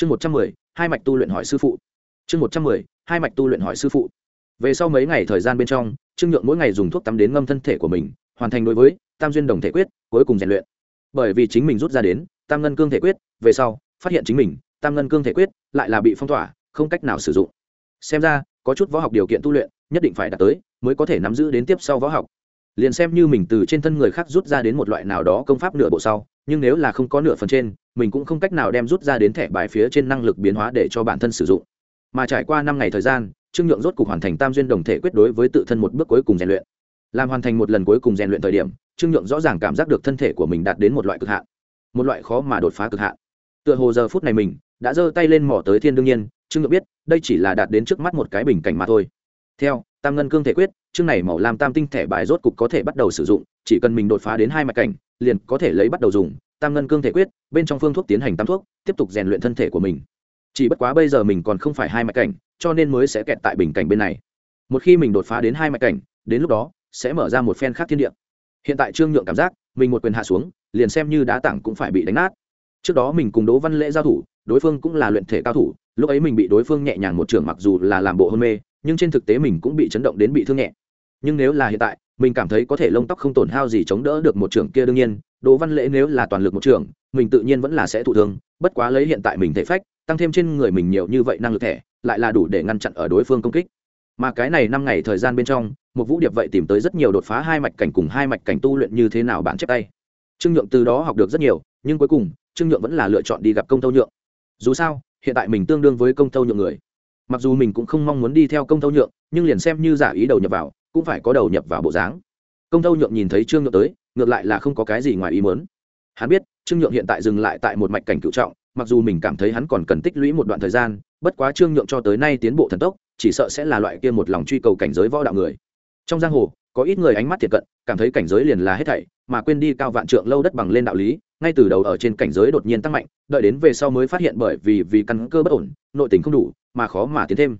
chương một trăm mười, hai mạch tu luyện hỏi sư phụ. Chương một trăm mười, hai mạch tu luyện hỏi sư phụ. Về sau mấy ngày thời gian bên trong, trương nhượng mỗi ngày dùng thuốc tắm đến ngâm thân thể của mình, hoàn thành đối với tam duyên đồng thể quyết, cuối cùng rèn luyện. Bởi vì chính mình rút ra đến tam ngân cương thể quyết, về sau, phát hiện chính mình tam ngân cương thể quyết lại là bị phong tỏa, không cách nào sử dụng. Xem ra, có chút võ học điều kiện tu luyện, nhất định phải đạt tới mới có thể nắm giữ đến tiếp sau võ học. Liền xem như mình từ trên thân người khác rút ra đến một loại nào đó công pháp nửa bộ sau nhưng nếu là không có nửa phần trên, mình cũng không cách nào đem rút ra đến thẻ bài phía trên năng lực biến hóa để cho bản thân sử dụng. Mà trải qua năm ngày thời gian, trương nhượng rốt cục hoàn thành tam duyên đồng thể quyết đối với tự thân một bước cuối cùng rèn luyện. Làm hoàn thành một lần cuối cùng rèn luyện thời điểm, trương nhượng rõ ràng cảm giác được thân thể của mình đạt đến một loại cực hạn, một loại khó mà đột phá cực hạn. Tựa hồ giờ phút này mình đã giơ tay lên mỏ tới thiên đương nhiên, trương nhượng biết, đây chỉ là đạt đến trước mắt một cái bình cảnh mà thôi. Theo tam ngân cương thể quyết, chương này màu làm tam tinh thẻ bài rốt cục có thể bắt đầu sử dụng, chỉ cần mình đột phá đến hai mạch cảnh liền có thể lấy bắt đầu dùng, tam ngân cương thể quyết, bên trong phương thuốc tiến hành tam thuốc, tiếp tục rèn luyện thân thể của mình. Chỉ bất quá bây giờ mình còn không phải hai mạch cảnh, cho nên mới sẽ kẹt tại bình cảnh bên này. Một khi mình đột phá đến hai mạch cảnh, đến lúc đó, sẽ mở ra một phen khác thiên địa. Hiện tại trương nhượng cảm giác, mình một quyền hạ xuống, liền xem như đá tảng cũng phải bị đánh nát. Trước đó mình cùng đỗ văn lễ giao thủ, đối phương cũng là luyện thể cao thủ, lúc ấy mình bị đối phương nhẹ nhàng một trường mặc dù là làm bộ hôn mê, nhưng trên thực tế mình cũng bị chấn động đến bị thương nhẹ. Nhưng nếu là hiện tại mình cảm thấy có thể lông tóc không tổn hao gì chống đỡ được một trưởng kia đương nhiên, đỗ văn lễ nếu là toàn lực một trưởng, mình tự nhiên vẫn là sẽ thụ thương, bất quá lấy hiện tại mình thể phách, tăng thêm trên người mình nhiều như vậy năng lực thẻ, lại là đủ để ngăn chặn ở đối phương công kích. Mà cái này năm ngày thời gian bên trong, một vũ điệp vậy tìm tới rất nhiều đột phá hai mạch cảnh cùng hai mạch cảnh tu luyện như thế nào bản chép tay. Trương nhượng từ đó học được rất nhiều, nhưng cuối cùng, trương nhượng vẫn là lựa chọn đi gặp công tâu nhượng. Dù sao, hiện tại mình tương đương với công tâu nhượng người. Mặc dù mình cũng không mong muốn đi theo công tâu nhượng, nhưng liền xem như giả ý đầu nhập vào cũng phải có đầu nhập vào bộ dáng. Công tâu nhượng nhìn thấy trương nhượng tới, ngược lại là không có cái gì ngoài ý mớn hắn biết, trương nhượng hiện tại dừng lại tại một mạch cảnh cựu trọng, mặc dù mình cảm thấy hắn còn cần tích lũy một đoạn thời gian, bất quá trương nhượng cho tới nay tiến bộ thần tốc, chỉ sợ sẽ là loại kia một lòng truy cầu cảnh giới võ đạo người. Trong giang hồ, có ít người ánh mắt thiệt cận, cảm thấy cảnh giới liền là hết thảy, mà quên đi cao vạn trượng lâu đất bằng lên đạo lý, ngay từ đầu ở trên cảnh giới đột nhiên tăng mạnh, đợi đến về sau mới phát hiện bởi vì vì căn cơ bất ổn, nội tình không đủ, mà khó mà tiến thêm.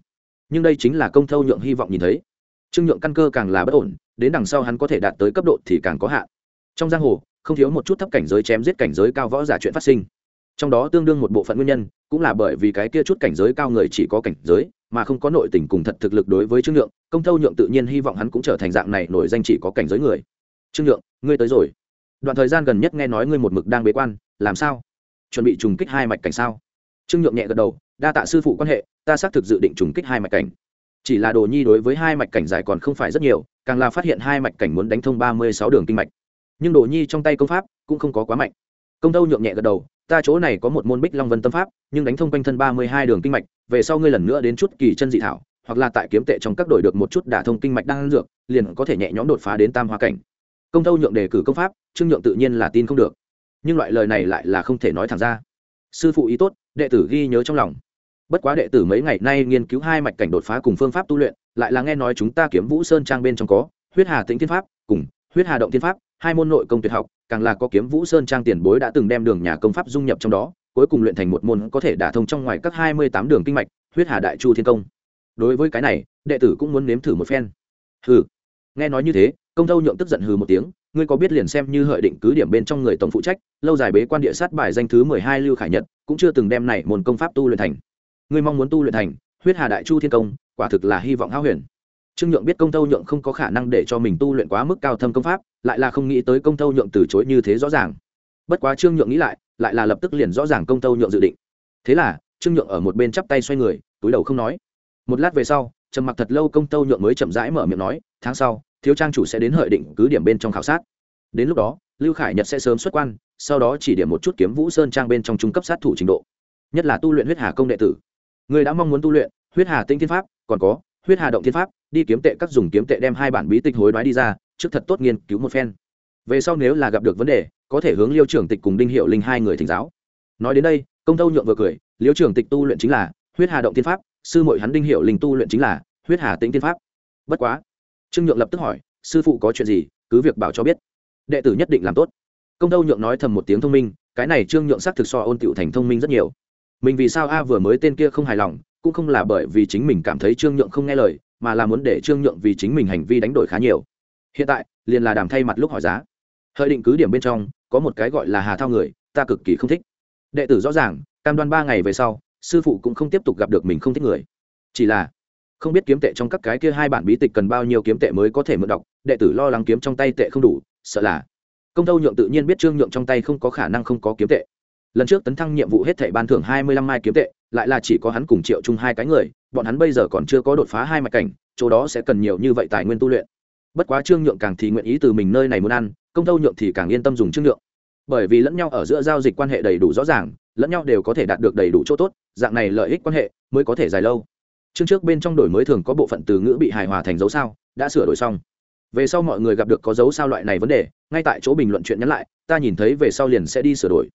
Nhưng đây chính là công thâu nhượng hy vọng nhìn thấy trương nhượng căn cơ càng là bất ổn, đến đằng sau hắn có thể đạt tới cấp độ thì càng có hạn. Trong giang hồ, không thiếu một chút thấp cảnh giới chém giết cảnh giới cao võ giả chuyện phát sinh. Trong đó tương đương một bộ phận nguyên nhân, cũng là bởi vì cái kia chút cảnh giới cao người chỉ có cảnh giới, mà không có nội tình cùng thật thực lực đối với trương nhượng, công thâu nhượng tự nhiên hy vọng hắn cũng trở thành dạng này nổi danh chỉ có cảnh giới người. Trương nhượng, ngươi tới rồi. Đoạn thời gian gần nhất nghe nói ngươi một mực đang bế quan, làm sao? Chuẩn bị trùng kích hai mạch cảnh sao? Trương nhượng nhẹ gật đầu, đa tạ sư phụ quan hệ, ta xác thực dự định trùng kích hai mạch cảnh chỉ là đồ nhi đối với hai mạch cảnh dài còn không phải rất nhiều, càng là phát hiện hai mạch cảnh muốn đánh thông ba mươi sáu đường kinh mạch. Nhưng đồ nhi trong tay công pháp cũng không có quá mạnh. Công tâu nhượng nhẹ gật đầu, ta chỗ này có một môn bích long vân tâm pháp, nhưng đánh thông quanh thân ba mươi hai đường kinh mạch, về sau ngươi lần nữa đến chút kỳ chân dị thảo, hoặc là tại kiếm tệ trong các đổi được một chút đả thông kinh mạch đang dược, liền có thể nhẹ nhõm đột phá đến tam hoa cảnh. Công tâu nhượng đề cử công pháp, trương nhượng tự nhiên là tin không được. Nhưng loại lời này lại là không thể nói thẳng ra. Sư phụ ý tốt, đệ tử ghi nhớ trong lòng bất quá đệ tử mấy ngày nay nghiên cứu hai mạch cảnh đột phá cùng phương pháp tu luyện, lại là nghe nói chúng ta kiếm vũ sơn trang bên trong có, huyết hà tĩnh thiên pháp, cùng huyết hà động thiên pháp, hai môn nội công tuyệt học, càng là có kiếm vũ sơn trang tiền bối đã từng đem đường nhà công pháp dung nhập trong đó, cuối cùng luyện thành một môn có thể đả thông trong ngoài các hai mươi tám đường kinh mạch, huyết hà đại chu thiên công. Đối với cái này, đệ tử cũng muốn nếm thử một phen. Hừ. Nghe nói như thế, công thâu nhượng tức giận hừ một tiếng, ngươi có biết liền xem như hợi định cứ điểm bên trong người tổng phụ trách, lâu dài bế quan địa sát bài danh thứ mười hai lưu khải nhật, cũng chưa từng đem này môn công pháp tu luyện thành ngươi mong muốn tu luyện thành huyết hà đại chu thiên công, quả thực là hy vọng hao huyền. Trương nhượng biết công tâu nhượng không có khả năng để cho mình tu luyện quá mức cao thâm công pháp, lại là không nghĩ tới công tâu nhượng từ chối như thế rõ ràng. Bất quá trương nhượng nghĩ lại lại là lập tức liền rõ ràng công tâu nhượng dự định. Thế là, trương nhượng ở một bên chắp tay xoay người, túi đầu không nói. Một lát về sau, trầm mặc thật lâu công tâu nhượng mới chậm rãi mở miệng nói, tháng sau, thiếu trang chủ sẽ đến hợi định cứ điểm bên trong khảo sát. Đến lúc đó, lưu khải nhật sẽ sớm xuất quan, sau đó chỉ điểm một chút kiếm vũ sơn trang bên trong trung cấp sát thủ trình độ, nhất là tu luyện huyết hà công đệ tử người đã mong muốn tu luyện, huyết hà tinh thiên pháp, còn có, huyết hà động thiên pháp, đi kiếm tệ các dùng kiếm tệ đem hai bản bí tịch hối đoái đi ra, trước thật tốt nghiên cứu một phen. Về sau nếu là gặp được vấn đề, có thể hướng liêu trưởng tịch cùng đinh hiệu linh hai người thỉnh giáo. Nói đến đây, công tâu nhượng vừa cười, liêu trưởng tịch tu luyện chính là huyết hà động thiên pháp, sư mội hắn đinh hiệu linh tu luyện chính là huyết hà tĩnh thiên pháp. Bất quá, trương nhượng lập tức hỏi, sư phụ có chuyện gì, cứ việc bảo cho biết. Đệ tử nhất định làm tốt. Công tâu nhượng nói thầm một tiếng thông minh, cái này trương nhượng xác thực so ôn tựu thành thông minh rất nhiều mình vì sao a vừa mới tên kia không hài lòng, cũng không là bởi vì chính mình cảm thấy trương nhượng không nghe lời, mà là muốn để trương nhượng vì chính mình hành vi đánh đổi khá nhiều. Hiện tại, liền là đàm thay mặt lúc hỏi giá. Hợi định cứ điểm bên trong, có một cái gọi là hà thao người, ta cực kỳ không thích. Đệ tử rõ ràng, cam đoan ba ngày về sau, sư phụ cũng không tiếp tục gặp được mình không thích người. Chỉ là, không biết kiếm tệ trong các cái kia hai bản bí tịch cần bao nhiêu kiếm tệ mới có thể mượn đọc, đệ tử lo lắng kiếm trong tay tệ không đủ, sợ là. Công tâu nhượng tự nhiên biết trương nhượng trong tay không có khả năng không có kiếm tệ lần trước tấn thăng nhiệm vụ hết thảy ban thưởng hai mươi lăm mai kiếm tệ, lại là chỉ có hắn cùng triệu chung hai cái người, bọn hắn bây giờ còn chưa có đột phá hai mạch cảnh, chỗ đó sẽ cần nhiều như vậy tài nguyên tu luyện. Bất quá trương nhượng càng thì nguyện ý từ mình nơi này muốn ăn, công tâu nhượng thì càng yên tâm dùng trương nhượng. Bởi vì lẫn nhau ở giữa giao dịch quan hệ đầy đủ rõ ràng, lẫn nhau đều có thể đạt được đầy đủ chỗ tốt, dạng này lợi ích quan hệ mới có thể dài lâu. Chương trước bên trong đổi mới thường có bộ phận từ ngữ bị hài hòa thành dấu sao, đã sửa đổi xong. Về sau mọi người gặp được có dấu sao loại này vấn đề, ngay tại chỗ bình luận chuyện nhắn lại, ta nhìn thấy về sau liền sẽ đi sửa đổi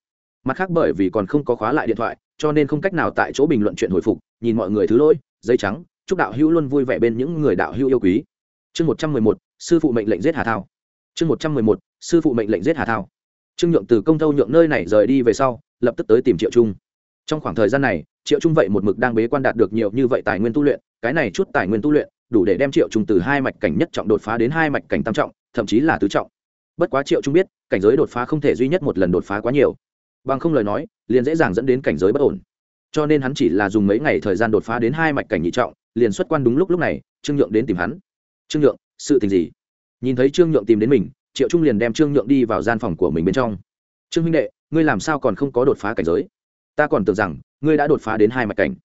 mặt khác bởi vì còn không có khóa lại điện thoại, cho nên không cách nào tại chỗ bình luận chuyện hồi phục, nhìn mọi người thứ lỗi, giấy trắng, chúc đạo hữu luôn vui vẻ bên những người đạo hữu yêu quý. Chương một trăm mười một, sư phụ mệnh lệnh giết hà thao. Chương một trăm mười một, sư phụ mệnh lệnh giết hà thao. Trương nhượng từ công thâu nhượng nơi này rời đi về sau, lập tức tới tìm triệu trung. Trong khoảng thời gian này, triệu trung vậy một mực đang bế quan đạt được nhiều như vậy tài nguyên tu luyện, cái này chút tài nguyên tu luyện, đủ để đem triệu trung từ hai mạch cảnh nhất trọng đột phá đến hai mạch cảnh tam trọng, thậm chí là tứ trọng. Bất quá triệu trung biết, cảnh giới đột phá không thể duy nhất một lần đột phá quá nhiều bằng không lời nói, liền dễ dàng dẫn đến cảnh giới bất ổn. Cho nên hắn chỉ là dùng mấy ngày thời gian đột phá đến hai mạch cảnh nhị trọng, liền xuất quan đúng lúc lúc này, trương nhượng đến tìm hắn. Trương nhượng, sự tình gì? Nhìn thấy trương nhượng tìm đến mình, triệu trung liền đem trương nhượng đi vào gian phòng của mình bên trong. Trương huynh đệ, ngươi làm sao còn không có đột phá cảnh giới? Ta còn tưởng rằng, ngươi đã đột phá đến hai mạch cảnh.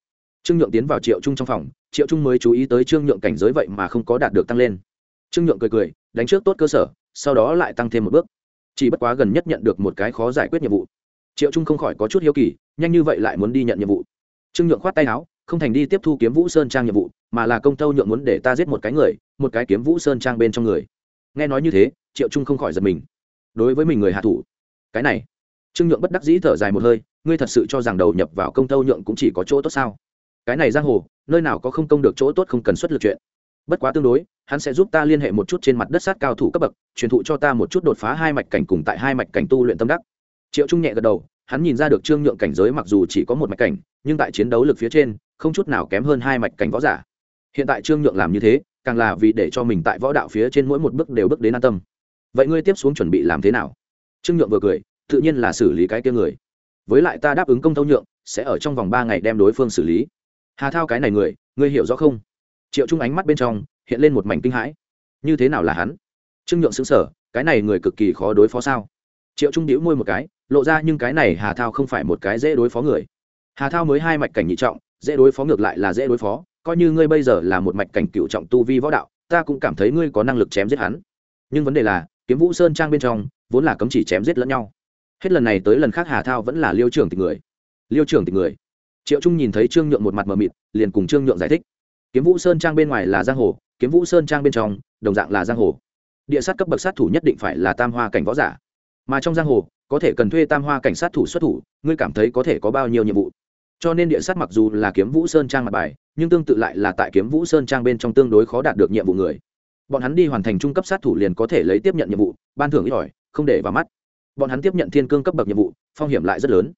Trương nhượng tiến vào triệu trung trong phòng, triệu trung mới chú ý tới trương nhượng cảnh giới vậy mà không có đạt được tăng lên. Trương nhượng cười cười, đánh trước tốt cơ sở, sau đó lại tăng thêm một bước. Chỉ bất quá gần nhất nhận được một cái khó giải quyết nhiệm vụ triệu trung không khỏi có chút hiếu kỳ, nhanh như vậy lại muốn đi nhận nhiệm vụ. Trương nhượng khoát tay áo, không thành đi tiếp thu kiếm vũ sơn trang nhiệm vụ, mà là công tâu nhượng muốn để ta giết một cái người, một cái kiếm vũ sơn trang bên trong người. Nghe nói như thế, triệu trung không khỏi giật mình. Đối với mình người hạ thủ, cái này, trương nhượng bất đắc dĩ thở dài một hơi, ngươi thật sự cho rằng đầu nhập vào công tâu nhượng cũng chỉ có chỗ tốt sao? Cái này giang hồ, nơi nào có không công được chỗ tốt không cần xuất lực chuyện. Bất quá tương đối, hắn sẽ giúp ta liên hệ một chút trên mặt đất sát cao thủ cấp bậc, truyền thụ cho ta một chút đột phá hai mạch cảnh cùng tại hai mạch cảnh tu luyện tâm đắc triệu trung nhẹ gật đầu, hắn nhìn ra được trương nhượng cảnh giới mặc dù chỉ có một mạch cảnh, nhưng tại chiến đấu lực phía trên, không chút nào kém hơn hai mạch cảnh võ giả. Hiện tại trương nhượng làm như thế, càng là vì để cho mình tại võ đạo phía trên mỗi một bước đều bước đến an tâm. Vậy ngươi tiếp xuống chuẩn bị làm thế nào? Trương nhượng vừa cười, tự nhiên là xử lý cái kia người. Với lại ta đáp ứng công thâu nhượng, sẽ ở trong vòng ba ngày đem đối phương xử lý. Hà thao cái này người, ngươi hiểu rõ không? Triệu trung ánh mắt bên trong, hiện lên một mảnh kinh hãi. Như thế nào là hắn? Trương nhượng xứng sở cái này người cực kỳ khó đối phó sao? Triệu trung đĩu môi một cái lộ ra nhưng cái này hà thao không phải một cái dễ đối phó người. Hà thao mới hai mạch cảnh nhị trọng, dễ đối phó ngược lại là dễ đối phó, coi như ngươi bây giờ là một mạch cảnh cựu trọng tu vi võ đạo, ta cũng cảm thấy ngươi có năng lực chém giết hắn. Nhưng vấn đề là, kiếm vũ sơn trang bên trong, vốn là cấm chỉ chém giết lẫn nhau. Hết lần này tới lần khác hà thao vẫn là liêu trưởng tình người. Liêu trưởng tình người. Triệu trung nhìn thấy trương nhượng một mặt mờ mịt, liền cùng trương nhượng giải thích. Kiếm vũ sơn trang bên ngoài là giang hồ, kiếm vũ sơn trang bên trong, đồng dạng là giang hồ. Địa sát cấp bậc sát thủ nhất định phải là tam hoa cảnh võ giả. Mà trong giang hồ có thể cần thuê tam hoa cảnh sát thủ xuất thủ, ngươi cảm thấy có thể có bao nhiêu nhiệm vụ? Cho nên địa sát mặc dù là kiếm vũ sơn trang mặt bài, nhưng tương tự lại là tại kiếm vũ sơn trang bên trong tương đối khó đạt được nhiệm vụ người. Bọn hắn đi hoàn thành trung cấp sát thủ liền có thể lấy tiếp nhận nhiệm vụ, ban thưởng ít ỏi, không để vào mắt. Bọn hắn tiếp nhận thiên cương cấp bậc nhiệm vụ, phong hiểm lại rất lớn.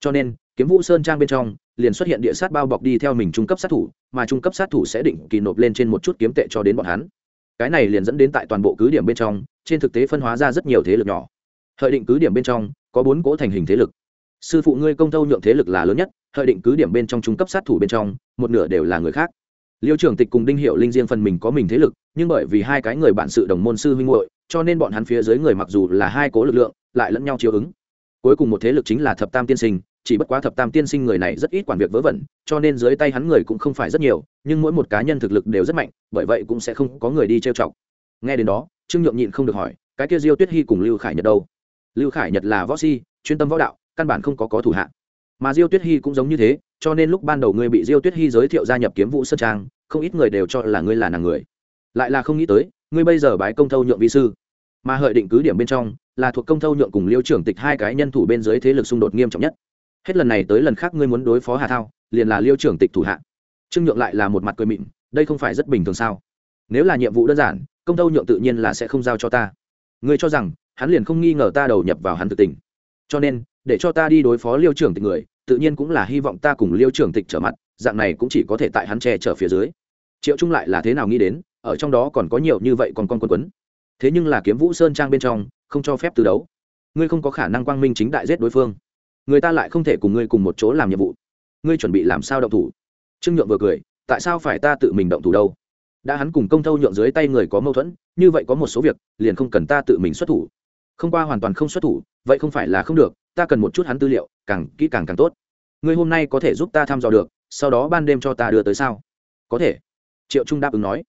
Cho nên, kiếm vũ sơn trang bên trong, liền xuất hiện địa sát bao bọc đi theo mình trung cấp sát thủ, mà trung cấp sát thủ sẽ định kỳ nộp lên trên một chút kiếm tệ cho đến bọn hắn. Cái này liền dẫn đến tại toàn bộ cứ điểm bên trong, trên thực tế phân hóa ra rất nhiều thế lực nhỏ hợi định cứ điểm bên trong, có bốn cỗ thành hình thế lực. Sư phụ ngươi công tâu nhượng thế lực là lớn nhất, hợi định cứ điểm bên trong trung cấp sát thủ bên trong, một nửa đều là người khác. Liêu trưởng tịch cùng đinh hiệu linh riêng phần mình có mình thế lực, nhưng bởi vì hai cái người bạn sự đồng môn sư huynh hội cho nên bọn hắn phía dưới người mặc dù là hai cố lực lượng, lại lẫn nhau chiếu ứng. Cuối cùng một thế lực chính là thập tam tiên sinh, chỉ bất quá thập tam tiên sinh người này rất ít quản việc vớ vẩn, cho nên dưới tay hắn người cũng không phải rất nhiều, nhưng mỗi một cá nhân thực lực đều rất mạnh, bởi vậy cũng sẽ không có người đi trêu chọc. Nghe đến đó, trương nhượng nhịn không được hỏi, cái kia diêu tuyết hy cùng lưu khải nhật đâu? Lưu khải nhật là võ si, chuyên tâm võ đạo, căn bản không có có thủ hạ. Mà diêu tuyết hy cũng giống như thế, cho nên lúc ban đầu ngươi bị diêu tuyết hy giới thiệu gia nhập kiếm Vụ sơn trang, không ít người đều cho là ngươi là nàng người. Lại là không nghĩ tới, ngươi bây giờ bái công thâu nhượng vi sư. Mà hợi định cứ điểm bên trong, là thuộc công thâu nhượng cùng liêu trưởng tịch hai cái nhân thủ bên dưới thế lực xung đột nghiêm trọng nhất. Hết lần này tới lần khác ngươi muốn đối phó hà thao, liền là liêu trưởng tịch thủ hạ. Trương nhượng lại là một mặt cười mịn, đây không phải rất bình thường sao? Nếu là nhiệm vụ đơn giản, công thâu nhượng tự nhiên là sẽ không giao cho ta. Ngươi cho rằng hắn liền không nghi ngờ ta đầu nhập vào hắn thực tình. Cho nên, để cho ta đi đối phó liêu trưởng tịch người, tự nhiên cũng là hy vọng ta cùng liêu trưởng tịch trở mặt, dạng này cũng chỉ có thể tại hắn che chở phía dưới. Triệu trung lại là thế nào nghĩ đến, ở trong đó còn có nhiều như vậy còn con quân quấn. Thế nhưng là kiếm vũ sơn trang bên trong, không cho phép từ đấu. Ngươi không có khả năng quang minh chính đại giết đối phương. Người ta lại không thể cùng ngươi cùng một chỗ làm nhiệm vụ. Ngươi chuẩn bị làm sao động thủ? Trương nhượng vừa cười, tại sao phải ta tự mình động thủ đâu? Đã hắn cùng công thâu nhượng dưới tay người có mâu thuẫn, như vậy có một số việc, liền không cần ta tự mình xuất thủ không qua hoàn toàn không xuất thủ, vậy không phải là không được, ta cần một chút hắn tư liệu, càng kỹ càng càng tốt. Ngươi hôm nay có thể giúp ta thăm dò được, sau đó ban đêm cho ta đưa tới sao? Có thể. Triệu trung đáp ứng nói.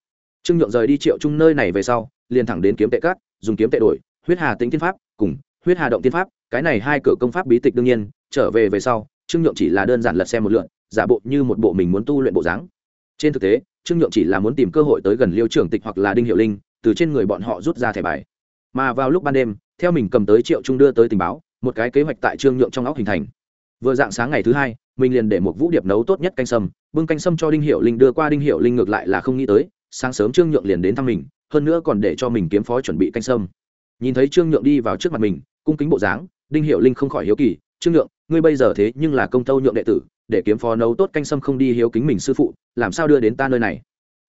Trương nhượng rời đi triệu trung nơi này về sau, liền thẳng đến kiếm tệ cát, dùng kiếm tệ đổi, huyết hà tính tiên pháp, cùng huyết hà động tiên pháp, cái này hai cửa công pháp bí tịch đương nhiên, trở về về sau, trương nhượng chỉ là đơn giản lật xem một lượn giả bộ như một bộ mình muốn tu luyện bộ dáng. Trên thực tế, trương nhượng chỉ là muốn tìm cơ hội tới gần liêu trưởng tịch hoặc là đinh hiệu linh, từ trên người bọn họ rút ra thẻ bài. Mà vào lúc ban đêm theo mình cầm tới triệu trung đưa tới tình báo, một cái kế hoạch tại trương nhượng trong óc hình thành. Vừa dạng sáng ngày thứ hai, mình liền để một vũ điệp nấu tốt nhất canh sâm, bưng canh sâm cho đinh hiệu linh, đưa qua đinh hiệu linh ngược lại là không nghĩ tới, sáng sớm trương nhượng liền đến thăm mình, hơn nữa còn để cho mình kiếm phó chuẩn bị canh sâm. Nhìn thấy trương nhượng đi vào trước mặt mình, cung kính bộ dáng, đinh hiệu linh không khỏi hiếu kỳ, trương nhượng, ngươi bây giờ thế nhưng là công tâu nhượng đệ tử, để kiếm phó nấu tốt canh sâm không đi hiếu kính mình sư phụ, làm sao đưa đến ta nơi này?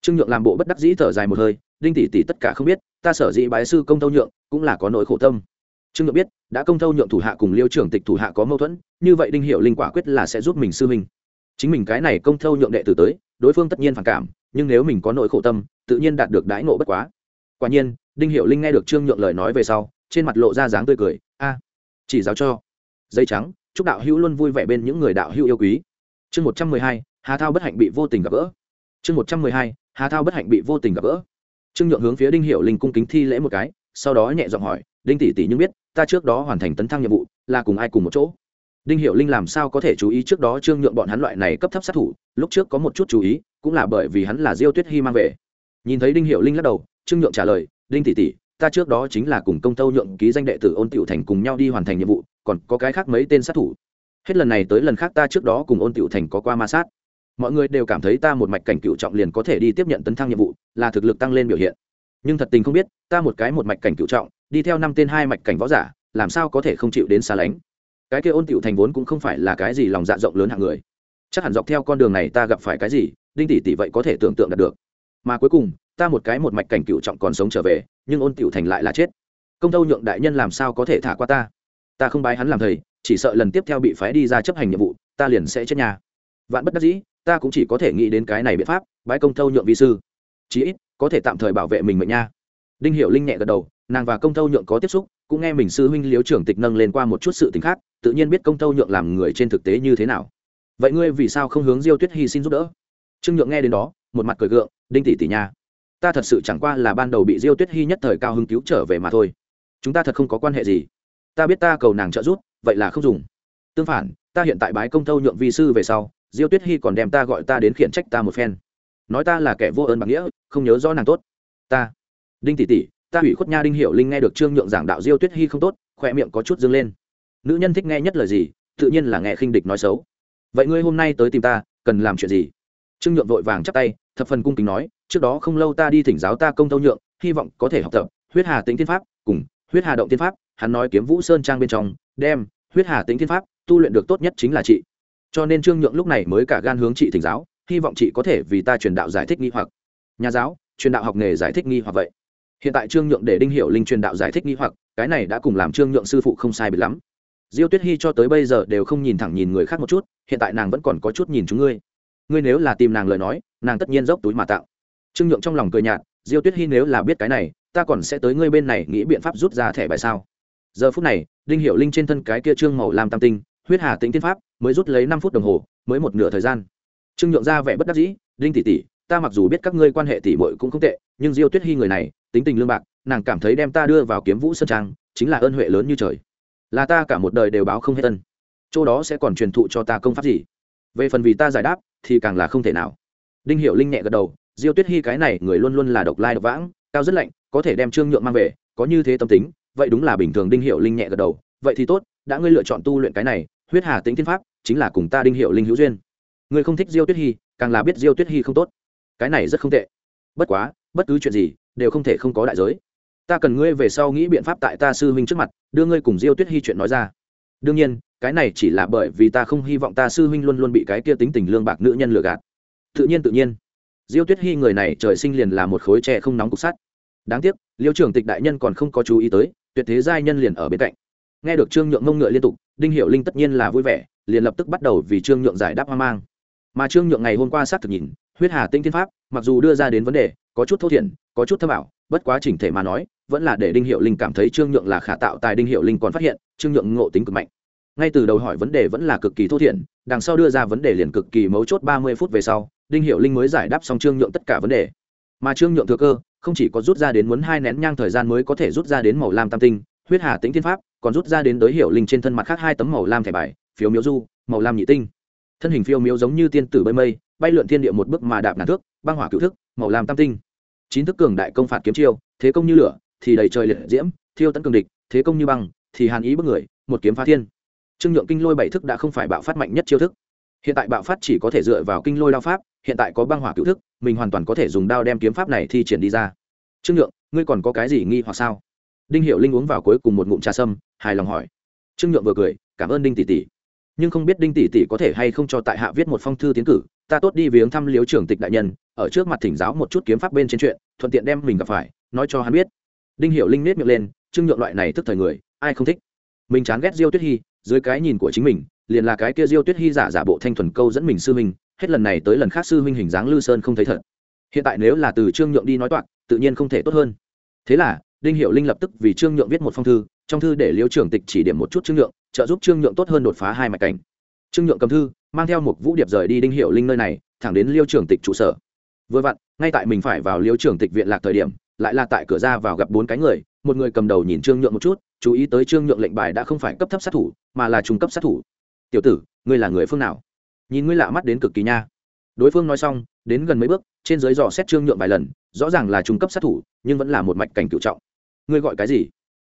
Trương nhượng làm bộ bất đắc dĩ thở dài một hơi, đinh tỷ tỷ tất cả không biết, ta sở dĩ bái sư công thâu nhượng cũng là có nỗi khổ tâm. Trương nhượng biết, đã công thâu nhượng thủ hạ cùng liêu trưởng tịch thủ hạ có mâu thuẫn, như vậy đinh hiệu linh quả quyết là sẽ giúp mình sư mình. chính mình cái này công thâu nhượng đệ tử tới, đối phương tất nhiên phản cảm, nhưng nếu mình có nỗi khổ tâm, tự nhiên đạt được đãi nộ bất quá. Quả nhiên, đinh hiệu linh nghe được trương nhượng lời nói về sau, trên mặt lộ ra dáng tươi cười, a, chỉ giáo cho. Dây trắng, chúc đạo hữu luôn vui vẻ bên những người đạo hữu yêu quý. Chương một trăm mười hai, hà thao bất hạnh bị vô tình gặp gỡ. Chương một trăm mười hai hà thao bất hạnh bị vô tình gặp gỡ. Trương nhượng hướng phía đinh hiệu linh cung kính thi lễ một cái, sau đó nhẹ giọng hỏi, đinh tỷ tỷ nhưng biết, ta trước đó hoàn thành tấn thăng nhiệm vụ, là cùng ai cùng một chỗ? Đinh hiệu linh làm sao có thể chú ý trước đó trương nhượng bọn hắn loại này cấp thấp sát thủ, lúc trước có một chút chú ý, cũng là bởi vì hắn là diêu tuyết hy mang về. Nhìn thấy đinh hiệu linh lắc đầu, trương nhượng trả lời, đinh tỷ tỷ, ta trước đó chính là cùng công tâu nhượng ký danh đệ tử ôn tiểu thành cùng nhau đi hoàn thành nhiệm vụ, còn có cái khác mấy tên sát thủ. Hết lần này tới lần khác ta trước đó cùng ôn tiểu thành có qua ma sát mọi người đều cảm thấy ta một mạch cảnh cựu trọng liền có thể đi tiếp nhận tấn thăng nhiệm vụ, là thực lực tăng lên biểu hiện. Nhưng thật tình không biết, ta một cái một mạch cảnh cựu trọng, đi theo năm tên hai mạch cảnh võ giả, làm sao có thể không chịu đến xa lánh? Cái kia ôn tiểu thành vốn cũng không phải là cái gì lòng dạ rộng lớn hạng người. Chắc hẳn dọc theo con đường này ta gặp phải cái gì, đinh tỷ tỷ vậy có thể tưởng tượng đạt được. Mà cuối cùng, ta một cái một mạch cảnh cựu trọng còn sống trở về, nhưng ôn tiểu thành lại là chết. Công tâu nhượng đại nhân làm sao có thể thả qua ta? Ta không bái hắn làm thầy, chỉ sợ lần tiếp theo bị phái đi ra chấp hành nhiệm vụ, ta liền sẽ chết nhà. Vạn bất đắc dĩ ta cũng chỉ có thể nghĩ đến cái này biện pháp, bái công thâu nhượng vi sư. Chí ít, có thể tạm thời bảo vệ mình mệnh nha. Đinh hiệu linh nhẹ gật đầu, nàng và công thâu nhượng có tiếp xúc, cũng nghe mình sư huynh liếu trưởng tịch nâng lên qua một chút sự t ì n h khác, tự nhiên biết công thâu nhượng làm người trên thực tế như thế nào. Vậy ngươi vì sao không hướng diêu tuyết hy xin giúp đỡ? Trương nhượng nghe đến đó, một mặt cười gượng, đinh tỷ tỷ nha, ta thật sự chẳng qua là ban đầu bị diêu tuyết hy nhất thời cao hứng cứu trở về mà thôi. Chúng ta thật không có quan hệ gì. Ta biết ta cầu nàng trợ giúp, vậy là không dùng. Tương phản, ta hiện tại bái công thâu nhượng vi sư về sau diêu tuyết hy còn đem ta gọi ta đến khiển trách ta một phen. Nói ta là kẻ vô ơn bằng nghĩa, không nhớ rõ nàng tốt. Ta, đinh tỷ tỷ, ta hủy khuất nha đinh hiểu linh nghe được trương nhượng giảng đạo diêu tuyết hy không tốt khoe miệng có chút dâng lên. Nữ nhân thích nghe nhất lời gì, tự nhiên là nghe khinh địch nói xấu. Vậy ngươi hôm nay tới tìm ta, cần làm chuyện gì? Trương nhượng vội vàng chắp tay, thập phần cung kính nói, trước đó không lâu ta đi thỉnh giáo ta công tâu nhượng, hy vọng có thể học tập, huyết hà tính thiên pháp, cùng huyết hà động thiên pháp, hắn nói kiếm vũ sơn trang bên trong, đem huyết hà tính thiên pháp, tu luyện được tốt nhất chính là chị cho nên trương nhượng lúc này mới cả gan hướng chị thỉnh giáo, hy vọng chị có thể vì ta truyền đạo giải thích nghi hoặc. Nhà giáo, truyền đạo học nghề giải thích nghi hoặc vậy. Hiện tại trương nhượng để đinh hiệu linh truyền đạo giải thích nghi hoặc, cái này đã cùng làm trương nhượng sư phụ không sai biệt lắm. Diêu tuyết hy cho tới bây giờ đều không nhìn thẳng nhìn người khác một chút, hiện tại nàng vẫn còn có chút nhìn chúng ngươi. Ngươi nếu là tìm nàng lời nói, nàng tất nhiên dốc túi mà tạo. Trương nhượng trong lòng cười nhạt, diêu tuyết hy nếu là biết cái này, ta còn sẽ tới ngươi bên này nghĩ biện pháp rút ra thẻ bài sao? Giờ phút này, đinh hiệu linh trên thân cái kia trương màu làm tam tinh, huyết hà tính tiên pháp mới rút lấy năm phút đồng hồ, mới một nửa thời gian. Trương nhượng ra vẻ bất đắc dĩ, đinh tỷ tỷ, ta mặc dù biết các ngươi quan hệ tỷ muội cũng không tệ, nhưng diêu tuyết hy người này, tính tình lương bạc, nàng cảm thấy đem ta đưa vào kiếm vũ sơn trang, chính là ơn huệ lớn như trời. Là ta cả một đời đều báo không hết tân chỗ đó sẽ còn truyền thụ cho ta công pháp gì? Về phần vì ta giải đáp, thì càng là không thể nào. Đinh hiệu linh nhẹ gật đầu, diêu tuyết hy cái này người luôn luôn là độc lai độc vãng, cao rất lạnh, có thể đem trương nhượng mang về, có như thế tâm tính, vậy đúng là bình thường. Đinh hiệu linh nhẹ gật đầu, vậy thì tốt, đã ngươi lựa chọn tu luyện cái này huyết hà tính thiên pháp chính là cùng ta đinh hiệu linh hữu duyên. Ngươi không thích diêu tuyết hy, càng là biết diêu tuyết hy không tốt. Cái này rất không tệ. Bất quá, bất cứ chuyện gì, đều không thể không có đại giới. Ta cần ngươi về sau nghĩ biện pháp tại ta sư huynh trước mặt, đưa ngươi cùng diêu tuyết hy chuyện nói ra. Đương nhiên, cái này chỉ là bởi vì ta không hy vọng ta sư huynh luôn luôn bị cái kia tính tình lương bạc nữ nhân lừa gạt. Tự nhiên tự nhiên. Diêu tuyết hy người này trời sinh liền là một khối tre không nóng cục sắt. Đáng tiếc, liêu trưởng tịch đại nhân còn không có chú ý tới, tuyệt thế giai nhân liền ở bên cạnh. Nghe được trương nhượng mông ngựa liên tục đinh hiệu linh tất nhiên là vui vẻ, liền lập tức bắt đầu vì trương nhượng giải đáp hoang mang. Mà trương nhượng ngày hôm qua xác thực nhìn, huyết hà tinh thiên pháp, mặc dù đưa ra đến vấn đề, có chút thô thiển, có chút thâm ảo, bất quá chỉnh thể mà nói, vẫn là để đinh hiệu linh cảm thấy trương nhượng là khả tạo tài đinh hiệu linh còn phát hiện, trương nhượng ngộ tính cực mạnh. Ngay từ đầu hỏi vấn đề vẫn là cực kỳ thô thiển, đằng sau đưa ra vấn đề liền cực kỳ mấu chốt ba mươi phút về sau, đinh hiệu linh mới giải đáp xong trương nhượng tất cả vấn đề. Mà trương nhượng thừa cơ, không chỉ có rút ra đến muốn hai nén nhang thời gian mới có thể rút ra đến màu lam tam tinh huyết hà tính thiên pháp, còn rút ra đến tới hiệu linh trên thân mặt khác hai tấm màu lam thẻ bài, phiếu miếu du, màu lam nhị tinh. Thân hình phiêu miếu giống như tiên tử bơi mây, bay lượn thiên địa một bước mà đạp ngàn thước, băng hỏa cựu thức, màu lam tam tinh. Chín thức cường đại công phạt kiếm chiêu, thế công như lửa, thì đầy trời liệt diễm, thiêu tấn cường địch, thế công như băng, thì hàn ý bức người, một kiếm phá thiên. Trương nhượng kinh lôi bảy thức đã không phải bạo phát mạnh nhất chiêu thức. Hiện tại bạo phát chỉ có thể dựa vào kinh lôi đao pháp, hiện tại có băng hỏa cựu thức, mình hoàn toàn có thể dùng đao đem kiếm pháp này thi triển đi ra. Trương nhượng, ngươi còn có cái gì nghi hoặc sao? Đinh hiệu linh uống vào cuối cùng một ngụm trà sâm, hài lòng hỏi. Trương nhượng vừa cười, cảm ơn đinh tỷ tỷ. Nhưng không biết đinh tỷ tỷ có thể hay không cho tại hạ viết một phong thư tiến cử, ta tốt đi viếng thăm liếu trưởng tịch đại nhân, ở trước mặt thỉnh giáo một chút kiếm pháp bên trên chuyện, thuận tiện đem mình gặp phải, nói cho hắn biết. Đinh hiệu linh nết miệng lên, trương nhượng loại này thức thời người, ai không thích? Mình chán ghét diêu tuyết hy, dưới cái nhìn của chính mình, liền là cái kia diêu tuyết hy giả giả bộ thanh thuần câu dẫn mình sư huynh, hết lần này tới lần khác sư huynh hình dáng lư sơn không thấy thật. Hiện tại nếu là từ trương nhượng đi nói toạc, tự nhiên không thể tốt hơn. Thế là đinh hiệu linh lập tức vì trương nhượng viết một phong thư, trong thư để liêu trưởng tịch chỉ điểm một chút trương nhượng, trợ giúp trương nhượng tốt hơn đột phá hai mạch cảnh. Trương nhượng cầm thư, mang theo một vũ điệp rời đi đinh hiệu linh nơi này, thẳng đến liêu trưởng tịch trụ sở. Vừa vặn, ngay tại mình phải vào liêu trưởng tịch viện lạc thời điểm, lại là tại cửa ra vào gặp bốn cái người, một người cầm đầu nhìn trương nhượng một chút, chú ý tới trương nhượng lệnh bài đã không phải cấp thấp sát thủ, mà là trung cấp sát thủ. Tiểu tử, ngươi là người phương nào? Nhìn ngươi lạ mắt đến cực kỳ nha. Đối phương nói xong, đến gần mấy bước, trên dưới dò xét trương nhượng vài lần rõ ràng là trung cấp sát thủ, nhưng vẫn là một mạch cảnh cựu trọng. Ngươi gọi cái gì?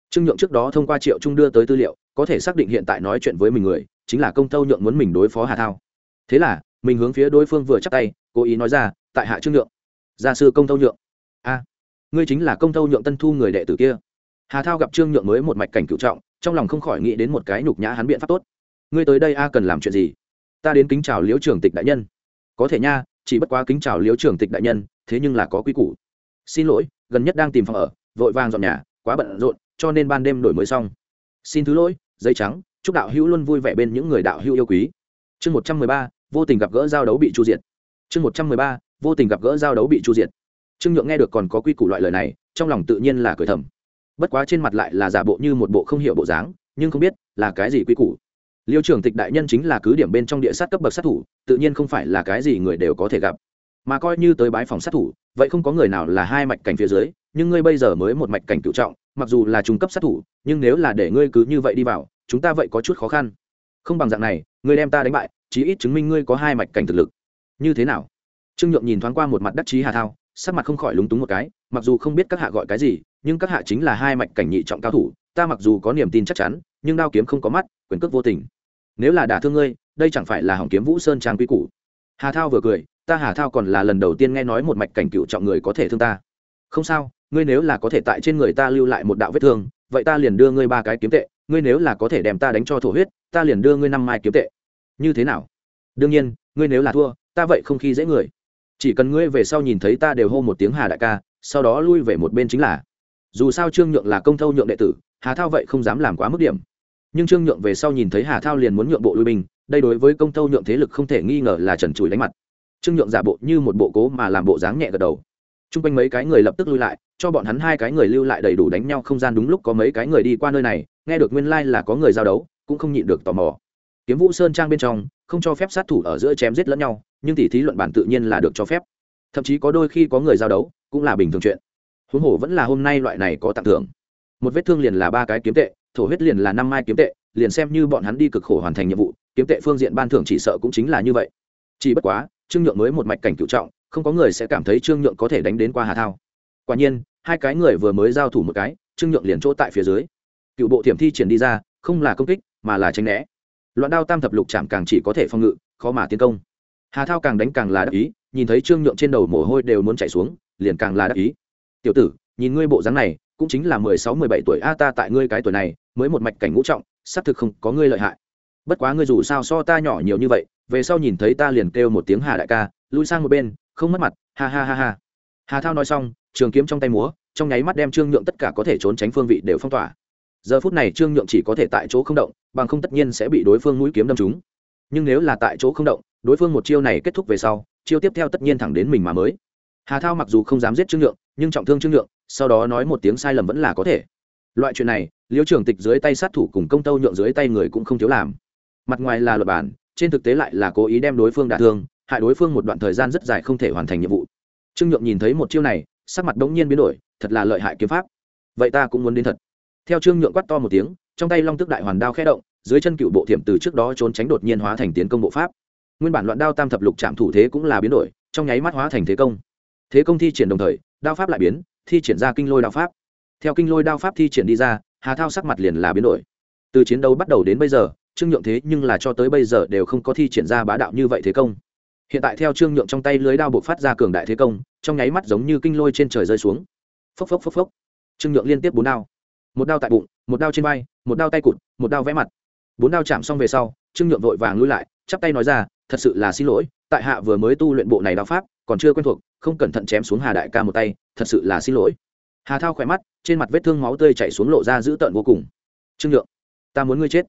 Trương nhượng trước đó thông qua triệu trung đưa tới tư liệu, có thể xác định hiện tại nói chuyện với mình người, chính là công tâu nhượng muốn mình đối phó hà thao. Thế là, mình hướng phía đối phương vừa chắc tay, cố ý nói ra, tại hạ trương nhượng. Gia sư công tâu nhượng. A, ngươi chính là công tâu nhượng tân thu người đệ tử kia. Hà thao gặp trương nhượng mới một mạch cảnh cựu trọng, trong lòng không khỏi nghĩ đến một cái nhục nhã hắn biện pháp tốt. Ngươi tới đây a, cần làm chuyện gì? Ta đến kính chào liễu trưởng tịch đại nhân. Có thể nha, chỉ bất quá kính chào liễu trưởng tịch đại nhân thế nhưng là có quy củ. Xin lỗi, gần nhất đang tìm phòng ở, vội vàng dọn nhà, quá bận rộn, cho nên ban đêm đổi mới xong. Xin thứ lỗi, giấy trắng, chúc đạo hữu luôn vui vẻ bên những người đạo hữu yêu quý. Chương một trăm mười ba, vô tình gặp gỡ giao đấu bị chu diệt. Chương một trăm mười ba, vô tình gặp gỡ giao đấu bị chu diệt. Trương nhượng nghe được còn có quy củ loại lời này, trong lòng tự nhiên là cười thầm. Bất quá trên mặt lại là giả bộ như một bộ không hiểu bộ dáng, nhưng không biết là cái gì quy củ. Liêu trưởng tịch đại nhân chính là cứ điểm bên trong địa sát cấp bậc sát thủ, tự nhiên không phải là cái gì người đều có thể gặp mà coi như tới bái phòng sát thủ, vậy không có người nào là hai mạch cảnh phía dưới, nhưng ngươi bây giờ mới một mạch cảnh cựu trọng, mặc dù là trung cấp sát thủ, nhưng nếu là để ngươi cứ như vậy đi vào, chúng ta vậy có chút khó khăn. Không bằng dạng này, ngươi đem ta đánh bại, chí ít chứng minh ngươi có hai mạch cảnh thực lực. Như thế nào? Trương nhượng nhìn thoáng qua một mặt đắc chí hà thao, sắc mặt không khỏi lúng túng một cái, mặc dù không biết các hạ gọi cái gì, nhưng các hạ chính là hai mạch cảnh nhị trọng cao thủ, ta mặc dù có niềm tin chắc chắn, nhưng đao kiếm không có mắt, quyền cước vô tình. Nếu là đả thương ngươi, đây chẳng phải là hỏng kiếm vũ sơn trang quy củ. Hà thao vừa cười ta hà thao còn là lần đầu tiên nghe nói một mạch cảnh cựu trọng người có thể thương ta. Không sao, ngươi nếu là có thể tại trên người ta lưu lại một đạo vết thương, vậy ta liền đưa ngươi ba cái kiếm tệ, ngươi nếu là có thể đem ta đánh cho thổ huyết, ta liền đưa ngươi năm mai kiếm tệ. Như thế nào? Đương nhiên, ngươi nếu là thua, ta vậy không khi dễ người. Chỉ cần ngươi về sau nhìn thấy ta đều hô một tiếng hà đại ca, sau đó lui về một bên chính là. Dù sao trương nhượng là công thâu nhượng đệ tử, hà thao vậy không dám làm quá mức điểm. Nhưng trương nhượng về sau nhìn thấy hà thao liền muốn nhượng bộ lui binh, đây đối với công thâu nhượng thế lực không thể nghi ngờ là trần trụi đánh mặt trương nhượng giả bộ như một bộ cố mà làm bộ dáng nhẹ gật đầu. T r u n g quanh mấy cái người lập tức lui lại, cho bọn hắn hai cái người lưu lại đầy đủ đánh nhau không gian đúng lúc có mấy cái người đi qua nơi này, nghe được nguyên lai、like、là có người giao đấu, cũng không nhịn được tò mò. Kiếm vũ sơn trang bên trong, không cho phép sát thủ ở giữa chém giết lẫn nhau, nhưng tỷ thí luận bản tự nhiên là được cho phép. Thậm chí có đôi khi có người giao đấu, cũng là bình thường chuyện. Huống hồ vẫn là hôm nay loại này có tặng thưởng. Một vết thương liền là ba cái kiếm tệ, thổ huyết liền là năm mai kiếm tệ, liền xem như bọn hắn đi cực khổ hoàn thành nhiệm vụ, kiếm tệ phương diện ban thưởng chỉ sợ cũng chính là như vậy chỉ bất quá, trương nhượng mới một mạch cảnh cựu trọng, không có người sẽ cảm thấy trương nhượng có thể đánh đến qua hà thao. Quả nhiên, hai cái người vừa mới giao thủ một cái, trương nhượng liền chỗ tại phía dưới. Cựu bộ thiểm thi triển đi ra, không là công kích, mà là tranh né. Loạn đao tam thập lục chạm càng chỉ có thể phòng ngự, khó mà tiến công. Hà thao càng đánh càng là đắc ý, nhìn thấy trương nhượng trên đầu mồ hôi đều muốn chạy xuống, liền càng là đắc ý. Tiểu tử, nhìn ngươi bộ dáng này, cũng chính là mười sáu, mười bảy tuổi a ta tại ngươi cái tuổi này, mới một mạch cảnh ngũ trọng, xác thực không có ngươi lợi hại bất quá ngươi dù sao so ta nhỏ nhiều như vậy, về sau nhìn thấy ta liền kêu một tiếng hà đại ca, lui sang một bên, không mất mặt, ha ha ha ha. Hà thao nói xong, trường kiếm trong tay múa, trong nháy mắt đem trương nhượng tất cả có thể trốn tránh phương vị đều phong tỏa. Giờ phút này trương nhượng chỉ có thể tại chỗ không động, bằng không tất nhiên sẽ bị đối phương mũi kiếm đâm trúng. Nhưng nếu là tại chỗ không động, đối phương một chiêu này kết thúc về sau, chiêu tiếp theo tất nhiên thẳng đến mình mà mới. Hà thao mặc dù không dám giết trương nhượng, nhưng trọng thương trương nhượng, sau đó nói một tiếng sai lầm vẫn là có thể. Loại chuyện này, liêu trưởng tịch dưới tay sát thủ cùng công tâu nhượng dưới tay người cũng không thiếu làm mặt ngoài là luật bản, trên thực tế lại là cố ý đem đối phương đả thương, hại đối phương một đoạn thời gian rất dài không thể hoàn thành nhiệm vụ. Trương nhượng nhìn thấy một chiêu này, sắc mặt đống nhiên biến đổi, thật là lợi hại kiếm pháp. Vậy ta cũng muốn đến thật. Theo trương nhượng quát to một tiếng, trong tay long tức đại hoàn đao khẽ động, dưới chân cựu bộ thiểm từ trước đó trốn tránh đột nhiên hóa thành tiến công bộ pháp. Nguyên bản loạn đao tam thập lục chạm thủ thế cũng là biến đổi, trong nháy mắt hóa thành thế công. Thế công thi triển đồng thời, đao pháp lại biến, thi triển ra kinh lôi đao pháp. Theo kinh lôi đao pháp thi triển đi ra, hà thao sắc mặt liền là biến đổi. Từ chiến đấu bắt đầu đến bây giờ trương nhượng thế nhưng là cho tới bây giờ đều không có thi triển ra bá đạo như vậy thế công. Hiện tại theo trương nhượng trong tay lưới đao buộc phát ra cường đại thế công, trong nháy mắt giống như kinh lôi trên trời rơi xuống. Phốc phốc phốc phốc. Trương nhượng liên tiếp bốn đao. Một đao tại bụng, một đao trên vai, một đao tay cụt, một đao vẽ mặt. Bốn đao chạm xong về sau, trương nhượng vội vàng lui lại, chắp tay nói ra, thật sự là xin lỗi, tại hạ vừa mới tu luyện bộ này đao pháp, còn chưa quen thuộc, không cẩn thận chém xuống hà đại ca một tay, thật sự là xin lỗi. Hà thao khỏe mắt, trên mặt vết thương máu tươi chảy xuống lộ ra dữ tợn vô cùng. Trương nhượng, ta muốn ngươi chết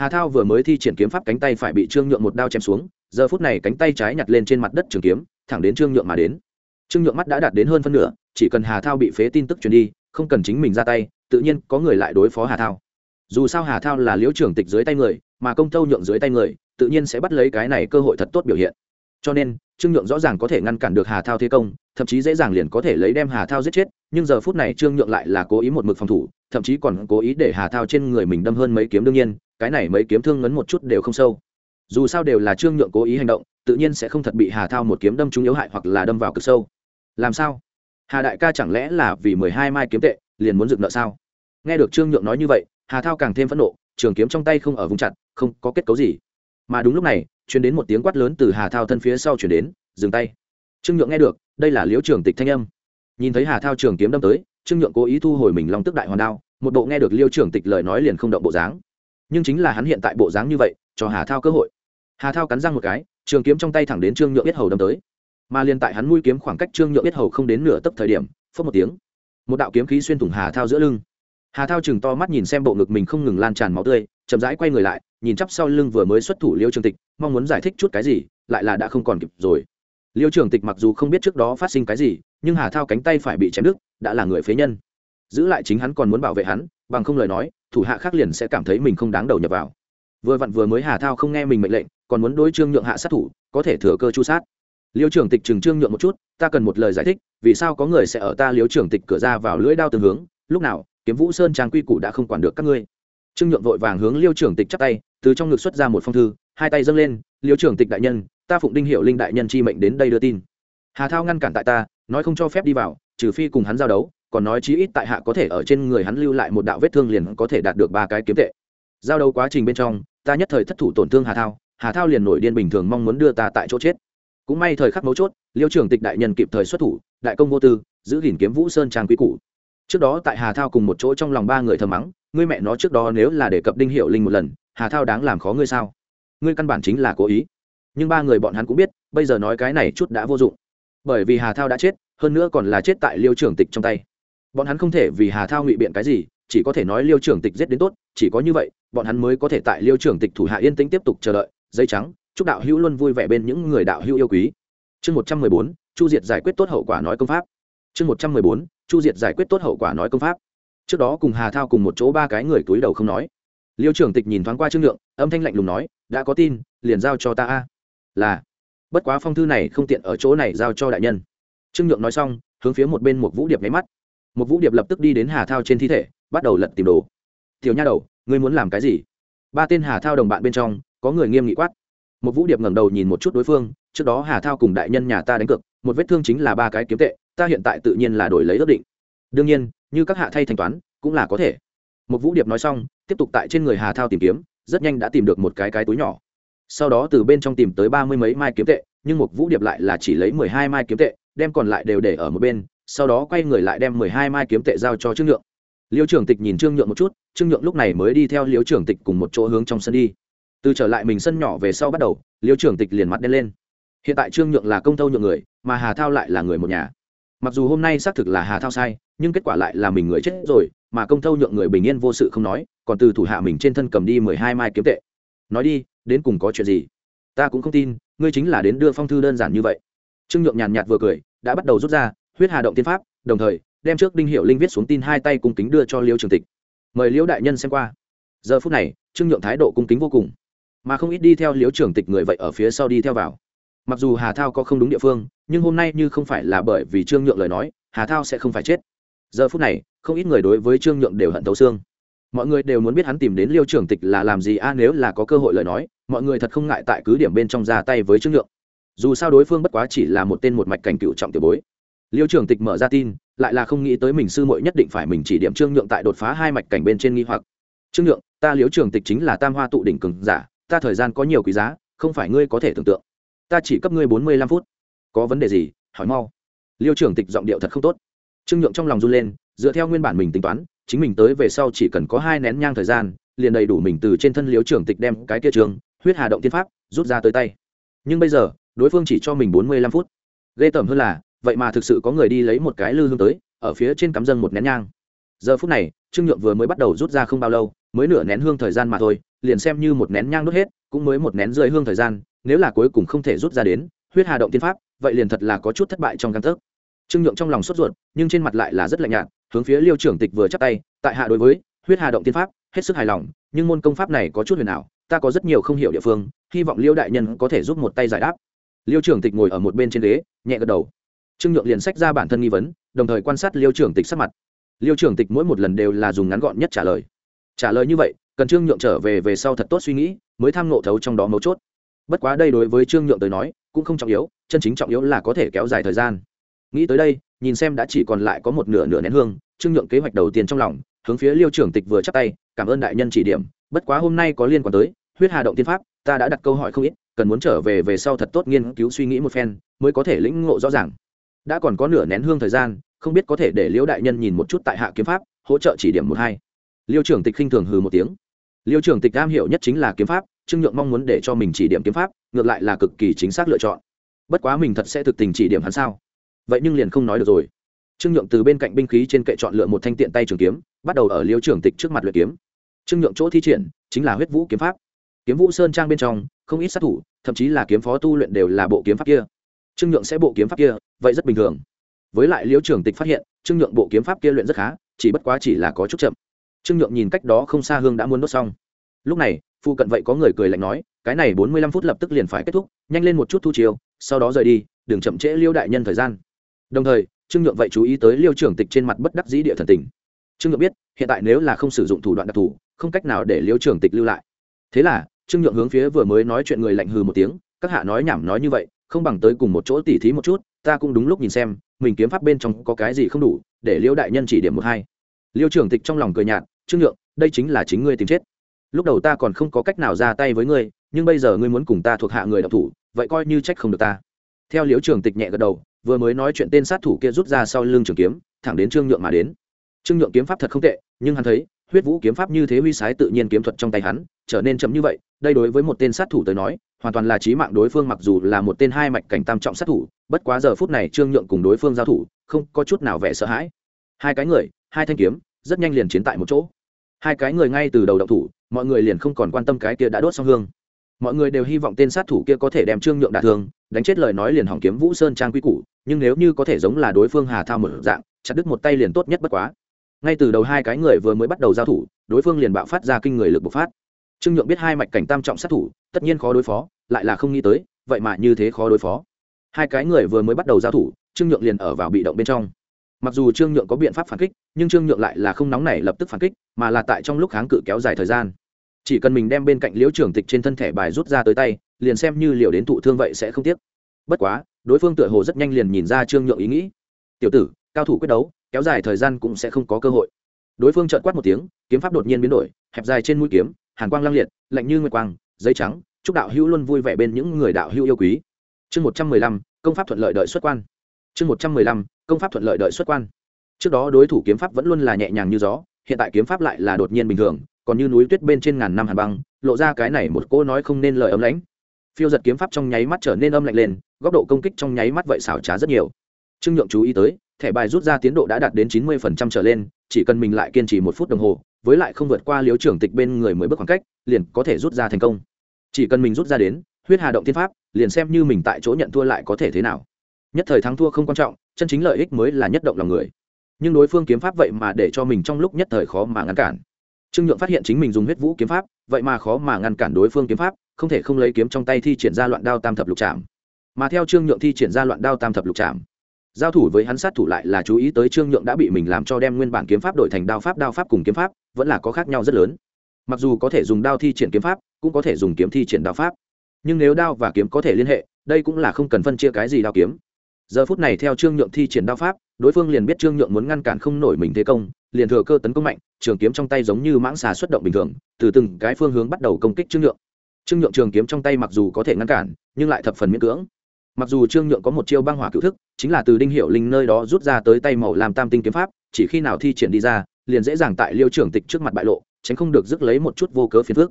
hà thao vừa mới thi triển kiếm pháp cánh tay phải bị trương nhượng một đao chém xuống, giờ phút này cánh tay trái nhặt lên trên mặt đất trường kiếm, thẳng đến trương nhượng mà đến. Trương nhượng mắt đã đạt đến hơn phân nửa, chỉ cần hà thao bị phế tin tức truyền đi, không cần chính mình ra tay, tự nhiên có người lại đối phó hà thao. Dù sao hà thao là liễu trưởng tịch dưới tay người, mà công tâu nhượng dưới tay người, tự nhiên sẽ bắt lấy cái này cơ hội thật tốt biểu hiện. Cho nên, trương nhượng rõ ràng có thể ngăn cản được hà thao thế công, thậm chí dễ dàng liền có thể lấy đem hà thao giết chết, nhưng giờ phút này trương nhượng lại là cố ý một mực phòng thủ, thậm chí còn cố ý để hà thao trên người mình đâm hơn mấy kiếm đương nhiên cái này mấy kiếm thương ngấn một chút đều không sâu. Dù sao đều là trương nhượng cố ý hành động, tự nhiên sẽ không thật bị hà thao một kiếm đâm trúng yếu hại hoặc là đâm vào cực sâu. Làm sao? Hà đại ca chẳng lẽ là vì mười hai mai kiếm tệ, liền muốn dựng nợ sao? Nghe được trương nhượng nói như vậy, hà thao càng thêm phẫn nộ, trường kiếm trong tay không ở vùng chặt, không có kết cấu gì. Mà đúng lúc này chuyển đến một tiếng quát lớn từ hà thao thân phía sau chuyển đến, dừng tay. Trương nhượng nghe được, đây là liễu trường tịch thanh âm. Nhìn thấy hà thao trường kiếm đâm tới, trương nhượng cố ý thu hồi mình long tức đại hoàn đao, một bộ nghe được liêu trưởng tịch lời nói liền không động bộ dáng nhưng chính là hắn hiện tại bộ dáng như vậy, cho hà thao cơ hội. Hà thao cắn răng một cái, trường kiếm trong tay thẳng đến trương nhượng biết hầu đâm tới. Mà liền tại hắn mũi kiếm khoảng cách trương nhượng biết hầu không đến nửa tấc thời điểm phớt một tiếng, một đạo kiếm khí xuyên thủng hà thao giữa lưng. Hà thao chừng to mắt nhìn xem bộ ngực mình không ngừng lan tràn máu tươi, chậm rãi quay người lại, nhìn chắp sau lưng vừa mới xuất thủ liêu trường tịch, mong muốn giải thích chút cái gì, lại là đã không còn kịp rồi. Liêu trường tịch mặc dù không biết trước đó phát sinh cái gì, nhưng hà thao cánh tay phải bị chém đứt, đã là người phế nhân. Giữ lại chính hắn còn muốn bảo vệ hắn, bằng không lời nói thủ hạ khác liền sẽ cảm thấy mình không đáng đầu nhập vào. Vừa vặn vừa mới hà thao không nghe mình mệnh lệnh, còn muốn đối trương nhượng hạ sát thủ, có thể thừa cơ chu sát. Liêu trưởng tịch trừng trương nhượng một chút, ta cần một lời giải thích, vì sao có người sẽ ở ta liêu trưởng tịch cửa ra vào lưỡi đao từng hướng? Lúc nào, kiếm vũ sơn trang quy củ đã không quản được các ngươi. Trương nhượng vội vàng hướng liêu trưởng tịch chắp tay, từ trong ngực xuất ra một phong thư, hai tay dâng lên, liêu trưởng tịch đại nhân, ta phụng đinh hiệu linh đại nhân chi mệnh đến đây đưa tin. Hà thao ngăn cản tại ta, nói không cho phép đi vào, trừ phi cùng hắn giao đấu còn nói chí ít tại hạ có thể ở trên người hắn lưu lại một đạo vết thương liền có thể đạt được ba cái kiếm tệ. Giao đấu quá trình bên trong, ta nhất thời thất thủ tổn thương hà thao hà thao liền nổi điên bình thường mong muốn đưa ta tại chỗ chết. Cũng may thời khắc mấu chốt, liêu trưởng tịch đại nhân kịp thời xuất thủ, đại công vô tư, giữ gìn kiếm vũ sơn trang quý cũ trước đó tại hà thao cùng một chỗ trong lòng ba người thầm mắng, ngươi mẹ nó trước đó nếu là để cập đinh hiệu linh một lần, hà thao đáng làm khó ngươi sao? Ngươi căn bản chính là cố ý. Nhưng ba người bọn hắn cũng biết, bây giờ nói cái này chút đã vô dụng. Bởi vì hà thao đã chết, hơn nữa còn là chết tại liêu trưởng tịch trong tay bọn hắn không thể vì hà thao ngụy biện cái gì, chỉ có thể nói liêu trưởng tịch giết đến tốt, chỉ có như vậy, bọn hắn mới có thể tại liêu trưởng tịch thủ hạ yên tĩnh tiếp tục chờ đợi. Dây trắng, chúc đạo hữu luôn vui vẻ bên những người đạo hữu yêu quý. Chương một trăm mười bốn, chu diệt giải quyết tốt hậu quả nói công pháp. Chương một trăm mười bốn, chu diệt giải quyết tốt hậu quả nói công pháp. Trước đó cùng hà thao cùng một chỗ ba cái người túi đầu không nói. Liêu trưởng tịch nhìn thoáng qua trương lượng, âm thanh lạnh lùng nói, đã có tin, liền giao cho ta a. Là, bất quá phong thư này không tiện ở chỗ này giao cho đại nhân. Trương nhượng nói xong, hướng phía một bên một vũ điệp nháy mắt một vũ điệp lập tức đi đến hà thao trên thi thể, bắt đầu lật tìm đồ. Tiểu nha đầu, ngươi muốn làm cái gì? Ba tên hà thao đồng bạn bên trong, có người nghiêm nghị quát. Một vũ điệp ngẩng đầu nhìn một chút đối phương, trước đó hà thao cùng đại nhân nhà ta đánh cược, một vết thương chính là ba cái kiếm tệ, ta hiện tại tự nhiên là đổi lấy ước định. Đương nhiên, như các hạ thay thanh toán, cũng là có thể. Một vũ điệp nói xong, tiếp tục tại trên người hà thao tìm kiếm, rất nhanh đã tìm được một cái cái túi nhỏ. Sau đó từ bên trong tìm tới ba mươi mấy mai kiếm tệ, nhưng một vũ điệp lại là chỉ lấy mười hai mai kiếm tệ, đem còn lại đều để ở một bên sau đó quay người lại đem mười hai mai kiếm tệ giao cho trương nhượng. Liêu trưởng tịch nhìn trương nhượng một chút, trương nhượng lúc này mới đi theo liêu trưởng tịch cùng một chỗ hướng trong sân đi. Từ trở lại mình sân nhỏ về sau bắt đầu, liêu trưởng tịch liền mặt đen lên. Hiện tại trương nhượng là công tâu nhượng người, mà hà thao lại là người một nhà. Mặc dù hôm nay xác thực là hà thao sai, nhưng kết quả lại là mình người chết rồi, mà công tâu nhượng người bình yên vô sự không nói, còn từ thủ hạ mình trên thân cầm đi mười hai mai kiếm tệ. Nói đi, đến cùng có chuyện gì? Ta cũng không tin, ngươi chính là đến đưa phong thư đơn giản như vậy. Trương nhượng nhàn nhạt vừa cười, đã bắt đầu rút ra huyết hà động tiên pháp, đồng thời, đem trước đinh hiệu linh viết xuống tin hai tay cung kính đưa cho liêu trường tịch. Mời liễu đại nhân xem qua. Giờ phút này, trương nhượng thái độ cung kính vô cùng. Mà không ít đi theo liễu trường tịch người vậy ở phía sau đi theo vào. Mặc dù hà thao có không đúng địa phương, nhưng hôm nay như không phải là bởi vì trương nhượng lời nói, hà thao sẽ không phải chết. Giờ phút này, không ít người đối với trương nhượng đều hận thấu xương. Mọi người đều muốn biết hắn tìm đến liêu trưởng tịch là làm gì, a, nếu là có cơ hội lời nói, mọi người thật không ngại tại cứ điểm bên trong ra tay với trương nhượng. Dù sao đối phương bất quá chỉ là một tên một mạch cảnh cựu trọng tiểu bối liêu trưởng tịch mở ra tin, lại là không nghĩ tới mình sư muội nhất định phải mình chỉ điểm trương nhượng tại đột phá hai mạch cảnh bên trên nghi hoặc. Trương nhượng, ta liêu trưởng tịch chính là tam hoa tụ đỉnh cường giả, ta thời gian có nhiều quý giá, không phải ngươi có thể tưởng tượng. Ta chỉ cấp ngươi bốn mươi lăm phút. Có vấn đề gì, hỏi mau. Liêu trưởng tịch giọng điệu thật không tốt. Trương nhượng trong lòng run lên, dựa theo nguyên bản mình tính toán, chính mình tới về sau chỉ cần có hai nén nhang thời gian, liền đầy đủ mình từ trên thân liêu trưởng tịch đem cái kia trường, huyết hà động tiên pháp, rút ra tới tay. Nhưng bây giờ, đối phương chỉ cho mình bốn mươi lăm phút. Ghê tởm hơn là vậy mà thực sự có người đi lấy một cái lư hương tới, ở phía trên cắm dâng một nén nhang. Giờ phút này, trương nhượng vừa mới bắt đầu rút ra không bao lâu, mới nửa nén hương thời gian mà thôi, liền xem như một nén nhang đốt hết, cũng mới một nén rơi hương thời gian, nếu là cuối cùng không thể rút ra đến, huyết hà động tiên pháp, vậy liền thật là có chút thất bại trong căn thức trương nhượng trong lòng sốt ruột, nhưng trên mặt lại là rất lạnh nhạt, hướng phía liêu trưởng tịch vừa chắp tay, tại hạ đối với huyết hà động tiên pháp, hết sức hài lòng, nhưng môn công pháp này có chút huyền ảo, ta có rất nhiều không hiểu địa phương, hy vọng liêu đại nhân có thể giúp một tay giải đáp. Liêu trưởng tịch ngồi ở một bên trên ghế, nhẹ gật đầu trương nhượng liền sách ra bản thân nghi vấn, đồng thời quan sát liêu trưởng tịch sắc mặt. Liêu trưởng tịch mỗi một lần đều là dùng ngắn gọn nhất trả lời. Trả lời như vậy, cần trương nhượng trở về về sau thật tốt suy nghĩ, mới tham nộ thấu trong đó mấu chốt. Bất quá đây đối với trương nhượng tới nói, cũng không trọng yếu, chân chính trọng yếu là có thể kéo dài thời gian. Nghĩ tới đây, nhìn xem đã chỉ còn lại có một nửa nửa nén hương, trương nhượng kế hoạch đầu tiên trong lòng, hướng phía liêu trưởng tịch vừa chắp tay, cảm ơn đại nhân chỉ điểm, bất quá hôm nay có liên quan tới, huyết hà động tiên pháp, ta đã đặt câu hỏi không ít, cần muốn trở về về sau thật tốt nghiên cứu suy nghĩ một phen, mới có thể lĩnh ngộ rõ ràng đã còn có nửa nén hương thời gian, không biết có thể để liêu đại nhân nhìn một chút tại hạ kiếm pháp, hỗ trợ chỉ điểm một hai. Liêu trưởng tịch khinh thường hừ một tiếng. Liêu trưởng tịch am hiểu nhất chính là kiếm pháp, trương nhượng mong muốn để cho mình chỉ điểm kiếm pháp, ngược lại là cực kỳ chính xác lựa chọn. Bất quá mình thật sẽ thực tình chỉ điểm hắn sao? Vậy nhưng liền không nói được rồi. Trương nhượng từ bên cạnh binh khí trên kệ chọn lựa một thanh tiện tay trường kiếm, bắt đầu ở liêu trưởng tịch trước mặt luyện kiếm. Trương nhượng chỗ thi triển chính là huyết vũ kiếm pháp. Kiếm vũ sơn trang bên trong, không ít sát thủ, thậm chí là kiếm phó tu luyện đều là bộ kiếm pháp kia trương nhượng sẽ bộ kiếm pháp kia, vậy rất bình thường. Với lại liêu trưởng tịch phát hiện, trương nhượng bộ kiếm pháp kia luyện rất khá, chỉ bất quá chỉ là có chút chậm. Trương nhượng nhìn cách đó không xa hương đã muốn đốt xong. Lúc này phụ cận vậy có người cười lạnh nói, cái này bốn mươi lăm phút lập tức liền phải kết thúc, nhanh lên một chút thu chiều sau đó rời đi, đừng chậm trễ liêu đại nhân thời gian. Đồng thời, trương nhượng vậy chú ý tới liêu trưởng tịch trên mặt bất đắc dĩ địa thần tình. Trương nhượng biết, hiện tại nếu là không sử dụng thủ đoạn đặc thù, không cách nào để liêu trưởng tịch lưu lại. Thế là, trương nhượng hướng phía vừa mới nói chuyện người lạnh hừ một tiếng, các hạ nói nhảm nói như vậy không bằng tới cùng một chỗ tỉ thí một chút, ta cũng đúng lúc nhìn xem, mình kiếm pháp bên trong có cái gì không đủ, để liêu đại nhân chỉ điểm một hai. Liêu trưởng tịch trong lòng cười nhạt, trương nhượng, đây chính là chính ngươi tìm chết. Lúc đầu ta còn không có cách nào ra tay với ngươi, nhưng bây giờ ngươi muốn cùng ta thuộc hạ người đọc thủ, vậy coi như trách không được ta. Theo liễu trưởng tịch nhẹ gật đầu, vừa mới nói chuyện tên sát thủ kia rút ra sau lưng trường kiếm, thẳng đến trương nhượng mà đến. Trương nhượng kiếm pháp thật không tệ, nhưng hắn thấy, huyết vũ kiếm pháp như thế huy sái tự nhiên kiếm thuật trong tay hắn, trở nên chấm như vậy, đây đối với một tên sát thủ tới nói hoàn toàn là trí mạng đối phương mặc dù là một tên hai mạch cảnh tam trọng sát thủ, bất quá giờ phút này trương nhượng cùng đối phương giao thủ, không có chút nào vẻ sợ hãi. Hai cái người, hai thanh kiếm, rất nhanh liền chiến tại một chỗ. Hai cái người ngay từ đầu động thủ, mọi người liền không còn quan tâm cái kia đã đốt xong hương. Mọi người đều hy vọng tên sát thủ kia có thể đem trương nhượng đả thương, đánh chết lời nói liền hỏng kiếm vũ sơn trang quy củ, nhưng nếu như có thể giống là đối phương hà thao một dạng, chặt đứt một tay liền tốt nhất bất quá. Ngay từ đầu hai cái người vừa mới bắt đầu giao thủ, đối phương liền bạo phát ra kinh người lực bộc phát trương nhượng biết hai mạch cảnh tam trọng sát thủ, tất nhiên khó đối phó, lại là không nghĩ tới, vậy mà như thế khó đối phó. Hai cái người vừa mới bắt đầu giao thủ, trương nhượng liền ở vào bị động bên trong. Mặc dù trương nhượng có biện pháp phản kích, nhưng trương nhượng lại là không nóng nảy lập tức phản kích, mà là tại trong lúc kháng cự kéo dài thời gian. Chỉ cần mình đem bên cạnh liễu trưởng tịch trên thân thể bài rút ra tới tay, liền xem như liều đến thụ thương vậy sẽ không tiếc. Bất quá, đối phương tựa hồ rất nhanh liền nhìn ra trương nhượng ý nghĩ. Tiểu tử, cao thủ quyết đấu, kéo dài thời gian cũng sẽ không có cơ hội. Đối phương trợn quát một tiếng, kiếm pháp đột nhiên biến đổi, hẹp dài trên mũi kiếm hàn quang lăng liệt, lạnh như nguyệt quang, giấy trắng, chúc đạo hữu luôn vui vẻ bên những người đạo hữu yêu quý. Chương một trăm mười lăm, công pháp thuận lợi đợi xuất quan. Chương một trăm mười lăm, công pháp thuận lợi đợi xuất quan. Trước đó đối thủ kiếm pháp vẫn luôn là nhẹ nhàng như gió, hiện tại kiếm pháp lại là đột nhiên bình thường, còn như núi tuyết bên trên ngàn năm hàn băng, lộ ra cái này một cô nói không nên lời ấm lãnh. Phiêu giật kiếm pháp trong nháy mắt trở nên âm lạnh lên, góc độ công kích trong nháy mắt vậy xảo trá rất nhiều. Trương nhượng chú ý tới, thẻ bài rút ra tiến độ đã đạt đến chín mươi phần trăm trở lên, chỉ cần mình lại kiên trì một phút đồng hồ với lại không vượt qua liếu trưởng tịch bên người mới bước khoảng cách, liền có thể rút ra thành công. Chỉ cần mình rút ra đến, huyết hà động thiên pháp, liền xem như mình tại chỗ nhận thua lại có thể thế nào. Nhất thời thắng thua không quan trọng, chân chính lợi ích mới là nhất động lòng người. Nhưng đối phương kiếm pháp vậy mà để cho mình trong lúc nhất thời khó mà ngăn cản. Trương nhượng phát hiện chính mình dùng huyết vũ kiếm pháp, vậy mà khó mà ngăn cản đối phương kiếm pháp, không thể không lấy kiếm trong tay thi triển ra loạn đao tam thập lục trạm mà theo trương nhượng thi triển ra loạn đao tam thập lục trạm giao thủ với hắn sát thủ lại là chú ý tới trương nhượng đã bị mình làm cho đem nguyên bản kiếm pháp đổi thành đao pháp đao pháp cùng kiếm pháp vẫn là có khác nhau rất lớn. Mặc dù có thể dùng đao thi triển kiếm pháp, cũng có thể dùng kiếm thi triển đao pháp. Nhưng nếu đao và kiếm có thể liên hệ, đây cũng là không cần phân chia cái gì đao kiếm. Giờ phút này theo trương nhượng thi triển đao pháp, đối phương liền biết trương nhượng muốn ngăn cản không nổi mình thế công, liền thừa cơ tấn công mạnh, trường kiếm trong tay giống như mãng xà xuất động bình thường, từ từng cái phương hướng bắt đầu công kích trương nhượng. Trương nhượng trường kiếm trong tay mặc dù có thể ngăn cản, nhưng lại thập phần miễn cưỡng mặc dù trương nhượng có một chiêu băng hỏa cựu thức, chính là từ đinh hiệu linh nơi đó rút ra tới tay màu làm tam tinh kiếm pháp, chỉ khi nào thi triển đi ra, liền dễ dàng tại liêu trưởng tịch trước mặt bại lộ, tránh không được rước lấy một chút vô cớ phiền phước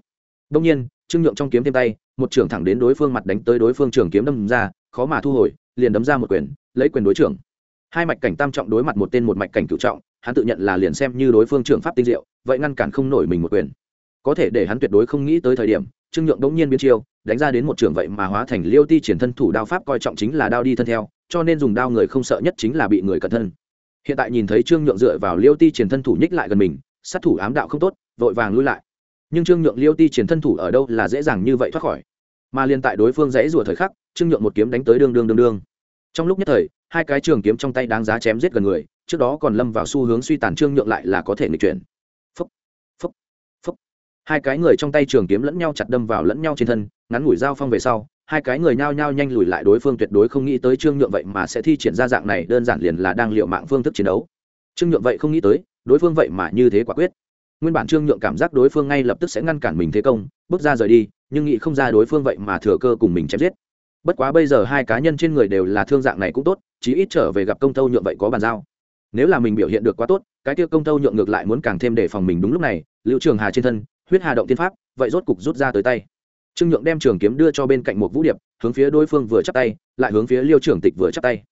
đông nhiên, trương nhượng trong kiếm thêm tay, một trưởng thẳng đến đối phương mặt đánh tới đối phương trường kiếm đâm ra, khó mà thu hồi, liền đấm ra một quyền, lấy quyền đối trưởng. Hai mạch cảnh tam trọng đối mặt một tên một mạch cảnh cựu trọng, hắn tự nhận là liền xem như đối phương trưởng pháp tinh diệu, vậy ngăn cản không nổi mình một quyền. Có thể để hắn tuyệt đối không nghĩ tới thời điểm trương nhượng đống nhiên biến chiêu, đánh ra đến một trường vậy mà hóa thành liêu ti triển thân thủ đao pháp coi trọng chính là đao đi thân theo, cho nên dùng đao người không sợ nhất chính là bị người cẩn thân. Hiện tại nhìn thấy trương nhượng dựa vào liêu ti triển thân thủ nhích lại gần mình, sát thủ ám đạo không tốt, vội vàng lui lại. Nhưng trương nhượng liêu ti triển thân thủ ở đâu là dễ dàng như vậy thoát khỏi. Mà liên tại đối phương dãy rủa thời khắc, trương nhượng một kiếm đánh tới đương đương đương đương. Trong lúc nhất thời, hai cái trường kiếm trong tay đáng giá chém giết gần người, trước đó còn lâm vào xu hướng suy tàn trương nhượng lại là có thể nghịch chuyển hai cái người trong tay trường kiếm lẫn nhau chặt đâm vào lẫn nhau trên thân, ngắn ngủi dao phong về sau, hai cái người nhao nhao nhanh lùi lại đối phương tuyệt đối không nghĩ tới trương nhượng vậy mà sẽ thi triển ra dạng này, đơn giản liền là đang liệu mạng phương thức chiến đấu. Trương nhượng vậy không nghĩ tới, đối phương vậy mà như thế quả quyết. Nguyên bản trương nhượng cảm giác đối phương ngay lập tức sẽ ngăn cản mình thế công, bước ra rời đi, nhưng nghĩ không ra đối phương vậy mà thừa cơ cùng mình chém giết. Bất quá bây giờ hai cá nhân trên người đều là thương dạng này cũng tốt, chí ít trở về gặp công tâu nhượng vậy có bàn giao. Nếu là mình biểu hiện được quá tốt, cái tiêu công tâu nhượng ngược lại muốn càng thêm đề phòng mình đúng lúc này liệu trường hà trên thân huyết hà động tiên pháp, vậy rốt cục rút ra tới tay. Trương nhượng đem trường kiếm đưa cho bên cạnh một vũ điệp, hướng phía đối phương vừa chắp tay, lại hướng phía liêu trưởng tịch vừa chắp tay.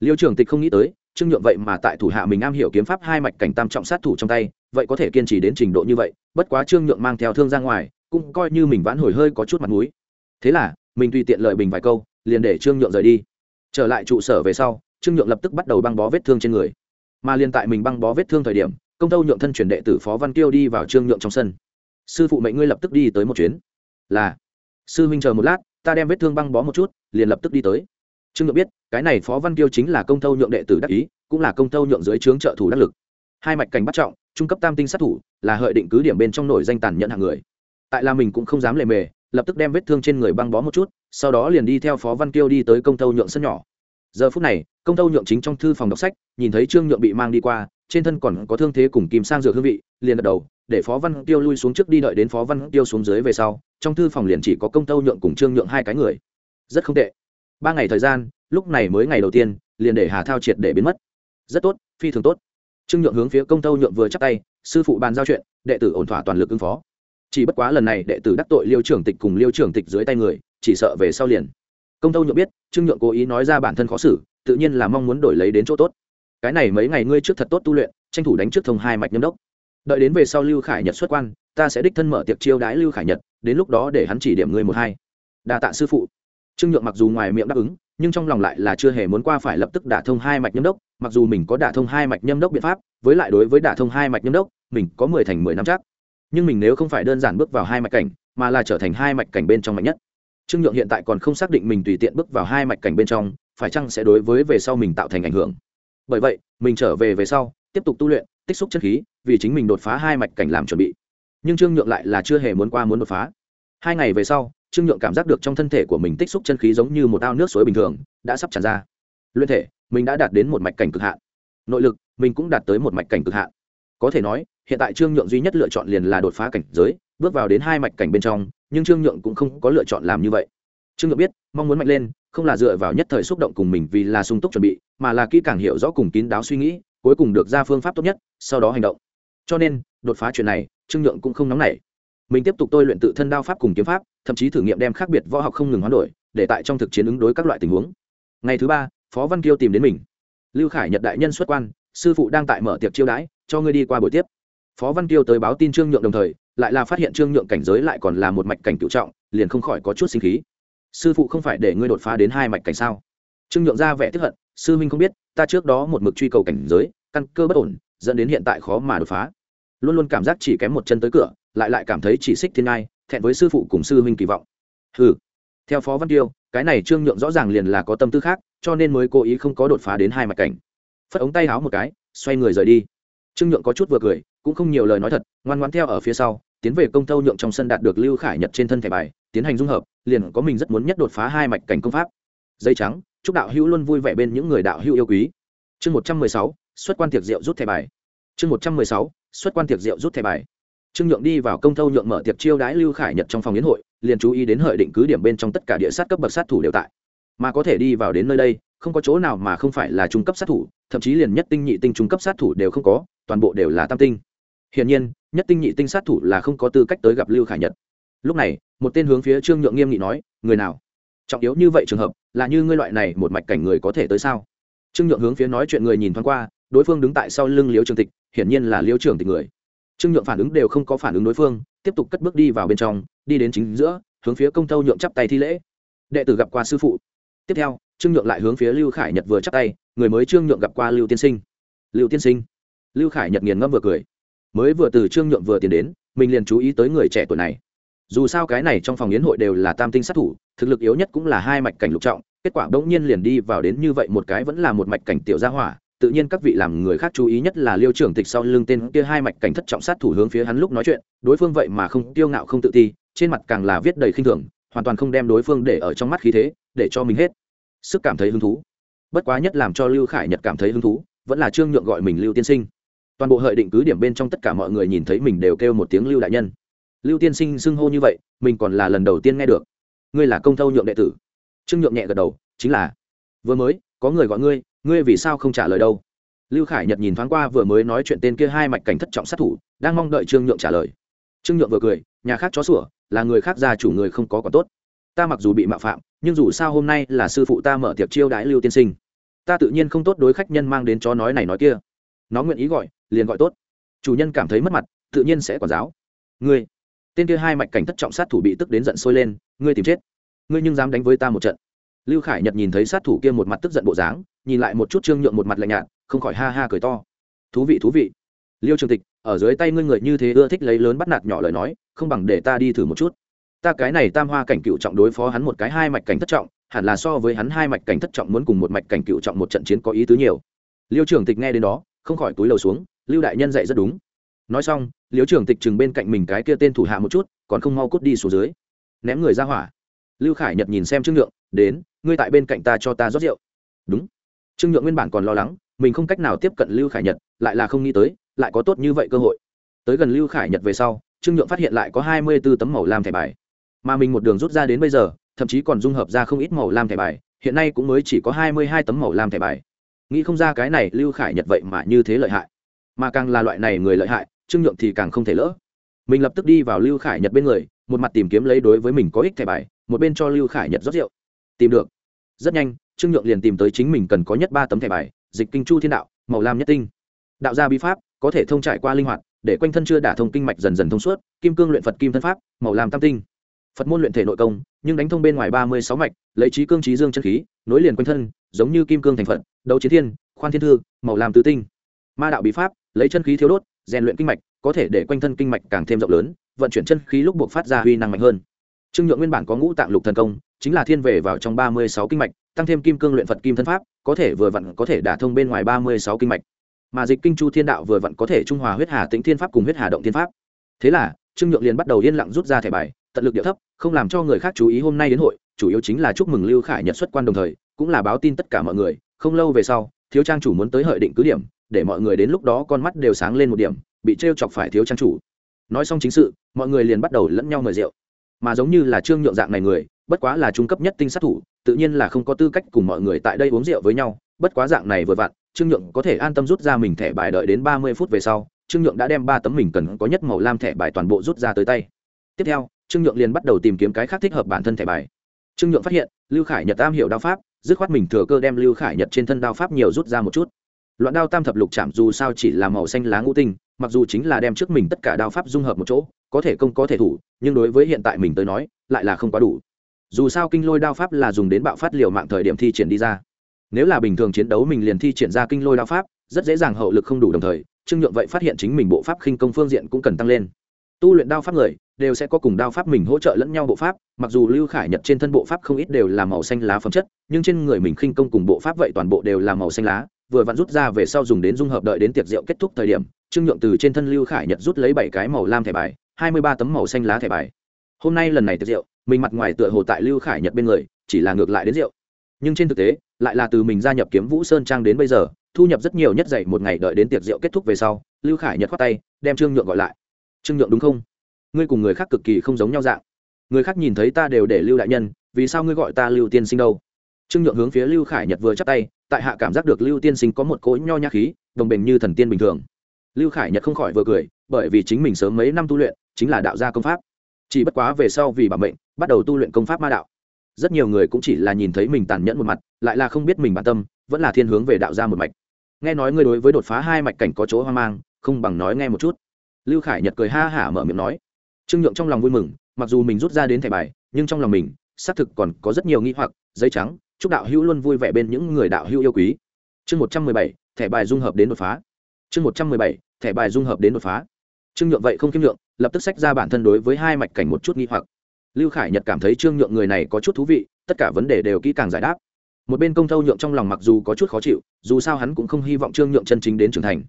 Liêu trưởng tịch không nghĩ tới, trương nhượng vậy mà tại thủ hạ mình am hiểu kiếm pháp hai mạch cảnh tam trọng sát thủ trong tay, vậy có thể kiên trì đến trình độ như vậy, bất quá trương nhượng mang theo thương ra ngoài, cũng coi như mình vãn hồi hơi có chút mặt mũi. Thế là, mình tùy tiện lợi bình vài câu, liền để trương nhượng rời đi. Trở lại trụ sở về sau, trương nhượng lập tức bắt đầu băng bó vết thương trên người. Mà liền tại mình băng bó vết thương thời điểm, công tâu nhượng thân chuyển đệ tử phó văn kiêu đi vào trương nhượng trong sân sư phụ mệnh ngươi lập tức đi tới một chuyến. Là. Sư huynh chờ một lát, ta đem vết thương băng bó một chút, liền lập tức đi tới. Trương nhượng biết, cái này phó văn kiêu chính là công Thâu nhượng đệ tử đắc ý, cũng là công Thâu nhượng dưới trướng trợ thủ đắc lực. Hai mạch cảnh bắt trọng, trung cấp tam tinh sát thủ, là hợi định cứ điểm bên trong nổi danh tàn nhận hạng người. Tại là mình cũng không dám lề mề, lập tức đem vết thương trên người băng bó một chút, sau đó liền đi theo phó văn kiêu đi tới công Thâu nhượng sân nhỏ. Giờ phút này, công Thâu nhượng chính trong thư phòng đọc sách, nhìn thấy trương nhượng bị mang đi qua, trên thân còn có thương thế cùng kìm sang dược hương vị, liền gật đầu để phó văn tiêu lui xuống trước đi đợi đến phó văn tiêu xuống dưới về sau, trong thư phòng liền chỉ có công tâu nhượng cùng trương nhượng hai cái người. Rất không tệ. Ba ngày thời gian, lúc này mới ngày đầu tiên, liền để hà thao triệt để biến mất. Rất tốt, phi thường tốt. Trương nhượng hướng phía công tâu nhượng vừa chắc tay, sư phụ bàn giao chuyện, đệ tử ổn thỏa toàn lực ứng phó. Chỉ bất quá lần này đệ tử đắc tội liêu trưởng tịch cùng liêu trưởng tịch dưới tay người, chỉ sợ về sau liền. Công tâu nhượng biết, trương nhượng cố ý nói ra bản thân khó xử, tự nhiên là mong muốn đổi lấy đến chỗ tốt. Cái này mấy ngày ngươi trước thật tốt tu luyện, tranh thủ đánh trước thông hai mạch nhâm đốc đợi đến về sau lưu khải nhật xuất quan, ta sẽ đích thân mở tiệc chiêu đãi lưu khải nhật, đến lúc đó để hắn chỉ điểm người một hai. Đa tạ sư phụ. Trương nhượng mặc dù ngoài miệng đáp ứng, nhưng trong lòng lại là chưa hề muốn qua phải lập tức đả thông hai mạch nhâm đốc, mặc dù mình có đả thông hai mạch nhâm đốc biện pháp, với lại đối với đả thông hai mạch nhâm đốc, mình có mười thành mười năm chắc. Nhưng mình nếu không phải đơn giản bước vào hai mạch cảnh, mà là trở thành hai mạch cảnh bên trong mạnh nhất. Trương nhượng hiện tại còn không xác định mình tùy tiện bước vào hai mạch cảnh bên trong, phải chăng sẽ đối với về sau mình tạo thành ảnh hưởng. Bởi vậy, mình trở về về sau, tiếp tục tu luyện tích xúc chân khí, vì chính mình đột phá hai mạch cảnh làm chuẩn bị. Nhưng trương nhượng lại là chưa hề muốn qua muốn đột phá. Hai ngày về sau, trương nhượng cảm giác được trong thân thể của mình tích xúc chân khí giống như một ao nước suối bình thường, đã sắp tràn ra. Luyện thể, mình đã đạt đến một mạch cảnh cực hạn. Nội lực, mình cũng đạt tới một mạch cảnh cực hạn. Có thể nói, hiện tại trương nhượng duy nhất lựa chọn liền là đột phá cảnh giới, bước vào đến hai mạch cảnh bên trong, nhưng trương nhượng cũng không có lựa chọn làm như vậy. Trương nhượng biết, mong muốn mạnh lên, không là dựa vào nhất thời xúc động cùng mình vì là sung túc chuẩn bị, mà là kỹ càng hiểu rõ cùng kín đáo suy nghĩ cuối cùng được ra phương pháp tốt nhất, sau đó hành động. Cho nên, đột phá chuyện này, trương nhượng cũng không nóng nảy. Mình tiếp tục tôi luyện tự thân đao pháp cùng kiếm pháp, thậm chí thử nghiệm đem khác biệt võ học không ngừng hoán đổi, để tại trong thực chiến ứng đối các loại tình huống. Ngày thứ ba, phó văn kiêu tìm đến mình. Lưu khải nhật đại nhân xuất quan, sư phụ đang tại mở tiệc chiêu đãi, cho ngươi đi qua buổi tiếp. Phó văn kiêu tới báo tin trương nhượng đồng thời, lại là phát hiện trương nhượng cảnh giới lại còn là một mạch cảnh cựu trọng, liền không khỏi có chút sinh khí. Sư phụ không phải để ngươi đột phá đến hai mạch cảnh sao? Trương nhượng ra vẻ tức hận sư huynh không biết, ta trước đó một mực truy cầu cảnh giới, căn cơ bất ổn, dẫn đến hiện tại khó mà đột phá. Luôn luôn cảm giác chỉ kém một chân tới cửa, lại lại cảm thấy chỉ xích thiên ngai, thẹn với sư phụ cùng sư huynh kỳ vọng. Ừ theo phó văn tiêu, cái này trương nhượng rõ ràng liền là có tâm tư khác, cho nên mới cố ý không có đột phá đến hai mạch cảnh. Phất ống tay háo một cái, xoay người rời đi. Trương nhượng có chút vừa cười, cũng không nhiều lời nói thật, ngoan ngoan theo ở phía sau, tiến về công tâu nhượng trong sân đạt được lưu khải nhật trên thân thẻ bài, tiến hành dung hợp, liền có mình rất muốn nhất đột phá hai mạch cảnh công pháp. Dây trắng chúc đạo hữu luôn vui vẻ bên những người đạo hữu yêu quý. Chương một trăm mười sáu, xuất quan tiệc rượu rút thẻ bài. Chương một trăm mười sáu, xuất quan tiệc rượu rút thẻ bài. Trương nhượng đi vào công thâu nhượng mở tiệc chiêu đãi lưu khải nhật trong phòng yến hội, liền chú ý đến hợi định cứ điểm bên trong tất cả địa sát cấp bậc sát thủ đều tại. Mà có thể đi vào đến nơi đây, không có chỗ nào mà không phải là trung cấp sát thủ, thậm chí liền nhất tinh nhị tinh trung cấp sát thủ đều không có, toàn bộ đều là tam tinh. Hiển nhiên, nhất tinh nhị tinh sát thủ là không có tư cách tới gặp lưu khải nhật. Lúc này, một tên hướng phía trương nhượng nghiêm nghị nói, người nào? Trọng yếu như vậy trường hợp, là như ngươi loại này một mạch cảnh người có thể tới sao? Trương nhượng hướng phía nói chuyện người nhìn thoáng qua, đối phương đứng tại sau lưng liêu trường tịch, hiển nhiên là liêu trường tịch người. Trương nhượng phản ứng đều không có phản ứng đối phương, tiếp tục cất bước đi vào bên trong, đi đến chính giữa, hướng phía công tâu nhượng chắp tay thi lễ. Đệ tử gặp qua sư phụ. Tiếp theo, trương nhượng lại hướng phía lưu khải nhật vừa chắp tay, người mới trương nhượng gặp qua lưu tiên sinh. Lưu tiên sinh. Lưu khải nhật nghiền ngâm vừa cười. Mới vừa từ trương nhượng vừa tiến đến, mình liền chú ý tới người trẻ tuổi này. Dù sao cái này trong phòng yến hội đều là tam tinh sát thủ thực lực yếu nhất cũng là hai mạch cảnh lục trọng, kết quả bỗng nhiên liền đi vào đến như vậy một cái vẫn là một mạch cảnh tiểu gia hỏa, tự nhiên các vị làm người khác chú ý nhất là liêu trưởng tịch sau lưng tên kia hai mạch cảnh thất trọng sát thủ hướng phía hắn lúc nói chuyện, đối phương vậy mà không tiêu ngạo không tự ti, trên mặt càng là viết đầy khinh thường, hoàn toàn không đem đối phương để ở trong mắt khí thế, để cho mình hết sức cảm thấy hứng thú. Bất quá nhất làm cho lưu khải nhật cảm thấy hứng thú, vẫn là trương nhượng gọi mình lưu tiên sinh. Toàn bộ hợi định cứ điểm bên trong tất cả mọi người nhìn thấy mình đều kêu một tiếng lưu đại nhân. Lưu tiên sinh xưng hô như vậy, mình còn là lần đầu tiên nghe được ngươi là công thâu nhượng đệ tử. Trương nhượng nhẹ gật đầu, chính là, vừa mới, có người gọi ngươi ngươi vì sao không trả lời đâu? Lưu khải nhật nhìn thoáng qua vừa mới nói chuyện tên kia hai mạch cảnh thất trọng sát thủ, đang mong đợi trương nhượng trả lời. Trương nhượng vừa cười, nhà khác chó sủa, là người khác gia chủ người không có quả tốt. Ta mặc dù bị mạo phạm, nhưng dù sao hôm nay là sư phụ ta mở tiệc chiêu đãi lưu tiên sinh. Ta tự nhiên không tốt đối khách nhân mang đến chó nói này nói kia. Nó nguyện ý gọi, liền gọi tốt. Chủ nhân cảm thấy mất mặt, tự nhiên sẽ quản giáo. Ngươi tên kia hai mạch cảnh thất trọng sát thủ bị tức đến giận sôi lên, ngươi tìm chết. Ngươi nhưng dám đánh với ta một trận. Lưu khải nhật nhìn thấy sát thủ kia một mặt tức giận bộ dáng, nhìn lại một chút trương nhượng một mặt lạnh nhạt, không khỏi ha ha cười to. Thú vị thú vị. Liêu trường tịch, ở dưới tay ngươi người như thế ưa thích lấy lớn bắt nạt nhỏ lời nói, không bằng để ta đi thử một chút. Ta cái này tam hoa cảnh cựu trọng đối phó hắn một cái hai mạch cảnh thất trọng, hẳn là so với hắn hai mạch cảnh thất trọng muốn cùng một mạch cảnh cựu trọng một trận chiến có ý tứ nhiều. Liêu trường tịch nghe đến đó, không khỏi túi lầu xuống, lưu đại nhân dạy rất đúng. Nói xong liêu trường tịch chừng bên cạnh mình cái kia tên thủ hạ một chút, còn không mau cút đi xuống dưới. Ném người ra hỏa. Lưu khải nhật nhìn xem trương nhượng, đến, ngươi tại bên cạnh ta cho ta rót rượu. Đúng. Trương nhượng nguyên bản còn lo lắng, mình không cách nào tiếp cận lưu khải nhật, lại là không nghĩ tới, lại có tốt như vậy cơ hội. Tới gần lưu khải nhật về sau, trương nhượng phát hiện lại có hai mươi b ố tấm màu lam thẻ bài. Mà mình một đường rút ra đến bây giờ, thậm chí còn dung hợp ra không ít màu lam thẻ bài, hiện nay cũng mới chỉ có hai mươi hai tấm màu lam thẻ bài. Nghĩ không ra cái này lưu khải nhật vậy mà như thế lợi hại. Mà càng là loại này người lợi hại trương nhượng thì càng không thể lỡ. Mình lập tức đi vào lưu khải nhật bên người, một mặt tìm kiếm lấy đối với mình có ích thẻ bài, một bên cho lưu khải nhật rót rượu. Tìm được. Rất nhanh, trương nhượng liền tìm tới chính mình cần có nhất ba tấm thẻ bài, dịch kinh chu thiên đạo, màu lam nhất tinh. Đạo gia bi pháp, có thể thông trải qua linh hoạt, để quanh thân chưa đả thông kinh mạch dần dần thông suốt, kim cương luyện phật kim thân pháp, màu lam tam tinh. Phật môn luyện thể nội công, nhưng đánh thông bên ngoài ba mươi sáu mạch, lấy trí cương trí dương chân khí, nối liền quanh thân, giống như kim cương thành phật, đấu chiến thiên, khoan thiên thư, màu lam tứ tinh. Ma đạo bí pháp, lấy chân khí thiếu đốt rèn luyện kinh mạch, có thể để quanh thân kinh mạch càng thêm rộng lớn, vận chuyển chân khí lúc buộc phát ra huy năng mạnh hơn. Trương nhượng nguyên bản có ngũ tạng lục thần công, chính là thiên về vào trong ba mươi sáu kinh mạch, tăng thêm kim cương luyện phật kim thân pháp, có thể vừa vặn có thể đả thông bên ngoài ba mươi sáu kinh mạch. Mà dịch kinh chu thiên đạo vừa vặn có thể trung hòa huyết hà tĩnh thiên pháp cùng huyết hà động thiên pháp. Thế là, trương nhượng liền bắt đầu yên lặng rút ra thẻ bài, tận lực điệu thấp, không làm cho người khác chú ý hôm nay đến hội, chủ yếu chính là chúc mừng lưu khải nhật xuất quan đồng thời, cũng là báo tin tất cả mọi người, không lâu về sau, thiếu trang chủ muốn tới hợi định cứ điểm để mọi người đến lúc đó con mắt đều sáng lên một điểm, bị t chọc phải thiếu trang chủ. Nói xong chính sự, mọi người liền bắt đầu lẫn nhau mời rượu. Mà giống như là trương nhượng dạng này người, bất quá là trung cấp nhất tinh sát thủ, tự nhiên là không có tư cách cùng mọi người tại đây uống rượu với nhau. Bất quá dạng này vừa vặn, trương nhượng có thể an tâm rút ra mình thẻ bài đợi đến ba mươi phút về sau, trương nhượng đã đem ba tấm mình cần có nhất màu lam thẻ bài toàn bộ rút ra tới tay. Tiếp theo, trương nhượng liền bắt đầu tìm kiếm cái khác thích hợp bản thân thẻ bài. Trương nhượng phát hiện, lưu khải nhật tam hiểu đao pháp, dứt khoát mình thừa cơ đem lưu khải nhật trên thân đao pháp nhiều rút ra một chút loạn đao tam thập lục chạm dù sao chỉ là màu xanh lá ngũ tinh, mặc dù chính là đem trước mình tất cả đao pháp dung hợp một chỗ, có thể công có thể thủ, nhưng đối với hiện tại mình tới nói, lại là không quá đủ. Dù sao kinh lôi đao pháp là dùng đến bạo phát liều mạng thời điểm thi triển đi ra. Nếu là bình thường chiến đấu mình liền thi triển ra kinh lôi đao pháp, rất dễ dàng hậu lực không đủ đồng thời, trương nhượng vậy phát hiện chính mình bộ pháp khinh công phương diện cũng cần tăng lên. Tu luyện đao pháp người, đều sẽ có cùng đao pháp mình hỗ trợ lẫn nhau bộ pháp, mặc dù lưu khải nhật trên thân bộ pháp không ít đều là màu xanh lá phẩm chất, nhưng trên người mình khinh công cùng bộ pháp vậy toàn bộ đều là màu xanh lá vừa vặn rút ra về sau dùng đến dung hợp đợi đến tiệc rượu kết thúc thời điểm, trương nhượng từ trên thân lưu khải nhật rút lấy bảy cái màu lam thẻ bài, hai mươi ba tấm màu xanh lá thẻ bài. Hôm nay lần này tiệc rượu, mình mặt ngoài tựa hồ tại lưu khải nhật bên người, chỉ là ngược lại đến rượu. Nhưng trên thực tế, lại là từ mình gia nhập kiếm vũ sơn trang đến bây giờ, thu nhập rất nhiều nhất dậy một ngày đợi đến tiệc rượu kết thúc về sau, lưu khải nhật khoát tay, đem trương nhượng gọi lại. Trương nhượng đúng không? Ngươi cùng người khác cực kỳ không giống nhau dạng. Người khác nhìn thấy ta đều để lưu đại nhân, vì sao ngươi gọi ta lưu tiên sinh đâu? Trương nhượng hướng phía lưu khải nhật vừa chắp tay tại hạ cảm giác được lưu tiên sinh có một cỗ nho nhã khí, đồng bình như thần tiên bình thường. Lưu khải nhật không khỏi vừa cười, bởi vì chính mình sớm mấy năm tu luyện, chính là đạo gia công pháp. Chỉ bất quá về sau vì bản mệnh, bắt đầu tu luyện công pháp ma đạo. Rất nhiều người cũng chỉ là nhìn thấy mình tàn nhẫn một mặt, lại là không biết mình bản tâm, vẫn là thiên hướng về đạo gia một mạch. Nghe nói ngươi đối với đột phá hai mạch cảnh có chỗ hoang mang, không bằng nói nghe một chút. Lưu khải nhật cười ha hả mở miệng nói. Trương nhượng trong lòng vui mừng, mặc dù mình rút ra đến thẻ bài, nhưng trong lòng mình, xác thực còn có rất nhiều nghi hoặc, giấy trắng chúc đạo hữu luôn vui vẻ bên những người đạo hữu yêu quý. Chương một trăm mười bảy, thẻ bài dung hợp đến đột phá. Chương một trăm mười bảy, thẻ bài dung hợp đến đột phá. Trương nhượng vậy không kiêm nhượng, lập tức sách ra bản thân đối với hai mạch cảnh một chút nghi hoặc. Lưu khải nhật cảm thấy trương nhượng người này có chút thú vị, tất cả vấn đề đều kỹ càng giải đáp. Một bên công thâu nhượng trong lòng mặc dù có chút khó chịu, dù sao hắn cũng không hy vọng trương nhượng chân chính đến trưởng thành.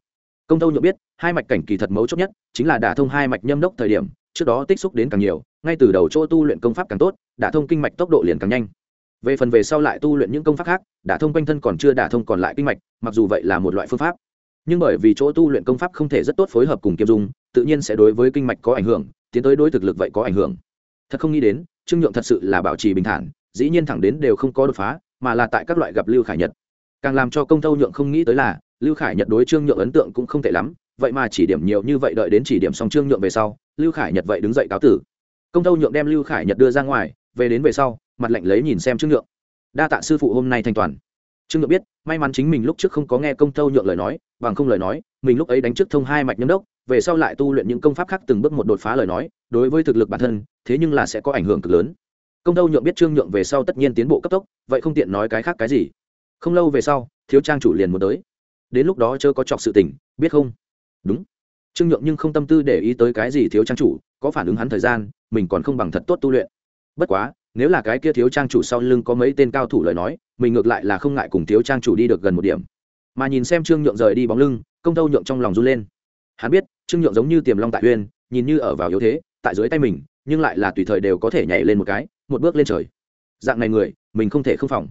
Công thâu nhượng biết, hai mạch cảnh kỳ thật mấu chốt nhất chính là đả thông hai mạch nhâm đốc thời điểm, trước đó tích xúc đến càng nhiều, ngay từ đầu chỗ tu luyện công pháp càng tốt, đả thông kinh mạch tốc độ liền càng nhanh về phần về sau lại tu luyện những công pháp khác, đả thông quanh thân còn chưa đả thông còn lại kinh mạch, mặc dù vậy là một loại phương pháp. Nhưng bởi vì chỗ tu luyện công pháp không thể rất tốt phối hợp cùng kiêm dung, tự nhiên sẽ đối với kinh mạch có ảnh hưởng, tiến tới đối thực lực vậy có ảnh hưởng. Thật không nghĩ đến, trương nhượng thật sự là bảo trì bình thản, dĩ nhiên thẳng đến đều không có đột phá, mà là tại các loại gặp lưu khải nhật. Càng làm cho công thâu nhượng không nghĩ tới là, lưu khải nhật đối trương nhượng ấn tượng cũng không tệ lắm, vậy mà chỉ điểm nhiều như vậy đợi đến chỉ điểm xong trương nhượng về sau, lưu khải nhật vậy đứng dậy cáo tử. Công thâu nhượng đem lưu khải nhật đưa ra ngoài, về đến về sau mặt lạnh lấy nhìn xem trương nhượng. Đa tạ sư phụ hôm nay thanh toàn trương nhượng biết, may mắn chính mình lúc trước không có nghe công thâu nhượng lời nói, bằng không lời nói, mình lúc ấy đánh trước thông hai mạch nhâm đốc, về sau lại tu luyện những công pháp khác từng bước một đột phá lời nói, đối với thực lực bản thân, thế nhưng là sẽ có ảnh hưởng cực lớn. Công thâu nhượng biết trương nhượng về sau tất nhiên tiến bộ cấp tốc, vậy không tiện nói cái khác cái gì. Không lâu về sau, thiếu trang chủ liền muốn tới. Đến lúc đó chớ có chọc sự tình, biết không? Đúng. Trương nhượng nhưng không tâm tư để ý tới cái gì thiếu trang chủ, có phản ứng hắn thời gian, mình còn không bằng thật tốt tu luyện. Bất quá nếu là cái kia thiếu trang chủ sau lưng có mấy tên cao thủ lời nói, mình ngược lại là không ngại cùng thiếu trang chủ đi được gần một điểm. Mà nhìn xem trương nhượng rời đi bóng lưng, công tâu nhượng trong lòng run lên. Hắn biết, trương nhượng giống như tiềm long tại uyên, nhìn như ở vào yếu thế, tại dưới tay mình, nhưng lại là tùy thời đều có thể nhảy lên một cái, một bước lên trời. Dạng này người, mình không thể không phòng.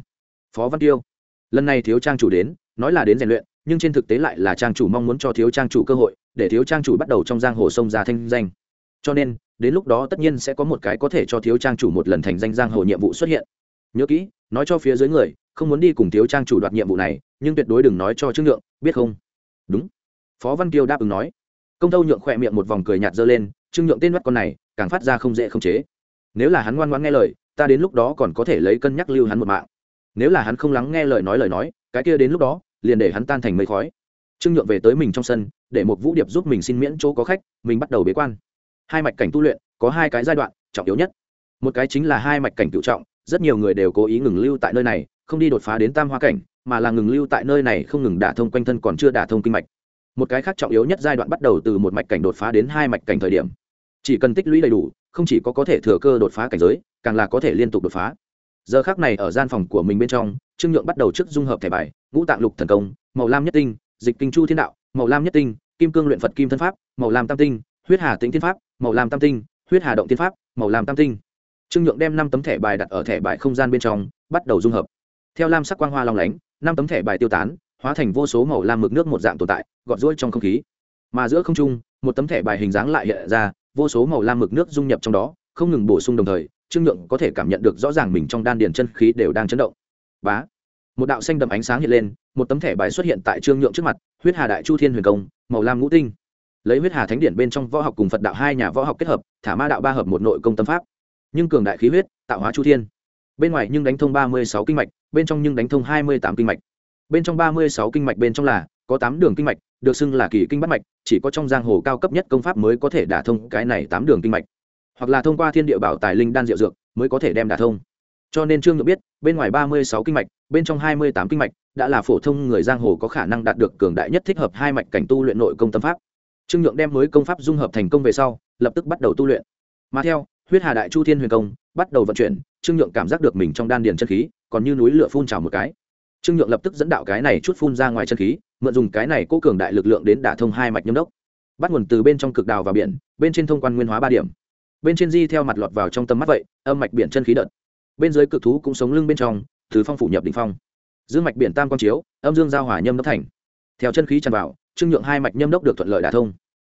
Phó văn tiêu. Lần này thiếu trang chủ đến, nói là đến rèn luyện, nhưng trên thực tế lại là trang chủ mong muốn cho thiếu trang chủ cơ hội, để thiếu trang chủ bắt đầu trong giang hồ sông ra thanh danh. Cho nên đến lúc đó tất nhiên sẽ có một cái có thể cho thiếu trang chủ một lần thành danh giang hồ nhiệm vụ xuất hiện. Nhớ kỹ, nói cho phía dưới người, không muốn đi cùng thiếu trang chủ đoạt nhiệm vụ này, nhưng tuyệt đối đừng nói cho trương nhượng, biết không? Đúng. Phó văn kiều đáp ứng nói. Công tâu nhượng khỏe miệng một vòng cười nhạt dơ lên, trương nhượng tên mắt con này, càng phát ra không dễ không chế. Nếu là hắn ngoan ngoan nghe lời, ta đến lúc đó còn có thể lấy cân nhắc lưu hắn một mạng. Nếu là hắn không lắng nghe lời nói lời nói, cái kia đến lúc đó, liền để hắn tan thành mây khói. Trương nhượng về tới mình trong sân, để một vũ điệp giúp mình xin miễn chỗ có khách, mình bắt đầu bế quan hai mạch cảnh tu luyện, có hai cái giai đoạn, trọng yếu nhất. Một cái chính là hai mạch cảnh cựu trọng, rất nhiều người đều cố ý ngừng lưu tại nơi này, không đi đột phá đến tam hoa cảnh, mà là ngừng lưu tại nơi này không ngừng đả thông quanh thân còn chưa đả thông kinh mạch. Một cái khác trọng yếu nhất giai đoạn bắt đầu từ một mạch cảnh đột phá đến hai mạch cảnh thời điểm. Chỉ cần tích lũy đầy đủ, không chỉ có có thể thừa cơ đột phá cảnh giới, càng là có thể liên tục đột phá. Giờ khác này ở gian phòng của mình bên trong, trương nhượng bắt đầu trước dung hợp thẻ bài, ngũ tạng lục thần công, màu lam nhất tinh, dịch kinh chu thiên đạo, màu lam nhất tinh, kim cương luyện phật kim thân pháp, màu lam tam tinh, huyết hà tĩnh thiên pháp màu lam tam tinh, huyết hà động thiên pháp, màu lam tam tinh. Trương nhượng đem năm tấm thẻ bài đặt ở thẻ bài không gian bên trong, bắt đầu dung hợp. Theo lam sắc quang hoa long lánh, năm tấm thẻ bài tiêu tán, hóa thành vô số màu lam mực nước một dạng tồn tại, gọt rũi trong không khí. Mà giữa không trung, một tấm thẻ bài hình dáng lại hiện ra, vô số màu lam mực nước dung nhập trong đó, không ngừng bổ sung đồng thời, trương nhượng có thể cảm nhận được rõ ràng mình trong đan điền chân khí đều đang chấn động. Bá! Một đạo xanh đậm ánh sáng hiện lên, một tấm thẻ bài xuất hiện tại trương nhượng trước mặt, huyết hà đại chu thiên huyền công, màu lam ngũ tinh lấy huyết hà thánh điển bên trong võ học cùng phật đạo hai nhà võ học kết hợp, thả ma đạo ba hợp một nội công tâm pháp. Nhưng cường đại khí huyết, tạo hóa chu thiên. Bên ngoài nhưng đánh thông ba mươi sáu kinh mạch, bên trong nhưng đánh thông hai mươi tám kinh mạch. Bên trong ba mươi sáu kinh mạch bên trong là, có tám đường kinh mạch, được xưng là kỳ kinh bắt mạch, chỉ có trong giang hồ cao cấp nhất công pháp mới có thể đả thông cái này tám đường kinh mạch. Hoặc là thông qua thiên địa bảo tài linh đan diệu dược mới có thể đem đả thông. Cho nên trương nhượng biết, bên ngoài ba mươi sáu kinh mạch, bên trong hai mươi tám kinh mạch, đã là phổ thông người giang hồ có khả năng đạt được cường đại nhất thích hợp hai mạch cảnh tu luyện nội công tâm pháp trương nhượng đem mới công pháp dung hợp thành công về sau, lập tức bắt đầu tu luyện. Mà theo, huyết hà đại chu thiên huyền công, bắt đầu vận chuyển, trương nhượng cảm giác được mình trong đan điền chân khí, còn như núi lửa phun trào một cái. Trương nhượng lập tức dẫn đạo cái này chút phun ra ngoài chân khí, mượn dùng cái này cố cường đại lực lượng đến đả thông hai mạch nhâm đốc. Bắt nguồn từ bên trong cực đào và biển, bên trên thông quan nguyên hóa ba điểm. Bên trên di theo mặt lọt vào trong tầm mắt vậy, âm mạch biển chân khí đợt. Bên dưới cực thú cũng sống lưng bên trong, thứ phong phủ nhập đỉnh phong. Dương mạch biển tam quang chiếu, âm dương giao hỏa nhâm đốc thành. Theo chân khí tràn vào, trương nhượng hai mạch nhâm đốc được thuận lợi đả thông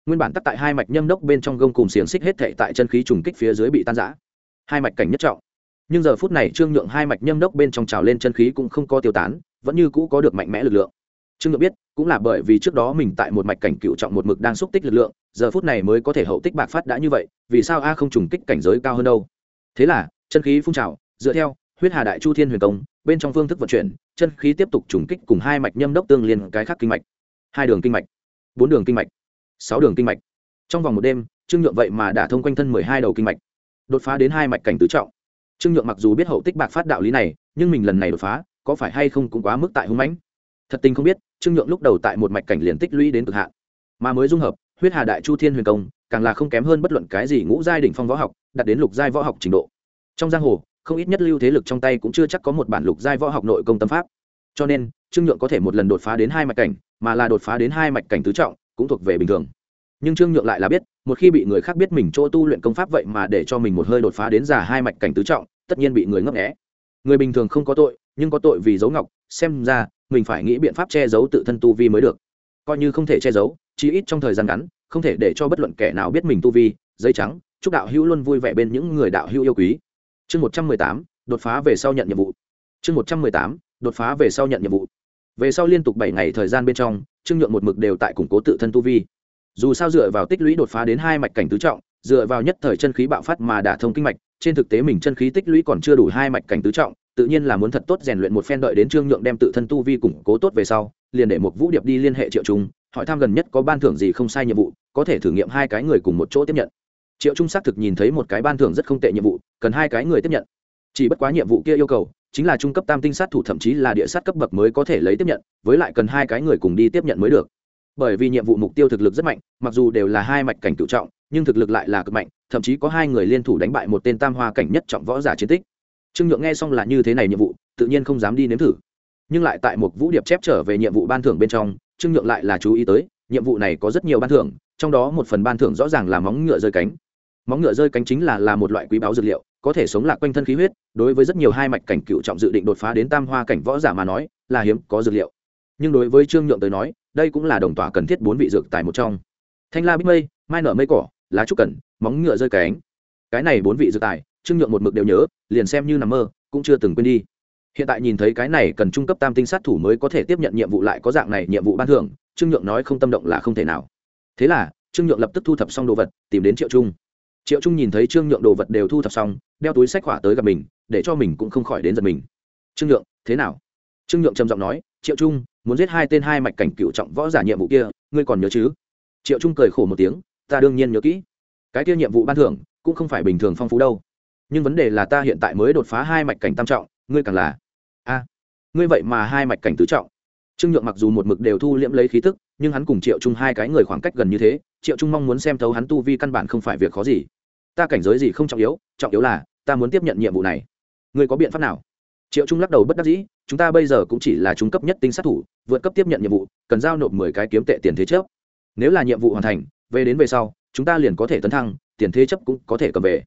nguyên bản tắc tại hai mạch nhâm đốc bên trong gông cùng xiềng xích hết thệ tại chân khí trùng kích phía dưới bị tan giã hai mạch cảnh nhất trọng. Nhưng giờ phút này trương nhượng hai mạch nhâm đốc bên trong trào lên chân khí cũng không có tiêu tán, vẫn như cũ có được mạnh mẽ lực lượng. Trương nhượng biết, cũng là bởi vì trước đó mình tại một mạch cảnh cựu trọng một mực đang xúc tích lực lượng, giờ phút này mới có thể hậu tích bạc phát đã như vậy, vì sao a không trùng kích cảnh giới cao hơn đâu? Thế là, chân khí phun trào, dựa theo, huyết hà đại chu thiên huyền công, bên trong phương thức vận chuyển, chân khí tiếp tục trùng kích cùng hai mạch nhâm đốc tương liên cái khác kinh mạch. Hai đường kinh mạch, bốn đường kinh mạch sáu đường kinh mạch. Trong vòng một đêm, trương nhượng vậy mà đã thông quanh thân mười hai đầu kinh mạch, đột phá đến hai mạch cảnh tứ trọng. Trương nhượng mặc dù biết hậu tích bạc phát đạo lý này, nhưng mình lần này đột phá, có phải hay không cũng quá mức tại hung mãnh. Thật tình không biết, trương nhượng lúc đầu tại một mạch cảnh liền tích lũy đến cực hạn, mà mới dung hợp, huyết hà đại chu thiên huyền công, càng là không kém hơn bất luận cái gì ngũ giai đỉnh phong võ học, đạt đến lục giai võ học trình độ. Trong giang hồ, không ít nhất lưu thế lực trong tay cũng chưa chắc có một bản lục giai võ học nội công tâm pháp. Cho nên, trương nhượng có thể một lần đột phá đến hai mạch cảnh, mà là đột phá đến hai mạch cảnh tứ trọng cũng thuộc về bình thường. Nhưng trương nhượng lại là biết, một khi bị người khác biết mình chỗ tu luyện công pháp vậy mà để cho mình một hơi đột phá đến già hai mạch cảnh tứ trọng, tất nhiên bị người ngấp nghẽ người bình thường không có tội, nhưng có tội vì giấu ngọc, xem ra, mình phải nghĩ biện pháp che giấu tự thân tu vi mới được. Coi như không thể che giấu, chí ít trong thời gian ngắn, không thể để cho bất luận kẻ nào biết mình tu vi, dây trắng, chúc đạo hữu luôn vui vẻ bên những người đạo hữu yêu quý. Chương một trăm mười tám, đột phá về sau nhận nhiệm vụ. Chương một trăm mười tám, đột phá về sau nhận nhiệm vụ về sau liên tục bảy ngày thời gian bên trong, trương nhượng một mực đều tại củng cố tự thân tu vi. Dù sao dựa vào tích lũy đột phá đến hai mạch cảnh tứ trọng, dựa vào nhất thời chân khí bạo phát mà đả thông kinh mạch, trên thực tế mình chân khí tích lũy còn chưa đủ hai mạch cảnh tứ trọng, tự nhiên là muốn thật tốt rèn luyện một phen đợi đến trương nhượng đem tự thân tu vi củng cố tốt về sau, liền để một vũ điệp đi liên hệ triệu trung, hỏi thăm gần nhất có ban thưởng gì không sai nhiệm vụ, có thể thử nghiệm hai cái người cùng một chỗ tiếp nhận. Triệu trung xác thực nhìn thấy một cái ban thưởng rất không tệ nhiệm vụ, cần hai cái người tiếp nhận. Chỉ bất quá nhiệm vụ kia yêu cầu chính là trung cấp tam tinh sát thủ thậm chí là địa sát cấp bậc mới có thể lấy tiếp nhận, với lại cần hai cái người cùng đi tiếp nhận mới được. Bởi vì nhiệm vụ mục tiêu thực lực rất mạnh, mặc dù đều là hai mạch cảnh cựu trọng, nhưng thực lực lại là cực mạnh, thậm chí có hai người liên thủ đánh bại một tên tam hoa cảnh nhất trọng võ giả chiến tích. Trương nhượng nghe xong là như thế này nhiệm vụ, tự nhiên không dám đi nếm thử. Nhưng lại tại một vũ điệp chép trở về nhiệm vụ ban thưởng bên trong, trương nhượng lại là chú ý tới, nhiệm vụ này có rất nhiều ban thưởng, trong đó một phần ban thưởng rõ ràng là móng ngựa rơi cánh. Móng ngựa rơi cánh chính là là một loại quý báu dược liệu có thể sống lạc quanh thân khí huyết, đối với rất nhiều hai mạch cảnh cựu trọng dự định đột phá đến tam hoa cảnh võ giả mà nói, là hiếm có dược liệu. Nhưng đối với trương nhượng tới nói, đây cũng là đồng tỏa cần thiết bốn vị dược tài một trong. Thanh la bích mây, mai nở mây cỏ, lá trúc cẩn móng ngựa rơi cánh. Cái này bốn vị dược tài, trương nhượng một mực đều nhớ, liền xem như nằm mơ, cũng chưa từng quên đi. Hiện tại nhìn thấy cái này cần trung cấp tam tinh sát thủ mới có thể tiếp nhận nhiệm vụ lại có dạng này nhiệm vụ ban thưởng, trương nhượng nói không tâm động là không thể nào. Thế là, trương nhượng lập tức thu thập xong đồ vật, tìm đến triệu trung. Triệu trung nhìn thấy trương nhượng đồ vật đều thu thập xong đeo túi sách khỏa tới gặp mình, để cho mình cũng không khỏi đến giật mình. Trương nhượng, thế nào? Trương nhượng trầm giọng nói, triệu trung, muốn giết hai tên hai mạch cảnh cựu trọng võ giả nhiệm vụ kia, ngươi còn nhớ chứ? Triệu trung cười khổ một tiếng, ta đương nhiên nhớ kỹ. Cái kia nhiệm vụ ban thưởng, cũng không phải bình thường phong phú đâu. Nhưng vấn đề là ta hiện tại mới đột phá hai mạch cảnh tam trọng, ngươi càng là. A, ngươi vậy mà hai mạch cảnh tứ trọng. Trương nhượng mặc dù một mực đều thu liễm lấy khí tức, nhưng hắn cùng triệu trung hai cái người khoảng cách gần như thế, triệu trung mong muốn xem thấu hắn tu vi căn bản không phải việc khó gì. Ta cảnh giới gì không trọng yếu trọng yếu là ta muốn tiếp nhận nhiệm vụ này. Ngươi có biện pháp nào? Triệu trung lắc đầu bất đắc dĩ, chúng ta bây giờ cũng chỉ là trung cấp nhất tinh sát thủ, vượt cấp tiếp nhận nhiệm vụ, cần giao nộp mười cái kiếm tệ tiền thế chấp. Nếu là nhiệm vụ hoàn thành, về đến về sau, chúng ta liền có thể tấn thăng, tiền thế chấp cũng có thể cầm về.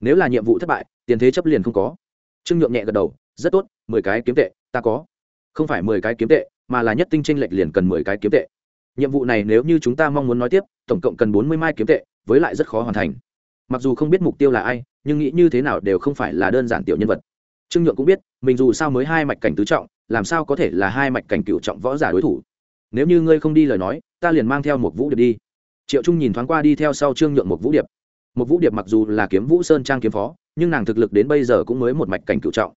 Nếu là nhiệm vụ thất bại, tiền thế chấp liền không có. Trương nhượng nhẹ gật đầu, rất tốt, mười cái kiếm tệ, ta có. Không phải mười cái kiếm tệ, mà là nhất tinh tranh lệch liền cần mười cái kiếm tệ. Nhiệm vụ này nếu như chúng ta mong muốn nói tiếp, tổng cộng cần bốn mươi mai kiếm tệ, với lại rất khó hoàn thành. Mặc dù không biết mục tiêu là ai nhưng nghĩ như thế nào đều không phải là đơn giản tiểu nhân vật. Trương nhượng cũng biết, mình dù sao mới hai mạch cảnh tứ trọng, làm sao có thể là hai mạch cảnh cựu trọng võ giả đối thủ. Nếu như ngươi không đi lời nói, ta liền mang theo một vũ điệp đi. Triệu trung nhìn thoáng qua đi theo sau trương nhượng một vũ điệp. Một vũ điệp mặc dù là kiếm vũ sơn trang kiếm phó, nhưng nàng thực lực đến bây giờ cũng mới một mạch cảnh cựu trọng.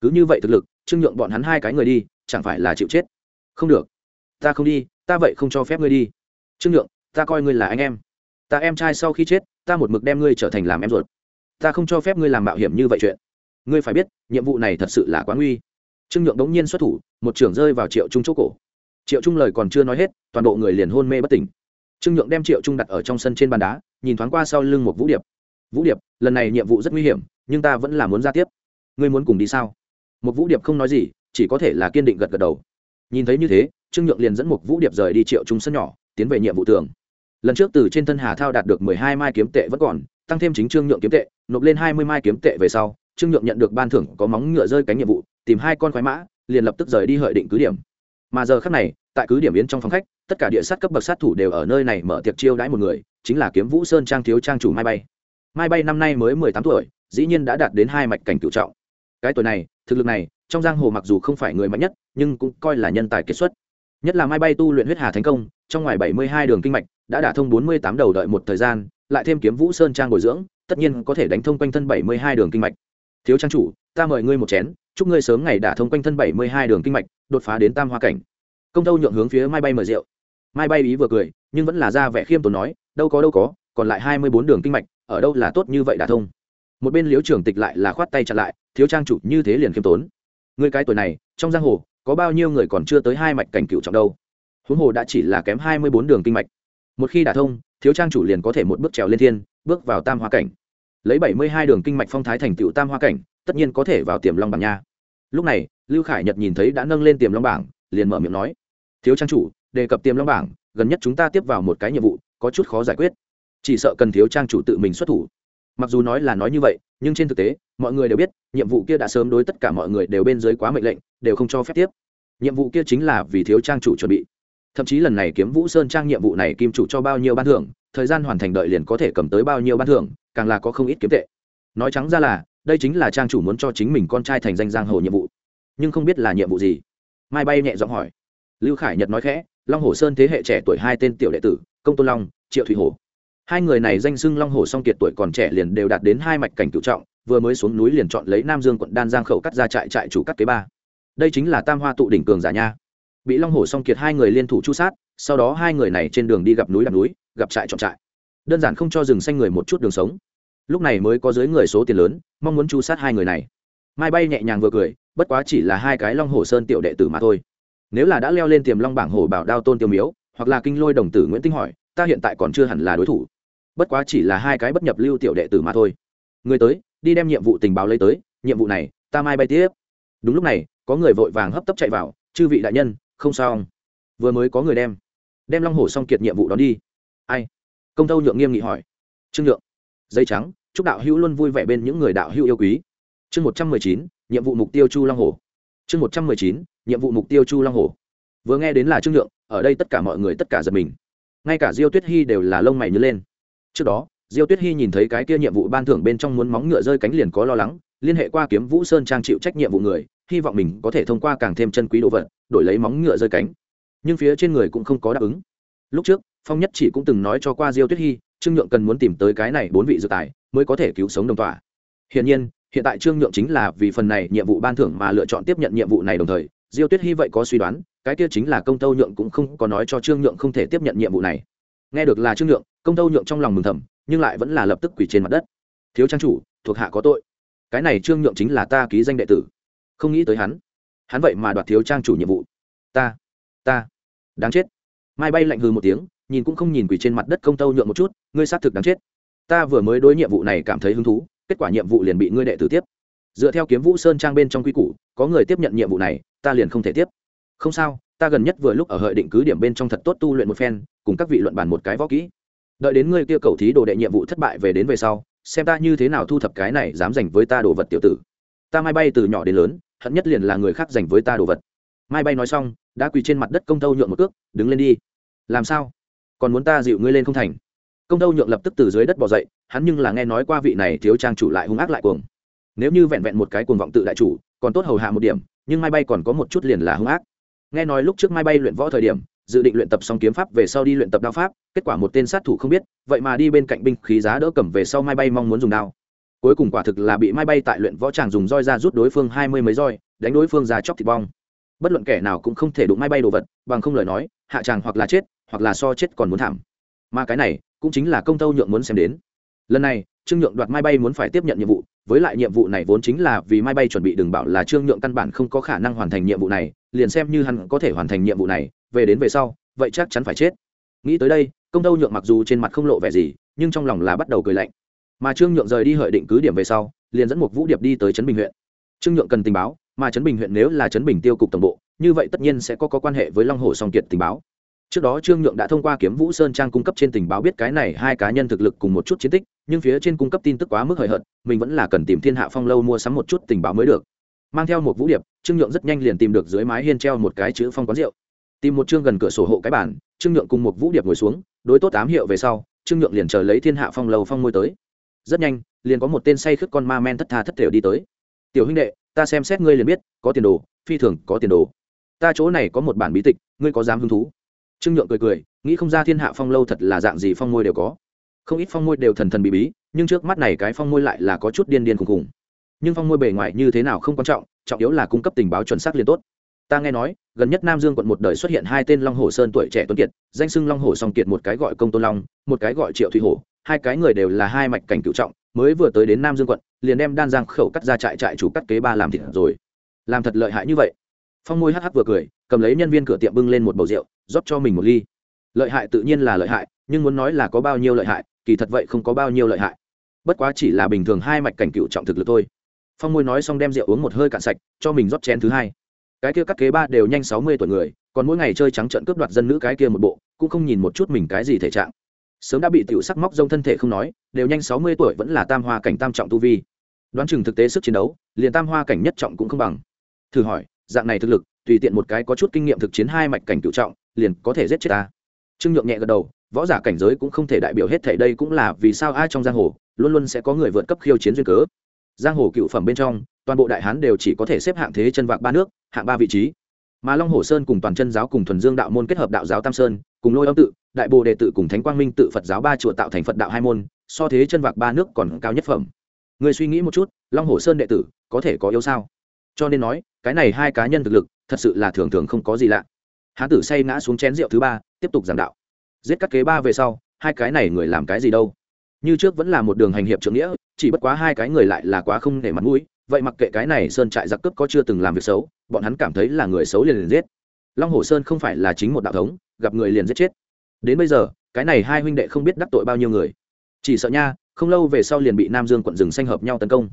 Cứ như vậy thực lực, trương nhượng bọn hắn hai cái người đi, chẳng phải là chịu chết? Không được. Ta không đi, ta vậy không cho phép ngươi đi. Trương nhượng, ta coi ngươi là anh em. Ta em trai sau khi chết, ta một mực đem ngươi trở thành làm em ruột ta không cho phép ngươi làm mạo hiểm như vậy chuyện. Ngươi phải biết, nhiệm vụ này thật sự là quá nguy. Trương nhượng đống nhiên xuất thủ, một trưởng rơi vào triệu trung chỗ cổ. Triệu trung lời còn chưa nói hết, toàn bộ người liền hôn mê bất tỉnh. Trương nhượng đem triệu trung đặt ở trong sân trên bàn đá, nhìn thoáng qua sau lưng một vũ điệp. Vũ điệp, lần này nhiệm vụ rất nguy hiểm, nhưng ta vẫn là muốn ra tiếp. Ngươi muốn cùng đi sao? Một vũ điệp không nói gì, chỉ có thể là kiên định gật gật đầu. Nhìn thấy như thế, trương nhượng liền dẫn một vũ điệp rời đi triệu trung sân nhỏ, tiến về nhiệm vụ tường lần trước từ trên thân hà thao đạt được mười hai mai kiếm tệ vẫn còn, tăng thêm chính trương nhượng kiếm tệ, nộp lên hai mươi mai kiếm tệ về sau, trương nhượng nhận được ban thưởng có móng ngựa rơi cánh nhiệm vụ, tìm hai con khoái mã, liền lập tức rời đi hợi định cứ điểm. Mà giờ khác này, tại cứ điểm yến trong phòng khách, tất cả địa sát cấp bậc sát thủ đều ở nơi này mở tiệc chiêu đãi một người, chính là kiếm vũ sơn trang thiếu trang chủ mai bay. Mai bay năm nay mới mười tám tuổi, dĩ nhiên đã đạt đến hai mạch cảnh cựu trọng. Cái tuổi này, thực lực này, trong giang hồ mặc dù không phải người mạnh nhất, nhưng cũng coi là nhân tài kết xuất nhất là mai bay tu luyện huyết hà thành công, trong ngoài bảy mươi hai đường kinh mạch, đã đả thông bốn mươi tám đầu đợi một thời gian, lại thêm kiếm vũ sơn trang bồi dưỡng, tất nhiên có thể đánh thông quanh thân bảy mươi hai đường kinh mạch. Thiếu trang chủ, ta mời ngươi một chén, chúc ngươi sớm ngày đả thông quanh thân bảy mươi hai đường kinh mạch, đột phá đến tam hoa cảnh. Công tâu nhượng hướng phía mai bay mời rượu. Mai bay ý vừa cười, nhưng vẫn là ra vẻ khiêm tốn nói, đâu có đâu có, còn lại hai mươi bốn đường kinh mạch, ở đâu là tốt như vậy đả thông? Một bên liếu trưởng tịch lại là khoát tay chặn lại, thiếu trang chủ như thế liền khiêm tốn. Người cái tuổi này, trong giang hồ có bao nhiêu người còn chưa tới hai mạch cảnh cựu trọng đâu. Huống hồ đã chỉ là kém hai mươi bốn đường kinh mạch. Một khi đả thông, thiếu trang chủ liền có thể một bước trèo lên thiên, bước vào tam hoa cảnh. Lấy bảy mươi hai đường kinh mạch phong thái thành tựu tam hoa cảnh, tất nhiên có thể vào tiềm long bảng nha. Lúc này, lưu khải nhật nhìn thấy đã nâng lên tiềm long bảng, liền mở miệng nói, thiếu trang chủ, đề cập tiềm long bảng, gần nhất chúng ta tiếp vào một cái nhiệm vụ, có chút khó giải quyết. Chỉ sợ cần thiếu trang chủ tự mình xuất thủ mặc dù nói là nói như vậy, nhưng trên thực tế, mọi người đều biết, nhiệm vụ kia đã sớm đối tất cả mọi người đều bên dưới quá mệnh lệnh, đều không cho phép tiếp. Nhiệm vụ kia chính là vì thiếu trang chủ chuẩn bị. Thậm chí lần này kiếm vũ sơn trang nhiệm vụ này kim chủ cho bao nhiêu ban thưởng, thời gian hoàn thành đợi liền có thể cầm tới bao nhiêu ban thưởng, càng là có không ít kiếm tệ. Nói trắng ra là, đây chính là trang chủ muốn cho chính mình con trai thành danh giang hồ nhiệm vụ. Nhưng không biết là nhiệm vụ gì. Mai bay nhẹ giọng hỏi. Lưu khải nhật nói khẽ, long hồ sơn thế hệ trẻ tuổi hai tên tiểu đệ tử, công tôn long, triệu thủy hồ hai người này danh xưng long hồ song kiệt tuổi còn trẻ liền đều đạt đến hai mạch cảnh cựu trọng, vừa mới xuống núi liền chọn lấy nam dương quận đan giang khẩu cắt ra trại trại chủ cắt kế ba. Đây chính là tam hoa tụ đỉnh cường giả nha. Bị long hồ song kiệt hai người liên thủ chu sát, sau đó hai người này trên đường đi gặp núi gặp núi, gặp trại chọn trại. Đơn giản không cho rừng xanh người một chút đường sống. Lúc này mới có dưới người số tiền lớn, mong muốn chu sát hai người này. Mai bay nhẹ nhàng vừa cười, bất quá chỉ là hai cái long hồ sơn tiểu đệ tử mà thôi. Nếu là đã leo lên tiềm long bảng hồ bảo đao tôn tiêu miếu, hoặc là kinh lôi đồng tử nguyễn tinh hỏi, ta hiện tại còn chưa hẳn là đối thủ bất quá chỉ là hai cái bất nhập lưu tiểu đệ tử mà thôi. Người tới, đi đem nhiệm vụ tình báo lấy tới, nhiệm vụ này, ta mai bay tiếp. Đúng lúc này, có người vội vàng hấp tấp chạy vào, chư vị đại nhân, không sao vừa mới có người đem đem long hổ xong kiệt nhiệm vụ đó đi. Ai? Công tâu nhượng nghiêm nghị hỏi. Trương nhượng. Dây trắng, chúc đạo hữu luôn vui vẻ bên những người đạo hữu yêu quý. Chương một trăm mười chín, nhiệm vụ mục tiêu chu long hổ. Chương một trăm mười chín, nhiệm vụ mục tiêu chu long hổ. Vừa nghe đến là trương nhượng, ở đây tất cả mọi người tất cả giật mình. Ngay cả diêu tuyết hy đều là lông mày nhớ lên trước đó, diêu tuyết hy nhìn thấy cái kia nhiệm vụ ban thưởng bên trong muốn móng ngựa rơi cánh liền có lo lắng, liên hệ qua kiếm vũ sơn trang chịu trách nhiệm vụ người, hy vọng mình có thể thông qua càng thêm chân quý đồ vật, đổi lấy móng ngựa rơi cánh. Nhưng phía trên người cũng không có đáp ứng. Lúc trước, phong nhất chỉ cũng từng nói cho qua diêu tuyết hy trương nhượng cần muốn tìm tới cái này bốn vị dự tài, mới có thể cứu sống đồng tỏa hiển nhiên, hiện tại trương nhượng chính là vì phần này nhiệm vụ ban thưởng mà lựa chọn tiếp nhận nhiệm vụ này đồng thời, diêu tuyết hy vậy có suy đoán, cái kia chính là công tâu nhượng cũng không có nói cho trương nhượng không thể tiếp nhận nhiệm vụ này. Nghe được là trương nhượng công tâu nhượng trong lòng mừng thầm, nhưng lại vẫn là lập tức quỳ trên mặt đất. Thiếu trang chủ, thuộc hạ có tội. Cái này trương nhượng chính là ta ký danh đệ tử. Không nghĩ tới hắn. Hắn vậy mà đoạt thiếu trang chủ nhiệm vụ. Ta ta, đáng chết. Mai bay lạnh hư một tiếng, nhìn cũng không nhìn quỳ trên mặt đất công tâu nhượng một chút, ngươi xác thực đáng chết. Ta vừa mới đối nhiệm vụ này cảm thấy hứng thú, kết quả nhiệm vụ liền bị ngươi đệ tử tiếp. Dựa theo kiếm vũ sơn trang bên trong quy củ, có người tiếp nhận nhiệm vụ này, ta liền không thể tiếp. Không sao, ta gần nhất vừa lúc ở hợi định cứ điểm bên trong thật tốt tu luyện một phen, cùng các vị luận bàn một cái võ kỹ đợi đến ngươi kia cầu thí đồ đệ nhiệm vụ thất bại về đến về sau, xem ta như thế nào thu thập cái này dám dành với ta đồ vật tiểu tử. Ta mai bay từ nhỏ đến lớn, hận nhất liền là người khác dành với ta đồ vật. Mai bay nói xong, đã quỳ trên mặt đất công tâu nhượng một cước, đứng lên đi. Làm sao? Còn muốn ta dịu ngươi lên không thành? Công tâu nhượng lập tức từ dưới đất bỏ dậy, hắn nhưng là nghe nói qua vị này thiếu trang chủ lại hung ác lại cuồng. Nếu như vẹn vẹn một cái cuồng vọng tự đại chủ, còn tốt hầu hạ một điểm, nhưng mai bay còn có một chút liền là hung ác. Nghe nói lúc trước mai bay luyện võ thời điểm dự định luyện tập xong kiếm pháp về sau đi luyện tập đao pháp, kết quả một tên sát thủ không biết, vậy mà đi bên cạnh binh khí giá đỡ cầm về sau mai bay mong muốn dùng đao. Cuối cùng quả thực là bị mai bay tại luyện võ tràng dùng roi ra rút đối phương hai mươi mấy roi, đánh đối phương ra chóc thịt bong. Bất luận kẻ nào cũng không thể đụng mai bay đồ vật, bằng không lời nói, hạ tràng hoặc là chết, hoặc là so chết còn muốn thảm. Mà cái này, cũng chính là công tâu nhượng muốn xem đến. Lần này, trương nhượng đoạt mai bay muốn phải tiếp nhận nhiệm vụ, với lại nhiệm vụ này vốn chính là vì mai bay chuẩn bị đừng bảo là trương nhượng căn bản không có khả năng hoàn thành nhiệm vụ này, liền xem như hắn có thể hoàn thành nhiệm vụ này về đến về sau vậy chắc chắn phải chết. Nghĩ tới đây công tâu nhượng mặc dù trên mặt không lộ vẻ gì nhưng trong lòng là bắt đầu cười lạnh. Mà trương nhượng rời đi hợi định cứ điểm về sau liền dẫn một vũ điệp đi tới trấn bình huyện. Trương nhượng cần tình báo mà trấn bình huyện nếu là trấn bình tiêu cục tổng bộ như vậy tất nhiên sẽ có, có quan hệ với long hồ song kiệt tình báo. Trước đó trương nhượng đã thông qua kiếm vũ sơn trang cung cấp trên tình báo biết cái này hai cá nhân thực lực cùng một chút chiến tích nhưng phía trên cung cấp tin tức quá mức hời hợt mình vẫn là cần tìm thiên hạ phong lâu mua sắm một chút tình báo mới được. Mang theo một vũ điệp trương nhượng rất nhanh liền tìm được dưới mái hiên treo một cái chữ phong quán rượu tìm một chương gần cửa sổ hộ cái bản trương nhượng cùng một vũ điệp ngồi xuống, đối tốt tám hiệu về sau, trương nhượng liền chờ lấy thiên hạ phong lâu phong môi tới. Rất nhanh, liền có một tên say khướt con ma men thất tha thất thểu đi tới. Tiểu huynh đệ, ta xem xét ngươi liền biết, có tiền đồ, phi thường có tiền đồ. Ta chỗ này có một bản bí tịch, ngươi có dám hứng thú? Trương nhượng cười cười, nghĩ không ra thiên hạ phong lâu thật là dạng gì phong môi đều có. Không ít phong môi đều thần thần bí bí, nhưng trước mắt này cái phong môi lại là có chút điên điên khùng khùng. Nhưng phong môi bề ngoài như thế nào không quan trọng trọng yếu là cung cấp tình báo chuẩn xác liền tốt ta nghe nói, gần nhất nam dương quận một đời xuất hiện hai tên long hồ sơn tuổi trẻ tuấn kiệt, danh xưng long hồ song kiệt một cái gọi công tôn long, một cái gọi triệu thủy hổ, hai cái người đều là hai mạch cảnh cựu trọng, mới vừa tới đến nam dương quận, liền đem đan giang khẩu cắt ra trại trại chủ cắt kế ba làm thịt rồi. Làm thật lợi hại như vậy. Phong môi hh vừa cười, cầm lấy nhân viên cửa tiệm bưng lên một bầu rượu, rót cho mình một ly. Lợi hại tự nhiên là lợi hại, nhưng muốn nói là có bao nhiêu lợi hại, kỳ thật vậy không có bao nhiêu lợi hại. Bất quá chỉ là bình thường hai mạch cảnh cựu trọng thực lực thôi. Phong môi nói xong đem rượu uống một hơi cạn sạch, cho mình rót chén thứ hai cái kia cắt kế ba đều nhanh sáu mươi tuổi người, còn mỗi ngày chơi trắng trận cướp đoạt dân nữ cái kia một bộ, cũng không nhìn một chút mình cái gì thể trạng. Sớm đã bị tiểu sắc móc rông thân thể không nói, đều nhanh sáu mươi tuổi vẫn là tam hoa cảnh tam trọng tu vi. Đoán chừng thực tế sức chiến đấu, liền tam hoa cảnh nhất trọng cũng không bằng. Thử hỏi, dạng này thực lực, tùy tiện một cái có chút kinh nghiệm thực chiến hai mạch cảnh cựu trọng, liền có thể giết chết ta. Trương nhượng nhẹ gật đầu, võ giả cảnh giới cũng không thể đại biểu hết thể đây cũng là vì sao ai trong giang hồ, luôn luôn sẽ có người vượt cấp khiêu chiến duyên cớ giang hồ cựu phẩm bên trong, toàn bộ đại hán đều chỉ có thể xếp hạng thế chân vạc ba nước, hạng ba vị trí. Mà long hồ sơn cùng toàn chân giáo cùng thuần dương đạo môn kết hợp đạo giáo tam sơn, cùng lôi âm tự, đại bồ đề tự cùng thánh quang minh tự phật giáo ba chùa tạo thành phật đạo hai môn, so thế chân vạc ba nước còn cao nhất phẩm. Người suy nghĩ một chút, long hồ sơn đệ tử có thể có yếu sao? Cho nên nói, cái này hai cá nhân thực lực, thật sự là thường thường không có gì lạ. Hán tử say ngã xuống chén rượu thứ ba, tiếp tục giảng đạo. Giết các kế ba về sau, hai cái này người làm cái gì đâu? Như trước vẫn là một đường hành hiệp trưởng nghĩa chỉ bất quá hai cái người lại là quá không để mặt mũi, vậy mặc kệ cái này sơn trại giặc cướp có chưa từng làm việc xấu, bọn hắn cảm thấy là người xấu liền liền giết. Long hồ sơn không phải là chính một đạo thống, gặp người liền giết chết. Đến bây giờ, cái này hai huynh đệ không biết đắc tội bao nhiêu người. Chỉ sợ nha, không lâu về sau liền bị nam dương quận rừng xanh hợp nhau tấn công.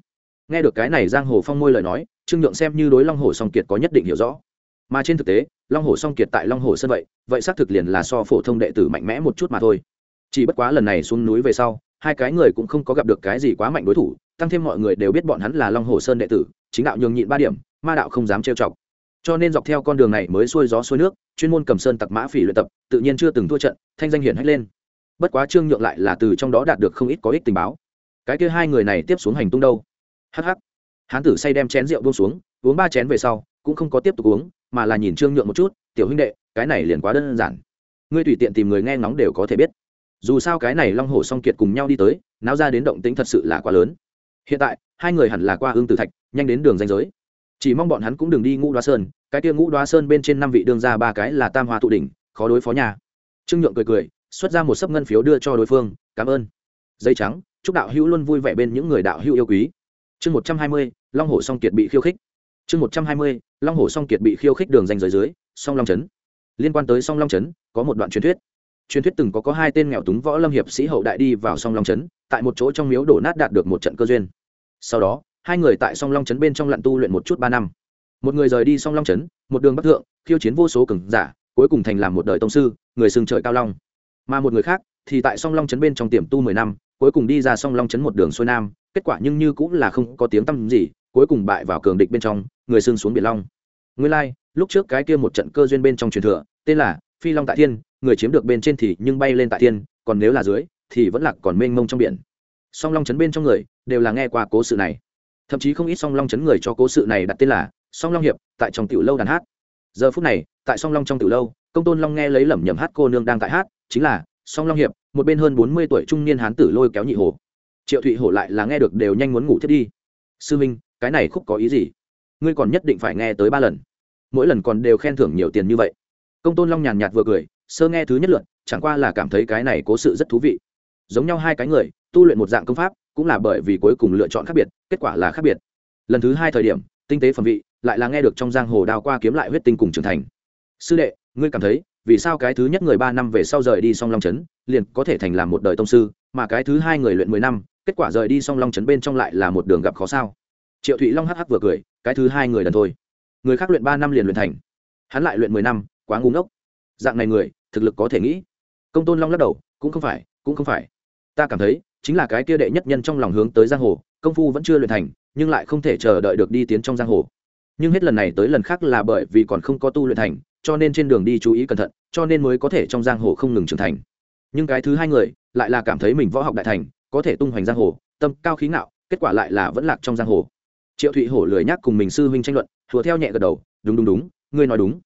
Nghe được cái này giang hồ phong môi lời nói, trương nhượng xem như đối long hồ song kiệt có nhất định hiểu rõ. Mà trên thực tế, long hồ song kiệt tại long hồ sơn vậy vậy xác thực liền là so phổ thông đệ tử mạnh mẽ một chút mà thôi. Chỉ bất quá lần này xuống núi về sau hai cái người cũng không có gặp được cái gì quá mạnh đối thủ, tăng thêm mọi người đều biết bọn hắn là long hồ sơn đệ tử, chính đạo nhường nhịn ba điểm, ma đạo không dám trêu chọc. Cho nên dọc theo con đường này mới xuôi gió xuôi nước, chuyên môn cầm sơn tặc mã phỉ luyện tập, tự nhiên chưa từng thua trận, thanh danh hiển hách lên. Bất quá trương nhượng lại là từ trong đó đạt được không ít có ích tình báo. Cái kia hai người này tiếp xuống hành tung đâu? Hh hán tử say đem chén rượu buông xuống, uống ba chén về sau, cũng không có tiếp tục uống, mà là nhìn trương nhượng một chút, tiểu huynh đệ, cái này liền quá đơn giản. Ngươi tùy tiện tìm người nghe ngóng đều có thể biết dù sao cái này long hồ song kiệt cùng nhau đi tới, náo ra đến động tĩnh thật sự là quá lớn. Hiện tại, hai người hẳn là qua hương tử thạch, nhanh đến đường danh giới. Chỉ mong bọn hắn cũng đừng đi ngũ đoá sơn, cái kia ngũ đoá sơn bên trên năm vị đương ra ba cái là tam hoa tụ đỉnh, khó đối phó nhà. Trương nhượng cười cười, xuất ra một sấp ngân phiếu đưa cho đối phương, cảm ơn. Dây trắng, chúc đạo hữu luôn vui vẻ bên những người đạo hữu yêu quý. Chương một trăm hai mươi, long hồ song kiệt bị khiêu khích. Chương một trăm hai mươi, long hồ song kiệt bị khiêu khích đường danh giới dưới, song long trấn liên quan tới song long trấn có một đoạn truyền thuyết truyền thuyết từng có có hai tên nghèo túng võ lâm hiệp sĩ hậu đại đi vào song long trấn tại một chỗ trong miếu đổ nát đạt được một trận cơ duyên. Sau đó hai người tại song long trấn bên trong lặn tu luyện một chút ba năm. Một người rời đi song long trấn một đường bắc thượng khiêu chiến vô số cường giả cuối cùng thành làm một đời tông sư người sừng trời cao long. Mà một người khác thì tại song long trấn bên trong tiềm tu mười năm cuối cùng đi ra song long trấn một đường xuôi nam kết quả nhưng như cũng là không có tiếng tăm gì cuối cùng bại vào cường địch bên trong người sưng xuống biển long. Nguyên lai、like, lúc trước cái kia một trận cơ duyên bên trong truyền thừa tên là phi long tại thiên người chiếm được bên trên thì nhưng bay lên tại thiên, còn nếu là dưới, thì vẫn lạc còn mênh mông trong biển. Song long chấn bên trong người, đều là nghe qua cố sự này. Thậm chí không ít song long chấn người cho cố sự này đặt tên là song long hiệp, tại trong tiểu lâu đàn hát. Giờ phút này, tại song long trong tiểu lâu, công tôn long nghe lấy lẩm nhẩm hát cô nương đang tại hát, chính là song long hiệp, một bên hơn bốn mươi tuổi trung niên hán tử lôi kéo nhị hồ triệu thụy hổ lại là nghe được đều nhanh muốn ngủ thiết đi. Sư minh, cái này khúc có ý gì? Ngươi còn nhất định phải nghe tới ba lần. Mỗi lần còn đều khen thưởng nhiều tiền như vậy. Công tôn long nhàn nhạt vừa cười sơ nghe thứ nhất luận chẳng qua là cảm thấy cái này cố sự rất thú vị. Giống nhau hai cái người, tu luyện một dạng công pháp, cũng là bởi vì cuối cùng lựa chọn khác biệt, kết quả là khác biệt. Lần thứ hai thời điểm, tinh tế phẩm vị, lại là nghe được trong giang hồ đào qua kiếm lại huyết tinh cùng trưởng thành. Sư đệ, ngươi cảm thấy, vì sao cái thứ nhất người ba năm về sau rời đi song long trấn, liền có thể thành làm một đời tông sư, mà cái thứ hai người luyện mười năm, kết quả rời đi song long trấn bên trong lại là một đường gặp khó sao? Triệu thụy long hắc hắc vừa cười, cái thứ hai người lần thôi. Người khác luyện ba năm liền luyện thành. Hắn lại luyện mười năm, quá ngu ngốc dạng này người, thực lực có thể nghĩ. Công tôn long lắc đầu, cũng không phải, cũng không phải. Ta cảm thấy, chính là cái kia đệ nhất nhân trong lòng hướng tới giang hồ, công phu vẫn chưa luyện thành, nhưng lại không thể chờ đợi được đi tiến trong giang hồ. Nhưng hết lần này tới lần khác là bởi vì còn không có tu luyện thành, cho nên trên đường đi chú ý cẩn thận, cho nên mới có thể trong giang hồ không ngừng trưởng thành. Nhưng cái thứ hai người, lại là cảm thấy mình võ học đại thành, có thể tung hoành giang hồ, tâm cao khí ngạo, kết quả lại là vẫn lạc trong giang hồ. Triệu thụy hổ lười nhắc cùng mình sư huynh tranh luận thùa theo nhẹ gật đầu, đúng đúng đúng, ngươi nói đúng.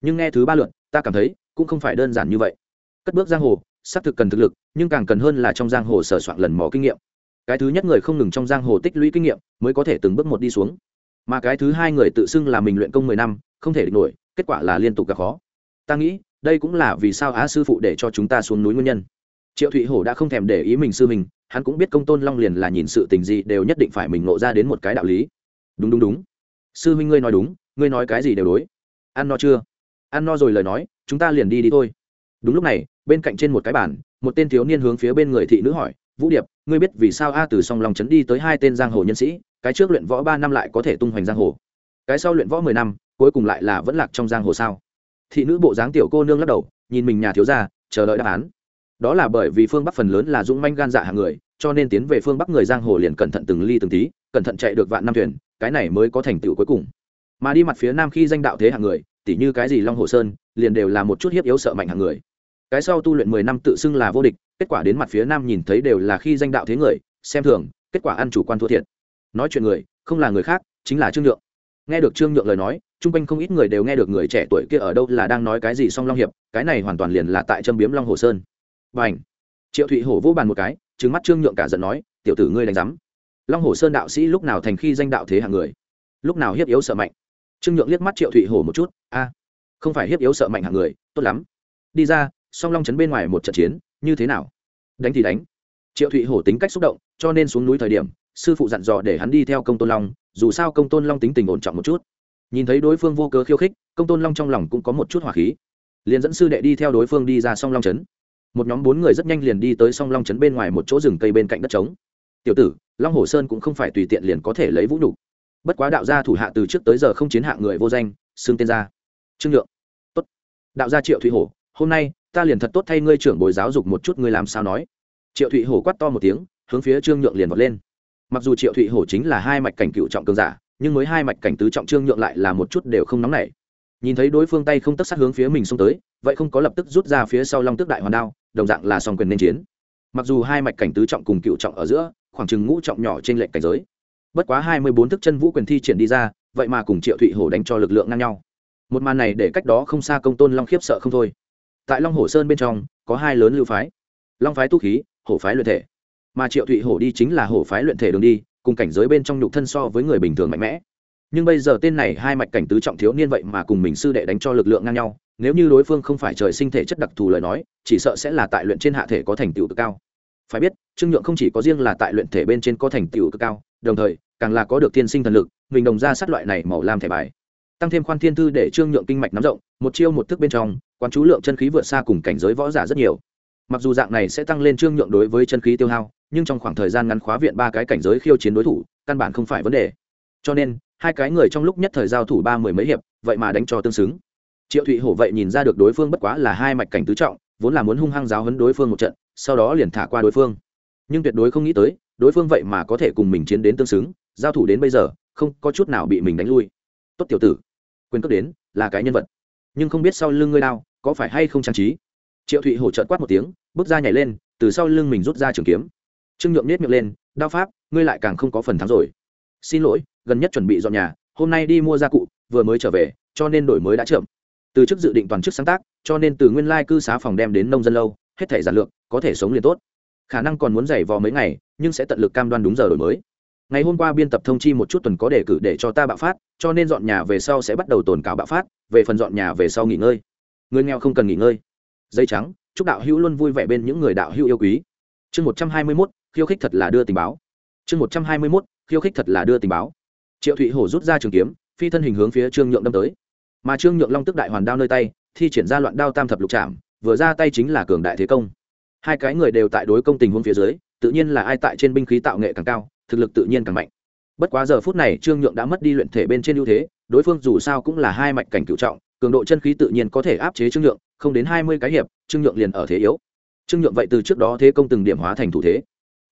Nhưng nghe thứ ba luận ta cảm thấy cũng không phải đơn giản như vậy. Cất bước giang hồ, xác thực cần thực lực, nhưng càng cần hơn là trong giang hồ sở soạn lần mò kinh nghiệm. Cái thứ nhất người không ngừng trong giang hồ tích lũy kinh nghiệm mới có thể từng bước một đi xuống. Mà cái thứ hai người tự xưng là mình luyện công mười năm, không thể địch nổi, kết quả là liên tục gặp khó. Ta nghĩ, đây cũng là vì sao á sư phụ để cho chúng ta xuống núi nguyên nhân. Triệu thụy hổ đã không thèm để ý mình sư mình, hắn cũng biết công tôn long liền là nhìn sự tình gì đều nhất định phải mình ngộ ra đến một cái đạo lý. Đúng đúng đúng. Sư huynh ngươi nói đúng, ngươi nói cái gì đều đối. Ăn no chưa? Ăn no rồi lời nói, chúng ta liền đi đi thôi. Đúng lúc này, bên cạnh trên một cái bàn, một tên thiếu niên hướng phía bên người thị nữ hỏi, vũ điệp, ngươi biết vì sao a từ song lòng trấn đi tới hai tên giang hồ nhân sĩ, cái trước luyện võ ba năm lại có thể tung hoành giang hồ? Cái sau luyện võ mười năm, cuối cùng lại là vẫn lạc trong giang hồ sao? Thị nữ bộ dáng tiểu cô nương lắc đầu, nhìn mình nhà thiếu gia, chờ đợi đáp án. Đó là bởi vì phương bắc phần lớn là dũng manh gan dạ hàng người, cho nên tiến về phương bắc người giang hồ liền cẩn thận từng ly từng tí, cẩn thận chạy được vạn năm thuyền, cái này mới có thành tựu cuối cùng. Mà đi mặt phía nam khi danh đạo thế hạng người tỉ như cái gì long hồ sơn, liền đều là một chút hiếp yếu sợ mạnh hạng người. Cái sau tu luyện mười năm tự xưng là vô địch, kết quả đến mặt phía nam nhìn thấy đều là khi danh đạo thế người, xem thường, kết quả ăn chủ quan thua thiệt. Nói chuyện người, không là người khác, chính là trương nhượng. Nghe được trương nhượng lời nói, chung quanh không ít người đều nghe được người trẻ tuổi kia ở đâu là đang nói cái gì song long hiệp, cái này hoàn toàn liền là tại châm biếm long hồ sơn. Và ảnh triệu thụy hổ vỗ bàn một cái trứng mắt trương nhượng cả giận nói, tiểu tử ngươi đánh giám. Long hồ sơn đạo sĩ lúc nào thành khi danh đạo thế hạng người? Lúc nào hiếp yếu sợ mạnh? Trương nhượng liếc mắt triệu thụy hổ một chút, a, không phải hiếp yếu sợ mạnh hạng người, tốt lắm. Đi ra, song long chấn bên ngoài một trận chiến, như thế nào? Đánh thì đánh. Triệu thụy hổ tính cách xúc động, cho nên xuống núi thời điểm, sư phụ dặn dò để hắn đi theo công tôn long, dù sao công tôn long tính tình ổn trọng một chút. Nhìn thấy đối phương vô cớ khiêu khích, công tôn long trong lòng cũng có một chút hỏa khí. Liền dẫn sư đệ đi theo đối phương đi ra song long trấn một nhóm bốn người rất nhanh liền đi tới song long trấn bên ngoài một chỗ rừng cây bên cạnh đất trống. Tiểu tử, long hồ sơn cũng không phải tùy tiện liền có thể lấy vũ nhục bất quá đạo gia thủ hạ từ trước tới giờ không chiến hạ người vô danh, xưng tên gia. Trương nhượng. Tốt. Đạo gia triệu thụy hổ, hôm nay, ta liền thật tốt thay ngươi trưởng bồi giáo dục một chút ngươi làm sao nói. Triệu thụy hổ quát to một tiếng, hướng phía trương nhượng liền vọt lên. Mặc dù triệu thụy hổ chính là hai mạch cảnh cựu trọng cường giả, nhưng mới hai mạch cảnh tứ trọng trương nhượng lại là một chút đều không nóng nảy. Nhìn thấy đối phương tay không tất sát hướng phía mình xông tới, vậy không có lập tức rút ra phía sau long tước đại hoàn đao, đồng dạng là song quyền nên chiến. Mặc dù hai mạch cảnh tứ trọng cùng cựu trọng ở giữa, khoảng chừng ngũ trọng nhỏ trên lệnh cảnh giới bất quá hai mươi bốn thức chân vũ quyền thi triển đi ra, vậy mà cùng triệu thụy hổ đánh cho lực lượng ngang nhau. Một màn này để cách đó không xa công tôn long khiếp sợ không thôi. Tại long hồ sơn bên trong, có hai lớn lưu phái. Long phái tu khí, hổ phái luyện thể. Mà triệu thụy hổ đi chính là hổ phái luyện thể đường đi, cùng cảnh giới bên trong nhục thân so với người bình thường mạnh mẽ. Nhưng bây giờ tên này hai mạch cảnh tứ trọng thiếu niên vậy mà cùng mình sư đệ đánh cho lực lượng ngang nhau, nếu như đối phương không phải trời sinh thể chất đặc thù lời nói, chỉ sợ sẽ là tại luyện trên hạ thể có thành tựu cực cao. Phải biết, trương nhượng không chỉ có riêng là tại luyện thể bên trên có thành tựu cực cao, đồng thời càng là có được tiên sinh thần lực, mình đồng ra sát loại này màu lam thẻ bài. Tăng thêm khoan thiên thư để trương nhượng kinh mạch nắm rộng, một chiêu một thức bên trong, quán chú lượng chân khí vượt xa cùng cảnh giới võ giả rất nhiều. Mặc dù dạng này sẽ tăng lên trương nhượng đối với chân khí tiêu hao, nhưng trong khoảng thời gian ngắn khóa viện ba cái cảnh giới khiêu chiến đối thủ, căn bản không phải vấn đề. Cho nên, hai cái người trong lúc nhất thời giao thủ ba mười mấy hiệp, vậy mà đánh cho tương xứng. Triệu thụy hổ vậy nhìn ra được đối phương bất quá là hai mạch cảnh tứ trọng, vốn là muốn hung hăng giáo hấn đối phương một trận, sau đó liền thả qua đối phương. Nhưng tuyệt đối không nghĩ tới, đối phương vậy mà có thể cùng mình chiến đến tương xứng giao thủ đến bây giờ, không có chút nào bị mình đánh lui. Tốt tiểu tử, quyền cước đến, là cái nhân vật. Nhưng không biết sau lưng ngươi đao có phải hay không trang trí? Triệu thụy hổ trợn quát một tiếng, bước ra nhảy lên, từ sau lưng mình rút ra trường kiếm. Trương nhượng nết miệng lên, đao pháp, ngươi lại càng không có phần thắng rồi. Xin lỗi, gần nhất chuẩn bị dọn nhà, hôm nay đi mua gia cụ, vừa mới trở về, cho nên đổi mới đã chậm. Từ chức dự định toàn chức sáng tác, cho nên từ nguyên lai cư xá phòng đem đến nông dân lâu, hết thể giản lược, có thể sống liền tốt. Khả năng còn muốn giày vò mấy ngày, nhưng sẽ tận lực cam đoan đúng giờ đổi mới ngày hôm qua biên tập thông chi một chút tuần có đề cử để cho ta bạo phát, cho nên dọn nhà về sau sẽ bắt đầu tồn cáo bạo phát, về phần dọn nhà về sau nghỉ ngơi. Người nghèo không cần nghỉ ngơi. Dây trắng, chúc đạo hữu luôn vui vẻ bên những người đạo hữu yêu quý. Chương một trăm hai mươi mốt, khiêu khích thật là đưa tình báo. Chương một trăm hai mươi mốt, khiêu khích thật là đưa tình báo. Triệu thụy hổ rút ra trường kiếm, phi thân hình hướng phía trương nhượng đâm tới. Mà trương nhượng long tức đại hoàn đao nơi tay, thi triển ra loạn đao tam thập lục trạm vừa ra tay chính là cường đại thế công. Hai cái người đều tại đối công tình huống phía dưới, tự nhiên là ai tại trên binh khí tạo nghệ càng cao thực lực tự nhiên càng mạnh. Bất quá giờ phút này, trương nhượng đã mất đi luyện thể bên trên ưu thế, đối phương dù sao cũng là hai mạch cảnh cựu trọng, cường độ chân khí tự nhiên có thể áp chế trương nhượng, không đến hai mươi cái hiệp, trương nhượng liền ở thế yếu. Trương nhượng vậy từ trước đó thế công từng điểm hóa thành thủ thế.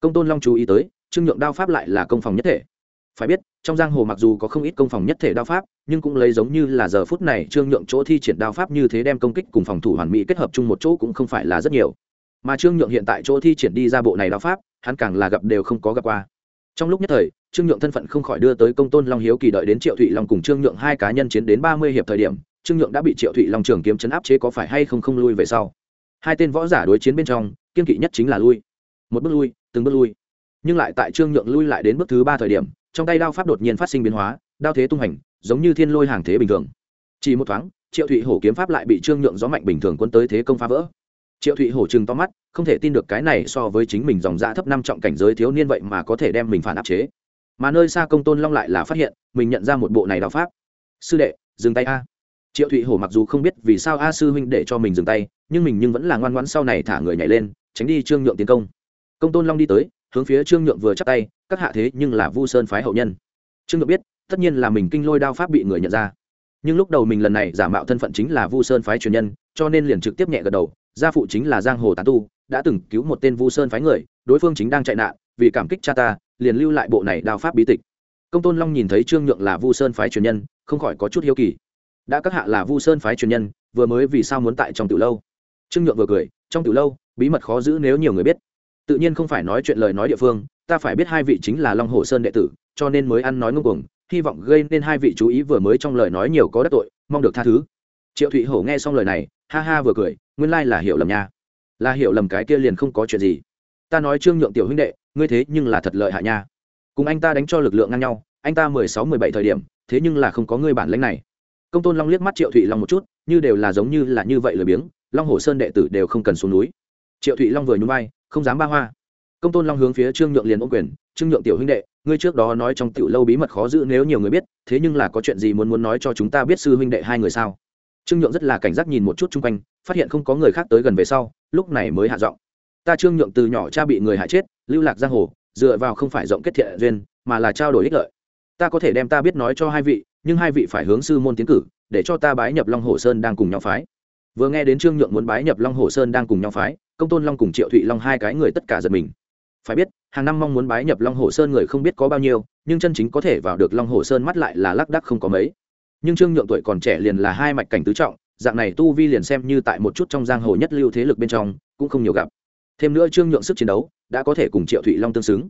Công tôn long chú ý tới, trương nhượng đao pháp lại là công phòng nhất thể. Phải biết, trong giang hồ mặc dù có không ít công phòng nhất thể đao pháp, nhưng cũng lấy giống như là giờ phút này trương nhượng chỗ thi triển đao pháp như thế đem công kích cùng phòng thủ hoàn mỹ kết hợp chung một chỗ cũng không phải là rất nhiều. Mà trương nhượng hiện tại chỗ thi triển đi ra bộ này đao pháp, hắn càng là gặp đều không có gặp qua trong lúc nhất thời, trương nhượng thân phận không khỏi đưa tới công tôn long hiếu kỳ đợi đến triệu thụy long cùng trương nhượng hai cá nhân chiến đến ba mươi hiệp thời điểm, trương nhượng đã bị triệu thụy long trường kiếm chấn áp chế có phải hay không không lui về sau. Hai tên võ giả đối chiến bên trong, kiên kỵ nhất chính là lui. Một bước lui, từng bước lui. Nhưng lại tại trương nhượng lui lại đến bước thứ ba thời điểm, trong tay đao pháp đột nhiên phát sinh biến hóa, đao thế tung hành, giống như thiên lôi hàng thế bình thường. Chỉ một thoáng, triệu thụy hổ kiếm pháp lại bị trương nhượng gió mạnh bình thường quân tới thế công phá vỡ triệu thụy hổ chừng to mắt, không thể tin được cái này so với chính mình dòng dã thấp năm trọng cảnh giới thiếu niên vậy mà có thể đem mình phản áp chế. Mà nơi xa công tôn long lại là phát hiện, mình nhận ra một bộ này đạo pháp. Sư đệ, dừng tay a. Triệu thụy hổ mặc dù không biết vì sao a sư huynh để cho mình dừng tay, nhưng mình nhưng vẫn là ngoan ngoãn sau này thả người nhảy lên, tránh đi trương nhượng tiến công. Công tôn long đi tới, hướng phía trương nhượng vừa chắc tay, các hạ thế nhưng là vu sơn phái hậu nhân. Trương nhượng biết, tất nhiên là mình kinh lôi đao pháp bị người nhận ra. Nhưng lúc đầu mình lần này giả mạo thân phận chính là vu sơn phái truyền nhân, cho nên liền trực tiếp nhẹ gật đầu gia phụ chính là giang hồ tán tu, đã từng cứu một tên vu sơn phái người, đối phương chính đang chạy nạn, vì cảm kích cha ta, liền lưu lại bộ này đao pháp bí tịch. Công tôn long nhìn thấy trương nhượng là vu sơn phái truyền nhân, không khỏi có chút hiếu kỳ. Đã các hạ là vu sơn phái truyền nhân, vừa mới vì sao muốn tại trong tiểu lâu? Trương nhượng vừa cười, trong tiểu lâu, bí mật khó giữ nếu nhiều người biết. Tự nhiên không phải nói chuyện lời nói địa phương, ta phải biết hai vị chính là long hồ sơn đệ tử, cho nên mới ăn nói ngông cuồng, hy vọng gây nên hai vị chú ý vừa mới trong lời nói nhiều có đắc tội, mong được tha thứ. Triệu thụy hổ nghe xong lời này ha ha vừa cười, nguyên lai là hiểu lầm nha. Là hiểu lầm cái kia liền không có chuyện gì. Ta nói trương nhượng tiểu huynh đệ, ngươi thế nhưng là thật lợi hại nha. Cùng anh ta đánh cho lực lượng ngang nhau, anh ta mười sáu, mười bảy thời điểm, thế nhưng là không có ngươi bản lãnh này. Công tôn long liếc mắt triệu thụy long một chút, như đều là giống như là như vậy lười biếng, long hồ sơn đệ tử đều không cần xuống núi. Triệu thụy long vừa nhún vai, không dám ba hoa. Công tôn long hướng phía trương nhượng liền ôm quyền, trương nhượng tiểu huynh đệ, ngươi trước đó nói trong tiểu lâu bí mật khó giữ nếu nhiều người biết, thế nhưng là có chuyện gì muốn muốn nói cho chúng ta biết sư huynh đệ hai người sao? Trương nhượng rất là cảnh giác nhìn một chút chung quanh, phát hiện không có người khác tới gần về sau, lúc này mới hạ giọng. Ta trương nhượng từ nhỏ cha bị người hại chết, lưu lạc giang hồ, dựa vào không phải rộng kết thiện duyên, mà là trao đổi ích lợi. Ta có thể đem ta biết nói cho hai vị, nhưng hai vị phải hướng sư môn tiến cử, để cho ta bái nhập long hồ sơn đang cùng nhau phái. Vừa nghe đến trương nhượng muốn bái nhập long hồ sơn đang cùng nhau phái, công tôn long cùng triệu thụy long hai cái người tất cả giật mình. Phải biết, hàng năm mong muốn bái nhập long hồ sơn người không biết có bao nhiêu, nhưng chân chính có thể vào được long hồ sơn mắt lại là lác đắc không có mấy nhưng trương nhượng tuổi còn trẻ liền là hai mạch cảnh tứ trọng, dạng này tu vi liền xem như tại một chút trong giang hồ nhất lưu thế lực bên trong, cũng không nhiều gặp. Thêm nữa trương nhượng sức chiến đấu đã có thể cùng triệu thụy long tương xứng.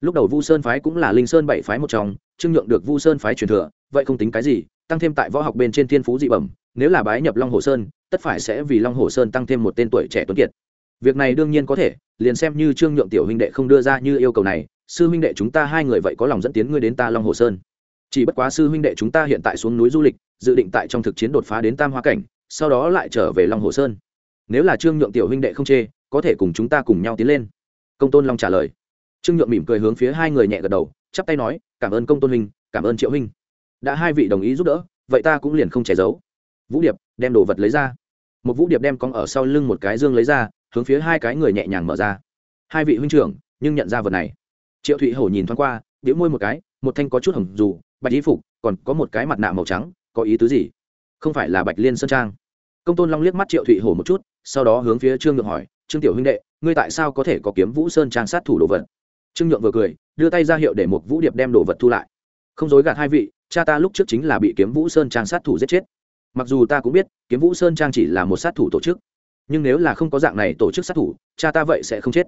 Lúc đầu vu sơn phái cũng là linh sơn bảy phái một trong, trương nhượng được vu sơn phái truyền thừa, vậy không tính cái gì, tăng thêm tại võ học bên trên thiên phú dị bẩm, nếu là bái nhập long hồ sơn, tất phải sẽ vì long hồ sơn tăng thêm một tên tuổi trẻ tuấn kiệt. Việc này đương nhiên có thể, liền xem như trương nhượng tiểu huynh đệ không đưa ra như yêu cầu này, sư huynh đệ chúng ta hai người vậy có lòng dẫn tiến ngươi đến ta long hồ sơn chỉ bất quá sư huynh đệ chúng ta hiện tại xuống núi du lịch, dự định tại trong thực chiến đột phá đến tam hoa cảnh, sau đó lại trở về long hồ sơn. Nếu là trương nhượng tiểu huynh đệ không chê, có thể cùng chúng ta cùng nhau tiến lên. Công tôn long trả lời. Trương nhượng mỉm cười hướng phía hai người nhẹ gật đầu, chắp tay nói, cảm ơn công tôn huynh, cảm ơn triệu huynh. Đã hai vị đồng ý giúp đỡ, vậy ta cũng liền không che giấu. Vũ điệp đem đồ vật lấy ra. Một vũ điệp đem con ở sau lưng một cái dương lấy ra, hướng phía hai cái người nhẹ nhàng mở ra. Hai vị huynh trưởng, nhưng nhận ra vật này. Triệu thụy hổ nhìn thoáng qua đĩu môi một cái, một thanh có chút hồng dù bạch y phục, còn có một cái mặt nạ màu trắng, có ý tứ gì? Không phải là bạch liên sơn trang. Công tôn long liếc mắt triệu thụy hổ một chút, sau đó hướng phía trương nhượng hỏi, trương tiểu huynh đệ, ngươi tại sao có thể có kiếm vũ sơn trang sát thủ đồ vật? Trương nhượng vừa cười, đưa tay ra hiệu để một vũ điệp đem đồ vật thu lại. Không dối gạt hai vị, cha ta lúc trước chính là bị kiếm vũ sơn trang sát thủ giết chết. Mặc dù ta cũng biết, kiếm vũ sơn trang chỉ là một sát thủ tổ chức, nhưng nếu là không có dạng này tổ chức sát thủ, cha ta vậy sẽ không chết.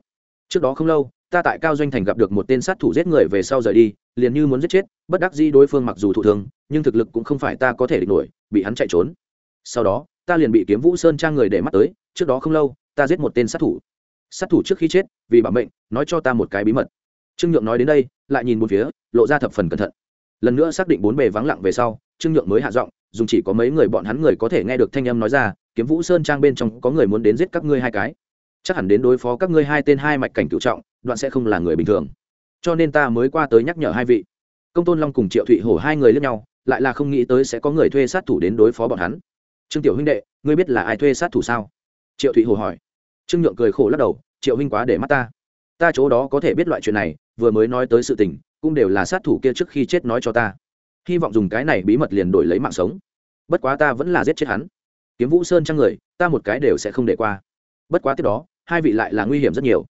Trước đó không lâu, ta tại cao doanh thành gặp được một tên sát thủ giết người về sau rời đi, liền như muốn giết chết bất đắc dĩ đối phương mặc dù thụ thương, nhưng thực lực cũng không phải ta có thể địch nổi, bị hắn chạy trốn. Sau đó, ta liền bị kiếm vũ sơn trang người để mắt tới, trước đó không lâu, ta giết một tên sát thủ. Sát thủ trước khi chết, vì bảo mệnh, nói cho ta một cái bí mật. Trương nhượng nói đến đây, lại nhìn một phía, lộ ra thập phần cẩn thận. Lần nữa xác định bốn bề vắng lặng về sau, trương nhượng mới hạ giọng, dùng chỉ có mấy người bọn hắn người có thể nghe được thanh âm nói ra, kiếm vũ sơn trang bên trong có người muốn đến giết các ngươi hai cái. Chắc hẳn đến đối phó các ngươi hai tên hai mạch cảnh cựu trọng, đoạn sẽ không là người bình thường. Cho nên ta mới qua tới nhắc nhở hai vị công tôn long cùng triệu thụy hổ hai người lẫn nhau, lại là không nghĩ tới sẽ có người thuê sát thủ đến đối phó bọn hắn. Trương tiểu huynh đệ, ngươi biết là ai thuê sát thủ sao? Triệu thụy hổ hỏi. Trương nhượng cười khổ lắc đầu, triệu huynh quá để mắt ta. Ta chỗ đó có thể biết loại chuyện này, vừa mới nói tới sự tình, cũng đều là sát thủ kia trước khi chết nói cho ta. Hy vọng dùng cái này bí mật liền đổi lấy mạng sống. Bất quá ta vẫn là giết chết hắn. Kiếm vũ sơn trang người, ta một cái đều sẽ không để qua. Bất quá tiếp đó, hai vị lại là nguy hiểm rất nhiều.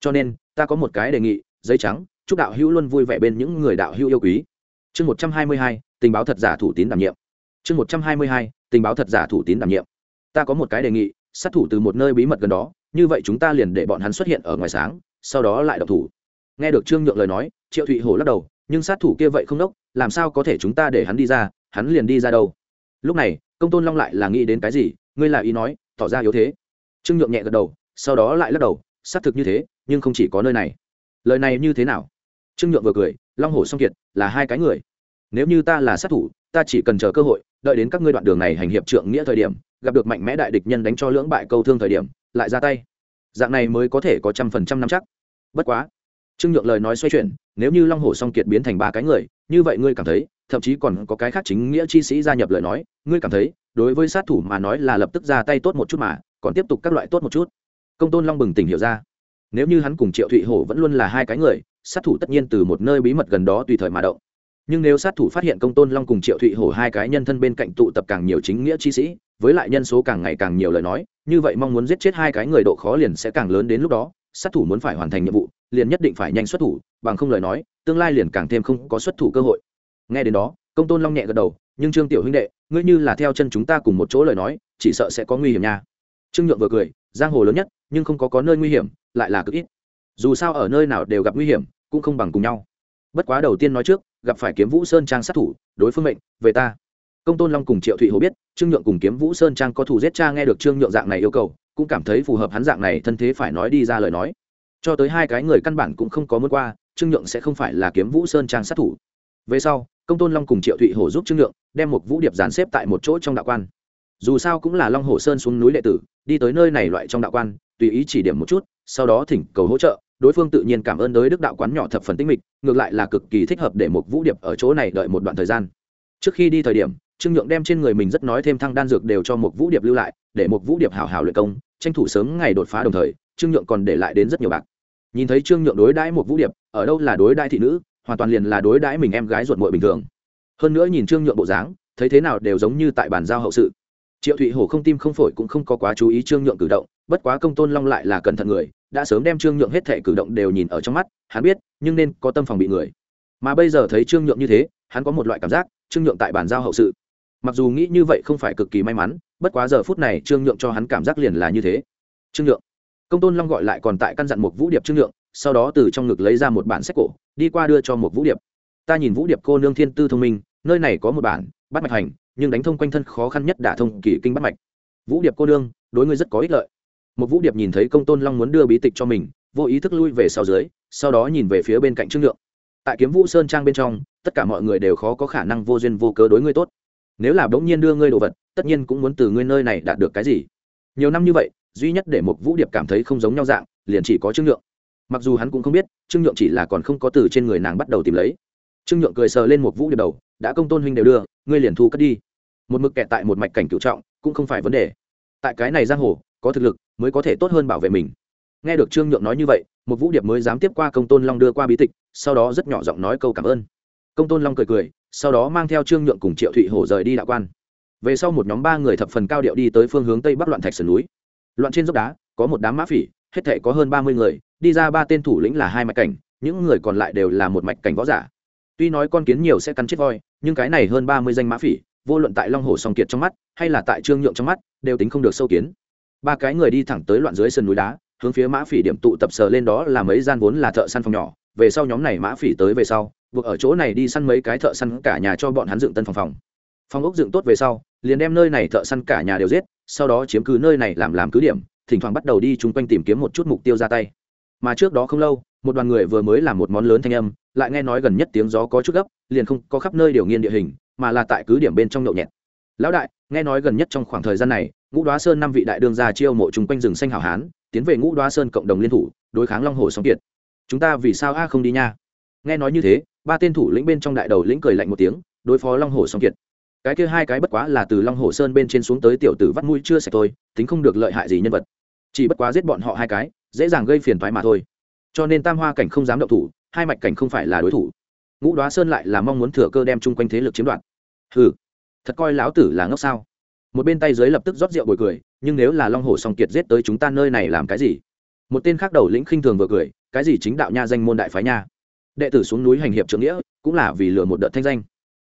Cho nên, ta có một cái đề nghị, giấy trắng chúc đạo hữu luôn vui vẻ bên những người đạo hữu yêu quý. Chương một trăm hai mươi hai, tình báo thật giả thủ tín đảm nhiệm. Chương một trăm hai mươi hai, tình báo thật giả thủ tín đảm nhiệm. Ta có một cái đề nghị, sát thủ từ một nơi bí mật gần đó, như vậy chúng ta liền để bọn hắn xuất hiện ở ngoài sáng, sau đó lại độc thủ. Nghe được trương nhượng lời nói, triệu thụy hổ lắc đầu, nhưng sát thủ kia vậy không đốc, làm sao có thể chúng ta để hắn đi ra, hắn liền đi ra đâu? Lúc này, công tôn long lại là nghĩ đến cái gì, ngươi là ý nói, tỏ ra yếu thế. Trương nhượng nhẹ gật đầu, sau đó lại lắc đầu, xác thực như thế, nhưng không chỉ có nơi này. Lời này như thế nào? Trương nhượng vừa cười, long hổ song kiệt, là hai cái người. Nếu như ta là sát thủ, ta chỉ cần chờ cơ hội, đợi đến các ngươi đoạn đường này hành hiệp trượng nghĩa thời điểm, gặp được mạnh mẽ đại địch nhân đánh cho lưỡng bại câu thương thời điểm, lại ra tay. Dạng này mới có thể có trăm phần trăm năm chắc. Bất quá. Trương nhượng lời nói xoay chuyển, nếu như long hổ song kiệt biến thành ba cái người, như vậy ngươi cảm thấy, thậm chí còn có cái khác chính nghĩa chi sĩ gia nhập lời nói, ngươi cảm thấy, đối với sát thủ mà nói là lập tức ra tay tốt một chút mà, còn tiếp tục các loại tốt một chút. Công tôn long bừng tỉnh hiểu ra nếu như hắn cùng triệu thụy hổ vẫn luôn là hai cái người, sát thủ tất nhiên từ một nơi bí mật gần đó tùy thời mà động. Nhưng nếu sát thủ phát hiện công tôn long cùng triệu thụy hổ hai cái nhân thân bên cạnh tụ tập càng nhiều chính nghĩa chi sĩ, với lại nhân số càng ngày càng nhiều lời nói, như vậy mong muốn giết chết hai cái người độ khó liền sẽ càng lớn đến lúc đó, sát thủ muốn phải hoàn thành nhiệm vụ, liền nhất định phải nhanh xuất thủ, bằng không lời nói, tương lai liền càng thêm không có xuất thủ cơ hội. Nghe đến đó, công tôn long nhẹ gật đầu, nhưng trương tiểu huynh đệ, ngươi như là theo chân chúng ta cùng một chỗ lời nói, chỉ sợ sẽ có nguy hiểm nha. Trương nhượng vừa cười, giang hồ lớn nhất nhưng không có có nơi nguy hiểm, lại là cực ít. Dù sao ở nơi nào đều gặp nguy hiểm, cũng không bằng cùng nhau. Bất quá đầu tiên nói trước, gặp phải kiếm vũ sơn trang sát thủ, đối phương mệnh, về ta. Công tôn long cùng triệu thụy hồ biết, trương nhượng cùng kiếm vũ sơn trang có thủ giết cha nghe được trương nhượng dạng này yêu cầu, cũng cảm thấy phù hợp hắn dạng này thân thế phải nói đi ra lời nói. Cho tới hai cái người căn bản cũng không có muốn qua, trương nhượng sẽ không phải là kiếm vũ sơn trang sát thủ. Về sau, công tôn long cùng triệu thụy hổ giúp trương nhượng, đem một vũ điệp dàn xếp tại một chỗ trong đạo quan. Dù sao cũng là long hồ sơn xuống núi đệ tử, đi tới nơi này loại trong đạo quan tùy ý chỉ điểm một chút, sau đó thỉnh cầu hỗ trợ, đối phương tự nhiên cảm ơn đới đức đạo quán nhỏ thập phần tinh mịch, ngược lại là cực kỳ thích hợp để một vũ điệp ở chỗ này đợi một đoạn thời gian. Trước khi đi thời điểm, trương nhượng đem trên người mình rất nói thêm thăng đan dược đều cho một vũ điệp lưu lại, để một vũ điệp hào hào luyện công, tranh thủ sớm ngày đột phá đồng thời, trương nhượng còn để lại đến rất nhiều bạc. Nhìn thấy trương nhượng đối đãi một vũ điệp, ở đâu là đối đãi thị nữ, hoàn toàn liền là đối đãi mình em gái ruột muội bình thường. Hơn nữa nhìn trương nhượng bộ dáng, thấy thế nào đều giống như tại bàn giao hậu sự. Triệu thụy hổ không tim không phổi cũng không có quá chú ý trương nhượng cử động bất quá công tôn long lại là cẩn thận người, đã sớm đem trương nhượng hết thệ cử động đều nhìn ở trong mắt, hắn biết, nhưng nên có tâm phòng bị người. Mà bây giờ thấy trương nhượng như thế, hắn có một loại cảm giác, trương nhượng tại bàn giao hậu sự. Mặc dù nghĩ như vậy không phải cực kỳ may mắn, bất quá giờ phút này trương nhượng cho hắn cảm giác liền là như thế. Trương nhượng. Công tôn long gọi lại còn tại căn dặn một vũ điệp trương nhượng, sau đó từ trong ngực lấy ra một bản sách cổ, đi qua đưa cho một vũ điệp. Ta nhìn vũ điệp cô nương thiên tư thông minh, nơi này có một bản, bắt mạch hành, nhưng đánh thông quanh thân khó khăn nhất đả thông kỳ kinh bắt mạch. Vũ điệp cô nương, đối ngươi rất có ích lợi một vũ điệp nhìn thấy công tôn long muốn đưa bí tịch cho mình, vô ý thức lui về sau dưới, sau đó nhìn về phía bên cạnh trương nhượng tại kiếm vũ sơn trang bên trong, tất cả mọi người đều khó có khả năng vô duyên vô cớ đối ngươi tốt. Nếu là bỗng nhiên đưa ngươi đồ vật, tất nhiên cũng muốn từ ngươi nơi này đạt được cái gì. Nhiều năm như vậy, duy nhất để một vũ điệp cảm thấy không giống nhau dạng, liền chỉ có trương nhượng mặc dù hắn cũng không biết, trương nhượng chỉ là còn không có từ trên người nàng bắt đầu tìm lấy. Trương nhượng cười sờ lên một vũ điệp đầu, đã công tôn huynh đều đưa, ngươi liền thu cất đi. Một mực kẹt tại một mạch cảnh cựu trọng, cũng không phải vấn đề. Tại cái này giang hồ có thực lực, mới có thể tốt hơn bảo vệ mình. Nghe được trương nhượng nói như vậy, một vũ điệp mới dám tiếp qua công tôn long đưa qua bí tịch, sau đó rất nhỏ giọng nói câu cảm ơn. Công tôn long cười cười, sau đó mang theo trương nhượng cùng triệu thụy hổ rời đi đạo quan. Về sau một nhóm ba người thập phần cao điệu đi tới phương hướng tây bắc loạn thạch sườn núi. Loạn trên dốc đá, có một đám mã phỉ, hết thể có hơn ba mươi người, đi ra ba tên thủ lĩnh là hai mạch cảnh, những người còn lại đều là một mạch cảnh võ giả. Tuy nói con kiến nhiều sẽ cắn chết voi, nhưng cái này hơn ba mươi danh mã phỉ, vô luận tại long hồ song kiệt trong mắt, hay là tại trương nhượng trong mắt, đều tính không được sâu kiến ba cái người đi thẳng tới loạn dưới sườn núi đá, hướng phía mã phỉ điểm tụ tập sờ lên đó là mấy gian vốn là thợ săn phòng nhỏ. Về sau nhóm này mã phỉ tới về sau, buộc ở chỗ này đi săn mấy cái thợ săn cả nhà cho bọn hắn dựng tân phòng phòng. Phòng ốc dựng tốt về sau, liền đem nơi này thợ săn cả nhà đều giết, sau đó chiếm cứ nơi này làm làm cứ điểm, thỉnh thoảng bắt đầu đi chung quanh tìm kiếm một chút mục tiêu ra tay. Mà trước đó không lâu, một đoàn người vừa mới làm một món lớn thanh âm, lại nghe nói gần nhất tiếng gió có chút gấp, liền không có khắp nơi điều nghiên địa hình, mà là tại cứ điểm bên trong nhậu nhẹt. Lão đại nghe nói gần nhất trong khoảng thời gian này, ngũ đoá sơn năm vị đại đương gia chiêu mộ chung quanh rừng xanh hảo hán, tiến về ngũ đoá sơn cộng đồng liên thủ, đối kháng long hồ sóng kiệt. Chúng ta vì sao a không đi nha? Nghe nói như thế, ba tên thủ lĩnh bên trong đại đầu lĩnh cười lạnh một tiếng, đối phó long hồ song kiệt. Cái kia hai cái bất quá là từ long hồ sơn bên trên xuống tới tiểu tử vắt mũi chưa sạch thôi, tính không được lợi hại gì nhân vật. Chỉ bất quá giết bọn họ hai cái, dễ dàng gây phiền thoái mà thôi. Cho nên tam hoa cảnh không dám động thủ, hai mạch cảnh không phải là đối thủ. Ngũ đoá sơn lại là mong muốn thừa cơ đem chung quanh thế lực chiếm đoạt. Ừ thật coi lão tử là ngốc sao? Một bên tay dưới lập tức rót rượu bồi cười, nhưng nếu là long hồ song kiệt giết tới chúng ta nơi này làm cái gì? Một tên khác đầu lĩnh khinh thường vừa cười, cái gì chính đạo nha danh môn đại phái nha? Đệ tử xuống núi hành hiệp trưởng nghĩa, cũng là vì lừa một đợt thanh danh.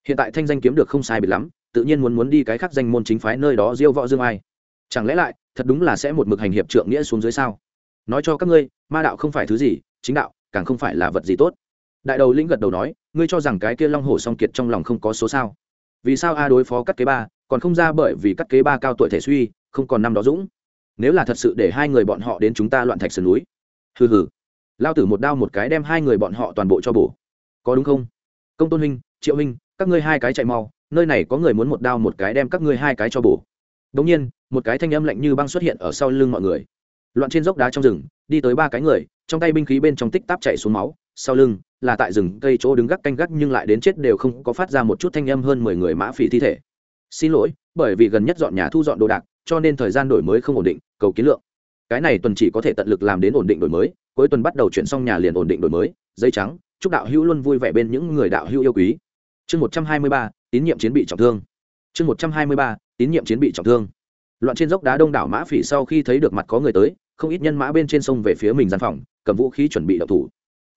Hiện tại thanh danh kiếm được không sai biệt lắm, tự nhiên muốn muốn đi cái khác danh môn chính phái nơi đó diêu võ dương ai. Chẳng lẽ lại, thật đúng là sẽ một mực hành hiệp trượng nghĩa xuống dưới sao? Nói cho các ngươi, ma đạo không phải thứ gì, chính đạo, càng không phải là vật gì tốt. Đại đầu lĩnh gật đầu nói, ngươi cho rằng cái kia long hổ song kiệt trong lòng không có số sao? Vì sao a đối phó cắt kế ba, còn không ra bởi vì cắt kế ba cao tuổi thể suy, không còn năm đó dũng? Nếu là thật sự để hai người bọn họ đến chúng ta loạn thạch sườn núi. Hừ hừ. Lao tử một đao một cái đem hai người bọn họ toàn bộ cho bổ. Có đúng không? Công tôn huynh, triệu huynh, các ngươi hai cái chạy mau, nơi này có người muốn một đao một cái đem các ngươi hai cái cho bổ. Đống nhiên, một cái thanh âm lạnh như băng xuất hiện ở sau lưng mọi người. Loạn trên dốc đá trong rừng, đi tới ba cái người, trong tay binh khí bên trong tích táp chạy xuống máu, sau lưng là tại rừng cây chỗ đứng gác canh gác nhưng lại đến chết đều không có phát ra một chút thanh âm hơn mười người mã phỉ thi thể. Xin lỗi, bởi vì gần nhất dọn nhà thu dọn đồ đạc, cho nên thời gian đổi mới không ổn định, cầu kiến lượng. Cái này tuần chỉ có thể tận lực làm đến ổn định đổi mới, cuối tuần bắt đầu chuyển xong nhà liền ổn định đổi mới giấy trắng, chúc đạo hữu luôn vui vẻ bên những người đạo hữu yêu quý. Chương một trăm hai mươi ba, tín nhiệm chiến bị trọng thương. Chương một trăm hai mươi ba, tín nhiệm chiến bị trọng thương. Loạn trên dốc đá đông đảo mã phỉ sau khi thấy được mặt có người tới, không ít nhân mã bên trên sông về phía mình gian phòng, cầm vũ khí chuẩn bị đậu thủ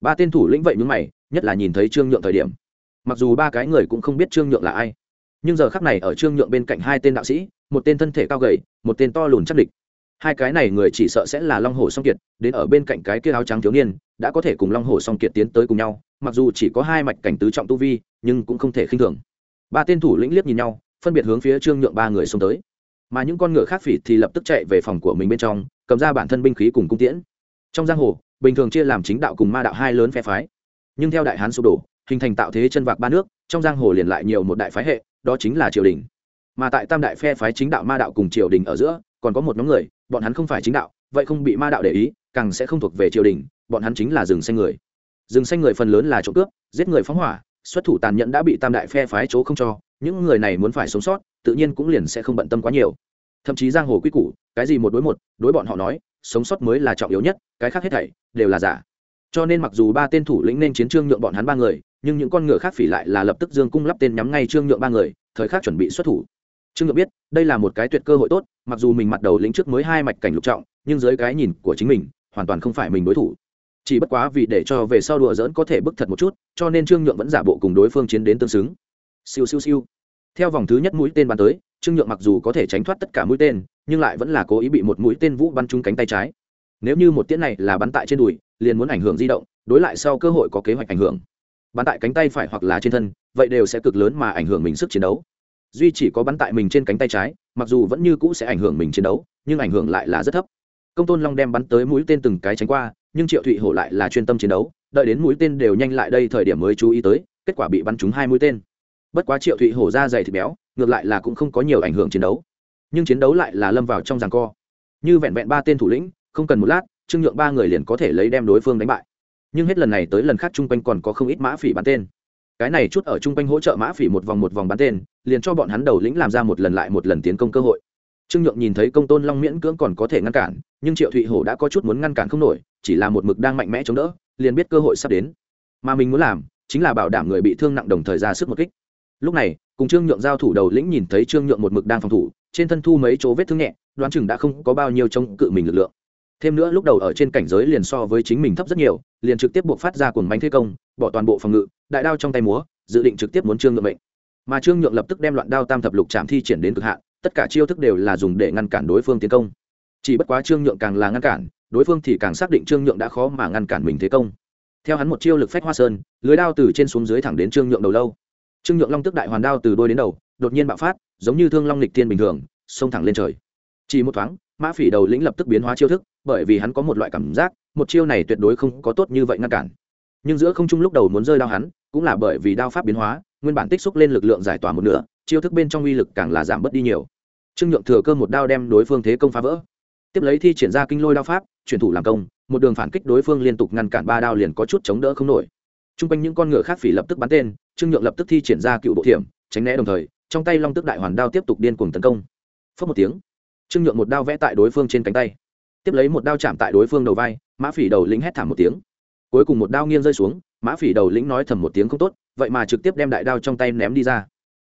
ba tên thủ lĩnh vậy mướn mày, nhất là nhìn thấy trương nhượng thời điểm. Mặc dù ba cái người cũng không biết trương nhượng là ai, nhưng giờ khắc này ở trương nhượng bên cạnh hai tên đạo sĩ, một tên thân thể cao gầy, một tên to lùn chắc địch. Hai cái này người chỉ sợ sẽ là long hồ song kiệt, đến ở bên cạnh cái kia áo trắng thiếu niên, đã có thể cùng long hồ song kiệt tiến tới cùng nhau, mặc dù chỉ có hai mạch cảnh tứ trọng tu vi, nhưng cũng không thể khinh thường. Ba tên thủ lĩnh liếc nhìn nhau, phân biệt hướng phía trương nhượng ba người xông tới. Mà những con ngựa khác phỉ thì lập tức chạy về phòng của mình bên trong, cầm ra bản thân binh khí cùng cung tiễn. Trong giang hồ bình thường chia làm chính đạo cùng ma đạo hai lớn phe phái. Nhưng theo đại hán sụp đổ, hình thành tạo thế chân vạc ba nước, trong giang hồ liền lại nhiều một đại phái hệ, đó chính là triều đình. Mà tại tam đại phe phái chính đạo ma đạo cùng triều đình ở giữa, còn có một nhóm người, bọn hắn không phải chính đạo, vậy không bị ma đạo để ý, càng sẽ không thuộc về triều đình, bọn hắn chính là rừng xanh người. Rừng xanh người phần lớn là trộm cướp, giết người phóng hỏa, xuất thủ tàn nhẫn đã bị tam đại phe phái chỗ không cho, những người này muốn phải sống sót, tự nhiên cũng liền sẽ không bận tâm quá nhiều. Thậm chí giang hồ quy củ, cái gì một đối một, đối bọn họ nói sống sót mới là trọng yếu nhất, cái khác hết thảy đều là giả. Cho nên mặc dù ba tên thủ lĩnh nên chiến trương nhượng bọn hắn ba người, nhưng những con ngựa khác phỉ lại là lập tức dương cung lắp tên nhắm ngay trương nhượng ba người, thời khắc chuẩn bị xuất thủ. Trương nhượng biết, đây là một cái tuyệt cơ hội tốt, mặc dù mình mặt đầu lĩnh trước mới hai mạch cảnh lục trọng, nhưng dưới cái nhìn của chính mình, hoàn toàn không phải mình đối thủ. Chỉ bất quá vì để cho về sau đùa dỡn có thể bức thật một chút, cho nên trương nhượng vẫn giả bộ cùng đối phương chiến đến tương xứng. Siêu siêu siêu. Theo vòng thứ nhất mũi tên bắn tới trương nhượng mặc dù có thể tránh thoát tất cả mũi tên, nhưng lại vẫn là cố ý bị một mũi tên vũ bắn trúng cánh tay trái. Nếu như một tiễn này là bắn tại trên đùi, liền muốn ảnh hưởng di động, đối lại sau cơ hội có kế hoạch ảnh hưởng. Bắn tại cánh tay phải hoặc là trên thân, vậy đều sẽ cực lớn mà ảnh hưởng mình sức chiến đấu. Duy chỉ có bắn tại mình trên cánh tay trái, mặc dù vẫn như cũ sẽ ảnh hưởng mình chiến đấu, nhưng ảnh hưởng lại là rất thấp. Công tôn long đem bắn tới mũi tên từng cái tránh qua, nhưng triệu thụy hổ lại là chuyên tâm chiến đấu, đợi đến mũi tên đều nhanh lại đây thời điểm mới chú ý tới, kết quả bị bắn trúng hai mũi tên. Bất quá triệu thụy hổ ra dày thịt béo ngược lại là cũng không có nhiều ảnh hưởng chiến đấu. Nhưng chiến đấu lại là lâm vào trong giằng co. Như vẹn vẹn ba tên thủ lĩnh, không cần một lát, trương nhượng ba người liền có thể lấy đem đối phương đánh bại. Nhưng hết lần này tới lần khác chung quanh còn có không ít mã phỉ bắn tên. Cái này chút ở chung quanh hỗ trợ mã phỉ một vòng một vòng bắn tên, liền cho bọn hắn đầu lĩnh làm ra một lần lại một lần tiến công cơ hội. Trương nhượng nhìn thấy công tôn long miễn cưỡng còn có thể ngăn cản, nhưng triệu thụy hổ đã có chút muốn ngăn cản không nổi, chỉ là một mực đang mạnh mẽ chống đỡ, liền biết cơ hội sắp đến. Mà mình muốn làm, chính là bảo đảm người bị thương nặng đồng thời ra sức một kích. Lúc này cùng trương nhượng giao thủ đầu lĩnh nhìn thấy trương nhượng một mực đang phòng thủ, trên thân thu mấy chỗ vết thương nhẹ, đoán chừng đã không có bao nhiêu chống cự mình lực lượng. Thêm nữa lúc đầu ở trên cảnh giới liền so với chính mình thấp rất nhiều, liền trực tiếp buộc phát ra cuồng bánh thế công, bỏ toàn bộ phòng ngự, đại đao trong tay múa, dự định trực tiếp muốn trương nhượng mệnh. Mà trương nhượng lập tức đem loạn đao tam thập lục chạm thi triển đến cực hạn, tất cả chiêu thức đều là dùng để ngăn cản đối phương tiến công. Chỉ bất quá trương nhượng càng là ngăn cản, đối phương thì càng xác định trương nhượng đã khó mà ngăn cản mình thế công. Theo hắn một chiêu lực phách hoa sơn, lưới đao từ trên xuống dưới thẳng đến trương nhượng đầu lâu trương nhượng long tức đại hoàn đao từ đôi đến đầu, đột nhiên bạo phát, giống như thương long lịch thiên bình thường, xông thẳng lên trời. Chỉ một thoáng, mã phỉ đầu lĩnh lập tức biến hóa chiêu thức, bởi vì hắn có một loại cảm giác, một chiêu này tuyệt đối không có tốt như vậy ngăn cản. Nhưng giữa không trung lúc đầu muốn rơi đao hắn, cũng là bởi vì đao pháp biến hóa, nguyên bản tích xúc lên lực lượng giải tỏa một nửa, chiêu thức bên trong uy lực càng là giảm bớt đi nhiều. Trương nhượng thừa cơ một đao đem đối phương thế công phá vỡ. Tiếp lấy thi triển ra kinh lôi đao pháp, chuyển thủ làm công, một đường phản kích đối phương liên tục ngăn cản ba đao liền có chút chống đỡ không nổi. T r u n g quanh những con ngựa khác phỉ lập tức bắn tên trương nhượng lập tức thi triển ra cựu bộ thiểm, tránh né đồng thời, trong tay long tức đại hoàn đao tiếp tục điên cuồng tấn công. Phớt một tiếng, trương nhượng một đao vẽ tại đối phương trên cánh tay. Tiếp lấy một đao chạm tại đối phương đầu vai, mã phỉ đầu lĩnh hét thảm một tiếng. Cuối cùng một đao nghiêng rơi xuống, mã phỉ đầu lĩnh nói thầm một tiếng không tốt, vậy mà trực tiếp đem đại đao trong tay ném đi ra.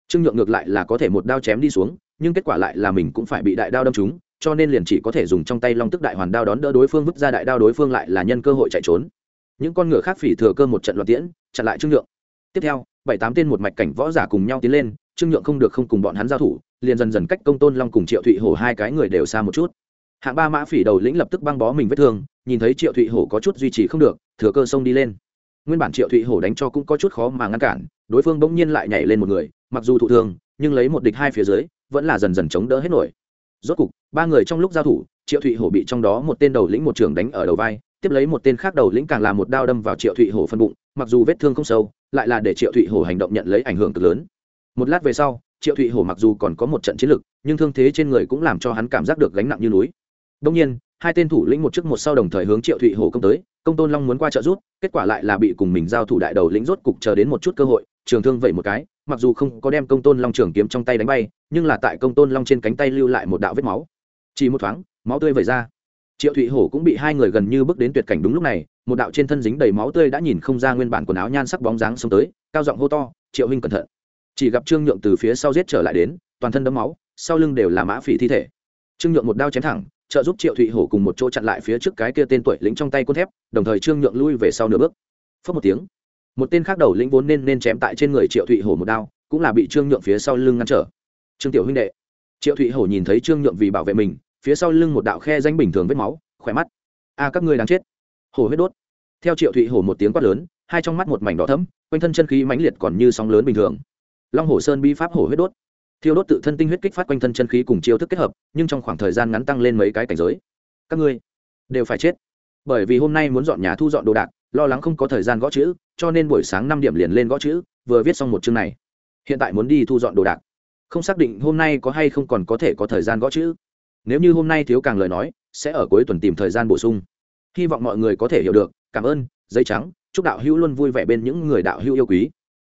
Trương nhượng ngược lại là có thể một đao chém đi xuống, nhưng kết quả lại là mình cũng phải bị đại đao đâm trúng, cho nên liền chỉ có thể dùng trong tay long tức đại hoàn đao đón đỡ đối phương, vứt ra đại đao đối phương lại là nhân cơ hội chạy trốn. Những con ngựa khác phỉ thừa cơ một trận loạt tiễn, chặn lại trương nhượng. Tiếp theo bảy tám tên một mạch cảnh võ giả cùng nhau tiến lên, trương nhượng không được không cùng bọn hắn giao thủ, liền dần dần cách công tôn long cùng triệu thụy hổ hai cái người đều xa một chút. Hạng ba mã phỉ đầu lĩnh lập tức băng bó mình vết thương, nhìn thấy triệu thụy hổ có chút duy trì không được, thừa cơ xông đi lên. Nguyên bản triệu thụy hổ đánh cho cũng có chút khó mà ngăn cản, đối phương bỗng nhiên lại nhảy lên một người, mặc dù thụ thương, nhưng lấy một địch hai phía dưới, vẫn là dần dần chống đỡ hết nổi. Rốt cục, ba người trong lúc giao thủ, triệu thụy hổ bị trong đó một tên đầu lĩnh một trưởng đánh ở đầu vai, tiếp lấy một tên khác đầu lĩnh càng làm một đao đâm vào triệu thụy hổ phân bụng mặc dù vết thương không sâu, lại là để triệu thụy hổ hành động nhận lấy ảnh hưởng cực lớn. Một lát về sau, triệu thụy hổ mặc dù còn có một trận chiến lực, nhưng thương thế trên người cũng làm cho hắn cảm giác được gánh nặng như núi. Đông nhiên, hai tên thủ lĩnh một trước một sau đồng thời hướng triệu thụy hổ công tới, công tôn long muốn qua trợ rút kết quả lại là bị cùng mình giao thủ đại đầu lĩnh rốt cục chờ đến một chút cơ hội, trường thương vậy một cái, mặc dù không có đem công tôn long trường kiếm trong tay đánh bay, nhưng là tại công tôn long trên cánh tay lưu lại một đạo vết máu. Chỉ một thoáng, máu tươi vẩy ra triệu thụy hổ cũng bị hai người gần như bước đến tuyệt cảnh đúng lúc này, một đạo trên thân dính đầy máu tươi đã nhìn không ra nguyên bản quần áo nhan sắc bóng dáng xông tới, cao giọng hô to, triệu huynh cẩn thận. Chỉ gặp trương nhượng từ phía sau giết trở lại đến, toàn thân đấm máu, sau lưng đều là mã phỉ thi thể. Trương nhượng một đao chém thẳng, trợ giúp triệu thụy hổ cùng một chỗ chặn lại phía trước cái kia tên tuổi lính trong tay côn thép, đồng thời trương nhượng lui về sau nửa bước. Phớt một tiếng, một tên khác đầu lĩnh vốn nên nên chém tại trên người triệu thụy hổ một đao, cũng là bị trương nhượng phía sau lưng ngăn trở. Trương tiểu huynh đệ. Triệu thụy hổ nhìn thấy trương nhượng vì bảo vệ mình phía sau lưng một đạo khe danh bình thường vết máu, khỏe mắt. A, các ngươi đáng chết. Hổ huyết đốt. Theo triệu thụy hổ một tiếng quát lớn, hai trong mắt một mảnh đỏ thấm quanh thân chân khí mãnh liệt còn như sóng lớn bình thường. Long hồ sơn bi pháp hổ huyết đốt. Thiêu đốt tự thân tinh huyết kích phát quanh thân chân khí cùng chiêu thức kết hợp, nhưng trong khoảng thời gian ngắn tăng lên mấy cái cảnh giới. Các ngươi đều phải chết. Bởi vì hôm nay muốn dọn nhà thu dọn đồ đạc, lo lắng không có thời gian gõ chữ, cho nên buổi sáng năm điểm liền lên gõ chữ, vừa viết xong một chương này. Hiện tại muốn đi thu dọn đồ đạc. Không xác định hôm nay có hay không còn có thể có thời gian gõ chữ nếu như hôm nay thiếu càng lời nói, sẽ ở cuối tuần tìm thời gian bổ sung. Hy vọng mọi người có thể hiểu được, cảm ơn, giấy trắng, chúc đạo hữu luôn vui vẻ bên những người đạo hữu yêu quý.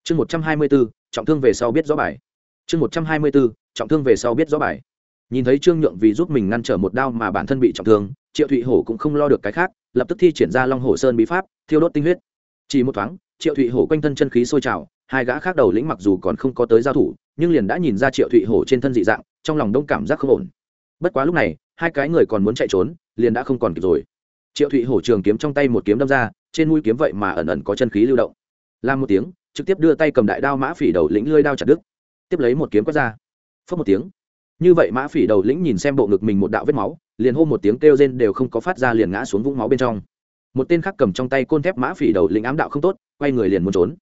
Chương một trăm hai mươi bốn trọng thương về sau biết rõ bài. Chương một trăm hai mươi bốn trọng thương về sau biết rõ bài. Nhìn thấy trương nhượng vì giúp mình ngăn trở một đao mà bản thân bị trọng thương, triệu thụy hổ cũng không lo được cái khác, lập tức thi triển ra long hồ sơn bí pháp, thiêu đốt tinh huyết. Chỉ một thoáng, triệu thụy hổ quanh thân chân khí sôi trào, hai gã khác đầu lĩnh mặc dù còn không có tới giao thủ, nhưng liền đã nhìn ra triệu thụy hổ trên thân dị dạng, trong lòng đông cảm giác không ổn bất quá lúc này, hai cái người còn muốn chạy trốn, liền đã không còn kịp rồi. Triệu thụy hổ trường kiếm trong tay một kiếm đâm ra, trên mũi kiếm vậy mà ẩn ẩn có chân khí lưu động. Làm một tiếng, trực tiếp đưa tay cầm đại đao mã phỉ đầu lĩnh lưới đao chặt đứt. Tiếp lấy một kiếm quát ra. Phớt một tiếng. Như vậy mã phỉ đầu lĩnh nhìn xem bộ ngực mình một đạo vết máu, liền hô một tiếng kêu rên đều không có phát ra liền ngã xuống vũng máu bên trong. Một tên khác cầm trong tay côn thép mã phỉ đầu lĩnh ám đạo không tốt, quay người liền muốn trốn.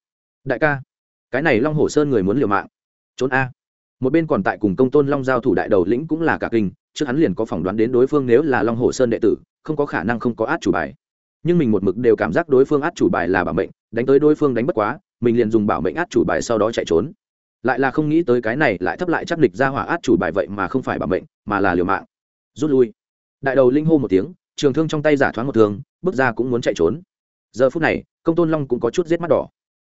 Đại ca, cái này long hồ sơn người muốn liều mạng. Trốn a. Một bên còn tại cùng công tôn long giao thủ đại đầu lĩnh cũng là cả kinh trước hắn liền có phỏng đoán đến đối phương nếu là long hồ sơn đệ tử, không có khả năng không có át chủ bài. Nhưng mình một mực đều cảm giác đối phương át chủ bài là bảo mệnh, đánh tới đối phương đánh bất quá, mình liền dùng bảo mệnh át chủ bài sau đó chạy trốn. Lại là không nghĩ tới cái này lại thấp lại chắc địch ra hỏa át chủ bài vậy mà không phải bảo mệnh, mà là liều mạng. Rút lui. Đại đầu linh hô một tiếng, trường thương trong tay giả thoáng một thương, bước ra cũng muốn chạy trốn. Giờ phút này, công tôn long cũng có chút giết mắt đỏ.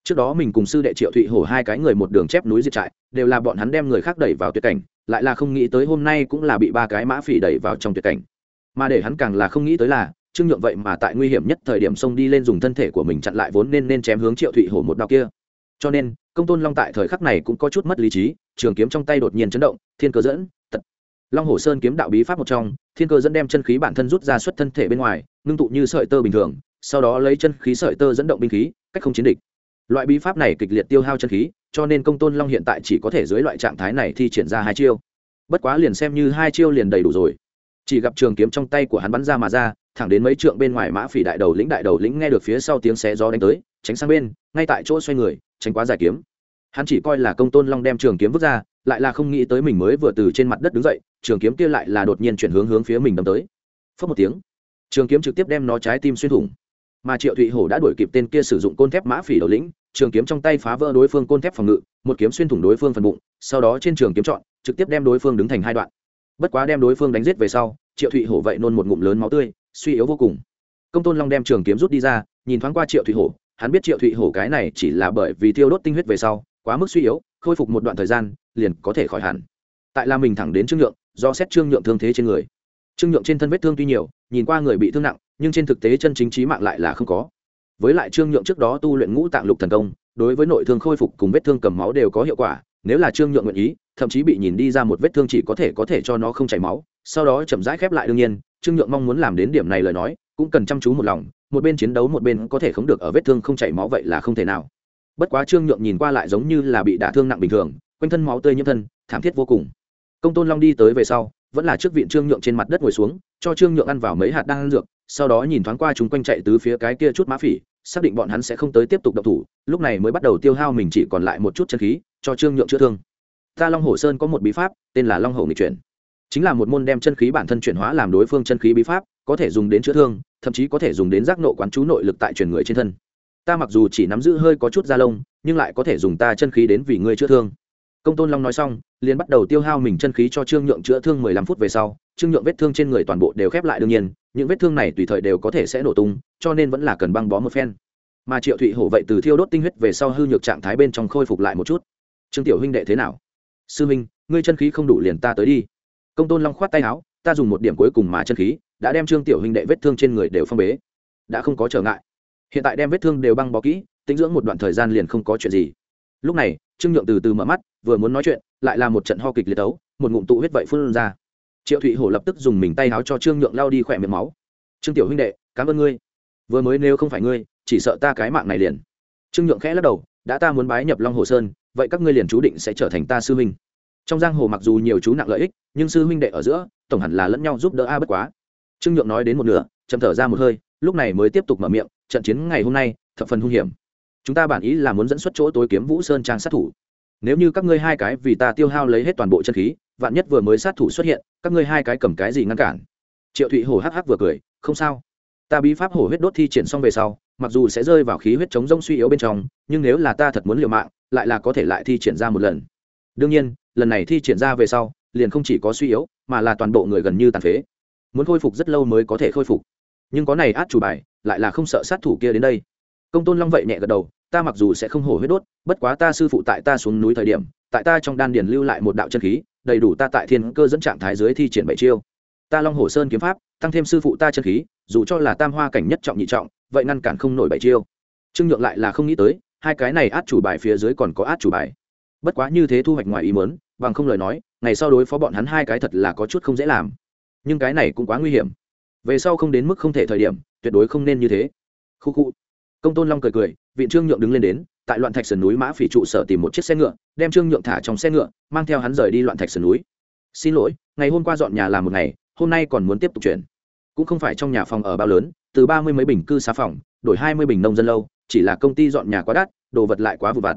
Trước đó mình cùng sư đệ triệu thụy hổ hai cái người một đường chép núi diệt trại, đều là bọn hắn đem người khác đẩy vào tuyệt cảnh lại là không nghĩ tới hôm nay cũng là bị ba cái mã phỉ đẩy vào trong tuyệt cảnh. Mà để hắn càng là không nghĩ tới là, trương nhượng vậy mà tại nguy hiểm nhất thời điểm xông đi lên dùng thân thể của mình chặn lại vốn nên nên chém hướng triệu thụy hổ một đao kia. Cho nên, công tôn long tại thời khắc này cũng có chút mất lý trí, trường kiếm trong tay đột nhiên chấn động, thiên cơ dẫn, tật. Long hồ sơn kiếm đạo bí pháp một trong, thiên cơ dẫn đem chân khí bản thân rút ra xuất thân thể bên ngoài, ngưng tụ như sợi tơ bình thường, sau đó lấy chân khí sợi tơ dẫn động binh khí, cách không chiến địch. Loại bí pháp này kịch liệt tiêu hao chân khí cho nên công tôn long hiện tại chỉ có thể dưới loại trạng thái này thi triển ra hai chiêu. Bất quá liền xem như hai chiêu liền đầy đủ rồi. Chỉ gặp trường kiếm trong tay của hắn bắn ra mà ra, thẳng đến mấy trượng bên ngoài mã phỉ đại đầu lĩnh đại đầu lĩnh nghe được phía sau tiếng xé gió đánh tới, tránh sang bên, ngay tại chỗ xoay người, tránh quá dài kiếm. Hắn chỉ coi là công tôn long đem trường kiếm vứt ra, lại là không nghĩ tới mình mới vừa từ trên mặt đất đứng dậy, trường kiếm kia lại là đột nhiên chuyển hướng hướng phía mình đâm tới. Phớt một tiếng, trường kiếm trực tiếp đem nó trái tim xuyên thủng. Mà triệu thụy hổ đã đuổi kịp tên kia sử dụng côn thép mã phỉ đầu lĩnh trường kiếm trong tay phá vỡ đối phương côn thép phòng ngự, một kiếm xuyên thủng đối phương phần bụng, sau đó trên trường kiếm chọn, trực tiếp đem đối phương đứng thành hai đoạn. Bất quá đem đối phương đánh giết về sau, triệu thụy hổ vậy nôn một ngụm lớn máu tươi, suy yếu vô cùng. Công tôn long đem trường kiếm rút đi ra, nhìn thoáng qua triệu thụy hổ, hắn biết triệu thụy hổ cái này chỉ là bởi vì tiêu đốt tinh huyết về sau, quá mức suy yếu, khôi phục một đoạn thời gian, liền có thể khỏi hẳn. Tại là mình thẳng đến trương nhượng, do xét trương nhượng thương thế trên người. Trương nhượng trên thân vết thương tuy nhiều, nhìn qua người bị thương nặng, nhưng trên thực tế chân chính trí mạng lại là không có với lại trương nhượng trước đó tu luyện ngũ tạng lục thần công, đối với nội thương khôi phục cùng vết thương cầm máu đều có hiệu quả, nếu là trương nhượng nguyện ý, thậm chí bị nhìn đi ra một vết thương chỉ có thể có thể cho nó không chảy máu, sau đó chậm rãi khép lại đương nhiên, trương nhượng mong muốn làm đến điểm này lời nói, cũng cần chăm chú một lòng, một bên chiến đấu một bên có thể không được ở vết thương không chảy máu vậy là không thể nào. Bất quá trương nhượng nhìn qua lại giống như là bị đả thương nặng bình thường, quanh thân máu tươi nhiễm thân, thảm thiết vô cùng. Công tôn long đi tới về sau vẫn là trước viện trương nhượng trên mặt đất ngồi xuống, cho trương nhượng ăn vào mấy hạt đan dược, sau đó nhìn thoáng qua chúng quanh chạy tứ phía cái kia chút mã phỉ, xác định bọn hắn sẽ không tới tiếp tục độc thủ, lúc này mới bắt đầu tiêu hao mình chỉ còn lại một chút chân khí, cho trương nhượng chữa thương. Ta long hồ sơn có một bí pháp, tên là long hồ nghị chuyển. Chính là một môn đem chân khí bản thân chuyển hóa làm đối phương chân khí bí pháp, có thể dùng đến chữa thương, thậm chí có thể dùng đến giác nộ quán chú nội lực tại truyền người trên thân. Ta mặc dù chỉ nắm giữ hơi có chút da lông, nhưng lại có thể dùng ta chân khí đến vì ngươi chữa thương công tôn long nói xong, liền bắt đầu tiêu hao mình chân khí cho trương nhượng chữa thương mười lăm phút về sau, trương nhượng vết thương trên người toàn bộ đều khép lại đương nhiên, những vết thương này tùy thời đều có thể sẽ nổ tung, cho nên vẫn là cần băng bó một phen. Mà triệu thụy hổ vậy từ thiêu đốt tinh huyết về sau hư nhược trạng thái bên trong khôi phục lại một chút. Trương tiểu huynh đệ thế nào? Sư huynh ngươi chân khí không đủ liền ta tới đi. Công tôn long khoát tay áo, ta dùng một điểm cuối cùng mà chân khí, đã đem trương tiểu huynh đệ vết thương trên người đều phong bế. Đã không có trở ngại. Hiện tại đem vết thương đều băng bó kỹ, tính dưỡng một đoạn thời gian liền không có chuyện gì. Lúc này trương nhượng từ từ mở mắt, vừa muốn nói chuyện, lại là một trận ho kịch liệt tấu, một ngụm tụ huyết vậy phun ra. Triệu thụy hổ lập tức dùng mình tay áo cho trương nhượng lao đi khỏe miệng máu. Trương tiểu huynh đệ, cảm ơn ngươi. Vừa mới nếu không phải ngươi, chỉ sợ ta cái mạng này liền. Trương nhượng khẽ lắc đầu, đã ta muốn bái nhập long hồ sơn, vậy các ngươi liền chú định sẽ trở thành ta sư huynh. Trong giang hồ mặc dù nhiều chú nặng lợi ích, nhưng sư huynh đệ ở giữa, tổng hẳn là lẫn nhau giúp đỡ a bất quá. Trương nhượng nói đến một nửa, chậm thở ra một hơi, lúc này mới tiếp tục mở miệng, trận chiến ngày hôm nay, thập phần hung hiểm chúng ta bản ý là muốn dẫn xuất chỗ tối kiếm vũ sơn trang sát thủ. Nếu như các ngươi hai cái vì ta tiêu hao lấy hết toàn bộ chân khí, vạn nhất vừa mới sát thủ xuất hiện, các ngươi hai cái cầm cái gì ngăn cản? Triệu thụy hổ hắc hắc vừa cười, không sao. Ta bí pháp hổ huyết đốt thi triển xong về sau, mặc dù sẽ rơi vào khí huyết chống rông suy yếu bên trong, nhưng nếu là ta thật muốn liều mạng, lại là có thể lại thi triển ra một lần. Đương nhiên, lần này thi triển ra về sau, liền không chỉ có suy yếu, mà là toàn bộ người gần như tàn phế. Muốn khôi phục rất lâu mới có thể khôi phục. Nhưng có này át chủ bài, lại là không sợ sát thủ kia đến đây. Công tôn long vậy nhẹ gật đầu ta mặc dù sẽ không hổ huyết đốt, bất quá ta sư phụ tại ta xuống núi thời điểm, tại ta trong đan điền lưu lại một đạo chân khí, đầy đủ ta tại thiên cơ dẫn trạng thái dưới thi triển bảy chiêu. Ta long hồ sơn kiếm pháp, tăng thêm sư phụ ta chân khí, dù cho là tam hoa cảnh nhất trọng nhị trọng, vậy ngăn cản không nổi bảy chiêu. Trương nhượng lại là không nghĩ tới, hai cái này át chủ bài phía dưới còn có át chủ bài. Bất quá như thế thu hoạch ngoài ý mớn bằng không lời nói, ngày sau đối phó bọn hắn hai cái thật là có chút không dễ làm. Nhưng cái này cũng quá nguy hiểm. Về sau không đến mức không thể thời điểm, tuyệt đối không nên như thế. Khu khu công tôn long cười cười viện trương nhượng đứng lên đến, tại loạn thạch sườn núi mã phỉ trụ sở tìm một chiếc xe ngựa, đem trương nhượng thả trong xe ngựa, mang theo hắn rời đi loạn thạch sườn núi. Xin lỗi, ngày hôm qua dọn nhà làm một ngày, hôm nay còn muốn tiếp tục chuyển. Cũng không phải trong nhà phòng ở bao lớn, từ ba mươi mấy bình cư xá phòng, đổi hai mươi bình nông dân lâu, chỉ là công ty dọn nhà quá đắt, đồ vật lại quá vụ vặt.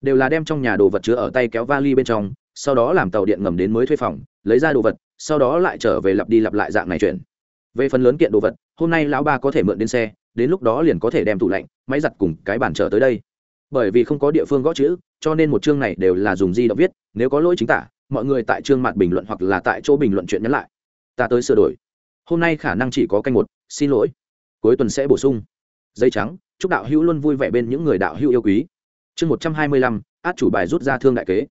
Đều là đem trong nhà đồ vật chứa ở tay kéo vali bên trong, sau đó làm tàu điện ngầm đến mới thuê phòng, lấy ra đồ vật, sau đó lại trở về lặp đi lặp lại dạng này chuyển. Về phần lớn kiện đồ vật, hôm nay lão ba có thể mượn đến xe đến lúc đó liền có thể đem tủ lạnh, máy giặt cùng cái bàn trở tới đây. Bởi vì không có địa phương gõ chữ, cho nên một chương này đều là dùng di động viết, nếu có lỗi chính tả, mọi người tại chương mặt bình luận hoặc là tại chỗ bình luận chuyện nhắn lại. Ta tới sửa đổi. Hôm nay khả năng chỉ có canh một, xin lỗi. Cuối tuần sẽ bổ sung. Dây trắng, chúc đạo hữu luôn vui vẻ bên những người đạo hữu yêu quý. Chương một trăm hai mươi lăm, át chủ bài rút ra thương đại kế.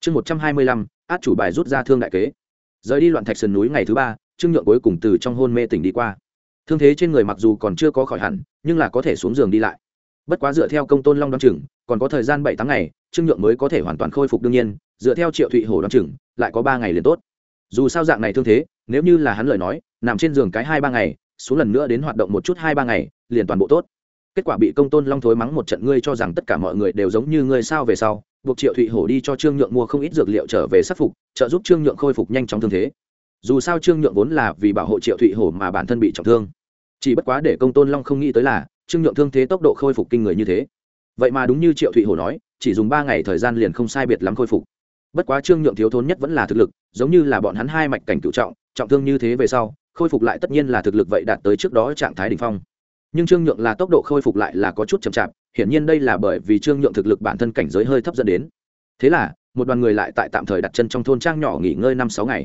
Chương một trăm hai mươi lăm, át chủ bài rút ra thương đại kế. Rời đi loạn thạch sườn núi ngày thứ ba trương nhượng cuối cùng từ trong hôn mê tỉnh đi qua thương thế trên người mặc dù còn chưa có khỏi hẳn, nhưng là có thể xuống giường đi lại. Bất quá dựa theo công tôn long đ o chừng, còn có thời gian bảy tháng ngày, trương nhượng mới có thể hoàn toàn khôi phục đương nhiên, dựa theo triệu thụy hổ đ o chừng, lại có ba ngày liền tốt. Dù sao dạng này thương thế, nếu như là hắn lời nói, nằm trên giường cái hai ba ngày, xuống lần nữa đến hoạt động một chút hai ba ngày, liền toàn bộ tốt. Kết quả bị công tôn long thối mắng một trận ngươi cho rằng tất cả mọi người đều giống như ngươi sao về sau, buộc triệu thụy hổ đi cho trương nhượng mua không ít dược liệu trở về sắc phục, trợ giúp trương nhượng khôi phục nhanh chóng thương thế dù sao trương nhượng vốn là vì bảo hộ triệu thụy hổ mà bản thân bị trọng thương. Chỉ bất quá để công tôn long không nghĩ tới là, trương nhượng thương thế tốc độ khôi phục kinh người như thế. Vậy mà đúng như triệu thụy hổ nói, chỉ dùng ba ngày thời gian liền không sai biệt lắm khôi phục. Bất quá trương nhượng thiếu thốn nhất vẫn là thực lực, giống như là bọn hắn hai mạch cảnh cựu trọng trọng thương như thế về sau, khôi phục lại tất nhiên là thực lực vậy đạt tới trước đó trạng thái đ ỉ n h phong. Nhưng trương nhượng là tốc độ khôi phục lại là có chút chậm chạp, hiển nhiên đây là bởi vì trương nhượng thực lực bản thân cảnh giới hơi thấp dẫn đến. Thế là, một đoàn người lại tại tạm thời đặt chân trong thôn trang nhỏ nghỉ ngơi năm sáu ngày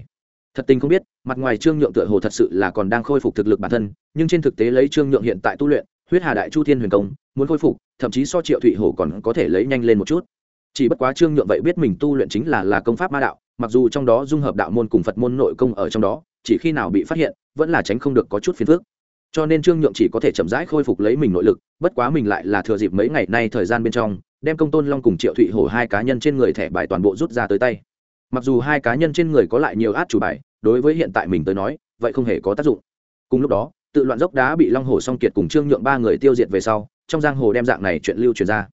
thật tình không biết, mặt ngoài trương nhượng tựa hồ thật sự là còn đang khôi phục thực lực bản thân, nhưng trên thực tế lấy trương nhượng hiện tại tu luyện, huyết hà đại chu thiên huyền công, muốn khôi phục, thậm chí so triệu thụy hổ còn có thể lấy nhanh lên một chút. Chỉ bất quá trương nhượng vậy biết mình tu luyện chính là là công pháp ma đạo, mặc dù trong đó dung hợp đạo môn cùng phật môn nội công ở trong đó, chỉ khi nào bị phát hiện, vẫn là tránh không được có chút phiền phức. Cho nên trương nhượng chỉ có thể chậm rãi khôi phục lấy mình nội lực, bất quá mình lại là thừa dịp mấy ngày nay thời gian bên trong, đem công tôn long cùng triệu thụy hổ hai cá nhân trên người thẻ bài toàn bộ rút ra tới tay mặc dù hai cá nhân trên người có lại nhiều át chủ bài, đối với hiện tại mình tới nói, vậy không hề có tác dụng. Cùng lúc đó, tự loạn dốc đá bị long hồ song kiệt cùng trương nhượng ba người tiêu diệt về sau, trong giang hồ đem dạng này chuyện lưu truyền ra.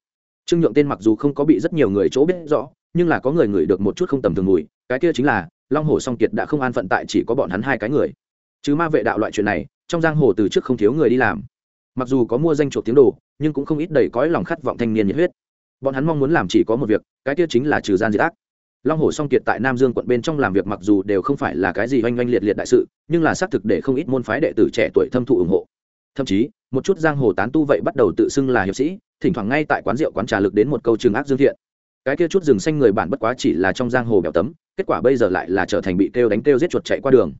Trương nhượng tên mặc dù không có bị rất nhiều người chỗ biết rõ, nhưng là có người ngửi được một chút không tầm thường mùi, cái kia chính là, long hồ song kiệt đã không an phận tại chỉ có bọn hắn hai cái người. Chứ ma vệ đạo loại chuyện này, trong giang hồ từ trước không thiếu người đi làm. Mặc dù có mua danh chuộc tiếng đồ, nhưng cũng không ít đầy cõi lòng khát vọng thanh niên nhiệt huyết. Bọn hắn mong muốn làm chỉ có một việc, cái kia chính là trừ gian diệt ác long hồ song kiệt tại nam dương quận bên trong làm việc mặc dù đều không phải là cái gì oanh oanh liệt liệt đại sự, nhưng là xác thực để không ít môn phái đệ tử trẻ tuổi thâm thụ ủng hộ. Thậm chí, một chút giang hồ tán tu vậy bắt đầu tự xưng là hiệp sĩ, thỉnh thoảng ngay tại quán rượu quán trà lực đến một câu trường ác dương thiện. Cái kia chút rừng xanh người bản bất quá chỉ là trong giang hồ bèo tấm, kết quả bây giờ lại là trở thành bị kêu đánh kêu giết chuột chạy qua đường.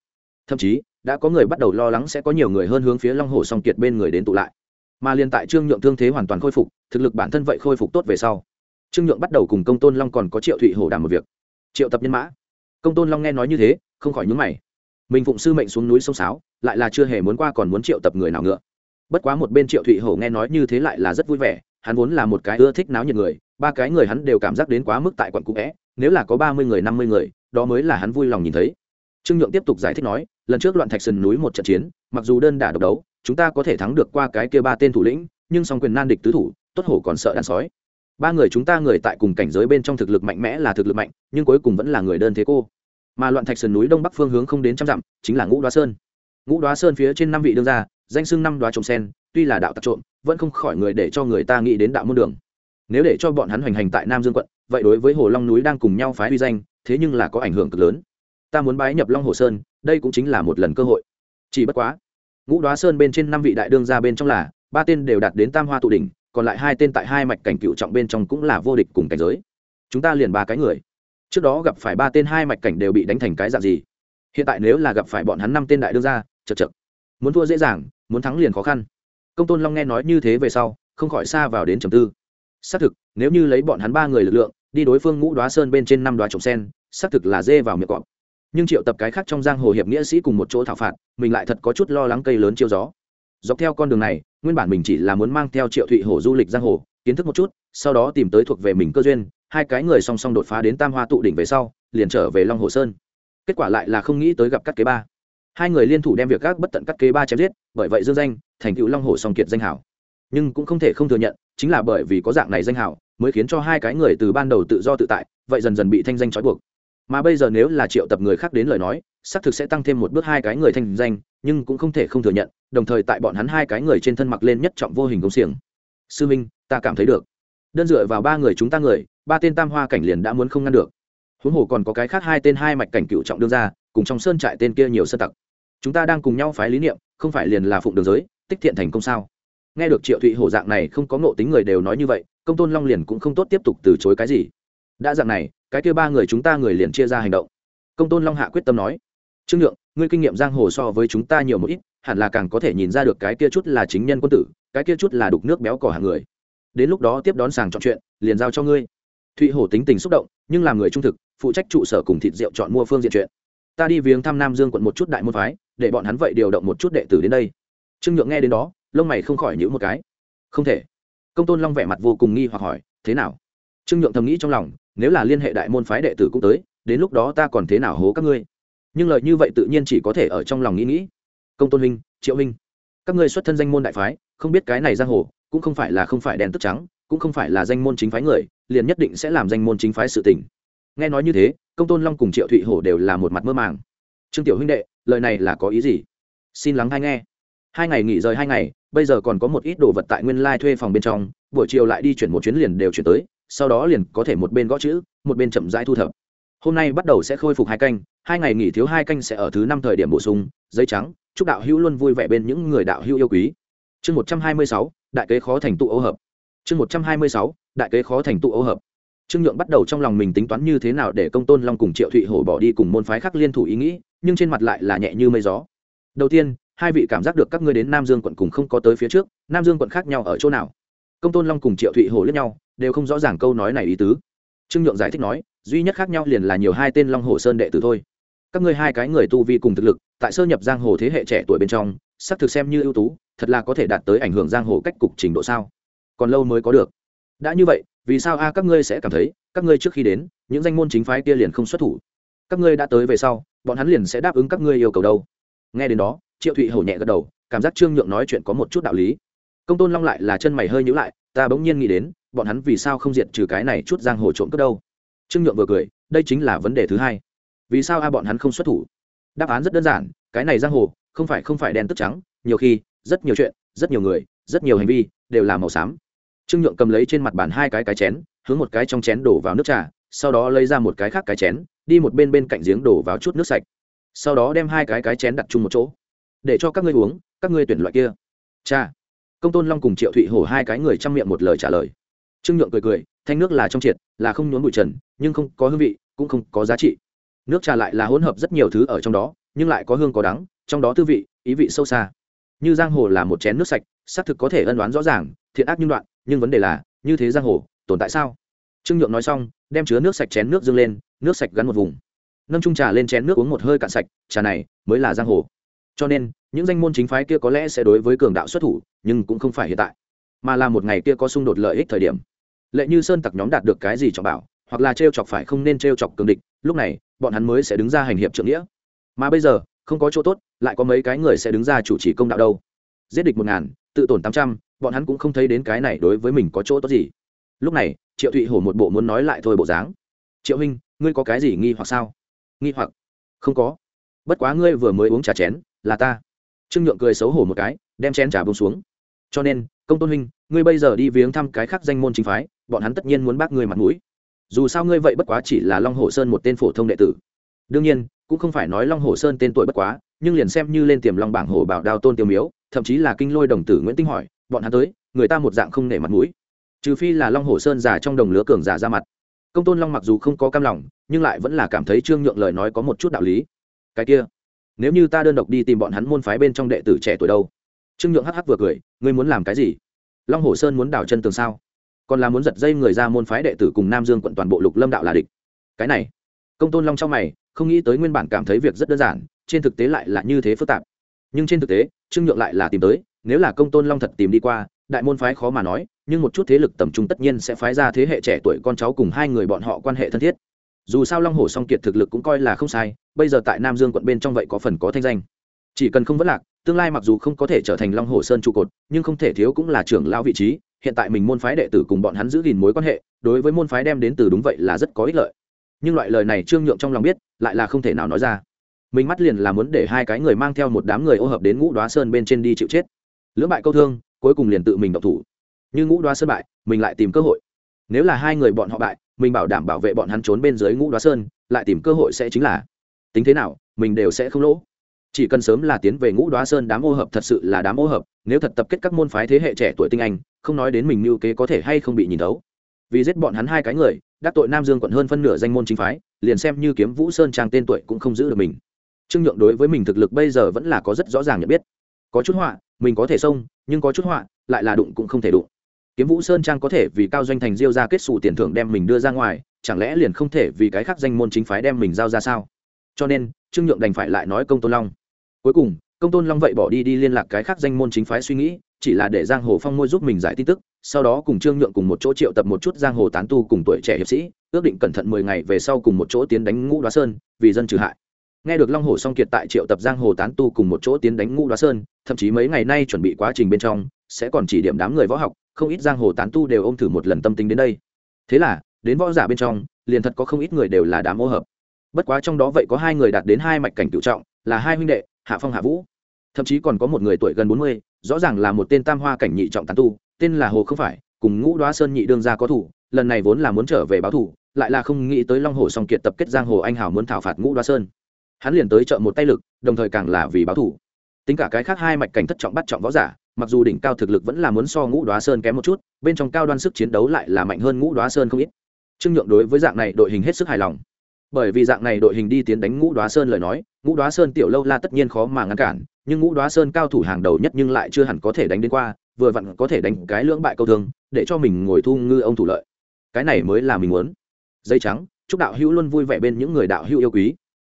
Thậm chí, đã có người bắt đầu lo lắng sẽ có nhiều người hơn hướng phía long hồ song kiệt bên người đến tụ lại. Mà liên tại trương nhượng thương thế hoàn toàn khôi phục, thực lực bản thân vậy khôi phục tốt về sau. Trương nhượng bắt đầu cùng công tôn long còn có triệu thụy hổ đàm một việc triệu tập nhân mã. Công tôn long nghe nói như thế, không khỏi nhúng mày. Mình phụng sư mệnh xuống núi sông sáo, lại là chưa hề muốn qua còn muốn triệu tập người nào ngựa. Bất quá một bên triệu thụy hổ nghe nói như thế lại là rất vui vẻ, hắn vốn là một cái ưa thích náo nhiệt người, ba cái người hắn đều cảm giác đến quá mức tại quận cũ vẽ nếu là có ba mươi người, năm mươi người, đó mới là hắn vui lòng nhìn thấy. Trương nhượng tiếp tục giải thích nói, lần trước loạn thạch sườn núi một trận chiến, mặc dù đơn đả độc đấu, chúng ta có thể thắng được qua cái kia ba tên thủ lĩnh, nhưng song quyền nan địch tứ thủ, tốt hổ còn sợ đàn sói ba người chúng ta người tại cùng cảnh giới bên trong thực lực mạnh mẽ là thực lực mạnh, nhưng cuối cùng vẫn là người đơn thế cô. Mà loạn thạch sườn núi đông bắc phương hướng không đến trăm dặm, chính là ngũ đoá sơn. Ngũ đoá sơn phía trên năm vị đương gia, danh xưng năm đoá trộm sen, tuy là đạo tặc trộm, vẫn không khỏi người để cho người ta nghĩ đến đạo môn đường. Nếu để cho bọn hắn hoành hành tại nam dương quận, vậy đối với hồ long núi đang cùng nhau phái uy danh, thế nhưng là có ảnh hưởng cực lớn. Ta muốn bái nhập long hồ sơn, đây cũng chính là một lần cơ hội. Chỉ bất quá, ngũ đoá sơn bên trên năm vị đại đương gia bên trong là, ba tên đều đạt đến tam hoa tụ đỉnh còn lại hai tên tại hai mạch cảnh cựu trọng bên trong cũng là vô địch cùng cảnh giới. Chúng ta liền ba cái người. Trước đó gặp phải ba tên hai mạch cảnh đều bị đánh thành cái dạng gì? Hiện tại nếu là gặp phải bọn hắn năm tên đại đương gia, chật chật. Muốn thua dễ dàng, muốn thắng liền khó khăn. Công tôn long nghe nói như thế về sau, không khỏi xa vào đến trầm tư. Xác thực, nếu như lấy bọn hắn ba người lực lượng, đi đối phương ngũ đoá sơn bên trên năm đoá trồng sen, xác thực là dê vào miệng cọp. Nhưng triệu tập cái khác trong giang hồ hiệp nghĩa sĩ cùng một chỗ thảo phạt, mình lại thật có chút lo lắng cây lớn chiêu gió dọc theo con đường này, nguyên bản mình chỉ là muốn mang theo triệu thụy hổ du lịch giang hồ, kiến thức một chút, sau đó tìm tới thuộc về mình cơ duyên, hai cái người song song đột phá đến tam hoa tụ đỉnh về sau, liền trở về long hồ sơn. Kết quả lại là không nghĩ tới gặp các kế ba. Hai người liên thủ đem việc các bất tận các kế ba chém giết, bởi vậy dương danh thành cựu long hồ song kiệt danh hảo. Nhưng cũng không thể không thừa nhận, chính là bởi vì có dạng này danh hảo, mới khiến cho hai cái người từ ban đầu tự do tự tại, vậy dần dần bị thanh danh trói buộc. Mà bây giờ nếu là triệu tập người khác đến lời nói, xác thực sẽ tăng thêm một bước hai cái người thanh danh nhưng cũng không thể không thừa nhận, đồng thời tại bọn hắn hai cái người trên thân mặc lên nhất trọng vô hình công xiềng. Sư minh, ta cảm thấy được. Đơn dựa vào ba người chúng ta người, ba tên tam hoa cảnh liền đã muốn không ngăn được. Huống hồ còn có cái khác hai tên hai mạch cảnh cựu trọng đương ra cùng trong sơn trại tên kia nhiều sơ tặc. Chúng ta đang cùng nhau phái lý niệm, không phải liền là phụng đường giới, tích thiện thành công sao? Nghe được triệu thụy hổ dạng này không có ngộ tính người đều nói như vậy, công tôn long liền cũng không tốt tiếp tục từ chối cái gì. Đã dạng này, cái kia ba người chúng ta người liền chia ra hành động. Công tôn long hạ quyết tâm nói trương nhượng, ngươi kinh nghiệm giang hồ so với chúng ta nhiều một ít, hẳn là càng có thể nhìn ra được cái kia chút là chính nhân quân tử, cái kia chút là đục nước béo cỏ hàng người. Đến lúc đó tiếp đón sàng chọn chuyện, liền giao cho ngươi. Thụy hổ tính tình xúc động, nhưng làm người trung thực, phụ trách trụ sở cùng thịt rượu chọn mua phương diện chuyện. Ta đi viếng thăm nam dương quận một chút đại môn phái, để bọn hắn vậy điều động một chút đệ tử đến đây. Trương nhượng nghe đến đó, lông mày không khỏi nhữ một cái. Không thể. Công tôn long vẻ mặt vô cùng nghi hoặc hỏi, thế nào? Trương nhượng thầm nghĩ trong lòng, nếu là liên hệ đại môn phái đệ tử cũng tới, đến lúc đó ta còn thế nào hố các ngươi? Nhưng lời như vậy tự nhiên chỉ có thể ở trong lòng nghĩ nghĩ. Công tôn huynh, triệu huynh, các ngươi xuất thân danh môn đại phái, không biết cái này giang hồ, cũng không phải là không phải đèn tức trắng, cũng không phải là danh môn chính phái người, liền nhất định sẽ làm danh môn chính phái sự tình. Nghe nói như thế, công tôn long cùng triệu thụy hổ đều là một mặt mơ màng. Trương tiểu huynh đệ, lời này là có ý gì? Xin lắng hay nghe. Hai ngày nghỉ rời hai ngày, bây giờ còn có một ít đồ vật tại nguyên lai thuê phòng bên trong, buổi chiều lại đi chuyển một chuyến liền đều chuyển tới, sau đó liền có thể một bên gõ chữ, một bên chậm rãi thu thập hôm nay bắt đầu sẽ khôi phục hai canh, hai ngày nghỉ thiếu hai canh sẽ ở thứ năm thời điểm bổ sung, giấy trắng, chúc đạo hữu luôn vui vẻ bên những người đạo hữu yêu quý. Chương một trăm hai mươi sáu, đại kế khó thành tụ ô hợp. Chương một trăm hai mươi sáu, đại kế khó thành tụ ô hợp. Trương nhượng bắt đầu trong lòng mình tính toán như thế nào để công tôn long cùng triệu thụy hổ bỏ đi cùng môn phái khác liên thủ ý nghĩ, nhưng trên mặt lại là nhẹ như mây gió. Đầu tiên, hai vị cảm giác được các ngươi đến nam dương quận cùng không có tới phía trước, nam dương quận khác nhau ở chỗ nào? Công tôn long cùng triệu thụy hổ lẫn nhau, đều không rõ ràng câu nói này ý tứ trương nhượng giải thích nói, duy nhất khác nhau liền là nhiều hai tên long hồ sơn đệ tử thôi. Các ngươi hai cái người tu vi cùng thực lực, tại sơ nhập giang hồ thế hệ trẻ tuổi bên trong, xác thực xem như ưu tú, thật là có thể đạt tới ảnh hưởng giang hồ cách cục trình độ sao? Còn lâu mới có được. Đã như vậy, vì sao a, các ngươi sẽ cảm thấy, các ngươi trước khi đến, những danh môn chính phái kia liền không xuất thủ? Các ngươi đã tới về sau, bọn hắn liền sẽ đáp ứng các ngươi yêu cầu đâu? Nghe đến đó, triệu thụy hổ nhẹ gật đầu, cảm giác trương nhượng nói chuyện có một chút đạo lý. Công tôn long lại là chân mày hơi nhữ lại, ta bỗng nhiên nghĩ đến bọn hắn vì sao không diệt trừ cái này chút giang hồ trộm cướp đâu? Trương nhượng vừa cười, đây chính là vấn đề thứ hai. Vì sao a bọn hắn không xuất thủ? Đáp án rất đơn giản, cái này giang hồ không phải không phải đen tức trắng, nhiều khi rất nhiều chuyện, rất nhiều người, rất nhiều hành vi đều là màu xám. Trương nhượng cầm lấy trên mặt bàn hai cái cái chén, hướng một cái trong chén đổ vào nước trà, sau đó lấy ra một cái khác cái chén, đi một bên bên cạnh giếng đổ vào chút nước sạch. Sau đó đem hai cái cái chén đặt chung một chỗ. Để cho các ngươi uống, các ngươi tuyển loại kia. Cha. Công tôn long cùng triệu thụy hổ hai cái người chăm miệng một lời trả lời trương nhượng cười cười, thanh nước là trong triệt, là không nhốn bụi trần, nhưng không có hương vị, cũng không có giá trị. Nước trà lại là hỗn hợp rất nhiều thứ ở trong đó, nhưng lại có hương có đắng, trong đó tư vị, ý vị sâu xa. Như giang hồ là một chén nước sạch, xác thực có thể ân đoán rõ ràng, thiện ác nhưng đoạn, nhưng vấn đề là, như thế giang hồ, tồn tại sao? Trương nhượng nói xong, đem chứa nước sạch chén nước dâng lên, nước sạch gắn một vùng. Nâng trung trà lên chén nước uống một hơi cạn sạch, trà này mới là giang hồ. Cho nên, những danh môn chính phái kia có lẽ sẽ đối với cường đạo xuất thủ, nhưng cũng không phải hiện tại, mà là một ngày kia có xung đột lợi ích thời điểm lệ như sơn tặc nhóm đạt được cái gì trọng bảo, hoặc là t r e o chọc phải không nên t r e o chọc cường địch, lúc này, bọn hắn mới sẽ đứng ra hành hiệp trượng nghĩa. Mà bây giờ, không có chỗ tốt, lại có mấy cái người sẽ đứng ra chủ trì công đạo đâu. Giết địch một ngàn, tự tổn tám trăm, bọn hắn cũng không thấy đến cái này đối với mình có chỗ tốt gì. Lúc này, triệu thụy hổ một bộ muốn nói lại thôi bộ dáng. Triệu huynh, ngươi có cái gì nghi hoặc sao? Nghi hoặc? Không có. Bất quá ngươi vừa mới uống trà chén, là ta. Trương nhượng cười xấu hổ một cái, đem chén trà bông xuống. Cho nên công tôn huynh, ngươi bây giờ đi viếng thăm cái khác danh môn chính phái, bọn hắn tất nhiên muốn bác ngươi mặt mũi. Dù sao ngươi vậy bất quá chỉ là long hồ sơn một tên phổ thông đệ tử. Đương nhiên, cũng không phải nói long hồ sơn tên tuổi bất quá, nhưng liền xem như lên tiềm long bảng hồ bảo đao tôn tiêu miếu, thậm chí là kinh lôi đồng tử nguyễn tinh hỏi, bọn hắn tới, người ta một dạng không nể mặt mũi. Trừ phi là long hồ sơn già trong đồng lứa cường giả ra mặt. Công tôn long mặc dù không có cam lòng, nhưng lại vẫn là cảm thấy trương nhượng lời nói có một chút đạo lý. Cái kia, nếu như ta đơn độc đi tìm bọn hắn môn phái bên trong đệ tử trẻ tuổi đâu? Trương nhượng hắc hắc vừa cười, ngươi muốn làm cái gì? Long hồ sơn muốn đào chân tường sao? Còn là muốn giật dây người ra môn phái đệ tử cùng nam dương quận toàn bộ lục lâm đạo là địch. Cái này, công tôn long trong mày, không nghĩ tới nguyên bản cảm thấy việc rất đơn giản, trên thực tế lại là như thế phức tạp. Nhưng trên thực tế, trương nhượng lại là tìm tới, nếu là công tôn long thật tìm đi qua, đại môn phái khó mà nói, nhưng một chút thế lực tầm trung tất nhiên sẽ phái ra thế hệ trẻ tuổi con cháu cùng hai người bọn họ quan hệ thân thiết. Dù sao long hồ song kiệt thực lực cũng coi là không sai, bây giờ tại nam dương quận bên trong vậy có phần có thanh danh. Chỉ cần không vất lạc tương lai mặc dù không có thể trở thành long hồ sơn trụ cột, nhưng không thể thiếu cũng là trưởng lao vị trí, hiện tại mình môn phái đệ tử cùng bọn hắn giữ gìn mối quan hệ, đối với môn phái đem đến từ đúng vậy là rất có ích lợi. Nhưng loại lời này trương nhượng trong lòng biết, lại là không thể nào nói ra. Mình mắt liền là muốn để hai cái người mang theo một đám người ô hợp đến ngũ đoá sơn bên trên đi chịu chết. Lưỡng bại câu thương, cuối cùng liền tự mình độc thủ. Như ngũ đoá sơn bại, mình lại tìm cơ hội. Nếu là hai người bọn họ bại, mình bảo đảm bảo vệ bọn hắn trốn bên dưới ngũ đoá sơn, lại tìm cơ hội sẽ chính là, tính thế nào, mình đều sẽ không lỗ chỉ cần sớm là tiến về ngũ đoá sơn đám ô hợp thật sự là đám ô hợp, nếu thật tập kết các môn phái thế hệ trẻ tuổi tinh anh, không nói đến mình mưu kế có thể hay không bị nhìn thấu. Vì giết bọn hắn hai cái người, đắc tội nam dương quận hơn phân nửa danh môn chính phái, liền xem như kiếm vũ sơn trang tên tuổi cũng không giữ được mình. Trương nhượng đối với mình thực lực bây giờ vẫn là có rất rõ ràng nhận biết. Có chút họa, mình có thể xông, nhưng có chút họa, lại là đụng cũng không thể đụng. Kiếm vũ sơn trang có thể vì cao doanh thành diêu ra kết xù tiền thưởng đem mình đưa ra ngoài, chẳng lẽ liền không thể vì cái khác danh môn chính phái đem mình giao ra sao? Cho nên, trương nhượng đành phải lại nói công tôn long cuối cùng, công tôn long vậy bỏ đi đi liên lạc cái khác danh môn chính phái suy nghĩ, chỉ là để giang hồ phong môi giúp mình giải tin tức, sau đó cùng trương nhượng cùng một chỗ triệu tập một chút giang hồ tán tu cùng tuổi trẻ hiệp sĩ, ước định cẩn thận mười ngày về sau cùng một chỗ tiến đánh ngũ đoá sơn, vì dân trừ hại. Nghe được long hồ song kiệt tại triệu tập giang hồ tán tu cùng một chỗ tiến đánh ngũ đoá sơn, thậm chí mấy ngày nay chuẩn bị quá trình bên trong, sẽ còn chỉ điểm đám người võ học, không ít giang hồ tán tu đều ôm thử một lần tâm tính đến đây. Thế là, đến võ giả bên trong, liền thật có không ít người đều là đám ô hợp. Bất quá trong đó vậy có hai người đạt đến hai mạch cảnh cựu trọng, là hai huynh đệ hạ phong hạ vũ. Thậm chí còn có một người tuổi gần bốn mươi, rõ ràng là một tên tam hoa cảnh nhị trọng tán tu, tên là hồ không phải, cùng ngũ đoá sơn nhị đương gia có thủ, lần này vốn là muốn trở về báo thủ, lại là không nghĩ tới long hồ song kiệt tập kết giang hồ anh hào muốn thảo phạt ngũ đoá sơn. Hắn liền tới chợ một tay lực, đồng thời càng là vì báo thủ. Tính cả cái khác hai mạch cảnh thất trọng bắt trọng võ giả, mặc dù đỉnh cao thực lực vẫn là muốn so ngũ đoá sơn kém một chút, bên trong cao đoan sức chiến đấu lại là mạnh hơn ngũ đoá sơn không ít. Trương nhượng đối với dạng này đội hình hết sức hài lòng bởi vì dạng này đội hình đi tiến đánh ngũ đoá sơn lời nói, ngũ đoá sơn tiểu lâu la tất nhiên khó mà ngăn cản, nhưng ngũ đoá sơn cao thủ hàng đầu nhất nhưng lại chưa hẳn có thể đánh đến qua, vừa vặn có thể đánh cái lưỡng bại câu thương, để cho mình ngồi thu ngư ông thủ lợi. Cái này mới là mình muốn. Dây trắng, chúc đạo hữu luôn vui vẻ bên những người đạo hữu yêu quý.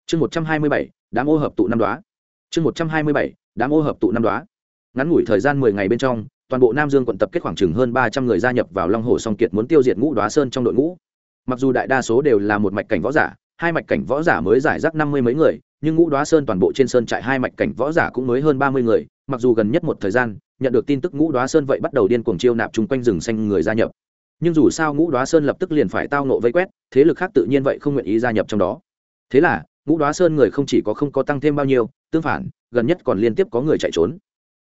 Chương một trăm hai mươi bảy, đám ô hợp tụ năm đoá. Chương một trăm hai mươi bảy, đám ô hợp tụ năm đoá. Ngắn ngủi thời gian mười ngày bên trong, toàn bộ nam dương quận tập kết khoảng chừng hơn ba trăm người gia nhập vào long hồ song kiệt muốn tiêu diệt ngũ đoá sơn trong đội ngũ. Mặc dù đại đa số đều là một mạch cảnh võ giả hai mạch cảnh võ giả mới giải rác năm mươi mấy người, nhưng ngũ đoá sơn toàn bộ trên sơn trại hai mạch cảnh võ giả cũng mới hơn ba mươi người, mặc dù gần nhất một thời gian, nhận được tin tức ngũ đoá sơn vậy bắt đầu điên cuồng chiêu nạp chung quanh rừng xanh người gia nhập. Nhưng dù sao ngũ đoá sơn lập tức liền phải tao nộ vây quét, thế lực khác tự nhiên vậy không nguyện ý gia nhập trong đó. Thế là, ngũ đoá sơn người không chỉ có không có tăng thêm bao nhiêu, tương phản, gần nhất còn liên tiếp có người chạy trốn.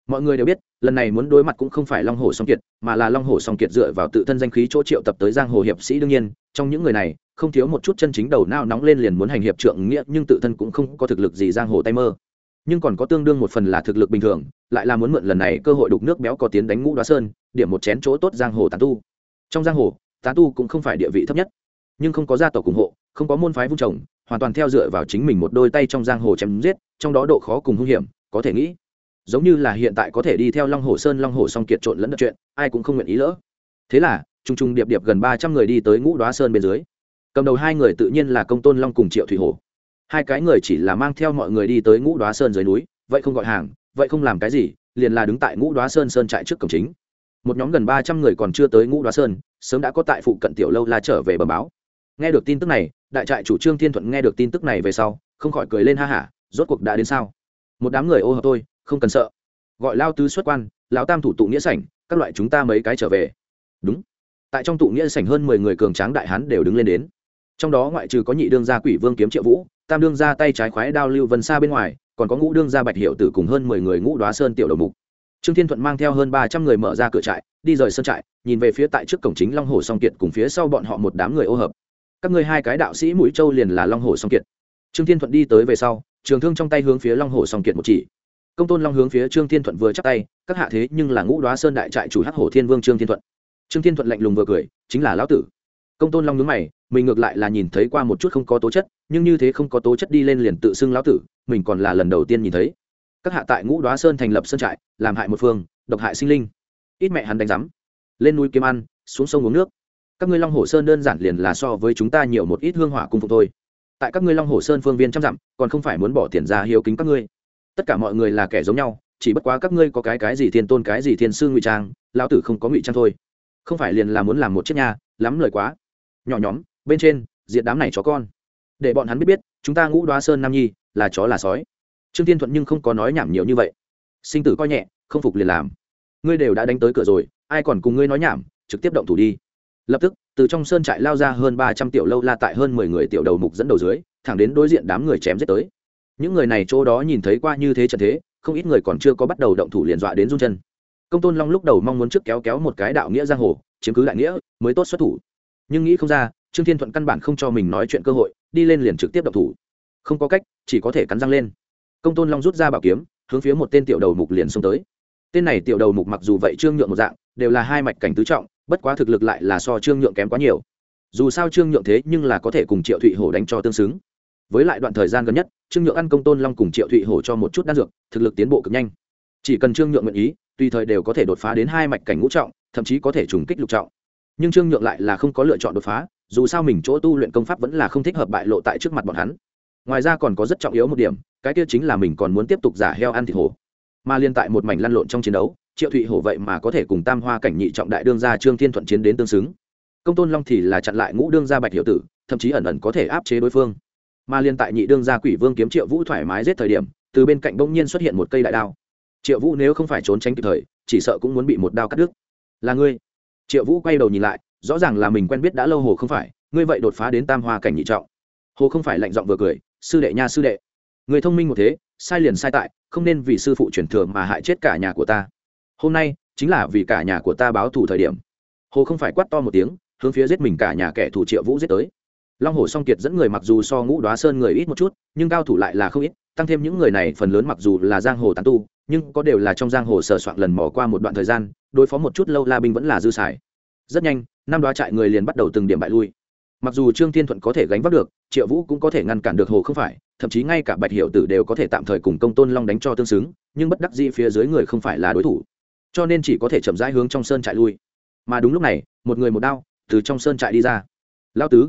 Mọi người đều biết, lần này muốn đối mặt cũng không phải long hồ song kiệt, mà là long hồ song kiệt dựa vào tự thân danh khí chỗ triệu tập tới giang hồ hiệp sĩ đương nhiên, trong những người này không thiếu một chút chân chính đầu nao nóng lên liền muốn hành hiệp trượng nghĩa, nhưng tự thân cũng không có thực lực gì giang hồ tay mơ. Nhưng còn có tương đương một phần là thực lực bình thường, lại là muốn mượn lần này cơ hội đục nước béo có tiến đánh ngũ đoá sơn, điểm một chén chỗ tốt giang hồ tán tu. Trong giang hồ, tán tu cũng không phải địa vị thấp nhất, nhưng không có gia tộc ủng hộ, không có môn phái vung trồng, hoàn toàn theo dựa vào chính mình một đôi tay trong giang hồ chém giết, trong đó độ khó cùng hung hiểm, có thể nghĩ, giống như là hiện tại có thể đi theo long hồ sơn, long hồ song kiệt trộn lẫn đất chuyện, ai cũng không nguyện ý lỡ. Thế là t r u n g t r u n g điệp điệp gần ba trăm người đi tới ngũ đoá sơn bên dưới cầm đầu hai người tự nhiên là công tôn long cùng triệu thủy hồ hai cái người chỉ là mang theo mọi người đi tới ngũ đoá sơn dưới núi, vậy không gọi hàng, vậy không làm cái gì, liền là đứng tại ngũ đoá sơn sơn trại trước cổng chính. Một nhóm gần ba trăm người còn chưa tới ngũ đoá sơn, sớm đã có tại phụ cận tiểu lâu la trở về bờ báo. Nghe được tin tức này, đại trại chủ trương thiên thuận nghe được tin tức này về sau, không khỏi cười lên ha hả, rốt cuộc đã đến sao? Một đám người ô hợp tôi không cần sợ. Gọi lao tứ xuất quan, lão tam thủ tụ nghĩa sảnh, các loại chúng ta mấy cái trở về. Đúng. Tại trong tụ nghĩa sảnh hơn mười người cường tráng đại hán đều đứng lên đến trong đó ngoại trừ có nhị đương gia quỷ vương kiếm triệu vũ, tam đương gia tay trái khoái đao lưu vân xa bên ngoài, còn có ngũ đương gia bạch hiệu tử cùng hơn mười người ngũ đoá sơn tiểu đầu mục. Trương thiên thuận mang theo hơn ba trăm người mở ra cửa trại, đi rời sơn trại, nhìn về phía tại trước cổng chính long hồ song kiệt cùng phía sau bọn họ một đám người ô hợp. Các ngươi hai cái đạo sĩ mũi châu liền là long hồ song kiệt. Trương thiên thuận đi tới về sau, trường thương trong tay hướng phía long hồ song kiệt một chỉ. Công tôn long hướng phía trương thiên thuận vừa chắc tay, các hạ thế nhưng là ngũ đoá sơn đại trại chủ hắc hồ thiên vương trương thiên thuận. Trương thiên thuận lạnh lùng vừa cười, chính là lão tử. Công tôn long nhướng mày mình ngược lại là nhìn thấy qua một chút không có tố chất, nhưng như thế không có tố chất đi lên liền tự xưng lão tử, mình còn là lần đầu tiên nhìn thấy. Các hạ tại ngũ đoá sơn thành lập sơn trại, làm hại một phương, độc hại sinh linh. Ít mẹ hắn đánh rắm lên núi kiếm ăn, xuống sông uống nước. Các ngươi long hồ sơn đơn giản liền là so với chúng ta nhiều một ít hương hỏa cung phục thôi. Tại các ngươi long hồ sơn phương viên trăm dặm, còn không phải muốn bỏ tiền ra hiếu kính các ngươi. Tất cả mọi người là kẻ giống nhau, chỉ bất quá các ngươi có cái cái gì thiên tôn cái gì thiên sư ngụy trang, lão tử không có ngụy trang thôi. Không phải liền là muốn làm một chiếc nhà lắm lời quá. Nhỏ nhóm bên trên diện đám này chó con. Để bọn hắn biết biết, chúng ta ngũ đoá sơn nam nhi là chó là sói. Trương tiên thuận nhưng không có nói nhảm nhiều như vậy. Sinh tử coi nhẹ, không phục liền làm. Ngươi đều đã đánh tới cửa rồi, ai còn cùng ngươi nói nhảm, trực tiếp động thủ đi. Lập tức, từ trong sơn trại lao ra hơn ba trăm tiểu lâu la tại hơn mười người tiểu đầu mục dẫn đầu dưới, thẳng đến đối diện đám người chém giết tới. Những người này chỗ đó nhìn thấy qua như thế trận thế, không ít người còn chưa có bắt đầu động thủ liền dọa đến run chân. Công tôn long lúc đầu mong muốn trước kéo kéo một cái đạo nghĩa giang hồ, chiếm cứ đại nghĩa, mới tốt xuất thủ. Nhưng nghĩ không ra trương thiên thuận căn bản không cho mình nói chuyện cơ hội, đi lên liền trực tiếp động thủ. Không có cách, chỉ có thể cắn răng lên. Công tôn long rút ra bảo kiếm, hướng phía một tên tiểu đầu mục liền xông tới. Tên này tiểu đầu mục mặc dù vậy trương nhượng một dạng, đều là hai mạch cảnh tứ trọng, bất quá thực lực lại là so trương nhượng kém quá nhiều. Dù sao trương nhượng thế nhưng là có thể cùng triệu thụy hổ đánh cho tương xứng. Với lại đoạn thời gian gần nhất, trương nhượng ăn công tôn long cùng triệu thụy hổ cho một chút đan dược, thực lực tiến bộ cực nhanh. Chỉ cần trương nhượng nguyện ý, tùy thời đều có thể đột phá đến hai mạch cảnh ngũ trọng, thậm chí có thể trùng kích lục trọng. Nhưng trương nhượng lại là không có lựa chọn đột phá dù sao mình chỗ tu luyện công pháp vẫn là không thích hợp bại lộ tại trước mặt bọn hắn. Ngoài ra còn có rất trọng yếu một điểm, cái kia chính là mình còn muốn tiếp tục giả heo ăn thịt hổ. Mà liên tại một mảnh lăn lộn trong chiến đấu, triệu thụy hổ vậy mà có thể cùng tam hoa cảnh nhị trọng đại đương gia trương thiên thuận chiến đến tương xứng. Công tôn long thì là chặn lại ngũ đương gia bạch hiệu tử, thậm chí ẩn ẩn có thể áp chế đối phương. Mà liên tại nhị đương gia quỷ vương kiếm triệu vũ thoải mái giết thời điểm, từ bên cạnh bỗng nhiên xuất hiện một cây đại đao. Triệu vũ nếu không phải trốn tránh kịp thời, chỉ sợ cũng muốn bị một đao cắt đứt. Là ngươi. Triệu vũ quay đầu nhìn lại rõ ràng là mình quen biết đã lâu hồ không phải, ngươi vậy đột phá đến tam hoa cảnh nhị trọng. Hồ không phải lạnh giọng vừa cười, sư đệ nha sư đệ. Người thông minh một thế, sai liền sai tại, không nên vì sư phụ truyền thừa mà hại chết cả nhà của ta. Hôm nay, chính là vì cả nhà của ta báo thù thời điểm. Hồ không phải quát to một tiếng, hướng phía giết mình cả nhà kẻ thù triệu vũ giết tới. Long hồ song kiệt dẫn người mặc dù so ngũ đoá sơn người ít một chút, nhưng cao thủ lại là không ít, tăng thêm những người này phần lớn mặc dù là giang hồ tán tu, nhưng có đều là trong giang hồ sờ soạn lần mò qua một đoạn thời gian, đối phó một chút lâu la binh vẫn là dư xài. Rất nhanh năm đoá trại người liền bắt đầu từng điểm bại lui. Mặc dù trương thiên thuận có thể gánh vác được, triệu vũ cũng có thể ngăn cản được hồ không phải, thậm chí ngay cả bạch hiệu tử đều có thể tạm thời cùng công tôn long đánh cho tương xứng, nhưng bất đắc dĩ phía dưới người không phải là đối thủ. Cho nên chỉ có thể chậm rãi hướng trong sơn trại lui. Mà đúng lúc này, một người một đao từ trong sơn trại đi ra. Lao tứ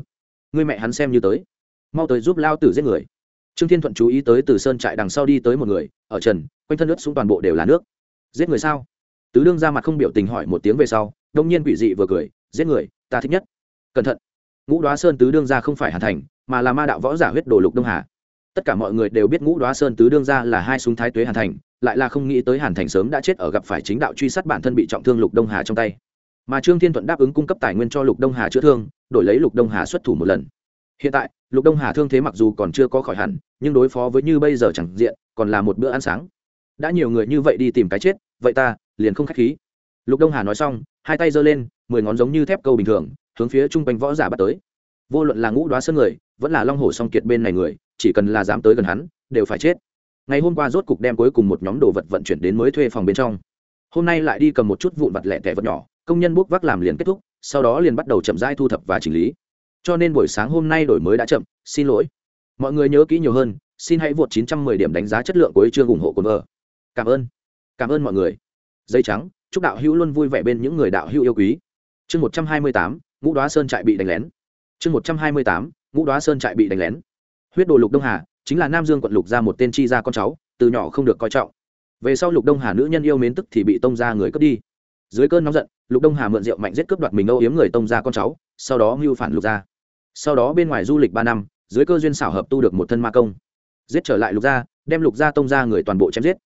người mẹ hắn xem như tới. Mau tới giúp lao tử giết người. Trương thiên thuận chú ý tới từ sơn trại đằng sau đi tới một người, ở trần, quanh thân nước xuống toàn bộ đều là nước. Giết người sao? Tứ đương ra mặt không biểu tình hỏi một tiếng về sau, đông nhiên quỷ dị vừa cười giết người, ta thích nhất. Cẩn thận. Ngũ đoá sơn tứ đương ra không phải hàn thành, mà là ma đạo võ giả huyết đồ lục đông hà. Tất cả mọi người đều biết ngũ đoá sơn tứ đương ra là hai súng thái tuế hàn thành, lại là không nghĩ tới hàn thành sớm đã chết ở gặp phải chính đạo truy sát bản thân bị trọng thương lục đông hà trong tay. Mà trương thiên thuận đáp ứng cung cấp tài nguyên cho lục đông hà chữa thương, đổi lấy lục đông hà xuất thủ một lần. Hiện tại, lục đông hà thương thế mặc dù còn chưa có khỏi hẳn, nhưng đối phó với như bây giờ chẳng diện, còn là một bữa ăn sáng. Đã nhiều người như vậy đi tìm cái chết, vậy ta liền không k h á c h khí. Lục đông hà nói xong, hai tay giơ lên mười ngón giống như thép câu bình thường, hướng phía chung quanh võ giả bắt tới. Vô luận là ngũ đoá sơn người, vẫn là long hồ song kiệt bên này người, chỉ cần là dám tới gần hắn, đều phải chết. Ngày hôm qua rốt cục đem cuối cùng một nhóm đồ vật vận chuyển đến mới thuê phòng bên trong. Hôm nay lại đi cầm một chút vụn vặt lẻ tẻ vật nhỏ, công nhân buốc vác làm liền kết thúc, sau đó liền bắt đầu chậm rãi thu thập và chỉnh lý. Cho nên buổi sáng hôm nay đổi mới đã chậm, xin lỗi. Mọi người nhớ kỹ nhiều hơn, xin hãy vượt 910 điểm đánh giá chất lượng của chương ủng hộ cồn vợ. Cảm ơn. Cảm ơn mọi người. Dây trắng, chúc đạo hữu luôn vui vẻ bên những người đạo hữu yêu quý chương 128, ngũ đoá sơn trại bị đánh lén. Chương 128, ngũ đoá sơn trại bị đánh lén. Huyết đồ lục đông hà chính là nam dương quận lục ra một tên chi ra con cháu từ nhỏ không được coi trọng. Về sau lục đông hà nữ nhân yêu mến tức thì bị tông ra người cướp đi. Dưới cơn nóng giận lục đông hà mượn rượu mạnh giết cướp đoạt mình âu yếm người tông ra con cháu sau đó mưu phản lục gia. Sau đó bên ngoài du lịch ba năm dưới cơ duyên xảo hợp tu được một thân ma công. Giết trở lại lục gia đem lục gia tông ra người toàn bộ chém giết.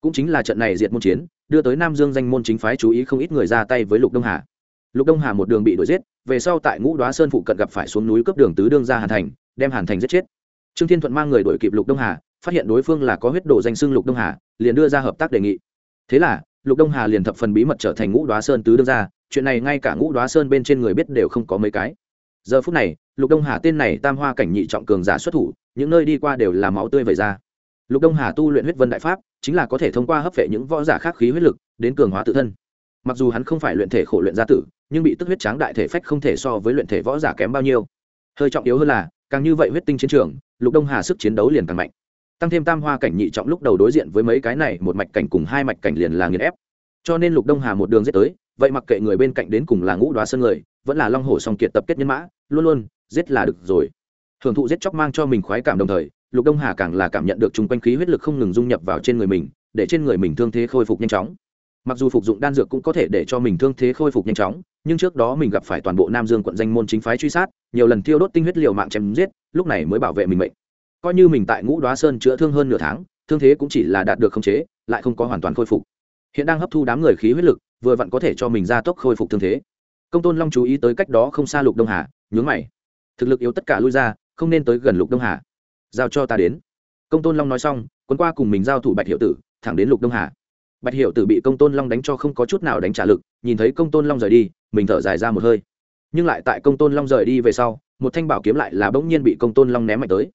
Cũng chính là trận này diệt môn chiến đưa tới nam dương danh môn chính phái chú ý không ít người ra tay với lục đông hà lục đông hà một đường bị đuổi giết, về sau tại ngũ đoá sơn phụ cận gặp phải xuống núi cướp đường tứ đương ra hàn thành, đem hàn thành giết chết. Trương thiên thuận mang người đuổi kịp lục đông hà, phát hiện đối phương là có huyết đồ danh xưng lục đông hà, liền đưa ra hợp tác đề nghị. Thế là, lục đông hà liền thập phần bí mật trở thành ngũ đoá sơn tứ đương ra, chuyện này ngay cả ngũ đoá sơn bên trên người biết đều không có mấy cái. Giờ phút này, lục đông hà tên này tam hoa cảnh nhị trọng cường giả xuất thủ, những nơi đi qua đều là máu tươi vẩy ra. Lục đông hà tu luyện huyết vân đại pháp, chính là có thể thông qua hấp vệ những võ giả khác khí huyết lực, đến cường hóa tự thân mặc dù hắn không phải luyện thể khổ luyện gia tử, nhưng bị tức huyết tráng đại thể phách không thể so với luyện thể võ giả kém bao nhiêu. Hơi trọng yếu hơn là, càng như vậy huyết tinh chiến trường, lục đông hà sức chiến đấu liền càng mạnh. Tăng thêm tam hoa cảnh nhị trọng lúc đầu đối diện với mấy cái này, một mạch cảnh cùng hai mạch cảnh liền là nghiền ép. Cho nên lục đông hà một đường giết tới, vậy mặc kệ người bên cạnh đến cùng là ngũ đoá sơn người, vẫn là long hổ song kiệt tập kết nhân mã, luôn luôn, giết là được rồi. Hưởng thụ giết chóc mang cho mình khoái cảm đồng thời, lục đông hà càng là cảm nhận được chung quanh khí huyết lực không ngừng dung nhập vào trên người mình, để trên người mình thương thế khôi phục nhanh chóng mặc dù phục dụng đan dược cũng có thể để cho mình thương thế khôi phục nhanh chóng, nhưng trước đó mình gặp phải toàn bộ nam dương quận danh môn chính phái truy sát, nhiều lần thiêu đốt tinh huyết liều mạng chém giết, lúc này mới bảo vệ mình mệnh. Coi như mình tại ngũ đoá sơn chữa thương hơn nửa tháng, thương thế cũng chỉ là đạt được khống chế, lại không có hoàn toàn khôi phục. Hiện đang hấp thu đám người khí huyết lực, vừa vặn có thể cho mình gia tốc khôi phục thương thế. Công tôn long chú ý tới cách đó không xa lục đông hà, nhướng mày. Thực lực yếu tất cả lui ra, không nên tới gần lục đông hà. Giao cho ta đến. Công tôn long nói xong quân qua cùng mình giao thủ bạch hiệu tử, thẳng đến lục đông hà bạch hiệu tử bị công tôn long đánh cho không có chút nào đánh trả lực, nhìn thấy công tôn long rời đi, mình thở dài ra một hơi. Nhưng lại tại công tôn long rời đi về sau, một thanh bảo kiếm lại là bỗng nhiên bị công tôn long ném mạnh tới.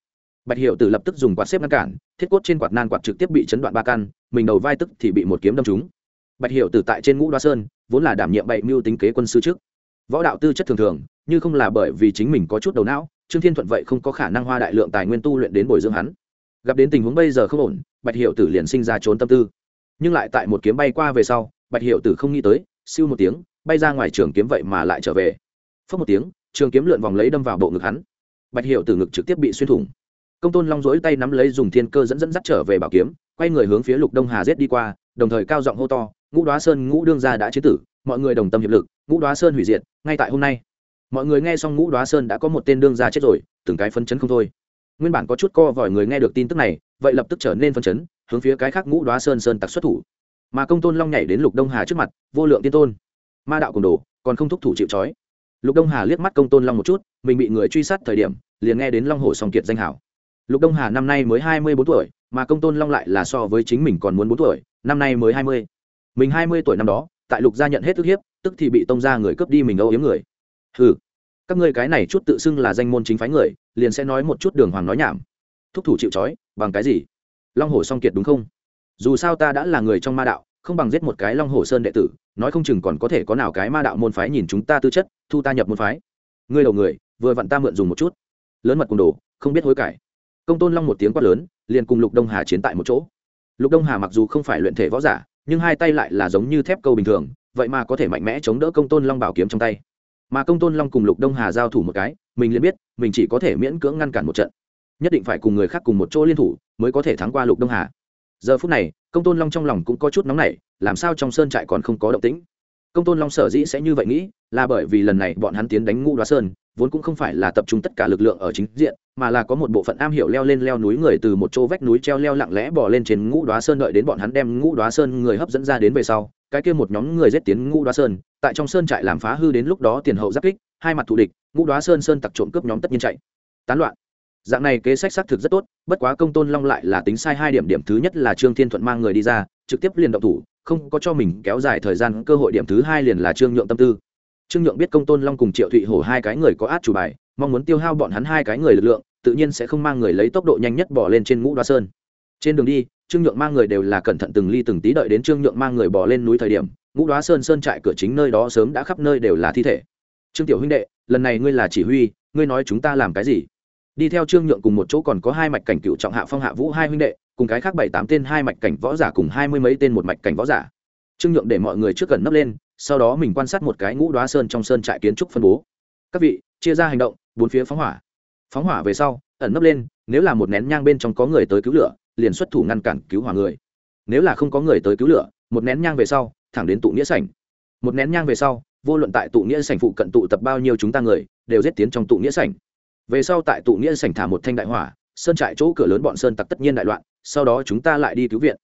Bạch hiệu tử lập tức dùng quạt xếp ngăn cản, thiết cốt trên quạt nan quạt trực tiếp bị chấn đoạn ba căn, mình đầu vai tức thì bị một kiếm đâm trúng. Bạch hiệu tử tại trên ngũ đoa sơn, vốn là đảm nhiệm bậy mưu tính kế quân sư trước. Võ đạo tư chất thường thường, như không là bởi vì chính mình có chút đầu não, trương thiên thuận vậy không có khả năng hoa đại lượng tài nguyên tu luyện đến bồi dưỡng hắn. Gặp đến tình huống bây giờ không ổn, bạch hiệu tử liền sinh ra trốn tâm tư nhưng lại tại một kiếm bay qua về sau, bạch hiệu tử không nghĩ tới, siêu một tiếng, bay ra ngoài trường kiếm vậy mà lại trở về. Phớt một tiếng, trường kiếm lượn vòng lấy đâm vào bộ ngực hắn. Bạch hiệu tử ngực trực tiếp bị xuyên thủng. Công tôn long dối tay nắm lấy dùng thiên cơ dẫn dẫn dắt trở về bảo kiếm, quay người hướng phía lục đông hà giết đi qua, đồng thời cao giọng hô to, ngũ đoá sơn, ngũ đương gia đã chế tử, mọi người đồng tâm hiệp lực, ngũ đoá sơn hủy diệt, ngay tại hôm nay. Mọi người nghe xong ngũ đoá sơn đã có một tên đương gia chết rồi, từng cái phân chấn không thôi. Nguyên bản có chút co vòi người nghe được tin tức này, vậy lập tức trở nên phân chấn hướng phía cái khác ngũ đoá sơn sơn tặc xuất thủ. Mà công tôn long nhảy đến lục đông hà trước mặt, vô lượng tiên tôn. Ma đạo cùng đồ, còn không thúc thủ chịu trói. Lục đông hà liếc mắt công tôn long một chút, mình bị người truy sát thời điểm, liền nghe đến long hồ song kiệt danh hảo. Lục đông hà năm nay mới hai mươi bốn tuổi, mà công tôn long lại là so với chính mình còn muốn bốn tuổi, năm nay mới hai mươi. Mình hai mươi tuổi năm đó, tại lục gia nhận hết thức hiếp, tức thì bị tông ra người cướp đi mình âu yếm người. Ừ các ngươi cái này chút tự xưng là danh môn chính phái người, liền sẽ nói một chút đường hoàng nói nhảm. Thúc thủ chịu trói, bằng cái gì? Long hồ song kiệt đúng không? Dù sao ta đã là người trong ma đạo, không bằng giết một cái long hồ sơn đệ tử, nói không chừng còn có thể có nào cái ma đạo môn phái nhìn chúng ta tư chất, thu ta nhập môn phái. Ngươi đầu người, vừa vặn ta mượn dùng một chút. Lớn mật cùng đồ, không biết hối cải. Công tôn long một tiếng quát lớn, liền cùng lục đông hà chiến tại một chỗ. Lục đông hà mặc dù không phải luyện thể võ giả, nhưng hai tay lại là giống như thép câu bình thường, vậy mà có thể mạnh mẽ chống đỡ công tôn long bảo kiếm trong tay. Mà công tôn long cùng lục đông hà giao thủ một cái, mình liền biết, mình chỉ có thể miễn cưỡng ngăn cản một trận nhất định phải cùng người khác cùng một chỗ liên thủ mới có thể thắng qua lục đông hà. Giờ phút này, công tôn long trong lòng cũng có chút nóng nảy, làm sao trong sơn trại còn không có động tĩnh? Công tôn long sở dĩ sẽ như vậy nghĩ, là bởi vì lần này bọn hắn tiến đánh ngũ đoá sơn, vốn cũng không phải là tập trung tất cả lực lượng ở chính diện, mà là có một bộ phận am hiểu leo lên leo núi người từ một chỗ vách núi treo leo lặng lẽ bỏ lên trên ngũ đoá sơn đợi đến bọn hắn đem ngũ đoá sơn người hấp dẫn ra đến về sau, cái kia một nhóm người giết tiến ngũ đoá sơn, tại trong sơn trại làm phá hư đến lúc đó tiền hậu giáp kích, hai mặt thù địch, ngũ đoá sơn sơn tặc trộm cướp nhóm tất nhiên chạy. Tán loạn dạng này kế sách xác thực rất tốt, bất quá công tôn long lại là tính sai hai điểm điểm thứ nhất là trương thiên thuận mang người đi ra, trực tiếp liền động thủ, không có cho mình kéo dài thời gian, cơ hội điểm thứ hai liền là trương nhượng tâm tư. Trương nhượng biết công tôn long cùng triệu thụy hổ hai cái người có át chủ bài, mong muốn tiêu hao bọn hắn hai cái người lực lượng, tự nhiên sẽ không mang người lấy tốc độ nhanh nhất bỏ lên trên ngũ đoa sơn. Trên đường đi, trương nhượng mang người đều là cẩn thận từng ly từng tí đợi đến trương nhượng mang người bỏ lên núi thời điểm, ngũ đoá sơn sơn trại cửa chính nơi đó sớm đã khắp nơi đều là thi thể. Trương tiểu huynh đệ, lần này ngươi là chỉ huy, ngươi nói chúng ta làm cái gì? Đi theo trương nhượng cùng một chỗ còn có hai mạch cảnh cựu trọng hạ phong hạ vũ hai huynh đệ, cùng cái khác bảy tám tên hai mạch cảnh võ giả cùng hai mươi mấy tên một mạch cảnh võ giả. Trương nhượng để mọi người trước gần nấp lên, sau đó mình quan sát một cái ngũ đoá sơn trong sơn trại kiến trúc phân bố. Các vị, chia ra hành động, bốn phía phóng hỏa. Phóng hỏa về sau, ẩn nấp lên, nếu là một nén nhang bên trong có người tới cứu lửa, liền xuất thủ ngăn cản cứu hỏa người. Nếu là không có người tới cứu lửa, một nén nhang về sau, thẳng đến tụ nghĩa sảnh. Một nén nhang về sau, vô luận tại tụ nghĩa sảnh phụ cận tụ tập bao nhiêu chúng ta người, đều giết tiến trong tụ nghĩa sảnh về sau tại tụ nghĩa sảnh thả một thanh đại hỏa, sơn trại chỗ cửa lớn bọn sơn tặc tất nhiên đại loạn, sau đó chúng ta lại đi cứu viện.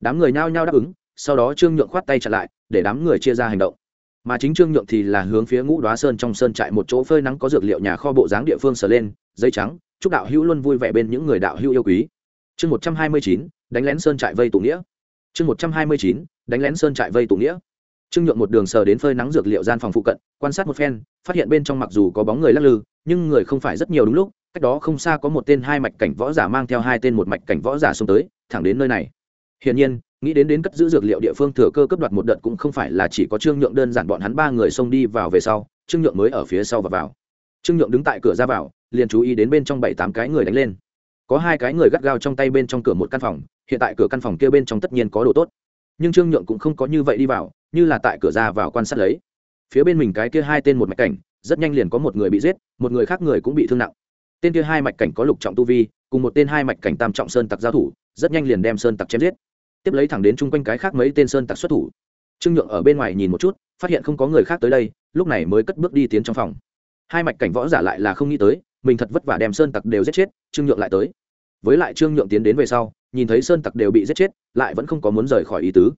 Đám người nhao nhao đáp ứng, sau đó trương nhượng khoát tay chặn lại, để đám người chia ra hành động. Mà chính trương nhượng thì là hướng phía ngũ đoá sơn trong sơn trại một chỗ phơi nắng có dược liệu nhà kho bộ dáng địa phương sờ lên dây trắng, chúc đạo hữu luôn vui vẻ bên những người đạo hữu yêu quý. Chương một trăm hai mươi chín, đánh lén sơn trại vây tụ nghĩa. Chương một trăm hai mươi chín, đánh lén sơn trại vây tụ nghĩa trương nhượng một đường sờ đến phơi nắng dược liệu gian phòng phụ cận, quan sát một phen, phát hiện bên trong mặc dù có bóng người lắc lư, nhưng người không phải rất nhiều đúng lúc, cách đó không xa có một tên hai mạch cảnh võ giả mang theo hai tên một mạch cảnh võ giả xông tới, thẳng đến nơi này. Hiển nhiên, nghĩ đến đến cất giữ dược liệu địa phương thừa cơ cấp đoạt một đợt cũng không phải là chỉ có trương nhượng đơn giản bọn hắn ba người xông đi vào về sau, trương nhượng mới ở phía sau và vào. Trương nhượng đứng tại cửa ra vào, liền chú ý đến bên trong bảy tám cái người đánh lên. Có hai cái người gắt gao trong tay bên trong cửa một căn phòng, hiện tại cửa căn phòng kia bên trong tất nhiên có đồ tốt nhưng trương nhượng cũng không có như vậy đi vào, như là tại cửa ra vào quan sát lấy. Phía bên mình cái kia hai tên một mạch cảnh, rất nhanh liền có một người bị giết, một người khác người cũng bị thương nặng. Tên kia hai mạch cảnh có lục trọng tu vi, cùng một tên hai mạch cảnh tam trọng sơn tặc giao thủ, rất nhanh liền đem sơn tặc chém giết. Tiếp lấy thẳng đến chung quanh cái khác mấy tên sơn tặc xuất thủ. Trương nhượng ở bên ngoài nhìn một chút, phát hiện không có người khác tới đây, lúc này mới cất bước đi tiến trong phòng. Hai mạch cảnh võ giả lại là không nghĩ tới, mình thật vất vả đem sơn tặc đều giết chết, trương nhượng lại tới với lại trương nhượng tiến đến về sau, nhìn thấy sơn tặc đều bị giết chết, lại vẫn không có muốn rời khỏi ý tứ.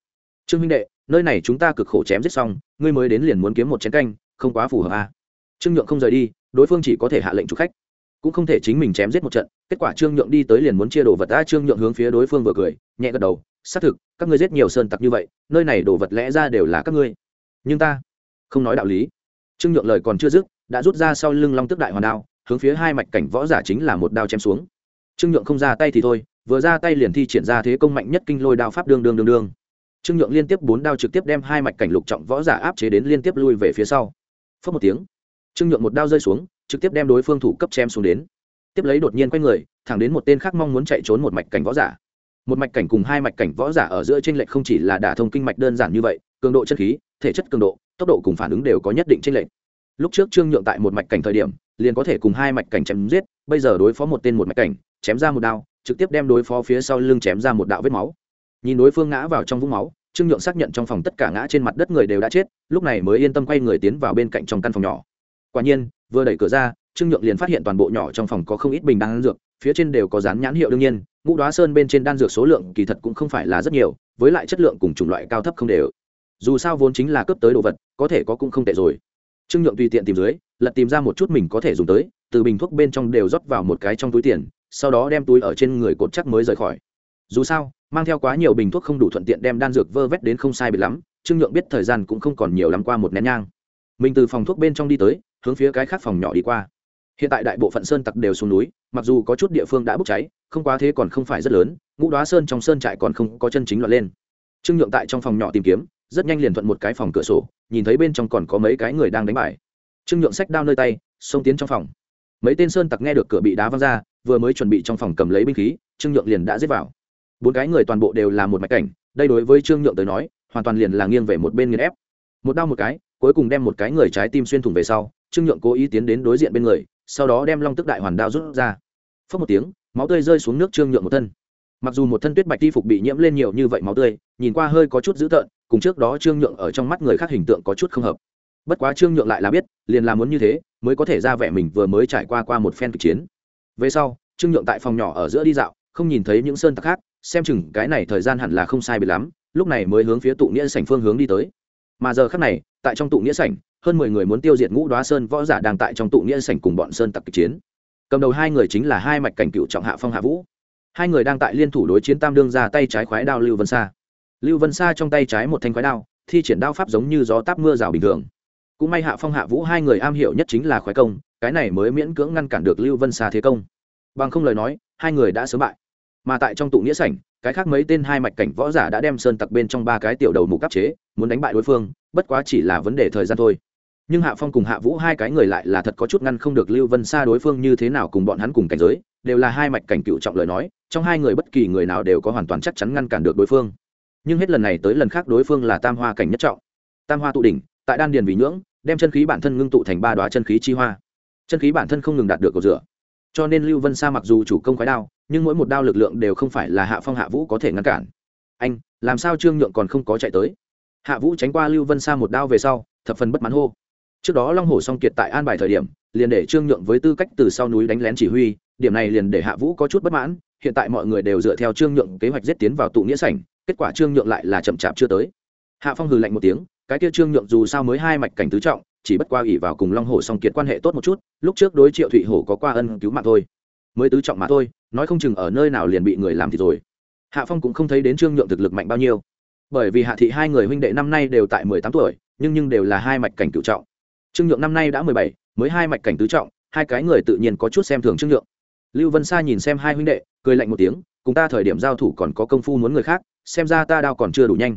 Trương huynh đệ, nơi này chúng ta cực khổ chém giết xong, ngươi mới đến liền muốn kiếm một chén canh, không quá phù hợp à. trương nhượng không rời đi, đối phương chỉ có thể hạ lệnh chủ khách. Cũng không thể chính mình chém giết một trận, kết quả trương nhượng đi tới liền muốn chia đồ vật ta trương nhượng hướng phía đối phương vừa cười, nhẹ gật đầu, xác thực, các ngươi giết nhiều sơn tặc như vậy, nơi này đồ vật lẽ ra đều là các ngươi. Nhưng ta không nói đạo lý. Trương nhượng lời còn chưa dứt, đã rút ra sau lưng long tức đại hoàn đao, hướng phía hai mạch cảnh võ giả chính là một đao chém xuống trương nhượng không ra tay thì thôi, vừa ra tay liền thi triển ra thế công mạnh nhất kinh lôi đao pháp đương đương đương đương. Trương nhượng liên tiếp bốn đao trực tiếp đem hai mạch cảnh lục trọng võ giả áp chế đến liên tiếp lui về phía sau. Phớt một tiếng, trương nhượng một đao rơi xuống, trực tiếp đem đối phương thủ cấp chém xuống đến. Tiếp lấy đột nhiên quay người, thẳng đến một tên khác mong muốn chạy trốn một mạch cảnh võ giả. Một mạch cảnh cùng hai mạch cảnh võ giả ở giữa tranh lệch không chỉ là đả thông kinh mạch đơn giản như vậy, cường độ chân khí, thể chất cường độ, tốc độ cùng phản ứng đều có nhất định tranh lệch. Lúc trước trương nhượng tại một mạch cảnh thời điểm, liền có thể cùng hai mạch cảnh chém giết, bây giờ đối phó một tên một mạch cảnh chém ra một đao, trực tiếp đem đối phó phía sau lưng chém ra một đạo vết máu. Nhìn đối phương ngã vào trong vũng máu, trương nhượng xác nhận trong phòng tất cả ngã trên mặt đất người đều đã chết, lúc này mới yên tâm quay người tiến vào bên cạnh trong căn phòng nhỏ. Quả nhiên, vừa đẩy cửa ra, trương nhượng liền phát hiện toàn bộ nhỏ trong phòng có không ít bình đan dược, phía trên đều có dán nhãn hiệu đương nhiên, ngũ đoá sơn bên trên đan dược số lượng kỳ thật cũng không phải là rất nhiều, với lại chất lượng cùng chủng loại cao thấp không đều. Dù sao vốn chính là cấp tới đồ vật, có thể có cũng không tệ rồi. Trương nhượng tùy tiện tìm dưới, lật tìm ra một chút mình có thể dùng tới, từ bình thuốc bên trong đều rót vào một cái trong túi tiền sau đó đem túi ở trên người cột chắc mới rời khỏi. Dù sao, mang theo quá nhiều bình thuốc không đủ thuận tiện đem đan dược vơ vét đến không sai bị lắm, trương nhượng biết thời gian cũng không còn nhiều lắm qua một nén nhang. Mình từ phòng thuốc bên trong đi tới, hướng phía cái khác phòng nhỏ đi qua. Hiện tại đại bộ phận sơn tặc đều xuống núi, mặc dù có chút địa phương đã bốc cháy, không quá thế còn không phải rất lớn, ngũ đoá sơn trong sơn trại còn không có chân chính loạn lên. Trương nhượng tại trong phòng nhỏ tìm kiếm, rất nhanh liền thuận một cái phòng cửa sổ, nhìn thấy bên trong còn có mấy cái người đang đánh bài. Trương nhượng sách đao nơi tay, xông tiến trong phòng. Mấy tên sơn tặc nghe được cửa bị đá văng ra vừa mới chuẩn bị trong phòng cầm lấy binh khí, trương nhượng liền đã giết vào. Bốn cái người toàn bộ đều là một mạch cảnh, đây đối với trương nhượng tới nói, hoàn toàn liền là nghiêng về một bên nghiền ép. Một đau một cái, cuối cùng đem một cái người trái tim xuyên thủng về sau, trương nhượng cố ý tiến đến đối diện bên người, sau đó đem long tức đại hoàn đao rút ra. Phớt một tiếng, máu tươi rơi xuống nước trương nhượng một thân. Mặc dù một thân tuyết bạch ti phục bị nhiễm lên nhiều như vậy máu tươi, nhìn qua hơi có chút dữ tợn, cùng trước đó trương nhượng ở trong mắt người khác hình tượng có chút không hợp. Bất quá trương nhượng lại là biết, liền là muốn như thế, mới có thể ra vẻ mình vừa mới trải qua qua một phen kịch chiến về sau, trương nhượng tại phòng nhỏ ở giữa đi dạo, không nhìn thấy những sơn tặc khác, xem chừng cái này thời gian hẳn là không sai biệt lắm, lúc này mới hướng phía tụ nghĩa sảnh phương hướng đi tới. Mà giờ khác này, tại trong tụ nghĩa sảnh, hơn mười người muốn tiêu diệt ngũ đoá sơn võ giả đang tại trong tụ nghĩa sảnh cùng bọn sơn tặc kịch chiến. Cầm đầu hai người chính là hai mạch cảnh cựu trọng hạ phong hạ vũ. Hai người đang tại liên thủ đối chiến tam đương ra tay trái khoái đao lưu vân sa. Lưu vân sa trong tay trái một thanh khoái đao, thi triển đao pháp giống như gió táp mưa rào bình thường. Cũng may hạ phong hạ vũ hai người am hiểu nhất chính là khoái công cái này mới miễn cưỡng ngăn cản được lưu vân sa thế công. Bằng không lời nói, hai người đã sớm bại. Mà tại trong tụ nghĩa sảnh, cái khác mấy tên hai mạch cảnh võ giả đã đem sơn tặc bên trong ba cái tiểu đầu mục cấp chế, muốn đánh bại đối phương, bất quá chỉ là vấn đề thời gian thôi. Nhưng hạ phong cùng hạ vũ hai cái người lại là thật có chút ngăn không được lưu vân xa đối phương như thế nào cùng bọn hắn cùng cảnh giới, đều là hai mạch cảnh cựu trọng lời nói, trong hai người bất kỳ người nào đều có hoàn toàn chắc chắn ngăn cản được đối phương. Nhưng hết lần này tới lần khác đối phương là tam hoa cảnh nhất trọng. Tam hoa tụ đỉnh, tại đan điền vì nhưỡng, đem chân khí bản thân ngưng tụ thành ba đoá chân khí chi hoa chân khí bản thân không ngừng đạt được cầu rửa. Cho nên lưu vân sa mặc dù chủ công khói đao, nhưng mỗi một đao lực lượng đều không phải là hạ phong hạ vũ có thể ngăn cản. Anh, làm sao trương nhượng còn không có chạy tới? Hạ vũ tránh qua lưu vân sa một đao về sau, thập phần bất mãn hô. Trước đó long hồ song kiệt tại an bài thời điểm, liền để trương nhượng với tư cách từ sau núi đánh lén chỉ huy, điểm này liền để hạ vũ có chút bất mãn, hiện tại mọi người đều dựa theo trương nhượng kế hoạch giết tiến vào tụ nghĩa sảnh, kết quả trương nhượng lại là chậm chạp chưa tới. Hạ phong hừ lạnh một tiếng, cái kia trương nhượng dù sao mới hai mạch cảnh tứ trọng chỉ bất qua ỷ vào cùng long hồ song kiệt quan hệ tốt một chút, lúc trước đối triệu thụy hổ có qua ân cứu mạng thôi. Mới tứ trọng mà thôi, nói không chừng ở nơi nào liền bị người làm thì rồi. Hạ phong cũng không thấy đến trương nhượng thực lực mạnh bao nhiêu. Bởi vì hạ thị hai người huynh đệ năm nay đều tại mười tám tuổi, nhưng nhưng đều là hai mạch cảnh cựu trọng. Trương nhượng năm nay đã mười bảy, mới hai mạch cảnh tứ trọng, hai cái người tự nhiên có chút xem thường trương nhượng. Lưu vân sa nhìn xem hai huynh đệ, cười lạnh một tiếng, cùng ta thời điểm giao thủ còn có công phu muốn người khác, xem ra ta đao còn chưa đủ nhanh.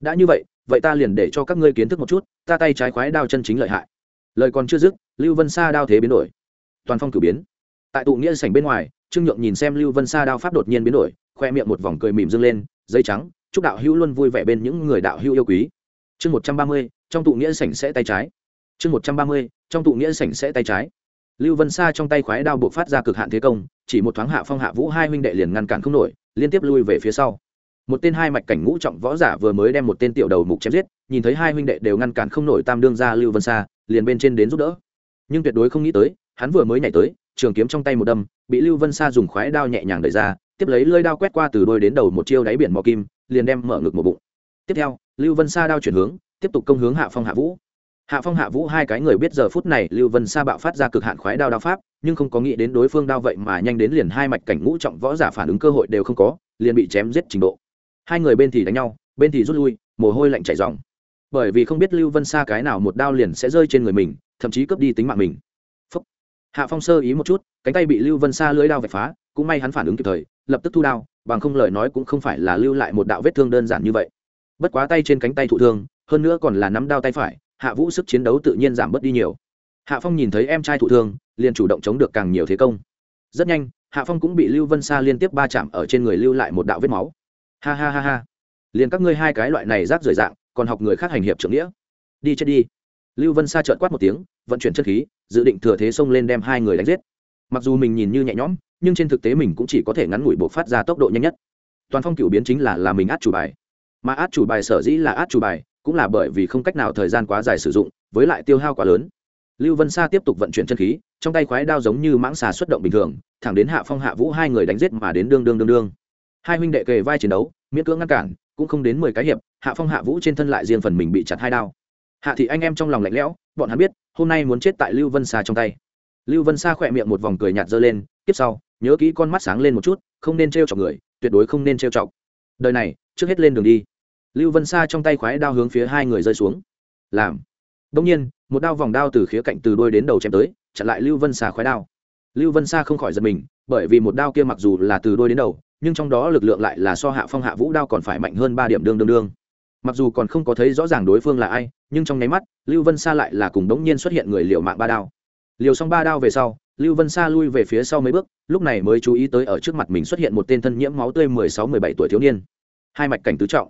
Đã như vậy vậy ta liền để cho các ngươi kiến thức một chút, ta tay trái khoái đao chân chính lợi hại. Lời còn chưa dứt, lưu vân sa đao thế biến đổi. Toàn phong cử biến. Tại tụ nghĩa sảnh bên ngoài, trương nhượng nhìn xem lưu vân sa đao pháp đột nhiên biến đổi, khoe miệng một vòng cười mỉm dâng lên dây trắng, chúc đạo hữu luôn vui vẻ bên những người đạo hữu yêu quý. Chương một trăm ba mươi, trong tụ nghĩa sảnh sẽ tay trái. Chương một trăm ba mươi, trong tụ nghĩa sảnh sẽ tay trái. Lưu vân sa trong tay khoái đao buộc phát ra cực hạn thế công, chỉ một thoáng hạ phong hạ vũ hai huynh đệ liền ngăn cản không nổi, liên tiếp lui về phía sau một tên hai mạch cảnh ngũ trọng võ giả vừa mới đem một tên tiểu đầu mục chém giết, nhìn thấy hai huynh đệ đều ngăn cản không nổi tam đương ra lưu vân sa, liền bên trên đến giúp đỡ. Nhưng tuyệt đối không nghĩ tới, hắn vừa mới nhảy tới, trường kiếm trong tay một đâm, bị lưu vân sa dùng khoái đao nhẹ nhàng đẩy ra, tiếp lấy lơi đao quét qua từ đôi đến đầu một chiêu đáy biển mò kim, liền đem mở ngực một bụng. Tiếp theo, lưu vân sa đao chuyển hướng, tiếp tục công hướng hạ phong hạ vũ. Hạ phong hạ vũ hai cái người biết giờ phút này lưu vân sa bạo phát ra cực hạn khoái đao đao pháp, nhưng không có nghĩ đến đối phương đao vậy mà nhanh đến liền hai mạch cảnh ngũ trọng võ giả phản ứng cơ hội đều không có, liền bị chém giết trình độ hai người bên thì đánh nhau, bên thì rút lui, mồ hôi lạnh chảy dòng bởi vì không biết lưu vân sa cái nào một đao liền sẽ rơi trên người mình, thậm chí cướp đi tính mạng mình. Phúc. hạ phong sơ ý một chút, cánh tay bị lưu vân sa lưỡi đao vạch phá, cũng may hắn phản ứng kịp thời, lập tức thu đao, bằng không lời nói cũng không phải là lưu lại một đạo vết thương đơn giản như vậy. Bất quá tay trên cánh tay thụ thương, hơn nữa còn là nắm đao tay phải, hạ vũ sức chiến đấu tự nhiên giảm bớt đi nhiều. Hạ phong nhìn thấy em trai thụ thương, liền chủ động chống được càng nhiều thế công. Rất nhanh, hạ phong cũng bị lưu vân sa liên tiếp ba chạm ở trên người lưu lại một đạo vết máu ha ha ha ha. Liền các ngươi hai cái loại này rác rời dạng, còn học người khác hành hiệp trưởng nghĩa. Đi chết đi. Lưu vân sa trợn quát một tiếng, vận chuyển chất khí, dự định thừa thế xông lên đem hai người đánh giết. Mặc dù mình nhìn như nhẹ nhõm, nhưng trên thực tế mình cũng chỉ có thể ngắn ngủi buộc phát ra tốc độ nhanh nhất. Toàn phong cửu biến chính là là mình át chủ bài. Mà át chủ bài sở dĩ là át chủ bài, cũng là bởi vì không cách nào thời gian quá dài sử dụng, với lại tiêu hao quá lớn. Lưu vân sa tiếp tục vận chuyển chân khí, trong tay khoái đao giống như mãng xà xuất động bình thường, thẳng đến hạ phong hạ vũ hai người đánh giết mà đến đương đương đương đương hai huynh đệ kề vai chiến đấu, miễn cưỡng ngăn cản, cũng không đến mười cái hiệp, hạ phong hạ vũ trên thân lại riêng phần mình bị chặt hai đao. Hạ thị anh em trong lòng lạnh lẽo, bọn hắn biết, hôm nay muốn chết tại lưu vân xa trong tay. Lưu vân xa khỏe miệng một vòng cười nhạt dơ lên tiếp sau, nhớ kỹ con mắt sáng lên một chút, không nên t r e o chọc người, tuyệt đối không nên t r e o chọc. Đời này, trước hết lên đường đi. Lưu vân xa trong tay khoái đao hướng phía hai người rơi xuống. Làm. Đông nhiên, một đao vòng đao từ khía cạnh từ đôi đến đầu chém tới, chặn lại lưu vân xa khoái đao. Lưu vân xa không khỏi giật mình, bởi vì một đao kia mặc dù là từ đôi đến đầu nhưng trong đó lực lượng lại là so hạ phong hạ vũ đao còn phải mạnh hơn ba điểm đương đương đương. Mặc dù còn không có thấy rõ ràng đối phương là ai, nhưng trong nháy mắt, lưu vân sa lại là cùng đống nhiên xuất hiện người liều mạng ba đao. Liều xong ba đao về sau, lưu vân sa lui về phía sau mấy bước, lúc này mới chú ý tới ở trước mặt mình xuất hiện một tên thân nhiễm máu tươi mười sáu mười bảy tuổi thiếu niên. Hai mạch cảnh tứ trọng.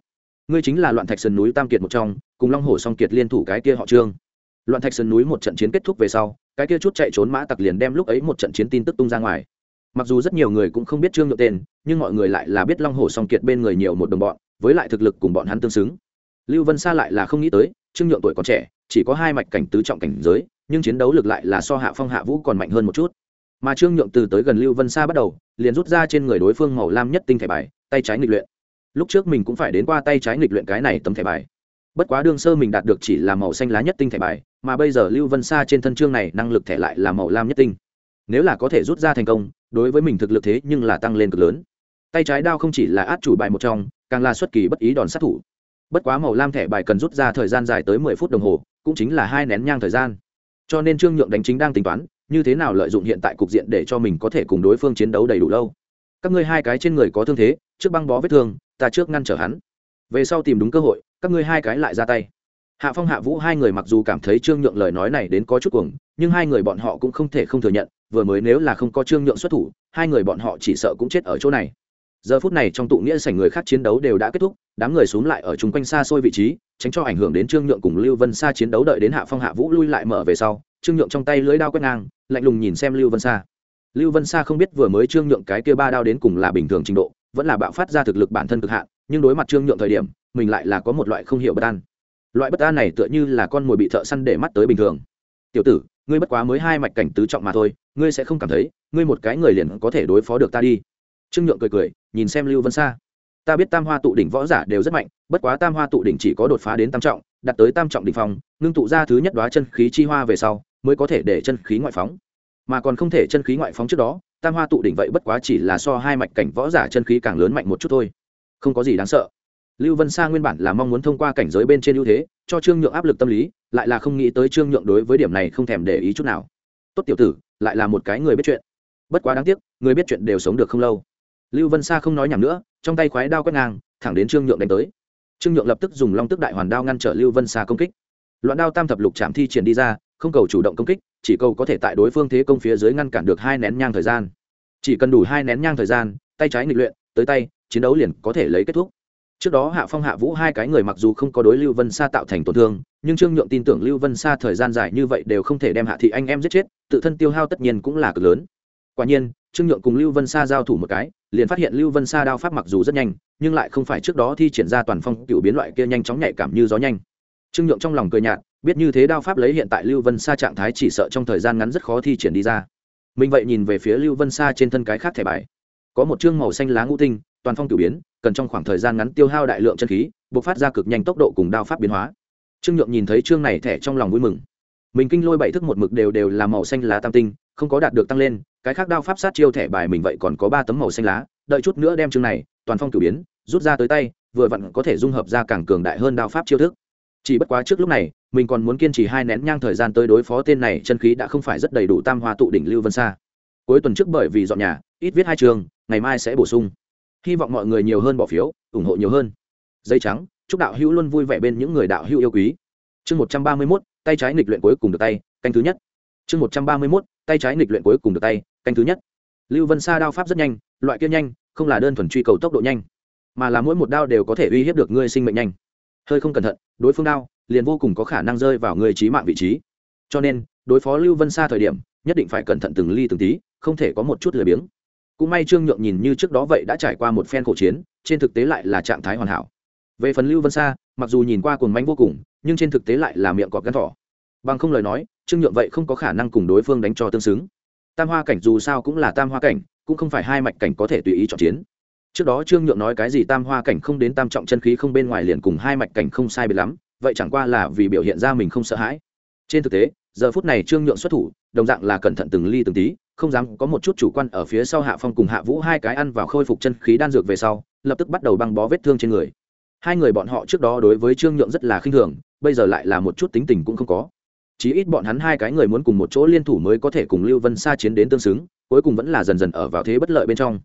Ngươi chính là loạn thạch sơn núi tam kiệt một trong, cùng long hồ song kiệt liên thủ cái kia họ trương. Loạn thạch sơn núi một trận chiến kết thúc về sau, cái kia chút chạy trốn mã tặc liền đem lúc ấy một trận chiến tin tức tung ra ngoài mặc dù rất nhiều người cũng không biết trương nhượng tên, nhưng mọi người lại là biết long hồ song kiệt bên người nhiều một đồng bọn, với lại thực lực cùng bọn hắn tương xứng. Lưu vân sa lại là không nghĩ tới, trương nhượng tuổi còn trẻ, chỉ có hai mạch cảnh tứ trọng cảnh giới, nhưng chiến đấu lực lại là so hạ phong hạ vũ còn mạnh hơn một chút. Mà trương nhượng từ tới gần lưu vân sa bắt đầu, liền rút ra trên người đối phương màu lam nhất tinh thẻ bài, tay trái nghịch luyện. Lúc trước mình cũng phải đến qua tay trái nghịch luyện cái này tấm thẻ bài. Bất quá đương sơ mình đạt được chỉ là màu xanh lá nhất tinh thẻ bài, mà bây giờ lưu vân sa trên thân trương này năng lực thẻ lại là màu lam nhất tinh nếu là có thể rút ra thành công, đối với mình thực lực thế nhưng là tăng lên cực lớn. Tay trái đao không chỉ là át chủ bài một trong, càng là xuất kỳ bất ý đòn sát thủ. Bất quá màu lam thẻ bài cần rút ra thời gian dài tới mười phút đồng hồ, cũng chính là hai nén nhang thời gian. Cho nên trương nhượng đánh chính đang tính toán, như thế nào lợi dụng hiện tại cục diện để cho mình có thể cùng đối phương chiến đấu đầy đủ lâu. Các ngươi hai cái trên người có thương thế, trước băng bó vết thương, ta trước ngăn trở hắn. Về sau tìm đúng cơ hội, các ngươi hai cái lại ra tay. Hạ phong hạ vũ hai người mặc dù cảm thấy trương nhượng lời nói này đến có chút cuồng, nhưng hai người bọn họ cũng không thể không thừa nhận vừa mới nếu là không có trương nhượng xuất thủ, hai người bọn họ chỉ sợ cũng chết ở chỗ này. Giờ phút này trong tụ nghĩa sảnh người khác chiến đấu đều đã kết thúc, đám người xuống lại ở chung quanh xa xôi vị trí, tránh cho ảnh hưởng đến trương nhượng cùng lưu vân sa chiến đấu đợi đến hạ phong hạ vũ lui lại mở về sau, trương nhượng trong tay lưới đao quét ngang, lạnh lùng nhìn xem lưu vân sa. Lưu vân sa không biết vừa mới trương nhượng cái kia ba đao đến cùng là bình thường trình độ, vẫn là bạo phát ra thực lực bản thân cực hạn, nhưng đối mặt trương nhượng thời điểm, mình lại là có một loại không hiểu bất an. Loại bất an này tựa như là con mồi bị thợ săn để mắt tới bình thường. Tiểu tử ngươi bất quá mới hai mạch cảnh tứ trọng mà thôi, ngươi sẽ không cảm thấy, ngươi một cái người liền có thể đối phó được ta đi. Trương nhượng cười cười, nhìn xem lưu vân sa. Ta biết tam hoa tụ đỉnh võ giả đều rất mạnh, bất quá tam hoa tụ đỉnh chỉ có đột phá đến tam trọng đặt tới tam trọng đỉnh phong, ngưng tụ ra thứ nhất đoá chân khí chi hoa về sau, mới có thể để chân khí ngoại phóng. Mà còn không thể chân khí ngoại phóng trước đó, tam hoa tụ đỉnh vậy bất quá chỉ là so hai mạch cảnh võ giả chân khí càng lớn mạnh một chút thôi. Không có gì đáng sợ lưu vân sa nguyên bản là mong muốn thông qua cảnh giới bên trên ưu thế, cho trương nhượng áp lực tâm lý, lại là không nghĩ tới trương nhượng đối với điểm này không thèm để ý chút nào. Tốt tiểu tử, lại là một cái người biết chuyện. Bất quá đáng tiếc, người biết chuyện đều sống được không lâu. Lưu vân sa không nói nhảm nữa, trong tay khoái đao quét ngang, thẳng đến trương nhượng đánh tới. Trương nhượng lập tức dùng long tức đại hoàn đao ngăn trở lưu vân sa công kích. Loạn đao tam thập lục chạm thi triển đi ra, không cầu chủ động công kích, chỉ cầu có thể tại đối phương thế công phía dưới ngăn cản được hai nén nhang thời gian. Chỉ cần đủ hai nén nhang thời gian, tay trái nghịch luyện, tới tay, chiến đấu liền có thể lấy kết thúc trước đó hạ phong hạ vũ hai cái người mặc dù không có đối lưu vân sa tạo thành tổn thương, nhưng trương nhượng tin tưởng lưu vân sa thời gian dài như vậy đều không thể đem hạ thị anh em giết chết, tự thân tiêu hao tất nhiên cũng là cực lớn. Quả nhiên, trương nhượng cùng lưu vân sa giao thủ một cái, liền phát hiện lưu vân sa đao pháp mặc dù rất nhanh, nhưng lại không phải trước đó thi triển ra toàn phong cựu biến loại kia nhanh chóng nhạy cảm như gió nhanh. Trương nhượng trong lòng cười nhạt, biết như thế đao pháp lấy hiện tại lưu vân sa trạng thái chỉ sợ trong thời gian ngắn rất khó thi triển đi ra. Mình vậy nhìn về phía lưu vân sa trên thân cái khác thẻ bài. Có một chương màu xanh lá ngũ tinh, toàn phong cửu biến cần trong khoảng thời gian ngắn tiêu hao đại lượng chân khí buộc phát ra cực nhanh tốc độ cùng đao pháp biến hóa. Trương nhượng nhìn thấy chương này thẻ trong lòng vui mừng. Mình kinh lôi bảy thức một mực đều đều là màu xanh lá tam tinh, không có đạt được tăng lên, cái khác đao pháp sát chiêu thẻ bài mình vậy còn có ba tấm màu xanh lá, đợi chút nữa đem chương này, toàn phong cửu biến, rút ra tới tay, vừa vặn có thể dung hợp ra càng cường đại hơn đao pháp chiêu thức. Chỉ bất quá trước lúc này, mình còn muốn kiên trì hai nén nhang thời gian tới đối phó tên này, chân khí đã không phải rất đầy đủ tam hoa tụ đỉnh lưu vân xa cuối tuần trước bởi vì dọn nhà, ít viết hai trường, ngày mai sẽ bổ sung hy vọng mọi người nhiều hơn bỏ phiếu, ủng hộ nhiều hơn. Dây trắng, chúc đạo hữu luôn vui vẻ bên những người đạo hữu yêu quý. Chương một trăm ba mươi mốt, tay trái nghịch luyện cuối cùng được tay, canh thứ nhất. Chương một trăm ba mươi mốt, tay trái nghịch luyện cuối cùng được tay, canh thứ nhất. Lưu vân sa đao pháp rất nhanh, loại kia nhanh, không là đơn thuần truy cầu tốc độ nhanh, mà là mỗi một đao đều có thể uy hiếp được ngươi sinh mệnh nhanh. Hơi không cẩn thận, đối phương đao liền vô cùng có khả năng rơi vào người trí mạng vị trí. Cho nên, đối phó lưu vân sa thời điểm, nhất định phải cẩn thận từng ly từng tí, không thể có một chút lười biếng cũng may trương nhượng nhìn như trước đó vậy đã trải qua một phen khổ chiến, trên thực tế lại là trạng thái hoàn hảo. Về phần lưu vân sa, mặc dù nhìn qua cuồng mánh vô cùng, nhưng trên thực tế lại là miệng cọp gắn thỏ. Bằng không lời nói, trương nhượng vậy không có khả năng cùng đối phương đánh cho tương xứng. Tam hoa cảnh dù sao cũng là tam hoa cảnh, cũng không phải hai mạch cảnh có thể tùy ý chọn chiến. Trước đó trương nhượng nói cái gì tam hoa cảnh không đến tam trọng chân khí không bên ngoài liền cùng hai mạch cảnh không sai biệt lắm, vậy chẳng qua là vì biểu hiện ra mình không sợ hãi. Trên thực tế giờ phút này trương nhượng xuất thủ, đồng dạng là cẩn thận từng ly từng tí, không dám có một chút chủ quan ở phía sau hạ phong cùng hạ vũ hai cái ăn vào khôi phục chân khí đan dược về sau, lập tức bắt đầu băng bó vết thương trên người. Hai người bọn họ trước đó đối với trương nhượng rất là khinh thường, bây giờ lại là một chút tính tình cũng không có. Chí ít bọn hắn hai cái người muốn cùng một chỗ liên thủ mới có thể cùng lưu vân xa chiến đến tương xứng, cuối cùng vẫn là dần dần ở vào thế bất lợi bên trong.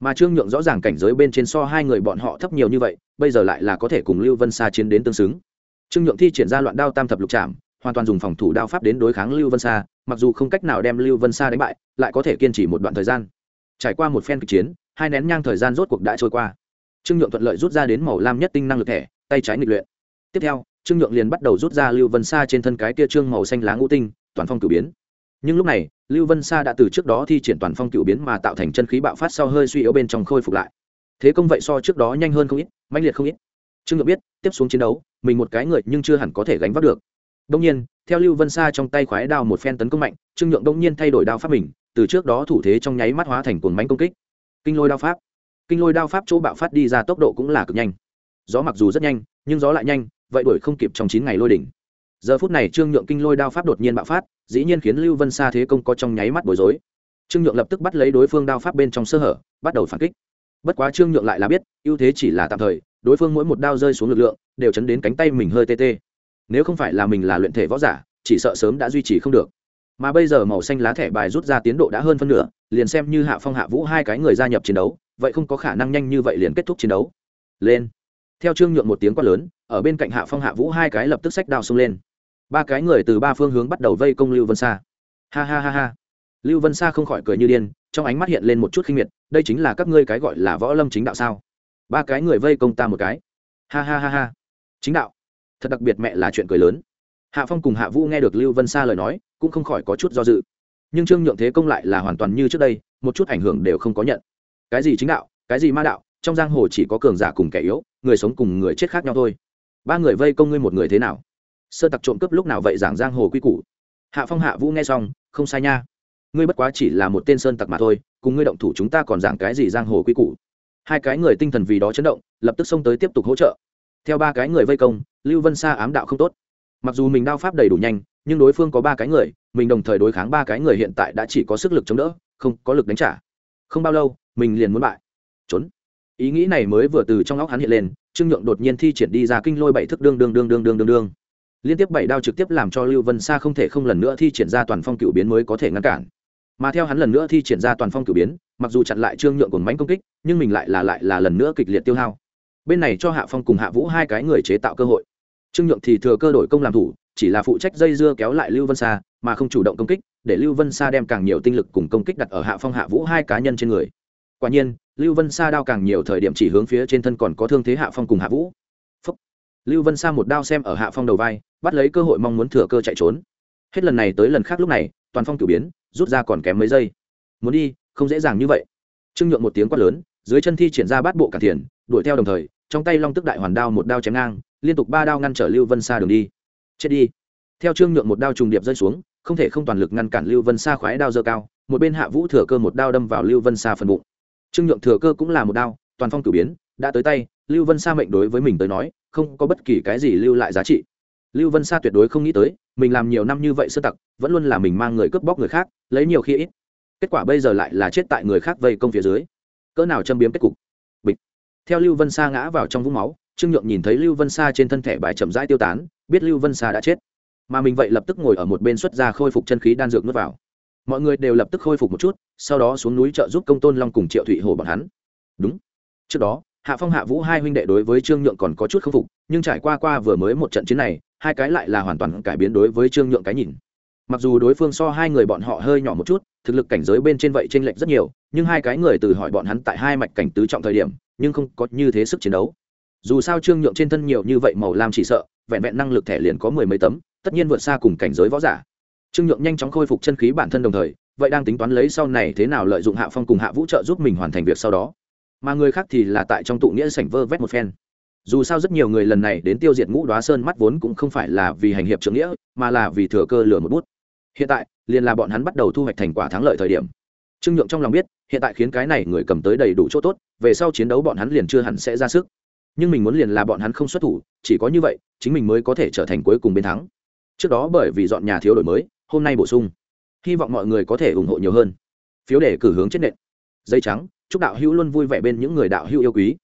Mà trương nhượng rõ ràng cảnh giới bên trên so hai người bọn họ thấp nhiều như vậy, bây giờ lại là có thể cùng lưu vân xa chiến đến tương xứng. Trương nhượng thi triển ra loạn đao tam thập lục trạm hoàn toàn dùng phòng thủ đao pháp đến đối kháng lưu vân sa, mặc dù không cách nào đem lưu vân sa đánh bại, lại có thể kiên trì một đoạn thời gian. Trải qua một phen kịch chiến, hai nén nhang thời gian rốt cuộc đã trôi qua. Trương nhượng thuận lợi rút ra đến màu lam nhất tinh năng lực thẻ, tay trái nghịch luyện. Tiếp theo, trương nhượng liền bắt đầu rút ra lưu vân sa trên thân cái kia trương màu xanh lá ngũ tinh, toàn phong cửu biến. Nhưng lúc này, lưu vân sa đã từ trước đó thi triển toàn phong cửu biến mà tạo thành chân khí bạo phát sau hơi suy yếu bên trong khôi phục lại. Thế công vậy so trước đó nhanh hơn không ít, mãnh liệt không ít. Trương nhượng biết, tiếp xuống chiến đấu, mình một cái người nhưng chưa hẳn có thể gánh vác được đông nhiên, theo lưu vân sa trong tay khoái đao một phen tấn công mạnh, trương nhượng đông nhiên thay đổi đao pháp mình, từ trước đó thủ thế trong nháy mắt hóa thành cuồng mãnh công kích. Kinh lôi đao pháp. Kinh lôi đao pháp chỗ bạo phát đi ra tốc độ cũng là cực nhanh. Gió mặc dù rất nhanh, nhưng gió lại nhanh, vậy đuổi không kịp trong chín ngày lôi đỉnh. Giờ phút này trương nhượng kinh lôi đao pháp đột nhiên bạo phát, dĩ nhiên khiến lưu vân sa thế công có trong nháy mắt bối rối. Trương nhượng lập tức bắt lấy đối phương đao pháp bên trong sơ hở, bắt đầu phản kích. Bất quá trương nhượng lại là biết, ưu thế chỉ là tạm thời, đối phương mỗi một đao rơi xuống lực lượng, đều chấn đến cánh tay mình hơi tê tê nếu không phải là mình là luyện thể võ giả, chỉ sợ sớm đã duy trì không được. Mà bây giờ màu xanh lá thẻ bài rút ra tiến độ đã hơn phân nửa, liền xem như hạ phong hạ vũ hai cái người gia nhập chiến đấu, vậy không có khả năng nhanh như vậy liền kết thúc chiến đấu. Lên. Theo trương nhượng một tiếng quát lớn, ở bên cạnh hạ phong hạ vũ hai cái lập tức sách đao xông lên. Ba cái người từ ba phương hướng bắt đầu vây công lưu vân sa. Ha ha ha ha. Lưu vân sa không khỏi cười như điên, trong ánh mắt hiện lên một chút khinh miệt, đây chính là các ngươi cái gọi là võ lâm chính đạo sao? Ba cái người vây công ta một cái. Ha ha ha ha. Chính đạo thật đặc biệt mẹ là chuyện cười lớn. Hạ phong cùng hạ vũ nghe được lưu vân sa lời nói, cũng không khỏi có chút do dự. Nhưng trương nhượng thế công lại là hoàn toàn như trước đây, một chút ảnh hưởng đều không có nhận. Cái gì chính đạo, cái gì ma đạo, trong giang hồ chỉ có cường giả cùng kẻ yếu, người sống cùng người chết khác nhau thôi. Ba người vây công ngươi một người thế nào? Sơ tặc trộm cướp lúc nào vậy giảng giang hồ quy củ? Hạ phong hạ vũ nghe xong, không sai nha. Ngươi bất quá chỉ là một tên sơn tặc mà thôi, cùng ngươi động thủ chúng ta còn giảng cái gì giang hồ quy củ? Hai cái người tinh thần vì đó chấn động, lập tức xông tới tiếp tục hỗ trợ theo ba cái người vây công, lưu vân sa ám đạo không tốt. Mặc dù mình đao pháp đầy đủ nhanh, nhưng đối phương có ba cái người, mình đồng thời đối kháng ba cái người hiện tại đã chỉ có sức lực chống đỡ, không có lực đánh trả. Không bao lâu, mình liền muốn bại. Trốn. Ý nghĩ này mới vừa từ trong óc hắn hiện lên, trương nhượng đột nhiên thi triển đi ra kinh lôi bảy thức đương đương đương đương đương đương đương. Liên tiếp bảy đao trực tiếp làm cho lưu vân sa không thể không lần nữa thi triển ra toàn phong cựu biến mới có thể ngăn cản. Mà theo hắn lần nữa thi triển ra toàn phong cựu biến, mặc dù chặn lại trương nhượng cùng mánh công kích, nhưng mình lại là lại là lần nữa kịch liệt tiêu hao bên này cho hạ phong cùng hạ vũ hai cái người chế tạo cơ hội. Trương nhượng thì thừa cơ đổi công làm thủ, chỉ là phụ trách dây dưa kéo lại lưu vân sa, mà không chủ động công kích, để lưu vân sa đem càng nhiều tinh lực cùng công kích đặt ở hạ phong, hạ vũ hai cá nhân trên người. Quả nhiên, lưu vân sa đao càng nhiều thời điểm chỉ hướng phía trên thân còn có thương thế hạ phong cùng hạ vũ. Phúc. lưu vân sa một đao xem ở hạ phong đầu vai, bắt lấy cơ hội mong muốn thừa cơ chạy trốn. Hết lần này tới lần khác lúc này, toàn phong cử biến, rút ra còn kém mấy giây. Muốn đi, không dễ dàng như vậy. Trương nhượng một tiếng quát lớn, dưới chân thi triển ra bát bộ cả tiền đuổi theo đồng thời, trong tay long tức đại hoàn đao một đao chém ngang, liên tục ba đao ngăn trở lưu vân sa đường đi. Chết đi. Theo trương nhượng một đao trùng điệp rơi xuống, không thể không toàn lực ngăn cản lưu vân sa khoái đao dơ cao, một bên hạ vũ thừa cơ một đao đâm vào lưu vân sa phần bụng. Trương nhượng thừa cơ cũng là một đao, toàn phong cử biến, đã tới tay, lưu vân sa mệnh đối với mình tới nói, không có bất kỳ cái gì lưu lại giá trị. Lưu vân sa tuyệt đối không nghĩ tới, mình làm nhiều năm như vậy sơ tặc, vẫn luôn là mình mang người cướp bóc người khác, lấy nhiều khi ít. Kết quả bây giờ lại là chết tại người khác vây công phía dưới. Cỡ nào châm biếm kết cục theo lưu vân sa ngã vào trong vũng máu, trương nhượng nhìn thấy lưu vân sa trên thân thể bài chậm rãi tiêu tán, biết lưu vân sa đã chết. Mà mình vậy lập tức ngồi ở một bên xuất ra khôi phục chân khí đan dược nuốt vào. Mọi người đều lập tức khôi phục một chút, sau đó xuống núi trợ giúp công tôn long cùng triệu thụy hồ bọn hắn. Đúng. Trước đó, hạ phong hạ vũ hai huynh đệ đối với trương nhượng còn có chút khâm phục, nhưng trải qua qua vừa mới một trận chiến này, hai cái lại là hoàn toàn cải biến đối với trương nhượng cái nhìn. Mặc dù đối phương so hai người bọn họ hơi nhỏ một chút, thực lực cảnh giới bên trên vậy t r ê n lệch rất nhiều nhưng hai cái người từ hỏi bọn hắn tại hai mạch cảnh tứ trọng thời điểm, nhưng không có như thế sức chiến đấu. Dù sao trương nhượng trên thân nhiều như vậy màu lam chỉ sợ, vẹn vẹn năng lực thẻ liền có mười mấy tấm, tất nhiên vượt xa cùng cảnh giới võ giả. Trương nhượng nhanh chóng khôi phục chân khí bản thân đồng thời, vậy đang tính toán lấy sau này thế nào lợi dụng hạ phong cùng hạ vũ trợ giúp mình hoàn thành việc sau đó. Mà người khác thì là tại trong tụ nghĩa sảnh vơ vét một phen. Dù sao rất nhiều người lần này đến tiêu diệt ngũ đoá sơn mắt vốn cũng không phải là vì hành hiệp trưởng nghĩa, mà là vì thừa cơ lừa một bút. Hiện tại, liền là bọn hắn bắt đầu thu hoạch thành quả thắng lợi thời điểm trương nhượng trong lòng biết, hiện tại khiến cái này người cầm tới đầy đủ chỗ tốt, về sau chiến đấu bọn hắn liền chưa hẳn sẽ ra sức. Nhưng mình muốn liền là bọn hắn không xuất thủ, chỉ có như vậy, chính mình mới có thể trở thành cuối cùng bên thắng. Trước đó bởi vì dọn nhà thiếu đổi mới, hôm nay bổ sung. Hy vọng mọi người có thể ủng hộ nhiều hơn. Phiếu để cử hướng chết nện. Dây trắng, chúc đạo hữu luôn vui vẻ bên những người đạo hữu yêu quý.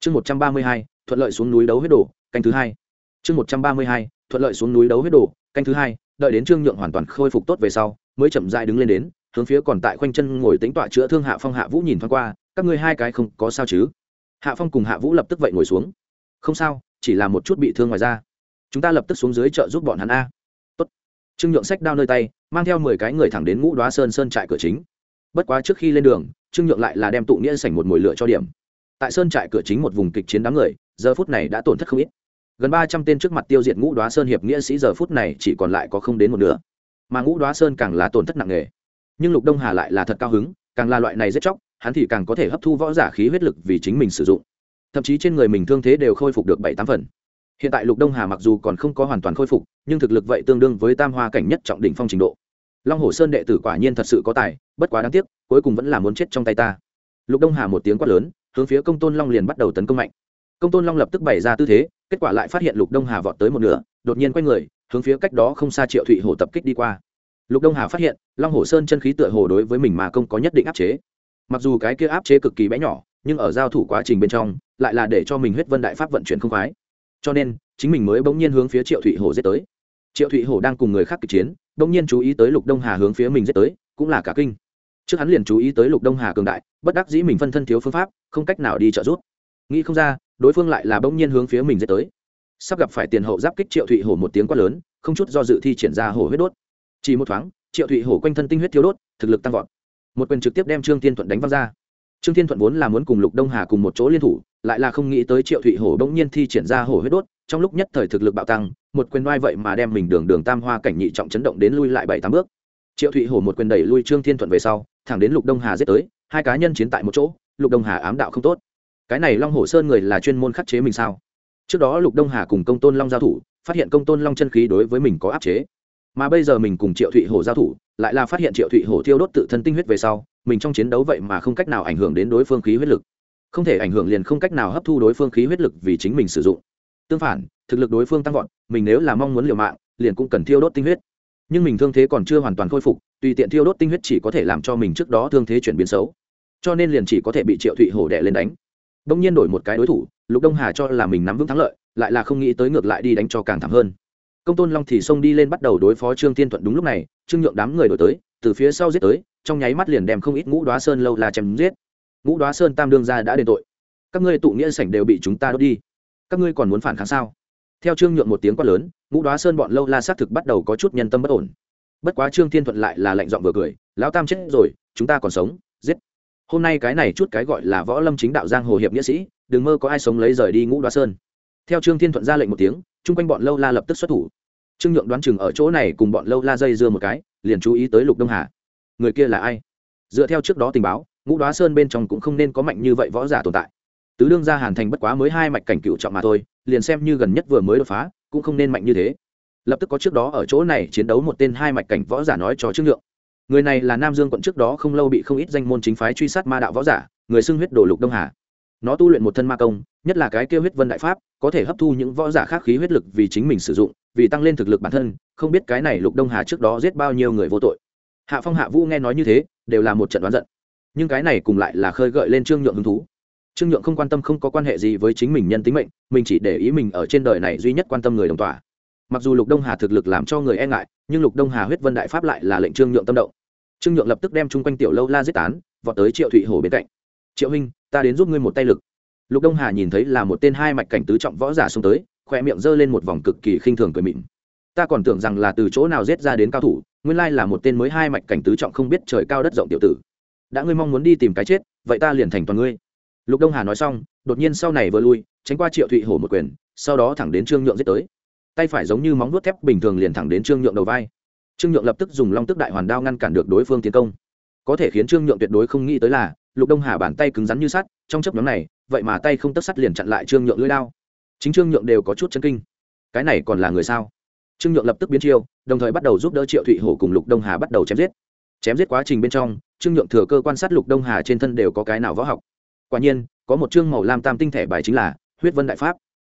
Chương một trăm ba mươi hai, thuận lợi xuống núi đấu huyết đồ, canh thứ hai. Chương một trăm ba mươi hai, thuận lợi xuống núi đấu huyết đồ, canh thứ hai, đợi đến trương nhượng hoàn toàn khôi phục tốt về sau, mới chậm dại đứng lên đến hướng phía còn tại khoanh chân ngồi tính tọa chữa thương hạ phong hạ vũ nhìn thoáng qua, các ngươi hai cái không có sao chứ? Hạ phong cùng hạ vũ lập tức vậy ngồi xuống. Không sao, chỉ là một chút bị thương ngoài ra chúng ta lập tức xuống dưới chợ giúp bọn hắn a. Tốt. trương nhượng sách đao nơi tay, mang theo mười cái người thẳng đến ngũ đoá sơn sơn trại cửa chính. Bất quá trước khi lên đường, trương nhượng lại là đem tụ nghĩa sảnh một mồi lửa cho điểm. Tại sơn trại cửa chính một vùng kịch chiến đám người, giờ phút này đã tổn thất không ít. Gần ba trăm tên trước mặt tiêu diệt ngũ đoá sơn hiệp nghĩa sĩ giờ phút này chỉ còn lại có không đến một nửa. Mà ngũ đoá sơn càng là tổn thất nặng nề nhưng lục đông hà lại là thật cao hứng, càng là loại này rất chóc, hắn thì càng có thể hấp thu võ giả khí huyết lực vì chính mình sử dụng. Thậm chí trên người mình thương thế đều khôi phục được bảy tám phần. Hiện tại lục đông hà mặc dù còn không có hoàn toàn khôi phục, nhưng thực lực vậy tương đương với tam hoa cảnh nhất trọng đỉnh phong trình độ. Long hồ sơn đệ tử quả nhiên thật sự có tài, bất quá đáng tiếc, cuối cùng vẫn là muốn chết trong tay ta. Lục đông hà một tiếng quát lớn, hướng phía công tôn long liền bắt đầu tấn công mạnh. Công tôn long lập tức bày ra tư thế, kết quả lại phát hiện lục đông hà vọt tới một nửa, đột nhiên quay người, hướng phía cách đó không xa triệu thụy hồ tập kích đi qua lục đông hà phát hiện, long hồ sơn chân khí tựa hồ đối với mình mà công có nhất định áp chế. Mặc dù cái kia áp chế cực kỳ bé nhỏ, nhưng ở giao thủ quá trình bên trong, lại là để cho mình huyết vân đại pháp vận chuyển không khoái. Cho nên, chính mình mới bỗng nhiên hướng phía triệu thụy hồ giết tới. Triệu thụy hồ đang cùng người khác kịch chiến, bỗng nhiên chú ý tới lục đông hà hướng phía mình giết tới, cũng là cả kinh. Trước hắn liền chú ý tới lục đông hà cường đại, bất đắc dĩ mình phân thân thiếu phương pháp, không cách nào đi trợ giúp. Nghĩ không ra, đối phương lại là bỗng nhiên hướng phía mình giết tới. Sắp gặp phải tiền hậu giáp kích triệu thụy hổ một tiếng quát lớn, không chút do dự thi triển ra hổ huyết đốt chỉ một thoáng, triệu thụy hổ quanh thân tinh huyết thiếu đốt, thực lực tăng vọt. Một quyền trực tiếp đem trương tiên thuận đánh văng ra. Trương tiên thuận vốn là muốn cùng lục đông hà cùng một chỗ liên thủ, lại là không nghĩ tới triệu thụy hổ bỗng nhiên thi triển ra hổ huyết đốt, trong lúc nhất thời thực lực bạo tăng, một quyền oai vậy mà đem mình đường đường tam hoa cảnh nhị trọng chấn động đến lui lại bảy tám bước. Triệu thụy hổ một quyền đẩy lui trương thiên thuận về sau, thẳng đến lục đông hà giết tới, hai cá nhân chiến tại một chỗ, lục đông hà ám đạo không tốt. Cái này long hồ sơn người là chuyên môn khắc chế mình sao? Trước đó lục đông hà cùng công tôn long giao thủ, phát hiện công tôn long chân khí đối với mình có áp chế mà bây giờ mình cùng triệu thụy hổ giao thủ, lại là phát hiện triệu thụy hổ thiêu đốt tự thân tinh huyết về sau, mình trong chiến đấu vậy mà không cách nào ảnh hưởng đến đối phương khí huyết lực. Không thể ảnh hưởng liền không cách nào hấp thu đối phương khí huyết lực vì chính mình sử dụng. Tương phản, thực lực đối phương tăng vọt, mình nếu là mong muốn liều mạng, liền cũng cần thiêu đốt tinh huyết. Nhưng mình thương thế còn chưa hoàn toàn khôi phục, tùy tiện thiêu đốt tinh huyết chỉ có thể làm cho mình trước đó thương thế chuyển biến xấu. Cho nên liền chỉ có thể bị triệu thụy hổ đẻ lên đánh. Đông nhiên đổi một cái đối thủ, lục đông hà cho là mình nắm vững thắng lợi, lại là không nghĩ tới ngược lại đi đánh cho càng thảm hơn công tôn long thì xông đi lên bắt đầu đối phó trương tiên thuận đúng lúc này, trương nhượng đám người đổi tới, từ phía sau giết tới, trong nháy mắt liền đem không ít ngũ đoá sơn lâu là chém giết. Ngũ đoá sơn tam đương gia đã đền tội. Các ngươi tụ nghĩa sảnh đều bị chúng ta đốt đi. Các ngươi còn muốn phản kháng sao? Theo trương nhượng một tiếng quát lớn, ngũ đoá sơn bọn lâu la xác thực bắt đầu có chút nhân tâm bất ổn. Bất quá trương thiên thuận lại là lạnh giọng vừa cười, lão tam chết rồi, chúng ta còn sống, giết. Hôm nay cái này chút cái gọi là võ lâm chính đạo giang hồ hiệp nghĩa sĩ, đừng mơ có ai sống lấy rời đi ngũ đoá sơn. Theo trương thiên thuận ra lệnh một tiếng chung quanh bọn lâu la lập tức xuất thủ. Trương nhượng đoán chừng ở chỗ này cùng bọn lâu la dây dưa một cái, liền chú ý tới lục đông hà. Người kia là ai? Dựa theo trước đó tình báo, ngũ đoá sơn bên trong cũng không nên có mạnh như vậy võ giả tồn tại. Tứ đương gia hàn thành bất quá mới hai mạch cảnh cựu trọng mà thôi, liền xem như gần nhất vừa mới đột phá, cũng không nên mạnh như thế. Lập tức có trước đó ở chỗ này chiến đấu một tên hai mạch cảnh võ giả nói cho trương nhượng. Người này là nam dương quận trước đó không lâu bị không ít danh môn chính phái truy sát ma đạo võ giả, người xưng huyết đổ lục đông hà nó tu luyện một thân ma công, nhất là cái kêu huyết vân đại pháp, có thể hấp thu những võ giả khác khí huyết lực vì chính mình sử dụng, vì tăng lên thực lực bản thân, không biết cái này lục đông hà trước đó giết bao nhiêu người vô tội. Hạ phong hạ vũ nghe nói như thế, đều là một trận đoán giận. Nhưng cái này cùng lại là khơi gợi lên trương nhượng hứng thú. Trương nhượng không quan tâm không có quan hệ gì với chính mình nhân tính mệnh, mình chỉ để ý mình ở trên đời này duy nhất quan tâm người đồng tỏa mặc dù lục đông hà thực lực làm cho người e ngại, nhưng lục đông hà huyết vân đại pháp lại là lệnh trương nhượng tâm động. Trương nhượng lập tức đem chung quanh tiểu lâu la giết tán, vọt tới triệu thụy hồ bên cạnh triệu huynh, ta đến giúp ngươi một tay lực. Lục đông hà nhìn thấy là một tên hai mạch cảnh tứ trọng võ giả xông tới khoe miệng g lên một vòng cực kỳ khinh thường cười mịn ta còn tưởng rằng là từ chỗ nào giết ra đến cao thủ, nguyên lai là một tên mới hai mạch cảnh tứ trọng không biết trời cao đất rộng tiểu tử. Đã ngươi mong muốn đi tìm cái chết, vậy ta liền thành toàn ngươi. Lục đông hà nói xong, đột nhiên sau này vừa lui, tránh qua triệu thụy hổ một quyền, sau đó thẳng đến trương nhượng giết tới. Tay phải giống như móng vuốt thép bình thường liền thẳng đến trương nhượng đầu vai. Trương nhượng lập tức dùng long tức đại hoàn đao ngăn cản được đối phương tiến công. Có thể khiến trương nhượng tuyệt đối không nghĩ tới là lục đông hà bàn tay cứng rắn như sắt, trong chấp nhóm này, vậy mà tay không tất sắt liền chặn lại trương nhượng lưỡi đao. Chính trương nhượng đều có chút chân kinh. Cái này còn là người sao? Trương nhượng lập tức biến chiêu, đồng thời bắt đầu giúp đỡ triệu thụy hổ cùng lục đông hà bắt đầu chém giết. Chém giết quá trình bên trong, trương nhượng thừa cơ quan sát lục đông hà trên thân đều có cái nào võ học. Quả nhiên, có một chương màu lam tam tinh thể bài chính là huyết vân đại pháp.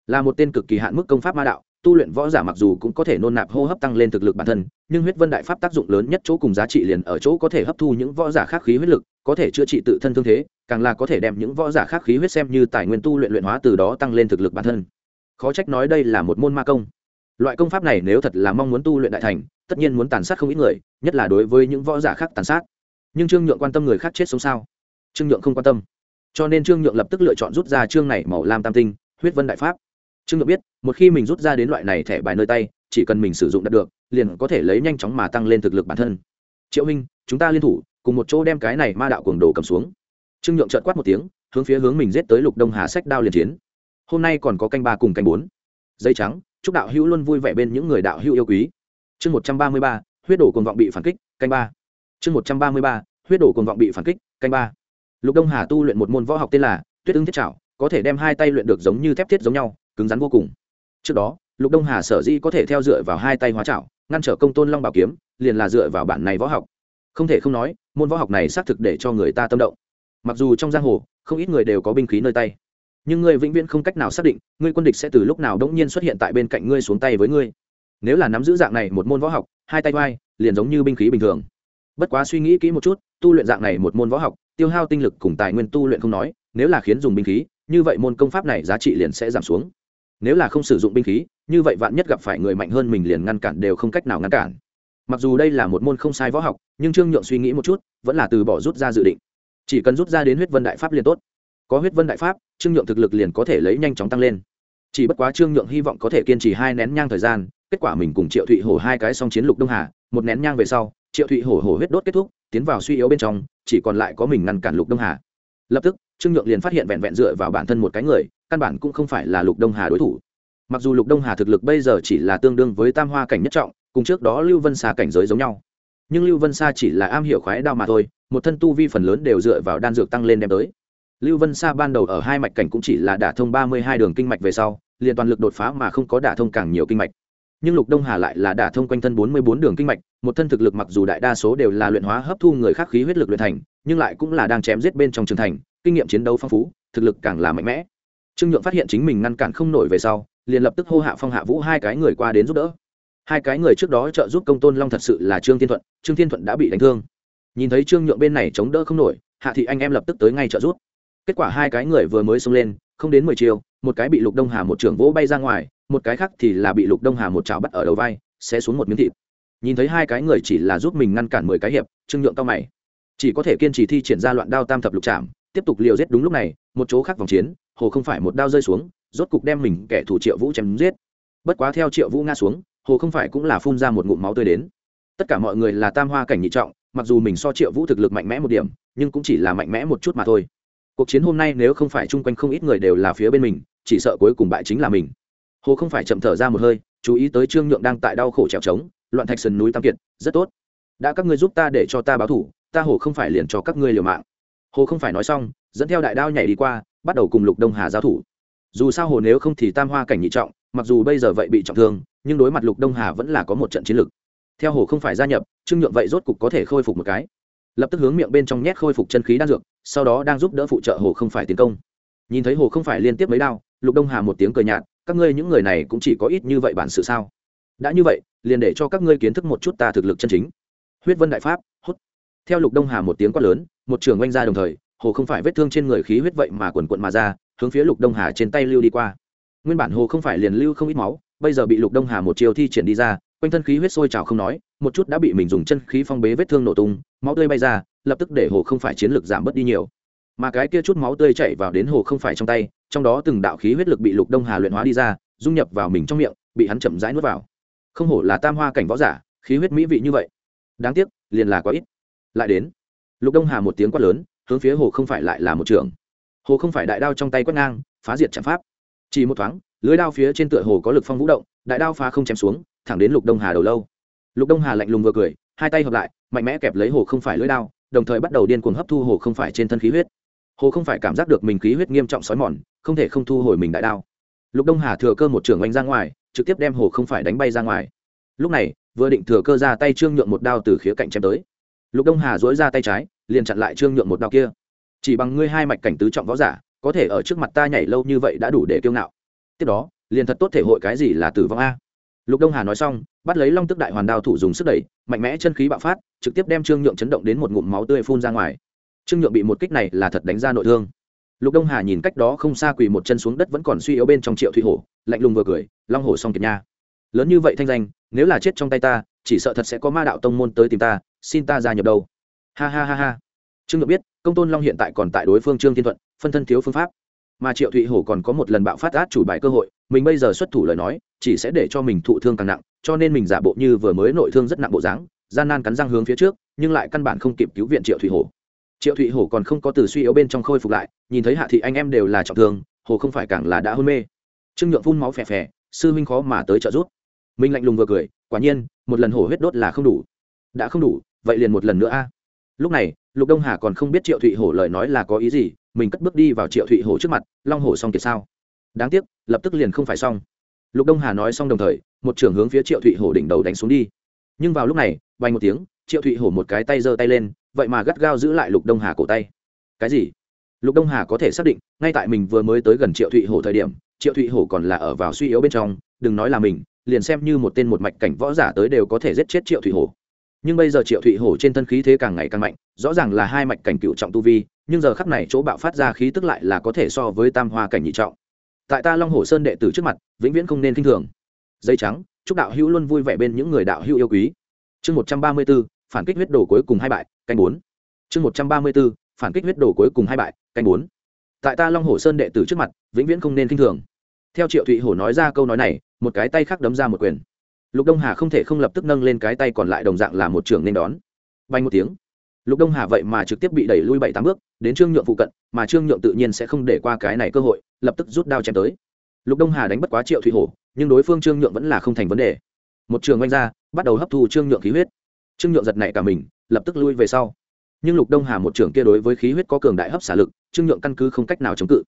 Là một tên cực kỳ hạn mức công pháp ma đạo tu luyện võ giả mặc dù cũng có thể nôn nạp hô hấp tăng lên thực lực bản thân, nhưng huyết vân đại pháp tác dụng lớn nhất chỗ cùng giá trị liền ở chỗ có thể hấp thu những võ giả khác khí huyết lực, có thể chữa trị tự thân thương thế, càng là có thể đem những võ giả khác khí huyết xem như tài nguyên tu luyện luyện hóa từ đó tăng lên thực lực bản thân. Khó trách nói đây là một môn ma công. Loại công pháp này nếu thật là mong muốn tu luyện đại thành, tất nhiên muốn tàn sát không ít người, nhất là đối với những võ giả khác tàn sát. Nhưng trương nhượng quan tâm người khác chết sống sao? Trương nhượng không quan tâm. Cho nên trương nhượng lập tức lựa chọn rút ra chương này màu lam tam tinh, huyết vân đại pháp trương nhượng biết, một khi mình rút ra đến loại này thẻ bài nơi tay, chỉ cần mình sử dụng đạt được, liền có thể lấy nhanh chóng mà tăng lên thực lực bản thân. Triệu minh, chúng ta liên thủ, cùng một chỗ đem cái này ma đạo cuồng đồ cầm xuống. Trương nhượng trợt quát một tiếng, hướng phía hướng mình giết tới lục đông hà sách đao liền chiến. Hôm nay còn có canh ba cùng canh bốn. Dây trắng, chúc đạo hữu luôn vui vẻ bên những người đạo hữu yêu quý. Chương một trăm ba mươi ba, huyết đổ cuồng vọng bị phản kích, canh ba. Chương một trăm ba mươi ba, huyết đổ cuồng vọng bị phản kích, canh ba. Lục đông hà tu luyện một môn võ học tên là tuyết ứng thiết trảo, có thể đem hai tay luyện được giống như thép thiết giống nhau cứng rắn vô cùng. Trước đó, lục đông hà sở dĩ có thể theo dựa vào hai tay hóa trảo, ngăn trở công tôn long bảo kiếm, liền là dựa vào bản này võ học. Không thể không nói, môn võ học này xác thực để cho người ta tâm động. Mặc dù trong giang hồ, không ít người đều có binh khí nơi tay, nhưng ngươi vĩnh viễn không cách nào xác định, ngươi quân địch sẽ từ lúc nào đống nhiên xuất hiện tại bên cạnh ngươi xuống tay với ngươi. Nếu là nắm giữ dạng này một môn võ học, hai tay vai, liền giống như binh khí bình thường. Bất quá suy nghĩ kỹ một chút, tu luyện dạng này một môn võ học, tiêu hao tinh lực cùng tài nguyên tu luyện không nói, nếu là khiến dùng binh khí, như vậy môn công pháp này giá trị liền sẽ giảm xuống nếu là không sử dụng binh khí, như vậy vạn nhất gặp phải người mạnh hơn mình liền ngăn cản đều không cách nào ngăn cản. Mặc dù đây là một môn không sai võ học, nhưng trương nhượng suy nghĩ một chút, vẫn là từ bỏ rút ra dự định. Chỉ cần rút ra đến huyết vân đại pháp liền tốt. Có huyết vân đại pháp, trương nhượng thực lực liền có thể lấy nhanh chóng tăng lên. Chỉ bất quá trương nhượng hy vọng có thể kiên trì hai nén nhang thời gian, kết quả mình cùng triệu thụy hổ hai cái song chiến lục đông hà, một nén nhang về sau, triệu thụy hổ hổ huyết đốt kết thúc, tiến vào suy yếu bên trong, chỉ còn lại có mình ngăn cản lục đông hà. Lập tức trương nhượng liền phát hiện vẹn vẹn dựa vào bản thân một cái người, căn bản cũng không phải là lục đông hà đối thủ. Mặc dù lục đông hà thực lực bây giờ chỉ là tương đương với tam hoa cảnh nhất trọng, cùng trước đó lưu vân xa cảnh giới giống nhau. Nhưng lưu vân sa chỉ là am hiểu khoái đao mà thôi, một thân tu vi phần lớn đều dựa vào đan dược tăng lên đem tới. Lưu vân sa ban đầu ở hai mạch cảnh cũng chỉ là đả thông ba mươi hai đường kinh mạch về sau, liền toàn lực đột phá mà không có đả thông càng nhiều kinh mạch. Nhưng lục đông hà lại là đả thông quanh thân bốn mươi bốn đường kinh mạch, một thân thực lực mặc dù đại đa số đều là luyện hóa hấp thu người khác khí huyết lực luyện thành, nhưng lại cũng là đang chém giết bên trong trường thành kinh nghiệm chiến đấu phong phú, thực lực càng là mạnh mẽ. Trương nhượng phát hiện chính mình ngăn cản không nổi về sau, liền lập tức hô hạ phong hạ vũ hai cái người qua đến giúp đỡ. Hai cái người trước đó trợ giúp công tôn long thật sự là trương thiên thuận, trương thiên thuận đã bị đánh thương. Nhìn thấy trương nhượng bên này chống đỡ không nổi, hạ thị anh em lập tức tới ngay trợ giúp. Kết quả hai cái người vừa mới xông lên, không đến mười chiều một cái bị lục đông hà một trưởng vỗ bay ra ngoài, một cái khác thì là bị lục đông hà một chảo bắt ở đầu vai, sẽ xuống một miếng thịt. Nhìn thấy hai cái người chỉ là giúp mình ngăn cản mười cái hiệp, trương nhượng cao mày. Chỉ có thể kiên trì thi triển ra loạn đao tam thập lục chạm tiếp tục liều giết đúng lúc này, một chỗ khác vòng chiến, hồ không phải một đao rơi xuống, rốt cục đem mình kẻ thủ triệu vũ chém giết. Bất quá theo triệu vũ nga xuống, hồ không phải cũng là phun ra một ngụm máu tươi đến. Tất cả mọi người là tam hoa cảnh nhị trọng, mặc dù mình so triệu vũ thực lực mạnh mẽ một điểm, nhưng cũng chỉ là mạnh mẽ một chút mà thôi. Cuộc chiến hôm nay nếu không phải chung quanh không ít người đều là phía bên mình, chỉ sợ cuối cùng bại chính là mình. Hồ không phải chậm thở ra một hơi, chú ý tới trương nhượng đang tại đau khổ trèo trống, loạn thạch sườn núi tam kiệt, rất tốt. Đã các ngươi giúp ta để cho ta báo thủ, ta hồ không phải liền cho các ngươi liều mạng hồ không phải nói xong, dẫn theo đại đao nhảy đi qua, bắt đầu cùng lục đông hà giao thủ. Dù sao hồ nếu không thì tam hoa cảnh nhị trọng, mặc dù bây giờ vậy bị trọng thương, nhưng đối mặt lục đông hà vẫn là có một trận chiến lược theo hồ không phải gia nhập, trương nhượng vậy rốt cục có thể khôi phục một cái. Lập tức hướng miệng bên trong nhét khôi phục chân khí đan dược, sau đó đang giúp đỡ phụ trợ hồ không phải tiến công. Nhìn thấy hồ không phải liên tiếp mấy đao, lục đông hà một tiếng cười nhạt, các ngươi những người này cũng chỉ có ít như vậy bản sự sao? Đã như vậy, liền để cho các ngươi kiến thức một chút ta thực lực chân chính. Huyết vân đại pháp hốt theo lục đông hà một tiếng quát lớn một trường oanh ra đồng thời, hồ không phải vết thương trên người khí huyết vậy mà quần quận mà ra, hướng phía lục đông hà trên tay lưu đi qua. Nguyên bản hồ không phải liền lưu không ít máu, bây giờ bị lục đông hà một chiều thi triển đi ra, quanh thân khí huyết sôi trào không nói, một chút đã bị mình dùng chân khí phong bế vết thương nổ tung, máu tươi bay ra, lập tức để hồ không phải chiến lực giảm bớt đi nhiều. Mà cái kia chút máu tươi chảy vào đến hồ không phải trong tay, trong đó từng đạo khí huyết lực bị lục đông hà luyện hóa đi ra, dung nhập vào mình trong miệng, bị hắn chậm rãi nuốt vào. Không hổ là tam hoa cảnh võ giả, khí huyết mỹ vị như vậy. Đáng tiếc, liền là quá ít. Lại đến lục đông hà một tiếng quát lớn, hướng phía hồ không phải lại là một trường. Hồ không phải đại đao trong tay quét ngang, phá diệt chạm pháp. Chỉ một thoáng, lưới đao phía trên tựa hồ có lực phong vũ động, đại đao phá không chém xuống, thẳng đến lục đông hà đầu lâu. Lục đông hà lạnh lùng vừa cười, hai tay hợp lại, mạnh mẽ kẹp lấy hồ không phải lưới đao, đồng thời bắt đầu điên cuồng hấp thu hồ không phải trên thân khí huyết. Hồ không phải cảm giác được mình khí huyết nghiêm trọng xói mòn, không thể không thu hồi mình đại đao. Lục đông hà thừa cơ một trưởng oanh ra ngoài, trực tiếp đem hồ không phải đánh bay ra ngoài. Lúc này, vừa định thừa cơ ra tay trương nhượng một đao từ khía cạnh chém tới lục đông hà dối ra tay trái, liền chặn lại trương nhượng một đao kia. Chỉ bằng ngươi hai mạch cảnh tứ trọng võ giả, có thể ở trước mặt ta nhảy lâu như vậy đã đủ để kiêu ngạo. Tiếp đó, liền thật tốt thể hội cái gì là tử vong a? Lục đông hà nói xong, bắt lấy long tức đại hoàn đao thủ dùng sức đẩy, mạnh mẽ chân khí bạo phát, trực tiếp đem trương nhượng chấn động đến một ngụm máu tươi phun ra ngoài. Trương nhượng bị một kích này là thật đánh ra nội thương. Lục đông hà nhìn cách đó không xa quỳ một chân xuống đất vẫn còn suy yếu bên trong triệu thủy hổ, lạnh lùng vừa cười, long hổ xong kiệt nha. Lớn như vậy thanh danh, nếu là chết trong tay ta, chỉ sợ thật sẽ có ma đạo tông môn tới tìm ta xin ta ra nhập đâu? Ha ha ha ha. Trương nhượng biết, công tôn long hiện tại còn tại đối phương trương thiên thuận, phân thân thiếu phương pháp. Mà triệu thụy hổ còn có một lần bạo phát át chủ bài cơ hội, mình bây giờ xuất thủ lời nói, chỉ sẽ để cho mình thụ thương càng nặng, cho nên mình giả bộ như vừa mới nội thương rất nặng bộ dáng, gian nan cắn răng hướng phía trước, nhưng lại căn bản không kịp cứu viện triệu thụy hổ. Triệu thụy hổ còn không có từ suy yếu bên trong khôi phục lại, nhìn thấy hạ thị anh em đều là trọng thương hồ không phải càng là đã hôn mê. Trương nhượng phun máu phè phè, sư huynh khó mà tới trợ giúp. Minh lạnh lùng vừa cười, quả nhiên, một lần hổ huyết đốt là không đủ. Đã không đủ vậy liền một lần nữa a. Lúc này, lục đông hà còn không biết triệu thụy hổ lời nói là có ý gì, mình cất bước đi vào triệu thụy hổ trước mặt, long hổ xong kiệt sao? Đáng tiếc, lập tức liền không phải xong. Lục đông hà nói xong đồng thời, một trưởng hướng phía triệu thụy hổ đỉnh đầu đánh xuống đi. Nhưng vào lúc này vay một tiếng, triệu thụy hổ một cái tay giơ tay lên, vậy mà gắt gao giữ lại lục đông hà cổ tay. Cái gì? Lục đông hà có thể xác định, ngay tại mình vừa mới tới gần triệu thụy hổ thời điểm, triệu thụy hổ còn là ở vào suy yếu bên trong, đừng nói là mình, liền xem như một tên một mạch cảnh võ giả tới đều có thể giết chết triệu thụy hổ nhưng bây giờ triệu thụy hổ trên thân khí thế càng ngày càng mạnh, rõ ràng là hai mạch cảnh cựu trọng tu vi, nhưng giờ khắp này chỗ bạo phát ra khí tức lại là có thể so với tam hoa cảnh nhị trọng. Tại ta long hồ sơn đệ tử trước mặt, vĩnh viễn không nên k i n h thường. Dây trắng, chúc đạo hữu luôn vui vẻ bên những người đạo hữu yêu quý. Chương một trăm ba mươi b ố phản kích huyết đồ cuối cùng hai bại, canh bốn. Chương một trăm ba mươi b ố phản kích huyết đồ cuối cùng hai bại, canh bốn. Tại ta long hồ sơn đệ tử trước mặt, vĩnh viễn không nên k i n h thường. Theo triệu thụy hổ nói ra câu nói này, một cái tay khác đấm ra một quyền lục đông hà không thể không lập tức nâng lên cái tay còn lại đồng dạng là một trường nên đón. Bay một tiếng, lục đông hà vậy mà trực tiếp bị đẩy lui bảy tám bước, đến trương nhượng phụ cận, mà trương nhượng tự nhiên sẽ không để qua cái này cơ hội, lập tức rút đao chém tới. Lục đông hà đánh bất quá triệu thụy hổ, nhưng đối phương trương nhượng vẫn là không thành vấn đề. Một trường oanh ra, bắt đầu hấp thu trương nhượng khí huyết. Trương nhượng giật nảy cả mình, lập tức lui về sau. Nhưng lục đông hà một trường kia đối với khí huyết có cường đại hấp xả lực, trương nhượng căn cứ không cách nào chống cự.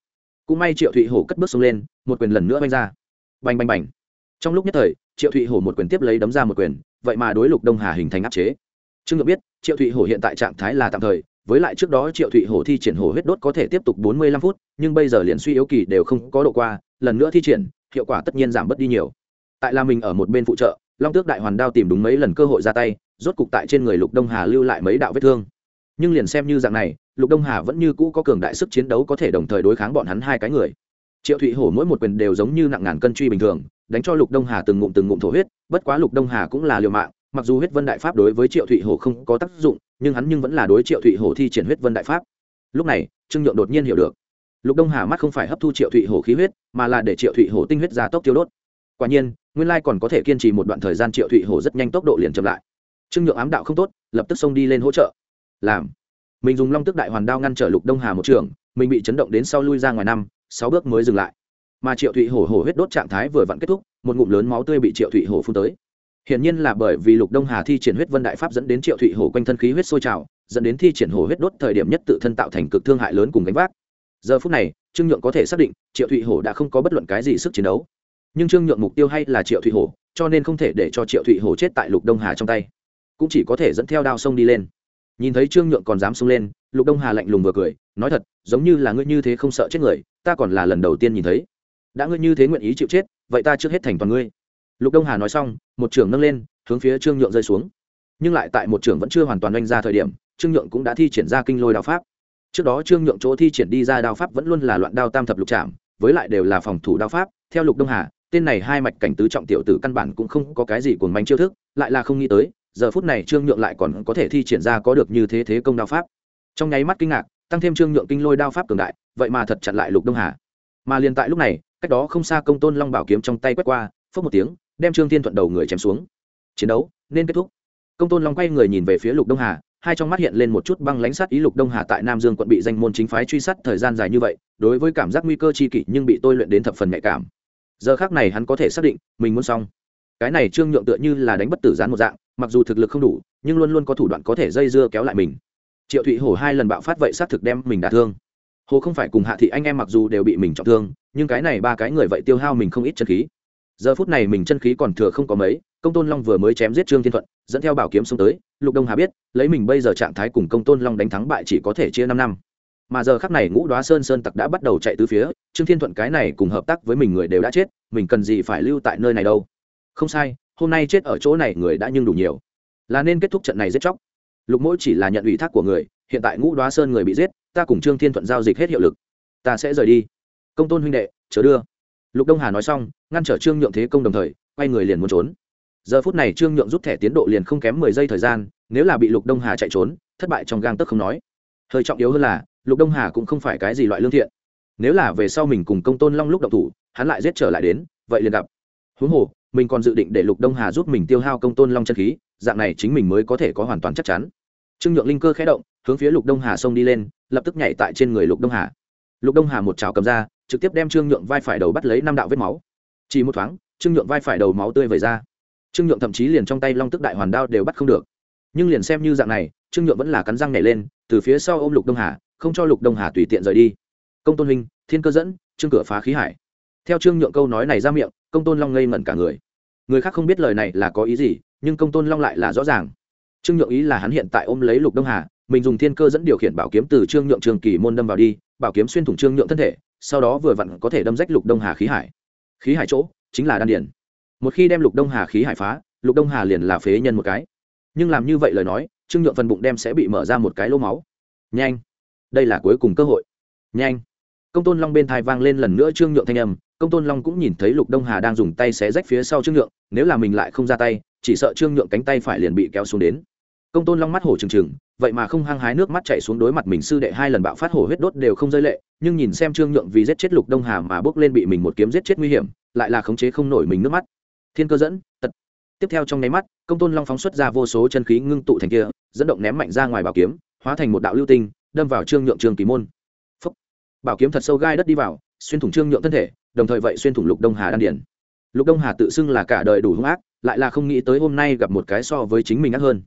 Cũng may triệu thụy hổ cất bước xuống lên, một quyền lần nữa oanh ra. Bành bành bành. Trong lúc nhất thời triệu thụy hổ một quyền tiếp lấy đấm ra một quyền, vậy mà đối lục đông hà hình thành áp chế. Trương ngược biết, triệu thụy hổ hiện tại trạng thái là tạm thời, với lại trước đó triệu thụy hổ thi triển hổ huyết đốt có thể tiếp tục bốn mươi lăm phút, nhưng bây giờ liền suy yếu kỳ đều không có độ qua, lần nữa thi triển, hiệu quả tất nhiên giảm bớt đi nhiều. Tại là mình ở một bên phụ trợ, long tước đại hoàn đao tìm đúng mấy lần cơ hội ra tay, rốt cục tại trên người lục đông hà lưu lại mấy đạo vết thương. Nhưng liền xem như dạng này, lục đông hà vẫn như cũ có cường đại sức chiến đấu có thể đồng thời đối kháng bọn hắn hai cái người triệu thụy hổ mỗi một quyền đều giống như nặng ngàn cân truy bình thường, đánh cho lục đông hà từng ngụm từng ngụm thổ huyết, bất quá lục đông hà cũng là liều mạng, mặc dù huyết vân đại pháp đối với triệu thụy hổ không có tác dụng, nhưng hắn nhưng vẫn là đối triệu thụy hổ thi triển huyết vân đại pháp. Lúc này, trương nhượng đột nhiên hiểu được. Lục đông hà mắt không phải hấp thu triệu thụy hổ khí huyết, mà là để triệu thụy hổ tinh huyết ra tốc tiêu đốt. Quả nhiên, nguyên lai còn có thể kiên trì một đoạn thời gian triệu thụy hổ rất nhanh tốc độ liền chậm lại. Trương nhượng ám đạo không tốt, lập tức xông đi lên hỗ trợ. Làm. Mình dùng long tức đại hoàn đao ngăn trở lục đông hà một trường, mình bị chấn động đến sau lui ra ngoài năm sáu bước mới dừng lại mà triệu thụy hổ hổ huyết đốt trạng thái vừa vặn kết thúc một ngụm lớn máu tươi bị triệu thụy hổ phun tới Hiển nhiên là bởi vì Lục Đông Hà thi triển huyết vân đại pháp dẫn đến Triệu Thụy Hổ quanh thân khí huyết sôi trào, dẫn đến thi triển hổ huyết đốt thời điểm nhất tự thân tạo thành cực thương hại lớn cùng gánh vác. Giờ phút này, Trương Nhượng có thể xác định, Triệu Thụy Hổ đã không có bất luận cái gì sức chiến đấu. Nhưng Trương Nhượng mục tiêu hay là Triệu Thụy Hổ, cho nên không thể để cho Triệu Thụy Hổ chết tại Lục Đông Hà trong tay, cũng chỉ có thể dẫn theo đao sông đi lên. Nhìn thấy Trương Nhượng còn dám xông lên, Lục Đông Hà lạnh lùng vừa cười, nói thật, giống như là ngươi như thế không sợ chết người, ta còn là lần đầu tiên nhìn thấy. Đã ngươi như thế nguyện ý chịu chết, vậy ta trước hết thành toàn ngươi. Lục Đông Hà nói xong, một trường nâng lên, hướng phía trương nhượng rơi xuống nhưng lại tại một trường vẫn chưa hoàn toàn đánh ra thời điểm trương nhượng cũng đã thi triển ra kinh lôi đao pháp trước đó trương nhượng chỗ thi triển đi ra đao pháp vẫn luôn là loạn đao tam thập lục trạm với lại đều là phòng thủ đao pháp theo lục đông hà tên này hai mạch cảnh tứ trọng tiểu tử căn bản cũng không có cái gì cuồng manh chiêu thức lại là không nghĩ tới giờ phút này trương nhượng lại còn có thể thi triển ra có được như thế thế công đao pháp. Trong nháy mắt kinh ngạc, tăng thêm trương nhượng kinh lôi đao pháp cường đại, vậy mà thật chặn lại lục đông hà. Mà liền tại lúc này, cách đó không xa công tôn long bảo kiếm trong tay quét qua phớt một tiếng, đem trương thiên thuận đầu người chém xuống. Chiến đấu nên kết thúc. Công tôn long quay người nhìn về phía lục đông hà, hai trong mắt hiện lên một chút băng lãnh sát ý lục đông hà tại nam dương quận bị danh môn chính phái truy sát thời gian dài như vậy, đối với cảm giác nguy cơ chi kỷ nhưng bị tôi luyện đến thập phần nhạy cảm. Giờ khác này hắn có thể xác định, mình muốn xong cái này trương nhượng tựa như là đánh bất tử gián một dạng, mặc dù thực lực không đủ, nhưng luôn luôn có thủ đoạn có thể dây dưa kéo lại mình. Triệu thụy hổ hai lần bạo phát vậy xác thực đem mình đả thương. Hồ không phải cùng hạ thị anh em mặc dù đều bị mình trọng thương, nhưng cái này ba cái người vậy tiêu hao mình không ít chân khí. Giờ phút này mình chân khí còn thừa không có mấy, công tôn long vừa mới chém giết trương thiên thuận, dẫn theo bảo kiếm xuống tới, lục đông hà biết, lấy mình bây giờ trạng thái cùng công tôn long đánh thắng bại chỉ có thể chia năm năm. Mà giờ khắc này ngũ đoá sơn sơn tặc đã bắt đầu chạy từ phía, trương thiên thuận cái này cùng hợp tác với mình người đều đã chết, mình cần gì phải lưu tại nơi này đâu? Không sai, hôm nay chết ở chỗ này người đã nhưng đủ nhiều. Là nên kết thúc trận này giết chóc. Lục mỗi chỉ là nhận ủy thác của người, hiện tại ngũ đoá sơn người bị giết, ta cùng trương thiên thuận giao dịch hết hiệu lực. Ta sẽ rời đi. Công tôn huynh đệ chớ đưa. Lục đông hà nói xong, ngăn trở trương nhượng thế công đồng thời, quay người liền muốn trốn. Giờ phút này trương nhượng rút thẻ tiến độ liền không kém mười giây thời gian, nếu là bị lục đông hà chạy trốn, thất bại trong gang tấc không nói. Hơi trọng yếu hơn là, lục đông hà cũng không phải cái gì loại lương thiện. Nếu là về sau mình cùng công tôn long lúc độc thủ, hắn lại giết trở lại đến, vậy liền gặp. Huống hồ mình còn dự định để lục đông hà giúp mình tiêu hao công tôn long chân khí, dạng này chính mình mới có thể có hoàn toàn chắc chắn. Trương nhượng linh cơ khé động, hướng phía lục đông hà xông đi lên, lập tức nhảy tại trên người lục đông hà. Lục đông hà một trào cầm ra, trực tiếp đem trương nhượng vai phải đầu bắt lấy năm đạo vết máu. Chỉ một thoáng, trương nhượng vai phải đầu máu tươi vẩy ra. Trương nhượng thậm chí liền trong tay long tức đại hoàn đao đều bắt không được. Nhưng liền xem như dạng này, trương nhượng vẫn là cắn răng nhảy lên, từ phía sau ôm lục đông hà, không cho lục đông hà tùy tiện rời đi. Công tôn huynh, thiên cơ dẫn, trương cửa phá khí hải theo trương nhượng câu nói này ra miệng, công tôn long ngây ngẩn cả người. Người khác không biết lời này là có ý gì, nhưng công tôn long lại là rõ ràng. Trương nhượng ý là hắn hiện tại ôm lấy lục đông hà, mình dùng thiên cơ dẫn điều khiển bảo kiếm từ trương nhượng trường kỳ môn đâm vào đi, bảo kiếm xuyên thủng trương nhượng thân thể, sau đó vừa vặn có thể đâm rách lục đông hà khí hải. Khí hải chỗ chính là đan điển một khi đem lục đông hà khí hải phá, lục đông hà liền là phế nhân một cái. Nhưng làm như vậy lời nói, trương nhượng phần bụng đem sẽ bị mở ra một cái lỗ máu. Nhanh! Đây là cuối cùng cơ hội. Nhanh! Công tôn long bên thai vang lên lần nữa trương nhượng thanh âm công tôn long cũng nhìn thấy lục đông hà đang dùng tay xé rách phía sau trương nhượng, nếu là mình lại không ra tay, chỉ sợ trương nhượng cánh tay phải liền bị kéo xuống đến. Công tôn long mắt hổ trừng trừng, vậy mà không hăng hái nước mắt chạy xuống đối mặt mình sư đệ hai lần bạo phát hổ huyết đốt đều không rơi lệ, nhưng nhìn xem trương nhượng vì giết chết lục đông hà mà bước lên bị mình một kiếm giết chết nguy hiểm, lại là khống chế không nổi mình nước mắt. Thiên cơ dẫn, tật. Tiếp theo trong nháy mắt, công tôn long phóng xuất ra vô số chân khí ngưng tụ thành kia, dẫn động ném mạnh ra ngoài bảo kiếm, hóa thành một đạo lưu tinh, đâm vào trương nhượng trường kỳ môn. Phúc. bảo kiếm thật sâu gai đất đi vào, xuyên thủng trương nhượng thân thể đồng thời vậy xuyên thủng lục đông hà đan điển lục đông hà tự xưng là cả đời đủ hung ác lại là không nghĩ tới hôm nay gặp một cái so với chính mình ác hơn.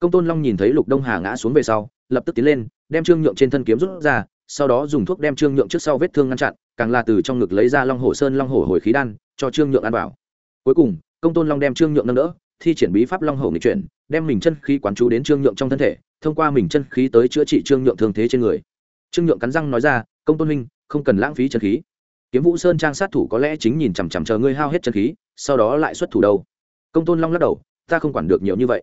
Công tôn long nhìn thấy lục đông hà ngã xuống về sau lập tức tiến lên đem trương nhượng trên thân kiếm rút ra sau đó dùng thuốc đem trương nhượng trước sau vết thương ngăn chặn càng là từ trong ngực lấy ra long hồ sơn long hồ hồi khí đan cho trương nhượng ăn vào. Cuối cùng công tôn long đem trương nhượng nâng đỡ thi triển bí pháp long hổ nghị chuyển đem mình chân khí quán chú đến trương nhượng trong thân thể thông qua mình chân khí tới chữa trị trương nhượng thương thế trên người. Trương nhượng cắn răng nói ra công tôn minh, không cần lãng phí chân khí kiếm vũ sơn trang sát thủ có lẽ chính nhìn chằm chằm chờ ngươi hao hết chân khí, sau đó lại xuất thủ đâu? Công tôn long lắc đầu, ta không quản được nhiều như vậy.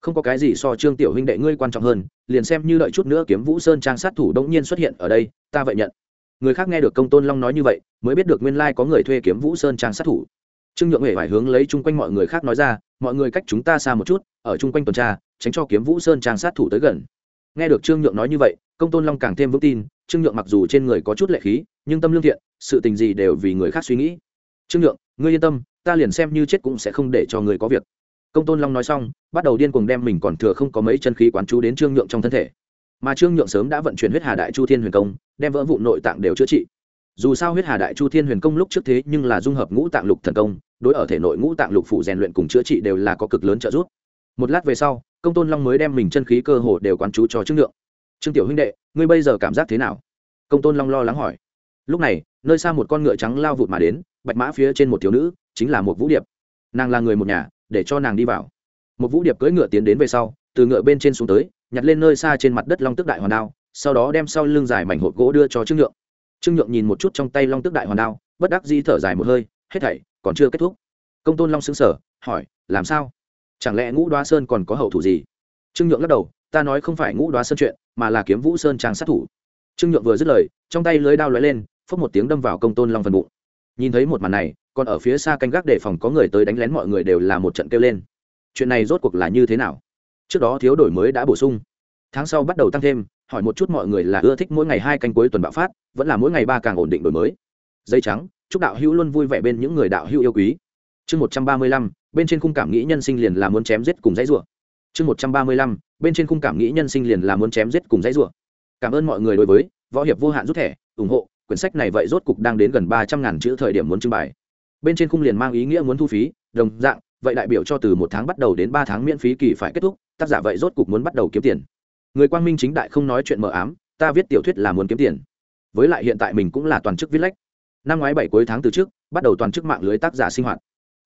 Không có cái gì so trương tiểu huynh đệ ngươi quan trọng hơn, liền xem như đợi chút nữa kiếm vũ sơn trang sát thủ đống nhiên xuất hiện ở đây, ta vậy nhận. Người khác nghe được công tôn long nói như vậy, mới biết được nguyên lai có người thuê kiếm vũ sơn trang sát thủ. Trương nhượng huệ phải hướng lấy chung quanh mọi người khác nói ra, mọi người cách chúng ta xa một chút, ở chung quanh tuần tra, tránh cho kiếm vũ sơn trang sát thủ tới gần. Nghe được trương nhượng nói như vậy công tôn long càng thêm vững tin, trương nhượng mặc dù trên người có chút lệ khí, nhưng tâm lương thiện, sự tình gì đều vì người khác suy nghĩ. Trương nhượng, ngươi yên tâm, ta liền xem như chết cũng sẽ không để cho người có việc. Công tôn long nói xong, bắt đầu điên cuồng đem mình còn thừa không có mấy chân khí quán chú đến trương nhượng trong thân thể. Mà trương nhượng sớm đã vận chuyển huyết hà đại chu thiên huyền công, đem vỡ vụ nội tạng đều chữa trị. Dù sao huyết hà đại chu thiên huyền công lúc trước thế nhưng là dung hợp ngũ tạng lục thần công, đối ở thể nội ngũ tạng lục phủ rèn luyện cùng chữa trị đều là có cực lớn trợ giúp. Một lát về sau, công tôn long mới đem mình chân khí cơ hồ đều quán chú cho trương nhượng trương tiểu huynh đệ, ngươi bây giờ cảm giác thế nào? Công tôn long lo lắng hỏi. Lúc này, nơi xa một con ngựa trắng lao vụt mà đến, bạch mã phía trên một thiếu nữ, chính là một vũ điệp. Nàng là người một nhà, để cho nàng đi vào. Một vũ điệp cưỡi ngựa tiến đến về sau, từ ngựa bên trên xuống tới, nhặt lên nơi xa trên mặt đất long tức đại hoàn đao, sau đó đem sau lưng dài mảnh hộp gỗ đưa cho trương nhượng. Trương nhượng nhìn một chút trong tay long tức đại hoàn đao, bất đắc di thở dài một hơi, hết thảy còn chưa kết thúc. Công tôn long xứng sở hỏi, làm sao? Chẳng lẽ ngũ đoá sơn còn có hậu thủ gì? Trương nhượng lắc đầu, ta nói không phải ngũ đoá sơn chuyện mà là kiếm vũ sơn trang sát thủ. Trương nhượng vừa dứt lời, trong tay lưới đao lóe lên, phốc một tiếng đâm vào công tôn long phần bụng. Nhìn thấy một màn này, còn ở phía xa canh gác để phòng có người tới đánh lén mọi người đều là một trận kêu lên. Chuyện này rốt cuộc là như thế nào? Trước đó thiếu đổi mới đã bổ sung. Tháng sau bắt đầu tăng thêm, hỏi một chút mọi người là ưa thích mỗi ngày hai canh cuối tuần bạo phát, vẫn là mỗi ngày ba càng ổn định đổi mới. Dây trắng, chúc đạo hữu luôn vui vẻ bên những người đạo hữu yêu quý. Chương một trăm ba mươi lăm, bên trên khung cảm nghĩ nhân sinh liền là muốn chém giết cùng dãy rủa chương một trăm ba mươi lăm, bên trên khung cảm nghĩ nhân sinh liền là muốn chém giết cùng dãy rủa. Cảm ơn mọi người đối với võ hiệp vô hạn rút thẻ, ủng hộ, quyển sách này vậy rốt cục đang đến gần ba trăm ngàn chữ thời điểm muốn trưng bày. Bên trên khung liền mang ý nghĩa muốn thu phí, đồng dạng, vậy đại biểu cho từ một tháng bắt đầu đến ba tháng miễn phí kỳ phải kết thúc, tác giả vậy rốt cục muốn bắt đầu kiếm tiền. Người quang minh chính đại không nói chuyện mờ ám, ta viết tiểu thuyết là muốn kiếm tiền. Với lại hiện tại mình cũng là toàn chức viết lách. Năm ngoái bảy cuối tháng từ trước, bắt đầu toàn chức mạng lưới tác giả sinh hoạt.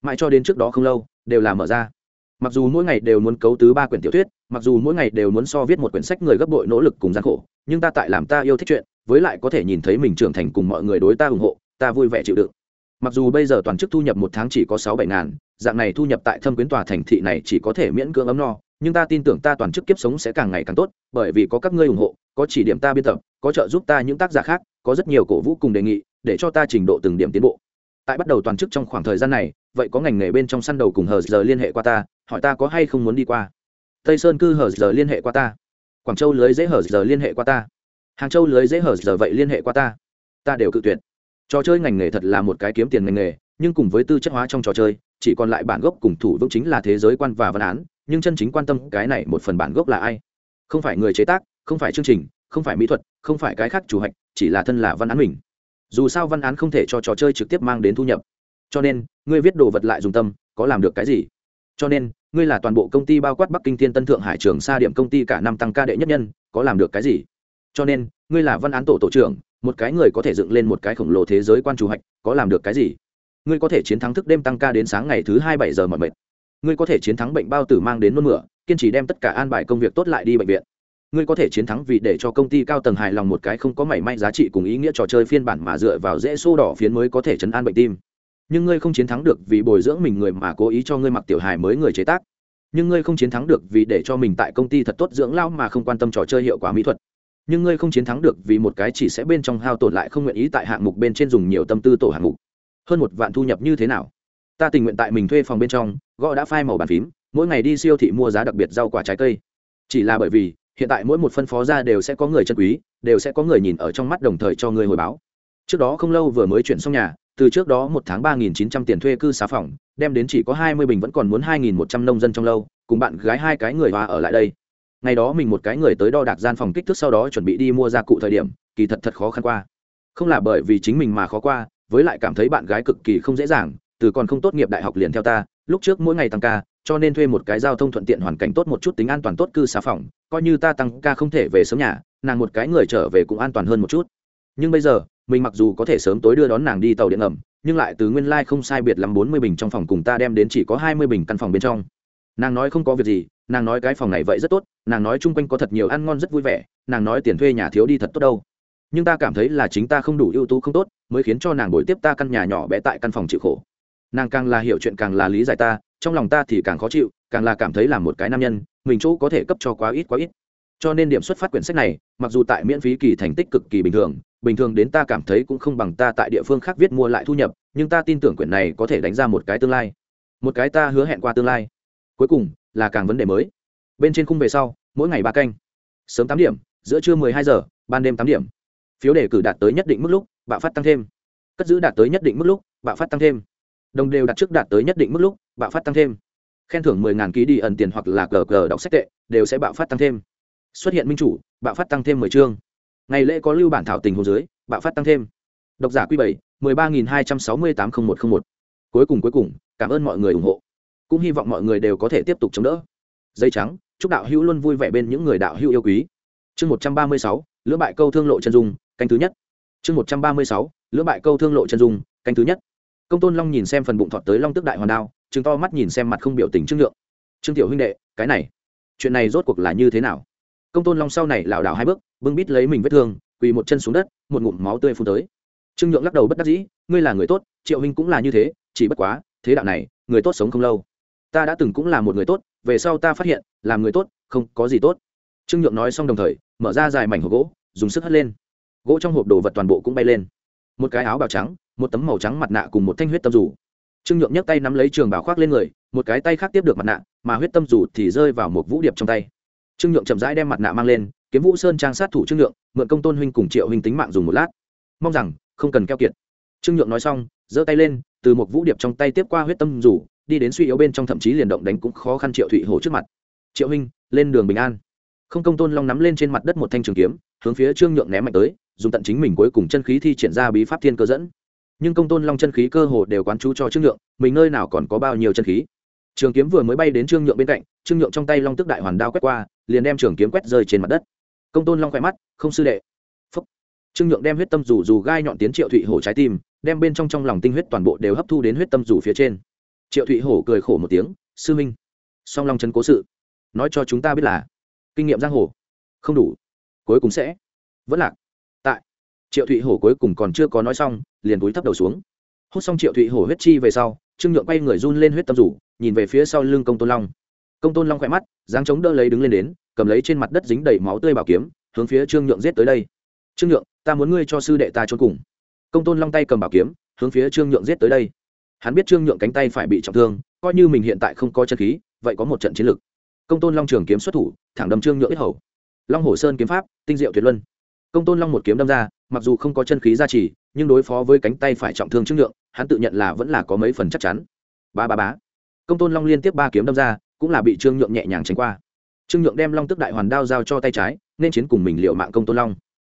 Mãi cho đến trước đó không lâu, đều là mở ra mặc dù mỗi ngày đều muốn cấu tứ ba quyển tiểu thuyết, mặc dù mỗi ngày đều muốn so viết một quyển sách người gấp bội nỗ lực cùng gian khổ, nhưng ta tại làm ta yêu thích chuyện, với lại có thể nhìn thấy mình trưởng thành cùng mọi người đối ta ủng hộ, ta vui vẻ chịu đựng. Mặc dù bây giờ toàn chức thu nhập một tháng chỉ có sáu bảy ngàn, dạng này thu nhập tại thâm quyến tòa thành thị này chỉ có thể miễn cưỡng ấm no, nhưng ta tin tưởng ta toàn chức kiếp sống sẽ càng ngày càng tốt, bởi vì có các ngươi ủng hộ, có chỉ điểm ta biên tập, có trợ giúp ta những tác giả khác, có rất nhiều cổ vũ cùng đề nghị, để cho ta trình độ từng điểm tiến bộ tại bắt đầu toàn chức trong khoảng thời gian này, vậy có ngành nghề bên trong săn đầu cùng hờ giờ liên hệ qua ta, hỏi ta có hay không muốn đi qua. Tây sơn cư hờ giờ liên hệ qua ta. Quảng châu lưới dễ hờ giờ liên hệ qua ta. Hàng châu lưới dễ hở giờ vậy liên hệ qua ta. Ta đều cự tuyệt. Trò chơi ngành nghề thật là một cái kiếm tiền ngành nghề, nhưng cùng với tư chất hóa trong trò chơi, chỉ còn lại bản gốc cùng thủ vững chính là thế giới quan và văn án, nhưng chân chính quan tâm cái này một phần bản gốc là ai? Không phải người chế tác, không phải chương trình, không phải mỹ thuật, không phải cái khác chủ hạch, chỉ là thân là văn án mình dù sao văn án không thể cho trò chơi trực tiếp mang đến thu nhập. Cho nên, ngươi viết đồ vật lại dùng tâm, có làm được cái gì? Cho nên, ngươi là toàn bộ công ty bao quát bắc kinh thiên tân thượng hải trường sa điểm công ty cả năm tăng ca đệ nhất nhân, có làm được cái gì? Cho nên, ngươi là văn án tổ tổ trưởng, một cái người có thể dựng lên một cái khổng lồ thế giới quan chủ hạch, có làm được cái gì? Ngươi có thể chiến thắng thức đêm tăng ca đến sáng ngày thứ hai bảy giờ mọi mệt. Ngươi có thể chiến thắng bệnh bao tử mang đến nôn mửa, kiên trì đem tất cả an bài công việc tốt lại đi bệnh viện ngươi có thể chiến thắng vì để cho công ty cao tầng hài lòng một cái không có mảy may giá trị cùng ý nghĩa trò chơi phiên bản mà dựa vào dễ xô đỏ phiến mới có thể chấn an bệnh tim. Nhưng ngươi không chiến thắng được vì bồi dưỡng mình người mà cố ý cho ngươi mặc tiểu hài mới người chế tác. Nhưng ngươi không chiến thắng được vì để cho mình tại công ty thật tốt dưỡng lao mà không quan tâm trò chơi hiệu quả mỹ thuật. Nhưng ngươi không chiến thắng được vì một cái chỉ sẽ bên trong hao tổn lại không nguyện ý tại hạng mục bên trên dùng nhiều tâm tư tổ hạng mục. Hơn một vạn thu nhập như thế nào? Ta tình nguyện tại mình thuê phòng bên trong, gõ đã phai màu bàn phím, mỗi ngày đi siêu thị mua giá đặc biệt rau quả trái cây. Chỉ là bởi vì hiện tại mỗi một phân phó ra đều sẽ có người chân quý, đều sẽ có người nhìn ở trong mắt đồng thời cho người hồi báo. Trước đó không lâu vừa mới chuyển xong nhà, từ trước đó một tháng ba nghìn chín trăm tiền thuê cư xá phòng, đem đến chỉ có hai mươi bình vẫn còn muốn hai nghìn một trăm nông dân trong lâu, cùng bạn gái hai cái người hòa ở lại đây. Ngày đó mình một cái người tới đo đạc gian phòng kích thước sau đó chuẩn bị đi mua gia cụ thời điểm, kỳ thật thật khó khăn qua. Không là bởi vì chính mình mà khó qua, với lại cảm thấy bạn gái cực kỳ không dễ dàng, từ còn không tốt nghiệp đại học liền theo ta, lúc trước mỗi ngày tăng ca, cho nên thuê một cái giao thông thuận tiện hoàn cảnh tốt một chút tính an toàn tốt cư xá phòng coi như ta tăng ca không thể về sớm nhà, nàng một cái người trở về cũng an toàn hơn một chút. Nhưng bây giờ, mình mặc dù có thể sớm tối đưa đón nàng đi tàu điện ngầm, nhưng lại từ nguyên lai、like、không sai biệt lắm bốn mươi bình trong phòng cùng ta đem đến chỉ có hai mươi bình căn phòng bên trong. Nàng nói không có việc gì, nàng nói cái phòng này vậy rất tốt, nàng nói chung quanh có thật nhiều ăn ngon rất vui vẻ, nàng nói tiền thuê nhà thiếu đi thật tốt đâu. Nhưng ta cảm thấy là chính ta không đủ ưu tú không tốt, mới khiến cho nàng đổi tiếp ta căn nhà nhỏ bé tại căn phòng chịu khổ. Nàng càng là hiểu chuyện càng là lý giải ta, trong lòng ta thì càng khó chịu, càng là cảm thấy là một cái nam nhân mình chỗ có thể cấp cho quá ít quá ít. Cho nên điểm xuất phát quyển sách này, mặc dù tại miễn phí kỳ thành tích cực kỳ bình thường bình thường đến ta cảm thấy cũng không bằng ta tại địa phương khác viết mua lại thu nhập, nhưng ta tin tưởng quyển này có thể đánh ra một cái tương lai. Một cái ta hứa hẹn qua tương lai. Cuối cùng, là càng vấn đề mới. Bên trên khung về sau, mỗi ngày ba canh. Sớm tám điểm, giữa trưa mười hai giờ, ban đêm tám điểm. Phiếu đề cử đạt tới nhất định mức lúc, bạo phát tăng thêm. Cất giữ đạt tới nhất định mức lúc, bạo phát tăng thêm. Đồng đều đặt trước đạt tới nhất định mức lúc, bạo phát tăng thêm khen thưởng mười ngàn ký đi ẩn tiền hoặc là cờ cờ đọc sách tệ, đều sẽ bạo phát tăng thêm. Xuất hiện minh chủ, bạo phát tăng thêm mười chương. Ngày lễ có lưu bản thảo tình hồ dưới, bạo phát tăng thêm. Độc giả q bảy, mười ba nghìn hai trăm sáu mươi tám nghìn một trăm một. Cuối cùng cuối cùng, cảm ơn mọi người ủng hộ. Cũng hy vọng mọi người đều có thể tiếp tục chống đỡ. Dây trắng, chúc đạo hữu luôn vui vẻ bên những người đạo hữu yêu quý. Chương một trăm ba mươi sáu, lưỡng bại câu thương lộ chân dung, canh thứ nhất. Chương một trăm ba mươi sáu, lưỡng bại câu thương lộ chân dung, canh thứ nhất. Công tôn long nhìn xem phần bụng thọt tới long tức đại hoàn đao chứng to mắt nhìn xem mặt không biểu tình trương Nhượng. trương tiểu huynh đệ, cái này, chuyện này rốt cuộc là như thế nào? Công tôn long sau này lảo đảo hai bước, bưng bít lấy mình vết thương, quỳ một chân xuống đất, một ngụm máu tươi phun tới. Trương nhượng lắc đầu bất đắc dĩ, ngươi là người tốt, triệu huynh cũng là như thế, chỉ bất quá, thế đạo này, người tốt sống không lâu. Ta đã từng cũng là một người tốt, về sau ta phát hiện, làm người tốt, không có gì tốt. Trương nhượng nói xong đồng thời, mở ra dài mảnh hộp gỗ, dùng sức hất lên. Gỗ trong hộp đồ vật toàn bộ cũng bay lên. Một cái áo bào trắng, một tấm màu trắng mặt nạ cùng một thanh huyết tâm rủ trương nhượng nhấc tay nắm lấy trường bảo khoác lên người, một cái tay khác tiếp được mặt nạ, mà huyết tâm rủ thì rơi vào một vũ điệp trong tay. Trương nhượng chậm rãi đem mặt nạ mang lên, kiếm vũ sơn trang sát thủ trương nhượng, mượn công tôn huynh cùng triệu huynh tính mạng dùng một lát. Mong rằng, không cần keo kiệt. Trương nhượng nói xong, giơ tay lên, từ một vũ điệp trong tay tiếp qua huyết tâm rủ đi đến suy yếu bên trong thậm chí liền động đánh cũng khó khăn triệu thụy hổ trước mặt. Triệu huynh, lên đường bình an. Không công tôn long nắm lên trên mặt đất một thanh trường kiếm, hướng phía trương nhượng ném mạnh tới, dùng tận chính mình cuối cùng chân khí thi triển ra bí pháp thiên cơ dẫn nhưng công tôn long chân khí cơ hồ đều quán chú cho trương nhượng, mình nơi nào còn có bao nhiêu chân khí? Trường kiếm vừa mới bay đến trương nhượng bên cạnh, trương nhượng trong tay long tức đại hoàn đao quét qua, liền đem trường kiếm quét rơi trên mặt đất. Công tôn long khỏe mắt, không sư đệ. Phúc. Trương nhượng đem huyết tâm rủ dù gai nhọn tiến triệu thụy hổ trái tim, đem bên trong trong lòng tinh huyết toàn bộ đều hấp thu đến huyết tâm rủ phía trên. Triệu thụy hổ cười khổ một tiếng, sư minh, song long chân cố sự, nói cho chúng ta biết là, kinh nghiệm giang hồ, không đủ, cuối cùng sẽ vẫn lạc triệu thụy hổ cuối cùng còn chưa có nói xong, liền túi thấp đầu xuống. Hút xong triệu thụy hổ huyết chi về sau, trương nhượng quay người run lên huyết tâm rủ, nhìn về phía sau lưng công tôn long. Công tôn long khỏe mắt, dáng chống đỡ lấy đứng lên đến, cầm lấy trên mặt đất dính đầy máu tươi bảo kiếm, hướng phía trương nhượng giết tới đây. Trương nhượng, ta muốn ngươi cho sư đệ ta trốn cùng. Công tôn long tay cầm bảo kiếm, hướng phía trương nhượng giết tới đây. Hắn biết trương nhượng cánh tay phải bị trọng thương, coi như mình hiện tại không có chân khí, vậy có một trận chiến lược công tôn long trường kiếm xuất thủ, thẳng đâm trương nhượng ít hầu. Long hồ sơn kiếm pháp, tinh diệu tuyệt luân. Công tôn long một kiếm đâm ra mặc dù không có chân khí gia trì, nhưng đối phó với cánh tay phải trọng thương trương nhượng hắn tự nhận là vẫn là có mấy phần chắc chắn. Ba ba bá công tôn long liên tiếp ba kiếm đâm ra, cũng là bị trương nhượng nhẹ nhàng tránh qua. Trương nhượng đem long tức đại hoàn đao giao cho tay trái, nên chiến cùng mình liệu mạng công tôn long.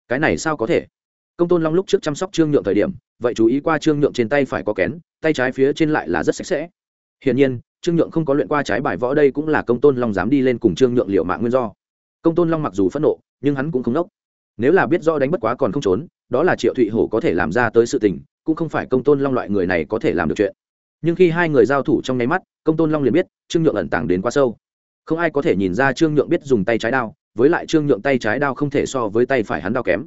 Cái này sao có thể? Công tôn long lúc trước chăm sóc trương nhượng thời điểm, vậy chú ý qua trương nhượng trên tay phải có kén, tay trái phía trên lại là rất sạch sẽ. Hiển nhiên, trương nhượng không có luyện qua trái bài võ đây cũng là công tôn long dám đi lên cùng trương nhượng liệu mạng nguyên do. Công tôn long mặc dù phẫn nộ, nhưng hắn cũng không nốc nếu là biết rõ đánh bất quá còn không trốn, đó là triệu thụy hổ có thể làm ra tới sự tình, cũng không phải công tôn long loại người này có thể làm được chuyện. Nhưng khi hai người giao thủ trong nháy mắt, công tôn long liền biết, trương nhượng ẩn tàng đến quá sâu. Không ai có thể nhìn ra trương nhượng biết dùng tay trái đao, với lại trương nhượng tay trái đao không thể so với tay phải hắn đao kém.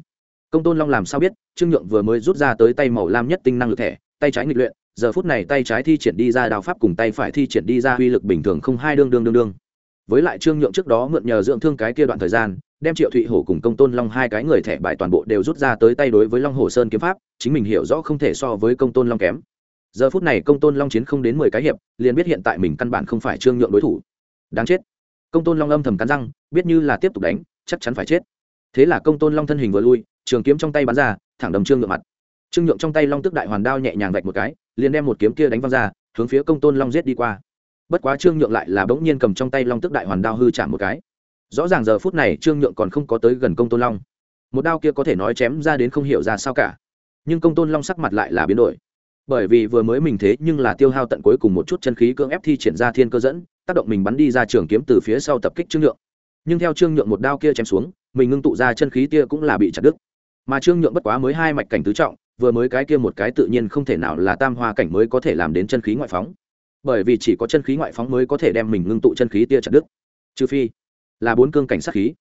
Công tôn long làm sao biết, trương nhượng vừa mới rút ra tới tay màu lam nhất tinh năng lực thẻ tay trái nghịch luyện, giờ phút này tay trái thi triển đi ra đao pháp cùng tay phải thi triển đi ra uy lực bình thường không hai đương đương đương đương. Với lại trương nhượng trước đó mượn nhờ dưỡng thương cái kia đoạn thời gian đem triệu thụy hổ cùng công tôn long hai cái người thẻ bài toàn bộ đều rút ra tới tay đối với long hồ sơn kiếm pháp, chính mình hiểu rõ không thể so với công tôn long kém. Giờ phút này công tôn long chiến không đến mười cái hiệp, liền biết hiện tại mình căn bản không phải trương nhượng đối thủ. Đáng chết. Công tôn long âm thầm cắn răng, biết như là tiếp tục đánh, chắc chắn phải chết. Thế là công tôn long thân hình vừa lui, trường kiếm trong tay bắn ra, thẳng đầm trương nhượng mặt. Trương nhượng trong tay long tức đại hoàn đao nhẹ nhàng vạch một cái, liền đem một kiếm kia đánh văng ra, hướng phía công tôn long giết đi qua. Bất quá trương nhượng lại là bỗng nhiên cầm trong tay long tức đại hoàn đao hư chạm một cái rõ ràng giờ phút này trương nhượng còn không có tới gần công tôn long. Một đao kia có thể nói chém ra đến không hiểu ra sao cả. Nhưng công tôn long sắc mặt lại là biến đổi. Bởi vì vừa mới mình thế nhưng là tiêu hao tận cuối cùng một chút chân khí cưỡng ép thi triển ra thiên cơ dẫn, tác động mình bắn đi ra trường kiếm từ phía sau tập kích trương nhượng. Nhưng theo trương nhượng một đao kia chém xuống, mình ngưng tụ ra chân khí kia cũng là bị chặt đứt. Mà trương nhượng bất quá mới hai mạch cảnh tứ trọng, vừa mới cái kia một cái tự nhiên không thể nào là tam hoa cảnh mới có thể làm đến chân khí ngoại phóng. Bởi vì chỉ có chân khí ngoại phóng mới có thể đem mình ngưng tụ chân khí tia chặt đứt. Trừ phi là bốn cương cảnh sát khí.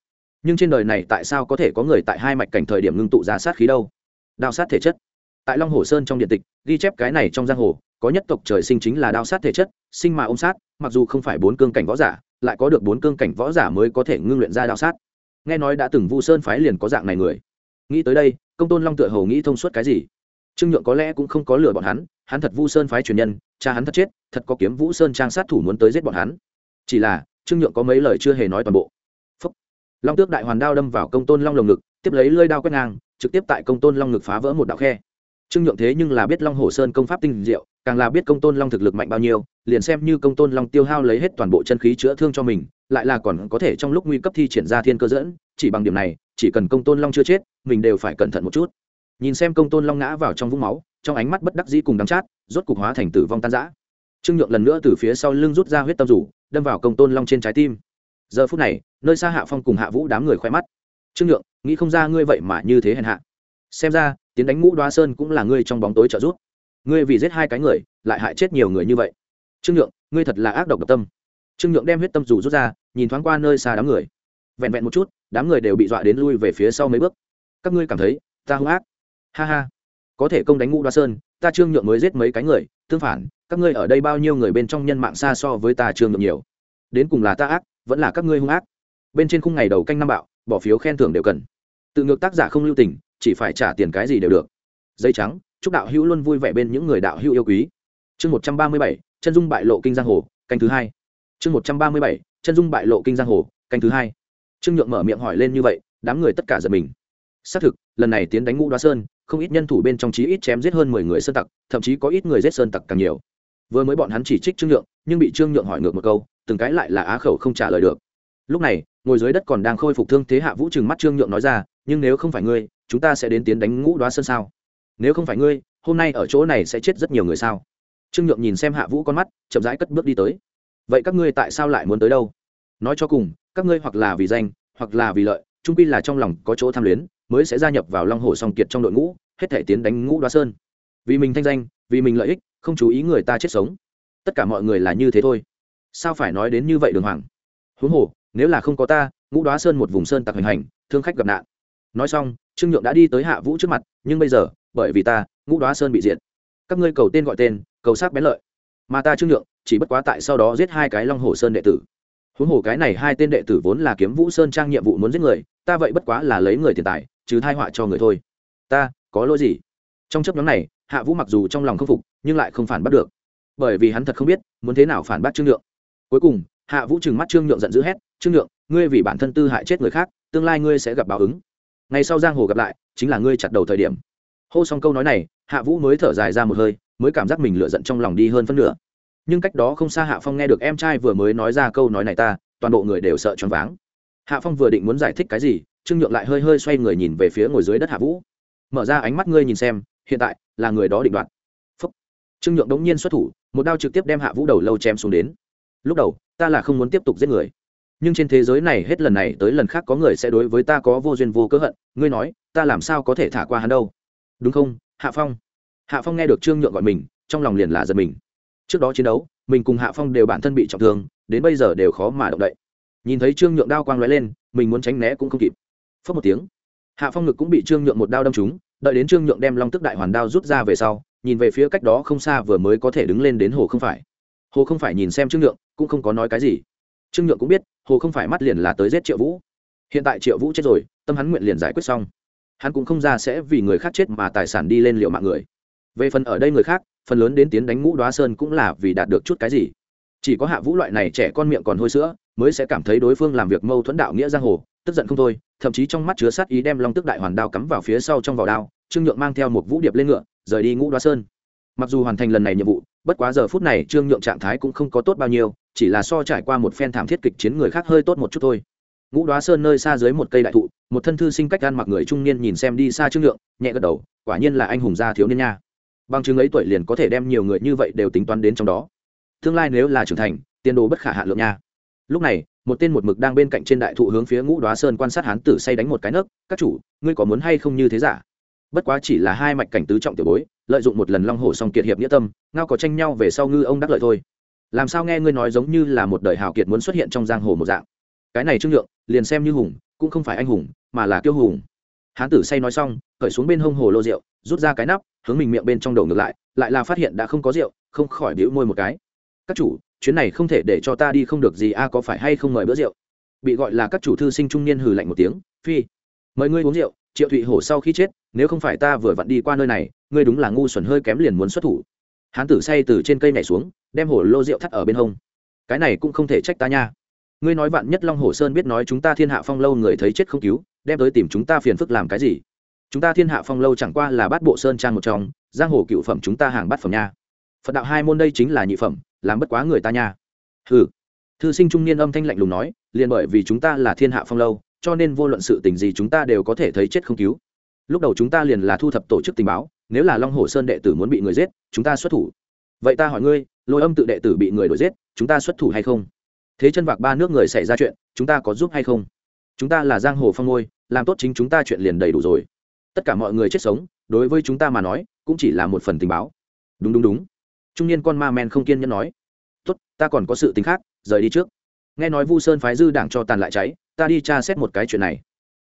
Nhưng trên đời này tại sao có thể có người tại hai mạch cảnh thời điểm ngưng tụ ra sát khí đâu? Đao sát thể chất. Tại long hồ sơn trong điện tịch, ghi chép cái này trong giang hồ, có nhất tộc trời sinh chính là đao sát thể chất, sinh mà ôm sát, mặc dù không phải bốn cương cảnh võ giả, lại có được bốn cương cảnh võ giả mới có thể ngưng luyện ra đao sát. Nghe nói đã từng vu sơn phái liền có dạng này người. Nghĩ tới đây, công tôn long tựa hồ nghĩ thông suốt cái gì? Trương nhượng có lẽ cũng không có lừa bọn hắn hắn thật vu sơn phái truyền nhân, cha hắn thật chết, thật có kiếm vũ sơn trang sát thủ muốn tới giết bọn hắn. Chỉ là trương nhượng có mấy lời chưa hề nói toàn bộ. Phúc. long tước đại hoàn đao đâm vào công tôn long lồng ngực, tiếp lấy lơi đao quét ngang, trực tiếp tại công tôn long ngực phá vỡ một đạo khe. Trương nhượng thế nhưng là biết long hồ sơn công pháp tinh diệu, càng là biết công tôn long thực lực mạnh bao nhiêu, liền xem như công tôn long tiêu hao lấy hết toàn bộ chân khí chữa thương cho mình, lại là còn có thể trong lúc nguy cấp thi triển ra thiên cơ dẫn, chỉ bằng điểm này, chỉ cần công tôn long chưa chết, mình đều phải cẩn thận một chút. Nhìn xem công tôn long ngã vào trong vũng máu, trong ánh mắt bất đắc dĩ cùng đắng chát, rốt cục hóa thành tử vong tan giã trương nhượng lần nữa từ phía sau lưng rút ra huyết tâm rủ đâm vào công tôn long trên trái tim. Giờ phút này, nơi xa hạ phong cùng hạ vũ đám người khoe mắt. Trương nhượng, nghĩ không ra ngươi vậy mà như thế hèn hạ. Xem ra, tiến đánh ngũ đoá sơn cũng là ngươi trong bóng tối trợ giúp. Ngươi vì giết hai cái người, lại hại chết nhiều người như vậy. Trương nhượng, ngươi thật là ác độc độc tâm. Trương nhượng đem huyết tâm dù rút ra, nhìn thoáng qua nơi xa đám người. Vẹn vẹn một chút, đám người đều bị dọa đến lui về phía sau mấy bước. Các ngươi cảm thấy, ta hung ác. Ha ha. Có thể công đánh ngũ đoá sơn, ta trương nhượng mới giết mấy cái người, tương phản các ngươi ở đây bao nhiêu người bên trong nhân mạng xa so với ta trương được nhiều. Đến cùng là ta ác, vẫn là các ngươi hung ác. Bên trên khung ngày đầu canh năm bạo, bỏ phiếu khen thưởng đều cần. Tự ngược tác giả không lưu tình, chỉ phải trả tiền cái gì đều được. Dây trắng, chúc đạo hữu luôn vui vẻ bên những người đạo hữu yêu quý. Chương một trăm ba mươi bảy, chân dung bại lộ kinh giang hồ, canh thứ hai. Chương một trăm ba mươi bảy, chân dung bại lộ kinh giang hồ, canh thứ hai. Trương nhượng mở miệng hỏi lên như vậy, đám người tất cả giật mình. Xác thực, lần này tiến đánh ngũ đoá sơn, không ít nhân thủ bên trong chí ít chém giết hơn mười người sơn tặc, thậm chí có ít người giết sơn tặc càng nhiều vừa mới bọn hắn chỉ trích trương nhượng, nhưng bị trương nhượng hỏi ngược một câu, từng cái lại là á khẩu không trả lời được. Lúc này, ngồi dưới đất còn đang khôi phục thương thế hạ vũ trừng mắt trương nhượng nói ra, nhưng nếu không phải ngươi, chúng ta sẽ đến tiến đánh ngũ đoá sơn sao? Nếu không phải ngươi, hôm nay ở chỗ này sẽ chết rất nhiều người sao? Trương nhượng nhìn xem hạ vũ con mắt, chậm rãi cất bước đi tới. Vậy các ngươi tại sao lại muốn tới đâu? Nói cho cùng, các ngươi hoặc là vì danh, hoặc là vì lợi trung quy là trong lòng có chỗ tham luyến, mới sẽ gia nhập vào long hồ song kiệt trong đội ngũ, hết thể tiến đánh ngũ đoá sơn. Vì mình thanh danh, vì mình lợi ích không chú ý người ta chết sống. Tất cả mọi người là như thế thôi. Sao phải nói đến như vậy đường hoàng? Huống hồ, nếu là không có ta, ngũ đoá sơn một vùng sơn tặc hành hành, thương khách gặp nạn. Nói xong, trương nhượng đã đi tới hạ vũ trước mặt, nhưng bây giờ, bởi vì ta, ngũ đoá sơn bị diệt. Các ngươi cầu tên gọi tên, cầu sát bén lợi. Mà ta trương nhượng, chỉ bất quá tại sau đó giết hai cái long hồ sơn đệ tử. Huống hồ cái này hai tên đệ tử vốn là kiếm vũ sơn trang nhiệm vụ muốn giết người, ta vậy bất quá là lấy người tiền tài chứ thai họa cho người thôi. Ta, có lỗi gì? Trong chấp nhóm này, hạ vũ mặc dù trong lòng không phục nhưng lại không phản bắt được. Bởi vì hắn thật không biết, muốn thế nào phản bác trương nhượng. Cuối cùng, hạ vũ trừng mắt trương nhượng giận dữ hét, trương nhượng, ngươi vì bản thân tư hại chết người khác, tương lai ngươi sẽ gặp báo ứng. Ngày sau giang hồ gặp lại, chính là ngươi chặt đầu thời điểm. Hô xong câu nói này, hạ vũ mới thở dài ra một hơi, mới cảm giác mình lựa giận trong lòng đi hơn phân nửa. Nhưng cách đó không xa hạ phong nghe được em trai vừa mới nói ra câu nói này ta, toàn bộ người đều sợ choáng váng. Hạ phong vừa định muốn giải thích cái gì, trương nhượng lại hơi hơi xoay người nhìn về phía ngồi dưới đất hạ vũ. Mở ra ánh mắt ngươi nhìn xem, hiện tại là người đó định đoạt trương nhượng đống nhiên xuất thủ, một đao trực tiếp đem hạ vũ đầu lâu chém xuống đến. Lúc đầu, ta là không muốn tiếp tục giết người. Nhưng trên thế giới này hết lần này tới lần khác có người sẽ đối với ta có vô duyên vô cớ hận. Ngươi nói, ta làm sao có thể thả qua hắn đâu? Đúng không, hạ phong? Hạ phong nghe được trương nhượng gọi mình, trong lòng liền là giật mình. Trước đó chiến đấu, mình cùng hạ phong đều bản thân bị trọng thương, đến bây giờ đều khó mà động đậy. Nhìn thấy trương nhượng đao quang lóe lên, mình muốn tránh né cũng không kịp. Phớt một tiếng, hạ phong ngực cũng bị trương nhượng một đao đâm trúng, đợi đến trương nhượng đem long tức đại hoàn đao rút ra về sau nhìn về phía cách đó không xa vừa mới có thể đứng lên đến hồ không phải. Hồ không phải nhìn xem trương nhượng, cũng không có nói cái gì. Trương nhượng cũng biết, hồ không phải mắt liền là tới giết triệu vũ. Hiện tại triệu vũ chết rồi, tâm hắn nguyện liền giải quyết xong. Hắn cũng không ra sẽ vì người khác chết mà tài sản đi lên liệu mạng người. Về phần ở đây người khác, phần lớn đến tiến đánh ngũ đoá sơn cũng là vì đạt được chút cái gì. Chỉ có hạ vũ loại này trẻ con miệng còn hôi sữa, mới sẽ cảm thấy đối phương làm việc mâu thuẫn đạo nghĩa giang hồ, tức giận không thôi, thậm chí trong mắt chứa sát ý đem long tức đại hoàn đao cắm vào phía sau trong vỏ đao, trương nhượng mang theo một vũ điệp lên ngựa rời đi ngũ đoá sơn. Mặc dù hoàn thành lần này nhiệm vụ, bất quá giờ phút này trương nhượng trạng thái cũng không có tốt bao nhiêu, chỉ là so trải qua một phen thảm thiết kịch chiến người khác hơi tốt một chút thôi. Ngũ đoá sơn nơi xa dưới một cây đại thụ, một thân thư sinh cách gan mặc người trung niên nhìn xem đi xa trương nhượng, nhẹ gật đầu, quả nhiên là anh hùng gia thiếu niên nha. Bằng chứng ấy tuổi liền có thể đem nhiều người như vậy đều tính toán đến trong đó. Tương lai nếu là trưởng thành, tiền đồ bất khả hạ lượng nha. Lúc này, một tên một mực đang bên cạnh trên đại thụ hướng phía ngũ đoá sơn quan sát hán tử say đánh một cái nấc, các chủ, ngươi có muốn hay không như thế giả? Bất quá chỉ là hai mạch cảnh tứ trọng tiểu bối, lợi dụng một lần long hồ song kiệt hiệp nghĩa tâm, ngao có tranh nhau về sau ngư ông đắc lợi thôi. Làm sao nghe ngươi nói giống như là một đời hào kiệt muốn xuất hiện trong giang hồ một dạng? Cái này trương nhượng, liền xem như hùng, cũng không phải anh hùng, mà là kiêu hùng. Hán tử say nói xong, cởi xuống bên hông hồ lô rượu, rút ra cái nắp, hướng mình miệng bên trong đầu ngược lại lại là phát hiện đã không có rượu, không khỏi đĩu môi một cái. Các chủ, chuyến này không thể để cho ta đi không được gì, a, có phải hay không mời bữa rượu? Bị gọi là các chủ thư sinh trung niên hừ lạnh một tiếng, phi mời ngươi uống rượu, triệu thụy hổ sau khi chết, nếu không phải ta vừa vặn đi qua nơi này, ngươi đúng là ngu xuẩn hơi kém liền muốn xuất thủ. Hán tử say từ trên cây nhảy xuống, đem hổ lô rượu thắt ở bên hông. Cái này cũng không thể trách ta nha. Ngươi nói vạn nhất long hồ sơn biết nói chúng ta thiên hạ phong lâu người thấy chết không cứu, đem tới tìm chúng ta phiền phức làm cái gì? Chúng ta thiên hạ phong lâu chẳng qua là bát bộ sơn trang một trong, giang hồ cựu phẩm chúng ta hàng bát phẩm nha. Phật đạo hai môn đây chính là nhị phẩm, làm bất quá người ta nha. Ừ thư sinh trung niên âm thanh lạnh lùng nói, liền bởi vì chúng ta là thiên hạ phong lâu cho nên vô luận sự tình gì chúng ta đều có thể thấy chết không cứu. Lúc đầu chúng ta liền là thu thập tổ chức tình báo, nếu là long hồ sơn đệ tử muốn bị người giết, chúng ta xuất thủ. Vậy ta hỏi ngươi, lôi âm tự đệ tử bị người đuổi giết, chúng ta xuất thủ hay không? Thế chân vạc ba nước người xảy ra chuyện, chúng ta có giúp hay không? Chúng ta là giang hồ phong ngôi, làm tốt chính chúng ta chuyện liền đầy đủ rồi. Tất cả mọi người chết sống, đối với chúng ta mà nói, cũng chỉ là một phần tình báo. Đúng đúng đúng. Trung niên con ma men không kiên nhẫn nói. Tốt, ta còn có sự tình khác, rời đi trước. Nghe nói vu sơn phái dư đảng cho tàn lại cháy ta đi tra xét một cái chuyện này.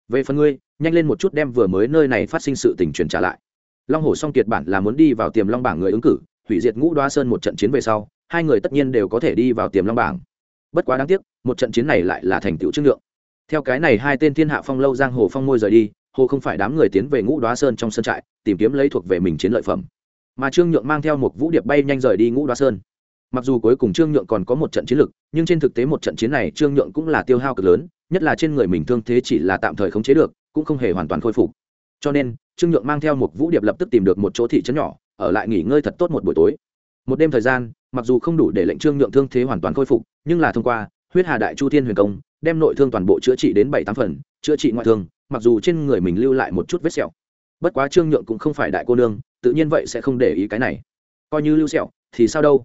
Về phần ngươi, nhanh lên một chút đem vừa mới nơi này phát sinh sự tình truyền trả lại. Long hồ song kiệt bản là muốn đi vào tiềm long bảng người ứng cử, hủy diệt ngũ đoa sơn một trận chiến về sau, hai người tất nhiên đều có thể đi vào tiềm long bảng. Bất quá đáng tiếc, một trận chiến này lại là thành tựu chức lượng. Theo cái này hai tên thiên hạ phong lâu giang hồ phong môi rời đi, hồ không phải đám người tiến về ngũ đoá sơn trong sân trại, tìm kiếm lấy thuộc về mình chiến lợi phẩm. Mà trương nhượng mang theo một vũ điệp bay nhanh rời đi ngũ đoá sơn mặc dù cuối cùng trương nhượng còn có một trận chiến lực, nhưng trên thực tế một trận chiến này trương nhượng cũng là tiêu hao cực lớn, nhất là trên người mình thương thế chỉ là tạm thời khống chế được, cũng không hề hoàn toàn khôi phục. Cho nên, trương nhượng mang theo một vũ điệp lập tức tìm được một chỗ thị trấn nhỏ, ở lại nghỉ ngơi thật tốt một buổi tối. Một đêm thời gian, mặc dù không đủ để lệnh trương nhượng thương thế hoàn toàn khôi phục, nhưng là thông qua huyết hà đại chu thiên huyền công, đem nội thương toàn bộ chữa trị đến bảy tám phần, chữa trị ngoại thương, mặc dù trên người mình lưu lại một chút vết sẹo. Bất quá trương nhượng cũng không phải đại cô nương, tự nhiên vậy sẽ không để ý cái này. Coi như lưu sẹo, thì sao đâu?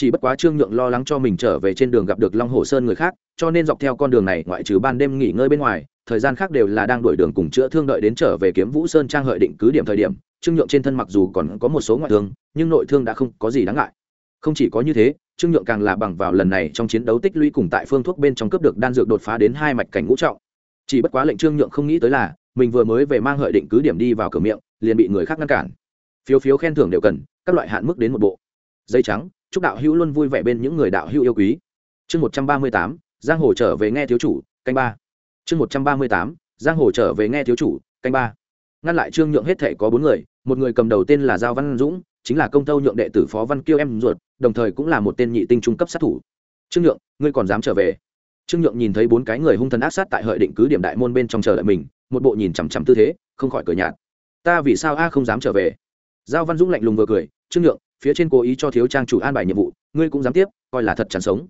Chỉ bất quá trương nhượng lo lắng cho mình trở về trên đường gặp được long hồ sơn người khác, cho nên dọc theo con đường này ngoại trừ ban đêm nghỉ ngơi bên ngoài, thời gian khác đều là đang đuổi đường cùng chữa thương đợi đến trở về kiếm vũ sơn trang hợi định cứ điểm thời điểm, trương nhượng trên thân mặc dù còn có một số ngoại thương, nhưng nội thương đã không có gì đáng ngại. Không chỉ có như thế, trương nhượng càng là bằng vào lần này trong chiến đấu tích lũy cùng tại phương thuốc bên trong cướp được đan dược đột phá đến hai mạch cảnh ngũ trọng. Chỉ bất quá lệnh trương nhượng không nghĩ tới là, mình vừa mới về mang hợi định cứ điểm đi vào cửa miệng, liền bị người khác ngăn cản. Phiếu phiếu khen thưởng đều cần, các loại hạn mức đến một bộ. Dây trắng chúc đạo hữu luôn vui vẻ bên những người đạo hữu yêu quý. Chương một trăm ba mươi tám, giang hồ trở về nghe thiếu chủ, canh ba. Chương một trăm ba mươi tám, giang hồ trở về nghe thiếu chủ, canh ba. Ngăn lại trương nhượng hết thể có bốn người, một người cầm đầu tên là giao văn dũng, chính là công tâu nhượng đệ tử phó văn kiêu em ruột, đồng thời cũng là một tên nhị tinh trung cấp sát thủ. Trương nhượng, ngươi còn dám trở về? Trương nhượng nhìn thấy bốn cái người hung thần ác sát tại hợi định cứ điểm đại môn bên trong chờ đợi mình, một bộ nhìn chằm chằm tư thế, không khỏi cười nhạt. Ta vì sao a không dám trở về? Giao văn dũng lạnh lùng vừa cười, trương nhượng phía trên cố ý cho thiếu trang chủ an bài nhiệm vụ, ngươi cũng dám tiếp, coi là thật chẳng sống.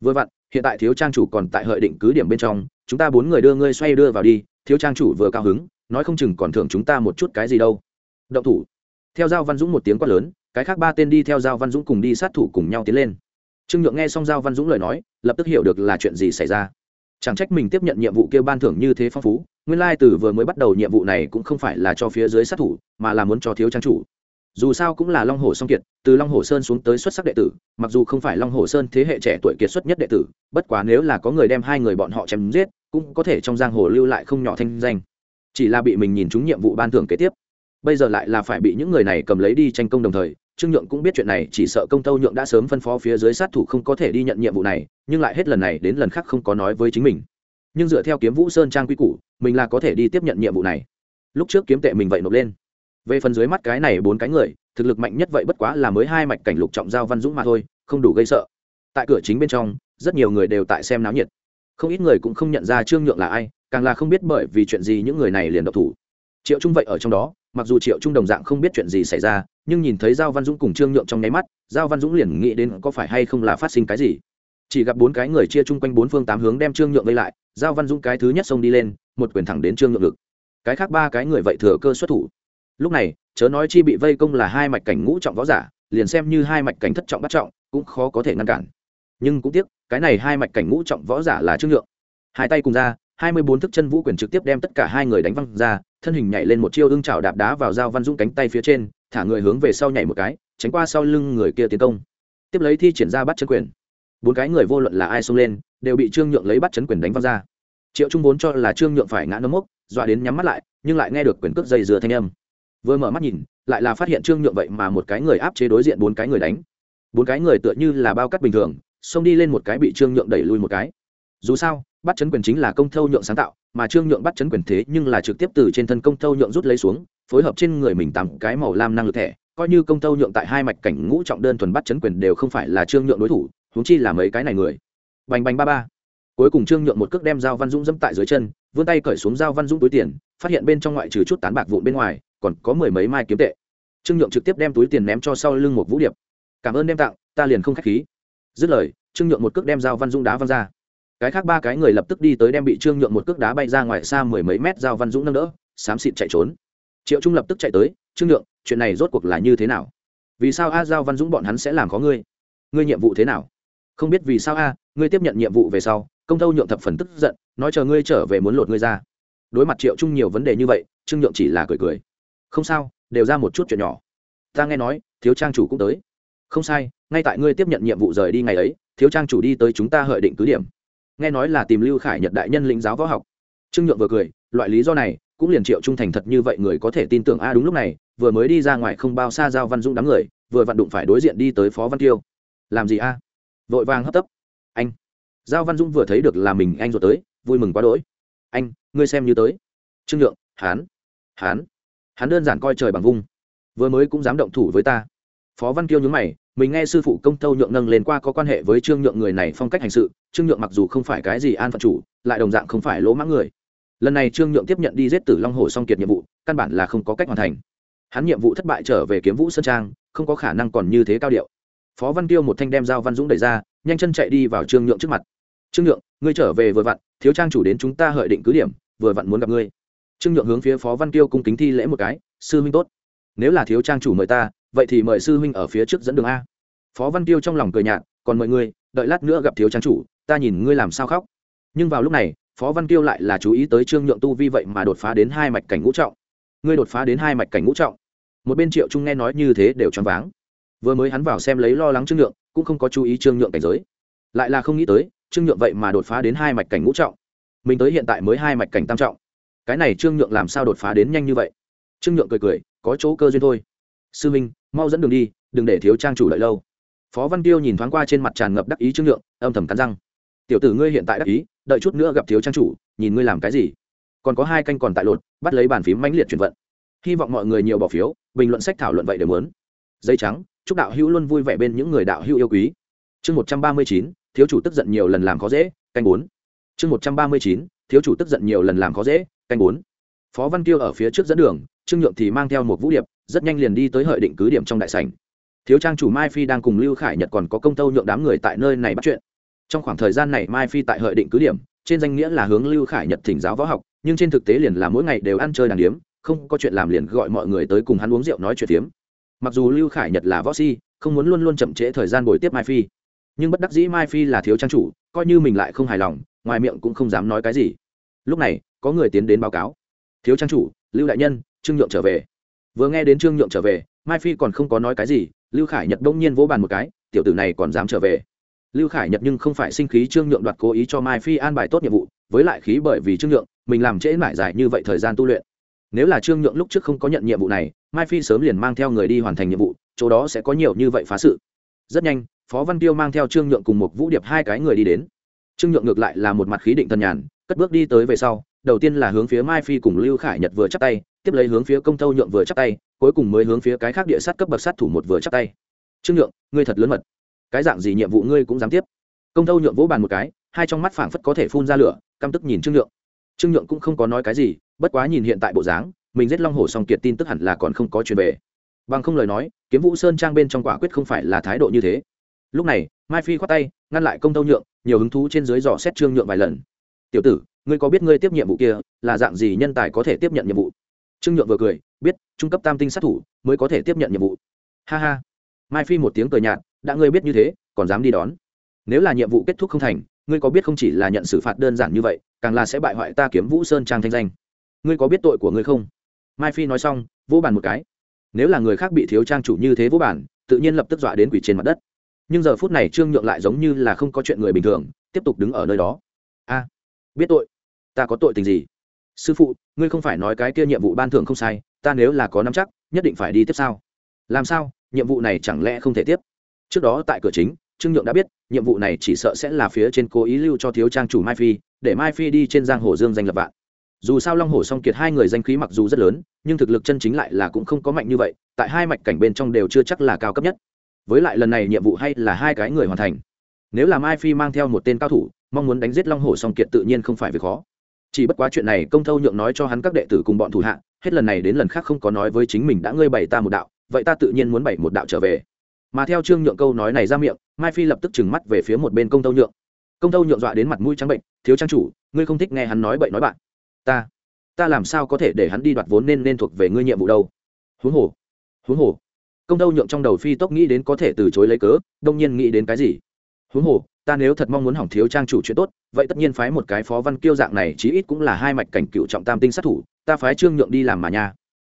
Vừa vặn, hiện tại thiếu trang chủ còn tại hợi định cứ điểm bên trong, chúng ta bốn người đưa ngươi xoay đưa vào đi, thiếu trang chủ vừa cao hứng, nói không chừng còn thưởng chúng ta một chút cái gì đâu. Động thủ. Theo giao văn dũng một tiếng quát lớn, cái khác ba tên đi theo giao văn dũng cùng đi sát thủ cùng nhau tiến lên. Trương nhượng nghe xong giao văn dũng lời nói, lập tức hiểu được là chuyện gì xảy ra. Chẳng trách mình tiếp nhận nhiệm vụ kêu ban thưởng như thế phong phú, nguyên lai từ vừa mới bắt đầu nhiệm vụ này cũng không phải là cho phía dưới sát thủ, mà là muốn cho thiếu trang chủ dù sao cũng là long hồ song kiệt, từ long hồ sơn xuống tới xuất sắc đệ tử, mặc dù không phải long hồ sơn thế hệ trẻ tuổi kiệt xuất nhất đệ tử, bất quá nếu là có người đem hai người bọn họ chém giết, cũng có thể trong giang hồ lưu lại không nhỏ thanh danh. Chỉ là bị mình nhìn chúng nhiệm vụ ban thưởng kế tiếp. Bây giờ lại là phải bị những người này cầm lấy đi tranh công đồng thời, trương nhượng cũng biết chuyện này, chỉ sợ công tâu nhượng đã sớm phân phó phía dưới sát thủ không có thể đi nhận nhiệm vụ này, nhưng lại hết lần này đến lần khác không có nói với chính mình. Nhưng dựa theo kiếm vũ sơn trang quy củ, mình là có thể đi tiếp nhận nhiệm vụ này. Lúc trước kiếm tệ mình vậy nộp lên về phần dưới mắt cái này bốn cái người, thực lực mạnh nhất vậy bất quá là mới hai mạch cảnh lục trọng giao văn dũng mà thôi, không đủ gây sợ. Tại cửa chính bên trong, rất nhiều người đều tại xem náo nhiệt. Không ít người cũng không nhận ra trương nhượng là ai, càng là không biết bởi vì chuyện gì những người này liền độc thủ. Triệu trung vậy ở trong đó, mặc dù triệu trung đồng dạng không biết chuyện gì xảy ra, nhưng nhìn thấy giao văn dũng cùng trương nhượng trong nháy mắt, giao văn dũng liền nghĩ đến có phải hay không là phát sinh cái gì. Chỉ gặp bốn cái người chia chung quanh bốn phương tám hướng đem trương nhượng vây lại, giao văn dũng cái thứ nhất xông đi lên, một quyền thẳng đến trương nhượng ngực. Cái khác ba cái người vậy thừa cơ xuất thủ lúc này, chớ nói chi bị vây công là hai mạch cảnh ngũ trọng võ giả, liền xem như hai mạch cảnh thất trọng bắt trọng, cũng khó có thể ngăn cản. Nhưng cũng tiếc, cái này hai mạch cảnh ngũ trọng võ giả là trương nhượng hai tay cùng ra, hai mươi bốn thức chân vũ quyền trực tiếp đem tất cả hai người đánh văng ra, thân hình nhảy lên một chiêu ưng chảo đạp đá vào dao văn dũng cánh tay phía trên, thả người hướng về sau nhảy một cái, tránh qua sau lưng người kia tiến công. Tiếp lấy thi triển ra bắt chân quyền. Bốn cái người vô luận là ai xông lên, đều bị trương nhượng lấy bắt chấn quyền đánh văng ra. Triệu trung vốn cho là trương nhượng phải ngã nấm mốc, dọa đến nhắm mắt lại, nhưng lại nghe được quyền cước dây dừa thanh âm vừa mở mắt nhìn, lại là phát hiện trương nhượng vậy mà một cái người áp chế đối diện bốn cái người đánh. Bốn cái người tựa như là bao cắt bình thường, xông đi lên một cái bị trương nhượng đẩy lui một cái. Dù sao, bắt chấn quyền chính là công thâu nhượng sáng tạo, mà trương nhượng bắt chấn quyền thế nhưng là trực tiếp từ trên thân công thâu nhượng rút lấy xuống, phối hợp trên người mình tặng cái màu lam năng lực thẻ, coi như công thâu nhượng tại hai mạch cảnh ngũ trọng đơn thuần bắt chấn quyền đều không phải là trương nhượng đối thủ, huống chi là mấy cái này người. Bành bành ba ba. Cuối cùng trương nhượng một cước đem dao văn dũng dẫm tại dưới chân, vươn tay cởi xuống dao văn dũng túi tiền, phát hiện bên trong ngoại trừ chút tán bạc vụn bên ngoài còn có mười mấy mai kiếm tệ. Trương nhượng trực tiếp đem túi tiền ném cho sau lưng một vũ điệp. Cảm ơn đem tặng, ta liền không k h á c h khí. Dứt lời, trương nhượng một cước đem dao văn dũng đá văng ra. Cái khác ba cái người lập tức đi tới đem bị trương nhượng một cước đá bay ra ngoài xa mười mấy mét dao văn dũng nâng đỡ, xám xịt chạy trốn. Triệu trung lập tức chạy tới, trương nhượng, chuyện này rốt cuộc là như thế nào? Vì sao a giao văn dũng bọn hắn sẽ làm có ngươi? Ngươi nhiệm vụ thế nào? Không biết vì sao a, ngươi tiếp nhận nhiệm vụ về sau, công tâu nhượng thập phần tức giận, nói chờ ngươi trở về muốn lột ngươi ra. Đối mặt triệu trung nhiều vấn đề như vậy, trương nhượng chỉ là cười cười không sao, đều ra một chút chuyện nhỏ. Ta nghe nói, thiếu trang chủ cũng tới. Không sai, ngay tại ngươi tiếp nhận nhiệm vụ rời đi ngày ấy, thiếu trang chủ đi tới chúng ta hợi định cứ điểm. Nghe nói là tìm lưu khải nhật đại nhân lĩnh giáo võ học. Trương nhượng vừa cười, loại lý do này, cũng liền triệu trung thành thật như vậy người có thể tin tưởng a, đúng lúc này, vừa mới đi ra ngoài không bao xa giao văn dũng đám người, vừa vặn đụng phải đối diện đi tới phó văn tiêu. Làm gì a? Vội vàng hấp tấp. Anh. Giao văn dũng vừa thấy được là mình, anh rồi tới, vui mừng quá đỗi. Anh, ngươi xem như tới. Trương nhượng, hán. Hán hắn đơn giản coi trời bằng vung. Vừa mới cũng dám động thủ với ta. Phó văn kiêu nhớ mày, mình nghe sư phụ công tâu nhượng nâng lên qua có quan hệ với trương nhượng người này phong cách hành sự, trương nhượng mặc dù không phải cái gì an phận chủ, lại đồng dạng không phải lỗ mãng người. Lần này trương nhượng tiếp nhận đi giết tử long hồ song kiệt nhiệm vụ, căn bản là không có cách hoàn thành. Hắn nhiệm vụ thất bại trở về kiếm vũ sơn trang, không có khả năng còn như thế cao điệu. Phó văn kiêu một thanh đem dao văn dũng đẩy ra, nhanh chân chạy đi vào trương nhượng trước mặt. Trương nhượng, ngươi trở về vừa vặn, thiếu trang chủ đến chúng ta hợi định cứ điểm, vừa vặn muốn gặp ngươi trương nhượng hướng phía phó văn tiêu cung kính thi lễ một cái, sư huynh tốt. Nếu là thiếu trang chủ mời ta, vậy thì mời sư huynh ở phía trước dẫn đường a. Phó văn tiêu trong lòng cười nhạt, còn mời ngươi, đợi lát nữa gặp thiếu trang chủ, ta nhìn ngươi làm sao khóc. Nhưng vào lúc này, phó văn tiêu lại là chú ý tới trương nhượng tu vi vậy mà đột phá đến hai mạch cảnh ngũ trọng. Ngươi đột phá đến hai mạch cảnh ngũ trọng. Một bên triệu trung nghe nói như thế đều choáng váng. Vừa mới hắn vào xem lấy lo lắng trương nhượng, cũng không có chú ý trương nhượng cảnh giới. Lại là không nghĩ tới, trương nhượng vậy mà đột phá đến hai mạch cảnh ngũ trọng. Mình tới hiện tại mới hai mạch cảnh tam trọng cái này trương nhượng làm sao đột phá đến nhanh như vậy? Trương nhượng cười cười, có chỗ cơ duyên thôi. Sư minh, mau dẫn đường đi, đừng để thiếu trang chủ lợi lâu. Phó văn tiêu nhìn thoáng qua trên mặt tràn ngập đắc ý trương nhượng, âm thầm cắn răng. Tiểu tử ngươi hiện tại đắc ý, đợi chút nữa gặp thiếu trang chủ, nhìn ngươi làm cái gì? Còn có hai canh còn tại lột, bắt lấy bàn phím mãnh liệt chuyển vận. Hy vọng mọi người nhiều bỏ phiếu, bình luận sách thảo luận vậy đều muốn. Dây trắng, chúc đạo hữu luôn vui vẻ bên những người đạo hữu yêu quý. Chương một trăm ba mươi chín, thiếu chủ tức giận nhiều lần làm khó dễ, canh bốn. Chương một trăm ba mươi chín, thiếu chủ tức giận nhiều lần làm khó dễ canh bốn. Phó văn kiêu ở phía trước dẫn đường, trương nhượng thì mang theo một vũ điệp, rất nhanh liền đi tới hợi định cứ điểm trong đại sảnh. Thiếu trang chủ mai phi đang cùng lưu khải nhật còn có công tâu nhượng đám người tại nơi này bắt chuyện. Trong khoảng thời gian này mai phi tại hợi định cứ điểm, trên danh nghĩa là hướng lưu khải nhật thỉnh giáo võ học, nhưng trên thực tế liền là mỗi ngày đều ăn chơi đàng điếm, không có chuyện làm liền gọi mọi người tới cùng hắn uống rượu nói chuyện tiếm. mặc dù lưu khải nhật là võ si, không muốn luôn luôn chậm trễ thời gian buổi tiếp mai phi, nhưng bất đắc dĩ mai phi là thiếu trang chủ, coi như mình lại không hài lòng, ngoài miệng cũng không dám nói cái gì. Lúc này có người tiến đến báo cáo. Thiếu trang chủ, lưu đại nhân, trương nhượng trở về. Vừa nghe đến trương nhượng trở về, mai phi còn không có nói cái gì, lưu khải nhật đông nhiên vỗ bàn một cái, tiểu tử này còn dám trở về. Lưu khải nhật nhưng không phải sinh khí trương nhượng đoạt cố ý cho mai phi an bài tốt nhiệm vụ, với lại khí bởi vì trương nhượng, mình làm trễ mãi dài như vậy thời gian tu luyện. Nếu là trương nhượng lúc trước không có nhận nhiệm vụ này, mai phi sớm liền mang theo người đi hoàn thành nhiệm vụ, chỗ đó sẽ có nhiều như vậy phá sự. Rất nhanh, phó văn tiêu mang theo trương nhượng cùng một vũ điệp hai cái người đi đến. Trương nhượng ngược lại là một mặt khí định tân nhàn, cất bước đi tới về sau đầu tiên là hướng phía mai phi cùng lưu khải nhật vừa chắp tay, tiếp lấy hướng phía công tâu nhượng vừa chắp tay, cuối cùng mới hướng phía cái khác địa sát cấp bậc sát thủ một vừa chắp tay. Trương nhượng, ngươi thật lớn mật. Cái dạng gì nhiệm vụ ngươi cũng dám tiếp? Công tâu nhượng vỗ bàn một cái, hai trong mắt phảng phất có thể phun ra lửa, căm tức nhìn trương nhượng. Trương nhượng cũng không có nói cái gì, bất quá nhìn hiện tại bộ dáng, mình giết long hổ song kiệt tin tức hẳn là còn không có truyền về. Bằng không lời nói, kiếm vũ sơn trang bên trong quả quyết không phải là thái độ như thế. Lúc này, mai phi khoát tay, ngăn lại công tâu nhượng, nhiều hứng thú trên dưới dò xét trương nhượng vài lần. Tiểu tử ngươi có biết ngươi tiếp nhiệm vụ kia là dạng gì nhân tài có thể tiếp nhận nhiệm vụ? Trương nhượng vừa cười, biết, trung cấp tam tinh sát thủ mới có thể tiếp nhận nhiệm vụ. Ha ha. Mai phi một tiếng cười nhạt, đã ngươi biết như thế, còn dám đi đón. Nếu là nhiệm vụ kết thúc không thành, ngươi có biết không chỉ là nhận xử phạt đơn giản như vậy, càng là sẽ bại hoại ta kiếm vũ sơn trang thanh danh. Ngươi có biết tội của ngươi không? Mai phi nói xong, vỗ bàn một cái. Nếu là người khác bị thiếu trang chủ như thế vỗ bản tự nhiên lập tức dọa đến quỷ trên mặt đất. Nhưng giờ phút này trương nhượng lại giống như là không có chuyện người bình thường, tiếp tục đứng ở nơi đó. A, biết tội ta có tội tình gì? Sư phụ, ngươi không phải nói cái kia nhiệm vụ ban thưởng không sai, ta nếu là có nắm chắc, nhất định phải đi tiếp sao? Làm sao? Nhiệm vụ này chẳng lẽ không thể tiếp? Trước đó tại cửa chính, trương nhượng đã biết, nhiệm vụ này chỉ sợ sẽ là phía trên cố ý lưu cho thiếu trang chủ mai phi, để mai phi đi trên giang hồ dương danh lập vạn. Dù sao long hồ song kiệt hai người danh khí mặc dù rất lớn, nhưng thực lực chân chính lại là cũng không có mạnh như vậy, tại hai mạch cảnh bên trong đều chưa chắc là cao cấp nhất. Với lại lần này nhiệm vụ hay là hai cái người hoàn thành. Nếu là mai phi mang theo một tên cao thủ, mong muốn đánh giết long hồ song kiệt tự nhiên không phải việc khó chỉ bất quá chuyện này công thâu nhượng nói cho hắn các đệ tử cùng bọn thủ hạ, hết lần này đến lần khác không có nói với chính mình đã ngươi bày ta một đạo, vậy ta tự nhiên muốn bày một đạo trở về. Mà theo trương nhượng câu nói này ra miệng, mai phi lập tức trừng mắt về phía một bên công thâu nhượng. Công thâu nhượng dọa đến mặt mũi trắng bệnh, thiếu trang chủ, ngươi không thích nghe hắn nói bậy nói bạn. Ta ta làm sao có thể để hắn đi đoạt vốn nên nên thuộc về ngươi nhiệm vụ đâu? Huống hồ huống hồ, công thâu nhượng trong đầu phi tốc nghĩ đến có thể từ chối lấy cớ, đông nhiên nghĩ đến cái gì? Huống hồ, ta nếu thật mong muốn hỏng thiếu trang chủ chuyện tốt, vậy tất nhiên phái một cái phó văn kiêu dạng này chí ít cũng là hai mạch cảnh cựu trọng tam tinh sát thủ, ta phái trương nhượng đi làm mà nha.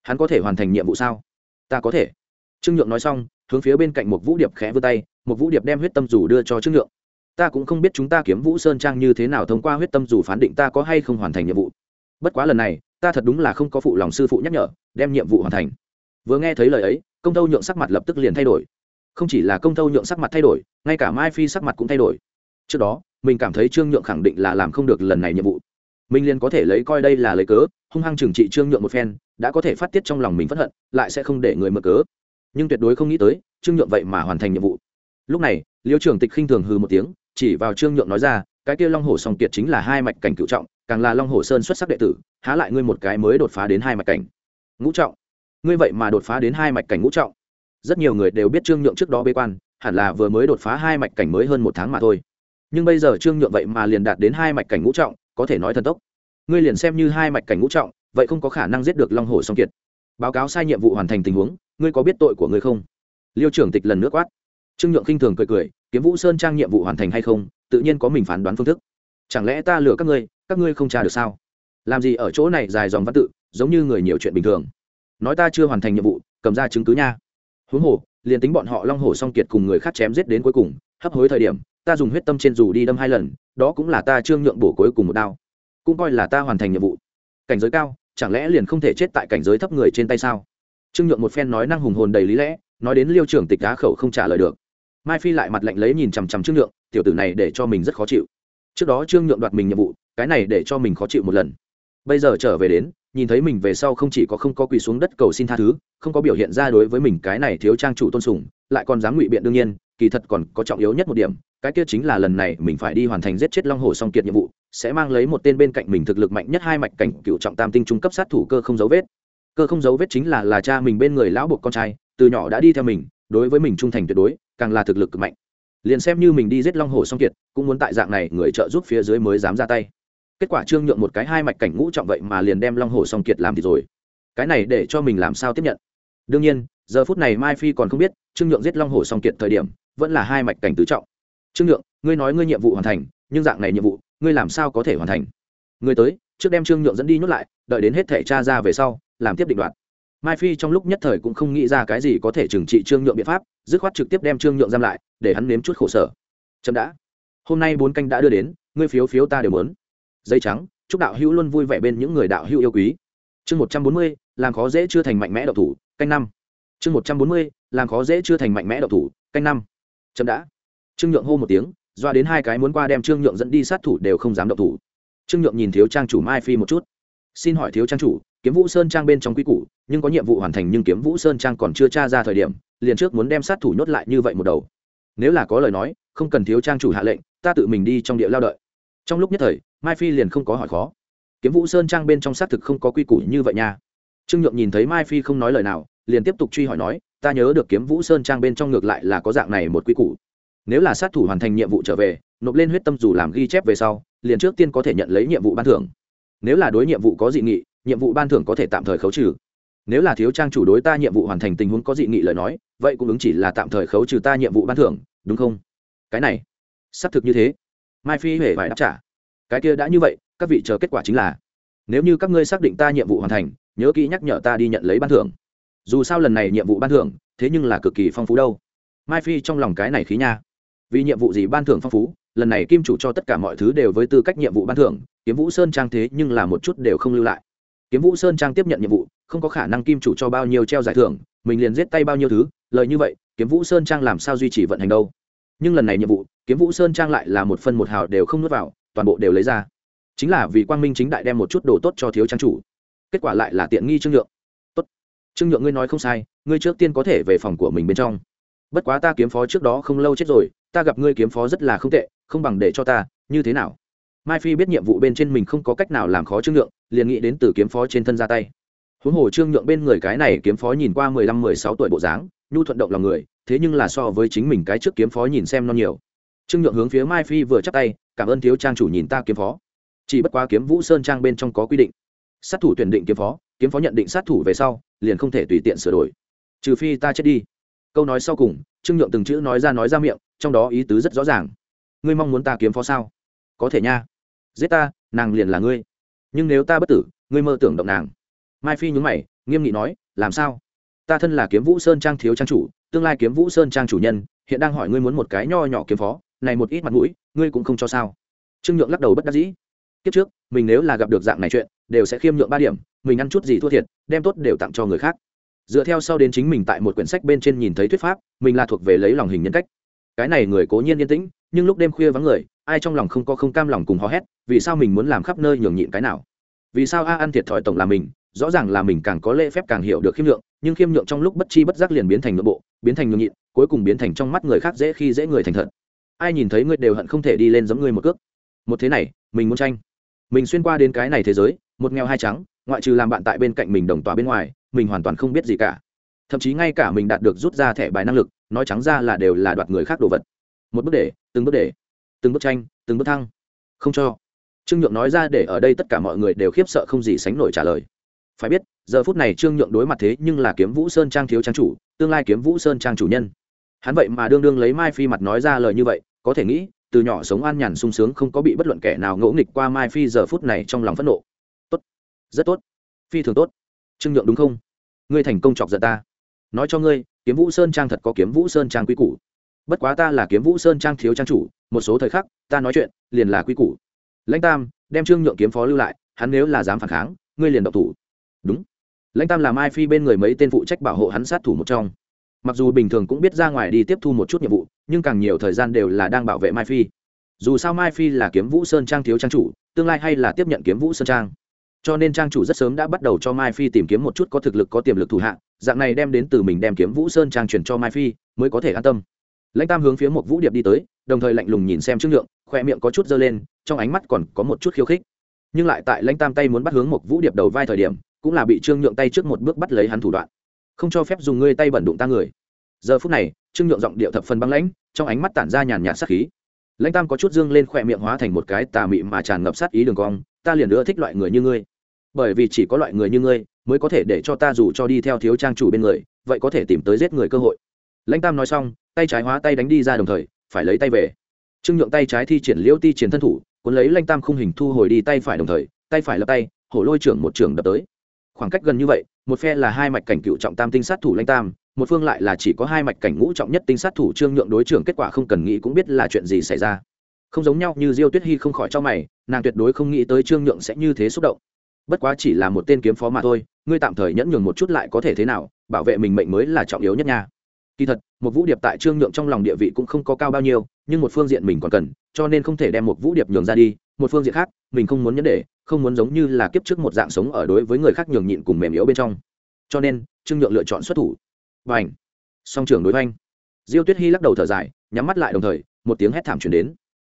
Hắn có thể hoàn thành nhiệm vụ sao? Ta có thể. Trương nhượng nói xong, hướng phía bên cạnh một vũ điệp khẽ vươn tay, một vũ điệp đem huyết tâm dù đưa cho trương nhượng. Ta cũng không biết chúng ta kiếm vũ sơn trang như thế nào thông qua huyết tâm dù phán định ta có hay không hoàn thành nhiệm vụ. Bất quá lần này, ta thật đúng là không có phụ lòng sư phụ nhắc nhở, đem nhiệm vụ hoàn thành. Vừa nghe thấy lời ấy, công tâu nhượng sắc mặt lập tức liền thay đổi không chỉ là công thâu nhượng sắc mặt thay đổi, ngay cả mai phi sắc mặt cũng thay đổi. Trước đó, mình cảm thấy trương nhượng khẳng định là làm không được lần này nhiệm vụ. Mình liền có thể lấy coi đây là lấy cớ, hung hăng trừng trị trương nhượng một phen, đã có thể phát tiết trong lòng mình p hận, lại sẽ không để người mở cớ. Nhưng tuyệt đối không nghĩ tới, trương nhượng vậy mà hoàn thành nhiệm vụ. Lúc này, liêu trưởng tịch khinh thường hư một tiếng, chỉ vào trương nhượng nói ra, cái kia long hồ song kiệt chính là hai mạch cảnh cựu trọng, càng là long hồ sơn xuất sắc đệ tử, há lại ngươi một cái mới đột phá đến hai mạch cảnh. Ngũ trọng? Ngươi vậy mà đột phá đến hai mạch cảnh ngũ trọng? Rất nhiều người đều biết trương nhượng trước đó bế quan, hẳn là vừa mới đột phá hai mạch cảnh mới hơn một tháng mà thôi. Nhưng bây giờ trương nhượng vậy mà liền đạt đến hai mạch cảnh ngũ trọng, có thể nói thần tốc. Ngươi liền xem như hai mạch cảnh ngũ trọng, vậy không có khả năng giết được long hồ song kiệt. Báo cáo sai nhiệm vụ hoàn thành tình huống, ngươi có biết tội của ngươi không? Liêu trưởng tịch lần nước quát. Trương nhượng khinh thường cười cười, kiếm vũ sơn trang nhiệm vụ hoàn thành hay không, tự nhiên có mình phán đoán phương thức. Chẳng lẽ ta lừa các ngươi các ngươi không tra được sao? Làm gì ở chỗ này dài dòng văn tự, giống như người nhiều chuyện bình thường. Nói ta chưa hoàn thành nhiệm vụ, cầm ra chứng cứ nha huống hồ, liền tính bọn họ long hồ song kiệt cùng người khác chém giết đến cuối cùng, hấp hối thời điểm, ta dùng huyết tâm trên dù đi đâm hai lần, đó cũng là ta trương nhượng bổ cuối cùng một đao. Cũng coi là ta hoàn thành nhiệm vụ. Cảnh giới cao, chẳng lẽ liền không thể chết tại cảnh giới thấp người trên tay sao? Trương nhượng một phen nói năng hùng hồn đầy lý lẽ, nói đến liêu trưởng tịch á khẩu không trả lời được. Mai phi lại mặt lạnh lấy nhìn chằm chằm trương nhượng, tiểu tử này để cho mình rất khó chịu. Trước đó trương nhượng đoạt mình nhiệm vụ, cái này để cho mình khó chịu một lần. Bây giờ trở về đến nhìn thấy mình về sau không chỉ có không có quỳ xuống đất cầu xin tha thứ, không có biểu hiện ra đối với mình cái này thiếu trang chủ tôn sùng, lại còn dám ngụy biện đương nhiên, kỳ thật còn có trọng yếu nhất một điểm, cái kia chính là lần này mình phải đi hoàn thành giết chết long hồ song kiệt nhiệm vụ, sẽ mang lấy một tên bên cạnh mình thực lực mạnh nhất hai mạch cảnh cựu trọng tam tinh trung cấp sát thủ cơ không dấu vết. Cơ không dấu vết chính là là cha mình bên người lão buộc con trai, từ nhỏ đã đi theo mình, đối với mình trung thành tuyệt đối, càng là thực lực cực mạnh. Liền xem như mình đi giết long hồ song kiệt, cũng muốn tại dạng này người trợ giúp phía dưới mới dám ra tay kết quả trương nhượng một cái hai mạch cảnh ngũ trọng vậy mà liền đem long hồ song kiệt làm thì rồi. Cái này để cho mình làm sao tiếp nhận? Đương nhiên, giờ phút này mai phi còn không biết, trương nhượng giết long hồ song kiệt thời điểm, vẫn là hai mạch cảnh tứ trọng. Trương nhượng, ngươi nói ngươi nhiệm vụ hoàn thành, nhưng dạng này nhiệm vụ, ngươi làm sao có thể hoàn thành? Ngươi tới, trước đem trương nhượng dẫn đi nhốt lại, đợi đến hết thể tra ra về sau, làm tiếp định đoạt. Mai phi trong lúc nhất thời cũng không nghĩ ra cái gì có thể trừng trị trương nhượng biện pháp, dứt khoát trực tiếp đem trương nhượng giam lại, để hắn nếm chút khổ sở. Chậm đã. Hôm nay bốn canh đã đưa đến, ngươi phiếu phiếu ta đều muốn dây trắng, chúc đạo hữu luôn vui vẻ bên những người đạo hữu yêu quý. Chương một trăm bốn mươi làm khó dễ chưa thành mạnh mẽ độc thủ, canh năm. Chương một trăm bốn mươi làm khó dễ chưa thành mạnh mẽ độc thủ, canh năm. Chậm đã. Trương nhượng hô một tiếng, doa đến hai cái muốn qua đem trương nhượng dẫn đi sát thủ đều không dám độc thủ. Trương nhượng nhìn thiếu trang chủ mai phi một chút. Xin hỏi thiếu trang chủ, kiếm vũ sơn trang bên trong quy củ, nhưng có nhiệm vụ hoàn thành nhưng kiếm vũ sơn trang còn chưa tra ra thời điểm, liền trước muốn đem sát thủ nhốt lại như vậy một đầu. Nếu là có lời nói, không cần thiếu trang chủ hạ lệnh, ta tự mình đi trong địa lao đợi. Trong lúc nhất thời mai phi liền không có hỏi khó. Kiếm vũ sơn trang bên trong xác thực không có quy củ như vậy nha. Trương nhượng nhìn thấy mai phi không nói lời nào, liền tiếp tục truy hỏi nói, ta nhớ được kiếm vũ sơn trang bên trong ngược lại là có dạng này một quy củ. Nếu là sát thủ hoàn thành nhiệm vụ trở về, nộp lên huyết tâm dù làm ghi chép về sau, liền trước tiên có thể nhận lấy nhiệm vụ ban thưởng. Nếu là đối nhiệm vụ có dị nghị, nhiệm vụ ban thưởng có thể tạm thời khấu trừ. Nếu là thiếu trang chủ đối ta nhiệm vụ hoàn thành tình huống có dị nghị lời nói, vậy cũng ứng chỉ là tạm thời khấu trừ ta nhiệm vụ ban thưởng, đúng không? Cái này, xác thực như thế. Mai phi huệ phải đáp trả cái kia đã như vậy, các vị chờ kết quả chính là, nếu như các ngươi xác định ta nhiệm vụ hoàn thành, nhớ kỹ nhắc nhở ta đi nhận lấy ban thưởng. Dù sao lần này nhiệm vụ ban thưởng, thế nhưng là cực kỳ phong phú đâu. Mai phi trong lòng cái này khí nha. Vì nhiệm vụ gì ban thưởng phong phú, lần này kim chủ cho tất cả mọi thứ đều với tư cách nhiệm vụ ban thưởng, kiếm vũ sơn trang thế nhưng là một chút đều không lưu lại. Kiếm vũ sơn trang tiếp nhận nhiệm vụ, không có khả năng kim chủ cho bao nhiêu treo giải thưởng, mình liền giết tay bao nhiêu thứ, lời như vậy, kiếm vũ sơn trang làm sao duy trì vận hành đâu. Nhưng lần này nhiệm vụ, kiếm vũ sơn trang lại là một phân một hào đều không nuốt vào toàn bộ đều lấy ra. Chính là vì quang minh chính đại đem một chút đồ tốt cho thiếu trang chủ. Kết quả lại là tiện nghi trương nhượng. Tốt. Trương nhượng ngươi nói không sai, ngươi trước tiên có thể về phòng của mình bên trong. Bất quá ta kiếm phó trước đó không lâu chết rồi, ta gặp ngươi kiếm phó rất là không tệ, không bằng để cho ta, như thế nào? Mai phi biết nhiệm vụ bên trên mình không có cách nào làm khó trương nhượng, liền nghĩ đến từ kiếm phó trên thân ra tay. Huống hồ trương nhượng bên người cái này kiếm phó nhìn qua mười lăm, mười sáu tuổi bộ dáng, nhu thuận động lòng người, thế nhưng là so với chính mình cái trước kiếm phó nhìn xem non nhiều. Trương nhượng hướng phía mai phi vừa chắc tay cảm ơn thiếu trang chủ nhìn ta kiếm phó. Chỉ bất quá kiếm vũ sơn trang bên trong có quy định. Sát thủ tuyển định kiếm phó kiếm phó nhận định sát thủ về sau, liền không thể tùy tiện sửa đổi. Trừ phi ta chết đi. Câu nói sau cùng, trương nhượng từng chữ nói ra nói ra miệng, trong đó ý tứ rất rõ ràng. Ngươi mong muốn ta kiếm phó sao? Có thể nha. Giết ta, nàng liền là ngươi. Nhưng nếu ta bất tử, ngươi mơ tưởng động nàng. Mai phi nhúng mày, nghiêm nghị nói, làm sao? Ta thân là kiếm vũ sơn trang thiếu trang chủ, tương lai kiếm vũ sơn trang chủ nhân, hiện đang hỏi ngươi muốn một cái nho nhỏ kiếm phó này một ít mặt mũi, ngươi cũng không cho sao? Trương nhượng lắc đầu bất đắc dĩ. Kiếp trước, mình nếu là gặp được dạng này chuyện, đều sẽ khiêm nhượng ba điểm, mình ăn chút gì thua thiệt, đem tốt đều tặng cho người khác. Dựa theo sau đến chính mình tại một quyển sách bên trên nhìn thấy thuyết pháp, mình là thuộc về lấy lòng hình nhân cách. Cái này người cố nhiên yên tĩnh, nhưng lúc đêm khuya vắng người, ai trong lòng không có không cam lòng cùng hò hét, vì sao mình muốn làm khắp nơi nhường nhịn cái nào? Vì sao a ăn thiệt thòi tổng là mình, rõ ràng là mình càng có lễ phép càng hiểu được khiêm nhượng, nhưng khiêm nhượng trong lúc bất chi bất giác liền biến thành nội bộ, biến thành nhường nhịn, cuối cùng biến thành trong mắt người khác dễ khi dễ người thành thật ai nhìn thấy ngươi đều hận không thể đi lên giống ngươi một cước. Một thế này, mình muốn tranh. Mình xuyên qua đến cái này thế giới, một nghèo hai trắng, ngoại trừ làm bạn tại bên cạnh mình đồng tòa bên ngoài, mình hoàn toàn không biết gì cả. Thậm chí ngay cả mình đạt được rút ra thẻ bài năng lực, nói trắng ra là đều là đoạt người khác đồ vật. Một bước để, từng bước để, từng bước tranh, từng bước thăng. Không cho. Trương nhượng nói ra để ở đây tất cả mọi người đều khiếp sợ không gì sánh nổi trả lời. Phải biết, giờ phút này trương nhượng đối mặt thế nhưng là kiếm vũ sơn trang thiếu trang chủ, tương lai kiếm vũ sơn trang chủ nhân hắn vậy mà đương đương lấy mai phi mặt nói ra lời như vậy, có thể nghĩ, từ nhỏ sống an nhàn sung sướng không có bị bất luận kẻ nào ngỗ nghịch qua mai phi giờ phút này trong lòng phẫn nộ. Tốt, rất tốt, phi thường tốt. Trương nhượng đúng không? Ngươi thành công chọc giận ta. Nói cho ngươi, kiếm vũ sơn trang thật có kiếm vũ sơn trang quy củ. Bất quá ta là kiếm vũ sơn trang thiếu trang chủ, một số thời khắc, ta nói chuyện, liền là quy củ. Lãnh tam, đem trương nhượng kiếm phó lưu lại, hắn nếu là dám phản kháng, ngươi liền độc thủ. Đúng. Lãnh tam là mai phi bên người mấy tên phụ trách bảo hộ hắn sát thủ một trong mặc dù bình thường cũng biết ra ngoài đi tiếp thu một chút nhiệm vụ nhưng càng nhiều thời gian đều là đang bảo vệ mai phi. Dù sao mai phi là kiếm vũ sơn trang thiếu trang chủ tương lai hay là tiếp nhận kiếm vũ sơn trang. Cho nên trang chủ rất sớm đã bắt đầu cho mai phi tìm kiếm một chút có thực lực có tiềm lực thủ hạng, dạng này đem đến từ mình đem kiếm vũ sơn trang chuyển cho mai phi mới có thể an tâm. Lãnh tam hướng phía một vũ điệp đi tới đồng thời lạnh lùng nhìn xem trước lượng, khoe miệng có chút dơ lên trong ánh mắt còn có một chút khiêu khích. Nhưng lại tại lãnh tam tay muốn bắt hướng một vũ điệp đầu vai thời điểm cũng là bị trương nhượng tay trước một bước bắt lấy hắn thủ đoạn không cho phép dùng ngươi tay bẩn đụng ta người. Giờ phút này, trương nhượng giọng điệu thập phần băng lãnh, trong ánh mắt tản ra nhàn nhạt sát khí. Lãnh tam có chút dương lên khỏe miệng hóa thành một cái tà mị mà tràn ngập sát ý đường cong, ta liền ưa thích loại người như ngươi. Bởi vì chỉ có loại người như ngươi mới có thể để cho ta dù cho đi theo thiếu trang chủ bên người, vậy có thể tìm tới giết người cơ hội. Lãnh tam nói xong, tay trái hóa tay đánh đi ra đồng thời, phải lấy tay về. Trương nhượng tay trái thi triển liễu ti triển thân thủ, cuốn lấy lãnh tam khung hình thu hồi đi tay phải đồng thời, tay phải lập tay, hổ lôi trưởng một trưởng đập tới. Khoảng cách gần như vậy một phe là hai mạch cảnh cựu trọng tam tinh sát thủ lãnh tam, một phương lại là chỉ có hai mạch cảnh ngũ trọng nhất tinh sát thủ trương nhượng đối trưởng kết quả không cần nghĩ cũng biết là chuyện gì xảy ra. Không giống nhau như diêu tuyết hy không khỏi cho mày, nàng tuyệt đối không nghĩ tới trương nhượng sẽ như thế xúc động. Bất quá chỉ là một tên kiếm phó mà thôi, ngươi tạm thời nhẫn nhường một chút lại có thể thế nào, bảo vệ mình mệnh mới là trọng yếu nhất nha. Kỳ thật, một vũ điệp tại trương nhượng trong lòng địa vị cũng không có cao bao nhiêu, nhưng một phương diện mình còn cần, cho nên không thể đem một vũ điệp nhường ra đi, một phương diện khác, mình không muốn nhẫn để không muốn giống như là kiếp trước một dạng sống ở đối với người khác nhường nhịn cùng mềm yếu bên trong. Cho nên, trương nhượng lựa chọn xuất thủ. Và ảnh song trưởng đối anh. diêu tuyết hy lắc đầu thở dài, nhắm mắt lại đồng thời, một tiếng hét thảm chuyển đến.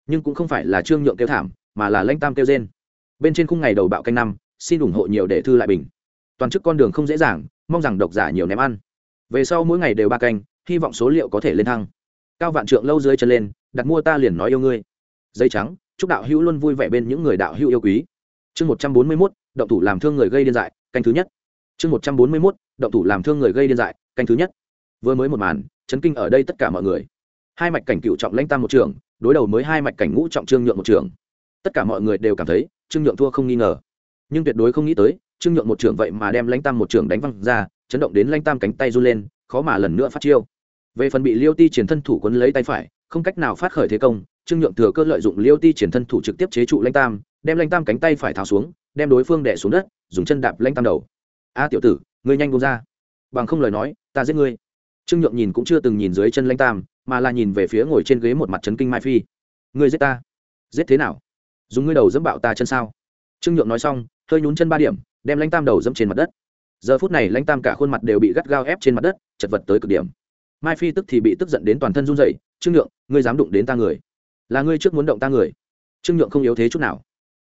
Nhưng cũng không phải là trương nhượng kêu thảm, mà là lanh tam kêu trên bên trên khung ngày đầu bạo canh năm, xin ủng hộ nhiều để thư lại bình. Toàn chức con đường không dễ dàng, mong rằng độc giả nhiều ném ăn. Về sau mỗi ngày đều ba canh, hy vọng số liệu có thể lên thăng. Cao vạn trượng lâu dưới chân lên, đặt mua ta liền nói yêu ngươi. Dây trắng, chúc đạo hữu luôn vui vẻ bên những người đạo hữu yêu quý chương một trăm bốn mươi mốt, động thủ làm thương người gây điên dại, canh thứ nhất. Chương một trăm bốn mươi mốt, động thủ làm thương người gây điên dại, canh thứ nhất. Vừa mới một màn, chấn kinh ở đây tất cả mọi người. Hai mạch cảnh cựu trọng lãnh tam một trường, đối đầu mới hai mạch cảnh ngũ trọng trương nhượng một trường. Tất cả mọi người đều cảm thấy, trương nhượng thua không nghi ngờ. Nhưng tuyệt đối không nghĩ tới, trương nhượng một trường vậy mà đem lãnh tam một trường đánh văng ra, chấn động đến lãnh tam cánh tay run lên, khó mà lần nữa phát chiêu. Về phần bị liêu ti triển thân thủ quấn lấy tay phải, không cách nào phát khởi thế công, trương nhượng thừa cơ lợi dụng liêu ti triển thân thủ trực tiếp chế trụ lãnh tam đem lanh tam cánh tay phải tháo xuống, đem đối phương đẻ xuống đất, dùng chân đạp lanh tam đầu. A tiểu tử, ngươi nhanh bông ra. Bằng không lời nói, ta giết ngươi. Trương nhượng nhìn cũng chưa từng nhìn dưới chân lanh tam, mà là nhìn về phía ngồi trên ghế một mặt trấn kinh mai phi. Ngươi giết ta? Giết thế nào? Dùng ngươi đầu dẫm bạo ta chân sao? Trương nhượng nói xong, hơi nhún chân ba điểm, đem lanh tam đầu dẫm trên mặt đất. Giờ phút này lãnh tam cả khuôn mặt đều bị gắt gao ép trên mặt đất, chật vật tới cực điểm. Mai phi tức thì bị tức giận đến toàn thân run rẩy, trương nhượng, ngươi dám đụng đến ta người? Là ngươi trước muốn động ta người? Trương nhượng không yếu thế chút nào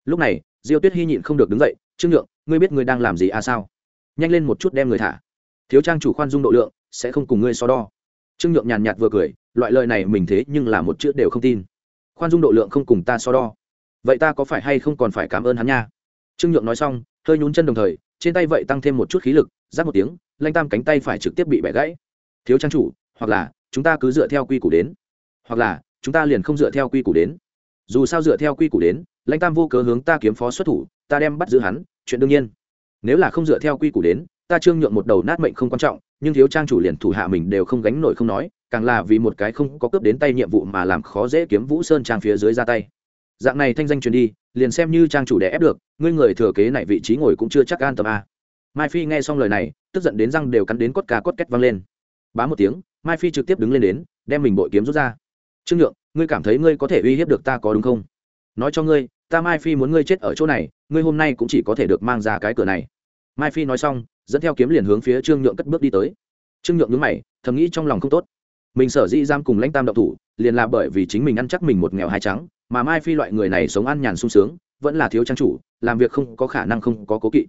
lúc này, diêu tuyết hy nhịn không được đứng dậy, trương nhượng, ngươi biết ngươi đang làm gì à sao? Nhanh lên một chút đem người thả. Thiếu trang chủ khoan dung độ lượng, sẽ không cùng ngươi so đo. Trương nhượng nhàn nhạt vừa cười, loại lời này mình thế nhưng là một chữ đều không tin. Khoan dung độ lượng không cùng ta so đo. Vậy ta có phải hay không còn phải cảm ơn hắn nha? Trương nhượng nói xong, hơi nhún chân đồng thời, trên tay vậy tăng thêm một chút khí lực giáp một tiếng, lanh tam cánh tay phải trực tiếp bị bẻ gãy. Thiếu trang chủ, hoặc là chúng ta cứ dựa theo quy củ đến. Hoặc là chúng ta liền không dựa theo quy củ đến dù sao dựa theo quy củ đến, lãnh tam vô cớ hướng ta kiếm phó xuất thủ, ta đem bắt giữ hắn, chuyện đương nhiên. Nếu là không dựa theo quy củ đến, ta trương nhượng một đầu nát mệnh không quan trọng, nhưng thiếu trang chủ liền thủ hạ mình đều không gánh nổi không nói, càng là vì một cái không có cướp đến tay nhiệm vụ mà làm khó dễ kiếm vũ sơn trang phía dưới ra tay. Dạng này thanh danh truyền đi, liền xem như trang chủ đẻ ép được, ngươi người thừa kế này vị trí ngồi cũng chưa chắc an tâm a. Mai phi nghe xong lời này, tức giận đến răng đều cắn đến cốt cá cốt két văng lên. Bá một tiếng, mai phi trực tiếp đứng lên đến, đem mình bội kiếm rút ra trương nhượng, ngươi cảm thấy ngươi có thể uy hiếp được ta có đúng không? Nói cho ngươi, ta mai phi muốn ngươi chết ở chỗ này, ngươi hôm nay cũng chỉ có thể được mang ra cái cửa này. Mai phi nói xong, dẫn theo kiếm liền hướng phía trương nhượng cất bước đi tới. Trương nhượng nhướng mày, thầm nghĩ trong lòng không tốt. Mình sở dĩ giam cùng lãnh tam đậu thủ, liền là bởi vì chính mình ăn chắc mình một nghèo hai trắng, mà mai phi loại người này sống ăn nhàn sung sướng, vẫn là thiếu trang chủ, làm việc không có khả năng không có cố kỵ.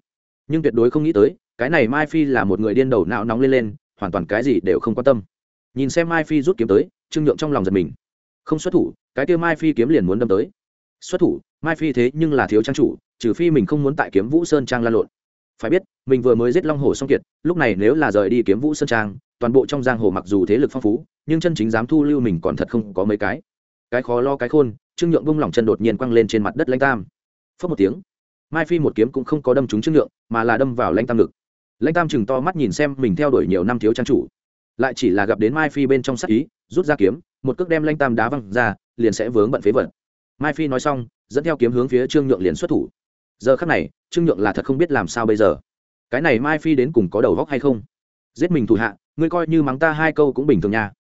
Nhưng tuyệt đối không nghĩ tới, cái này mai phi là một người điên đầu não nóng lên lên, hoàn toàn cái gì đều không quan tâm nhìn xem mai phi rút kiếm tới, trương nhượng trong lòng giật mình. Không xuất thủ, cái kia mai phi kiếm liền muốn đâm tới. Xuất thủ, mai phi thế nhưng là thiếu trang chủ, trừ phi mình không muốn tại kiếm vũ sơn trang lan lộn. Phải biết, mình vừa mới giết long hồ song kiệt, lúc này nếu là rời đi kiếm vũ sơn trang, toàn bộ trong giang hồ mặc dù thế lực phong phú, nhưng chân chính dám thu lưu mình còn thật không có mấy cái. Cái khó lo, cái khôn, trương nhượng bung lỏng chân đột nhiên quăng lên trên mặt đất lãnh tam. Phớt một tiếng, mai phi một kiếm cũng không có đâm trúng trương nhượng, mà là đâm vào lãnh tam ngực. Lãnh tam chừng to mắt nhìn xem mình theo đuổi nhiều năm thiếu trang chủ lại chỉ là gặp đến mai phi bên trong sắc ý, rút ra kiếm, một cước đem lanh tam đá văng ra, liền sẽ vướng bận phế vật. Mai phi nói xong, dẫn theo kiếm hướng phía trương nhượng liền xuất thủ. Giờ khắc này, trương nhượng là thật không biết làm sao bây giờ. Cái này mai phi đến cùng có đầu góc hay không? Giết mình thủ hạ, ngươi coi như mắng ta hai câu cũng bình thường nha.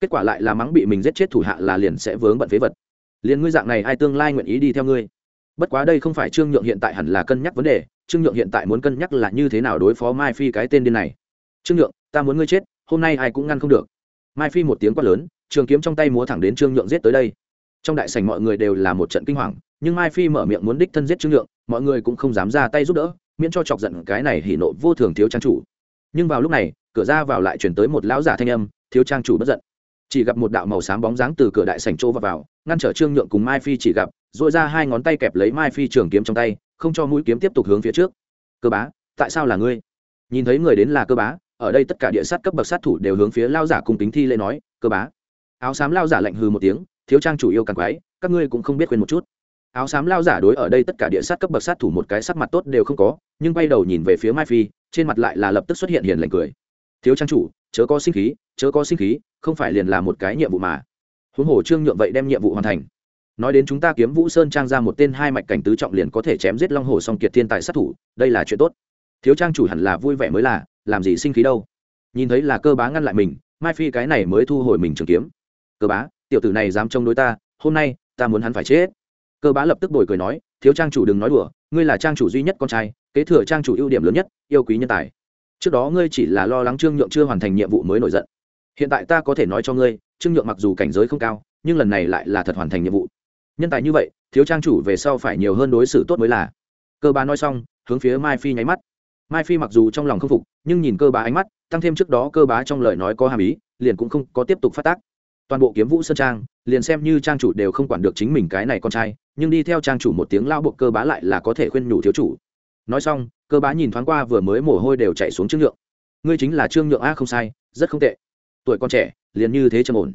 Kết quả lại là mắng bị mình giết chết thủ hạ là liền sẽ vướng bận phế vật. Liền ngươi dạng này ai tương lai nguyện ý đi theo ngươi? Bất quá đây không phải trương nhượng hiện tại hẳn là cân nhắc vấn đề, trương nhượng hiện tại muốn cân nhắc là như thế nào đối phó mai phi cái tên điên này. Trương nhượng, ta muốn ngươi chết hôm nay ai cũng ngăn không được. Mai phi một tiếng quát lớn trường kiếm trong tay múa thẳng đến trương nhượng giết tới đây. Trong đại sảnh mọi người đều là một trận kinh hoàng nhưng mai phi mở miệng muốn đích thân giết trương nhượng mọi người cũng không dám ra tay giúp đỡ miễn cho chọc giận cái này hỉ nộ vô thường thiếu trang chủ. Nhưng vào lúc này cửa ra vào lại chuyển tới một lão giả thanh âm thiếu trang chủ bất giận. Chỉ gặp một đạo màu xám bóng dáng từ cửa đại sảnh chỗ vào, vào ngăn trở trương nhượng cùng mai phi chỉ gặp dội ra hai ngón tay kẹp lấy mai phi trường kiếm trong tay không cho mũi kiếm tiếp tục hướng phía trước. Cơ bá tại sao là ngươi? Nhìn thấy người đến là cơ bá ở đây tất cả địa sát cấp bậc sát thủ đều hướng phía lao giả cung kính thi lễ nói, cơ bá. Áo xám lao giả lạnh hừ một tiếng, thiếu trang chủ yêu càng quái, các ngươi cũng không biết quên một chút. Áo xám lao giả đối ở đây tất cả địa sát cấp bậc sát thủ một cái sắc mặt tốt đều không có, nhưng quay đầu nhìn về phía mai phi, trên mặt lại là lập tức xuất hiện hiền lành cười. Thiếu trang chủ, chớ có sinh khí, chớ có sinh khí, không phải liền là một cái nhiệm vụ mà. Huống hồ trương nhượng vậy đem nhiệm vụ hoàn thành. Nói đến chúng ta kiếm vũ sơn trang ra một tên hai mạch cảnh tứ trọng liền có thể chém giết long hồ song kiệt thiên tài sát thủ, đây là chuyện tốt. Thiếu trang chủ hẳn là vui vẻ mới là làm gì sinh khí đâu. Nhìn thấy là cơ bá ngăn lại mình, mai phi cái này mới thu hồi mình trường kiếm. Cơ bá, tiểu tử này dám chống đối ta, hôm nay, ta muốn hắn phải chết. Cơ bá lập tức bồi cười nói, thiếu trang chủ đừng nói đùa, ngươi là trang chủ duy nhất con trai, kế thừa trang chủ ưu điểm lớn nhất, yêu quý nhân tài. Trước đó ngươi chỉ là lo lắng trương nhượng chưa hoàn thành nhiệm vụ mới nổi giận. Hiện tại ta có thể nói cho ngươi, trương nhượng mặc dù cảnh giới không cao, nhưng lần này lại là thật hoàn thành nhiệm vụ. Nhân tài như vậy, thiếu trang chủ về sau phải nhiều hơn đối xử tốt mới là. Cơ bá nói xong, hướng phía mai phi nháy mắt mai phi mặc dù trong lòng không phục, nhưng nhìn cơ bá ánh mắt, tăng thêm trước đó cơ bá trong lời nói có hàm ý, liền cũng không có tiếp tục phát tác. Toàn bộ kiếm vũ sơn trang, liền xem như trang chủ đều không quản được chính mình cái này con trai, nhưng đi theo trang chủ một tiếng lao buộc cơ bá lại là có thể khuyên nhủ thiếu chủ. Nói xong, cơ bá nhìn thoáng qua vừa mới mồ hôi đều chạy xuống trương nhượng. Ngươi chính là trương nhượng a, không sai, rất không tệ. Tuổi con trẻ, liền như thế trầm ổn.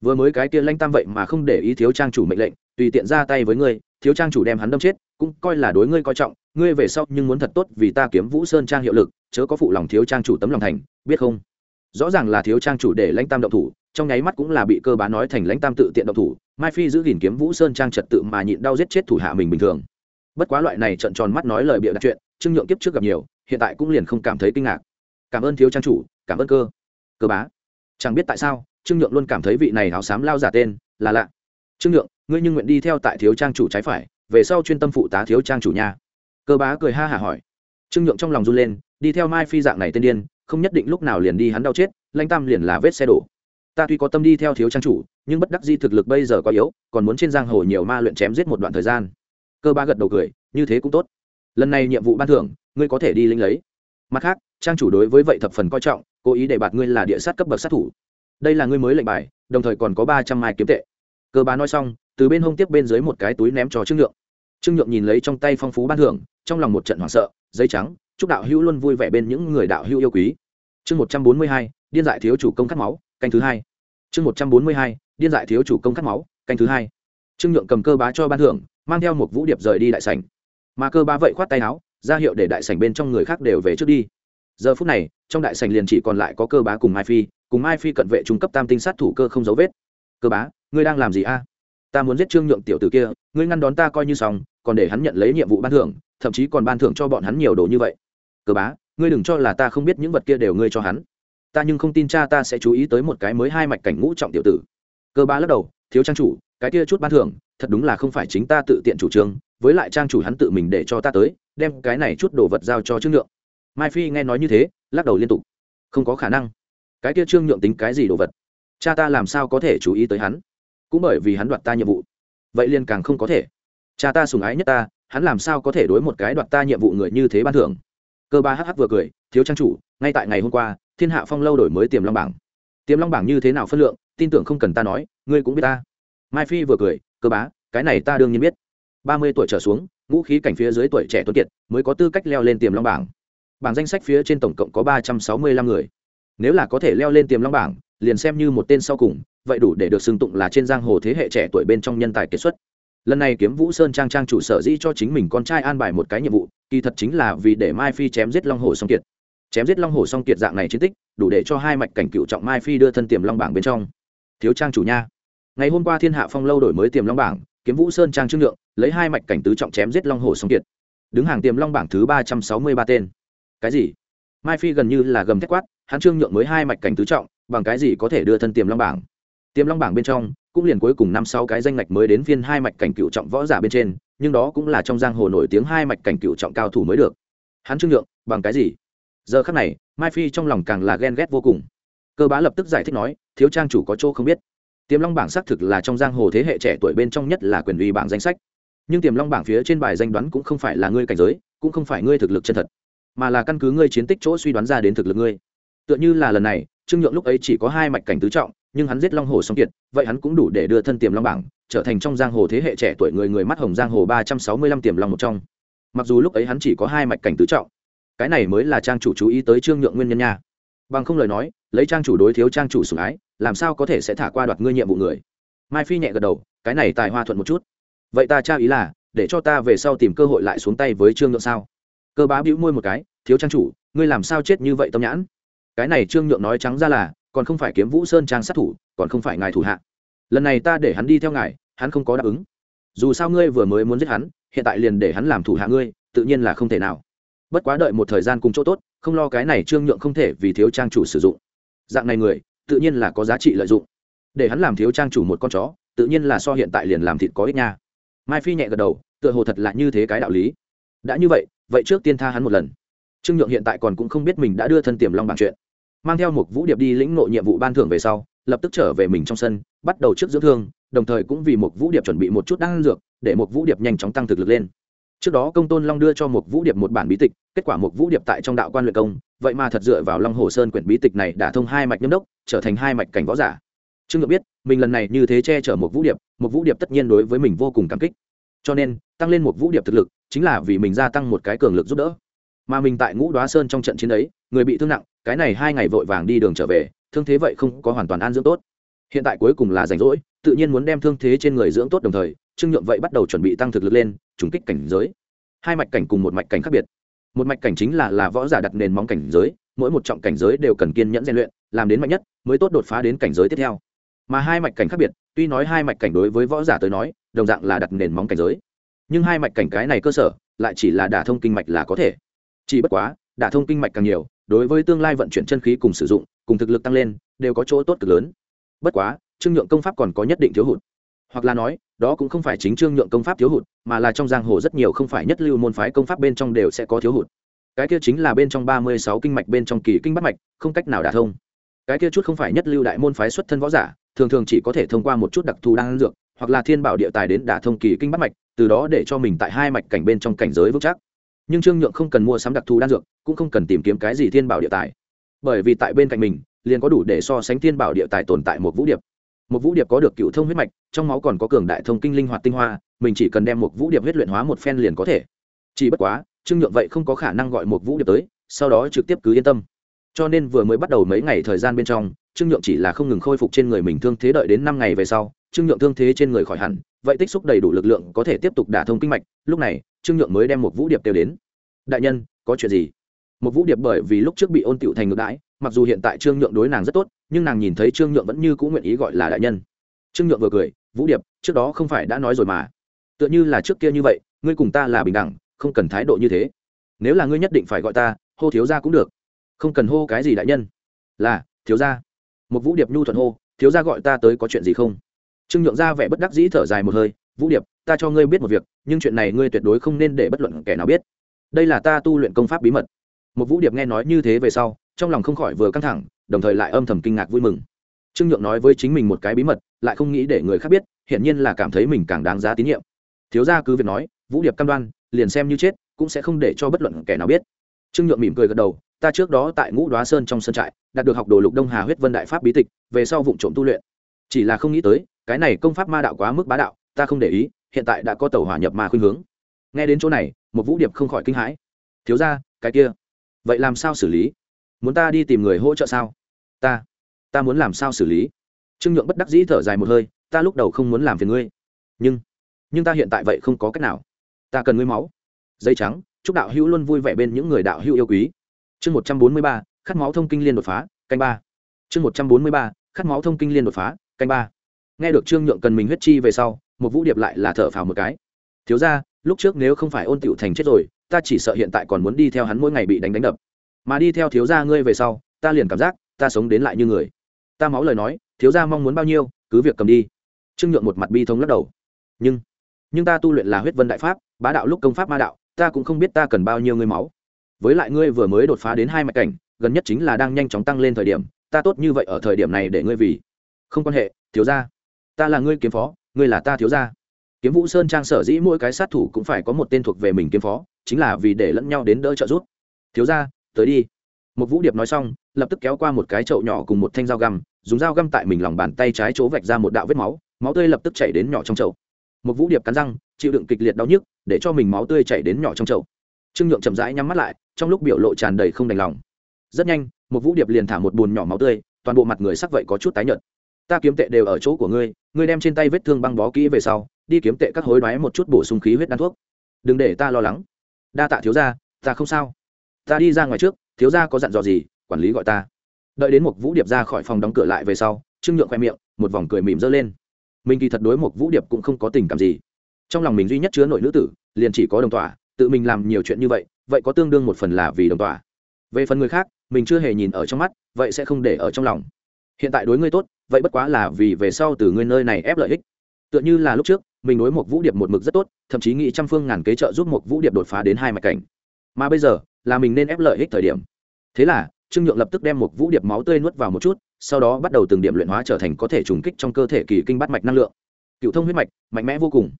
Vừa mới cái kia lanh tam vậy mà không để ý thiếu trang chủ mệnh lệnh, tùy tiện ra tay với ngươi, thiếu trang chủ đem hắn đâm chết, cũng coi là đối ngươi coi trọng ngươi về sau nhưng muốn thật tốt vì ta kiếm vũ sơn trang hiệu lực, chớ có phụ lòng thiếu trang chủ tấm lòng thành, biết không? Rõ ràng là thiếu trang chủ để lãnh tam động thủ, trong nháy mắt cũng là bị cơ bá nói thành lãnh tam tự tiện động thủ, mai phi giữ gìn kiếm vũ sơn trang trật tự mà nhịn đau giết chết thủ hạ mình bình thường. Bất quá loại này trận tròn mắt nói lời bịa đặt chuyện, trương nhượng kiếp trước gặp nhiều, hiện tại cũng liền không cảm thấy kinh ngạc. Cảm ơn thiếu trang chủ, cảm ơn cơ cơ bá. Chẳng biết tại sao, trương nhượng luôn cảm thấy vị này áo xám lao giả tên, là lạ. Trương nhượng, ngươi nhưng nguyện đi theo tại thiếu trang chủ trái phải, về sau chuyên tâm phụ tá thiếu trang chủ nhà cơ bá cười ha hả hỏi. Trương nhượng trong lòng run lên, đi theo mai phi dạng này tên điên, không nhất định lúc nào liền đi hắn đau chết lanh tam liền là vết xe đổ. Ta tuy có tâm đi theo thiếu trang chủ, nhưng bất đắc di thực lực bây giờ quá yếu, còn muốn trên giang hồ nhiều ma luyện chém giết một đoạn thời gian. Cơ ba gật đầu cười, như thế cũng tốt. Lần này nhiệm vụ ban thưởng, ngươi có thể đi lính lấy. Mặt khác, trang chủ đối với vậy thập phần coi trọng, cố ý để bạt ngươi là địa sát cấp bậc sát thủ. Đây là ngươi mới lệnh bài, đồng thời còn có ba trăm mai kiếm tệ. Cơ bá nói xong, từ bên hông tiếp bên dưới một cái túi ném cho trương nhượng. Trương nhượng nhìn lấy trong tay phong phú ban thưởng trong lòng một trận hoảng sợ giấy trắng, chúc đạo hữu luôn vui vẻ bên những người đạo hữu yêu quý. Chương một trăm bốn mươi hai, điên dại thiếu chủ công cắt máu, canh thứ hai. Chương một trăm bốn mươi hai, điên dại thiếu chủ công cắt máu, canh thứ hai. Trương nhượng cầm cơ bá cho ban thưởng, mang theo một vũ điệp rời đi đại sảnh. Mà cơ bá vậy khoát tay áo, ra hiệu để đại sảnh bên trong người khác đều về trước đi. Giờ phút này, trong đại sảnh liền chỉ còn lại có cơ bá cùng mai phi, cùng mai phi cận vệ trung cấp tam tinh sát thủ cơ không dấu vết. Cơ bá, ngươi đang làm gì a? Ta muốn giết trương nhượng tiểu tử kia, ngươi ngăn đón ta coi như xong còn để hắn nhận lấy nhiệm vụ ban thưởng, thậm chí còn ban thưởng cho bọn hắn nhiều đồ như vậy. Cờ bá, ngươi đừng cho là ta không biết những vật kia đều ngươi cho hắn. Ta nhưng không tin cha ta sẽ chú ý tới một cái mới hai mạch cảnh ngũ trọng tiểu tử. Cơ bá lắc đầu, thiếu trang chủ, cái kia chút ban thưởng, thật đúng là không phải chính ta tự tiện chủ trương, với lại trang chủ hắn tự mình để cho ta tới, đem cái này chút đồ vật giao cho trương nhượng. Mai phi nghe nói như thế, lắc đầu liên tục. Không có khả năng. Cái kia trương nhượng tính cái gì đồ vật? Cha ta làm sao có thể chú ý tới hắn? Cũng bởi vì hắn đoạt ta nhiệm vụ. Vậy liền càng không có thể cha ta sùng ái nhất ta, hắn làm sao có thể đối một cái đoạt ta nhiệm vụ người như thế ban thưởng? Cơ ba hh vừa cười, thiếu trang chủ, ngay tại ngày hôm qua, thiên hạ phong lâu đổi mới tiềm long bảng. Tiềm long bảng như thế nào phân lượng, tin tưởng không cần ta nói, ngươi cũng biết ta. Mai phi vừa cười, cơ bá, cái này ta đương nhiên biết. Ba mươi tuổi trở xuống, ngũ khí cảnh phía dưới tuổi trẻ tuấn kiệt, mới có tư cách leo lên tiềm long bảng. Bảng danh sách phía trên tổng cộng có ba trăm sáu mươi lăm người. Nếu là có thể leo lên tiềm long bảng, liền xem như một tên sau cùng, vậy đủ để được xưng tụng là trên giang hồ thế hệ trẻ tuổi bên trong nhân tài kiệt xuất lần này kiếm vũ sơn trang trang chủ sở dĩ cho chính mình con trai an bài một cái nhiệm vụ, kỳ thật chính là vì để mai phi chém giết long hồ song kiệt. Chém giết long hồ song kiệt dạng này chiến tích, đủ để cho hai mạch cảnh cựu trọng mai phi đưa thân tiềm long bảng bên trong. Thiếu trang chủ nha. Ngày hôm qua thiên hạ phong lâu đổi mới tiềm long bảng, kiếm vũ sơn trang trương lượng, lấy hai mạch cảnh tứ trọng chém giết long hồ song kiệt. Đứng hàng tiềm long bảng thứ ba trăm sáu mươi ba tên. Cái gì? Mai phi gần như là gầm thét quát, hắn trương nhượng mới hai mạch cảnh tứ trọng, bằng cái gì có thể đưa thân tiềm long bảng? Tiềm long bảng bên trong cũng liền cuối cùng năm sáu cái danh ngạch mới đến phiên hai mạch cảnh cựu trọng võ giả bên trên, nhưng đó cũng là trong giang hồ nổi tiếng hai mạch cảnh cựu trọng cao thủ mới được. Hắn trương nhượng, bằng cái gì? Giờ khắc này, mai phi trong lòng càng là ghen ghét vô cùng. Cơ bá lập tức giải thích nói, thiếu trang chủ có chỗ không biết. Tiềm long bảng xác thực là trong giang hồ thế hệ trẻ tuổi bên trong nhất là quyền uy bảng danh sách. Nhưng tiềm long bảng phía trên bài danh đoán cũng không phải là ngươi cảnh giới, cũng không phải ngươi thực lực chân thật, mà là căn cứ ngươi chiến tích chỗ suy đoán ra đến thực lực ngươi. Tựa như là lần này, trương nhượng lúc ấy chỉ có hai mạch cảnh tứ trọng nhưng hắn giết long hồ song kiệt, vậy hắn cũng đủ để đưa thân tiềm long bảng, trở thành trong giang hồ thế hệ trẻ tuổi người người mắt hồng giang hồ ba trăm sáu mươi lăm tiềm long một trong. Mặc dù lúc ấy hắn chỉ có hai mạch cảnh tứ trọng, cái này mới là trang chủ chú ý tới trương nhượng nguyên nhân nha. Bằng không lời nói, lấy trang chủ đối thiếu trang chủ sủng ái, làm sao có thể sẽ thả qua đoạt ngươi nhiệm vụ người? Mai phi nhẹ gật đầu, cái này tài hoa thuận một chút. Vậy ta tra ý là, để cho ta về sau tìm cơ hội lại xuống tay với trương nhượng sao? Cơ bá bĩu môi một cái, thiếu trang chủ, ngươi làm sao chết như vậy tâm nhãn? Cái này trương nhượng nói trắng ra là còn không phải kiếm vũ sơn trang sát thủ, còn không phải ngài thủ hạ. Lần này ta để hắn đi theo ngài, hắn không có đáp ứng. Dù sao ngươi vừa mới muốn giết hắn, hiện tại liền để hắn làm thủ hạ ngươi, tự nhiên là không thể nào. Bất quá đợi một thời gian cùng chỗ tốt, không lo cái này trương nhượng không thể vì thiếu trang chủ sử dụng. Dạng này người, tự nhiên là có giá trị lợi dụng. Để hắn làm thiếu trang chủ một con chó, tự nhiên là so hiện tại liền làm thịt có ích nha. Mai phi nhẹ gật đầu, tựa hồ thật là như thế cái đạo lý. Đã như vậy vậy trước tiên tha hắn một lần. Trương nhượng hiện tại còn cũng không biết mình đã đưa thân tiềm long bằng chuyện mang theo một vũ điệp đi lĩnh nội nhiệm vụ ban thưởng về sau, lập tức trở về mình trong sân, bắt đầu trước dưỡng thương, đồng thời cũng vì một vũ điệp chuẩn bị một chút đan dược, để một vũ điệp nhanh chóng tăng thực lực lên. Trước đó công tôn long đưa cho một vũ điệp một bản bí tịch, kết quả một vũ điệp tại trong đạo quan luyện công, vậy mà thật dựa vào long hồ sơn quyển bí tịch này đã thông hai mạch nhâm đốc, trở thành hai mạch cảnh võ giả. Trương ngờ biết, mình lần này như thế che chở một vũ điệp, một vũ điệp tất nhiên đối với mình vô cùng cảm kích. Cho nên, tăng lên một vũ điệp thực lực, chính là vì mình gia tăng một cái cường lực giúp đỡ mà mình tại ngũ đoá sơn trong trận chiến ấy, người bị thương nặng, cái này hai ngày vội vàng đi đường trở về, thương thế vậy không có hoàn toàn an dưỡng tốt. Hiện tại cuối cùng là rảnh rỗi, tự nhiên muốn đem thương thế trên người dưỡng tốt đồng thời, trương nhượng vậy bắt đầu chuẩn bị tăng thực lực lên, trùng kích cảnh giới. Hai mạch cảnh cùng một mạch cảnh khác biệt. Một mạch cảnh chính là là võ giả đặt nền móng cảnh giới, mỗi một trọng cảnh giới đều cần kiên nhẫn rèn luyện, làm đến mạnh nhất, mới tốt đột phá đến cảnh giới tiếp theo. Mà hai mạch cảnh khác biệt, tuy nói hai mạch cảnh đối với võ giả tới nói, đồng dạng là đặt nền móng cảnh giới. Nhưng hai mạch cảnh cái này cơ sở, lại chỉ là đả thông kinh mạch là có thể chỉ bất quá, đả thông kinh mạch càng nhiều, đối với tương lai vận chuyển chân khí cùng sử dụng, cùng thực lực tăng lên, đều có chỗ tốt cực lớn. Bất quá, trương nhượng công pháp còn có nhất định thiếu hụt. Hoặc là nói, đó cũng không phải chính trương nhượng công pháp thiếu hụt, mà là trong giang hồ rất nhiều không phải nhất lưu môn phái công pháp bên trong đều sẽ có thiếu hụt. Cái kia chính là bên trong ba mươi sáu kinh mạch bên trong kỳ kinh bắt mạch, không cách nào đả thông. Cái kia chút không phải nhất lưu đại môn phái xuất thân võ giả, thường thường chỉ có thể thông qua một chút đặc thù đan dược, hoặc là thiên bảo địa tài đến đả thông kỳ kinh bắt mạch, từ đó để cho mình tại hai mạch cảnh bên trong cảnh giới vững chắc nhưng trương nhượng không cần mua sắm đặc thù đan dược, cũng không cần tìm kiếm cái gì thiên bảo địa tài. Bởi vì tại bên cạnh mình, liền có đủ để so sánh thiên bảo địa tài tồn tại một vũ điệp. Một vũ điệp có được cựu thông huyết mạch, trong máu còn có cường đại thông kinh linh hoạt tinh hoa, mình chỉ cần đem một vũ điệp huyết luyện hóa một phen liền có thể. Chỉ bất quá, trương nhượng vậy không có khả năng gọi một vũ điệp tới, sau đó trực tiếp cứ yên tâm. Cho nên vừa mới bắt đầu mấy ngày thời gian bên trong, trương nhượng chỉ là không ngừng khôi phục trên người mình thương thế đợi đến năm ngày về sau, trương nhượng thương thế trên người khỏi hẳn, vậy tích xúc đầy đủ lực lượng có thể tiếp tục đả thông kinh mạch. Lúc này trương nhượng mới đem một vũ điệp kêu đến. Đại nhân, có chuyện gì? Một vũ điệp bởi vì lúc trước bị ôn tịu thành ngược đãi, mặc dù hiện tại trương nhượng đối nàng rất tốt, nhưng nàng nhìn thấy trương nhượng vẫn như cũng nguyện ý gọi là đại nhân. Trương nhượng vừa cười, vũ điệp, trước đó không phải đã nói rồi mà. Tựa như là trước kia như vậy, ngươi cùng ta là bình đẳng, không cần thái độ như thế. Nếu là ngươi nhất định phải gọi ta, hô thiếu gia cũng được. Không cần hô cái gì đại nhân. Là, thiếu gia. một vũ điệp nhu thuận hô, thiếu gia gọi ta tới có chuyện gì không? Trương nhượng ra vẻ bất đắc dĩ thở dài một hơi, vũ điệp ta cho ngươi biết một việc, nhưng chuyện này ngươi tuyệt đối không nên để bất luận kẻ nào biết. Đây là ta tu luyện công pháp bí mật. Một vũ điệp nghe nói như thế về sau, trong lòng không khỏi vừa căng thẳng, đồng thời lại âm thầm kinh ngạc vui mừng. Trương nhượng nói với chính mình một cái bí mật, lại không nghĩ để người khác biết, hiển nhiên là cảm thấy mình càng đáng giá tín nhiệm. Thiếu gia cứ việc nói, vũ điệp cam đoan, liền xem như chết, cũng sẽ không để cho bất luận kẻ nào biết. Trương nhượng mỉm cười gật đầu, ta trước đó tại ngũ đoá sơn trong sân trại, đạt được học đồ lục đông hà huyết vân đại pháp bí tịch, về sau vụ trộm tu luyện. Chỉ là không nghĩ tới, cái này công pháp ma đạo quá mức bá đạo, ta không để ý hiện tại đã có tàu hỏa nhập ma khuyên hướng. Nghe đến chỗ này, một vũ điệp không khỏi kinh hãi. Thiếu ra cái kia, vậy làm sao xử lý? Muốn ta đi tìm người hỗ trợ sao? Ta ta muốn làm sao xử lý? Trương nhượng bất đắc dĩ thở dài một hơi, ta lúc đầu không muốn làm phiền ngươi. Nhưng nhưng ta hiện tại vậy không có cách nào. Ta cần ngươi máu. Dây trắng, chúc đạo hữu luôn vui vẻ bên những người đạo hữu yêu quý. Chương một trăm bốn mươi ba, khát máu thông kinh liên đột phá, canh ba. Chương một trăm bốn mươi ba, khát máu thông kinh liên đột phá, canh ba. Nghe được trương nhượng cần mình huyết chi về sau một vũ điệp lại là thở phào một cái. Thiếu ra lúc trước nếu không phải ôn tịu thành chết rồi, ta chỉ sợ hiện tại còn muốn đi theo hắn mỗi ngày bị đánh đánh đập. Mà đi theo thiếu gia ngươi về sau, ta liền cảm giác, ta sống đến lại như người. Ta máu lời nói, thiếu gia mong muốn bao nhiêu, cứ việc cầm đi. Trương nhượng một mặt bi thống lắc đầu. Nhưng nhưng ta tu luyện là huyết vân đại pháp, bá đạo lúc công pháp ma đạo, ta cũng không biết ta cần bao nhiêu ngươi máu. Với lại ngươi vừa mới đột phá đến hai mạch cảnh, gần nhất chính là đang nhanh chóng tăng lên thời điểm, ta tốt như vậy ở thời điểm này để ngươi vì. Không quan hệ, thiếu gia. Ta là ngươi kiếm phó ngươi là ta thiếu gia. Kiếm vũ sơn trang sở dĩ mỗi cái sát thủ cũng phải có một tên thuộc về mình kiếm phó, chính là vì để lẫn nhau đến đỡ trợ giúp. Thiếu gia, tới đi. Một vũ điệp nói xong, lập tức kéo qua một cái chậu nhỏ cùng một thanh dao găm, dùng dao găm tại mình lòng bàn tay trái chỗ vạch ra một đạo vết máu máu tươi lập tức chảy đến nhỏ trong chậu. Một vũ điệp cắn răng, chịu đựng kịch liệt đau nhức, để cho mình máu tươi chảy đến nhỏ trong chậu. Trương nhượng chậm rãi nhắm mắt lại, trong lúc biểu lộ tràn đầy không đành lòng. Rất nhanh một vũ điệp liền thả một bùn nhỏ máu tươi, toàn bộ mặt người sắc vậy có chút tái nhợt ta kiếm tệ đều ở chỗ của ngươi ngươi đem trên tay vết thương băng bó kỹ về sau, đi kiếm tệ các hối đoái một chút bổ sung khí huyết đan thuốc. Đừng để ta lo lắng. Đa tạ thiếu gia, ta không sao. Ta đi ra ngoài trước, thiếu gia có dặn dò gì, quản lý gọi ta. Đợi đến một vũ điệp ra khỏi phòng đóng cửa lại về sau, trương nhượng khoe miệng, một vòng cười mỉm dơ lên. Mình kỳ thật đối một vũ điệp cũng không có tình cảm gì. Trong lòng mình duy nhất chứa nội nữ tử, liền chỉ có đồng tỏa tự mình làm nhiều chuyện như vậy vậy có tương đương một phần là vì đồng tỏa về phần người khác, mình chưa hề nhìn ở trong mắt, vậy sẽ không để ở trong lòng hiện tại đối ngươi tốt, vậy bất quá là vì về sau từ ngươi nơi này ép lợi ích. Tựa như là lúc trước, mình đối một vũ điệp một mực rất tốt, thậm chí nghĩ trăm phương ngàn kế trợ giúp một vũ điệp đột phá đến hai mạch cảnh. Mà bây giờ, là mình nên ép lợi ích thời điểm. Thế là, trương nhượng lập tức đem một vũ điệp máu tươi nuốt vào một chút, sau đó bắt đầu từng điểm luyện hóa trở thành có thể trùng kích trong cơ thể kỳ kinh bắt mạch năng lượng. Cựu thông huyết mạch, mạnh mẽ vô cùng.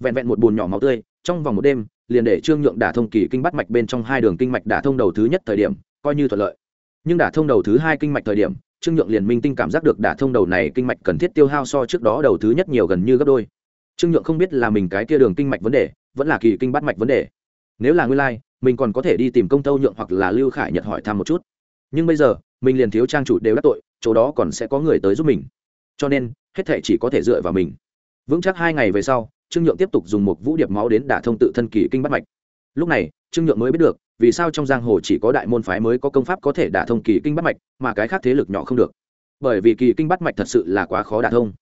Vẹn vẹn một bùn nhỏ máu tươi, trong vòng một đêm, liền để trương nhượng đả thông kỳ kinh bắt mạch bên trong hai đường kinh mạch đả thông đầu thứ nhất thời điểm, coi như thuận lợi. Nhưng đả thông đầu thứ hai kinh mạch thời điểm trương nhượng liền minh tinh cảm giác được đả thông đầu này kinh mạch cần thiết tiêu hao so trước đó đầu thứ nhất nhiều gần như gấp đôi. Trương nhượng không biết là mình cái kia đường kinh mạch vấn đề vẫn là kỳ kinh bắt mạch vấn đề. Nếu là nguyên lai、like, mình còn có thể đi tìm công tâu nhượng hoặc là lưu khải nhật hỏi thăm một chút. Nhưng bây giờ mình liền thiếu trang chủ đều đắc tội chỗ đó còn sẽ có người tới giúp mình. Cho nên hết thể chỉ có thể dựa vào mình. Vững chắc hai ngày về sau trương nhượng tiếp tục dùng một vũ điệp máu đến đả thông tự thân kỳ kinh bắt mạch. Lúc này trương nhượng mới biết được vì sao trong giang hồ chỉ có đại môn phái mới có công pháp có thể đả thông kỳ kinh bắt mạch, mà cái khác thế lực nhỏ không được? Bởi vì kỳ kinh bắt mạch thật sự là quá khó đả thông.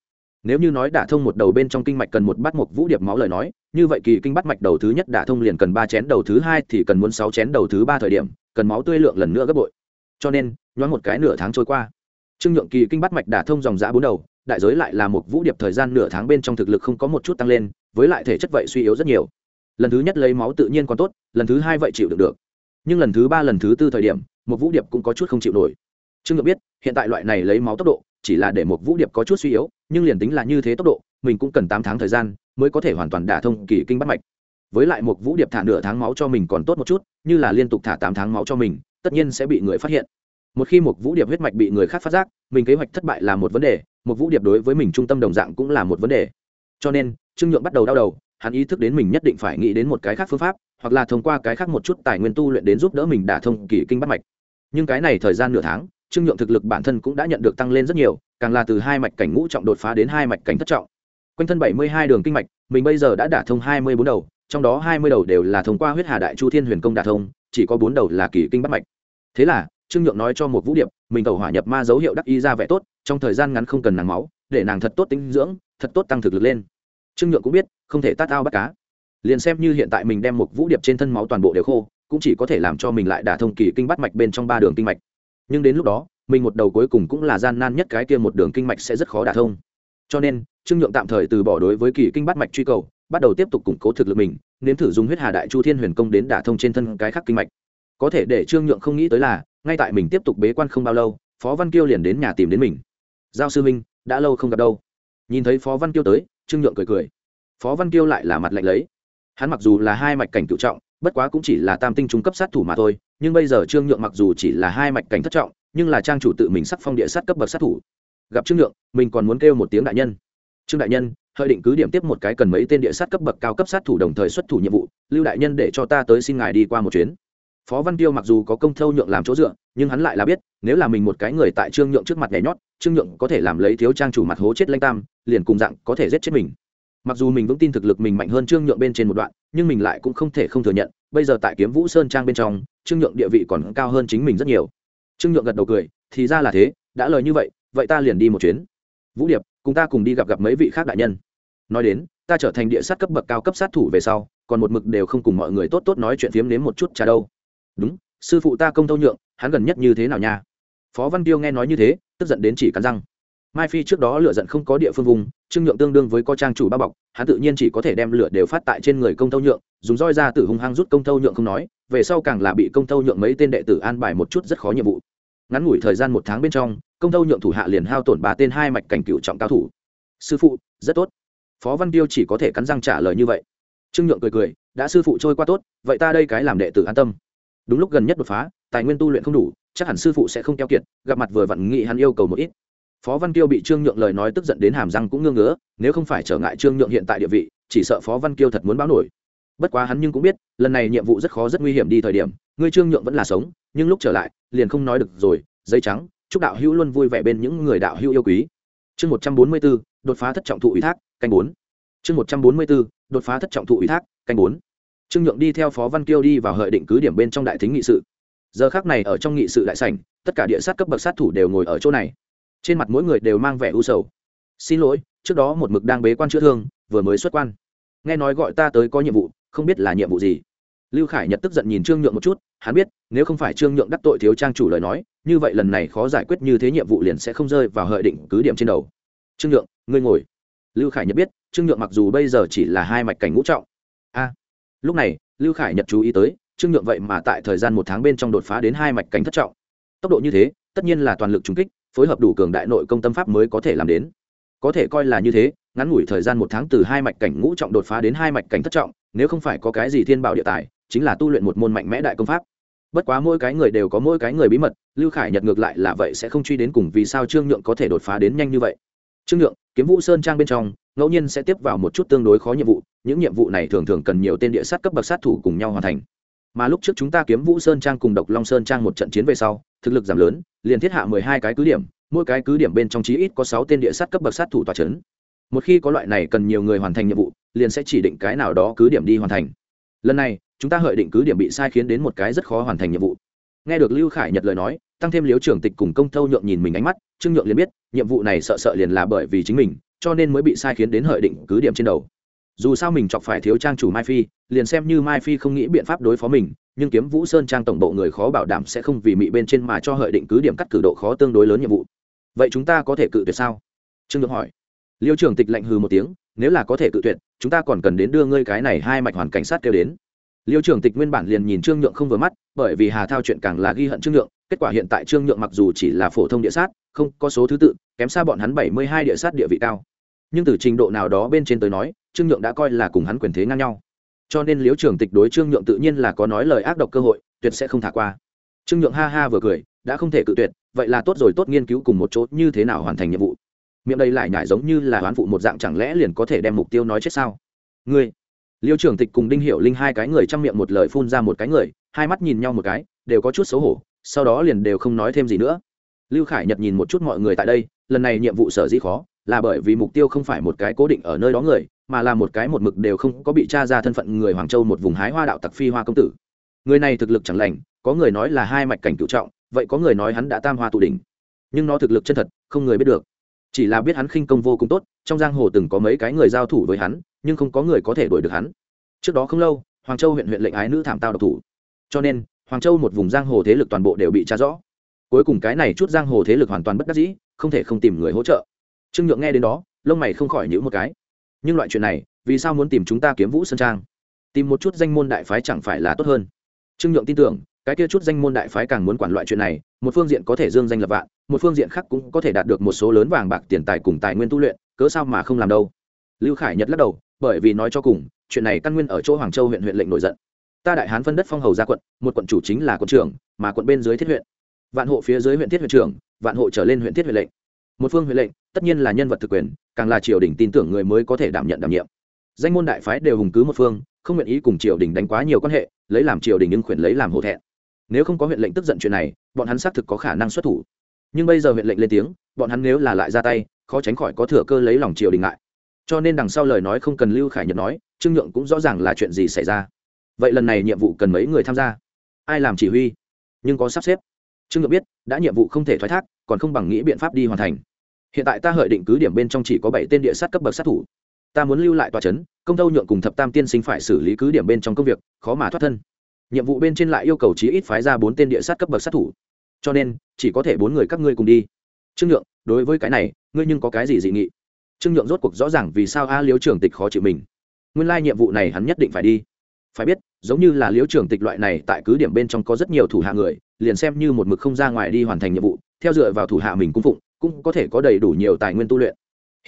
Nếu như nói đả thông một đầu bên trong kinh mạch cần một bát một vũ điệp máu lời nói, như vậy kỳ kinh bắt mạch đầu thứ nhất đả thông liền cần ba chén, đầu thứ hai thì cần muốn sáu chén, đầu thứ ba thời điểm, cần máu tươi lượng lần nữa gấp bội. Cho nên, nhoáng một cái nửa tháng trôi qua. Trương nhượng kỳ kinh bắt mạch đả thông dòng giã bốn đầu, đại giới lại là một vũ điệp thời gian nửa tháng bên trong thực lực không có một chút tăng lên, với lại thể chất vậy suy yếu rất nhiều. Lần thứ nhất lấy máu tự nhiên còn tốt, lần thứ hai vậy chịu được được nhưng lần thứ ba lần thứ tư thời điểm, một vũ điệp cũng có chút không chịu nổi. Trương nhượng biết, hiện tại loại này lấy máu tốc độ, chỉ là để một vũ điệp có chút suy yếu, nhưng liền tính là như thế tốc độ, mình cũng cần tám tháng thời gian mới có thể hoàn toàn đả thông kỳ kinh bắt mạch. Với lại một vũ điệp thả nửa tháng máu cho mình còn tốt một chút, như là liên tục thả tám tháng máu cho mình, tất nhiên sẽ bị người phát hiện. Một khi một vũ điệp huyết mạch bị người khác phát giác, mình kế hoạch thất bại là một vấn đề, một vũ điệp đối với mình trung tâm đồng dạng cũng là một vấn đề. Cho nên, trương nhượng bắt đầu đau đầu, hắn ý thức đến mình nhất định phải nghĩ đến một cái khác phương pháp hoặc là thông qua cái khác một chút tài nguyên tu luyện đến giúp đỡ mình đả thông kỳ kinh bắt mạch. Nhưng cái này thời gian nửa tháng, trương nhượng thực lực bản thân cũng đã nhận được tăng lên rất nhiều, càng là từ hai mạch cảnh ngũ trọng đột phá đến hai mạch cảnh thất trọng. Quanh thân bảy mươi hai đường kinh mạch, mình bây giờ đã đả thông hai mươi bốn đầu, trong đó hai mươi đầu đều là thông qua huyết hà đại chu thiên huyền công đả thông, chỉ có bốn đầu là kỳ kinh bắt mạch. Thế là, trương nhượng nói cho một vũ điệp, mình tẩu hỏa nhập ma dấu hiệu đắc y ra vẻ tốt, trong thời gian ngắn không cần nàng máu, để nàng thật tốt tính dưỡng, thật tốt tăng thực lực lên. Trương nhượng cũng biết, không thể tát ao bắt cá liền xem như hiện tại mình đem một vũ điệp trên thân máu toàn bộ đều khô, cũng chỉ có thể làm cho mình lại đả thông kỳ kinh bắt mạch bên trong ba đường kinh mạch. Nhưng đến lúc đó, mình một đầu cuối cùng cũng là gian nan nhất cái kia một đường kinh mạch sẽ rất khó đả thông. Cho nên, trương nhượng tạm thời từ bỏ đối với kỳ kinh bắt mạch truy cầu, bắt đầu tiếp tục củng cố thực lực mình, nếm thử dùng huyết hà đại chu thiên huyền công đến đả thông trên thân cái khác kinh mạch. Có thể để trương nhượng không nghĩ tới là, ngay tại mình tiếp tục bế quan không bao lâu, phó văn kiêu liền đến nhà tìm đến mình. Giao sư minh đã lâu không gặp đâu. Nhìn thấy phó văn kiêu tới, trương nhượng cười cười. Phó văn kiêu lại là mặt lạnh lấy hắn mặc dù là hai mạch cảnh cựu trọng, bất quá cũng chỉ là tam tinh trung cấp sát thủ mà thôi, nhưng bây giờ trương nhượng mặc dù chỉ là hai mạch cảnh thất trọng, nhưng là trang chủ tự mình sắc phong địa sát cấp bậc sát thủ. Gặp trương nhượng, mình còn muốn kêu một tiếng đại nhân. Trương đại nhân hơi định cứ điểm tiếp một cái cần mấy tên địa sát cấp bậc cao cấp sát thủ đồng thời xuất thủ nhiệm vụ, lưu đại nhân để cho ta tới xin ngài đi qua một chuyến. Phó văn tiêu mặc dù có công thâu nhượng làm chỗ dựa, nhưng hắn lại là biết, nếu là mình một cái người tại trương nhượng trước mặt nhảy nhót, trương nhượng có thể làm lấy thiếu trang chủ mặt hố chết lanh tam, liền cùng dạng có thể giết chết mình mặc dù mình vững tin thực lực mình mạnh hơn trương nhượng bên trên một đoạn, nhưng mình lại cũng không thể không thừa nhận, bây giờ tại kiếm vũ sơn trang bên trong, trương nhượng địa vị còn cao hơn chính mình rất nhiều. Trương nhượng gật đầu cười, thì ra là thế, đã lời như vậy vậy ta liền đi một chuyến. Vũ điệp, cùng ta cùng đi gặp gặp mấy vị khác đại nhân. Nói đến, ta trở thành địa sát cấp bậc cao cấp sát thủ về sau, còn một mực đều không cùng mọi người tốt tốt nói chuyện phiếm nếm một chút trà đâu. Đúng, sư phụ ta công tâu nhượng, hắn gần nhất như thế nào nha? Phó văn tiêu nghe nói như thế, tức giận đến chỉ cắn răng mai phi trước đó lựa giận không có địa phương vùng, trương nhượng tương đương với có trang chủ bao bọc, hắn tự nhiên chỉ có thể đem lửa đều phát tại trên người công thâu nhượng, dùng roi ra từ hung hăng rút công thâu nhượng không nói, về sau càng là bị công thâu nhượng mấy tên đệ tử an bài một chút rất khó nhiệm vụ. Ngắn ngủi thời gian một tháng bên trong, công thâu nhượng thủ hạ liền hao tổn ba tên hai mạch cảnh cựu trọng cao thủ. Sư phụ, rất tốt. Phó văn tiêu chỉ có thể cắn răng trả lời như vậy. Trương nhượng cười cười, đã sư phụ trôi qua tốt, vậy ta đây cái làm đệ tử an tâm. Đúng lúc gần nhất đột phá, tài nguyên tu luyện không đủ, chắc hẳn sư phụ sẽ không keo kiệt, gặp mặt vừa vặn nghị hắn yêu cầu một ít phó văn kiêu bị trương nhượng lời nói tức giận đến hàm răng cũng ngưng ngứa, nếu không phải trở ngại trương nhượng hiện tại địa vị, chỉ sợ phó văn kiêu thật muốn báo nổi. Bất quá hắn nhưng cũng biết, lần này nhiệm vụ rất khó rất nguy hiểm đi thời điểm ngươi trương nhượng vẫn là sống, nhưng lúc trở lại, liền không nói được rồi, giấy trắng, chúc đạo hữu luôn vui vẻ bên những người đạo hữu yêu quý. Chương một trăm bốn mươi b ố đột phá thất trọng thụ ủy thác, canh bốn. Chương một trăm bốn mươi b ố đột phá thất trọng thụ ủy thác, canh bốn. Trương nhượng đi theo phó văn kiêu đi vào hợi định cứ điểm bên trong đại thính nghị sự. Giờ khác này ở trong nghị sự đại sảnh, tất cả địa sát cấp bậc sát thủ đều ngồi ở chỗ này trên mặt mỗi người đều mang vẻ u sầu. Xin lỗi, trước đó một mực đang bế quan chữa thương, vừa mới xuất quan. Nghe nói gọi ta tới có nhiệm vụ, không biết là nhiệm vụ gì. Lưu khải nhật tức giận nhìn trương nhượng một chút, hắn biết, nếu không phải trương nhượng đắc tội thiếu trang chủ lời nói, như vậy lần này khó giải quyết như thế nhiệm vụ liền sẽ không rơi vào hợi định cứ điểm trên đầu. Trương nhượng, ngươi ngồi. Lưu khải nhật biết, trương nhượng mặc dù bây giờ chỉ là hai mạch cảnh ngũ trọng. A. Lúc này, lưu khải nhật chú ý tới, trương nhượng vậy mà tại thời gian một tháng bên trong đột phá đến hai mạch cảnh thất trọng. Tốc độ như thế, tất nhiên là toàn lực trúng kích phối hợp đủ cường đại nội công tâm pháp mới có thể làm đến. Có thể coi là như thế, ngắn ngủi thời gian một tháng từ hai mạch cảnh ngũ trọng đột phá đến hai mạch cảnh thất trọng, nếu không phải có cái gì thiên bảo địa tài, chính là tu luyện một môn mạnh mẽ đại công pháp. Bất quá mỗi cái người đều có mỗi cái người bí mật, lưu khải nhật ngược lại là vậy sẽ không truy đến cùng vì sao trương nhượng có thể đột phá đến nhanh như vậy. Trương nhượng, kiếm vũ sơn trang bên trong, ngẫu nhiên sẽ tiếp vào một chút tương đối khó nhiệm vụ, những nhiệm vụ này thường thường cần nhiều tên địa sát cấp bậc sát thủ cùng nhau hoàn thành. Mà lúc trước chúng ta kiếm vũ sơn trang cùng độc long sơn trang một trận chiến về sau thực lực giảm lớn, liền thiết hạ mười hai cái cứ điểm, mỗi cái cứ điểm bên trong chí ít có sáu tên địa sát cấp bậc sát thủ tòa c h ấ n một khi có loại này cần nhiều người hoàn thành nhiệm vụ, liền sẽ chỉ định cái nào đó cứ điểm đi hoàn thành. Lần này, chúng ta hợi định cứ điểm bị sai khiến đến một cái rất khó hoàn thành nhiệm vụ. Nghe được lưu khải nhật lời nói, tăng thêm liếu trưởng tịch cùng công thâu nhượng nhìn mình ánh mắt, trương nhượng liền biết, nhiệm vụ này sợ sợ liền là bởi vì chính mình, cho nên mới bị sai khiến đến hợi định cứ điểm trên đầu. Dù sao mình chọc phải thiếu trang chủ mai phi, liền xem như mai phi không nghĩ biện pháp đối phó mình nhưng kiếm vũ sơn trang tổng bộ người khó bảo đảm sẽ không vì mị bên trên mà cho hợi định cứ điểm cắt cử độ khó tương đối lớn nhiệm vụ. Vậy chúng ta có thể cự tuyệt sao? Trương được hỏi. Liêu trưởng tịch lạnh hừ một tiếng, nếu là có thể cự tuyệt, chúng ta còn cần đến đưa ngươi cái này hai mạch hoàn cảnh sát kêu đến. Liêu trưởng tịch nguyên bản liền nhìn trương nhượng không vừa mắt, bởi vì hà thao chuyện càng là ghi hận trương nhượng, kết quả hiện tại trương nhượng mặc dù chỉ là phổ thông địa sát, không có số thứ tự, kém xa bọn hắn bảy mươi hai địa sát địa vị cao. Nhưng từ trình độ nào đó bên trên tới nói, trương nhượng đã coi là cùng hắn quyền thế ngang nhau cho nên liễu trưởng tịch đối trương nhượng tự nhiên là có nói lời ác độc cơ hội, tuyệt sẽ không thả qua. Trương nhượng ha ha vừa cười, đã không thể cự tuyệt, vậy là tốt rồi, tốt nghiên cứu cùng một chỗ, như thế nào hoàn thành nhiệm vụ? Miệng đây lại nhải giống như là oán phụ một dạng, chẳng lẽ liền có thể đem mục tiêu nói chết sao? Ngươi liêu trưởng tịch cùng đinh hiệu linh hai cái người chăm miệng một lời phun ra một cái người, hai mắt nhìn nhau một cái, đều có chút xấu hổ, sau đó liền đều không nói thêm gì nữa lưu khải nhật nhìn một chút mọi người tại đây, lần này nhiệm vụ sở dĩ khó, là bởi vì mục tiêu không phải một cái cố định ở nơi đó người, mà là một cái một mực đều không có bị tra ra thân phận người hoàng châu một vùng hái hoa đạo tặc phi hoa công tử. Người này thực lực chẳng lành, có người nói là hai mạch cảnh cựu trọng, vậy có người nói hắn đã tam hoa tụ đỉnh. Nhưng nó thực lực chân thật, không người biết được. Chỉ là biết hắn khinh công vô cùng tốt, trong giang hồ từng có mấy cái người giao thủ với hắn, nhưng không có người có thể đuổi được hắn. Trước đó không lâu, hoàng châu huyện huyện lệnh ái nữ thảm tao độc thủ. Cho nên, hoàng châu một vùng giang hồ thế lực toàn bộ đều bị tra rõ cuối cùng cái này chút giang hồ thế lực hoàn toàn bất đắc dĩ, không thể không tìm người hỗ trợ. Trương nhượng nghe đến đó, lông mày không khỏi nhữ một cái. Nhưng loại chuyện này, vì sao muốn tìm chúng ta kiếm vũ sơn trang? Tìm một chút danh môn đại phái chẳng phải là tốt hơn. Trương nhượng tin tưởng, cái kia chút danh môn đại phái càng muốn quản loại chuyện này, một phương diện có thể dương danh lập vạn, một phương diện khác cũng có thể đạt được một số lớn vàng bạc tiền tài cùng tài nguyên tu luyện, cớ sao mà không làm đâu? Lưu khải nhật lắc đầu, bởi vì nói cho cùng, chuyện này căn nguyên ở chỗ hoàng châu huyện huyện lệnh nổi giận. Ta đại hán phân đất phong hầu ra quận, một quận chủ chính là quận trưởng, mà quận bên dưới thiết huyện vạn hộ phía dưới huyện thiết huyện trưởng, vạn hộ trở lên huyện thiết huyện lệnh. Một phương huyện lệnh, tất nhiên là nhân vật thực quyền, càng là triều đình tin tưởng người mới có thể đảm nhận đảm nhiệm. Danh môn đại phái đều hùng cứ một phương, không nguyện ý cùng triều đình đánh quá nhiều quan hệ, lấy làm triều đình nhưng khuyển lấy làm hổ thẹn. Nếu không có huyện lệnh tức giận chuyện này, bọn hắn xác thực có khả năng xuất thủ. Nhưng bây giờ huyện lệnh lên tiếng, bọn hắn nếu là lại ra tay, khó tránh khỏi có thừa cơ lấy lòng triều đình lại. Cho nên đằng sau lời nói không cần lưu khải nhật nói, trương nhượng cũng rõ ràng là chuyện gì xảy ra. Vậy lần này nhiệm vụ cần mấy người tham gia? Ai làm chỉ huy? Nhưng có sắp xếp trương nhượng biết, đã nhiệm vụ không thể thoái thác, còn không bằng nghĩ biện pháp đi hoàn thành. Hiện tại ta hợi định cứ điểm bên trong chỉ có bảy tên địa sát cấp bậc sát thủ. Ta muốn lưu lại tòa trấn, công tâu nhượng cùng thập tam tiên sinh phải xử lý cứ điểm bên trong công việc, khó mà thoát thân. Nhiệm vụ bên trên lại yêu cầu chí ít phái ra bốn tên địa sát cấp bậc sát thủ. Cho nên, chỉ có thể bốn người các ngươi cùng đi. Trương nhượng, đối với cái này, ngươi nhưng có cái gì dị nghị? Trương nhượng rốt cuộc rõ ràng vì sao a liếu trưởng tịch khó chịu mình. Nguyên lai nhiệm vụ này hắn nhất định phải đi. Phải biết giống như là liếu trưởng tịch loại này, tại cứ điểm bên trong có rất nhiều thủ hạ người, liền xem như một mực không ra ngoài đi hoàn thành nhiệm vụ, theo dựa vào thủ hạ mình cung phụng, cũng có thể có đầy đủ nhiều tài nguyên tu luyện.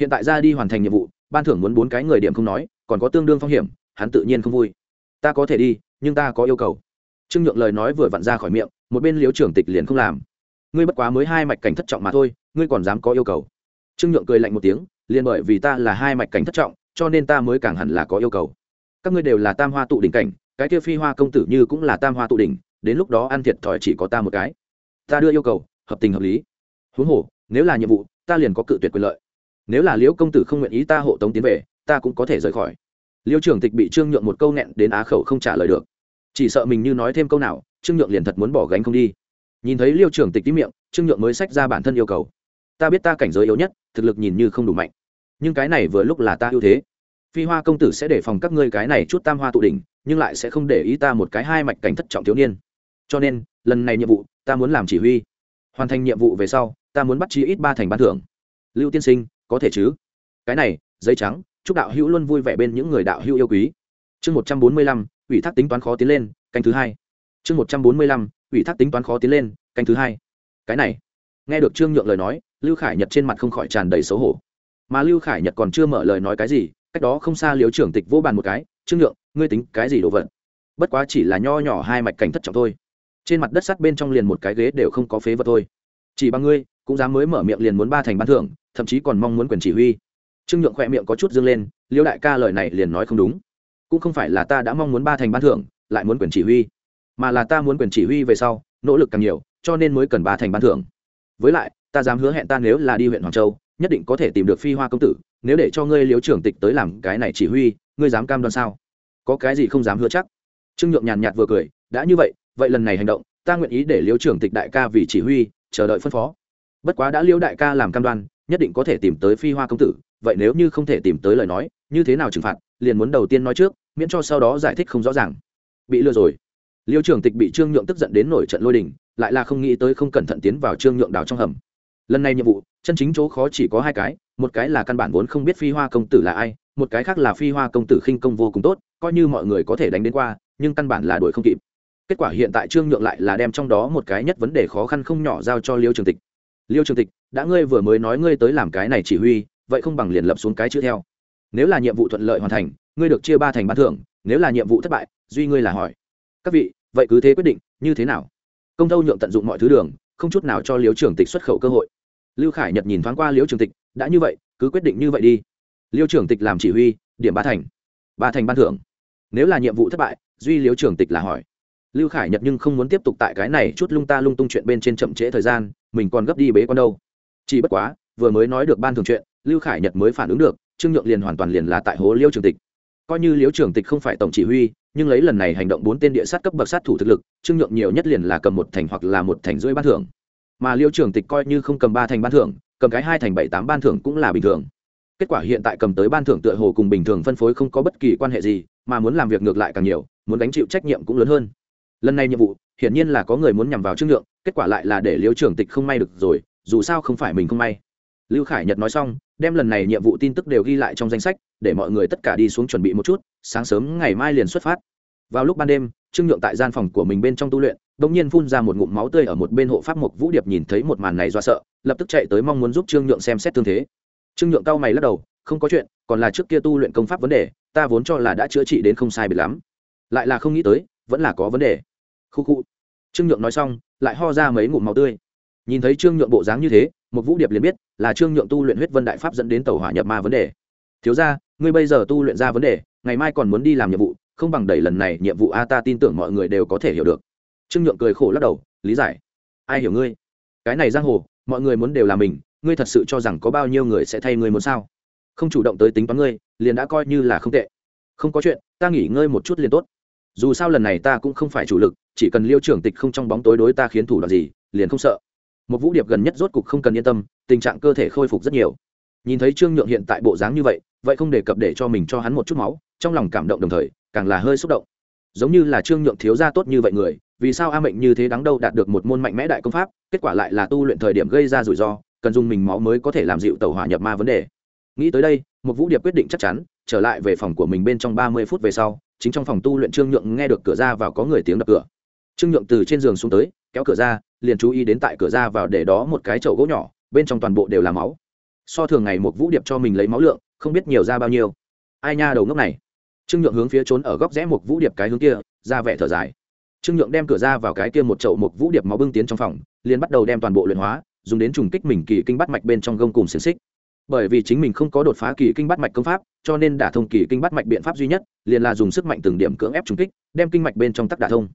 Hiện tại ra đi hoàn thành nhiệm vụ, ban thưởng muốn bốn cái người điểm không nói, còn có tương đương phong hiểm, hắn tự nhiên không vui. Ta có thể đi, nhưng ta có yêu cầu. Trương nhượng lời nói vừa vặn ra khỏi miệng, một bên liếu trưởng tịch liền không làm. Ngươi bất quá mới hai mạch cảnh thất trọng mà thôi, ngươi còn dám có yêu cầu. Trương nhượng cười lạnh một tiếng, liền bởi vì ta là hai mạch cảnh thất trọng, cho nên ta mới càng hẳn là có yêu cầu. Các ngươi đều là tam hoa tụ đỉnh cảnh cái kia phi hoa công tử như cũng là tam hoa tụ đỉnh, đến lúc đó ăn thiệt thòi chỉ có ta một cái. Ta đưa yêu cầu, hợp tình hợp lý. Huống hồ, nếu là nhiệm vụ, ta liền có cự tuyệt quyền lợi. Nếu là liễu công tử không nguyện ý ta hộ tống tiến về, ta cũng có thể rời khỏi. Liêu trưởng tịch bị trương nhượng một câu nghẹn đến á khẩu không trả lời được. Chỉ sợ mình như nói thêm câu nào, trương nhượng liền thật muốn bỏ gánh không đi. Nhìn thấy liêu trưởng tịch tí miệng, trương nhượng mới sách ra bản thân yêu cầu. Ta biết ta cảnh giới yếu nhất, thực lực nhìn như không đủ mạnh. Nhưng cái này vừa lúc là ta ưu thế phi hoa công tử sẽ để phòng các ngươi cái này chút tam hoa tụ đỉnh, nhưng lại sẽ không để ý ta một cái hai mạch cảnh thất trọng thiếu niên. Cho nên, lần này nhiệm vụ, ta muốn làm chỉ huy. Hoàn thành nhiệm vụ về sau, ta muốn bắt chi ít ba thành ban thưởng. Lưu tiên sinh, có thể chứ? Cái này, giấy trắng, chúc đạo hữu luôn vui vẻ bên những người đạo hữu yêu quý. Chương một trăm bốn mươi lăm, ủy thác tính toán khó tiến lên, canh thứ hai. Chương một trăm bốn mươi lăm, ủy thác tính toán khó tiến lên, canh thứ hai. Cái này, nghe được trương nhượng lời nói, lưu khải nhật trên mặt không khỏi tràn đầy xấu hổ. Mà lưu khải nhật còn chưa mở lời nói cái gì cách đó không xa liếu trưởng tịch vô bàn một cái, trương nhượng, ngươi tính cái gì đồ vật? Bất quá chỉ là nho nhỏ hai mạch cảnh thất trọng thôi. Trên mặt đất sắt bên trong liền một cái ghế đều không có phế vật thôi. Chỉ bằng ngươi, cũng dám mới mở miệng liền muốn ba thành ban thưởng, thậm chí còn mong muốn quyền chỉ huy. Trương nhượng khỏe miệng có chút dâng lên, liêu đại ca lời này liền nói không đúng. Cũng không phải là ta đã mong muốn ba thành ban thưởng, lại muốn quyền chỉ huy, mà là ta muốn quyền chỉ huy về sau, nỗ lực càng nhiều, cho nên mới cần ba thành ban thưởng. Với lại, ta dám hứa hẹn ta nếu là đi huyện hoàng châu, nhất định có thể tìm được phi hoa công tử nếu để cho ngươi liếu trưởng tịch tới làm cái này chỉ huy, ngươi dám cam đoan sao? Có cái gì không dám hứa chắc? Trương nhượng nhàn nhạt vừa cười, đã như vậy vậy lần này hành động, ta nguyện ý để liếu trưởng tịch đại ca vì chỉ huy, chờ đợi phân phó. Bất quá đã liêu đại ca làm cam đoan, nhất định có thể tìm tới phi hoa công tử, vậy nếu như không thể tìm tới lời nói, như thế nào trừng phạt, liền muốn đầu tiên nói trước, miễn cho sau đó giải thích không rõ ràng. Bị lừa rồi. Liêu trưởng tịch bị trương nhượng tức giận đến nổi trận lôi đình, lại là không nghĩ tới không cẩn thận tiến vào trương nhượng đào trong hầm. Lần này nhiệm vụ, chân chính chỗ khó chỉ có hai cái một cái là căn bản vốn không biết phi hoa công tử là ai, một cái khác là phi hoa công tử khinh công vô cùng tốt, coi như mọi người có thể đánh đến qua, nhưng căn bản là đuổi không kịp. Kết quả hiện tại trương nhượng lại là đem trong đó một cái nhất vấn đề khó khăn không nhỏ giao cho liêu trường tịch. Liêu trường tịch, đã ngươi vừa mới nói ngươi tới làm cái này chỉ huy, vậy không bằng liền lập xuống cái chữ theo. Nếu là nhiệm vụ thuận lợi hoàn thành, ngươi được chia ba thành ban thưởng, nếu là nhiệm vụ thất bại, duy ngươi là hỏi. Các vị, vậy cứ thế quyết định, như thế nào? Công thâu nhượng tận dụng mọi thứ đường, không chút nào cho liêu trường tịch xuất khẩu cơ hội. Lưu khải nhật nhìn thoáng qua liêu trường tịch đã như vậy, cứ quyết định như vậy đi. Liêu trưởng tịch làm chỉ huy, điểm ba thành. Ba thành ban thưởng. Nếu là nhiệm vụ thất bại, duy liêu trưởng tịch là hỏi. Lưu khải nhật nhưng không muốn tiếp tục tại cái này chút lung ta lung tung chuyện bên trên chậm trễ thời gian, mình còn gấp đi bế con đâu. Chỉ bất quá, vừa mới nói được ban thường chuyện, lưu khải nhật mới phản ứng được, trương nhượng liền hoàn toàn liền là tại hố liêu trường tịch. Coi như liêu trường tịch không phải tổng chỉ huy, nhưng lấy lần này hành động bốn tên địa sát cấp bậc sát thủ thực lực, trương nhượng nhiều nhất liền là cầm một thành hoặc là một thành rưỡi ban thưởng. Mà liêu trường tịch coi như không cầm ba thành ban thưởng cầm cái hai thành bảy tám ban thưởng cũng là bình thường. Kết quả hiện tại cầm tới ban thưởng tựa hồ cùng bình thường phân phối không có bất kỳ quan hệ gì, mà muốn làm việc ngược lại càng nhiều, muốn gánh chịu trách nhiệm cũng lớn hơn. Lần này nhiệm vụ, hiển nhiên là có người muốn nhằm vào trương nhượng, kết quả lại là để liêu trưởng tịch không may được rồi, dù sao không phải mình không may. Lưu khải nhật nói xong, đem lần này nhiệm vụ tin tức đều ghi lại trong danh sách, để mọi người tất cả đi xuống chuẩn bị một chút, sáng sớm ngày mai liền xuất phát. Vào lúc ban đêm, trương nhượng tại gian phòng của mình bên trong tu luyện bỗng nhiên phun ra một ngụm máu tươi ở một bên hộ pháp mục vũ điệp nhìn thấy một màn này do sợ, lập tức chạy tới mong muốn giúp trương nhượng xem xét tương thế. Trương nhượng cao mày lắc đầu, không có chuyện, còn là trước kia tu luyện công pháp vấn đề, ta vốn cho là đã chữa trị đến không sai bị lắm. Lại là không nghĩ tới, vẫn là có vấn đề. Khu khu. Trương nhượng nói xong, lại ho ra mấy ngụm máu tươi. Nhìn thấy trương nhượng bộ dáng như thế một vũ điệp liền biết là trương nhượng tu luyện huyết vân đại pháp dẫn đến tàu hỏa nhập ma vấn đề. Thiếu ra ngươi bây giờ tu luyện ra vấn đề, ngày mai còn muốn đi làm nhiệm vụ, không bằng đẩy lần này nhiệm vụ a, ta tin tưởng mọi người đều có thể hiểu được trương nhượng cười khổ lắc đầu, lý giải. Ai hiểu ngươi? Cái này giang hồ, mọi người muốn đều là mình, ngươi thật sự cho rằng có bao nhiêu người sẽ thay ngươi muốn sao? Không chủ động tới tính toán ngươi, liền đã coi như là không tệ. Không có chuyện, ta nghỉ ngơi một chút liền tốt. Dù sao lần này ta cũng không phải chủ lực, chỉ cần liêu trưởng tịch không trong bóng tối đối ta khiến thủ đoạn gì, liền không sợ. Một vũ điệp gần nhất rốt cục không cần yên tâm, tình trạng cơ thể khôi phục rất nhiều. Nhìn thấy trương nhượng hiện tại bộ dáng như vậy vậy không đề cập để cho mình cho hắn một chút máu, trong lòng cảm động đồng thời, càng là hơi xúc động. Giống như là trương nhượng thiếu gia tốt như vậy người vì sao a mệnh như thế đáng đâu đạt được một môn mạnh mẽ đại công pháp, kết quả lại là tu luyện thời điểm gây ra rủi ro, cần dùng mình máu mới có thể làm dịu tàu hỏa nhập ma vấn đề. Nghĩ tới đây một vũ điệp quyết định chắc chắn, trở lại về phòng của mình bên trong ba mươi phút về sau, chính trong phòng tu luyện trương nhượng nghe được cửa ra vào có người tiếng đập cửa. Trương nhượng từ trên giường xuống tới, kéo cửa ra, liền chú ý đến tại cửa ra vào để đó một cái chậu gỗ nhỏ, bên trong toàn bộ đều là máu. So thường ngày một vũ điệp cho mình lấy máu lượng, không biết nhiều ra bao nhiêu. Ai nha đầu ngốc này. Trương nhượng hướng phía trốn ở góc rẽ một vũ điệp cái hướng kia, ra vẻ thở dài trương nhượng đem cửa ra vào cái kia một chậu một vũ điệp máu bưng tiến trong phòng, liền bắt đầu đem toàn bộ luyện hóa, dùng đến trùng kích mình kỳ kinh bắt mạch bên trong gông cùng xiềng xích. Bởi vì chính mình không có đột phá kỳ kinh bắt mạch công pháp, cho nên đả thông kỳ kinh bắt mạch biện pháp duy nhất, liền là dùng sức mạnh từng điểm cưỡng ép trùng kích, đem kinh mạch bên trong tắc đả thông.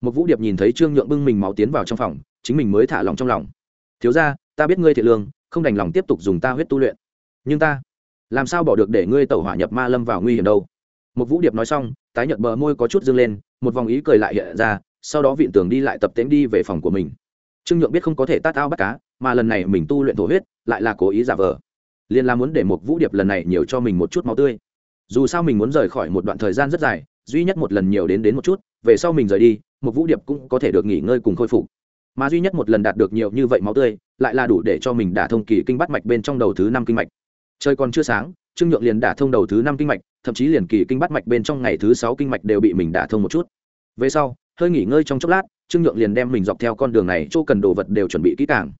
Một vũ điệp nhìn thấy trương nhượng bưng mình máu tiến vào trong phòng, chính mình mới thả lòng trong lòng. Thiếu ra ta biết ngươi thiện lương, không đành lòng tiếp tục dùng ta huyết tu luyện. Nhưng ta, làm sao bỏ được để ngươi tẩu hỏa nhập ma lâm vào nguy hiểm đâu? Một vũ điệp nói xong, tái nhợt bờ môi có chút dâng lên, một vòng ý cười lại hiện ra, sau đó vịn tường đi lại tập tễnh đi về phòng của mình. Trương nhượng biết không có thể tát ao bắt cá, mà lần này mình tu luyện thổ huyết, lại là cố ý giả vờ. Liền là muốn để một vũ điệp lần này nhiều cho mình một chút máu tươi. Dù sao mình muốn rời khỏi một đoạn thời gian rất dài, duy nhất một lần nhiều đến đến một chút, về sau mình rời đi một vũ điệp cũng có thể được nghỉ ngơi cùng khôi phục. Mà duy nhất một lần đạt được nhiều như vậy máu tươi, lại là đủ để cho mình đả thông kỳ kinh bắt mạch bên trong đầu thứ năm kinh mạch. Trời còn chưa sáng trương nhượng liền đả thông đầu thứ năm kinh mạch, thậm chí liền kỳ kinh bắt mạch bên trong ngày thứ sáu kinh mạch đều bị mình đả thông một chút. Về sau, hơi nghỉ ngơi trong chốc lát, trương nhượng liền đem mình dọc theo con đường này chỗ cần đồ vật đều chuẩn bị kỹ càng.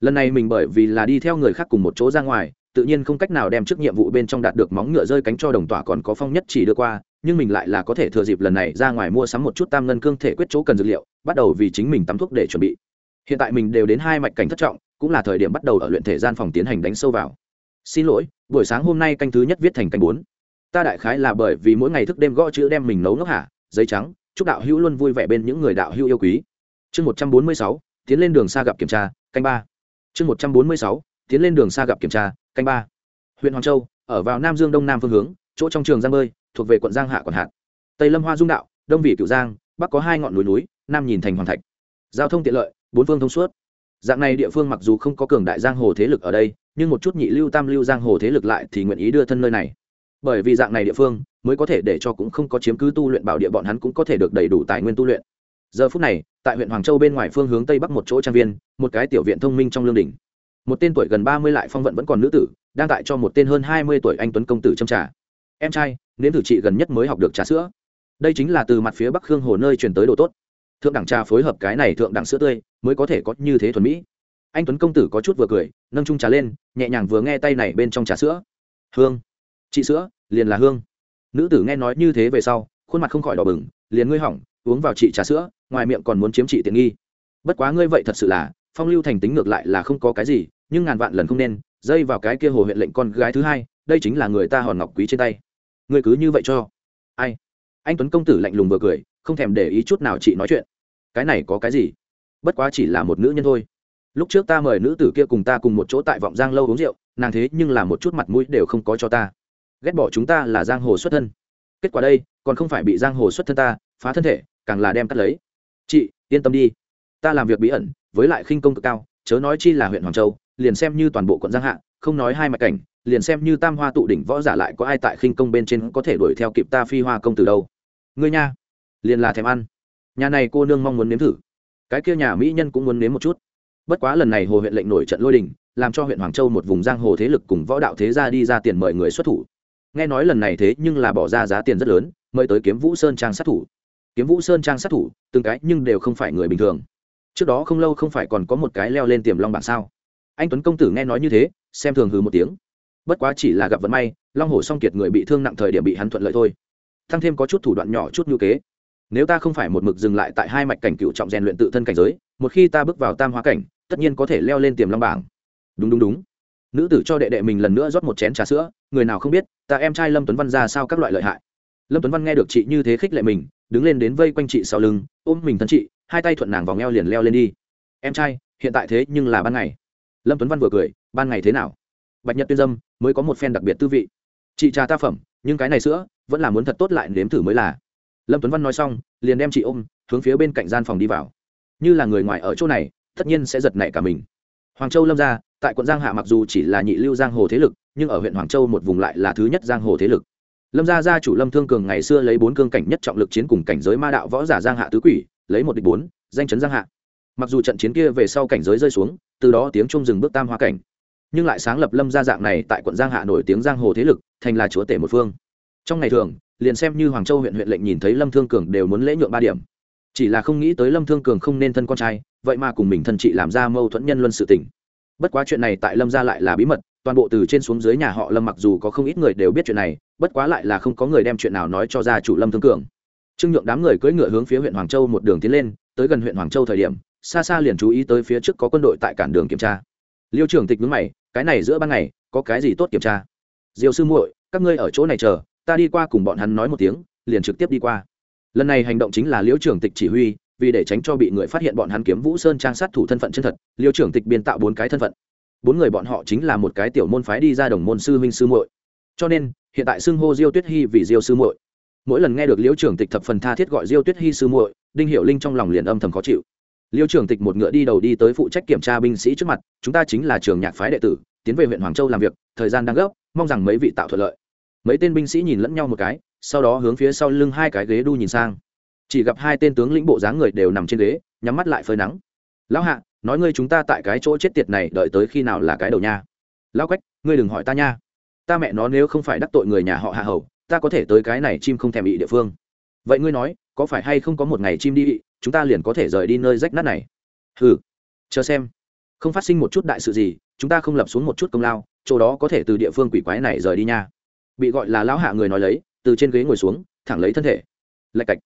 Lần này mình bởi vì là đi theo người khác cùng một chỗ ra ngoài, tự nhiên không cách nào đem trước nhiệm vụ bên trong đạt được móng ngựa rơi cánh cho đồng tỏa còn có phong nhất chỉ đưa qua, nhưng mình lại là có thể thừa dịp lần này ra ngoài mua sắm một chút tam ngân cương thể quyết chỗ cần dược liệu, bắt đầu vì chính mình tắm thuốc để chuẩn bị. Hiện tại mình đều đến hai mạch cảnh thất trọng, cũng là thời điểm bắt đầu ở luyện thể gian phòng tiến hành đánh sâu vào xin lỗi, buổi sáng hôm nay canh thứ nhất viết thành canh bốn. Ta đại khái là bởi vì mỗi ngày thức đêm gõ chữ đem mình nấu ngốc hả? Giấy trắng, chúc đạo hữu luôn vui vẻ bên những người đạo hữu yêu quý. Chương một trăm bốn mươi sáu, tiến lên đường xa gặp kiểm tra, canh ba. Chương một trăm bốn mươi sáu, tiến lên đường xa gặp kiểm tra, canh ba. Huyện hoàng châu, ở vào nam dương đông nam phương hướng, chỗ trong trường giang bơi, thuộc về quận giang hạ quận Hạn tây lâm hoa dung đạo, đông vị cựu giang, bắc có hai ngọn núi núi, nam nhìn thành hoàng thạch. Giao thông tiện lợi, bốn phương thông suốt. Dạng này địa phương mặc dù không có cường đại giang hồ thế lực ở đây nhưng một chút nhị lưu tam lưu giang hồ thế lực lại thì nguyện ý đưa thân nơi này. Bởi vì dạng này địa phương mới có thể để cho cũng không có chiếm cứ tu luyện bảo địa bọn hắn cũng có thể được đầy đủ tài nguyên tu luyện. Giờ phút này, tại huyện hoàng châu bên ngoài phương hướng tây bắc một chỗ trang viên, một cái tiểu viện thông minh trong lương đình một tên tuổi gần ba mươi lại phong vận vẫn còn nữ tử, đang tại cho một tên hơn hai mươi tuổi anh tuấn công tử châm trà. Em trai, nếm thử chị gần nhất mới học được trà sữa. Đây chính là từ mặt phía bắc khương hồ nơi truyền tới đồ tốt. Thượng đẳng trà phối hợp cái này thượng đẳng sữa tươi mới có thể có như thế thuần mỹ anh tuấn công tử có chút vừa cười nâng trung trà lên nhẹ nhàng vừa nghe tay này bên trong trà sữa hương chị sữa liền là hương nữ tử nghe nói như thế về sau khuôn mặt không khỏi đỏ bừng liền ngươi hỏng uống vào chị trà sữa ngoài miệng còn muốn chiếm chị tiện nghi bất quá ngươi vậy thật sự là phong lưu thành tính ngược lại là không có cái gì nhưng ngàn vạn lần không nên dây vào cái kia hồ huyện lệnh con gái thứ hai đây chính là người ta hòn ngọc quý trên tay ngươi cứ như vậy cho ai anh tuấn công tử lạnh lùng vừa cười không thèm để ý chút nào chị nói chuyện cái này có cái gì bất quá chỉ là một nữ nhân thôi lúc trước ta mời nữ tử kia cùng ta cùng một chỗ tại vọng giang lâu uống rượu, nàng thế nhưng là một chút mặt mũi đều không có cho ta. Ghét bỏ chúng ta là giang hồ xuất thân. Kết quả đây, còn không phải bị giang hồ xuất thân ta, phá thân thể, càng là đem cắt lấy. Chị, yên tâm đi. Ta làm việc bí ẩn, với lại khinh công cực cao, chớ nói chi là huyện hoàng châu, liền xem như toàn bộ quận giang hạ, không nói hai mặt cảnh, liền xem như tam hoa tụ đỉnh võ giả lại có ai tại khinh công bên trên có thể đuổi theo kịp ta phi hoa công từ đâu. Ngươi nha, liền là thèm ăn. Nhà này cô nương mong muốn nếm thử. Cái kia nhà mỹ nhân cũng muốn nếm một chút bất quá lần này hồ huyện lệnh nổi trận lôi đình, làm cho huyện hoàng châu một vùng giang hồ thế lực cùng võ đạo thế gia đi ra tiền mời người xuất thủ. Nghe nói lần này thế nhưng là bỏ ra giá tiền rất lớn, mời tới kiếm vũ sơn trang sát thủ. Kiếm vũ sơn trang sát thủ, từng cái nhưng đều không phải người bình thường. Trước đó không lâu không phải còn có một cái leo lên tiềm long bảng sao? Anh tuấn công tử nghe nói như thế, xem thường hừ một tiếng. Bất quá chỉ là gặp vận may, long hồ song kiệt người bị thương nặng thời điểm bị hắn thuận lợi thôi. Thăng thêm có chút thủ đoạn nhỏ chút ngữ kế. Nếu ta không phải một mực dừng lại tại hai mạch cảnh cựu trọng rèn luyện tự thân cảnh giới, một khi ta bước vào tam hóa cảnh tất nhiên có thể leo lên tiềm long bảng. Đúng đúng đúng. Nữ tử cho đệ đệ mình lần nữa rót một chén trà sữa, người nào không biết, ta em trai lâm tuấn văn ra sao các loại lợi hại. Lâm tuấn văn nghe được chị như thế khích lệ mình, đứng lên đến vây quanh chị sau lưng, ôm mình thân chị, hai tay thuận nàng vòng eo liền leo lên đi. Em trai, hiện tại thế nhưng là ban ngày. Lâm tuấn văn vừa cười, ban ngày thế nào? Bạch nhật tuyên dâm, mới có một phen đặc biệt tư vị. Chị trà ta phẩm, nhưng cái này sữa, vẫn là muốn thật tốt lại nếm thử mới là. Lâm tuấn văn nói xong, liền đem chị ôm, hướng phía bên cạnh gian phòng đi vào. Như là người ngoài ở chỗ này tất nhiên sẽ giật nảy cả mình. Hoàng châu lâm ra, tại quận giang hạ mặc dù chỉ là nhị lưu giang hồ thế lực, nhưng ở huyện hoàng châu một vùng lại là thứ nhất giang hồ thế lực. Lâm gia gia chủ lâm thương cường ngày xưa lấy bốn cương cảnh nhất trọng lực chiến cùng cảnh giới ma đạo võ giả giang hạ tứ quỷ, lấy một địch bốn, danh chấn giang hạ. Mặc dù trận chiến kia về sau cảnh giới rơi xuống, từ đó tiếng trung dừng bước tam hoa cảnh. Nhưng lại sáng lập lâm gia dạng này tại quận giang hạ nổi tiếng giang hồ thế lực, thành là chúa tể một phương. Trong ngày thường, liền xem như hoàng châu huyện huyện lệnh nhìn thấy lâm thương cường đều muốn lễ nhượng ba điểm chỉ là không nghĩ tới lâm thương cường không nên thân con trai, vậy mà cùng mình thân chị làm ra mâu thuẫn nhân luân sự tình. Bất quá chuyện này tại lâm gia lại là bí mật, toàn bộ từ trên xuống dưới nhà họ lâm mặc dù có không ít người đều biết chuyện này, bất quá lại là không có người đem chuyện nào nói cho gia chủ lâm thương cường. Trương nhượng đám người cưỡi ngựa hướng phía huyện hoàng châu một đường tiến lên, tới gần huyện hoàng châu thời điểm, xa xa liền chú ý tới phía trước có quân đội tại cản đường kiểm tra. Liêu trưởng tịch vướng mày, cái này giữa ban ngày, có cái gì tốt kiểm tra? Diều sư muội, các ngươi ở chỗ này chờ, ta đi qua cùng bọn hắn nói một tiếng, liền trực tiếp đi qua lần này hành động chính là liễu trưởng tịch chỉ huy, vì để tránh cho bị người phát hiện bọn hắn kiếm vũ sơn trang sát thủ thân phận chân thật, liễu trưởng tịch biên tạo bốn cái thân phận. Bốn người bọn họ chính là một cái tiểu môn phái đi ra đồng môn sư huynh sư muội. Cho nên, hiện tại xưng hô diêu tuyết hy vì diêu sư muội. Mỗi lần nghe được liễu trưởng tịch thập phần tha thiết gọi diêu tuyết hy sư muội, đinh hiệu linh trong lòng liền âm thầm khó chịu. Liêu trưởng tịch một ngựa đi đầu đi tới phụ trách kiểm tra binh sĩ trước mặt, chúng ta chính là trường nhạc phái đệ tử, tiến về huyện hoàng châu làm việc, thời gian đang gấp, mong rằng mấy vị tạo thuận lợi. Mấy tên binh sĩ nhìn lẫn nhau một cái sau đó hướng phía sau lưng hai cái ghế đu nhìn sang. Chỉ gặp hai tên tướng lĩnh bộ dáng người đều nằm trên ghế, nhắm mắt lại phơi nắng. Lão hạ, nói ngươi chúng ta tại cái chỗ chết tiệt này đợi tới khi nào là cái đầu nha? Lão quách, ngươi đừng hỏi ta nha. Ta mẹ nó nếu không phải đắc tội người nhà họ hạ hầu, ta có thể tới cái này chim không thèm bị địa phương. Vậy ngươi nói, có phải hay không có một ngày chim đi chúng ta liền có thể rời đi nơi rách nát này? Ừ chờ xem. Không phát sinh một chút đại sự gì, chúng ta không lập xuống một chút công lao, chỗ đó có thể từ địa phương quỷ quái này rời đi nha. Bị gọi là lão hạ người nói lấy từ trên ghế ngồi xuống thẳng lấy thân thể. Lạch cạch.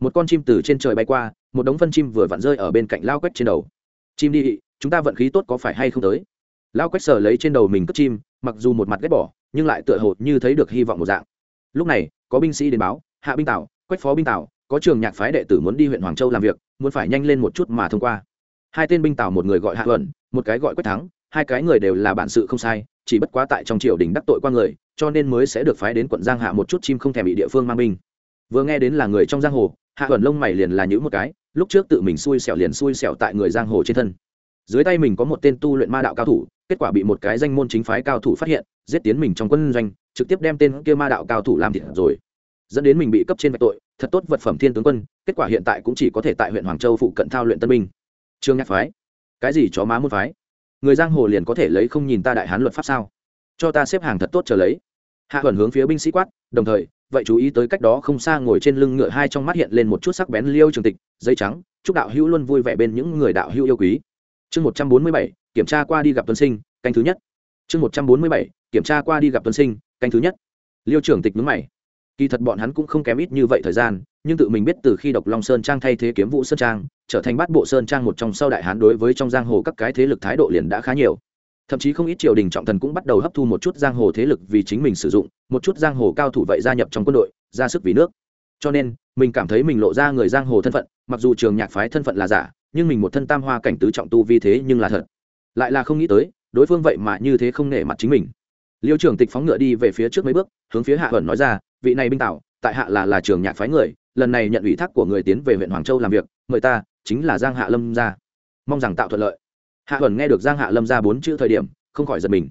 Một con chim từ trên trời bay qua một đống phân chim vừa vặn rơi ở bên cạnh lao quách trên đầu. Chim đi chúng ta vận khí tốt có phải hay không tới? Lao quách sờ lấy trên đầu mình cất chim mặc dù một mặt ghét bỏ nhưng lại tựa hồ như thấy được hy vọng một dạng. Lúc này có binh sĩ đến báo hạ binh tảo quách phó binh tảo có trường nhạc phái đệ tử muốn đi huyện hoàng châu làm việc muốn phải nhanh lên một chút mà thông qua. Hai tên binh tảo một người gọi hạ Luận, một cái gọi quách thắng hai cái người đều là bản sự không sai, chỉ bất quá tại trong triều đình đắc tội qua người, cho nên mới sẽ được phái đến quận giang hạ một chút chim không thèm bị địa phương mang binh. Vừa nghe đến là người trong giang hồ, hạ huẩn lông mày liền là những một cái, lúc trước tự mình xui xẻo liền xui xẻo tại người giang hồ trên thân. Dưới tay mình có một tên tu luyện ma đạo cao thủ, kết quả bị một cái danh môn chính phái cao thủ phát hiện, giết tiến mình trong quân doanh, trực tiếp đem tên kia ma đạo cao thủ làm thịt rồi. Dẫn đến mình bị cấp trên vạch tội, thật tốt vật phẩm thiên tướng quân, kết quả hiện tại cũng chỉ có thể tại huyện hoàng châu phụ cận thao luyện tân binh. Trương nhạc phái, cái gì chó má muốn phái? Người giang hồ liền có thể lấy không nhìn ta đại hán luật pháp sao? Cho ta xếp hàng thật tốt chờ lấy. Hạ thuần hướng phía binh sĩ quát, đồng thời, vậy chú ý tới cách đó không xa ngồi trên lưng ngựa hai trong mắt hiện lên một chút sắc bén liêu trường tịch dây trắng, chúc đạo hữu luôn vui vẻ bên những người đạo hữu yêu quý. Chương một trăm bốn mươi bảy, kiểm tra qua đi gặp tuân sinh, canh thứ nhất. Chương một trăm bốn mươi bảy, kiểm tra qua đi gặp tuân sinh, canh thứ nhất. Liêu trưởng tịch mướn mày. Kỳ thật bọn hắn cũng không kém ít như vậy thời gian, nhưng tự mình biết từ khi độc long sơn trang thay thế kiếm vũ sơn trang trở thành bát bộ sơn trang một trong sau đại hán đối với trong giang hồ các cái thế lực thái độ liền đã khá nhiều. Thậm chí không ít triều đình trọng thần cũng bắt đầu hấp thu một chút giang hồ thế lực vì chính mình sử dụng, một chút giang hồ cao thủ vậy gia nhập trong quân đội, ra sức vì nước. Cho nên, mình cảm thấy mình lộ ra người giang hồ thân phận, mặc dù trường nhạc phái thân phận là giả, nhưng mình một thân tam hoa cảnh tứ trọng tu vi thế nhưng là thật. Lại là không nghĩ tới, đối phương vậy mà như thế không nể mặt chính mình. Liêu trưởng tịch phóng ngựa đi về phía trước mấy bước, hướng phía hạ huẩn nói ra, vị này binh tạo tại hạ là là trường nhạc phái người, lần này nhận ủy thác của người tiến về huyện hoàng châu làm việc, mời ta chính là giang hạ lâm gia. Mong rằng tạo thuận lợi. Hạ huẩn nghe được giang hạ lâm ra bốn chữ thời điểm, không khỏi giật mình.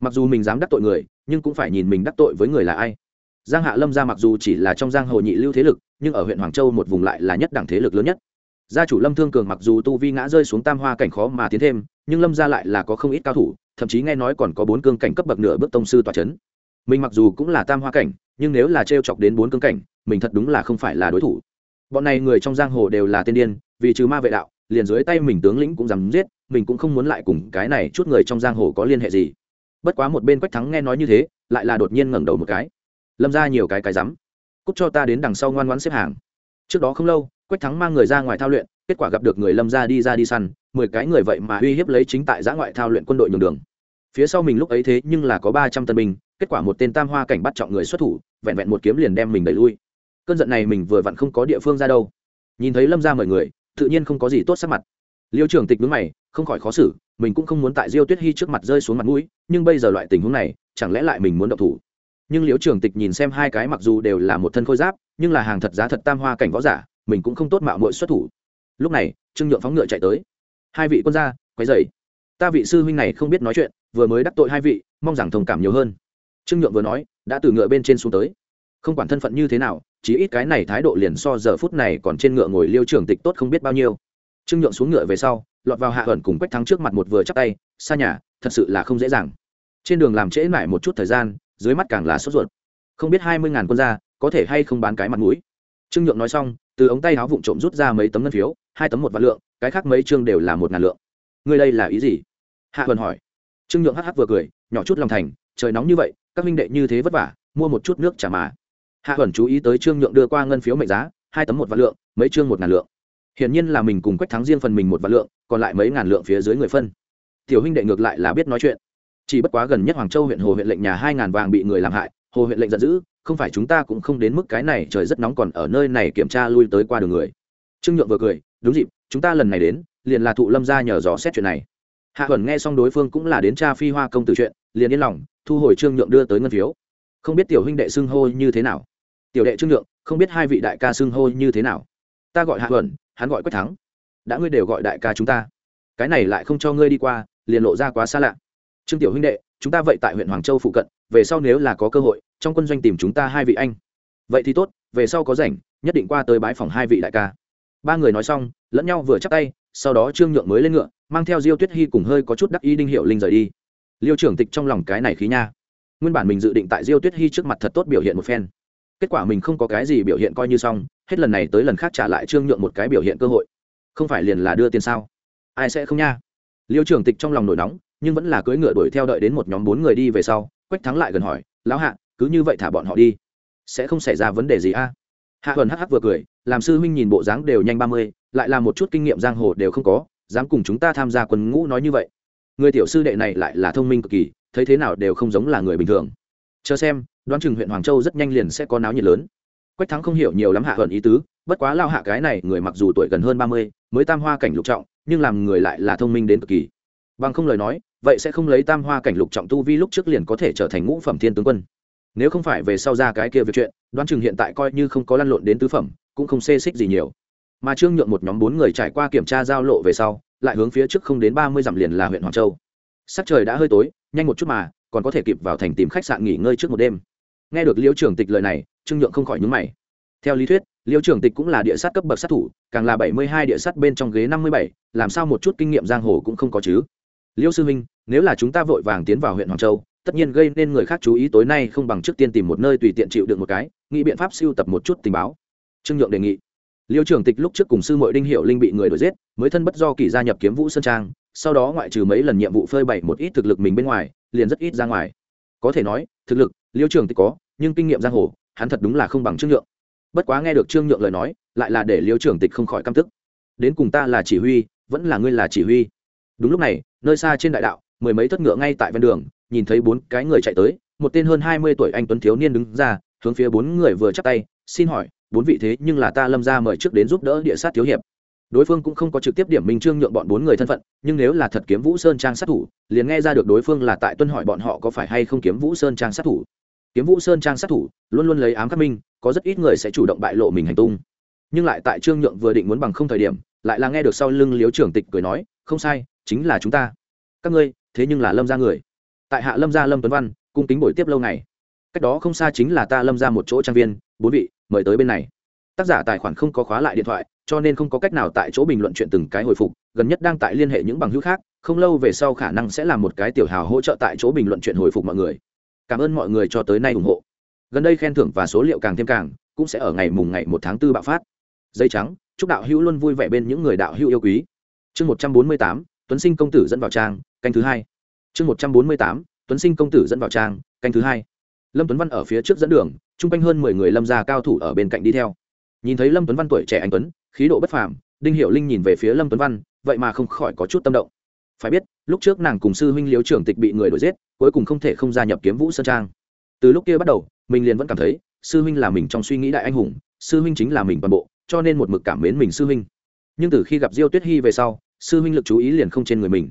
Mặc dù mình dám đắc tội người, nhưng cũng phải nhìn mình đắc tội với người là ai. Giang hạ lâm ra mặc dù chỉ là trong giang hồ nhị lưu thế lực, nhưng ở huyện hoàng châu một vùng lại là nhất đẳng thế lực lớn nhất. Gia chủ lâm thương cường mặc dù tu vi ngã rơi xuống tam hoa cảnh khó mà tiến thêm, nhưng lâm ra lại là có không ít cao thủ, thậm chí nghe nói còn có bốn cương cảnh cấp bậc nửa bước tông sư tòa c h ấ n mình mặc dù cũng là tam hoa cảnh, nhưng nếu là t r e o chọc đến bốn cương cảnh, mình thật đúng là không phải là đối thủ. Bọn này người trong giang hồ đều là tên điên vì trừ ma vệ đạo, liền dưới tay mình tướng lĩnh cũng dám giết, mình cũng không muốn lại cùng cái này chút người trong giang hồ có liên hệ gì. Bất quá một bên quách thắng nghe nói như thế, lại là đột nhiên ngẩng đầu một cái. Lâm ra nhiều cái cái rắm. Cúc cho ta đến đằng sau ngoan ngoãn xếp hàng. Trước đó không lâu, quách thắng mang người ra ngoài thao luyện, kết quả gặp được người lâm ra đi ra đi săn, mười cái người vậy mà uy hiếp lấy chính tại giã ngoại thao luyện quân đội nhường đường. Phía sau mình lúc ấy thế nhưng là có ba trăm tân binh, kết quả một tên tam hoa cảnh bắt chọn người xuất thủ, vẹn vẹn một kiếm liền đem mình đẩy lui. Cơn giận này mình vừa vặn không có địa phương ra đâu. Nhìn thấy lâm ra mời người tự nhiên không có gì tốt sắc mặt. Liêu trưởng tịch đứng mày, không khỏi khó xử, mình cũng không muốn tại diêu tuyết hy trước mặt rơi xuống mặt mũi, nhưng bây giờ loại tình huống này, chẳng lẽ lại mình muốn động thủ? Nhưng liễu trưởng tịch nhìn xem hai cái mặc dù đều là một thân khôi giáp, nhưng là hàng thật giá thật tam hoa cảnh võ giả, mình cũng không tốt mạo muội xuất thủ. Lúc này, trương nhượng phóng ngựa chạy tới. Hai vị quân gia, quấy dày ta vị sư huynh này không biết nói chuyện, vừa mới đắc tội hai vị, mong rằng thông cảm nhiều hơn. Trương nhượng vừa nói, đã từ ngựa bên trên xuống tới không quản thân phận như thế nào chỉ ít cái này thái độ liền so giờ phút này còn trên ngựa ngồi liêu trưởng tịch tốt không biết bao nhiêu. Trương nhượng xuống ngựa về sau lọt vào hạ ẩn cùng quách thắng trước mặt một vừa chắc tay xa nhà thật sự là không dễ dàng. Trên đường làm trễ mãi một chút thời gian dưới mắt càng là sốt ruột. Không biết hai mươi ngàn quân ra, có thể hay không bán cái mặt mũi. Trương nhượng nói xong từ ống tay áo vụn trộm rút ra mấy tấm ngân phiếu hai tấm một vạn lượng cái khác mấy chương đều là một ngàn lượng. Ngươi đây là ý gì? Hạ huần hỏi. Trương nhượng hh vừa cười nhỏ chút lòng thành trời nóng như vậy các minh đệ như thế vất vả mua một chút nước trả mà hạ thuần chú ý tới trương nhượng đưa qua ngân phiếu mệnh giá, hai tấm một vạn lượng, mấy chương một ngàn lượng. Hiển nhiên là mình cùng quách thắng riêng phần mình một vạn lượng, còn lại mấy ngàn lượng phía dưới người phân. Tiểu huynh đệ ngược lại là biết nói chuyện. Chỉ bất quá gần nhất hoàng châu huyện hồ huyện lệnh nhà hai ngàn vàng bị người làm hại, hồ huyện lệnh giận dữ, không phải chúng ta cũng không đến mức cái này trời rất nóng còn ở nơi này kiểm tra lui tới qua đường người. Trương nhượng vừa cười, đúng dịp, chúng ta lần này đến, liền là thụ lâm ra nhờ dò xét chuyện này. Hạ thuần nghe xong đối phương cũng là đến cha phi hoa công từ chuyện, liền yên lòng, thu hồi trương nhượng đưa tới ngân phiếu. Không biết tiểu huynh đệ xưng hô như thế nào tiểu đệ trương nhượng không biết hai vị đại ca xưng hô như thế nào. Ta gọi hạ thuần hắn gọi quách thắng. Đã ngươi đều gọi đại ca chúng ta. Cái này lại không cho ngươi đi qua, liền lộ ra quá xa lạ. Trương tiểu huynh đệ, chúng ta vậy tại huyện hoàng châu phụ cận, về sau nếu là có cơ hội, trong quân doanh tìm chúng ta hai vị anh. Vậy thì tốt, về sau có rảnh, nhất định qua tới bái phòng hai vị đại ca. Ba người nói xong, lẫn nhau vừa chắc tay, sau đó trương nhượng mới lên ngựa, mang theo diêu tuyết hy cùng hơi có chút đắc ý đinh hiệu linh rời đi. Liêu trưởng tịch trong lòng cái này khí nha. Nguyên bản mình dự định tại diêu tuyết hy trước mặt thật tốt biểu hiện một phen kết quả mình không có cái gì biểu hiện coi như xong, hết lần này tới lần khác trả lại trương nhượng một cái biểu hiện cơ hội. Không phải liền là đưa tiền sao? Ai sẽ không nha? Liêu trưởng tịch trong lòng nổi nóng, nhưng vẫn là cưỡi ngựa đuổi theo đợi đến một nhóm bốn người đi về sau, quách thắng lại gần hỏi, lão hạ, cứ như vậy thả bọn họ đi. Sẽ không xảy ra vấn đề gì a? Hạ huần hắc vừa cười, làm sư huynh nhìn bộ dáng đều nhanh ba mươi, lại là một chút kinh nghiệm giang hồ đều không có, dám cùng chúng ta tham gia quân ngũ nói như vậy. Người tiểu sư đệ này lại là thông minh cực kỳ, thấy thế nào đều không giống là người bình thường. Chờ xem đoán chừng huyện hoàng châu rất nhanh liền sẽ có náo nhiệt lớn. Quách thắng không hiểu nhiều lắm hạ hận ý tứ, bất quá lao hạ cái này người mặc dù tuổi gần hơn ba mươi, mới tam hoa cảnh lục trọng, nhưng làm người lại là thông minh đến cực kỳ. Bằng không lời nói, vậy sẽ không lấy tam hoa cảnh lục trọng tu vi lúc trước liền có thể trở thành ngũ phẩm thiên tướng quân. Nếu không phải về sau ra cái kia việc chuyện, đoán chừng hiện tại coi như không có lăn lộn đến tứ phẩm, cũng không xê xích gì nhiều. Mà trương nhượng một nhóm bốn người trải qua kiểm tra giao lộ về sau, lại hướng phía trước không đến ba mươi dặm liền là huyện hoàng châu. Sắc trời đã hơi tối, nhanh một chút mà, còn có thể kịp vào thành tìm khách sạn nghỉ ngơi trước một đêm nghe được liêu trưởng tịch lời này, trương nhượng không khỏi nhúng mày. Theo lý thuyết liêu trưởng tịch cũng là địa sát cấp bậc sát thủ, càng là bảy mươi hai địa sát bên trong ghế năm mươi bảy, làm sao một chút kinh nghiệm giang hồ cũng không có chứ? Liêu sư huynh, nếu là chúng ta vội vàng tiến vào huyện hoàng châu, tất nhiên gây nên người khác chú ý tối nay không bằng trước tiên tìm một nơi tùy tiện chịu được một cái, nghĩ biện pháp siêu tập một chút tình báo. Trương nhượng đề nghị. Liêu trưởng tịch lúc trước cùng sư mội đinh hiệu linh bị người đuổi giết, mới thân bất do kỳ gia nhập kiếm vũ sơn trang, sau đó ngoại trừ mấy lần nhiệm vụ phơi bày một ít thực lực mình bên ngoài, liền rất ít ra ngoài. Có thể nói, thực lực liêu Trường tịch có, nhưng kinh nghiệm giang hồ, hắn thật đúng là không bằng trương nhượng. Bất quá nghe được trương nhượng lời nói, lại là để liêu Trường tịch không khỏi căm tức. Đến cùng ta là chỉ huy, vẫn là ngươi là chỉ huy. Đúng lúc này, nơi xa trên đại đạo, mười mấy thất ngựa ngay tại ven đường, nhìn thấy bốn cái người chạy tới, một tên hơn hai mươi tuổi anh tuấn thiếu niên đứng ra, hướng phía bốn người vừa chắp tay, xin hỏi, bốn vị thế nhưng là ta lâm ra mời trước đến giúp đỡ địa sát thiếu hiệp. Đối phương cũng không có trực tiếp điểm minh trương nhượng bọn bốn người thân phận, nhưng nếu là thật kiếm vũ sơn trang sát thủ, liền nghe ra được đối phương là tại tuân hỏi bọn họ có phải hay không kiếm vũ sơn trang sát thủ kiếm vũ sơn trang sát thủ, luôn luôn lấy ám khắc minh, có rất ít người sẽ chủ động bại lộ mình hành tung. Nhưng lại tại trương nhượng vừa định muốn bằng không thời điểm, lại là nghe được sau lưng liếu trưởng tịch cười nói, không sai, chính là chúng ta. Các ngươi, thế nhưng là lâm ra người. Tại hạ lâm gia lâm tuấn văn, cung kính buổi tiếp lâu ngày. Cách đó không xa chính là ta lâm ra một chỗ trang viên, bốn vị, mời tới bên này. Tác giả tài khoản không có khóa lại điện thoại, cho nên không có cách nào tại chỗ bình luận chuyện từng cái hồi phục, gần nhất đang tại liên hệ những bằng hữu khác, không lâu về sau khả năng sẽ làm một cái tiểu hào hỗ trợ tại chỗ bình luận chuyện hồi phục mọi người cảm ơn mọi người cho tới nay ủng hộ. Gần đây khen thưởng và số liệu càng thêm càng, cũng sẽ ở ngày mùng ngày một tháng tư bạo phát. Dây trắng, chúc đạo hữu luôn vui vẻ bên những người đạo hữu yêu quý. Chương một trăm bốn mươi tám, tuấn sinh công tử dẫn vào trang, canh thứ hai. Chương một trăm bốn mươi tám, tuấn sinh công tử dẫn vào trang, canh thứ hai. Lâm tuấn văn ở phía trước dẫn đường, chung quanh hơn mười người lâm gia cao thủ ở bên cạnh đi theo. Nhìn thấy lâm tuấn văn tuổi trẻ anh tuấn, khí độ bất phàm, đinh hiệu linh nhìn về phía lâm tuấn văn, vậy mà không khỏi có chút tâm động phải biết, lúc trước nàng cùng sư huynh liếu trưởng tịch bị người đuổi giết, cuối cùng không thể không gia nhập kiếm vũ sơn trang. Từ lúc kia bắt đầu, mình liền vẫn cảm thấy, sư huynh là mình trong suy nghĩ đại anh hùng, sư huynh chính là mình toàn bộ, cho nên một mực cảm mến mình sư huynh. Nhưng từ khi gặp diêu tuyết hy về sau, sư huynh lực chú ý liền không trên người mình.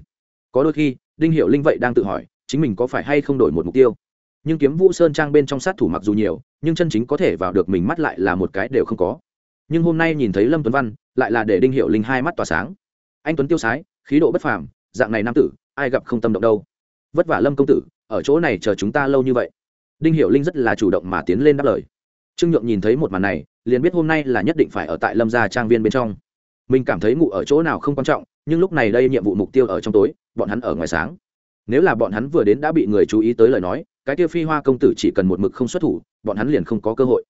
Có đôi khi, đinh hiệu linh vậy đang tự hỏi, chính mình có phải hay không đổi một mục tiêu? Nhưng kiếm vũ sơn trang bên trong sát thủ mặc dù nhiều, nhưng chân chính có thể vào được mình mắt lại là một cái đều không có. Nhưng hôm nay nhìn thấy lâm tuấn văn, lại là để đinh hiệu linh hai mắt tỏa sáng. Anh tuấn tiêu sái, khí độ bất phàm dạng này nam tử, ai gặp không tâm động đâu. Vất vả lâm công tử, ở chỗ này chờ chúng ta lâu như vậy. Đinh hiệu linh rất là chủ động mà tiến lên đáp lời. Trương nhượng nhìn thấy một màn này, liền biết hôm nay là nhất định phải ở tại lâm gia trang viên bên trong. Mình cảm thấy ngủ ở chỗ nào không quan trọng, nhưng lúc này đây nhiệm vụ mục tiêu ở trong tối, bọn hắn ở ngoài sáng. Nếu là bọn hắn vừa đến đã bị người chú ý tới lời nói, cái kia phi hoa công tử chỉ cần một mực không xuất thủ, bọn hắn liền không có cơ hội.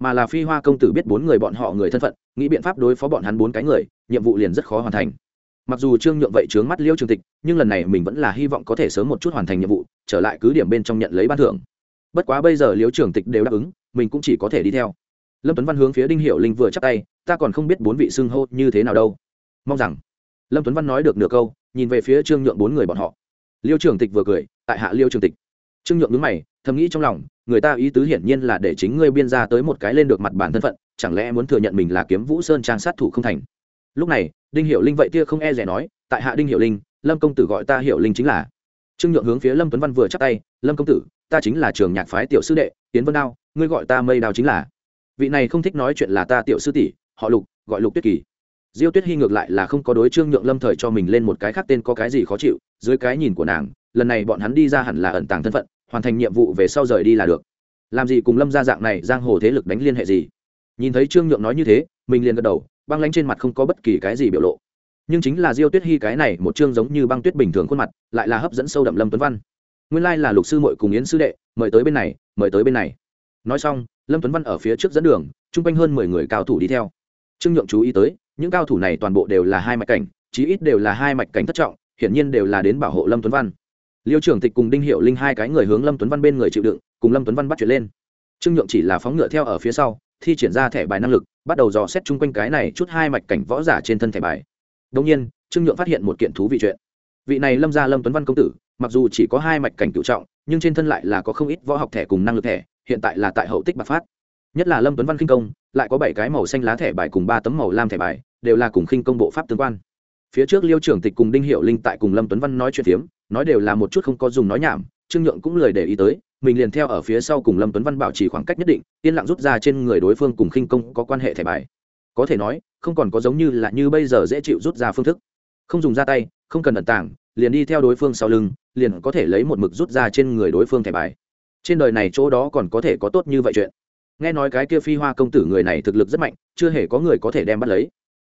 Mà là phi hoa công tử biết bốn người bọn họ người thân phận, nghĩ biện pháp đối phó bọn hắn bốn cái người, nhiệm vụ liền rất khó hoàn thành mặc dù trương nhượng vậy trướng mắt liêu trường tịch, nhưng lần này mình vẫn là hy vọng có thể sớm một chút hoàn thành nhiệm vụ, trở lại cứ điểm bên trong nhận lấy ban thưởng. Bất quá bây giờ liêu trường tịch đều đáp ứng, mình cũng chỉ có thể đi theo. Lâm tuấn văn hướng phía đinh hiệu linh vừa chắc tay, ta còn không biết bốn vị xưng hô như thế nào đâu. Mong rằng. Lâm tuấn văn nói được nửa câu, nhìn về phía trương nhượng bốn người bọn họ. Liêu trường tịch vừa cười, tại hạ liêu trường tịch. Trương nhượng nhướng mày, thầm nghĩ trong lòng, người ta ý tứ hiển nhiên là để chính ngươi biên ra tới một cái lên được mặt bản thân phận, chẳng lẽ muốn thừa nhận mình là kiếm vũ sơn trang sát thủ không thành? Lúc này, đinh hiệu linh vậy tia không e rẻ nói, tại hạ đinh hiệu linh, lâm công tử gọi ta hiệu linh chính là. Trương nhượng hướng phía lâm tuấn văn vừa chắc tay, lâm công tử, ta chính là trường nhạc phái tiểu sư đệ, tiến vân đao, ngươi gọi ta mây đao chính là. Vị này không thích nói chuyện là ta tiểu sư tỷ, họ lục, gọi lục tuyết kỳ. Diêu tuyết hy ngược lại là không có đối trương nhượng lâm thời cho mình lên một cái khác tên có cái gì khó chịu, dưới cái nhìn của nàng, lần này bọn hắn đi ra hẳn là ẩn tàng thân phận, hoàn thành nhiệm vụ về sau rời đi là được. Làm gì cùng lâm ra dạng này giang hồ thế lực đánh liên hệ gì? Nhìn thấy trương nhượng nói như thế, mình liền gật đầu băng lánh trên mặt không có bất kỳ cái gì biểu lộ. Nhưng chính là diêu tuyết hy cái này một chương giống như băng tuyết bình thường khuôn mặt, lại là hấp dẫn sâu đậm lâm tuấn văn. Nguyên lai là lục sư mội cùng yến sư đệ, mời tới bên này, mời tới bên này. Nói xong, lâm tuấn văn ở phía trước dẫn đường, chung quanh hơn mười người cao thủ đi theo. Trương nhượng chú ý tới, những cao thủ này toàn bộ đều là hai mạch cảnh, chí ít đều là hai mạch cảnh thất trọng, hiển nhiên đều là đến bảo hộ lâm tuấn văn. Liêu trưởng tịch cùng đinh hiệu linh hai cái người hướng lâm tuấn văn bên người chịu đựng, cùng lâm tuấn văn bắt chuyện lên. Trương nhượng chỉ là phóng ngựa theo ở phía sau thi triển ra thẻ bài năng lực, bắt đầu dò xét chung quanh cái này chút hai mạch cảnh võ giả trên thân thẻ bài. Đông nhiên, trương nhượng phát hiện một kiện thú vị chuyện. Vị này lâm gia lâm tuấn văn công tử, mặc dù chỉ có hai mạch cảnh cựu trọng, nhưng trên thân lại là có không ít võ học thẻ cùng năng lực thẻ, hiện tại là tại hậu tích bạc phát. Nhất là lâm tuấn văn kinh công, lại có bảy cái màu xanh lá thẻ bài cùng ba tấm màu lam thẻ bài, đều là cùng khinh công bộ pháp tương quan. Phía trước liêu trưởng tịch cùng đinh hiệu linh tại cùng lâm tuấn văn nói chuyện phiếm, nói đều là một chút không có dùng nói nhảm trương nhượng cũng lời để ý tới, mình liền theo ở phía sau cùng lâm tuấn văn bảo trì khoảng cách nhất định, yên lặng rút ra trên người đối phương cùng khinh công có quan hệ thẻ bài. Có thể nói, không còn có giống như là như bây giờ dễ chịu rút ra phương thức. Không dùng ra tay, không cần ẩn tàng, liền đi theo đối phương sau lưng, liền có thể lấy một mực rút ra trên người đối phương thẻ bài. Trên đời này chỗ đó còn có thể có tốt như vậy chuyện. Nghe nói cái kia phi hoa công tử người này thực lực rất mạnh, chưa hề có người có thể đem bắt lấy.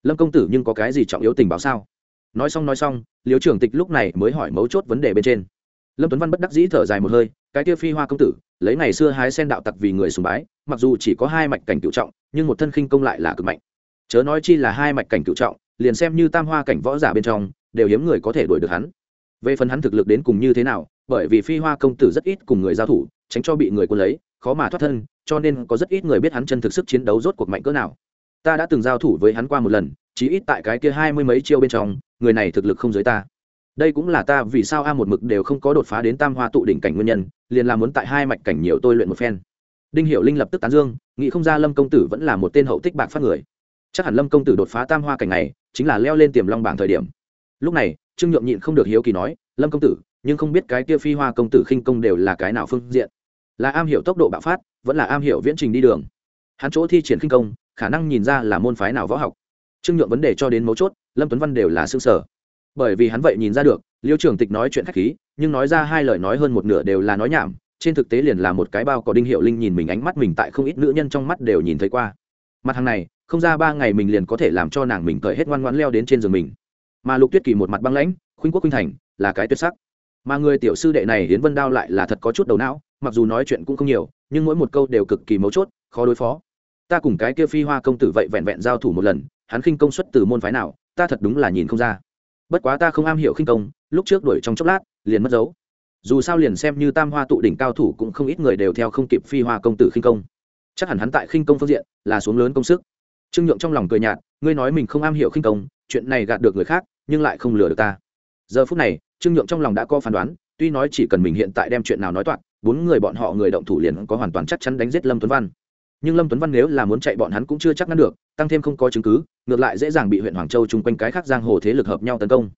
Lâm công tử nhưng có cái gì trọng yếu tình báo sao? Nói xong nói xong liếu trưởng tịch lúc này mới hỏi mấu chốt vấn đề bên trên lâm tuấn văn bất đắc dĩ thở dài một hơi, cái kia phi hoa công tử, lấy ngày xưa hái sen đạo tặc vì người sùng bái, mặc dù chỉ có hai mạch cảnh cựu trọng, nhưng một thân khinh công lại là cực mạnh. Chớ nói chi là hai mạch cảnh cựu trọng, liền xem như tam hoa cảnh võ giả bên trong, đều hiếm người có thể đuổi được hắn. Về phần hắn thực lực đến cùng như thế nào, bởi vì phi hoa công tử rất ít cùng người giao thủ, tránh cho bị người quân lấy, khó mà thoát thân, cho nên có rất ít người biết hắn chân thực sức chiến đấu rốt cuộc mạnh cỡ nào. Ta đã từng giao thủ với hắn qua một lần, chí ít tại cái kia hai mươi mấy chiêu bên trong, người này thực lực không giới ta đây cũng là ta vì sao a một mực đều không có đột phá đến tam hoa tụ đỉnh cảnh nguyên nhân, liền là muốn tại hai mạch cảnh nhiều tôi luyện một phen. Đinh hiệu linh lập tức tán dương, nghĩ không ra lâm công tử vẫn là một tên hậu tích bạc phát người. Chắc hẳn lâm công tử đột phá tam hoa cảnh này, chính là leo lên tiềm long bảng thời điểm. Lúc này, trương nhượng nhịn không được hiếu kỳ nói, lâm công tử, nhưng không biết cái kia phi hoa công tử khinh công đều là cái nào phương diện? Là am hiểu tốc độ bạo phát, vẫn là am hiểu viễn trình đi đường? Hắn chỗ thi triển khinh công, khả năng nhìn ra là môn phái nào võ học. Trương nhượng vấn đề cho đến mấu chốt, lâm tuấn văn đều là xương sở bởi vì hắn vậy nhìn ra được, liêu trưởng tịch nói chuyện khách khí, nhưng nói ra hai lời nói hơn một nửa đều là nói nhảm, trên thực tế liền là một cái bao có đinh hiệu linh nhìn mình ánh mắt mình tại không ít nữ nhân trong mắt đều nhìn thấy qua. Mặt hàng này, không ra ba ngày mình liền có thể làm cho nàng mình cởi hết ngoan ngoãn leo đến trên giường mình. Mà lục tuyết kỳ một mặt băng lãnh, khuynh quốc khuynh thành, là cái tuyệt sắc. Mà người tiểu sư đệ này hiến vân đao lại là thật có chút đầu não, mặc dù nói chuyện cũng không nhiều, nhưng mỗi một câu đều cực kỳ mấu chốt, khó đối phó. Ta cùng cái kia phi hoa công tử vậy vẹn vẹn giao thủ một lần, hắn khinh công xuất từ môn phái nào, ta thật đúng là nhìn không ra bất quá ta không am hiểu khinh công, lúc trước đuổi trong chốc lát, liền mất dấu. Dù sao liền xem như tam hoa tụ đỉnh cao thủ cũng không ít người đều theo không kịp phi hoa công tử khinh công. Chắc hẳn hắn tại khinh công phương diện là xuống lớn công sức. Trương nhượng trong lòng cười nhạt, ngươi nói mình không am hiểu khinh công, chuyện này gạt được người khác, nhưng lại không lừa được ta. Giờ phút này, trương nhượng trong lòng đã có phán đoán, tuy nói chỉ cần mình hiện tại đem chuyện nào nói toạc, bốn người bọn họ người động thủ liền có hoàn toàn chắc chắn đánh giết lâm tuấn văn nhưng lâm tuấn văn nếu là muốn chạy bọn hắn cũng chưa chắc ngăn được, tăng thêm không có chứng cứ, ngược lại dễ dàng bị huyện hoàng châu chung quanh cái khác giang hồ thế lực hợp nhau tấn công.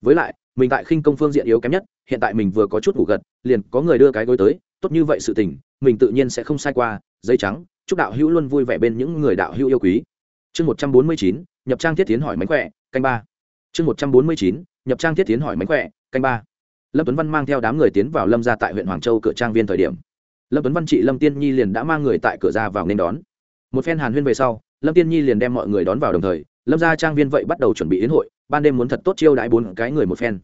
Với lại, mình tại khinh công phương diện yếu kém nhất, hiện tại mình vừa có chút ngủ gật, liền có người đưa cái gối tới, tốt như vậy sự tình, mình tự nhiên sẽ không sai qua, giấy trắng, chúc đạo hữu luôn vui vẻ bên những người đạo hữu yêu quý. Chương một trăm bốn mươi chín, nhập trang thiết tiến hỏi mánh khỏe, canh ba. Chương một trăm bốn mươi chín, nhập trang thiết tiến hỏi mánh khỏe, canh ba. Lâm tuấn văn mang theo đám người tiến vào lâm ra tại huyện hoàng châu cửa trang viên thời điểm lâm tuấn văn chị lâm tiên nhi liền đã mang người tại cửa ra vào nên đón. Một phen hàn huyên về sau, lâm tiên nhi liền đem mọi người đón vào đồng thời, lâm Gia trang viên vậy bắt đầu chuẩn bị yến hội, ban đêm muốn thật tốt chiêu đãi bốn cái người một phen.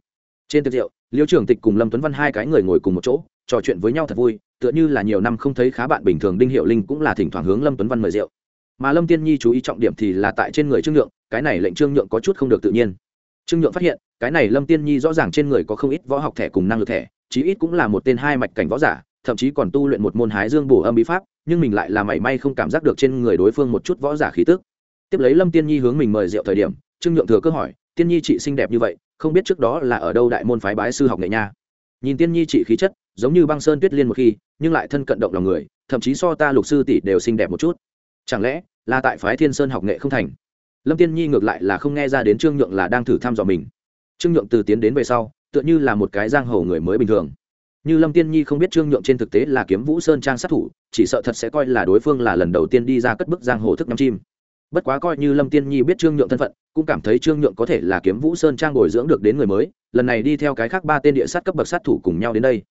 Trên tiệc rượu, liêu trưởng tịch cùng lâm tuấn văn hai cái người ngồi cùng một chỗ, trò chuyện với nhau thật vui, tựa như là nhiều năm không thấy khá bạn bình thường đinh hiệu linh cũng là thỉnh thoảng hướng lâm tuấn văn mời rượu. Mà lâm tiên nhi chú ý trọng điểm thì là tại trên người trương nhượng, cái này lệnh trương nhượng có chút không được tự nhiên. Trương nhượng phát hiện, cái này lâm tiên nhi rõ ràng trên người có không ít võ học thẻ cùng năng lực thẻ, chí ít cũng là một tên hai mạch cảnh võ giả thậm chí còn tu luyện một môn hái dương bổ âm bí pháp, nhưng mình lại là mảy may không cảm giác được trên người đối phương một chút võ giả khí tức. Tiếp lấy lâm tiên nhi hướng mình mời rượu thời điểm, trương nhượng thừa cơ hỏi, tiên nhi chị xinh đẹp như vậy, không biết trước đó là ở đâu đại môn phái bái sư học nghệ nha? Nhìn tiên nhi chị khí chất, giống như băng sơn tuyết liên một khi, nhưng lại thân cận động lòng người, thậm chí so ta lục sư tỷ đều xinh đẹp một chút. Chẳng lẽ là tại phái thiên sơn học nghệ không thành? Lâm tiên nhi ngược lại là không nghe ra đến trương nhượng là đang thử thăm dò mình. Trương nhượng từ tiến đến về sau, tựa như là một cái giang hồ người mới bình thường như lâm tiên nhi không biết trương nhượng trên thực tế là kiếm vũ sơn trang sát thủ, chỉ sợ thật sẽ coi là đối phương là lần đầu tiên đi ra cất bức giang hồ thức năm chim. Bất quá coi như lâm tiên nhi biết trương nhượng thân phận, cũng cảm thấy trương nhượng có thể là kiếm vũ sơn trang bồi dưỡng được đến người mới, lần này đi theo cái khác ba tên địa sát cấp bậc sát thủ cùng nhau đến đây.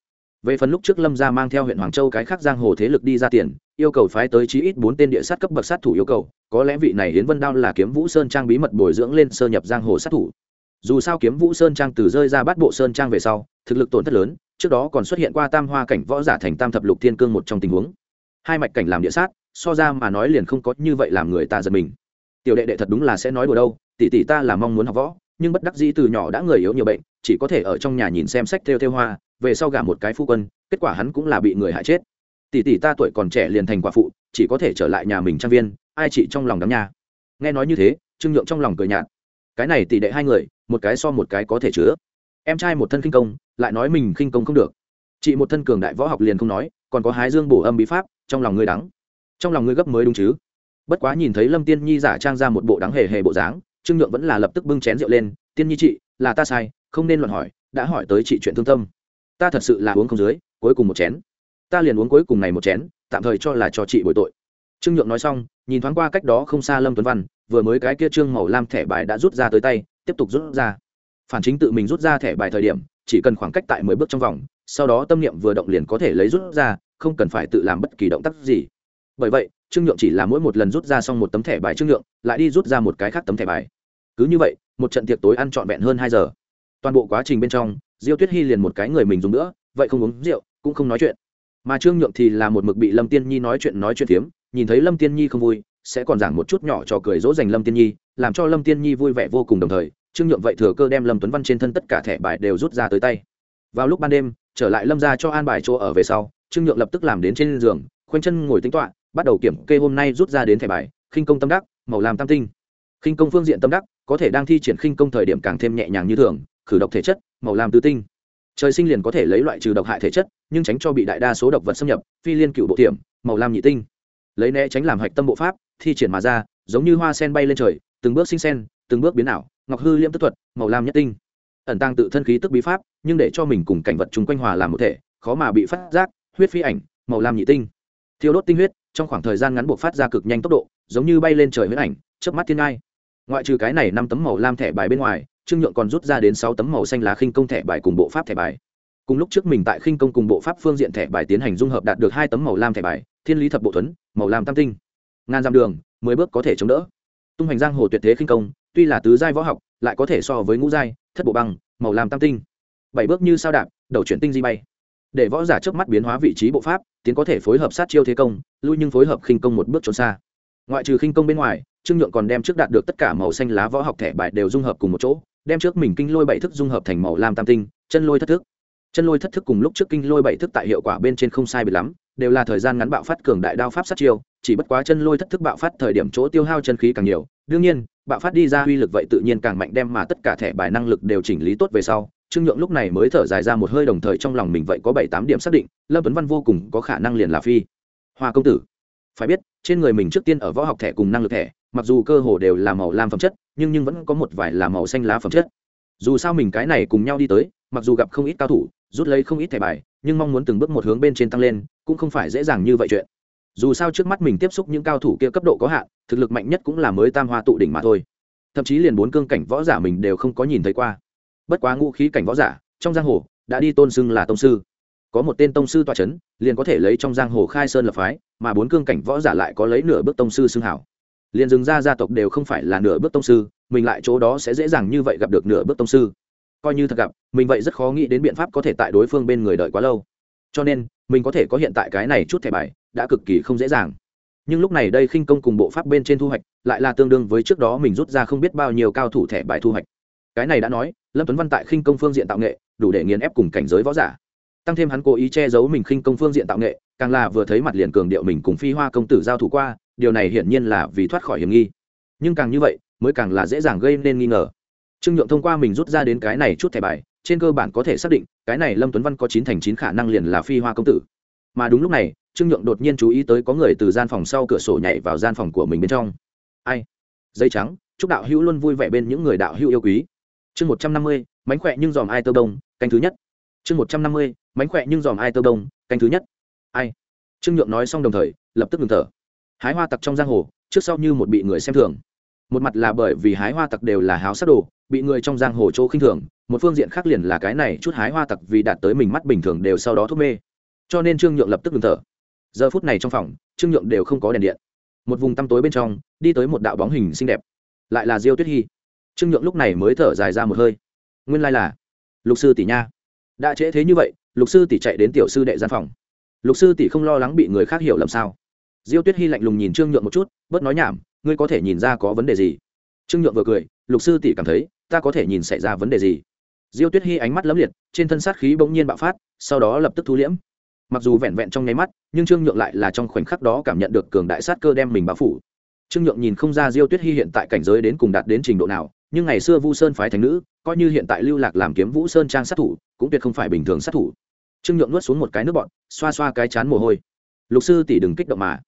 Về phần lúc trước lâm gia mang theo huyện hoàng châu cái khác giang hồ thế lực đi ra tiền, yêu cầu phái tới chí ít bốn tên địa sát cấp bậc sát thủ yêu cầu, có lẽ vị này hiến vân đao là kiếm vũ sơn trang bí mật bồi dưỡng lên sơ nhập giang hồ sát thủ. Dù sao kiếm vũ sơn trang từ rơi ra bắt bộ sơn trang về sau, thực lực tổn thất lớn trước đó còn xuất hiện qua tam hoa cảnh võ giả thành tam thập lục thiên cương một trong tình huống. Hai mạch cảnh làm địa sát, so ra mà nói liền không có như vậy làm người ta giật mình. Tiểu đệ đệ thật đúng là sẽ nói đùa đâu, tỷ tỷ ta là mong muốn học võ, nhưng bất đắc dĩ từ nhỏ đã người yếu nhiều bệnh, chỉ có thể ở trong nhà nhìn xem sách theo theo hoa, về sau gả một cái phu quân, kết quả hắn cũng là bị người hại chết. Tỷ tỷ ta tuổi còn trẻ liền thành quả phụ, chỉ có thể trở lại nhà mình trang viên, ai chị trong lòng đắng nha. Nghe nói như thế, trương nhượng trong lòng cười nhạt. Cái này tỷ đệ hai người, một cái so một cái có thể chứa em trai một thân khinh công, lại nói mình khinh công không được. Chị một thân cường đại võ học liền không nói, còn có hái dương bổ âm bí pháp, trong lòng ngươi đắng. Trong lòng ngươi gấp mới đúng chứ? Bất quá nhìn thấy lâm tiên nhi giả trang ra một bộ đáng hề hề bộ dáng, trương nhượng vẫn là lập tức bưng chén rượu lên, tiên nhi chị, là ta sai, không nên luận hỏi, đã hỏi tới chị chuyện thương tâm. Ta thật sự là uống không dưới, cuối cùng một chén. Ta liền uống cuối cùng này một chén, tạm thời cho là cho chị bồi tội. Trương nhượng nói xong, nhìn thoáng qua cách đó không xa lâm tuấn văn, vừa mới cái kia trương màu lam thẻ bài đã rút ra tới tay, tiếp tục rút ra phản chính tự mình rút ra thẻ bài thời điểm, chỉ cần khoảng cách tại mười bước trong vòng, sau đó tâm niệm vừa động liền có thể lấy rút ra, không cần phải tự làm bất kỳ động tác gì. Bởi vậy, trương nhượng chỉ là mỗi một lần rút ra xong một tấm thẻ bài trương nhượng, lại đi rút ra một cái khác tấm thẻ bài. Cứ như vậy, một trận tiệc tối ăn trọn vẹn hơn hai giờ. Toàn bộ quá trình bên trong, diêu tuyết hy liền một cái người mình dùng nữa, vậy không uống rượu, cũng không nói chuyện. Mà trương nhượng thì là một mực bị lâm tiên nhi nói chuyện nói chuyện phiếm, nhìn thấy lâm tiên nhi không vui, sẽ còn giảng một chút nhỏ trò cười dỗ dành lâm tiên nhi, làm cho lâm tiên nhi vui vẻ vô cùng đồng thời trương nhượng vậy thừa cơ đem lâm tuấn văn trên thân tất cả thẻ bài đều rút ra tới tay. Vào lúc ban đêm, trở lại lâm ra cho an bài chỗ ở về sau, trương nhượng lập tức làm đến trên giường, khoanh chân ngồi tính toạ bắt đầu kiểm kê hôm nay rút ra đến thẻ bài, khinh công tâm đắc, màu làm tam tinh. Khinh công phương diện tâm đắc, có thể đang thi triển khinh công thời điểm càng thêm nhẹ nhàng như thường, khử độc thể chất, màu làm tứ tinh. Trời sinh liền có thể lấy loại trừ độc hại thể chất, nhưng tránh cho bị đại đa số độc vật xâm nhập, phi liên cựu bộ tiệm màu lam nhị tinh. Lấy né tránh làm hạch tâm bộ pháp, thi triển mà ra, giống như hoa sen bay lên trời, từng bước sinh sen, từng bước biến ảo ngọc hư liễm tức thuật, màu lam nhất tinh. Ẩn tăng tự thân khí tức bí pháp, nhưng để cho mình cùng cảnh vật chung quanh hòa làm một thể, khó mà bị phát giác, huyết phi ảnh, màu lam nhị tinh. Thiêu đốt tinh huyết, trong khoảng thời gian ngắn buộc phát ra cực nhanh tốc độ, giống như bay lên trời huyết ảnh, chớp mắt thiên ngai. Ngoại trừ cái này năm tấm màu lam thẻ bài bên ngoài, trương nhượng còn rút ra đến sáu tấm màu xanh lá khinh công thẻ bài cùng bộ pháp thẻ bài. Cùng lúc trước mình tại khinh công cùng bộ pháp phương diện thẻ bài tiến hành dung hợp đạt được hai tấm màu lam thẻ bài, thiên lý thập bộ thuấn, màu lam tam tinh. Ngàn dặm đường, mười bước có thể chống đỡ. Tung hành giang hồ tuyệt thế khinh công tuy là tứ giai võ học, lại có thể so với ngũ giai, thất bộ băng, màu lam tam tinh. Bảy bước như sao đạp, đầu chuyển tinh di bay. Để võ giả trước mắt biến hóa vị trí bộ pháp, tiến có thể phối hợp sát chiêu thế công, lui nhưng phối hợp khinh công một bước trốn xa. Ngoại trừ khinh công bên ngoài, trương nhượng còn đem trước đạt được tất cả màu xanh lá võ học thẻ bài đều dung hợp cùng một chỗ, đem trước mình kinh lôi bảy thức dung hợp thành màu lam tam tinh, chân lôi thất thức. Chân lôi thất thức cùng lúc trước kinh lôi bảy thức tại hiệu quả bên trên không sai biệt lắm, đều là thời gian ngắn bạo phát cường đại đao pháp sát chiêu, chỉ bất quá chân lôi thất thức bạo phát thời điểm chỗ tiêu hao chân khí càng nhiều, đương nhiên bạo phát đi ra uy lực vậy tự nhiên càng mạnh đem mà tất cả thẻ bài năng lực đều chỉnh lý tốt về sau, trương nhượng lúc này mới thở dài ra một hơi đồng thời trong lòng mình vậy có bảy tám điểm xác định, lâm tuấn văn vô cùng có khả năng liền là phi. Hoa công tử, phải biết, trên người mình trước tiên ở võ học thẻ cùng năng lực thẻ, mặc dù cơ hồ đều là màu lam phẩm chất, nhưng nhưng vẫn có một vài là màu xanh lá phẩm chất. Dù sao mình cái này cùng nhau đi tới, mặc dù gặp không ít cao thủ, rút lấy không ít thẻ bài, nhưng mong muốn từng bước một hướng bên trên tăng lên, cũng không phải dễ dàng như vậy chuyện dù sao trước mắt mình tiếp xúc những cao thủ kia cấp độ có hạn, thực lực mạnh nhất cũng là mới tam hoa tụ đỉnh mà thôi. Thậm chí liền bốn cương cảnh võ giả mình đều không có nhìn thấy qua. Bất quá ngũ khí cảnh võ giả, trong giang hồ, đã đi tôn xưng là tông sư. Có một tên tông sư tọa c h ấ n liền có thể lấy trong giang hồ khai sơn lập phái, mà bốn cương cảnh võ giả lại có lấy nửa bước tông sư xưng hảo. Liền dừng ra gia tộc đều không phải là nửa bước tông sư, mình lại chỗ đó sẽ dễ dàng như vậy gặp được nửa bước tông sư. Coi như thật gặp, mình vậy rất khó nghĩ đến biện pháp có thể tại đối phương bên người đợi quá lâu cho nên, mình có thể có hiện tại cái này chút thẻ bài, đã cực kỳ không dễ dàng. Nhưng lúc này đây khinh công cùng bộ pháp bên trên thu hoạch, lại là tương đương với trước đó mình rút ra không biết bao nhiêu cao thủ thẻ bài thu hoạch. Cái này đã nói, lâm tuấn văn tại khinh công phương diện tạo nghệ, đủ để nghiền ép cùng cảnh giới võ giả. Tăng thêm hắn cố ý che giấu mình khinh công phương diện tạo nghệ, càng là vừa thấy mặt liền cường điệu mình cùng phi hoa công tử giao thủ qua, điều này hiển nhiên là vì thoát khỏi hiểm nghi. Nhưng càng như vậy, mới càng là dễ dàng gây nên nghi ngờ. Trương nhượng thông qua mình rút ra đến cái này chút thẻ bài trên cơ bản có thể xác định, cái này lâm tuấn văn có chín thành chín khả năng liền là phi hoa công tử. Mà đúng lúc này, trương nhượng đột nhiên chú ý tới có người từ gian phòng sau cửa sổ nhảy vào gian phòng của mình bên trong. Ai? Dây trắng, chúc đạo hữu luôn vui vẻ bên những người đạo hữu yêu quý. Chương một trăm năm mươi, mánh khỏe nhưng dòm ai tơ đông canh thứ nhất. Chương một trăm năm mươi, mánh khỏe nhưng dòm ai tơ đông canh thứ nhất. Ai? Trương nhượng nói xong đồng thời, lập tức ngừng thở. Hái hoa tặc trong giang hồ, trước sau như một bị người xem thường. Một mặt là bởi vì hái hoa tặc đều là háo sắc đồ, bị người trong giang hồ chỗ khinh thường một phương diện khác liền là cái này chút hái hoa tặc vì đạt tới mình mắt bình thường đều sau đó thuốc mê. Cho nên trương nhượng lập tức ngừng thở. Giờ phút này trong phòng, trương nhượng đều không có đèn điện. Một vùng tăm tối bên trong, đi tới một đạo bóng hình xinh đẹp, lại là diêu tuyết hy. Trương nhượng lúc này mới thở dài ra một hơi. Nguyên lai là lục sư tỷ nha. Đã trễ thế như vậy, lục sư tỷ chạy đến tiểu sư đệ gian phòng. Lục sư tỷ không lo lắng bị người khác hiểu lầm sao? Diêu tuyết hy lạnh lùng nhìn trương nhượng một chút, bớt nói nhảm, ngươi có thể nhìn ra có vấn đề gì? Trương nhượng vừa cười, lục sư tỷ cảm thấy, ta có thể nhìn xảy ra vấn đề gì? Diêu tuyết hy ánh mắt lấm liệt, trên thân sát khí bỗng nhiên bạo phát, sau đó lập tức thu liễm. Mặc dù vẹn vẹn trong nháy mắt, nhưng trương nhượng lại là trong khoảnh khắc đó cảm nhận được cường đại sát cơ đem mình bao phủ. Trương nhượng nhìn không ra diêu tuyết hy hiện tại cảnh giới đến cùng đạt đến trình độ nào, nhưng ngày xưa vu sơn phái thành nữ, coi như hiện tại lưu lạc làm kiếm vũ sơn trang sát thủ, cũng tuyệt không phải bình thường sát thủ. Trương nhượng nuốt xuống một cái nước bọn xoa xoa cái chán mồ hôi. Lục sư tỷ đừng kích động mà.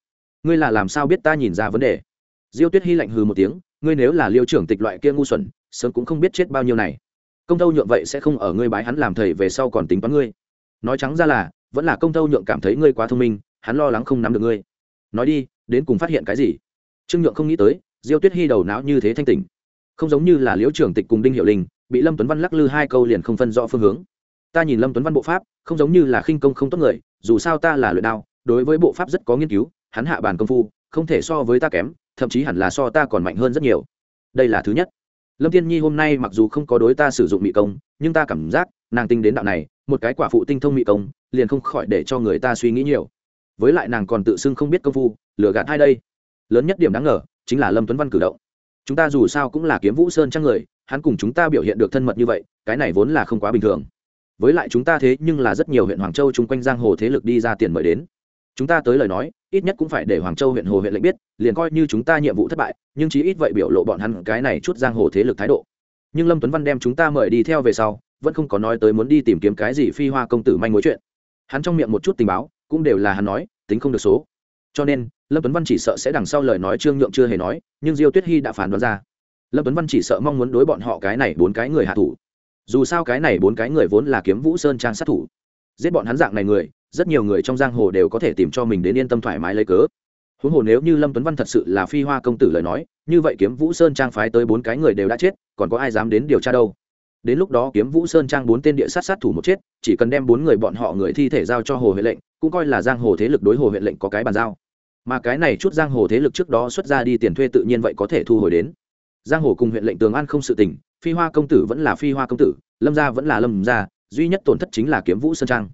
Ngươi là làm sao biết ta nhìn ra vấn đề? Diêu tuyết hy lạnh hừ một tiếng, ngươi nếu là liêu trưởng tịch loại kia ngu xuẩn, sớm cũng không biết chết bao nhiêu này công tâu nhượng vậy sẽ không ở ngươi bái hắn làm thầy về sau còn tính toán ngươi. Nói trắng ra là, vẫn là công tâu nhượng cảm thấy ngươi quá thông minh, hắn lo lắng không nắm được ngươi. Nói đi, đến cùng phát hiện cái gì? Trương nhượng không nghĩ tới, diêu tuyết hy đầu não như thế thanh tỉnh. Không giống như là liễu trưởng tịch cùng đinh hiệu linh, bị lâm tuấn văn lắc lư hai câu liền không phân rõ phương hướng. Ta nhìn lâm tuấn văn bộ pháp, không giống như là khinh công không tốt người, dù sao ta là luyện đao, đối với bộ pháp rất có nghiên cứu, hắn hạ bàn công phu, không thể so với ta kém, thậm chí hẳn là so ta còn mạnh hơn rất nhiều. Đây là thứ nhất lâm thiên nhi hôm nay mặc dù không có đối ta sử dụng mỹ công, nhưng ta cảm giác nàng tinh đến đạo này, một cái quả phụ tinh thông mỹ công, liền không khỏi để cho người ta suy nghĩ nhiều. Với lại nàng còn tự xưng không biết công phu, lừa gạt hai đây? Lớn nhất điểm đáng ngờ chính là lâm tuấn văn cử động. Chúng ta dù sao cũng là kiếm vũ sơn trang người, hắn cùng chúng ta biểu hiện được thân mật như vậy, cái này vốn là không quá bình thường. Với lại chúng ta thế nhưng là rất nhiều huyện hoàng châu chung quanh giang hồ thế lực đi ra tiền mời đến chúng ta tới lời nói, ít nhất cũng phải để hoàng châu huyện hồ huyện lệnh biết, liền coi như chúng ta nhiệm vụ thất bại, nhưng chí ít vậy biểu lộ bọn hắn cái này chút giang hồ thế lực thái độ. Nhưng lâm tuấn văn đem chúng ta mời đi theo về sau, vẫn không có nói tới muốn đi tìm kiếm cái gì phi hoa công tử manh mối chuyện. Hắn trong miệng một chút tình báo, cũng đều là hắn nói, tính không được số. Cho nên, lâm tuấn văn chỉ sợ sẽ đằng sau lời nói trương nhượng chưa hề nói, nhưng diêu tuyết hy đã phản đoán ra. Lâm tuấn văn chỉ sợ mong muốn đối bọn họ cái này bốn cái người hạ thủ. Dù sao cái này bốn cái người vốn là kiếm vũ sơn trang sát thủ. Giết bọn hắn dạng này người rất nhiều người trong giang hồ đều có thể tìm cho mình đến yên tâm thoải mái lấy cớ. Huống hồ nếu như lâm tuấn văn thật sự là phi hoa công tử lời nói, như vậy kiếm vũ sơn trang phái tới bốn cái người đều đã chết, còn có ai dám đến điều tra đâu? Đến lúc đó kiếm vũ sơn trang bốn tên địa sát sát thủ một chết, chỉ cần đem bốn người bọn họ người thi thể giao cho hồ huyện lệnh, cũng coi là giang hồ thế lực đối hồ huyện lệnh có cái bàn giao. Mà cái này chút giang hồ thế lực trước đó xuất ra đi tiền thuê tự nhiên vậy có thể thu hồi đến. Giang hồ cùng huyện lệnh tường an không sự tình, phi hoa công tử vẫn là phi hoa công tử, lâm gia vẫn là lâm gia, duy nhất tổn thất chính là kiếm vũ sơn trang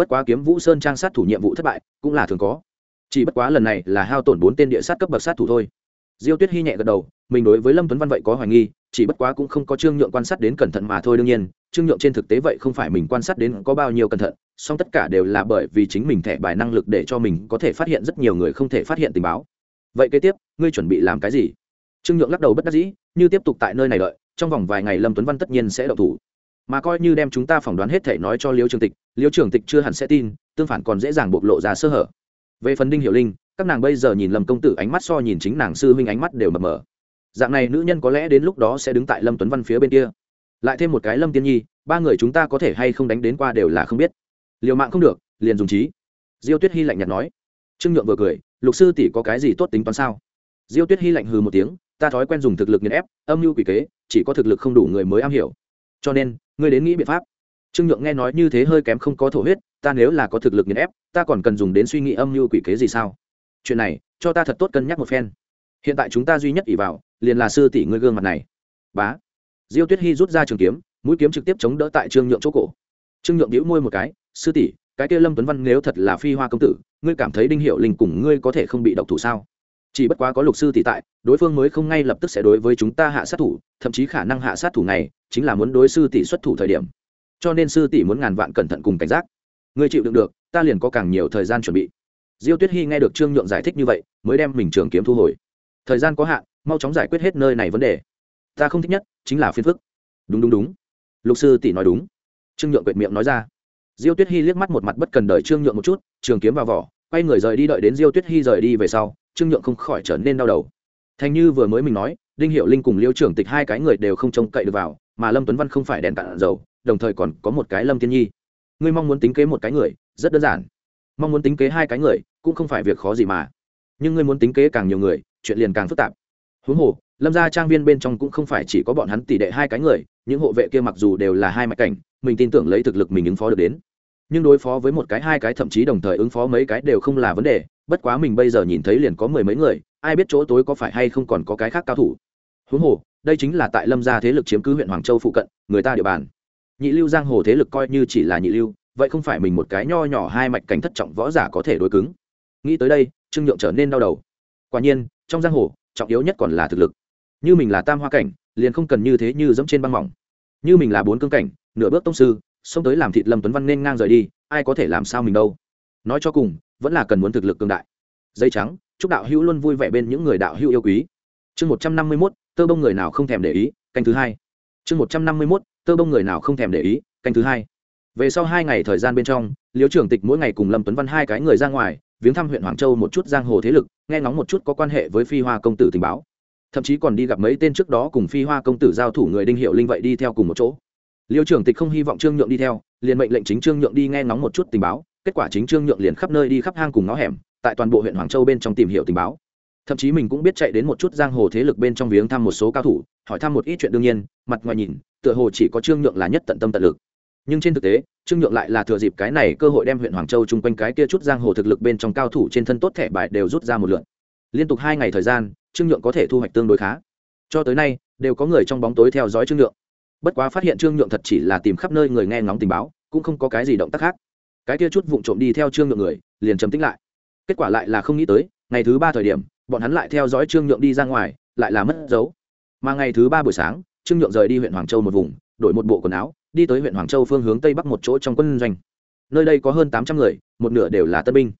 bất quá kiếm vũ sơn trang sát thủ nhiệm vụ thất bại, cũng là thường có. Chỉ bất quá lần này là hao tổn bốn tên địa sát cấp bậc sát thủ thôi. Diêu tuyết hy nhẹ gật đầu, mình đối với lâm tuấn văn vậy có hoài nghi, chỉ bất quá cũng không có trương nhượng quan sát đến cẩn thận mà thôi đương nhiên, trương nhượng trên thực tế vậy không phải mình quan sát đến có bao nhiêu cẩn thận, song tất cả đều là bởi vì chính mình thẻ bài năng lực để cho mình có thể phát hiện rất nhiều người không thể phát hiện tình báo. Vậy kế tiếp, ngươi chuẩn bị làm cái gì? Trương nhượng lắc đầu bất đắc dĩ, như tiếp tục tại nơi này đợi, trong vòng vài ngày lâm tuấn văn tất nhiên sẽ đậu thủ mà coi như đem chúng ta phỏng đoán hết thể nói cho liêu trường tịch, liêu trường tịch chưa hẳn sẽ tin, tương phản còn dễ dàng bộc lộ ra sơ hở. Về phần đinh hiểu linh, các nàng bây giờ nhìn lâm công tử ánh mắt so nhìn chính nàng sư huynh ánh mắt đều mập mờ. Dạng này nữ nhân có lẽ đến lúc đó sẽ đứng tại lâm tuấn văn phía bên kia. Lại thêm một cái lâm tiên nhi, ba người chúng ta có thể hay không đánh đến qua đều là không biết. Liều mạng không được, liền dùng trí. Diêu tuyết hy lạnh nhạt nói. Trương nhượng vừa cười, lục sư tỷ có cái gì tốt tính toán sao? Diêu tuyết hy lạnh hừ một tiếng, ta thói quen dùng thực lực nghiền ép, âm mưu quỷ kế, chỉ có thực lực không đủ người mới am hiểu. Cho nên ngươi đến nghĩ biện pháp. Trương nhượng nghe nói như thế hơi kém không có thổ huyết, ta nếu là có thực lực nghiền ép, ta còn cần dùng đến suy nghĩ âm mưu quỷ kế gì sao? Chuyện này, cho ta thật tốt cân nhắc một phen. Hiện tại chúng ta duy nhất ỷ vào, liền là sư tỷ ngươi gương mặt này. Bá. Diêu tuyết hy rút ra trường kiếm, mũi kiếm trực tiếp chống đỡ tại trương nhượng chỗ cổ. Trương nhượng đĩu môi một cái, sư tỷ, cái kia lâm tuấn văn nếu thật là phi hoa công tử, ngươi cảm thấy đinh hiệu linh cùng ngươi có thể không bị độc thủ sao? Chỉ bất quá có lục sư tỷ tại, đối phương mới không ngay lập tức sẽ đối với chúng ta hạ sát thủ, thậm chí khả năng hạ sát thủ này chính là muốn đối sư tỷ xuất thủ thời điểm. Cho nên sư tỷ muốn ngàn vạn cẩn thận cùng cảnh giác. Người chịu đựng được, ta liền có càng nhiều thời gian chuẩn bị. Diêu tuyết hy nghe được trương nhượng giải thích như vậy, mới đem mình trường kiếm thu hồi. Thời gian có hạn, mau chóng giải quyết hết nơi này vấn đề. Ta không thích nhất, chính là phiền phức. Đúng đúng đúng. Lục sư tỷ nói đúng. Trương nhượng quệt miệng nói ra. Diêu tuyết hy liếc mắt một mặt bất cần đời trương nhượng một chút, trường kiếm vào vỏ, quay người rời đi đợi đến diêu tuyết hy rời đi về sau trương nhượng không khỏi trở nên đau đầu. Thành như vừa mới mình nói, đinh hiệu linh cùng liêu trưởng tịch hai cái người đều không trông cậy được vào, mà lâm tuấn văn không phải đèn cạn dầu, đồng thời còn có một cái lâm thiên nhi. Ngươi mong muốn tính kế một cái người, rất đơn giản. Mong muốn tính kế hai cái người, cũng không phải việc khó gì mà. Nhưng ngươi muốn tính kế càng nhiều người, chuyện liền càng phức tạp. Huống hồ, lâm gia trang viên bên trong cũng không phải chỉ có bọn hắn tỷ đệ hai cái người, những hộ vệ kia mặc dù đều là hai mạch cảnh, mình tin tưởng lấy thực lực mình ứng phó được đến. Nhưng đối phó với một cái hai cái thậm chí đồng thời ứng phó mấy cái đều không là vấn đề bất quá mình bây giờ nhìn thấy liền có mười mấy người, ai biết chỗ tối có phải hay không còn có cái khác cao thủ. Huống hồ, đây chính là tại lâm gia thế lực chiếm cứ huyện hoàng châu phụ cận, người ta địa bàn. Nhị lưu giang hồ thế lực coi như chỉ là nhị lưu, vậy không phải mình một cái nho nhỏ hai mạch cảnh thất trọng võ giả có thể đối cứng. Nghĩ tới đây, trương nhượng trở nên đau đầu. Quả nhiên, trong giang hồ, trọng yếu nhất còn là thực lực. Như mình là tam hoa cảnh, liền không cần như thế như dẫm trên băng mỏng. Như mình là bốn cương cảnh, nửa bước tông sư, xông tới làm thịt lâm tuấn văn nên ngang rời đi, ai có thể làm sao mình đâu? Nói cho cùng vẫn là cần muốn thực lực cường đại. Dây trắng, chúc đạo hữu luôn vui vẻ bên những người đạo hữu yêu quý. Chương một trăm năm mươi mốt, tơ bông người nào không thèm để ý, canh thứ hai. Chương một trăm năm mươi mốt, tơ bông người nào không thèm để ý, canh thứ hai. Về sau hai ngày thời gian bên trong, liễu trưởng tịch mỗi ngày cùng lâm tuấn văn hai cái người ra ngoài, viếng thăm huyện hoàng châu một chút giang hồ thế lực, nghe ngóng một chút có quan hệ với phi hoa công tử tình báo. Thậm chí còn đi gặp mấy tên trước đó cùng phi hoa công tử giao thủ người đinh hiệu linh vậy đi theo cùng một chỗ. Liêu trưởng tịch không hy vọng trương nhượng đi theo, liền mệnh lệnh chính trương nhượng đi nghe ngóng một chút tình báo kết quả chính trương nhượng liền khắp nơi đi khắp hang cùng ngõ hẻm, tại toàn bộ huyện hoàng châu bên trong tìm hiểu tình báo. Thậm chí mình cũng biết chạy đến một chút giang hồ thế lực bên trong viếng thăm một số cao thủ, hỏi thăm một ít chuyện đương nhiên, mặt ngoài nhìn, tựa hồ chỉ có trương nhượng là nhất tận tâm tận lực. Nhưng trên thực tế, trương nhượng lại là thừa dịp cái này cơ hội đem huyện hoàng châu chung quanh cái kia chút giang hồ thực lực bên trong cao thủ trên thân tốt thẻ bài đều rút ra một lượn liên tục hai ngày thời gian, trương nhượng có thể thu hoạch tương đối khá. Cho tới nay, đều có người trong bóng tối theo dõi trương nhượng. Bất quá phát hiện trương nhượng thật chỉ là tìm khắp nơi người nghe ngóng tình báo, cũng không có cái gì động tác khác cái kia chút vụng trộm đi theo trương nhượng người, liền trầm tính lại. Kết quả lại là không nghĩ tới, ngày thứ ba thời điểm, bọn hắn lại theo dõi trương nhượng đi ra ngoài, lại là mất dấu. Mà ngày thứ ba buổi sáng, trương nhượng rời đi huyện hoàng châu một vùng, đổi một bộ quần áo, đi tới huyện hoàng châu phương hướng tây bắc một chỗ trong quân doanh. Nơi đây có hơn tám trăm người, một nửa đều là tân binh.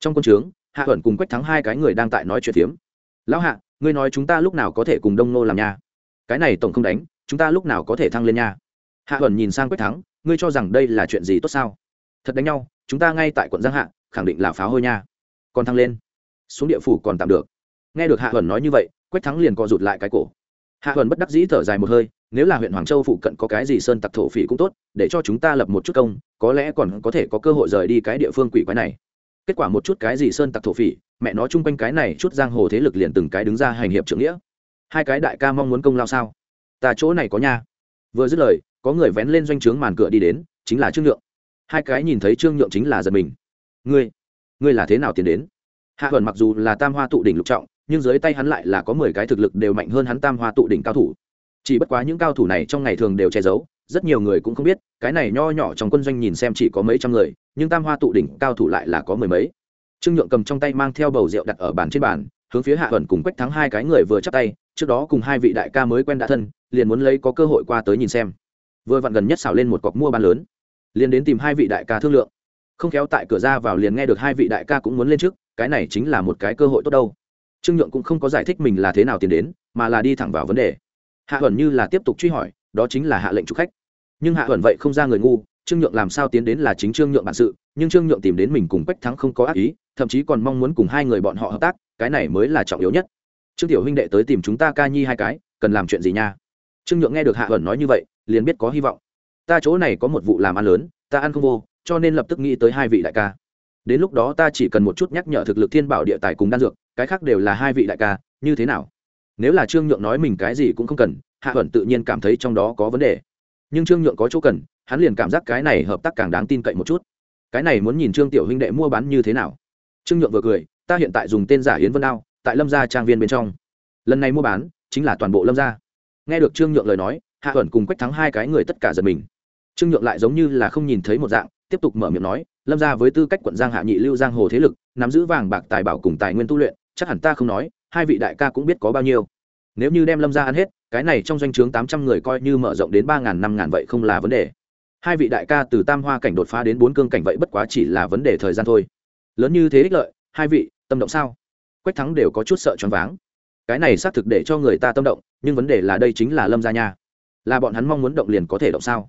Trong quân trướng, hạ thuận cùng quách thắng hai cái người đang tại nói chuyện phiếm. Lão hạ, ngươi nói chúng ta lúc nào có thể cùng đông nô làm nha? Cái này tổng không đánh, chúng ta lúc nào có thể thăng lên nha? Hạ thuận nhìn sang quách thắng, ngươi cho rằng đây là chuyện gì tốt sao? Thật đánh nhau, chúng ta ngay tại quận giang hạ, khẳng định là pháo hôi nha. Còn thăng lên. Xuống địa phủ còn tạm được. Nghe được hạ thuận nói như vậy, quách thắng liền co rụt lại cái cổ. Hạ thuận bất đắc dĩ thở dài một hơi, nếu là huyện hoàng châu phụ cận có cái gì sơn tặc thổ phỉ cũng tốt, để cho chúng ta lập một chút công, có lẽ còn có thể có cơ hội rời đi cái địa phương quỷ quái này. Kết quả một chút cái gì sơn tặc thổ phỉ, mẹ nó chung quanh cái này chút giang hồ thế lực liền từng cái đứng ra hành hiệp trưởng nghĩa. Hai cái đại ca mong muốn công lao sao? Ta chỗ này có nha. Vừa dứt lời, có người vén lên doanh trướng màn cửa đi đến, chính là trương nhượng hai cái nhìn thấy trương nhượng chính là giật mình. Ngươi ngươi là thế nào tiến đến? Hạ thuần mặc dù là tam hoa tụ đỉnh lục trọng, nhưng dưới tay hắn lại là có mười cái thực lực đều mạnh hơn hắn tam hoa tụ đỉnh cao thủ. Chỉ bất quá những cao thủ này trong ngày thường đều che giấu, rất nhiều người cũng không biết, cái này nho nhỏ trong quân doanh nhìn xem chỉ có mấy trăm người, nhưng tam hoa tụ đỉnh cao thủ lại là có mười mấy. Trương nhượng cầm trong tay mang theo bầu rượu đặt ở bàn trên bàn, hướng phía hạ thuần cùng quách thắng hai cái người vừa chắp tay, trước đó cùng hai vị đại ca mới quen đã thân, liền muốn lấy có cơ hội qua tới nhìn xem. Vừa vặn gần nhất xảo lên một cọc mua bán lớn liền đến tìm hai vị đại ca thương lượng. Không khéo tại cửa ra vào liền nghe được hai vị đại ca cũng muốn lên trước, cái này chính là một cái cơ hội tốt đâu. Trương nhượng cũng không có giải thích mình là thế nào tiến đến, mà là đi thẳng vào vấn đề. Hạ huẩn như là tiếp tục truy hỏi, đó chính là hạ lệnh trục khách. Nhưng hạ huẩn vậy không ra người ngu, trương nhượng làm sao tiến đến là chính trương nhượng bản sự, nhưng trương nhượng tìm đến mình cùng quách thắng không có ác ý, thậm chí còn mong muốn cùng hai người bọn họ hợp tác, cái này mới là trọng yếu nhất. Trương tiểu huynh đệ tới tìm chúng ta ca nhi hai cái, cần làm chuyện gì nha? Trương nhượng nghe được hạ huẩn nói như vậy, liền biết có hy vọng ta chỗ này có một vụ làm ăn lớn, ta ăn không vô, cho nên lập tức nghĩ tới hai vị đại ca. Đến lúc đó ta chỉ cần một chút nhắc nhở thực lực thiên bảo địa tài cùng đan dược, cái khác đều là hai vị đại ca, như thế nào? Nếu là trương nhượng nói mình cái gì cũng không cần, hạ thuận tự nhiên cảm thấy trong đó có vấn đề. Nhưng trương nhượng có chỗ cần, hắn liền cảm giác cái này hợp tác càng đáng tin cậy một chút. Cái này muốn nhìn trương tiểu huynh đệ mua bán như thế nào. Trương nhượng vừa cười, ta hiện tại dùng tên giả hiến vân đao, tại lâm gia trang viên bên trong. Lần này mua bán, chính là toàn bộ lâm gia. Nghe được trương nhượng lời nói, hạ thuận cùng quách thắng hai cái người tất cả giật mình trương nhượng lại giống như là không nhìn thấy một dạng, tiếp tục mở miệng nói, lâm gia với tư cách quận giang hạ nhị lưu giang hồ thế lực, nắm giữ vàng bạc tài bảo cùng tài nguyên tu luyện, chắc hẳn ta không nói, hai vị đại ca cũng biết có bao nhiêu. Nếu như đem lâm gia ăn hết, cái này trong doanh trướng tám trăm người coi như mở rộng đến ba ngàn, năm ngàn vậy không là vấn đề. Hai vị đại ca từ tam hoa cảnh đột phá đến bốn cương cảnh vậy bất quá chỉ là vấn đề thời gian thôi. Lớn như thế ích lợi, hai vị, tâm động sao? Quách thắng đều có chút sợ choáng váng. Cái này xác thực để cho người ta tâm động, nhưng vấn đề là đây chính là lâm gia nha. Là bọn hắn mong muốn động liền có thể động sao?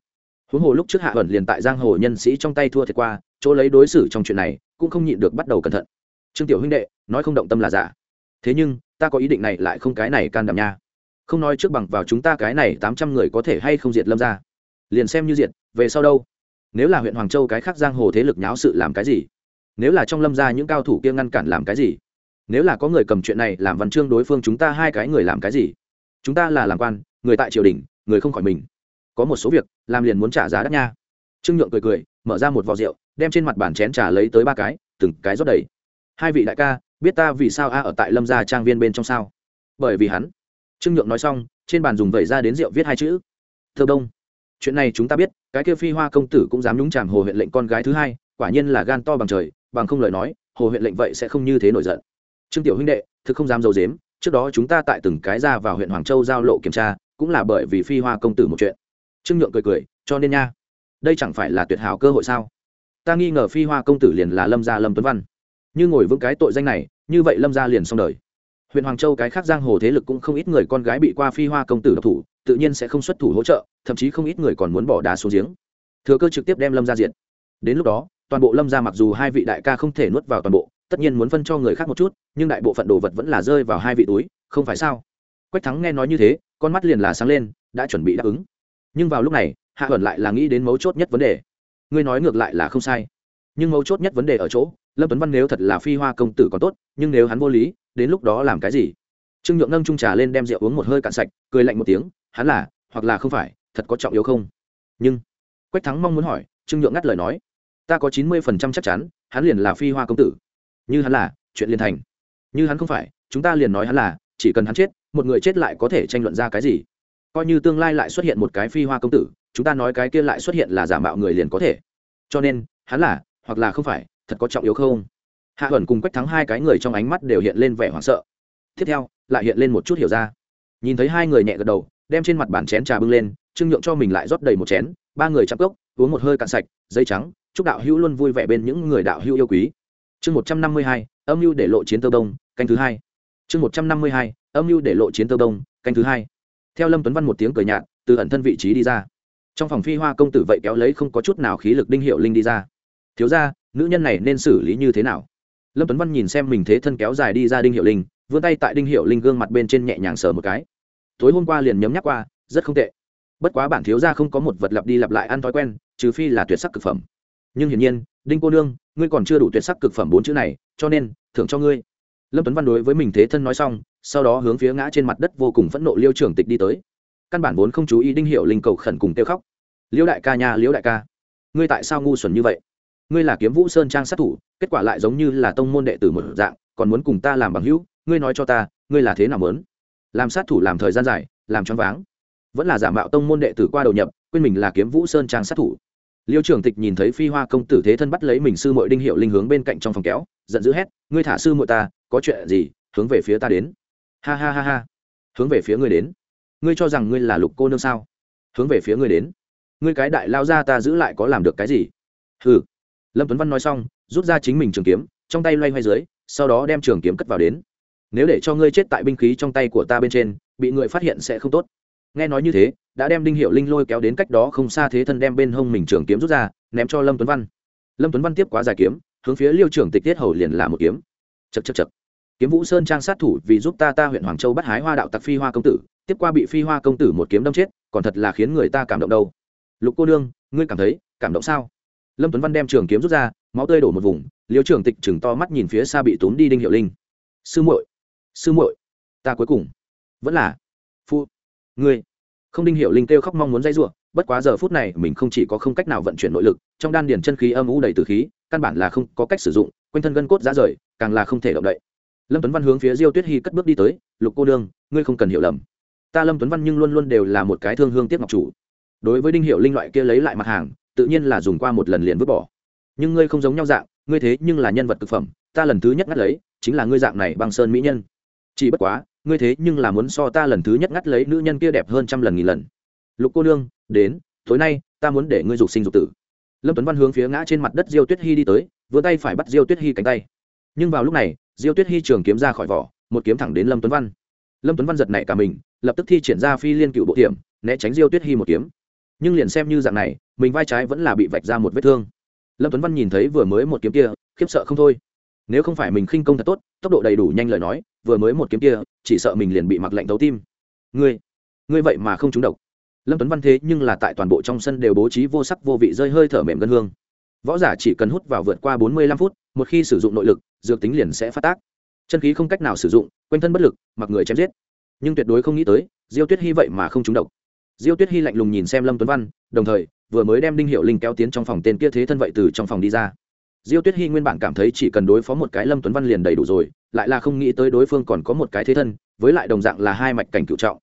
Huống hồ lúc trước hạ ẩn liền tại giang hồ nhân sĩ trong tay thua thiệt qua, chỗ lấy đối xử trong chuyện này, cũng không nhịn được bắt đầu cẩn thận. Trương tiểu huynh đệ, nói không động tâm là giả. Thế nhưng, ta có ý định này lại không cái này can đảm nha. Không nói trước bằng vào chúng ta cái này tám trăm người có thể hay không diệt lâm ra liền xem như diệt, về sau đâu? Nếu là huyện hoàng châu cái khác giang hồ thế lực nháo sự làm cái gì? Nếu là trong lâm ra những cao thủ kia ngăn cản làm cái gì? Nếu là có người cầm chuyện này làm văn chương đối phương chúng ta hai cái người làm cái gì? Chúng ta là làm quan, người tại triều đình, người không khỏi mình có một số việc, làm liền muốn trả giá đắt nha. Trương nhượng cười cười, mở ra một vò rượu, đem trên mặt bàn chén trà lấy tới ba cái, từng cái rót đầy. Hai vị đại ca, biết ta vì sao a ở tại lâm gia trang viên bên trong sao? Bởi vì hắn. Trương nhượng nói xong, trên bàn dùng vẩy ra đến rượu viết hai chữ. Thơ đông, chuyện này chúng ta biết, cái kia phi hoa công tử cũng dám nhúng chàm hồ huyện lệnh con gái thứ hai, quả nhiên là gan to bằng trời, bằng không lời nói, hồ huyện lệnh vậy sẽ không như thế nổi giận. Trương tiểu huynh đệ, thực không dám dầu dếm, trước đó chúng ta tại từng cái ra vào huyện hoàng châu giao lộ kiểm tra, cũng là bởi vì phi hoa công tử một chuyện trương nhượng cười cười, cho nên nha, đây chẳng phải là tuyệt hảo cơ hội sao? Ta nghi ngờ phi hoa công tử liền là lâm gia lâm tuấn văn. Như ngồi vững cái tội danh này, như vậy lâm gia liền xong đời. Huyện hoàng châu cái khác giang hồ thế lực cũng không ít người con gái bị qua phi hoa công tử độc thủ, tự nhiên sẽ không xuất thủ hỗ trợ, thậm chí không ít người còn muốn bỏ đá xuống giếng. Thừa cơ trực tiếp đem lâm gia diện đến lúc đó, toàn bộ lâm gia mặc dù hai vị đại ca không thể nuốt vào toàn bộ, tất nhiên muốn phân cho người khác một chút, nhưng đại bộ phận đồ vật vẫn là rơi vào hai vị túi, không phải sao? Quách thắng nghe nói như thế, con mắt liền là sáng lên, đã chuẩn bị đáp ứng nhưng vào lúc này, hạ ẩn lại là nghĩ đến mấu chốt nhất vấn đề. Ngươi nói ngược lại là không sai. Nhưng mấu chốt nhất vấn đề ở chỗ, lâm tuấn văn nếu thật là phi hoa công tử còn tốt, nhưng nếu hắn vô lý, đến lúc đó làm cái gì? Trương nhượng nâng trung trà lên đem rượu uống một hơi cạn sạch, cười lạnh một tiếng, hắn là, hoặc là không phải, thật có trọng yếu không? Nhưng, quách thắng mong muốn hỏi, trương nhượng ngắt lời nói, ta có chín mươi phần trăm chắc chắn, hắn liền là phi hoa công tử. Như hắn là, chuyện liền thành. Như hắn không phải, chúng ta liền nói hắn là, chỉ cần hắn chết, một người chết lại có thể tranh luận ra cái gì? Coi như tương lai lại xuất hiện một cái phi hoa công tử, chúng ta nói cái kia lại xuất hiện là giả mạo người liền có thể. Cho nên, hắn là, hoặc là không phải, thật có trọng yếu không? Hạ ẩn cùng quách thắng hai cái người trong ánh mắt đều hiện lên vẻ hoảng sợ. Tiếp theo, lại hiện lên một chút hiểu ra. Nhìn thấy hai người nhẹ gật đầu, đem trên mặt bàn chén trà bưng lên trưng nhượng cho mình lại rót đầy một chén, ba người chắp cốc, uống một hơi cạn sạch dây trắng, chúc đạo hữu luôn vui vẻ bên những người đạo hữu yêu quý. Chương một trăm năm mươi hai, âm mưu để lộ chiến tơ đông, canh thứ hai. Chương một trăm năm mươi hai, âm mưu để lộ chiến tơ đông, canh thứ hai theo lâm tuấn văn một tiếng cười nhạt, từ ẩn thân vị trí đi ra. Trong phòng phi hoa công tử vậy kéo lấy không có chút nào khí lực đinh hiệu linh đi ra. Thiếu ra nữ nhân này nên xử lý như thế nào? Lâm tuấn văn nhìn xem mình thế thân kéo dài đi ra đinh hiệu linh, vươn tay tại đinh hiệu linh gương mặt bên trên nhẹ nhàng sờ một cái. Tối hôm qua liền nhấm nhắc qua, rất không tệ. Bất quá bản thiếu ra không có một vật lặp đi lặp lại ăn thói quen, trừ phi là tuyệt sắc cực phẩm. Nhưng hiển nhiên, đinh cô nương, ngươi còn chưa đủ tuyệt sắc cực phẩm bốn chữ này, cho nên thưởng cho ngươi. Lâm tuấn văn đối với mình thế thân nói xong sau đó hướng phía ngã trên mặt đất vô cùng phẫn nộ liêu trưởng tịch đi tới. Căn bản vốn không chú ý đinh hiệu linh cầu khẩn cùng kêu khóc. Liễu đại ca nhà liễu đại ca, ngươi tại sao ngu xuẩn như vậy? Ngươi là kiếm vũ sơn trang sát thủ, kết quả lại giống như là tông môn đệ tử một dạng, còn muốn cùng ta làm bằng hữu, ngươi nói cho ta, ngươi là thế nào muốn? Làm sát thủ làm thời gian dài, làm choáng váng. Vẫn là giả mạo tông môn đệ tử qua đầu nhập, quên mình là kiếm vũ sơn trang sát thủ. Liêu trưởng tịch nhìn thấy phi hoa công tử thế thân bắt lấy mình sư mội đinh hiệu linh hướng bên cạnh trong phòng kéo, giận dữ hét, ngươi thả sư mội ta, có chuyện gì, hướng về phía ta đến ha ha ha ha. Hướng về phía ngươi đến. Ngươi cho rằng ngươi là lục cô nương sao? Hướng về phía ngươi đến. Ngươi cái đại lao ra ta giữ lại có làm được cái gì? Hừ. lâm tuấn văn nói xong, rút ra chính mình trường kiếm, trong tay loay hoay dưới, sau đó đem trường kiếm cất vào đến. Nếu để cho ngươi chết tại binh khí trong tay của ta bên trên, bị người phát hiện sẽ không tốt. Nghe nói như thế, đã đem đinh hiệu linh lôi kéo đến cách đó không xa thế thân đem bên hông mình trường kiếm rút ra, ném cho lâm tuấn văn. Lâm tuấn văn tiếp quá dài kiếm, hướng phía liêu trưởng tịch tiết hầu liền là một kiếm. Chật chật chật kiếm vũ sơn trang sát thủ vì giúp ta ta huyện hoàng châu bắt hái hoa đạo tặc phi hoa công tử, tiếp qua bị phi hoa công tử một kiếm đâm chết, còn thật là khiến người ta cảm động đâu. Lục cô nương, ngươi cảm thấy, cảm động sao? Lâm tuấn văn đem trường kiếm rút ra, máu tươi đổ một vùng, liêu trưởng tịch chừng to mắt nhìn phía xa bị tốn đi đinh hiệu linh. Sư muội sư muội, ta cuối cùng, vẫn là, phu, ngươi. Không đinh hiệu linh kêu khóc mong muốn dây ruộng bất quá giờ phút này mình không chỉ có không cách nào vận chuyển nội lực, trong đan điền chân khí âm u đầy từ khí, căn bản là không có cách sử dụng, quanh thân gân cốt ra rời, càng là không thể động đậy lâm tuấn văn hướng phía diêu tuyết hy cất bước đi tới, lục cô đương ngươi không cần hiểu lầm. Ta lâm tuấn văn nhưng luôn luôn đều là một cái thương hương tiếp ngọc chủ. Đối với đinh hiệu linh loại kia lấy lại mặt hàng, tự nhiên là dùng qua một lần liền vứt bỏ. Nhưng ngươi không giống nhau dạng, ngươi thế nhưng là nhân vật thực phẩm, ta lần thứ nhất ngắt lấy, chính là ngươi dạng này băng sơn mỹ nhân. Chỉ bất quá, ngươi thế nhưng là muốn so ta lần thứ nhất ngắt lấy nữ nhân kia đẹp hơn trăm lần nghìn lần. Lục cô nương, đến, tối nay, ta muốn để ngươi dục sinh dục tử. Lâm tuấn văn hướng phía ngã trên mặt đất diêu tuyết hy đi tới vươn tay phải bắt diêu tuyết hy cánh tay. Nhưng vào lúc này diêu tuyết hy trường kiếm ra khỏi vỏ, một kiếm thẳng đến lâm tuấn văn. Lâm tuấn văn giật nảy cả mình, lập tức thi triển ra phi liên cựu bộ tiệm né tránh diêu tuyết hy một kiếm. Nhưng liền xem như dạng này, mình vai trái vẫn là bị vạch ra một vết thương. Lâm tuấn văn nhìn thấy vừa mới một kiếm kia, khiếp sợ không thôi. Nếu không phải mình khinh công thật tốt, tốc độ đầy đủ nhanh lời nói, vừa mới một kiếm kia, chỉ sợ mình liền bị mặc lạnh thấu tim. Ngươi ngươi vậy mà không trúng độc. Lâm tuấn văn thế nhưng là tại toàn bộ trong sân đều bố trí vô sắc vô vị rơi hơi thở mềm gân hương. Võ giả chỉ cần hút vào vượt qua bốn mươi lăm phút một khi sử dụng nội lực, dược tính liền sẽ phát tác. Chân khí không cách nào sử dụng, quanh thân bất lực, mặc người chém giết. Nhưng tuyệt đối không nghĩ tới, diêu tuyết hy vậy mà không trúng độc. Diêu tuyết hy lạnh lùng nhìn xem lâm tuấn văn, đồng thời, vừa mới đem đinh hiệu linh kéo tiến trong phòng tên kia thế thân vậy từ trong phòng đi ra. Diêu tuyết hy nguyên bản cảm thấy chỉ cần đối phó một cái lâm tuấn văn liền đầy đủ rồi, lại là không nghĩ tới đối phương còn có một cái thế thân, với lại đồng dạng là hai mạch cảnh cựu trọng.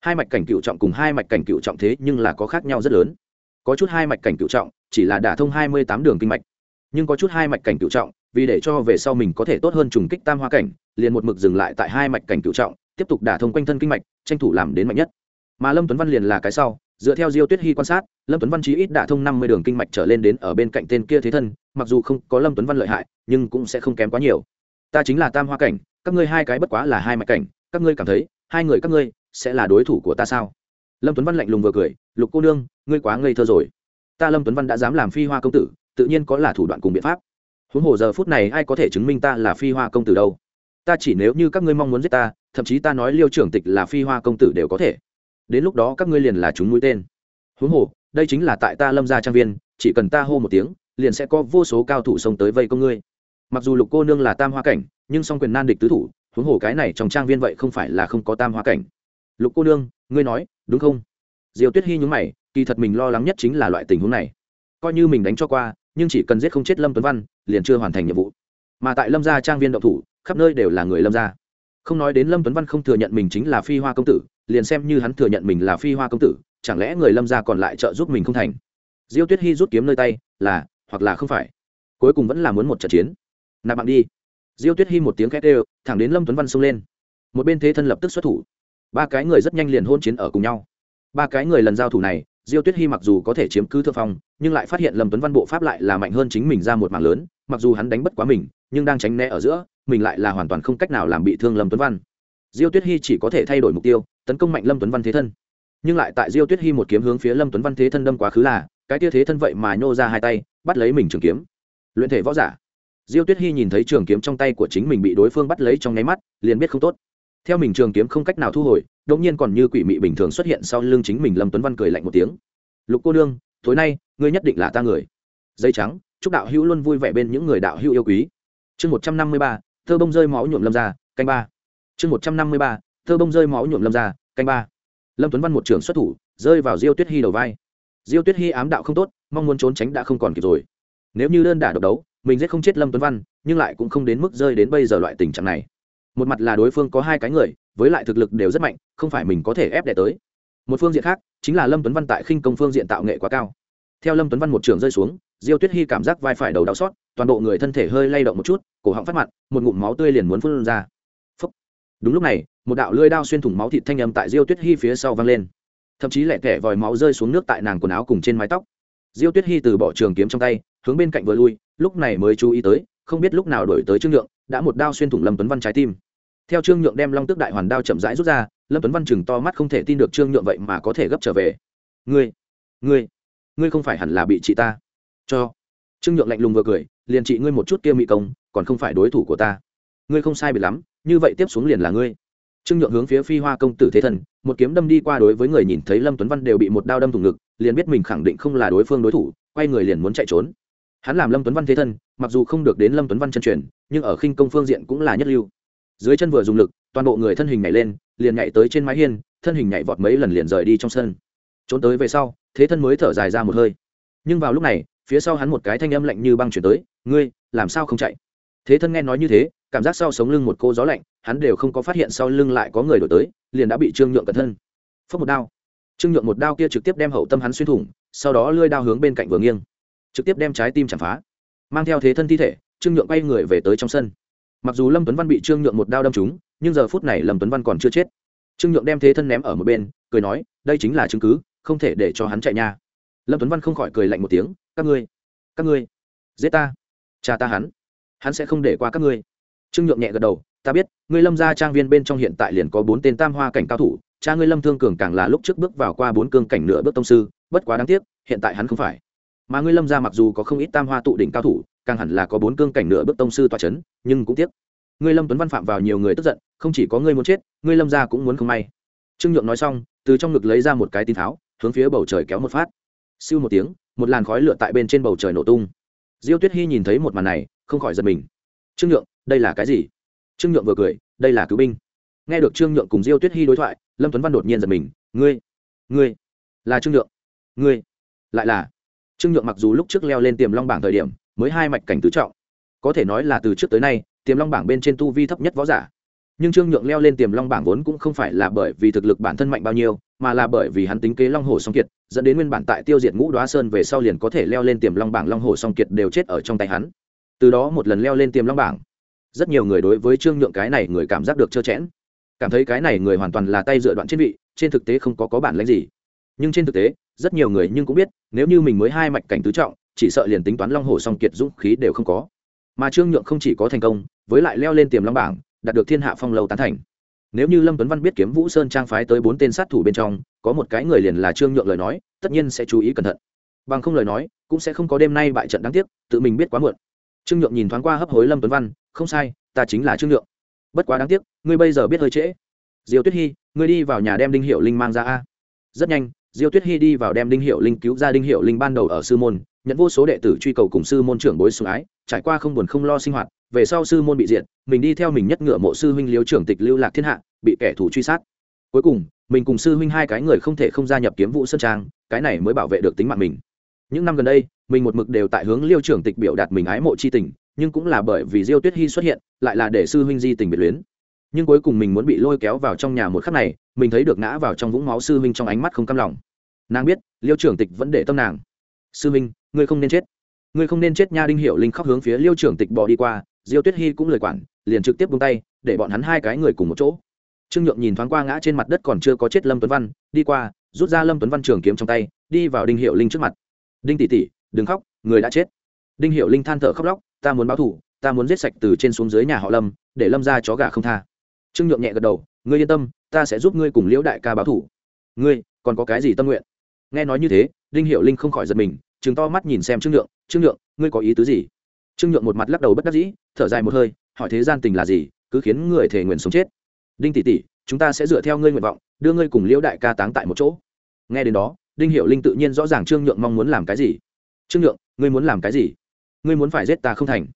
Hai mạch cảnh cựu trọng cùng hai mạch cảnh cựu trọng thế nhưng là có khác nhau rất lớn. Có chút hai mạch cảnh cựu trọng, chỉ là đả thông hai mươi tám đường kinh mạch, nhưng có chút hai mạch cảnh cựu trọng vì để cho về sau mình có thể tốt hơn trùng kích tam hoa cảnh, liền một mực dừng lại tại hai mạch cảnh cựu trọng, tiếp tục đả thông quanh thân kinh mạch, tranh thủ làm đến mạnh nhất. Mà lâm tuấn văn liền là cái sau, dựa theo diêu tuyết hy quan sát, lâm tuấn văn chí ít đả thông năm mươi đường kinh mạch trở lên đến ở bên cạnh tên kia thế thân, mặc dù không có lâm tuấn văn lợi hại, nhưng cũng sẽ không kém quá nhiều. Ta chính là tam hoa cảnh, các ngươi hai cái bất quá là hai mạch cảnh, các ngươi cảm thấy, hai người các ngươi sẽ là đối thủ của ta sao? Lâm tuấn văn lạnh lùng vừa cười, lục cô nương, ngươi quá ngây thơ rồi. Ta lâm tuấn văn đã dám làm phi hoa công tử, tự nhiên có là thủ đoạn cùng biện pháp huống hồ giờ phút này ai có thể chứng minh ta là phi hoa công tử đâu? Ta chỉ nếu như các ngươi mong muốn giết ta, thậm chí ta nói liêu trưởng tịch là phi hoa công tử đều có thể. Đến lúc đó các ngươi liền là chúng mũi tên. Huống hồ, đây chính là tại ta lâm gia trang viên, chỉ cần ta hô một tiếng, liền sẽ có vô số cao thủ xông tới vây công ngươi. Mặc dù lục cô nương là tam hoa cảnh, nhưng song quyền nan địch tứ thủ, huống hồ cái này trong trang viên vậy không phải là không có tam hoa cảnh. Lục cô nương, ngươi nói, đúng không? Diều tuyết hy nhúng mày, kỳ thật mình lo lắng nhất chính là loại tình huống này. Coi như mình đánh cho qua, nhưng chỉ cần giết không chết lâm tuấn văn liền chưa hoàn thành nhiệm vụ. Mà tại lâm gia trang viên động thủ, khắp nơi đều là người lâm gia. Không nói đến lâm tuấn văn không thừa nhận mình chính là phi hoa công tử, liền xem như hắn thừa nhận mình là phi hoa công tử, chẳng lẽ người lâm gia còn lại trợ giúp mình không thành? Diêu tuyết hy rút kiếm nơi tay, là, hoặc là không phải. Cuối cùng vẫn là muốn một trận chiến. Nạp bạn đi. Diêu tuyết hy một tiếng két đều thẳng đến lâm tuấn văn xông lên. Một bên thế thân lập tức xuất thủ. Ba cái người rất nhanh liền hôn chiến ở cùng nhau. Ba cái người lần giao thủ này diêu tuyết hy mặc dù có thể chiếm cứ thượng phong, nhưng lại phát hiện lâm tuấn văn bộ pháp lại là mạnh hơn chính mình ra một mảng lớn, mặc dù hắn đánh bất quá mình, nhưng đang tránh né ở giữa, mình lại là hoàn toàn không cách nào làm bị thương lâm tuấn văn. Diêu tuyết hy chỉ có thể thay đổi mục tiêu, tấn công mạnh lâm tuấn văn thế thân. Nhưng lại tại diêu tuyết hy một kiếm hướng phía lâm tuấn văn thế thân đâm quá khứ là, cái tia thế thân vậy mà nhô ra hai tay, bắt lấy mình trường kiếm. Luyện thể võ giả. Diêu tuyết hy nhìn thấy trường kiếm trong tay của chính mình bị đối phương bắt lấy trong nháy mắt, liền biết không tốt theo mình trường kiếm không cách nào thu hồi đ ỗ n g nhiên còn như quỷ mị bình thường xuất hiện sau lưng chính mình lâm tuấn văn cười lạnh một tiếng. Lục cô nương, tối nay, ngươi nhất định là ta người. Dây trắng, chúc đạo hữu luôn vui vẻ bên những người đạo hữu yêu quý. Chương một trăm năm mươi ba, thơ bông rơi máu nhuộm lâm ra, canh ba. Chương một trăm năm mươi ba, thơ bông rơi máu nhuộm lâm ra, canh ba. Lâm tuấn văn một trường xuất thủ, rơi vào diêu tuyết hy đầu vai. Diêu tuyết hy ám đạo không tốt, mong muốn trốn tránh đã không còn kịp rồi. Nếu như đơn đả độc đấu, mình sẽ không chết lâm tuấn văn, nhưng lại cũng không đến mức rơi đến bây giờ loại tình trạng này một mặt là đối phương có hai cái người, với lại thực lực đều rất mạnh, không phải mình có thể ép đẻ tới. Một phương diện khác, chính là lâm tuấn văn tại khinh công phương diện tạo nghệ quá cao. Theo lâm tuấn văn một trường rơi xuống, diêu tuyết hy cảm giác vai phải đầu đau xót, toàn bộ người thân thể hơi lay động một chút, cổ họng phát mặt một ngụm máu tươi liền muốn phun ra. Phúc. đúng lúc này, một đạo lưỡi đao xuyên thủng máu thịt thanh âm tại diêu tuyết hy phía sau vang lên. Thậm chí lẻ tẻ vòi máu rơi xuống nước tại nàng quần áo cùng trên mái tóc. Diêu tuyết hy từ bỏ trường kiếm trong tay, hướng bên cạnh vừa lui, lúc này mới chú ý tới, không biết lúc nào đổi tới trương nhượng đã một đao xuyên thủng lâm tuấn văn trái tim. Theo trương nhượng đem long tước đại hoàn đao chậm rãi rút ra, lâm tuấn văn chừng to mắt không thể tin được trương nhượng vậy mà có thể gấp trở về. Ngươi ngươi ngươi không phải hẳn là bị chị ta cho? Trương nhượng lạnh lùng vừa cười, liền chị ngươi một chút kia mị công, còn không phải đối thủ của ta. Ngươi không sai bị lắm, như vậy tiếp xuống liền là ngươi. Trương nhượng hướng phía phi hoa công tử thế thần, một kiếm đâm đi qua đối với người nhìn thấy lâm tuấn văn đều bị một đao đâm thủng ngực, liền biết mình khẳng định không là đối phương đối thủ, quay người liền muốn chạy trốn. Hắn làm lâm tuấn văn thế thân mặc dù không được đến lâm tuấn văn chân truyền, nhưng ở khinh công phương diện cũng là nhất lưu. Dưới chân vừa dùng lực, toàn bộ người thân hình nhảy lên, liền nhảy tới trên mái hiên, thân hình nhảy vọt mấy lần liền rời đi trong sân. Trốn tới về sau, thế thân mới thở dài ra một hơi. Nhưng vào lúc này, phía sau hắn một cái thanh âm lạnh như băng chuyển tới, ngươi, làm sao không chạy? Thế thân nghe nói như thế, cảm giác sau sống lưng một cô gió lạnh, hắn đều không có phát hiện sau lưng lại có người đổi tới, liền đã bị trương nhượng cẩn thân. Phất một đao. Trương nhượng một đao kia trực tiếp đem hậu tâm hắn xuyên thủng, sau đó lươi đao hướng bên cạnh vừa nghiêng. Trực tiếp đem trái tim chạm phá mang theo thế thân thi thể, trương nhượng quay người về tới trong sân. Mặc dù lâm tuấn văn bị trương nhượng một đao đâm trúng, nhưng giờ phút này lâm tuấn văn còn chưa chết. Trương nhượng đem thế thân ném ở một bên, cười nói, đây chính là chứng cứ, không thể để cho hắn chạy nha. Lâm tuấn văn không khỏi cười lạnh một tiếng, các ngươi các ngươi, giết ta, cha ta hắn hắn sẽ không để qua các ngươi. Trương nhượng nhẹ gật đầu, ta biết, ngươi lâm gia trang viên bên trong hiện tại liền có bốn tên tam hoa cảnh cao thủ, cha ngươi lâm thương cường càng là lúc trước bước vào qua bốn cương cảnh nửa bước tông sư, bất quá đáng tiếc, hiện tại hắn không phải mà ngươi lâm gia mặc dù có không ít tam hoa tụ đỉnh cao thủ, càng hẳn là có bốn cương cảnh nửa bước tông sư tọa c h ấ n nhưng cũng tiếc. Ngươi lâm tuấn văn phạm vào nhiều người tức giận, không chỉ có ngươi muốn chết, ngươi lâm gia cũng muốn không may. Trương nhượng nói xong, từ trong ngực lấy ra một cái tin tháo, hướng phía bầu trời kéo một phát. Siêu một tiếng, một làn khói lửa tại bên trên bầu trời nổ tung. Diêu tuyết hy nhìn thấy một màn này, không khỏi giật mình. Trương nhượng, đây là cái gì? Trương nhượng vừa cười, đây là cứu binh. Nghe được trương nhượng cùng diêu tuyết hy đối thoại, lâm tuấn văn đột nhiên giật mình, ngươi ngươi là trương nhượng, ngươi lại là trương nhượng mặc dù lúc trước leo lên tiềm long bảng thời điểm, mới hai mạch cảnh tứ trọng, có thể nói là từ trước tới nay, tiềm long bảng bên trên tu vi thấp nhất võ giả. Nhưng trương nhượng leo lên tiềm long bảng vốn cũng không phải là bởi vì thực lực bản thân mạnh bao nhiêu, mà là bởi vì hắn tính kế long hồ song kiệt, dẫn đến nguyên bản tại tiêu diệt ngũ đoá sơn về sau liền có thể leo lên tiềm long bảng long hồ song kiệt đều chết ở trong tay hắn. Từ đó một lần leo lên tiềm long bảng, rất nhiều người đối với trương nhượng cái này người cảm giác được trơ chẽn. Cảm thấy cái này người hoàn toàn là tay dựa đoạn trên vị, trên thực tế không có có bản lãnh gì nhưng trên thực tế, rất nhiều người nhưng cũng biết, nếu như mình mới hai mạch cảnh tứ trọng, chỉ sợ liền tính toán long hồ song kiệt dũng khí đều không có. Mà trương nhượng không chỉ có thành công, với lại leo lên tiềm long bảng, đạt được thiên hạ phong lâu tán thành. Nếu như lâm tuấn văn biết kiếm vũ sơn trang phái tới bốn tên sát thủ bên trong, có một cái người liền là trương nhượng lời nói, tất nhiên sẽ chú ý cẩn thận. Bằng không lời nói, cũng sẽ không có đêm nay bại trận đáng tiếc, tự mình biết quá muộn. Trương nhượng nhìn thoáng qua hấp hối lâm tuấn văn, không sai, ta chính là trương nhượng. Bất quá đáng tiếc, ngươi bây giờ biết hơi trễ. Diêu tuyết hy ngươi đi vào nhà đem đinh hiệu linh mang ra a. Rất nhanh diêu tuyết hy đi vào đem đinh hiệu linh cứu ra. Đinh hiệu linh ban đầu ở sư môn, nhận vô số đệ tử truy cầu cùng sư môn trưởng bối sủng ái, trải qua không buồn không lo sinh hoạt, về sau sư môn bị diệt, mình đi theo mình nhất ngựa mộ sư huynh liếu trưởng tịch lưu lạc thiên hạ, bị kẻ thù truy sát. Cuối cùng, mình cùng sư huynh hai cái người không thể không gia nhập kiếm vụ sơn trang, cái này mới bảo vệ được tính mạng mình. Những năm gần đây, mình một mực đều tại hướng liêu trưởng tịch biểu đạt mình ái mộ c h i tình, nhưng cũng là bởi vì diêu tuyết hy xuất hiện, lại là để sư huynh di tình biệt luyến. Nhưng cuối cùng mình muốn bị lôi kéo vào trong nhà một khắc này mình thấy được ngã vào trong vũng máu sư huynh trong ánh mắt không cam lòng. Nàng biết, liêu trưởng tịch vẫn để tâm nàng. Sư huynh, ngươi không nên chết. Ngươi không nên chết nha, đinh hiệu linh khóc hướng phía liêu trưởng tịch bỏ đi qua, diêu tuyết hy cũng lời quản, liền trực tiếp buông tay, để bọn hắn hai cái người cùng một chỗ. Trương nhượng nhìn thoáng qua ngã trên mặt đất còn chưa có chết lâm tuấn văn, đi qua, rút ra lâm tuấn văn trường kiếm trong tay, đi vào đinh hiệu linh trước mặt. Đinh tỷ tỷ, đừng khóc, người đã chết. Đinh hiệu linh than thở khóc lóc, ta muốn báo thủ ta muốn giết sạch từ trên xuống dưới nhà họ lâm, để lâm ra chó gà không tha. Trương nhượng nhẹ gật đầu ngươi yên tâm, ta sẽ giúp ngươi cùng liễu đại ca báo thủ. Ngươi, còn có cái gì tâm nguyện? Nghe nói như thế, đinh hiệu linh không khỏi giật mình chừng to mắt nhìn xem trương nhượng trương nhượng, ngươi có ý tứ gì? Trương nhượng một mặt lắc đầu bất đắc dĩ, thở dài một hơi, hỏi thế gian tình là gì, cứ khiến người thể nguyện sống chết. Đinh tỷ tỷ, chúng ta sẽ dựa theo ngươi nguyện vọng, đưa ngươi cùng liễu đại ca táng tại một chỗ. Nghe đến đó, đinh hiệu linh tự nhiên rõ ràng trương nhượng mong muốn làm cái gì. Trương nhượng, ngươi muốn làm cái gì? Ngươi muốn phải giết ta không thành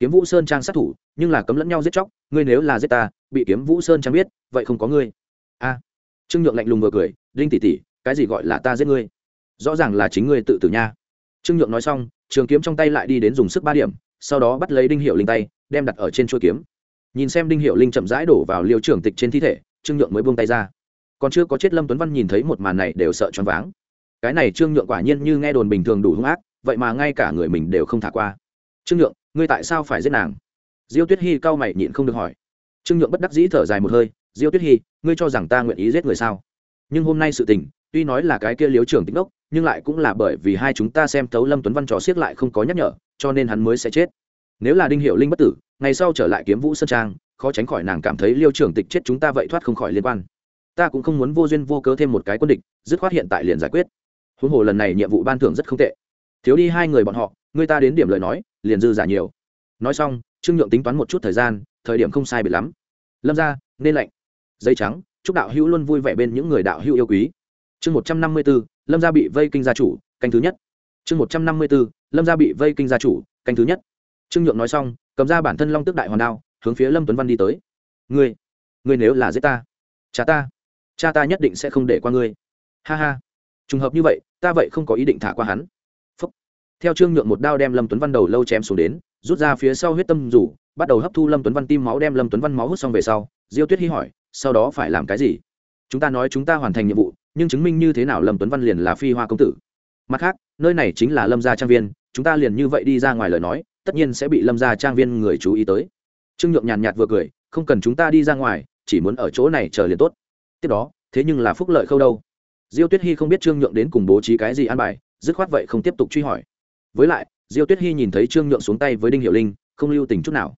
kiếm vũ sơn trang sát thủ, nhưng là cấm lẫn nhau giết chóc, ngươi nếu là giết ta, bị kiếm vũ sơn trang biết, vậy không có ngươi. A. Trương nhượng lạnh lùng vừa cười, đinh tỷ tỷ, cái gì gọi là ta giết ngươi? Rõ ràng là chính ngươi tự tử nha. Trương nhượng nói xong, trường kiếm trong tay lại đi đến dùng sức ba điểm, sau đó bắt lấy đinh hiệu linh tay, đem đặt ở trên chuôi kiếm. Nhìn xem đinh hiệu linh chậm rãi đổ vào liêu trưởng tịch trên thi thể, trương nhượng mới buông tay ra. Còn chưa có chết lâm tuấn văn nhìn thấy một màn này đều sợ choáng váng. Cái này trương nhượng quả nhiên như nghe đồn bình thường đủ hung ác, vậy mà ngay cả người mình đều không thả qua. Trương nhượng ngươi tại sao phải giết nàng? Diêu tuyết hy cau mày nhịn không được hỏi. Trương nhượng bất đắc dĩ thở dài một hơi, diêu tuyết hy ngươi cho rằng ta nguyện ý giết người sao? Nhưng hôm nay sự tình, tuy nói là cái kia liếu trưởng tính đốc, nhưng lại cũng là bởi vì hai chúng ta xem thấu lâm tuấn văn trò xiết lại không có nhắc nhở, cho nên hắn mới sẽ chết. Nếu là đinh hiệu linh bất tử, ngày sau trở lại kiếm vũ sơn trang, khó tránh khỏi nàng cảm thấy liêu trưởng tịch chết chúng ta vậy thoát không khỏi liên quan. Ta cũng không muốn vô duyên vô cớ thêm một cái quân địch, dứt khoát hiện tại liền giải quyết. Huống hồ lần này nhiệm vụ ban thưởng rất không tệ. Thiếu đi hai người bọn họ người ta đến điểm lời nói, liền dư giả nhiều. Nói xong, trương nhượng tính toán một chút thời gian, thời điểm không sai biệt lắm. Lâm ra nên lạnh dây trắng, chúc đạo hữu luôn vui vẻ bên những người đạo hữu yêu quý. Chương một trăm năm mươi b ố lâm gia bị vây kinh gia chủ, canh thứ nhất. Chương một trăm năm mươi b ố lâm gia bị vây kinh gia chủ, canh thứ nhất. Trương nhượng nói xong, cầm ra bản thân long Tước đại hoàn đao, hướng phía lâm tuấn văn đi tới. Ngươi ngươi nếu là giết ta, cha ta cha ta nhất định sẽ không để qua ngươi. Ha ha. Trùng hợp như vậy, ta vậy không có ý định thả qua hắn theo trương nhượng một đao đem lâm tuấn văn đầu lâu chém xuống đến, rút ra phía sau huyết tâm rủ, bắt đầu hấp thu lâm tuấn văn tim máu đem lâm tuấn văn máu hút xong về sau, diêu tuyết hy hỏi, sau đó phải làm cái gì? Chúng ta nói chúng ta hoàn thành nhiệm vụ, nhưng chứng minh như thế nào lâm tuấn văn liền là phi hoa công tử? Mặt khác, nơi này chính là lâm gia trang viên, chúng ta liền như vậy đi ra ngoài lời nói, tất nhiên sẽ bị lâm gia trang viên người chú ý tới. Trương nhượng nhàn nhạt vừa cười, không cần chúng ta đi ra ngoài, chỉ muốn ở chỗ này chờ liền tốt. Tiếp đó, thế nhưng là phúc lợi khâu đâu? Diêu tuyết hy không biết trương nhượng đến cùng bố trí cái gì an bài, dứt khoát vậy không tiếp tục truy hỏi với lại, diêu tuyết hy nhìn thấy trương nhượng xuống tay với đinh hiệu linh, không lưu tình chút nào.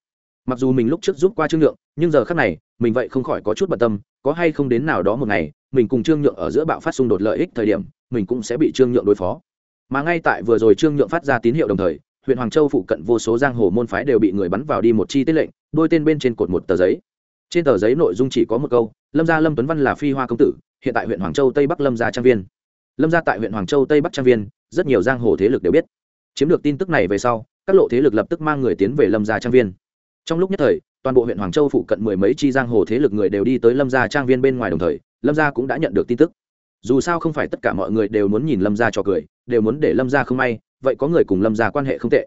Mặc dù mình lúc trước giúp qua trương nhượng, nhưng giờ khác này, mình vậy không khỏi có chút bận tâm, có hay không đến nào đó một ngày, mình cùng trương nhượng ở giữa bạo phát xung đột lợi ích thời điểm, mình cũng sẽ bị trương nhượng đối phó. Mà ngay tại vừa rồi trương nhượng phát ra tín hiệu đồng thời, huyện hoàng châu phụ cận vô số giang hồ môn phái đều bị người bắn vào đi một chi tiết lệnh, đôi tên bên trên cột một tờ giấy. Trên tờ giấy nội dung chỉ có một câu, lâm gia lâm tuấn văn là phi hoa công tử, hiện tại huyện hoàng châu tây bắc lâm gia trang viên. Lâm gia tại huyện hoàng châu tây bắc trang viên, rất nhiều giang hồ thế lực đều biết chiếm được tin tức này về sau, các lộ thế lực lập tức mang người tiến về lâm gia trang viên. Trong lúc nhất thời, toàn bộ huyện hoàng châu phụ cận mười mấy chi giang hồ thế lực người đều đi tới lâm gia trang viên bên ngoài đồng thời, lâm gia cũng đã nhận được tin tức. Dù sao không phải tất cả mọi người đều muốn nhìn lâm gia cho cười, đều muốn để lâm gia không may, vậy có người cùng lâm gia quan hệ không tệ.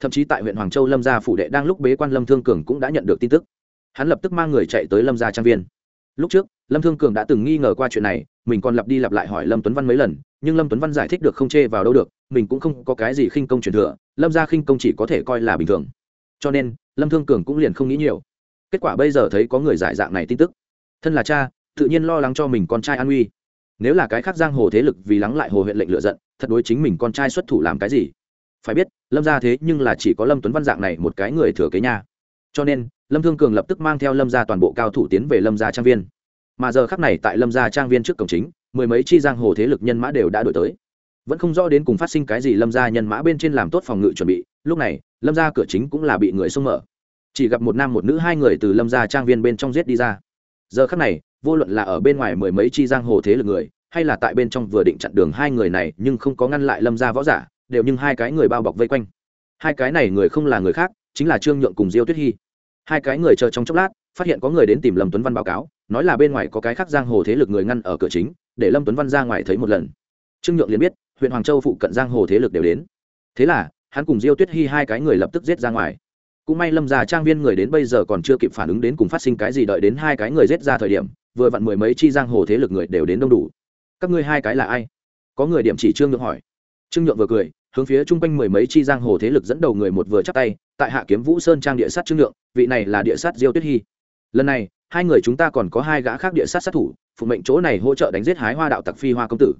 Thậm chí tại huyện hoàng châu lâm gia phủ đệ đang lúc bế quan lâm thương cường cũng đã nhận được tin tức. Hắn lập tức mang người chạy tới lâm gia trang viên. Lúc trước, lâm thương cường đã từng nghi ngờ qua chuyện này, mình còn lặp đi lặp lại hỏi lâm tuấn văn mấy lần, nhưng lâm tuấn văn giải thích được không chê vào đâu được mình cũng không có cái gì khinh công truyền thừa, lâm gia khinh công chỉ có thể coi là bình thường. Cho nên, lâm thương cường cũng liền không nghĩ nhiều. Kết quả bây giờ thấy có người giải dạng này tin tức. Thân là cha, tự nhiên lo lắng cho mình con trai an uy nếu là cái khác giang hồ thế lực vì lắng lại hồ huyện lệnh lựa giận, thật đối chính mình con trai xuất thủ làm cái gì? Phải biết, lâm ra thế nhưng là chỉ có lâm tuấn văn dạng này một cái người thừa kế nhà. cho nên, lâm thương cường lập tức mang theo lâm ra toàn bộ cao thủ tiến về lâm gia trang viên. Mà giờ khắc này tại lâm gia trang viên trước cổng chính, mười mấy chi giang hồ thế lực nhân mã đều đã đổi tới vẫn không rõ đến cùng phát sinh cái gì, lâm gia nhân mã bên trên làm tốt phòng ngự chuẩn bị. Lúc này, lâm gia cửa chính cũng là bị người xông mở. Chỉ gặp một nam một nữ hai người từ lâm gia trang viên bên trong giết đi ra. Giờ khắc này, vô luận là ở bên ngoài mười mấy chi giang hồ thế lực người, hay là tại bên trong vừa định chặn đường hai người này, nhưng không có ngăn lại lâm gia võ giả, đều nhưng hai cái người bao bọc vây quanh. Hai cái này người không là người khác, chính là trương nhượng cùng diêu tuyết hy. Hai cái người chờ trong chốc lát, phát hiện có người đến tìm lâm tuấn văn báo cáo, nói là bên ngoài có cái khác giang hồ thế lực người ngăn ở cửa chính, để lâm tuấn văn ra ngoài thấy một lần. Trương nhượng liền biết huyện hoàng châu phụ cận giang hồ thế lực đều đến. Thế là, hắn cùng diêu tuyết hy hai cái người lập tức giết ra ngoài. Cũng may lâm già trang viên người đến bây giờ còn chưa kịp phản ứng đến cùng phát sinh cái gì đợi đến hai cái người giết ra thời điểm, vừa vặn mười mấy chi giang hồ thế lực người đều đến đông đủ. Các ngươi hai cái là ai? Có người điểm chỉ trương nhượng hỏi. Trương nhượng vừa cười, hướng phía chung quanh mười mấy chi giang hồ thế lực dẫn đầu người một vừa chắp tay, tại hạ kiếm vũ sơn trang địa sát trương nhượng, vị này là địa sát diêu tuyết hy lần này, hai người chúng ta còn có hai gã khác địa sát sát thủ, phụ mệnh chỗ này hỗ trợ đánh giết hái hoa đạo tặc phi hoa công tử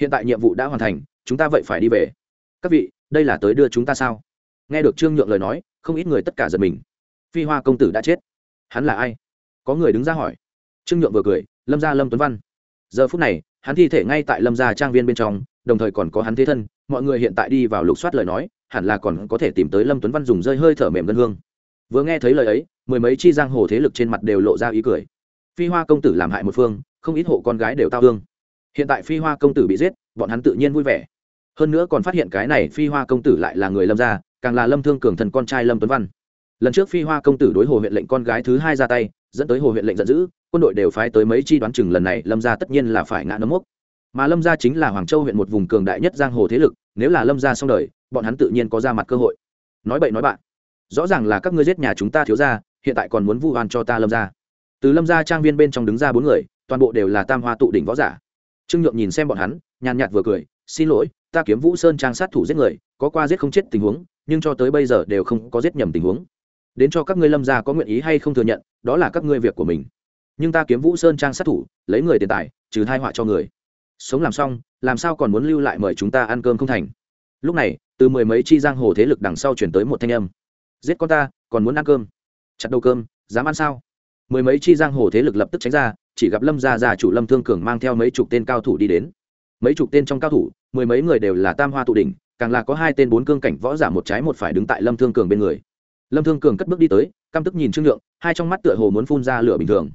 hiện tại nhiệm vụ đã hoàn thành, chúng ta vậy phải đi về. Các vị, đây là tới đưa chúng ta sao? Nghe được trương nhượng lời nói, không ít người tất cả giật mình. Phi hoa công tử đã chết. Hắn là ai? Có người đứng ra hỏi. Trương nhượng vừa cười, lâm gia lâm tuấn văn. Giờ phút này, hắn thi thể ngay tại lâm gia trang viên bên trong, đồng thời còn có hắn thế thân. Mọi người hiện tại đi vào lục soát lời nói, hẳn là còn có thể tìm tới lâm tuấn văn dùng rơi hơi thở mềm ngân hương. Vừa nghe thấy lời ấy, mười mấy chi giang hồ thế lực trên mặt đều lộ ra ý cười. Phi hoa công tử làm hại một phương, không ít hộ con gái đều tao hương hiện tại phi hoa công tử bị giết, bọn hắn tự nhiên vui vẻ. Hơn nữa còn phát hiện cái này phi hoa công tử lại là người lâm gia, càng là lâm thương cường thần con trai lâm tuấn văn. Lần trước phi hoa công tử đối hồ huyện lệnh con gái thứ hai ra tay, dẫn tới hồ huyện lệnh giận dữ, quân đội đều phái tới mấy chi đoán chừng lần này lâm gia tất nhiên là phải ngã nấm mốc. Mà lâm gia chính là hoàng châu huyện một vùng cường đại nhất giang hồ thế lực, nếu là lâm gia xong đời, bọn hắn tự nhiên có ra mặt cơ hội. Nói bậy nói bạn, rõ ràng là các ngươi giết nhà chúng ta thiếu ra hiện tại còn muốn vu oan cho ta lâm gia. Từ lâm gia trang viên bên trong đứng ra bốn người, toàn bộ đều là tam hoa tụ đỉnh võ giả trương nhượng nhìn xem bọn hắn, nhàn nhạt vừa cười, xin lỗi, ta kiếm vũ sơn trang sát thủ giết người, có qua giết không chết tình huống, nhưng cho tới bây giờ đều không có giết nhầm tình huống. Đến cho các ngươi lâm gia có nguyện ý hay không thừa nhận, đó là các ngươi việc của mình. Nhưng ta kiếm vũ sơn trang sát thủ, lấy người tiền tài, trừ thai họa cho người. Sống làm xong, làm sao còn muốn lưu lại mời chúng ta ăn cơm không thành? Lúc này, từ mười mấy chi giang hồ thế lực đằng sau chuyển tới một thanh âm. Giết con ta, còn muốn ăn cơm? Chặt đầu cơm, dám ăn sao? Mười mấy chi giang hồ thế lực lập tức tránh ra chỉ gặp lâm gia Gia chủ lâm thương cường mang theo mấy chục tên cao thủ đi đến. Mấy chục tên trong cao thủ, mười mấy người đều là tam hoa tụ đỉnh, càng là có hai tên bốn cương cảnh võ giả một trái một phải đứng tại lâm thương cường bên người. Lâm thương cường cất bước đi tới, căm tức nhìn trương nhượng, hai trong mắt tựa hồ muốn phun ra lửa bình thường.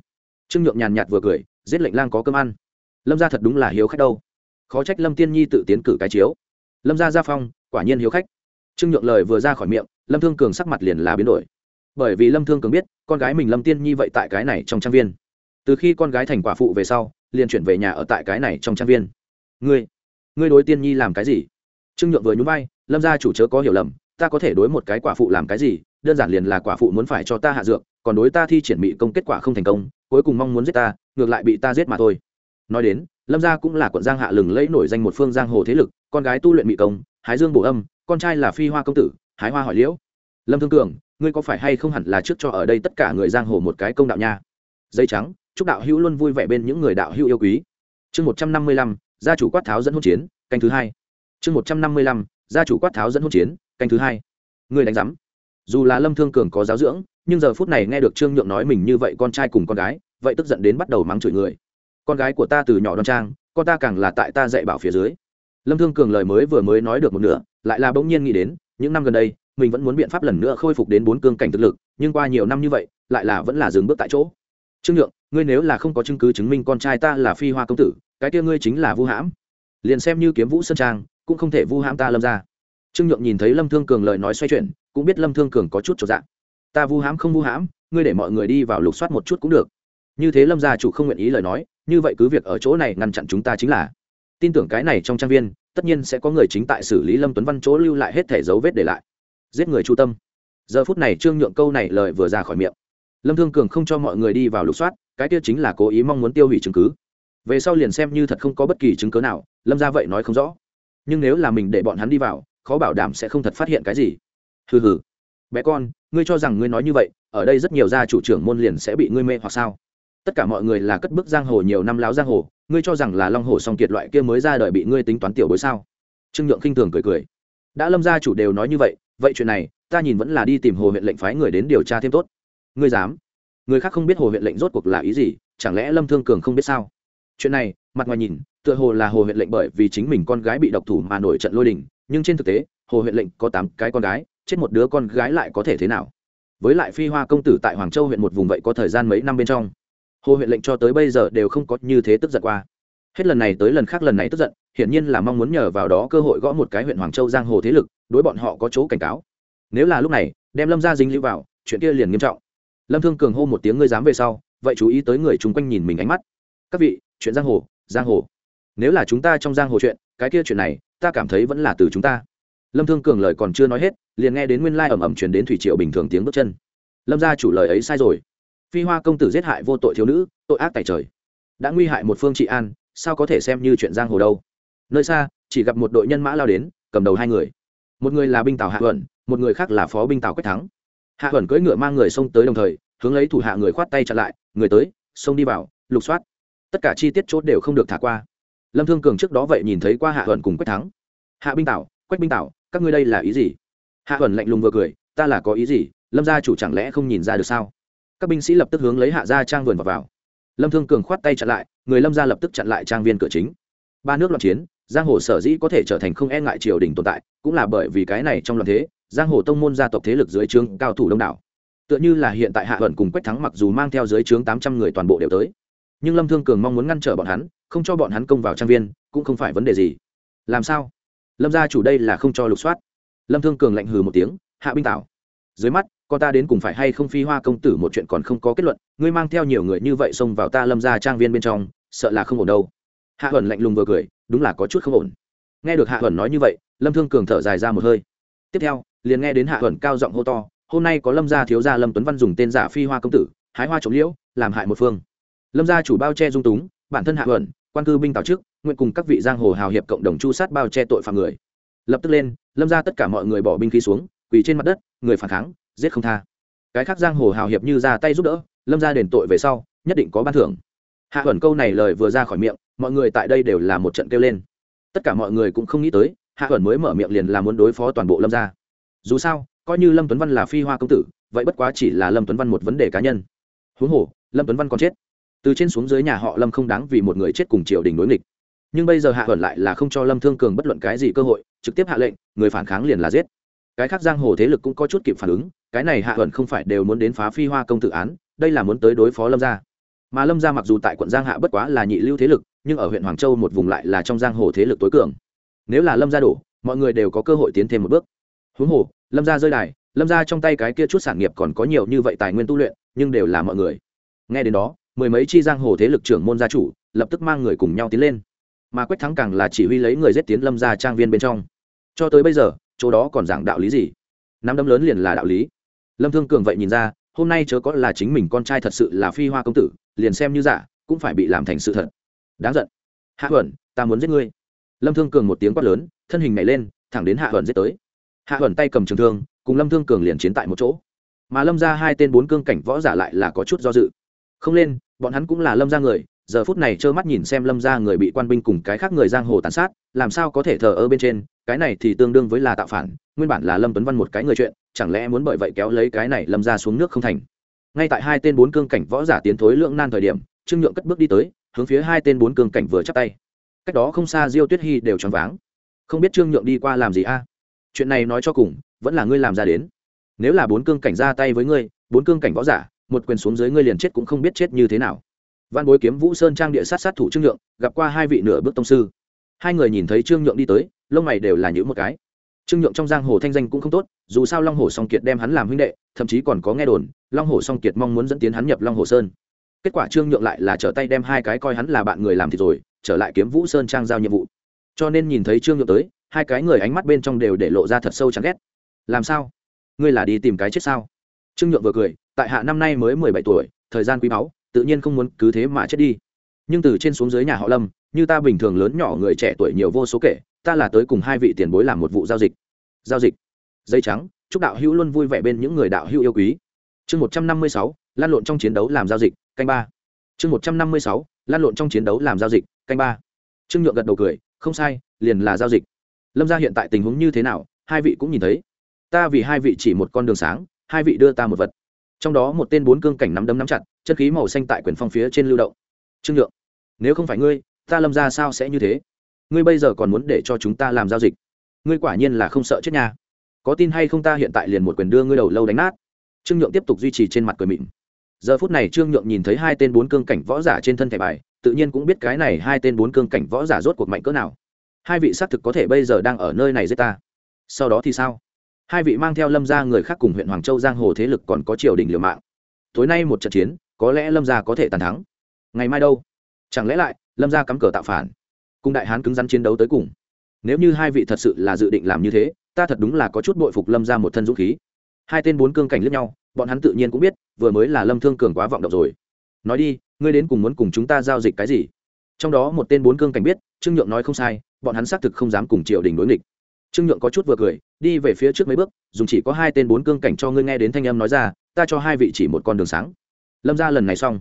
Trương nhượng nhàn nhạt vừa cười, giết lệnh lang có cơm ăn. Lâm gia thật đúng là hiếu khách đâu. Khó trách lâm tiên nhi tự tiến cử cái chiếu. Lâm gia gia phong, quả nhiên hiếu khách. Trương nhượng lời vừa ra khỏi miệng, lâm thương cường sắc mặt liền là biến đổi. Bởi vì lâm thương cường biết, con gái mình lâm tiên nhi vậy tại cái này trong trang viên từ khi con gái thành quả phụ về sau, liền chuyển về nhà ở tại cái này trong trang viên. Ngươi ngươi đối tiên nhi làm cái gì? Trương nhượng vừa nhún vai, lâm gia chủ chớ có hiểu lầm, ta có thể đối một cái quả phụ làm cái gì? Đơn giản liền là quả phụ muốn phải cho ta hạ dược, còn đối ta thi triển bị công kết quả không thành công, cuối cùng mong muốn giết ta, ngược lại bị ta giết mà thôi. Nói đến, lâm gia cũng là quận giang hạ lừng lẫy nổi danh một phương giang hồ thế lực, con gái tu luyện mỹ công, hái dương bổ âm, con trai là phi hoa công tử, hái hoa hỏi liễu. Lâm thương cường, ngươi có phải hay không hẳn là trước cho ở đây tất cả người giang hồ một cái công đạo nha? Dây trắng chúc đạo hữu luôn vui vẻ bên những người đạo hữu yêu quý. Chương một trăm năm mươi lăm, gia chủ quát tháo dẫn hỗn chiến, canh thứ hai. Chương một trăm năm mươi lăm, gia chủ quát tháo dẫn hỗn chiến, canh thứ hai. Người đánh giám. Dù là lâm thương cường có giáo dưỡng, nhưng giờ phút này nghe được trương nhượng nói mình như vậy con trai cùng con gái, vậy tức giận đến bắt đầu mắng chửi người. Con gái của ta từ nhỏ đoan trang, con ta càng là tại ta dạy bảo phía dưới. Lâm thương cường lời mới vừa mới nói được một nửa, lại là bỗng nhiên nghĩ đến, những năm gần đây, mình vẫn muốn biện pháp lần nữa khôi phục đến bốn cương cảnh thực lực, nhưng qua nhiều năm như vậy, lại là vẫn là dừng bước tại chỗ trương nhượng, ngươi nếu là không có chứng cứ chứng minh con trai ta là phi hoa công tử, cái kia ngươi chính là vu hãm. Liền xem như kiếm vũ sơn trang, cũng không thể vu hãm ta lâm ra. Trương nhượng nhìn thấy lâm thương cường lời nói xoay chuyển, cũng biết lâm thương cường có chút trọn dạng ta vu hãm không vu hãm, ngươi để mọi người đi vào lục soát một chút cũng được. Như thế lâm gia chủ không nguyện ý lời nói, như vậy cứ việc ở chỗ này ngăn chặn chúng ta chính là. Tin tưởng cái này trong trang viên, tất nhiên sẽ có người chính tại xử lý lâm tuấn văn chỗ lưu lại hết thể dấu vết để lại. Giết người chu tâm. Giờ phút này trương nhượng câu này lời vừa ra khỏi miệng lâm thương cường không cho mọi người đi vào lục soát, cái kia chính là cố ý mong muốn tiêu hủy chứng cứ. Về sau liền xem như thật không có bất kỳ chứng cứ nào, lâm ra vậy nói không rõ. Nhưng nếu là mình để bọn hắn đi vào, khó bảo đảm sẽ không thật phát hiện cái gì. Hừ hừ. Bé con, ngươi cho rằng ngươi nói như vậy, ở đây rất nhiều gia chủ trưởng môn liền sẽ bị ngươi mê hoặc sao? Tất cả mọi người là cất bước giang hồ nhiều năm láo giang hồ, ngươi cho rằng là long hồ song kiệt loại kia mới ra đời bị ngươi tính toán tiểu bối sao? Trương nhượng khinh thường cười cười. Đã lâm gia chủ đều nói như vậy vậy chuyện này, ta nhìn vẫn là đi tìm hồ huyện lệnh phái người đến điều tra thêm tốt ngươi dám. Người khác không biết hồ huyện lệnh rốt cuộc là ý gì, chẳng lẽ lâm thương cường không biết sao? Chuyện này, mặt ngoài nhìn, tựa hồ là hồ huyện lệnh bởi vì chính mình con gái bị độc thủ mà nổi trận lôi đình, nhưng trên thực tế, hồ huyện lệnh có tám cái con gái, chết một đứa con gái lại có thể thế nào? Với lại phi hoa công tử tại hoàng châu huyện một vùng vậy có thời gian mấy năm bên trong? Hồ huyện lệnh cho tới bây giờ đều không có như thế tức giận qua. Hết lần này tới lần khác lần này tức giận, hiển nhiên là mong muốn nhờ vào đó cơ hội gõ một cái huyện hoàng châu giang hồ thế lực, đối bọn họ có chỗ cảnh cáo. Nếu là lúc này, đem lâm ra dính lưu vào, chuyện kia liền nghiêm trọng lâm thương cường hô một tiếng, ngươi dám về sau, vậy chú ý tới người chung quanh nhìn mình ánh mắt. Các vị, chuyện giang hồ giang hồ. Nếu là chúng ta trong giang hồ chuyện, cái kia chuyện này, ta cảm thấy vẫn là từ chúng ta. Lâm thương cường lời còn chưa nói hết, liền nghe đến nguyên lai ẩm ẩm chuyển đến thủy triệu bình thường tiếng bước chân. Lâm gia chủ lời ấy sai rồi. Phi hoa công tử giết hại vô tội thiếu nữ, tội ác tại trời. Đã nguy hại một phương trị an, sao có thể xem như chuyện giang hồ đâu? Nơi xa, chỉ gặp một đội nhân mã lao đến, cầm đầu hai người. Một người là binh tàu hạ luận một người khác là phó binh tàu quách thắng hạ huẩn cưỡi ngựa mang người xông tới đồng thời hướng lấy thủ hạ người khoát tay chặn lại người tới xông đi vào lục soát. Tất cả chi tiết chốt đều không được thả qua. Lâm thương cường trước đó vậy nhìn thấy qua hạ huẩn cùng quách thắng. Hạ binh tảo quách binh tảo các ngươi đây là ý gì? Hạ huẩn lạnh lùng vừa cười ta là có ý gì? Lâm gia chủ chẳng lẽ không nhìn ra được sao? Các binh sĩ lập tức hướng lấy hạ gia trang vườn vào, vào. lâm thương cường khoát tay chặn lại người lâm gia lập tức chặn lại trang viên cửa chính. Ba nước loạn chiến giang hồ sở dĩ có thể trở thành không e ngại triều đình tồn tại cũng là bởi vì cái này trong loạn thế giang hồ tông môn gia tộc thế lực dưới trướng cao thủ đông đảo. Tựa như là hiện tại hạ vận cùng quách thắng mặc dù mang theo dưới trướng tám trăm người toàn bộ đều tới, nhưng lâm thương cường mong muốn ngăn trở bọn hắn, không cho bọn hắn công vào trang viên, cũng không phải vấn đề gì. Làm sao? Lâm gia chủ đây là không cho lục soát. Lâm thương cường lạnh hừ một tiếng, hạ binh tảo, dưới mắt, con ta đến cùng phải hay không phi hoa công tử một chuyện còn không có kết luận, ngươi mang theo nhiều người như vậy xông vào ta lâm ra trang viên bên trong, sợ là không ổn đâu. Hạ huẩn lạnh lùng vừa cười, đúng là có chút không ổn. Nghe được hạ huẩn nói như vậy, lâm thương cường thở dài ra một hơi. Tiếp theo liền nghe đến hạ huẩn cao giọng hô to, hôm nay có lâm gia thiếu gia lâm tuấn văn dùng tên giả phi hoa công tử, hái hoa trộm liễu, làm hại một phương. Lâm gia chủ bao che dung túng, bản thân hạ huẩn quan cư binh tào trước nguyện cùng các vị giang hồ hào hiệp cộng đồng chu sát bao che tội phạm người. Lập tức lên, lâm ra tất cả mọi người bỏ binh khí xuống, quỳ trên mặt đất, người phản kháng, giết không tha. Cái khác giang hồ hào hiệp như ra tay giúp đỡ, lâm ra đền tội về sau, nhất định có ban thưởng. Hạ huẩn câu này lời vừa ra khỏi miệng, mọi người tại đây đều là một trận kêu lên. Tất cả mọi người cũng không nghĩ tới, hạ huẩn mới mở miệng liền là muốn đối phó toàn bộ lâm gia dù sao, coi như lâm tuấn văn là phi hoa công tử, vậy bất quá chỉ là lâm tuấn văn một vấn đề cá nhân. Huống hồ, lâm tuấn văn còn chết. Từ trên xuống dưới nhà họ lâm không đáng vì một người chết cùng triều đình đối nghịch. Nhưng bây giờ hạ thuận lại là không cho lâm thương cường bất luận cái gì cơ hội, trực tiếp hạ lệnh, người phản kháng liền là giết. Cái khác giang hồ thế lực cũng có chút kịp phản ứng, cái này hạ thuận không phải đều muốn đến phá phi hoa công tử án, đây là muốn tới đối phó lâm gia. Mà lâm gia mặc dù tại quận giang hạ bất quá là nhị lưu thế lực, nhưng ở huyện hoàng châu một vùng lại là trong giang hồ thế lực tối cường. Nếu là lâm gia đổ, mọi người đều có cơ hội tiến thêm một bước huống hồ, lâm gia rơi đài, lâm gia trong tay cái kia chút sản nghiệp còn có nhiều như vậy tài nguyên tu luyện, nhưng đều là mọi người. Nghe đến đó, mười mấy chi giang hồ thế lực trưởng môn gia chủ lập tức mang người cùng nhau tiến lên. Mà quách thắng càng là chỉ huy lấy người giết tiến lâm gia trang viên bên trong. Cho tới bây giờ, chỗ đó còn giảng đạo lý gì? Nắm đấm lớn liền là đạo lý. Lâm thương cường vậy nhìn ra, hôm nay chớ có là chính mình con trai thật sự là phi hoa công tử, liền xem như giả, cũng phải bị làm thành sự thật. Đáng giận. Hạ huẩn, ta muốn giết ngươi. Lâm thương cường một tiếng quát lớn, thân hình nhảy lên, thẳng đến hạ huẩn giết tới hạ huẩn tay cầm trường thương, cùng lâm thương cường liền chiến tại một chỗ. Mà lâm ra hai tên bốn cương cảnh võ giả lại là có chút do dự. Không lên, bọn hắn cũng là lâm ra người, giờ phút này trơ mắt nhìn xem lâm ra người bị quan binh cùng cái khác người giang hồ tàn sát, làm sao có thể thờ ơ bên trên, cái này thì tương đương với là tạo phản, nguyên bản là lâm tuấn văn một cái người chuyện, chẳng lẽ muốn bởi vậy kéo lấy cái này lâm ra xuống nước không thành? Ngay tại hai tên bốn cương cảnh võ giả tiến thối lượng nan thời điểm, trương nhượng cất bước đi tới, hướng phía hai tên bốn cương cảnh vừa chắp tay. Cách đó không xa diêu tuyết hy đều choáng váng. Không biết trương nhượng đi qua làm gì a? Chuyện này nói cho cùng, vẫn là ngươi làm ra đến. Nếu là bốn cương cảnh ra tay với ngươi, bốn cương cảnh võ giả, một quyền xuống dưới ngươi liền chết cũng không biết chết như thế nào. Văn bối kiếm vũ sơn trang địa sát sát thủ trương nhượng, gặp qua hai vị nửa bước tông sư. Hai người nhìn thấy trương nhượng đi tới, lông mày đều là những một cái. Trương nhượng trong giang hồ thanh danh cũng không tốt, dù sao long hồ song kiệt đem hắn làm huynh đệ, thậm chí còn có nghe đồn, long hồ song kiệt mong muốn dẫn tiến hắn nhập long hồ sơn. Kết quả trương nhượng lại là trở tay đem hai cái coi hắn là bạn người làm thì rồi, trở lại kiếm vũ sơn trang giao nhiệm vụ. Cho nên nhìn thấy trương nhượng tới hai cái người ánh mắt bên trong đều để lộ ra thật sâu chán ghét. Làm sao? Ngươi là đi tìm cái chết sao? Trương nhượng vừa cười, tại hạ năm nay mới mười bảy tuổi, thời gian quý báu, tự nhiên không muốn cứ thế mà chết đi. Nhưng từ trên xuống dưới nhà họ lâm, như ta bình thường lớn nhỏ người trẻ tuổi nhiều vô số kể, ta là tới cùng hai vị tiền bối làm một vụ giao dịch. Giao dịch. Dây trắng, chúc đạo hữu luôn vui vẻ bên những người đạo hữu yêu quý. Chương một trăm năm mươi sáu, lan lộn trong chiến đấu làm giao dịch, canh ba. Chương một trăm năm mươi sáu, lan lộn trong chiến đấu làm giao dịch, canh ba. Trương nhượng gật đầu cười, không sai, liền là giao dịch lâm ra hiện tại tình huống như thế nào, hai vị cũng nhìn thấy. Ta vì hai vị chỉ một con đường sáng, hai vị đưa ta một vật. Trong đó một tên bốn cương cảnh nắm đấm nắm chặt, chân khí màu xanh tại quyền phong phía trên lưu động. Trương nhượng, nếu không phải ngươi, ta lâm ra sao sẽ như thế? Ngươi bây giờ còn muốn để cho chúng ta làm giao dịch? Ngươi quả nhiên là không sợ chết nha. Có tin hay không ta hiện tại liền một quyền đưa ngươi đầu lâu đánh nát. Trương nhượng tiếp tục duy trì trên mặt cười mịn. Giờ phút này trương nhượng nhìn thấy hai tên bốn cương cảnh võ giả trên thân thẻ bài, tự nhiên cũng biết cái này hai tên bốn cương cảnh võ giả rốt cuộc mạnh cỡ nào hai vị xác thực có thể bây giờ đang ở nơi này giết ta. Sau đó thì sao? Hai vị mang theo lâm gia người khác cùng huyện hoàng châu giang hồ thế lực còn có triều đình liều mạng. Tối nay một trận chiến, có lẽ lâm gia có thể tàn thắng. Ngày mai đâu? Chẳng lẽ lại, lâm gia cắm cờ tạo phản? Cùng đại hán cứng rắn chiến đấu tới cùng. Nếu như hai vị thật sự là dự định làm như thế, ta thật đúng là có chút bội phục lâm gia một thân dũng khí. Hai tên bốn cương cảnh lướt nhau, bọn hắn tự nhiên cũng biết, vừa mới là lâm thương cường quá vọng động rồi. Nói đi, ngươi đến cùng muốn cùng chúng ta giao dịch cái gì? Trong đó một tên bốn cương cảnh biết, trương nhượng nói không sai bọn hắn xác thực không dám cùng triều đình đối nghịch. Trương nhượng có chút vừa cười, đi về phía trước mấy bước, dùng chỉ có hai tên bốn cương cảnh cho ngươi nghe đến thanh âm nói ra, ta cho hai vị chỉ một con đường sáng. Lâm ra lần này xong.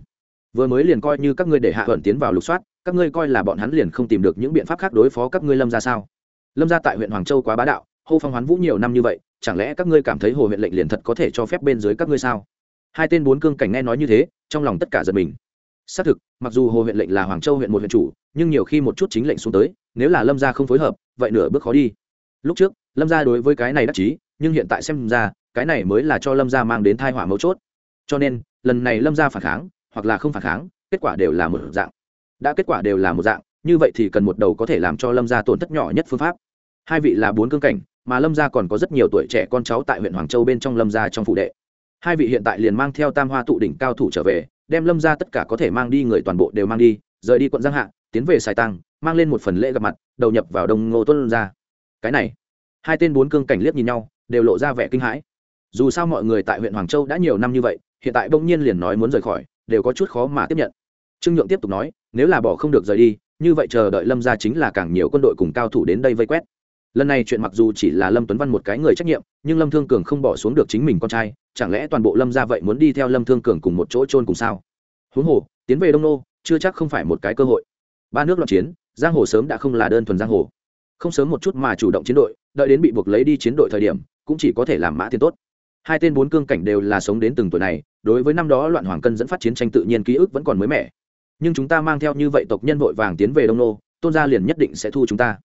Vừa mới liền coi như các ngươi để hạ thuận tiến vào lục soát, các ngươi coi là bọn hắn liền không tìm được những biện pháp khác đối phó các ngươi lâm ra sao? Lâm ra tại huyện hoàng châu quá bá đạo, hô phong hoán vũ nhiều năm như vậy, chẳng lẽ các ngươi cảm thấy hồ huyện lệnh liền thật có thể cho phép bên dưới các ngươi sao? Hai tên bốn cương cảnh nghe nói như thế, trong lòng tất cả giật mình. Xác thực, mặc dù hồ huyện lệnh là hoàng châu huyện một huyện chủ, nhưng nhiều khi một chút chính lệnh xuống tới nếu là lâm gia không phối hợp, vậy nửa bước khó đi. Lúc trước, lâm gia đối với cái này đắc chí, nhưng hiện tại xem ra, cái này mới là cho lâm gia mang đến thai họa mấu chốt. Cho nên, lần này lâm gia phản kháng, hoặc là không phản kháng, kết quả đều là một dạng. Đã kết quả đều là một dạng, như vậy thì cần một đầu có thể làm cho lâm gia tổn thất nhỏ nhất phương pháp. Hai vị là bốn cương cảnh, mà lâm gia còn có rất nhiều tuổi trẻ con cháu tại huyện hoàng châu bên trong lâm gia trong phụ đệ. Hai vị hiện tại liền mang theo tam hoa tụ đỉnh cao thủ trở về, đem lâm gia tất cả có thể mang đi người toàn bộ đều mang đi, rời đi quận giang hạ, tiến về sài tăng mang lên một phần lễ gặp mặt, đầu nhập vào đông ngô tuân ra cái này, hai tên bốn cương cảnh liếc nhìn nhau, đều lộ ra vẻ kinh hãi. Dù sao mọi người tại huyện hoàng châu đã nhiều năm như vậy, hiện tại bỗng nhiên liền nói muốn rời khỏi, đều có chút khó mà tiếp nhận. Trương nhượng tiếp tục nói, nếu là bỏ không được rời đi, như vậy chờ đợi lâm ra chính là càng nhiều quân đội cùng cao thủ đến đây vây quét. Lần này chuyện mặc dù chỉ là lâm tuấn văn một cái người trách nhiệm, nhưng lâm thương cường không bỏ xuống được chính mình con trai, chẳng lẽ toàn bộ lâm ra vậy muốn đi theo lâm thương cường cùng một chỗ trôn cùng sao? Huống hồ, tiến về đông nô, chưa chắc không phải một cái cơ hội. Ba nước loạn chiến giang hồ sớm đã không là đơn thuần giang hồ. Không sớm một chút mà chủ động chiến đội, đợi đến bị buộc lấy đi chiến đội thời điểm, cũng chỉ có thể làm mã thiên tốt. Hai tên bốn cương cảnh đều là sống đến từng tuổi này, đối với năm đó loạn hoàng cân dẫn phát chiến tranh tự nhiên ký ức vẫn còn mới mẻ. Nhưng chúng ta mang theo như vậy tộc nhân vội vàng tiến về đông nô, tôn gia liền nhất định sẽ thu chúng ta.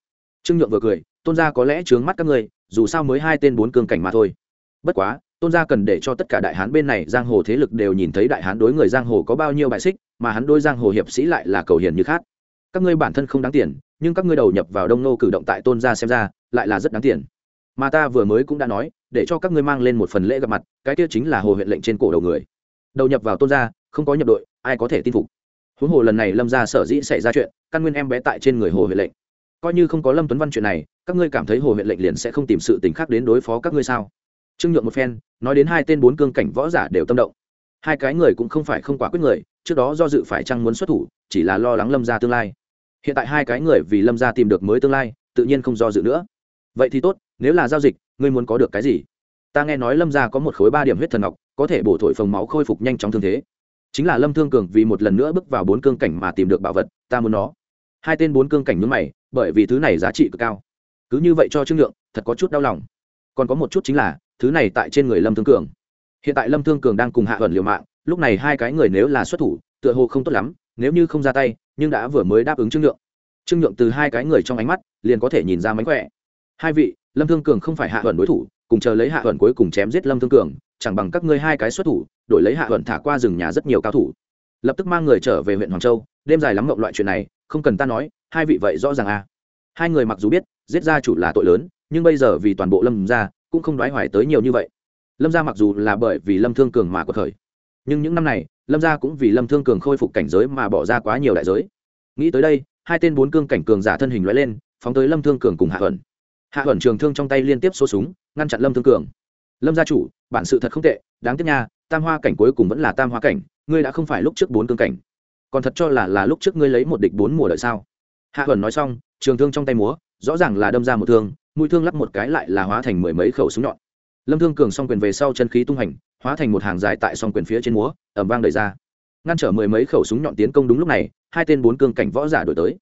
Trương nhượng vừa cười, tôn gia có lẽ trướng mắt các ngươi, dù sao mới hai tên bốn cương cảnh mà thôi. Bất quá, tôn gia cần để cho tất cả đại hán bên này giang hồ thế lực đều nhìn thấy đại hán đối người giang hồ có bao nhiêu bài xích, mà hắn đối giang hồ hiệp sĩ lại là cầu hiền như khác các ngươi bản thân không đáng tiền, nhưng các ngươi đầu nhập vào đông nô cử động tại tôn gia xem ra, lại là rất đáng tiền. Mà ta vừa mới cũng đã nói, để cho các ngươi mang lên một phần lễ gặp mặt, cái kia chính là hồ huyện lệnh trên cổ đầu người. Đầu nhập vào tôn gia, không có nhập đội, ai có thể tin phục? Huống hồ lần này lâm gia sở dĩ xảy ra chuyện, căn nguyên em bé tại trên người hồ huyện lệnh. Coi như không có lâm tuấn văn chuyện này, các ngươi cảm thấy hồ huyện lệnh liền sẽ không tìm sự tình khác đến đối phó các ngươi sao? Trương nhượng một phen, nói đến hai tên bốn cương cảnh võ giả đều tâm động. Hai cái người cũng không phải không quả quyết người, trước đó do dự phải chăng muốn xuất thủ, chỉ là lo lắng lâm ra tương lai hiện tại hai cái người vì lâm ra tìm được mới tương lai, tự nhiên không do dự nữa. Vậy thì tốt, nếu là giao dịch, ngươi muốn có được cái gì? Ta nghe nói lâm ra có một khối ba điểm huyết thần ngọc, có thể bổ thổi phồng máu khôi phục nhanh chóng thương thế. Chính là lâm thương cường vì một lần nữa bước vào bốn cương cảnh mà tìm được bảo vật, ta muốn nó. Hai tên bốn cương cảnh nhúng mày, bởi vì thứ này giá trị cực cao. Cứ như vậy cho trương lượng, thật có chút đau lòng. Còn có một chút chính là, thứ này tại trên người lâm thương cường. Hiện tại lâm thương cường đang cùng hạ ẩn liều mạng, lúc này hai cái người nếu là xuất thủ, tựa hồ không tốt lắm, nếu như không ra tay nhưng đã vừa mới đáp ứng trương nhượng. Trương nhượng từ hai cái người trong ánh mắt liền có thể nhìn ra mánh khỏe. Hai vị, lâm thương cường không phải hạ thuận đối thủ, cùng chờ lấy hạ thuận cuối cùng chém giết lâm thương cường, chẳng bằng các ngươi hai cái xuất thủ, đổi lấy hạ thuận thả qua rừng nhà rất nhiều cao thủ. Lập tức mang người trở về huyện hoàng châu, đêm dài lắm mộng loại chuyện này, không cần ta nói, hai vị vậy rõ ràng à. Hai người mặc dù biết, giết gia chủ là tội lớn, nhưng bây giờ vì toàn bộ lâm gia, cũng không đoái hoài tới nhiều như vậy. Lâm gia mặc dù là bởi vì lâm thương cường mà có thời, nhưng những năm này lâm gia cũng vì lâm thương cường khôi phục cảnh giới mà bỏ ra quá nhiều đại giới. Nghĩ tới đây, hai tên bốn cương cảnh cường giả thân hình loại lên, phóng tới lâm thương cường cùng hạ ẩn hạ ẩn trường thương trong tay liên tiếp số súng, ngăn chặn lâm thương cường. Lâm gia chủ, bản sự thật không tệ, đáng tiếc nha, tam hoa cảnh cuối cùng vẫn là tam hoa cảnh, ngươi đã không phải lúc trước bốn cương cảnh. Còn thật cho là là lúc trước ngươi lấy một địch bốn mùa đợi sao? Hạ ẩn nói xong, trường thương trong tay múa, rõ ràng là đâm ra một thương, mũi thương lắp một cái lại là hóa thành mười mấy khẩu súng nhọn. Lâm thương cường s o n g quyền về sau chân khí tung hành hóa thành một hàng dài tại song quyền phía trên múa ẩm vang đầy ra. Ngăn trở mười mấy khẩu súng nhọn tiến công đúng lúc này, hai tên bốn cương cảnh võ giả đổi tới.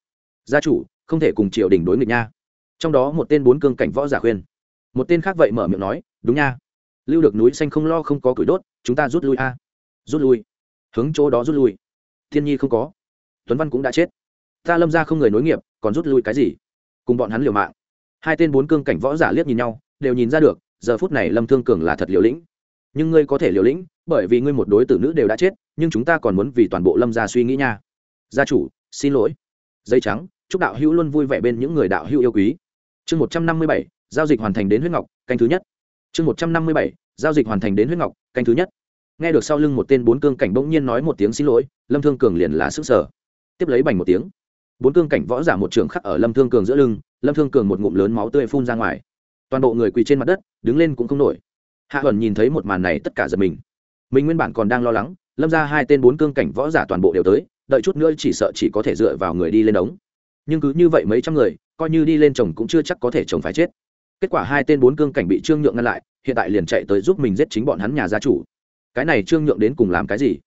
Gia chủ, không thể cùng triều đình đối nghịch nha. Trong đó một tên bốn cương cảnh võ giả khuyên. Một tên khác vậy mở miệng nói, đúng nha. Lưu được núi xanh không lo không có củi đốt, chúng ta rút lui a. Rút lui. Hướng chỗ đó rút lui. Thiên nhi không có. Tuấn văn cũng đã chết. Ta lâm ra không người nối nghiệp, còn rút lui cái gì? Cùng bọn hắn liều mạng. Hai tên bốn cương cảnh võ giả liếc nhìn nhau, đều nhìn ra được, giờ phút này lâm thương cường là thật liều lĩnh nhưng ngươi có thể liều lĩnh, bởi vì ngươi một đối tử nữ đều đã chết, nhưng chúng ta còn muốn vì toàn bộ lâm gia suy nghĩ nha. Gia chủ, xin lỗi. Dây trắng, chúc đạo hữu luôn vui vẻ bên những người đạo hữu yêu quý. Chương một trăm năm mươi bảy, giao dịch hoàn thành đến huyết ngọc, canh thứ nhất. Chương một trăm năm mươi bảy, giao dịch hoàn thành đến huyết ngọc, canh thứ nhất. Nghe được sau lưng một tên bốn cương cảnh bỗng nhiên nói một tiếng xin lỗi, lâm thương cường liền là sức sở tiếp lấy bành một tiếng. Bốn cương cảnh võ giả một trường khắc ở lâm thương cường giữa lưng, lâm thương cường một ngụm lớn máu tươi phun ra ngoài. Toàn bộ người quỳ trên mặt đất, đứng lên cũng không nổi hạ ẩn nhìn thấy một màn này tất cả giật mình. Mình nguyên bản còn đang lo lắng, lâm ra hai tên bốn cương cảnh võ giả toàn bộ đều tới, đợi chút nữa chỉ sợ chỉ có thể dựa vào người đi lên đống. Nhưng cứ như vậy mấy trăm người, coi như đi lên chồng cũng chưa chắc có thể chồng phải chết. Kết quả hai tên bốn cương cảnh bị trương nhượng ngăn lại, hiện tại liền chạy tới giúp mình giết chính bọn hắn nhà gia chủ. Cái này trương nhượng đến cùng làm cái gì?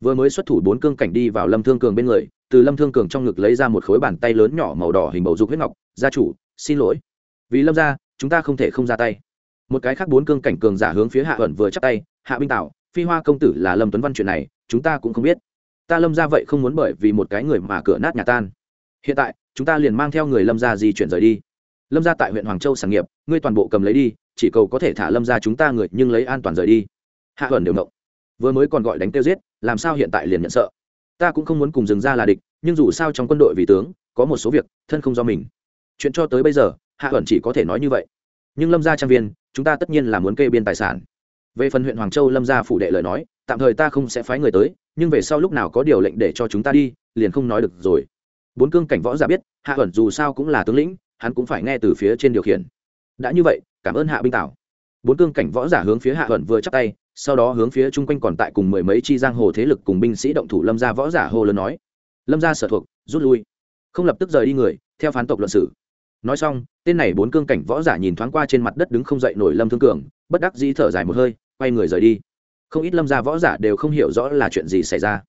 Vừa mới xuất thủ bốn cương cảnh đi vào lâm thương cường bên người, từ lâm thương cường trong ngực lấy ra một khối bàn tay lớn nhỏ màu đỏ hình bầu dục huyết ngọc. Gia chủ, xin lỗi. Vì lâm gia, chúng ta không thể không ra tay một cái khác bốn cương cảnh cường giả hướng phía hạ ẩn vừa chắc tay, hạ binh tạo phi hoa công tử là lâm tuấn văn chuyện này, chúng ta cũng không biết. Ta lâm ra vậy không muốn bởi vì một cái người mà cửa nát nhà tan. Hiện tại, chúng ta liền mang theo người lâm ra di chuyển rời đi. Lâm ra tại huyện hoàng châu sản nghiệp, ngươi toàn bộ cầm lấy đi, chỉ cầu có thể thả lâm ra chúng ta người nhưng lấy an toàn rời đi. Hạ ẩn đều mộng vừa mới còn gọi đánh tiêu giết, làm sao hiện tại liền nhận sợ? Ta cũng không muốn cùng dừng ra là địch, nhưng dù sao trong quân đội vì tướng, có một số việc, thân không do mình. Chuyện cho tới bây giờ, hạ ẩn chỉ có thể nói như vậy. Nhưng lâm gia trang viên chúng ta tất nhiên là muốn kê biên tài sản. Về phần huyện hoàng châu lâm gia phủ đệ lời nói, tạm thời ta không sẽ phái người tới, nhưng về sau lúc nào có điều lệnh để cho chúng ta đi, liền không nói được rồi. Bốn cương cảnh võ giả biết, hạ ẩn dù sao cũng là tướng lĩnh, hắn cũng phải nghe từ phía trên điều khiển. Đã như vậy, cảm ơn hạ binh tảo. Bốn cương cảnh võ giả hướng phía hạ ẩn vừa chắc tay, sau đó hướng phía chung quanh còn tại cùng mười mấy chi giang hồ thế lực cùng binh sĩ động thủ lâm gia võ giả hô lớn nói. Lâm gia sở thuộc, rút lui. Không lập tức rời đi người, theo phán tộc luận sử nói xong, tên này bốn cương cảnh võ giả nhìn thoáng qua trên mặt đất đứng không dậy nổi lâm thương cường, bất đắc dĩ thở dài một hơi, quay người rời đi. Không ít lâm gia võ giả đều không hiểu rõ là chuyện gì xảy ra.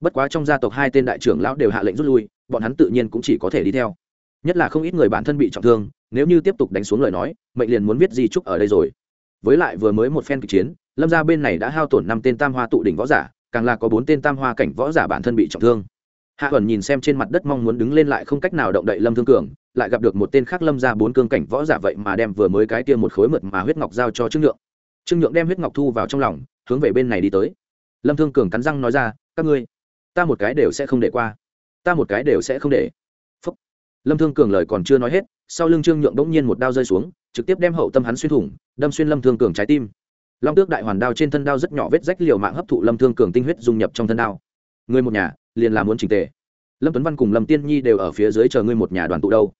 Bất quá trong gia tộc hai tên đại trưởng lão đều hạ lệnh rút lui, bọn hắn tự nhiên cũng chỉ có thể đi theo. Nhất là không ít người bản thân bị trọng thương, nếu như tiếp tục đánh xuống lời nói, mệnh liền muốn viết di trúc ở đây rồi. Với lại vừa mới một phen kịch chiến, lâm gia bên này đã hao tổn năm tên tam hoa tụ đỉnh võ giả, càng là có bốn tên tam hoa cảnh võ giả bản thân bị trọng thương. Hạ ẩn nhìn xem trên mặt đất mong muốn đứng lên lại không cách nào động đậy lâm thương cường lại gặp được một tên khác lâm ra bốn cương cảnh võ giả vậy mà đem vừa mới cái kia một khối mượt mà huyết ngọc giao cho trương nhượng. Trương nhượng đem huyết ngọc thu vào trong lòng, hướng về bên này đi tới. Lâm thương cường cắn răng nói ra, các ngươi, ta một cái đều sẽ không để qua. Ta một cái đều sẽ không để. Phúc. lâm thương cường lời còn chưa nói hết, sau lưng trương nhượng bỗng nhiên một đao rơi xuống, trực tiếp đem hậu tâm hắn xuyên thủng, đâm xuyên lâm thương cường trái tim. Long tước đại hoàn đao trên thân đao rất nhỏ vết rách liều mạng hấp thụ lâm thương cường tinh huyết dung nhập trong thân đao. Người một nhà, liền là muốn trình tề. Lâm tuấn văn cùng lâm tiên nhi đều ở phía dưới chờ ngươi một nhà đoàn tụ đâu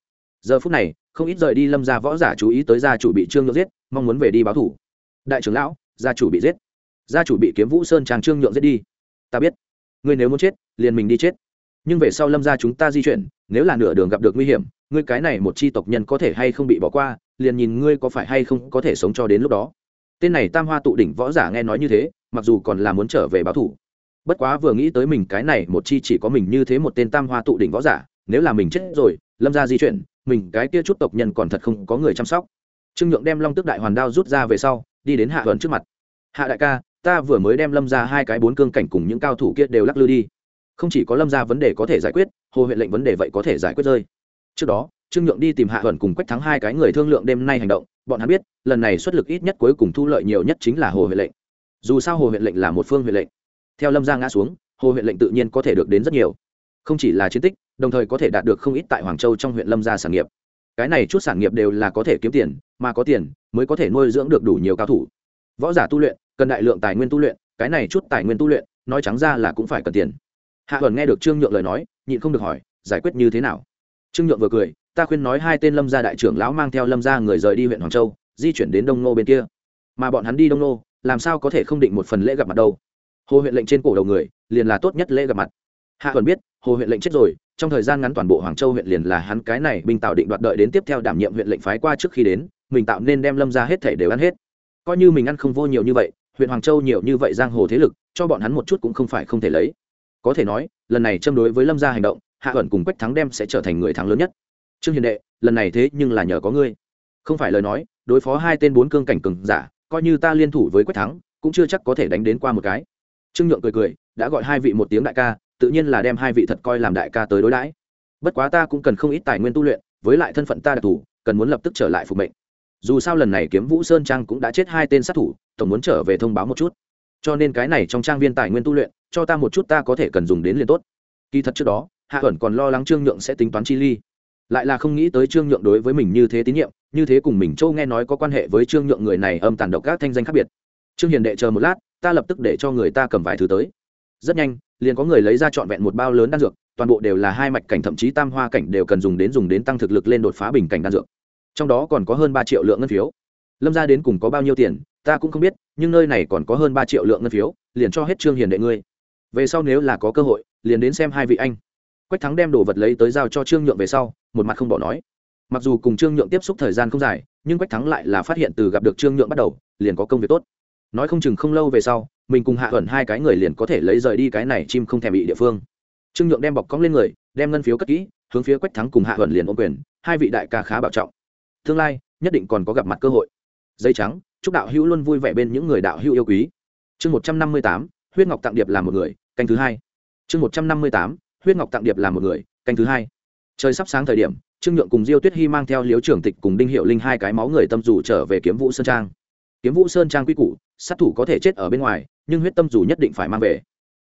giờ phút này, không ít rời đi lâm gia võ giả chú ý tới gia chủ bị trương nhượng giết, mong muốn về đi báo thủ. Đại trưởng lão, gia chủ bị giết. Gia chủ bị kiếm vũ sơn tràng trương nhượng giết đi. Ta biết. Ngươi nếu muốn chết, liền mình đi chết. Nhưng về sau lâm gia chúng ta di chuyển, nếu là nửa đường gặp được nguy hiểm, ngươi cái này một chi tộc nhân có thể hay không bị bỏ qua, liền nhìn ngươi có phải hay không có thể sống cho đến lúc đó. Tên này tam hoa tụ đỉnh võ giả nghe nói như thế, mặc dù còn là muốn trở về báo thủ. Bất quá vừa nghĩ tới mình cái này một chi chỉ có mình như thế một tên tam hoa tụ đỉnh võ giả, nếu là mình chết rồi, lâm ra di chuyển mình cái kia chút tộc nhân còn thật không có người chăm sóc. Trương nhượng đem long tức đại hoàn đao rút ra về sau, đi đến hạ thuần trước mặt. Hạ đại ca, ta vừa mới đem lâm ra hai cái bốn cương cảnh cùng những cao thủ kia đều lắc lư đi. Không chỉ có lâm ra vấn đề có thể giải quyết, hồ huyện lệnh vấn đề vậy có thể giải quyết rơi. Trước đó, trương nhượng đi tìm hạ thuần cùng quách thắng hai cái người thương lượng đêm nay hành động. Bọn hắn biết, lần này xuất lực ít nhất cuối cùng thu lợi nhiều nhất chính là hồ huyện lệnh. Dù sao hồ huyện lệnh là một phương huyện lệnh. Theo lâm gia ngã xuống, hồ huyện lệnh tự nhiên có thể được đến rất nhiều không chỉ là chiến tích, đồng thời có thể đạt được không ít tại hoàng châu trong huyện lâm gia sản nghiệp. Cái này chút sản nghiệp đều là có thể kiếm tiền, mà có tiền mới có thể nuôi dưỡng được đủ nhiều cao thủ. Võ giả tu luyện, cần đại lượng tài nguyên tu luyện, cái này chút tài nguyên tu luyện, nói trắng ra là cũng phải cần tiền. Hạ huẩn nghe được trương nhượng lời nói, nhịn không được hỏi, giải quyết như thế nào? Trương nhượng vừa cười, ta khuyên nói hai tên lâm gia đại trưởng lão mang theo lâm gia người rời đi huyện hoàng châu, di chuyển đến đông nô bên kia. Mà bọn hắn đi đông nô, làm sao có thể không định một phần lễ gặp mặt đâu? Hồ huyện lệnh trên cổ đầu người, liền là tốt nhất lễ gặp mặt hạ thuần biết, hồ huyện lệnh chết rồi, trong thời gian ngắn toàn bộ hoàng châu huyện liền là hắn cái này binh tạo định đoạt đợi đến tiếp theo đảm nhiệm huyện lệnh phái qua trước khi đến, mình tạo nên đem lâm ra hết thể đều ăn hết. Coi như mình ăn không vô nhiều như vậy, huyện hoàng châu nhiều như vậy giang hồ thế lực, cho bọn hắn một chút cũng không phải không thể lấy. Có thể nói, lần này châm đối với lâm gia hành động, hạ ẩn cùng quách thắng đem sẽ trở thành người thắng lớn nhất. Trương hiền đệ, lần này thế nhưng là nhờ có ngươi. Không phải lời nói, đối phó hai tên bốn cương cảnh cường giả, coi như ta liên thủ với quách thắng, cũng chưa chắc có thể đánh đến qua một cái. Trương nhượng cười cười, đã gọi hai vị một tiếng đại ca tự nhiên là đem hai vị thật coi làm đại ca tới đối đãi. Bất quá ta cũng cần không ít tài nguyên tu luyện, với lại thân phận ta đặc thù, cần muốn lập tức trở lại phục mệnh. Dù sao lần này kiếm vũ sơn trang cũng đã chết hai tên sát thủ, tổng muốn trở về thông báo một chút. Cho nên cái này trong trang viên tài nguyên tu luyện, cho ta một chút ta có thể cần dùng đến liền tốt. Kỳ thật trước đó, hạ ẩn còn lo lắng trương nhượng sẽ tính toán chi ly. Lại là không nghĩ tới trương nhượng đối với mình như thế tín nhiệm, như thế cùng mình châu nghe nói có quan hệ với trương nhượng người này âm tàn độc các thanh danh khác biệt. Trương hiền đệ chờ một lát, ta lập tức để cho người ta cầm vài thứ tới. Rất nhanh liền có người lấy ra trọn vẹn một bao lớn đan dược, toàn bộ đều là hai mạch cảnh, thậm chí tam hoa cảnh đều cần dùng đến dùng đến tăng thực lực lên đột phá bình cảnh đan dược. Trong đó còn có hơn ba triệu lượng ngân phiếu. Lâm ra đến cùng có bao nhiêu tiền, ta cũng không biết, nhưng nơi này còn có hơn ba triệu lượng ngân phiếu, liền cho hết trương hiền đệ ngươi. Về sau nếu là có cơ hội, liền đến xem hai vị anh. Quách thắng đem đồ vật lấy tới giao cho trương nhượng về sau, một mặt không bỏ nói. Mặc dù cùng trương nhượng tiếp xúc thời gian không dài, nhưng quách thắng lại là phát hiện từ gặp được trương nhượng bắt đầu, liền có công việc tốt nói không chừng không lâu về sau, mình cùng hạ ẩn hai cái người liền có thể lấy rời đi cái này chim không thèm bị địa phương. Trương nhượng đem bọc cong lên người, đem ngân phiếu cất kỹ, hướng phía quách thắng cùng hạ ẩn liền ôm quyền, hai vị đại ca khá bảo trọng. Tương lai, nhất định còn có gặp mặt cơ hội. Dây trắng, chúc đạo hữu luôn vui vẻ bên những người đạo hữu yêu quý. Chương một trăm năm mươi tám, huyết ngọc tặng điệp làm một người, canh thứ hai. Chương một trăm năm mươi tám, huyết ngọc tặng điệp làm một người, canh thứ hai. Trời sắp sáng thời điểm, trương nhượng cùng diêu tuyết hy mang theo liếu trưởng tịch cùng đinh hiệu linh hai cái máu người tâm dù trở về kiếm vũ sơn trang kiếm vũ sơn trang quy củ, sát thủ có thể chết ở bên ngoài, nhưng huyết tâm dù nhất định phải mang về.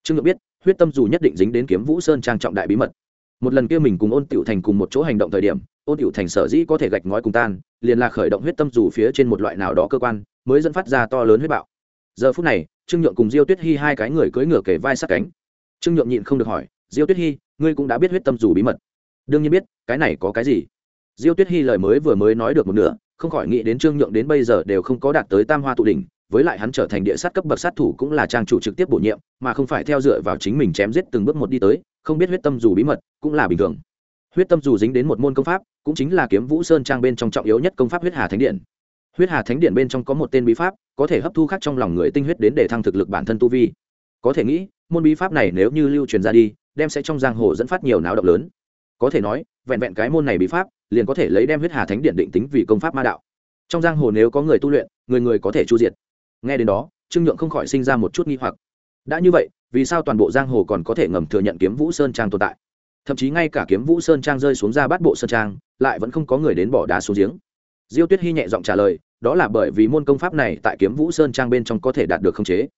Trương nhượng biết, huyết tâm dù nhất định dính đến kiếm vũ sơn trang trọng đại bí mật. Một lần kia mình cùng ôn tiểu thành cùng một chỗ hành động thời điểm, ôn tiểu thành sở dĩ có thể gạch ngói cùng tan, liền là khởi động huyết tâm dù phía trên một loại nào đó cơ quan, mới dẫn phát ra to lớn huyết bạo. Giờ phút này, trương nhượng cùng diêu tuyết hy hai cái người cưỡi ngửa kể vai sát cánh. Trương nhượng nhịn không được hỏi, diêu tuyết hy, ngươi cũng đã biết huyết tâm dù bí mật? Đương nhiên biết, cái này có cái gì? Diêu tuyết hy lời mới vừa mới nói được một nửa không khỏi nghĩ đến trương nhượng đến bây giờ đều không có đạt tới tam hoa tụ đỉnh, với lại hắn trở thành địa sát cấp bậc sát thủ cũng là trang chủ trực tiếp bổ nhiệm, mà không phải theo dựa vào chính mình chém giết từng bước một đi tới, không biết huyết tâm dù bí mật cũng là bình thường. Huyết tâm dù dính đến một môn công pháp, cũng chính là kiếm vũ sơn trang bên trong trọng yếu nhất công pháp huyết hà thánh điện. Huyết hà thánh điện bên trong có một tên bí pháp, có thể hấp thu khác trong lòng người tinh huyết đến để thăng thực lực bản thân tu vi. Có thể nghĩ, môn bí pháp này nếu như lưu truyền ra đi, đem sẽ trong giang hồ dẫn phát nhiều náo động lớn. Có thể nói, vẹn vẹn cái môn này bí pháp liền có thể lấy đem huyết hà thánh điện định tính vì công pháp ma đạo. Trong giang hồ nếu có người tu luyện, người người có thể chu diệt. Nghe đến đó, trương nhượng không khỏi sinh ra một chút nghi hoặc. Đã như vậy, vì sao toàn bộ giang hồ còn có thể ngầm thừa nhận kiếm vũ sơn trang tồn tại? Thậm chí ngay cả kiếm vũ sơn trang rơi xuống ra bắt bộ sơn trang, lại vẫn không có người đến bỏ đá xuống giếng. Diêu tuyết hy nhẹ giọng trả lời, đó là bởi vì môn công pháp này tại kiếm vũ sơn trang bên trong có thể đạt được khống chế.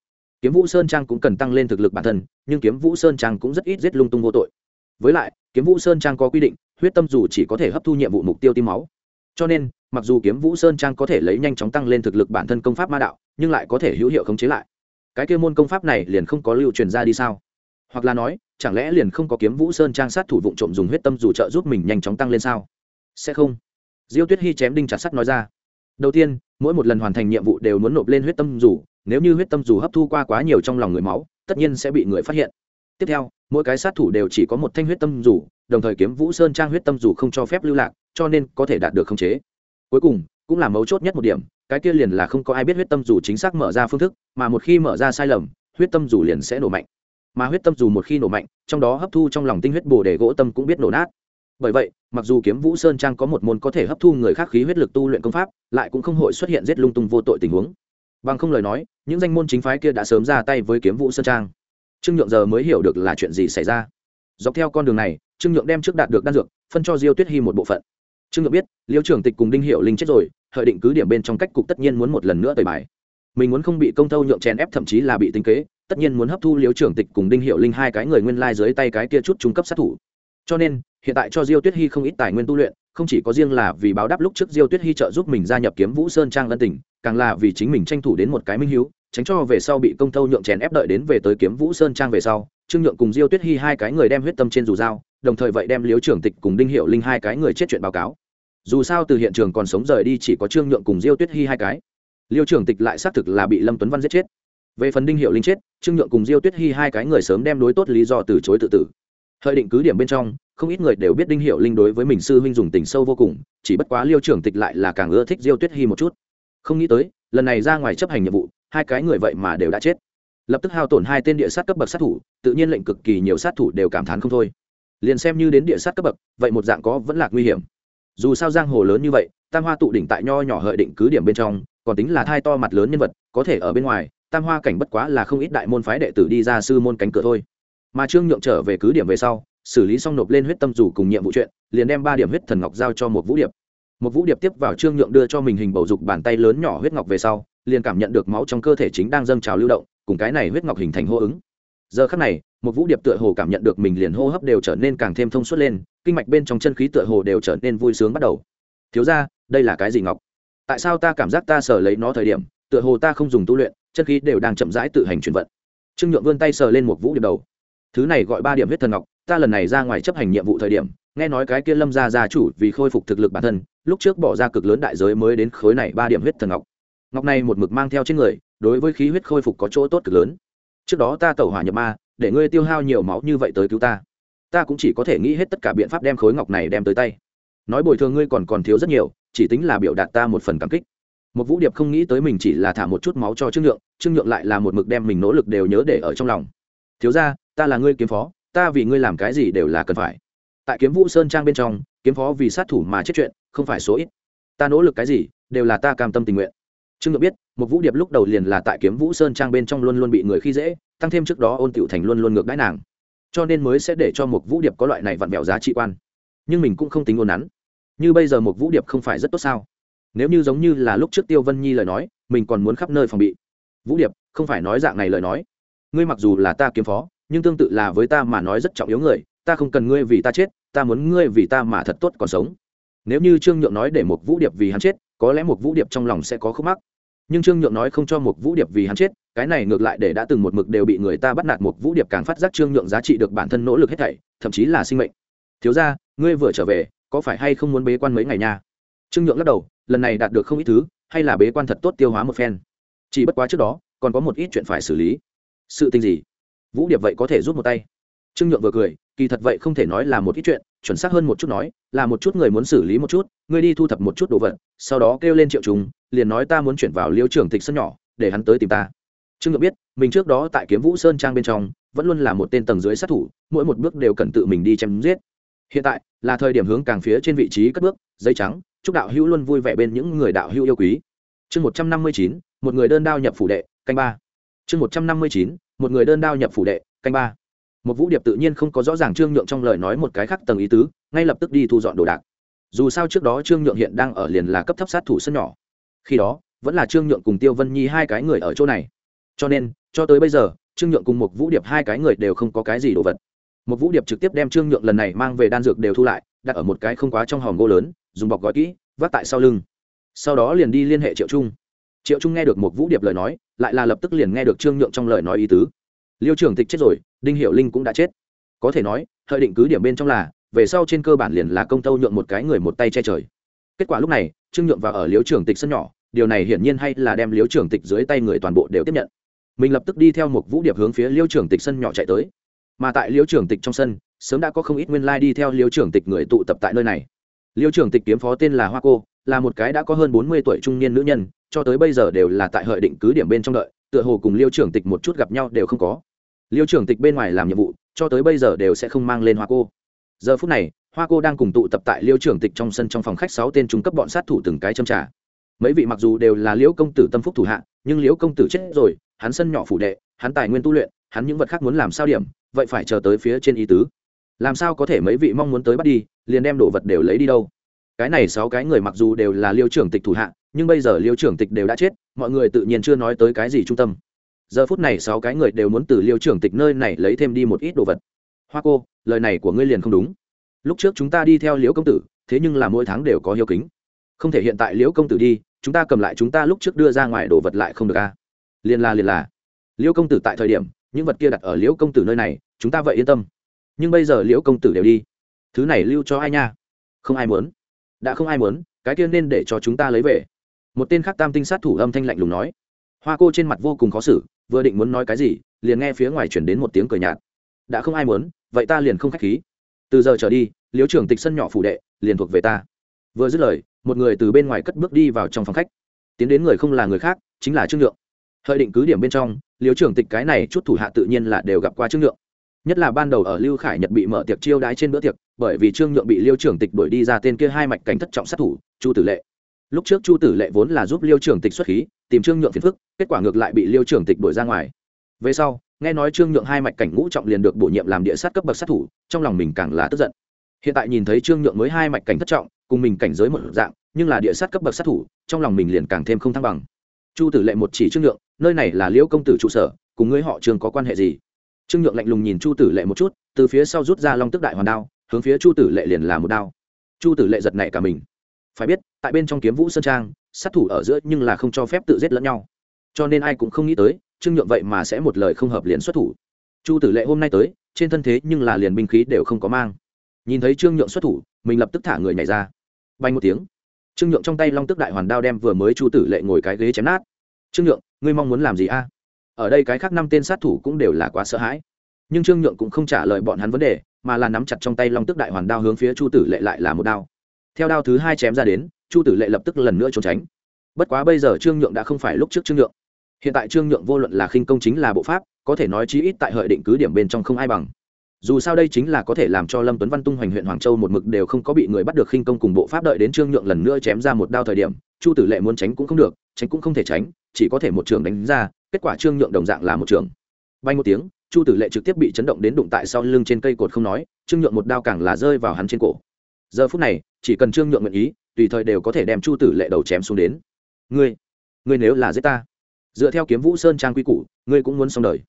Kiếm vũ sơn trang cũng cần tăng lên thực lực bản thân, nhưng kiếm vũ sơn trang cũng rất ít giết lung tung vô tội với lại, kiếm vũ sơn trang có quy định, huyết tâm dù chỉ có thể hấp thu nhiệm vụ mục tiêu tim máu. Cho nên, mặc dù kiếm vũ sơn trang có thể lấy nhanh chóng tăng lên thực lực bản thân công pháp ma đạo, nhưng lại có thể hữu hiệu khống chế lại. Cái kia môn công pháp này liền không có lưu truyền ra đi sao? Hoặc là nói, chẳng lẽ liền không có kiếm vũ sơn trang sát thủ vụ trộm dùng huyết tâm dù trợ giúp mình nhanh chóng tăng lên sao? Sẽ không. Diêu tuyết hy chém đinh chặt sắt nói ra. Đầu tiên, mỗi một lần hoàn thành nhiệm vụ đều muốn nộp lên huyết tâm dù, nếu như huyết tâm dù hấp thu qua quá nhiều trong lòng người máu, tất nhiên sẽ bị người phát hiện tiếp theo, mỗi cái sát thủ đều chỉ có một thanh huyết tâm dù, đồng thời kiếm vũ sơn trang huyết tâm dù không cho phép lưu lạc, cho nên có thể đạt được khống chế. Cuối cùng, cũng là mấu chốt nhất một điểm, cái kia liền là không có ai biết huyết tâm dù chính xác mở ra phương thức, mà một khi mở ra sai lầm, huyết tâm dù liền sẽ nổ mạnh. Mà huyết tâm dù một khi nổ mạnh, trong đó hấp thu trong lòng tinh huyết bồ để gỗ tâm cũng biết nổ nát. Bởi vậy, mặc dù kiếm vũ sơn trang có một môn có thể hấp thu người khác khí huyết lực tu luyện công pháp, lại cũng không hội xuất hiện giết lung tung vô tội tình huống. Bằng không lời nói, những danh môn chính phái kia đã sớm ra tay với kiếm vũ sơn trang trương nhượng giờ mới hiểu được là chuyện gì xảy ra. Dọc theo con đường này trương nhượng đem trước đạt được đan dược phân cho diêu tuyết hy một bộ phận. Trương nhượng biết liêu trưởng tịch cùng đinh hiệu linh chết rồi hợi định cứ điểm bên trong cách cục tất nhiên muốn một lần nữa tời bài. Mình muốn không bị công thâu nhượng chèn ép thậm chí là bị tính kế tất nhiên muốn hấp thu liêu trưởng tịch cùng đinh hiệu linh hai cái người nguyên lai dưới tay cái kia chút trung cấp sát thủ. Cho nên hiện tại cho diêu tuyết hy không ít tài nguyên tu luyện không chỉ có riêng là vì báo đáp lúc trước diêu tuyết hy trợ giúp mình gia nhập kiếm vũ sơn trang lân tỉnh, càng là vì chính mình tranh thủ đến một cái minh hiếu tránh cho về sau bị công thâu nhượng chèn ép đợi đến về tới kiếm vũ sơn trang về sau, trương nhượng cùng diêu tuyết hy hai cái người đem huyết tâm trên dù dao, đồng thời vậy đem liếu trưởng tịch cùng đinh hiệu linh hai cái người chết chuyện báo cáo. Dù sao từ hiện trường còn sống rời đi chỉ có trương nhượng cùng diêu tuyết hy hai cái. Liêu trưởng tịch lại xác thực là bị lâm tuấn văn giết chết. Về phần đinh hiệu linh chết, trương nhượng cùng diêu tuyết hy hai cái người sớm đem đối tốt lý do từ chối tự tử. Hợi định cứ điểm bên trong, không ít người đều biết đinh hiệu linh đối với mình sư huynh dùng tình sâu vô cùng, chỉ bất quá liêu trưởng tịch lại là càng ưa thích diêu tuyết hy một chút. Không nghĩ tới, lần này ra ngoài chấp hành nhiệm vụ hai cái người vậy mà đều đã chết. Lập tức hao tổn hai tên địa sát cấp bậc sát thủ, tự nhiên lệnh cực kỳ nhiều sát thủ đều cảm thán không thôi. Liền xem như đến địa sát cấp bậc, vậy một dạng có vẫn là nguy hiểm. Dù sao giang hồ lớn như vậy, tam hoa tụ đỉnh tại nho nhỏ hợi định cứ điểm bên trong, còn tính là thai to mặt lớn nhân vật, có thể ở bên ngoài, tam hoa cảnh bất quá là không ít đại môn phái đệ tử đi ra sư môn cánh cửa thôi. Mà trương nhượng trở về cứ điểm về sau, xử lý xong nộp lên huyết tâm dù cùng nhiệm vụ chuyện, liền đem ba điểm huyết thần ngọc giao cho một vũ điệp. Một vũ điệp tiếp vào trương nhượng đưa cho mình hình bầu dục bàn tay lớn nhỏ huyết ngọc về sau liền cảm nhận được máu trong cơ thể chính đang dâng trào lưu động, cùng cái này huyết ngọc hình thành hô ứng. Giờ khắc này, một vũ điệp tựa hồ cảm nhận được mình liền hô hấp đều trở nên càng thêm thông suốt lên, kinh mạch bên trong chân khí tựa hồ đều trở nên vui sướng bắt đầu. Thiếu ra đây là cái gì ngọc? Tại sao ta cảm giác ta sờ lấy nó thời điểm, tựa hồ ta không dùng tu luyện, chân khí đều đang chậm rãi tự hành chuyển vận? Trương nhượng vươn tay sờ lên một vũ điệp đầu. Thứ này gọi ba điểm huyết thần ngọc, ta lần này ra ngoài chấp hành nhiệm vụ thời điểm, nghe nói cái kia lâm gia gia chủ vì khôi phục thực lực bản thân, lúc trước bỏ ra cực lớn đại giới mới đến khối này ba điểm huyết thần ngọc ngọc này một mực mang theo trên người, đối với khí huyết khôi phục có chỗ tốt cực lớn. Trước đó ta tẩu hỏa nhập ma, để ngươi tiêu hao nhiều máu như vậy tới cứu ta. Ta cũng chỉ có thể nghĩ hết tất cả biện pháp đem khối ngọc này đem tới tay. Nói bồi thường ngươi còn còn thiếu rất nhiều, chỉ tính là biểu đạt ta một phần cảm kích. Một vũ điệp không nghĩ tới mình chỉ là thả một chút máu cho trương nhượng trương nhượng lại là một mực đem mình nỗ lực đều nhớ để ở trong lòng. Thiếu ra ta là ngươi kiếm phó, ta vì ngươi làm cái gì đều là cần phải. Tại kiếm vũ sơn trang bên trong, kiếm phó vì sát thủ mà chết chuyện, không phải số ít. Ta nỗ lực cái gì, đều là ta cam tâm tình nguyện trương nhượng biết một vũ điệp lúc đầu liền là tại kiếm vũ sơn trang bên trong luôn luôn bị người khi dễ, tăng thêm trước đó ôn tiểu thành luôn luôn ngược đãi nàng. Cho nên mới sẽ để cho một vũ điệp có loại này vặn vẹo giá trị quan. Nhưng mình cũng không tính ôn nắn. Như bây giờ một vũ điệp không phải rất tốt sao? Nếu như giống như là lúc trước tiêu vân nhi lời nói, mình còn muốn khắp nơi phòng bị. Vũ điệp, không phải nói dạng này lời nói. Ngươi mặc dù là ta kiếm phó, nhưng tương tự là với ta mà nói rất trọng yếu người, ta không cần ngươi vì ta chết, ta muốn ngươi vì ta mà thật tốt còn sống. Nếu như trương nhượng nói để một vũ điệp vì hắn chết, có lẽ một vũ điệp trong lòng sẽ có khúc mắc nhưng trương nhượng nói không cho một vũ điệp vì hắn chết, cái này ngược lại để đã từng một mực đều bị người ta bắt nạt một vũ điệp càng phát giác trương nhượng giá trị được bản thân nỗ lực hết thảy, thậm chí là sinh mệnh. Thiếu ra ngươi vừa trở về, có phải hay không muốn bế quan mấy ngày nha? Trương nhượng lắc đầu, lần này đạt được không ít thứ, hay là bế quan thật tốt tiêu hóa một phen. Chỉ bất quá trước đó, còn có một ít chuyện phải xử lý. Sự tình gì? Vũ điệp vậy có thể rút một tay trương nhượng vừa cười, kỳ thật vậy không thể nói là một ít chuyện, chuẩn xác hơn một chút nói, là một chút người muốn xử lý một chút ngươi đi thu thập một chút đồ vật, sau đó kêu lên triệu trùng, liền nói ta muốn chuyển vào liêu trưởng tịch sân nhỏ, để hắn tới tìm ta. Trương nhượng biết, mình trước đó tại kiếm vũ sơn trang bên trong, vẫn luôn là một tên tầng dưới sát thủ, mỗi một bước đều cần tự mình đi chém giết. Hiện tại, là thời điểm hướng càng phía trên vị trí cất bước dây trắng, chúc đạo hữu luôn vui vẻ bên những người đạo hữu yêu quý. Chương một trăm năm mươi chín, một người đơn đao nhập phủ đệ, canh ba. Chương một trăm năm mươi chín, một người đơn đao nhập phủ đệ, canh ba một vũ điệp tự nhiên không có rõ ràng trương nhượng trong lời nói một cái khác tầng ý tứ, ngay lập tức đi thu dọn đồ đạc. Dù sao trước đó trương nhượng hiện đang ở liền là cấp thấp sát thủ sân nhỏ. Khi đó, vẫn là trương nhượng cùng tiêu vân nhi hai cái người ở chỗ này. Cho nên, cho tới bây giờ, trương nhượng cùng một vũ điệp hai cái người đều không có cái gì đồ vật. Một vũ điệp trực tiếp đem trương nhượng lần này mang về đan dược đều thu lại, đặt ở một cái không quá trong hòm gỗ lớn, dùng bọc gói kỹ, vác tại sau lưng. Sau đó liền đi liên hệ triệu trung. Triệu trung nghe được một vũ điệp lời nói, lại là lập tức liền nghe được trương nhượng trong lời nói ý tứ liêu trưởng tịch chết rồi, đinh hiệu linh cũng đã chết. Có thể nói, Hợi định cứ điểm bên trong là, về sau trên cơ bản liền là công tâu nhượng một cái người một tay che trời. Kết quả lúc này, trương nhượng vào ở liêu trưởng tịch sân nhỏ, điều này hiển nhiên hay là đem liêu trưởng tịch dưới tay người toàn bộ đều tiếp nhận. Mình lập tức đi theo một vũ điệp hướng phía liêu trưởng tịch sân nhỏ chạy tới. Mà tại liêu trưởng tịch trong sân, sớm đã có không ít nguyên lai đi theo liêu trưởng tịch người tụ tập tại nơi này. Liêu trưởng tịch kiếm phó tên là hoa cô, là một cái đã có hơn bốn mươi tuổi trung niên nữ nhân, cho tới bây giờ đều là tại hợi định cứ điểm bên trong đợi tựa hồ cùng liêu trưởng tịch một chút gặp nhau đều không có. Liêu trưởng tịch bên ngoài làm nhiệm vụ, cho tới bây giờ đều sẽ không mang lên hoa cô. Giờ phút này, hoa cô đang cùng tụ tập tại liêu trưởng tịch trong sân trong phòng khách sáu tên trung cấp bọn sát thủ từng cái châm trả mấy vị mặc dù đều là liễu công tử tâm phúc thủ hạ, nhưng liễu công tử chết rồi, hắn sân nhỏ phủ đệ, hắn tài nguyên tu luyện, hắn những vật khác muốn làm sao điểm, vậy phải chờ tới phía trên ý tứ. Làm sao có thể mấy vị mong muốn tới bắt đi, liền đem đồ vật đều lấy đi đâu? Cái này sáu cái người mặc dù đều là liêu trưởng tịch thủ hạ, nhưng bây giờ liêu trưởng tịch đều đã chết, mọi người tự nhiên chưa nói tới cái gì trung tâm. Giờ phút này sáu cái người đều muốn từ liêu trưởng tịch nơi này lấy thêm đi một ít đồ vật. Hoa cô, lời này của ngươi liền không đúng. Lúc trước chúng ta đi theo liễu công tử, thế nhưng là mỗi tháng đều có hiếu kính. Không thể hiện tại liễu công tử đi, chúng ta cầm lại chúng ta lúc trước đưa ra ngoài đồ vật lại không được a à? liền là liền là. Liễu công tử tại thời điểm, những vật kia đặt ở liễu công tử nơi này, chúng ta vậy yên tâm. Nhưng bây giờ liễu công tử đều đi. Thứ này lưu cho ai nha? Không ai muốn đã không ai muốn, cái kia nên để cho chúng ta lấy về. Một tên khác tam tinh sát thủ âm thanh lạnh lùng nói. Hoa cô trên mặt vô cùng khó xử, vừa định muốn nói cái gì, liền nghe phía ngoài chuyển đến một tiếng cười nhạt. Đã không ai muốn, vậy ta liền không k h á c h khí. Từ giờ trở đi liếu trưởng tịch sân nhỏ phủ đệ, liền thuộc về ta. Vừa dứt lời, một người từ bên ngoài cất bước đi vào trong phòng khách. Tiến đến người không là người khác, chính là trương nhượng. Hợi định cứ điểm bên trong liếu trưởng tịch cái này chút thủ hạ tự nhiên là đều gặp qua trương nhượng nhất là ban đầu ở lưu khải nhật bị mở tiệc chiêu đái trên bữa tiệc, bởi vì trương nhượng bị liêu trưởng tịch đuổi đi ra tên kia hai mạch cảnh thất trọng sát thủ, chu tử lệ. Lúc trước chu tử lệ vốn là giúp liêu trưởng tịch xuất khí, tìm trương nhượng phiền phức, kết quả ngược lại bị liêu trưởng tịch đuổi ra ngoài. Về sau, nghe nói trương nhượng hai mạch cảnh ngũ trọng liền được bổ nhiệm làm địa sát cấp bậc sát thủ, trong lòng mình càng là tức giận. Hiện tại nhìn thấy trương nhượng mới hai mạch cảnh thất trọng, cùng mình cảnh giới một dạng, nhưng là địa sát cấp bậc sát thủ, trong lòng mình liền càng thêm không thăng bằng. Chu tử lệ một chỉ trương nhượng, nơi này là liễu công tử trụ sở, cùng ngươi họ Trường có quan hệ gì? Trương nhượng lạnh lùng nhìn chu tử lệ một chút, từ phía sau rút ra long tức đại hoàn đao, hướng phía chu tử lệ liền là một đao. Chu tử lệ giật nảy cả mình. Phải biết, tại bên trong kiếm vũ sơn trang, sát thủ ở giữa nhưng là không cho phép tự giết lẫn nhau. Cho nên ai cũng không nghĩ tới, trương nhượng vậy mà sẽ một lời không hợp liền xuất thủ. Chu tử lệ hôm nay tới, trên thân thế nhưng là liền binh khí đều không có mang. Nhìn thấy trương nhượng xuất thủ, mình lập tức thả người nhảy ra. Bay một tiếng, trương nhượng trong tay long tức đại hoàn đao đem vừa mới chu tử lệ ngồi cái ghế chém nát. Trương nhượng, ngươi mong muốn làm gì a? Ở đây cái khác năm tên sát thủ cũng đều là quá sợ hãi. Nhưng trương nhượng cũng không trả lời bọn hắn vấn đề, mà là nắm chặt trong tay long tức đại hoàn đao hướng phía chu tử lệ lại là một đao. Theo đao thứ hai chém ra đến, chu tử lệ lập tức lần nữa trốn tránh. Bất quá bây giờ trương nhượng đã không phải lúc trước trương nhượng. Hiện tại trương nhượng vô luận là khinh công chính là bộ pháp, có thể nói chí ít tại hợi định cứ điểm bên trong không ai bằng. Dù sao đây chính là có thể làm cho lâm tuấn văn tung hoành huyện hoàng châu một mực đều không có bị người bắt được khinh công cùng bộ pháp đợi đến trương nhượng lần nữa chém ra một đao thời điểm, chu tử lệ muốn tránh cũng không được, tránh cũng không thể tránh, chỉ có thể một trường đánh ra kết quả trương nhượng đồng dạng là một trường. Bay một tiếng, chu tử lệ trực tiếp bị chấn động đến đụng tại sau lưng trên cây cột không nói, trương nhượng một đao càng là rơi vào hắn trên cổ. Giờ phút này, chỉ cần trương nhượng nguyện ý, tùy thời đều có thể đem chu tử lệ đầu chém xuống đến. Ngươi ngươi nếu là giết ta, dựa theo kiếm vũ sơn trang quy củ, ngươi cũng muốn xong đời.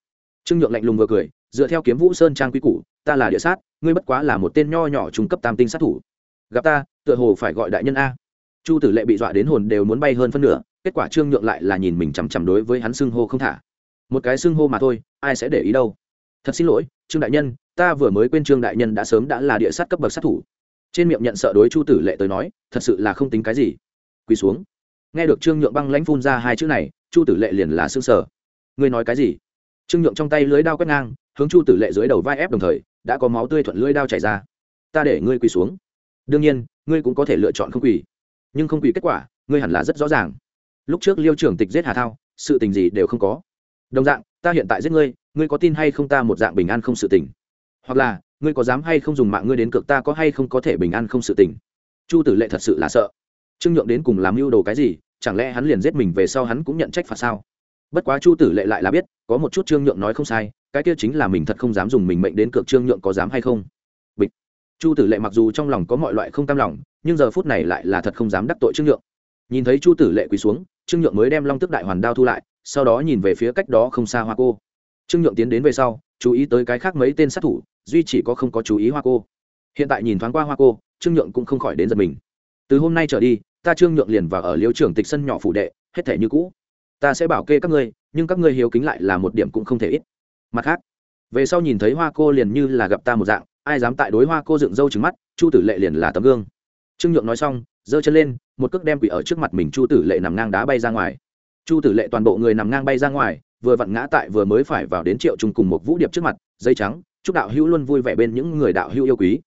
Trương nhượng lạnh lùng vừa cười, dựa theo kiếm vũ sơn trang quy củ, ta là địa sát, ngươi bất quá là một tên nho nhỏ trung cấp tam tinh sát thủ. Gặp ta, tựa hồ phải gọi đại nhân a. Chu tử lệ bị dọa đến hồn đều muốn bay hơn phân nửa kết quả trương nhượng lại là nhìn mình chằm chằm đối với hắn xưng hô không thả. Một cái xưng hô mà thôi, ai sẽ để ý đâu? Thật xin lỗi, trương đại nhân, ta vừa mới quên trương đại nhân đã sớm đã là địa sát cấp bậc sát thủ. Trên miệng nhận sợ đối chu tử lệ tới nói, thật sự là không tính cái gì. Quỳ xuống. Nghe được trương nhượng băng lãnh phun ra hai chữ này, chu tử lệ liền là xương sở ngươi nói cái gì? Trương nhượng trong tay lưới đao quét ngang, hướng chu tử lệ dưới đầu vai ép đồng thời, đã có máu tươi thuận lưới đao chảy ra. Ta để ngươi quỳ xuống. Đương nhiên, ngươi cũng có thể lựa chọn không quỳ. Nhưng không quỳ kết quả, ngươi hẳn là rất rõ ràng lúc trước liêu trưởng tịch giết hà thao, sự tình gì đều không có. Đồng dạng, ta hiện tại giết ngươi ngươi có tin hay không ta một dạng bình an không sự tình. Hoặc là, ngươi có dám hay không dùng mạng ngươi đến cược ta có hay không có thể bình an không sự tình. Chu tử lệ thật sự là sợ. Trương nhượng đến cùng làm mưu đồ cái gì, chẳng lẽ hắn liền giết mình về sau hắn cũng nhận trách phạt sao? Bất quá chu tử lệ lại là biết, có một chút trương nhượng nói không sai, cái kia chính là mình thật không dám dùng mình mệnh đến cược trương nhượng có dám hay không? Bịch. Chu tử lệ mặc dù trong lòng có mọi loại không tam lòng, nhưng giờ phút này lại là thật không dám đắc tội trương nhượng. Nhìn thấy chu tử lệ quỳ xuống trương nhượng mới đem long tức đại hoàn đao thu lại, sau đó nhìn về phía cách đó không xa hoa cô. Trương nhượng tiến đến về sau, chú ý tới cái khác mấy tên sát thủ, duy chỉ có không có chú ý hoa cô. Hiện tại nhìn thoáng qua hoa cô, trương nhượng cũng không khỏi đến giật mình. Từ hôm nay trở đi, ta trương nhượng liền vào ở liêu trưởng tịch sân nhỏ phủ đệ, hết thể như cũ. Ta sẽ bảo kê các ngươi, nhưng các ngươi hiếu kính lại là một điểm cũng không thể ít. Mặt khác, về sau nhìn thấy hoa cô liền như là gặp ta một dạng, ai dám tại đối hoa cô dựng râu trứng mắt, chu tử lệ liền là tấm gương. Trương nhượng nói xong, giơ chân lên một cước đem quỷ ở trước mặt mình chu tử lệ nằm ngang đá bay ra ngoài. Chu tử lệ toàn bộ người nằm ngang bay ra ngoài, vừa vặn ngã tại vừa mới phải vào đến triệu trung cùng một vũ điệp trước mặt, dây trắng, chúc đạo hữu luôn vui vẻ bên những người đạo hữu yêu quý.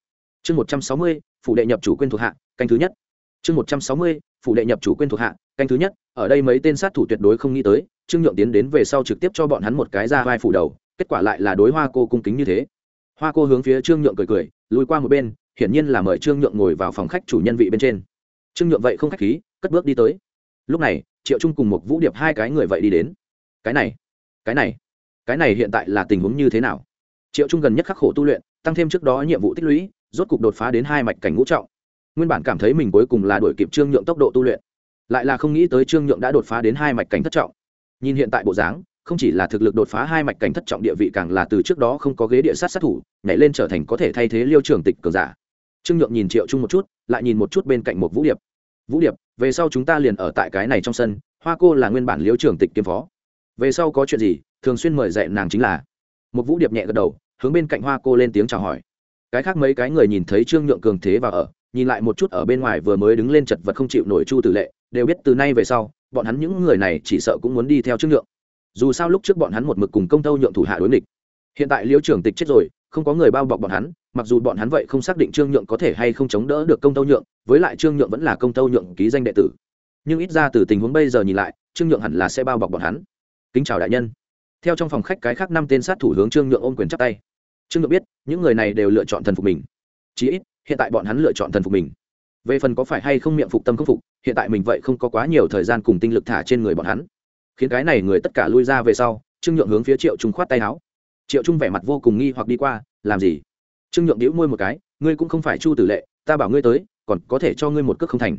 Chương một trăm sáu mươi phụ đệ nhập chủ quyên thuộc hạ, canh thứ nhất. Chương một trăm sáu mươi phụ đệ nhập chủ quyên thuộc hạ, canh thứ nhất. Ở đây mấy tên sát thủ tuyệt đối không nghĩ tới, trương nhượng tiến đến về sau trực tiếp cho bọn hắn một cái ra vai phủ đầu, kết quả lại là đối hoa cô cung kính như thế. Hoa cô hướng phía trương nhượng cười cười lùi qua một bên, hiển nhiên là mời trương nhượng ngồi vào phòng khách chủ nhân vị bên trên trương nhượng vậy không khách khí, cất bước đi tới. Lúc này, triệu trung cùng một vũ điệp hai cái người vậy đi đến. Cái này cái này cái này hiện tại là tình huống như thế nào? Triệu trung gần nhất khắc khổ tu luyện, tăng thêm trước đó nhiệm vụ tích lũy, rốt cục đột phá đến hai mạch cảnh ngũ trọng. Nguyên bản cảm thấy mình cuối cùng là đuổi kịp trương nhượng tốc độ tu luyện, lại là không nghĩ tới trương nhượng đã đột phá đến hai mạch cảnh thất trọng. Nhìn hiện tại bộ dáng, không chỉ là thực lực đột phá hai mạch cảnh thất trọng địa vị càng là từ trước đó không có ghế địa sát sát thủ, nhảy lên trở thành có thể thay thế liêu trường tịch cường giả. Trương nhượng nhìn triệu trung một chút, lại nhìn một chút bên cạnh một vũ điệp vũ điệp, về sau chúng ta liền ở tại cái này trong sân, hoa cô là nguyên bản liêu trường tịch kiêm phó. Về sau có chuyện gì, thường xuyên mời dạy nàng chính là. Một vũ điệp nhẹ gật đầu, hướng bên cạnh hoa cô lên tiếng chào hỏi. Cái khác mấy cái người nhìn thấy trương nhượng cường thế và ở, nhìn lại một chút ở bên ngoài vừa mới đứng lên chật vật không chịu nổi chu tử lệ, đều biết từ nay về sau, bọn hắn những người này chỉ sợ cũng muốn đi theo trương nhượng. Dù sao lúc trước bọn hắn một mực cùng công tâu nhượng thủ hạ đối nghịch. Hiện tại liễu trưởng tịch chết rồi không có người bao bọc bọn hắn, mặc dù bọn hắn vậy không xác định trương nhượng có thể hay không chống đỡ được công tâu nhượng, với lại trương nhượng vẫn là công tâu nhượng ký danh đệ tử. Nhưng ít ra từ tình huống bây giờ nhìn lại, trương nhượng hẳn là sẽ bao bọc bọn hắn. Kính chào đại nhân. Theo trong phòng khách cái khác năm tên sát thủ hướng trương nhượng ôm quyền chắp tay. Trương nhượng biết, những người này đều lựa chọn thần phục mình. Chí ít, hiện tại bọn hắn lựa chọn thần phục mình. Về phần có phải hay không miệng phục tâm không phục, hiện tại mình vậy không có quá nhiều thời gian cùng tinh lực thả trên người bọn hắn. Khiến cái này người tất cả lui ra về sau, trương nhượng hướng phía triệu trung khoát tay áo triệu trung vẻ mặt vô cùng nghi hoặc đi qua, làm gì? Trương nhượng đĩu môi một cái, ngươi cũng không phải chu tử lệ, ta bảo ngươi tới, còn có thể cho ngươi một cước không thành.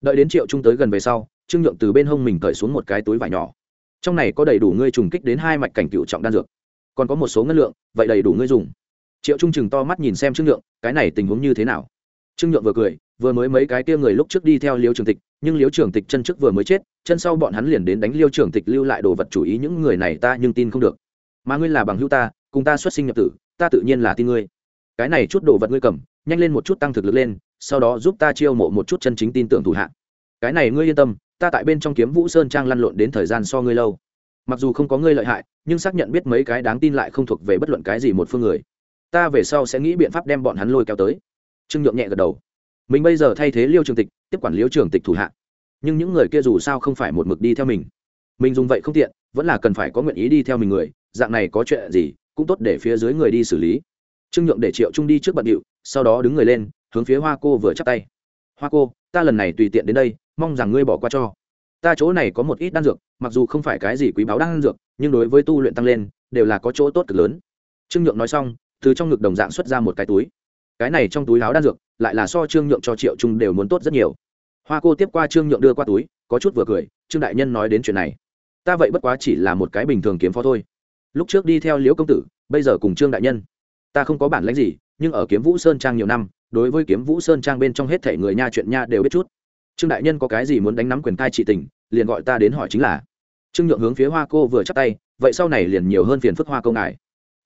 Đợi đến triệu trung tới gần về sau, trương nhượng từ bên hông mình cởi xuống một cái túi vải nhỏ. Trong này có đầy đủ ngươi trùng kích đến hai mạch cảnh cựu trọng đan dược, còn có một số ngân lượng, vậy đầy đủ ngươi dùng. Triệu trung chừng to mắt nhìn xem trương nhượng, cái này tình huống như thế nào? Trương nhượng vừa cười, vừa mới mấy cái kia người lúc trước đi theo liêu trường tịch, nhưng liêu trường tịch chân trước vừa mới chết, chân sau bọn hắn liền đến đánh liêu trường tịch lưu lại đồ vật chủ ý, những người này ta nhưng tin không được mà ngươi là bằng hữu ta, cùng ta xuất sinh nhập tử, ta tự nhiên là tin ngươi. Cái này chút đồ vật ngươi cầm, nhanh lên một chút tăng thực lực lên, sau đó giúp ta chiêu mộ một chút chân chính tin tưởng thủ hạ. Cái này ngươi yên tâm, ta tại bên trong kiếm vũ sơn trang lăn lộn đến thời gian so ngươi lâu. Mặc dù không có ngươi lợi hại, nhưng xác nhận biết mấy cái đáng tin lại không thuộc về bất luận cái gì một phương người. Ta về sau sẽ nghĩ biện pháp đem bọn hắn lôi kéo tới. Trương nhượng nhẹ gật đầu. Mình bây giờ thay thế liêu trường tịch, tiếp quản liêu trường tịch thủ hạ. Nhưng những người kia dù sao không phải một mực đi theo mình. Mình dùng vậy không tiện, vẫn là cần phải có nguyện ý đi theo mình người dạng này có chuyện gì, cũng tốt để phía dưới người đi xử lý. Trương nhượng để triệu trung đi trước bận điệu, sau đó đứng người lên, hướng phía hoa cô vừa chắp tay. Hoa cô, ta lần này tùy tiện đến đây, mong rằng ngươi bỏ qua cho. Ta chỗ này có một ít đan dược, mặc dù không phải cái gì quý báu đan dược, nhưng đối với tu luyện tăng lên, đều là có chỗ tốt cực lớn. Trương nhượng nói xong, từ trong ngực đồng dạng xuất ra một cái túi. Cái này trong túi áo đan dược, lại là so trương nhượng cho triệu trung đều muốn tốt rất nhiều. Hoa cô tiếp qua trương nhượng đưa qua túi, có chút vừa cười, trương đại nhân nói đến chuyện này. Ta vậy bất quá chỉ là một cái bình thường kiếm phó thôi lúc trước đi theo liễu công tử, bây giờ cùng trương đại nhân. Ta không có bản lãnh gì, nhưng ở kiếm vũ sơn trang nhiều năm, đối với kiếm vũ sơn trang bên trong hết thể người nha chuyện nha đều biết chút. Trương đại nhân có cái gì muốn đánh nắm quyền cai trị tình, liền gọi ta đến hỏi chính là. Trương nhượng hướng phía hoa cô vừa chắc tay, vậy sau này liền nhiều hơn phiền phức hoa câu ngài.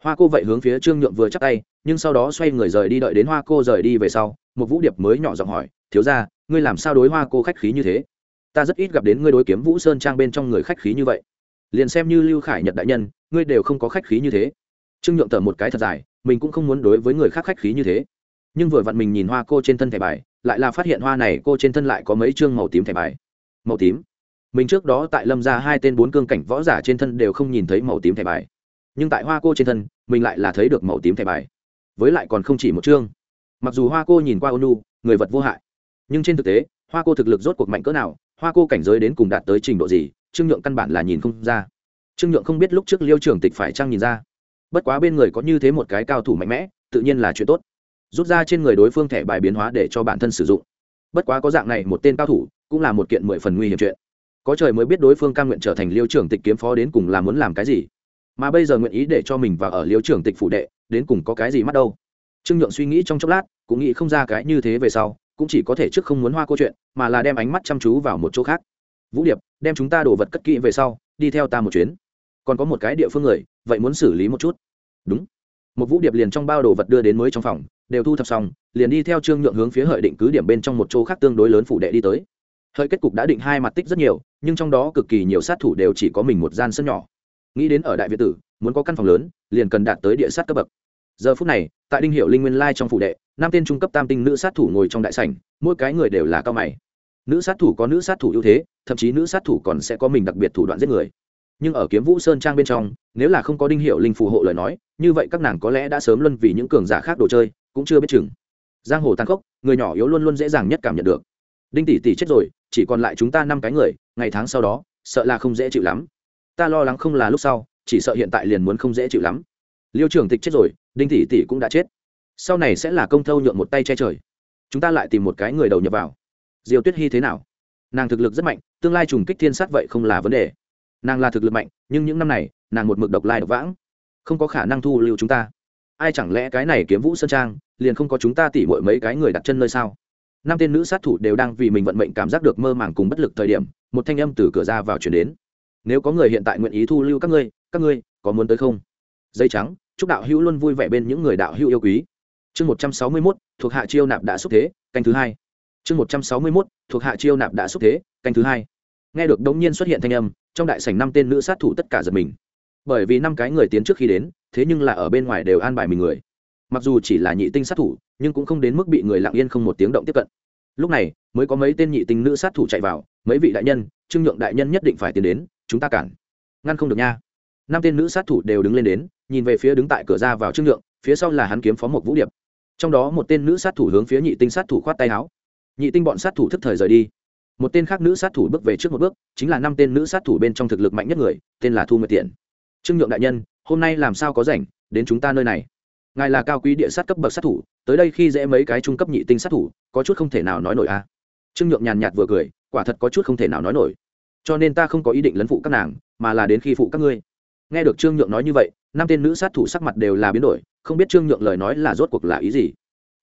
Hoa cô vậy hướng phía trương nhượng vừa chắc tay, nhưng sau đó xoay người rời đi đợi đến hoa cô rời đi về sau, một vũ điệp mới nhỏ giọng hỏi, thiếu ra ngươi làm sao đối hoa cô khách khí như thế? Ta rất ít gặp đến ngươi đối kiếm vũ sơn trang bên trong người khách khí như vậy liền xem như lưu khải nhật đại nhân, ngươi đều không có khách khí như thế. Trương nhượng thở một cái thật dài, mình cũng không muốn đối với người khác khách khí như thế. Nhưng vừa vặn mình nhìn hoa cô trên thân thẻ bài, lại là phát hiện hoa này cô trên thân lại có mấy chương màu tím thẻ bài. Màu tím? Mình trước đó tại lâm ra hai tên bốn cương cảnh võ giả trên thân đều không nhìn thấy màu tím thẻ bài. Nhưng tại hoa cô trên thân, mình lại là thấy được màu tím thẻ bài. Với lại còn không chỉ một chương. Mặc dù hoa cô nhìn qua ônu người vật vô hại, nhưng trên thực tế, hoa cô thực lực rốt cuộc mạnh cỡ nào, hoa cô cảnh giới đến cùng đạt tới trình độ gì trương nhượng căn bản là nhìn không ra. Trương nhượng không biết lúc trước liêu trưởng tịch phải chăng nhìn ra. Bất quá bên người có như thế một cái cao thủ mạnh mẽ, tự nhiên là chuyện tốt. Rút ra trên người đối phương thẻ bài biến hóa để cho bản thân sử dụng. Bất quá có dạng này một tên cao thủ, cũng là một kiện mười phần nguy hiểm chuyện. Có trời mới biết đối phương cai nguyện trở thành liêu trưởng tịch kiếm phó đến cùng là muốn làm cái gì. Mà bây giờ nguyện ý để cho mình vào ở liêu trưởng tịch phụ đệ, đến cùng có cái gì mắt đâu. Trương nhượng suy nghĩ trong chốc lát, cũng nghĩ không ra cái như thế về sau, cũng chỉ có thể trước không muốn hoa câu chuyện, mà là đem ánh mắt chăm chú vào một chỗ khác vũ điệp, đem chúng ta đổ vật cất kỹ về sau, đi theo ta một chuyến. Còn có một cái địa phương người, vậy muốn xử lý một chút. Đúng. Một vũ điệp liền trong bao đồ vật đưa đến mới trong phòng, đều thu thập xong, liền đi theo trương nhượng hướng phía hợi định cứ điểm bên trong một chỗ khác tương đối lớn phủ đệ đi tới. Hợi kết cục đã định hai mặt tích rất nhiều, nhưng trong đó cực kỳ nhiều sát thủ đều chỉ có mình một gian sân nhỏ. Nghĩ đến ở đại việt tử, muốn có căn phòng lớn, liền cần đạt tới địa sát cấp bậc. Giờ phút này, tại đinh hiệu linh nguyên lai trong phủ đệ năm tên trung cấp tam tinh nữ sát thủ ngồi trong đại sảnh, mỗi cái người đều là cao mày. Nữ sát thủ có nữ sát thủ ưu thế thậm chí nữ sát thủ còn sẽ có mình đặc biệt thủ đoạn giết người. Nhưng ở kiếm vũ sơn trang bên trong, nếu là không có đinh hiệu linh phù hộ lời nói, như vậy các nàng có lẽ đã sớm luân vì những cường giả khác đồ chơi, cũng chưa biết chừng. Giang hồ tàn khốc, người nhỏ yếu luôn luôn dễ dàng nhất cảm nhận được. Đinh tỷ tỷ chết rồi, chỉ còn lại chúng ta năm cái người, ngày tháng sau đó, sợ là không dễ chịu lắm. Ta lo lắng không là lúc sau, chỉ sợ hiện tại liền muốn không dễ chịu lắm. Liêu trưởng tịch chết rồi, đinh tỷ tỷ cũng đã chết. Sau này sẽ là công thâu nhượng một tay che trời. Chúng ta lại tìm một cái người đầu nhập vào. Diều tuyết hy thế nào? Nàng thực lực rất mạnh, tương lai trùng kích thiên sát vậy không là vấn đề. Nàng là thực lực mạnh, nhưng những năm này, nàng một mực độc lai độc vãng. Không có khả năng thu lưu chúng ta. Ai chẳng lẽ cái này kiếm vũ sơn trang, liền không có chúng ta tỉ mọi mấy cái người đặt chân nơi sao? Năm tên nữ sát thủ đều đang vì mình vận mệnh cảm giác được mơ màng cùng bất lực thời điểm, một thanh âm từ cửa ra vào chuyển đến. Nếu có người hiện tại nguyện ý thu lưu các ngươi các ngươi có muốn tới không? Dây trắng, chúc đạo hữu luôn vui vẻ bên những người đạo hữu yêu quý. Chương một trăm sáu mươi mốt, thuộc hạ chiêu nạp đã xúc thế, canh thứ hai chương một trăm sáu mươi mốt, thuộc hạ chiêu nạp đã xúc thế, canh thứ hai. Nghe được đống nhiên xuất hiện thanh âm, trong đại sảnh năm tên nữ sát thủ tất cả giật mình. Bởi vì năm cái người tiến trước khi đến, thế nhưng là ở bên ngoài đều an bài mình người. Mặc dù chỉ là nhị tinh sát thủ, nhưng cũng không đến mức bị người lặng yên không một tiếng động tiếp cận. Lúc này, mới có mấy tên nhị tinh nữ sát thủ chạy vào, mấy vị đại nhân, trương nhượng đại nhân nhất định phải tiến đến, chúng ta cản. Ngăn không được nha. Năm tên nữ sát thủ đều đứng lên đến, nhìn về phía đứng tại cửa ra vào trương nhượng, phía sau là hắn kiếm phó một vũ điệp. Trong đó một tên nữ sát thủ hướng phía nhị tinh sát thủ khoát tay áo nhị tinh bọn sát thủ thức thời rời đi. Một tên khác nữ sát thủ bước về trước một bước, chính là năm tên nữ sát thủ bên trong thực lực mạnh nhất người, tên là thu nguyệt tiện trương nhượng đại nhân, hôm nay làm sao có rảnh, đến chúng ta nơi này. Ngài là cao quý địa sát cấp bậc sát thủ, tới đây khi dễ mấy cái trung cấp nhị tinh sát thủ, có chút không thể nào nói nổi a à. trương nhượng nhàn nhạt vừa cười, quả thật có chút không thể nào nói nổi. Cho nên ta không có ý định lấn phụ các nàng, mà là đến khi phụ các ngươi. Nghe được trương nhượng nói như vậy, năm tên nữ sát thủ sắc mặt đều là biến đổi, không biết trương nhượng lời nói là rốt cuộc là ý gì.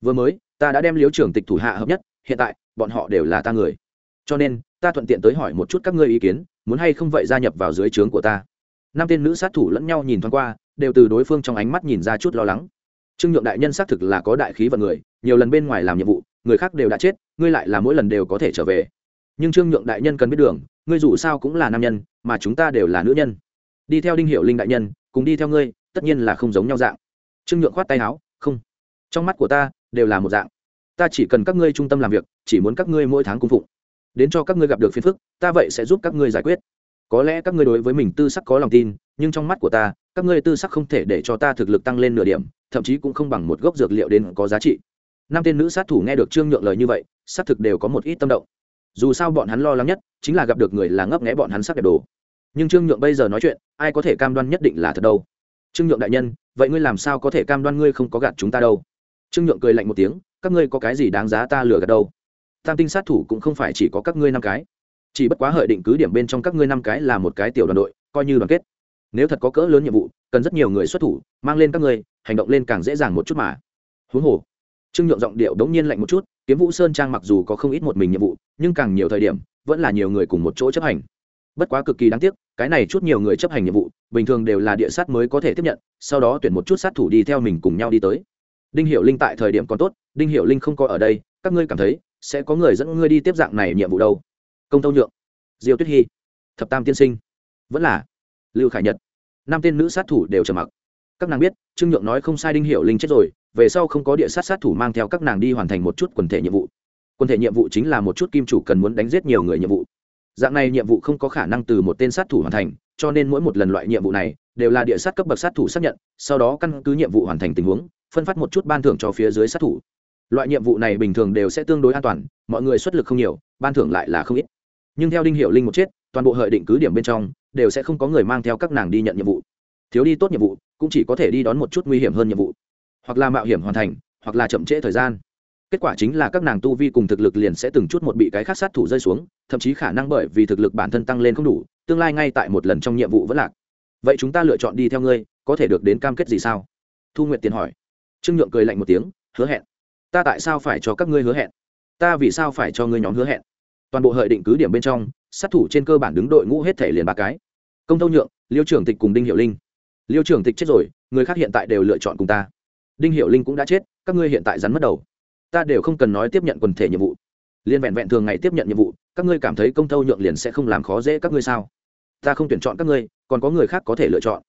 Vừa mới, ta đã đem liếu trưởng tịch thủ hạ hợp nhất hiện tại, bọn họ đều là ta người. Cho nên, ta thuận tiện tới hỏi một chút các ngươi ý kiến, muốn hay không vậy gia nhập vào dưới trướng của ta. Năm tên nữ sát thủ lẫn nhau nhìn thoáng qua, đều từ đối phương trong ánh mắt nhìn ra chút lo lắng. Trương nhượng đại nhân xác thực là có đại khí vận người, nhiều lần bên ngoài làm nhiệm vụ, người khác đều đã chết, ngươi lại là mỗi lần đều có thể trở về. Nhưng trương nhượng đại nhân cần biết đường, ngươi dù sao cũng là nam nhân, mà chúng ta đều là nữ nhân. Đi theo đinh hiệu linh đại nhân, cùng đi theo ngươi, tất nhiên là không giống nhau dạng. Trương nhượng khoát tay áo, không. Trong mắt của ta, đều là một dạng ta chỉ cần các ngươi trung tâm làm việc, chỉ muốn các ngươi mỗi tháng cung phụng. Đến cho các ngươi gặp được phiền phức, ta vậy sẽ giúp các ngươi giải quyết. Có lẽ các ngươi đối với mình tư sắc có lòng tin, nhưng trong mắt của ta, các ngươi tư sắc không thể để cho ta thực lực tăng lên nửa điểm, thậm chí cũng không bằng một gốc dược liệu đến có giá trị. Năm tên nữ sát thủ nghe được trương nhượng lời như vậy, xác thực đều có một ít tâm động. Dù sao bọn hắn lo lắng nhất, chính là gặp được người là ngấp nghẽ bọn hắn sắc đẹp đồ. Nhưng trương nhượng bây giờ nói chuyện, ai có thể cam đoan nhất định là thật đâu? Trương nhượng đại nhân, vậy ngươi làm sao có thể cam đoan ngươi không có gạt chúng ta đâu? Trương nhượng cười lạnh một tiếng các ngươi có cái gì đáng giá ta lừa gạt đâu? Tam tinh sát thủ cũng không phải chỉ có các ngươi năm cái. Chỉ bất quá hợi định cứ điểm bên trong các ngươi năm cái là một cái tiểu đoàn đội, coi như đoàn kết. Nếu thật có cỡ lớn nhiệm vụ, cần rất nhiều người xuất thủ, mang lên các ngươi, hành động lên càng dễ dàng một chút mà. Huống hồ, trương nhượng giọng điệu đống nhiên lạnh một chút, kiếm vũ sơn trang mặc dù có không ít một mình nhiệm vụ, nhưng càng nhiều thời điểm, vẫn là nhiều người cùng một chỗ chấp hành. Bất quá cực kỳ đáng tiếc, cái này chút nhiều người chấp hành nhiệm vụ, bình thường đều là địa sát mới có thể tiếp nhận, sau đó tuyển một chút sát thủ đi theo mình cùng nhau đi tới đinh hiệu linh tại thời điểm còn tốt, đinh hiệu linh không có ở đây, các ngươi cảm thấy sẽ có người dẫn ngươi đi tiếp dạng này nhiệm vụ đâu. Công tâu nhượng, diêu tuyết hy, thập tam tiên sinh, vẫn là lưu khải nhật. Năm tên nữ sát thủ đều trầm mặc. Các nàng biết, trương nhượng nói không sai đinh hiệu linh chết rồi, về sau không có địa sát sát thủ mang theo các nàng đi hoàn thành một chút quần thể nhiệm vụ. Quần thể nhiệm vụ chính là một chút kim chủ cần muốn đánh giết nhiều người nhiệm vụ. Dạng này nhiệm vụ không có khả năng từ một tên sát thủ hoàn thành, cho nên mỗi một lần loại nhiệm vụ này đều là địa sát cấp bậc sát thủ xác nhận, sau đó căn cứ nhiệm vụ hoàn thành tình huống phân phát một chút ban thưởng cho phía dưới sát thủ. Loại nhiệm vụ này bình thường đều sẽ tương đối an toàn, mọi người xuất lực không nhiều, ban thưởng lại là không ít. Nhưng theo đinh hiệu linh một chết, toàn bộ hợi định cứ điểm bên trong, đều sẽ không có người mang theo các nàng đi nhận nhiệm vụ. Thiếu đi tốt nhiệm vụ, cũng chỉ có thể đi đón một chút nguy hiểm hơn nhiệm vụ. Hoặc là mạo hiểm hoàn thành, hoặc là chậm trễ thời gian. Kết quả chính là các nàng tu vi cùng thực lực liền sẽ từng chút một bị cái khác sát thủ rơi xuống, thậm chí khả năng bởi vì thực lực bản thân tăng lên không đủ, tương lai ngay tại một lần trong nhiệm vụ vẫn lạc. Vậy chúng ta lựa chọn đi theo ngươi, có thể được đến cam kết gì sao? Thu nguyện tiền hỏi trương nhượng cười lạnh một tiếng, hứa hẹn. Ta tại sao phải cho các ngươi hứa hẹn? Ta vì sao phải cho ngươi nhóm hứa hẹn? Toàn bộ hợi định cứ điểm bên trong, sát thủ trên cơ bản đứng đội ngũ hết thể liền ba cái. Công tâu nhượng, liêu trưởng tịch cùng đinh hiệu linh. Liêu trưởng tịch chết rồi, người khác hiện tại đều lựa chọn cùng ta. Đinh hiệu linh cũng đã chết, các ngươi hiện tại rắn mất đầu. Ta đều không cần nói tiếp nhận quần thể nhiệm vụ. Liên vẹn vẹn thường ngày tiếp nhận nhiệm vụ, các ngươi cảm thấy công tâu nhượng liền sẽ không làm khó dễ các ngươi sao? Ta không tuyển chọn các ngươi, còn có người khác có thể lựa chọn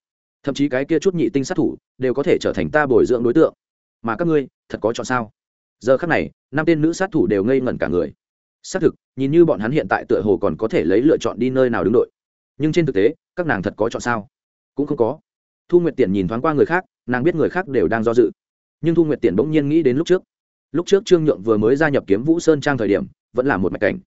thậm chí cái kia chút nhị tinh sát thủ đều có thể trở thành ta bồi dưỡng đối tượng. Mà các ngươi, thật có chọn sao? Giờ khác này, năm tên nữ sát thủ đều ngây ngẩn cả người. Xác thực, nhìn như bọn hắn hiện tại tựa hồ còn có thể lấy lựa chọn đi nơi nào đứng đội. Nhưng trên thực tế, các nàng thật có chọn sao? Cũng không có. Thu nguyệt tiện nhìn thoáng qua người khác, nàng biết người khác đều đang do dự. Nhưng thu nguyệt tiện bỗng nhiên nghĩ đến lúc trước. Lúc trước trương nhượng vừa mới gia nhập kiếm vũ sơn trang thời điểm, vẫn là một mạch cảnh.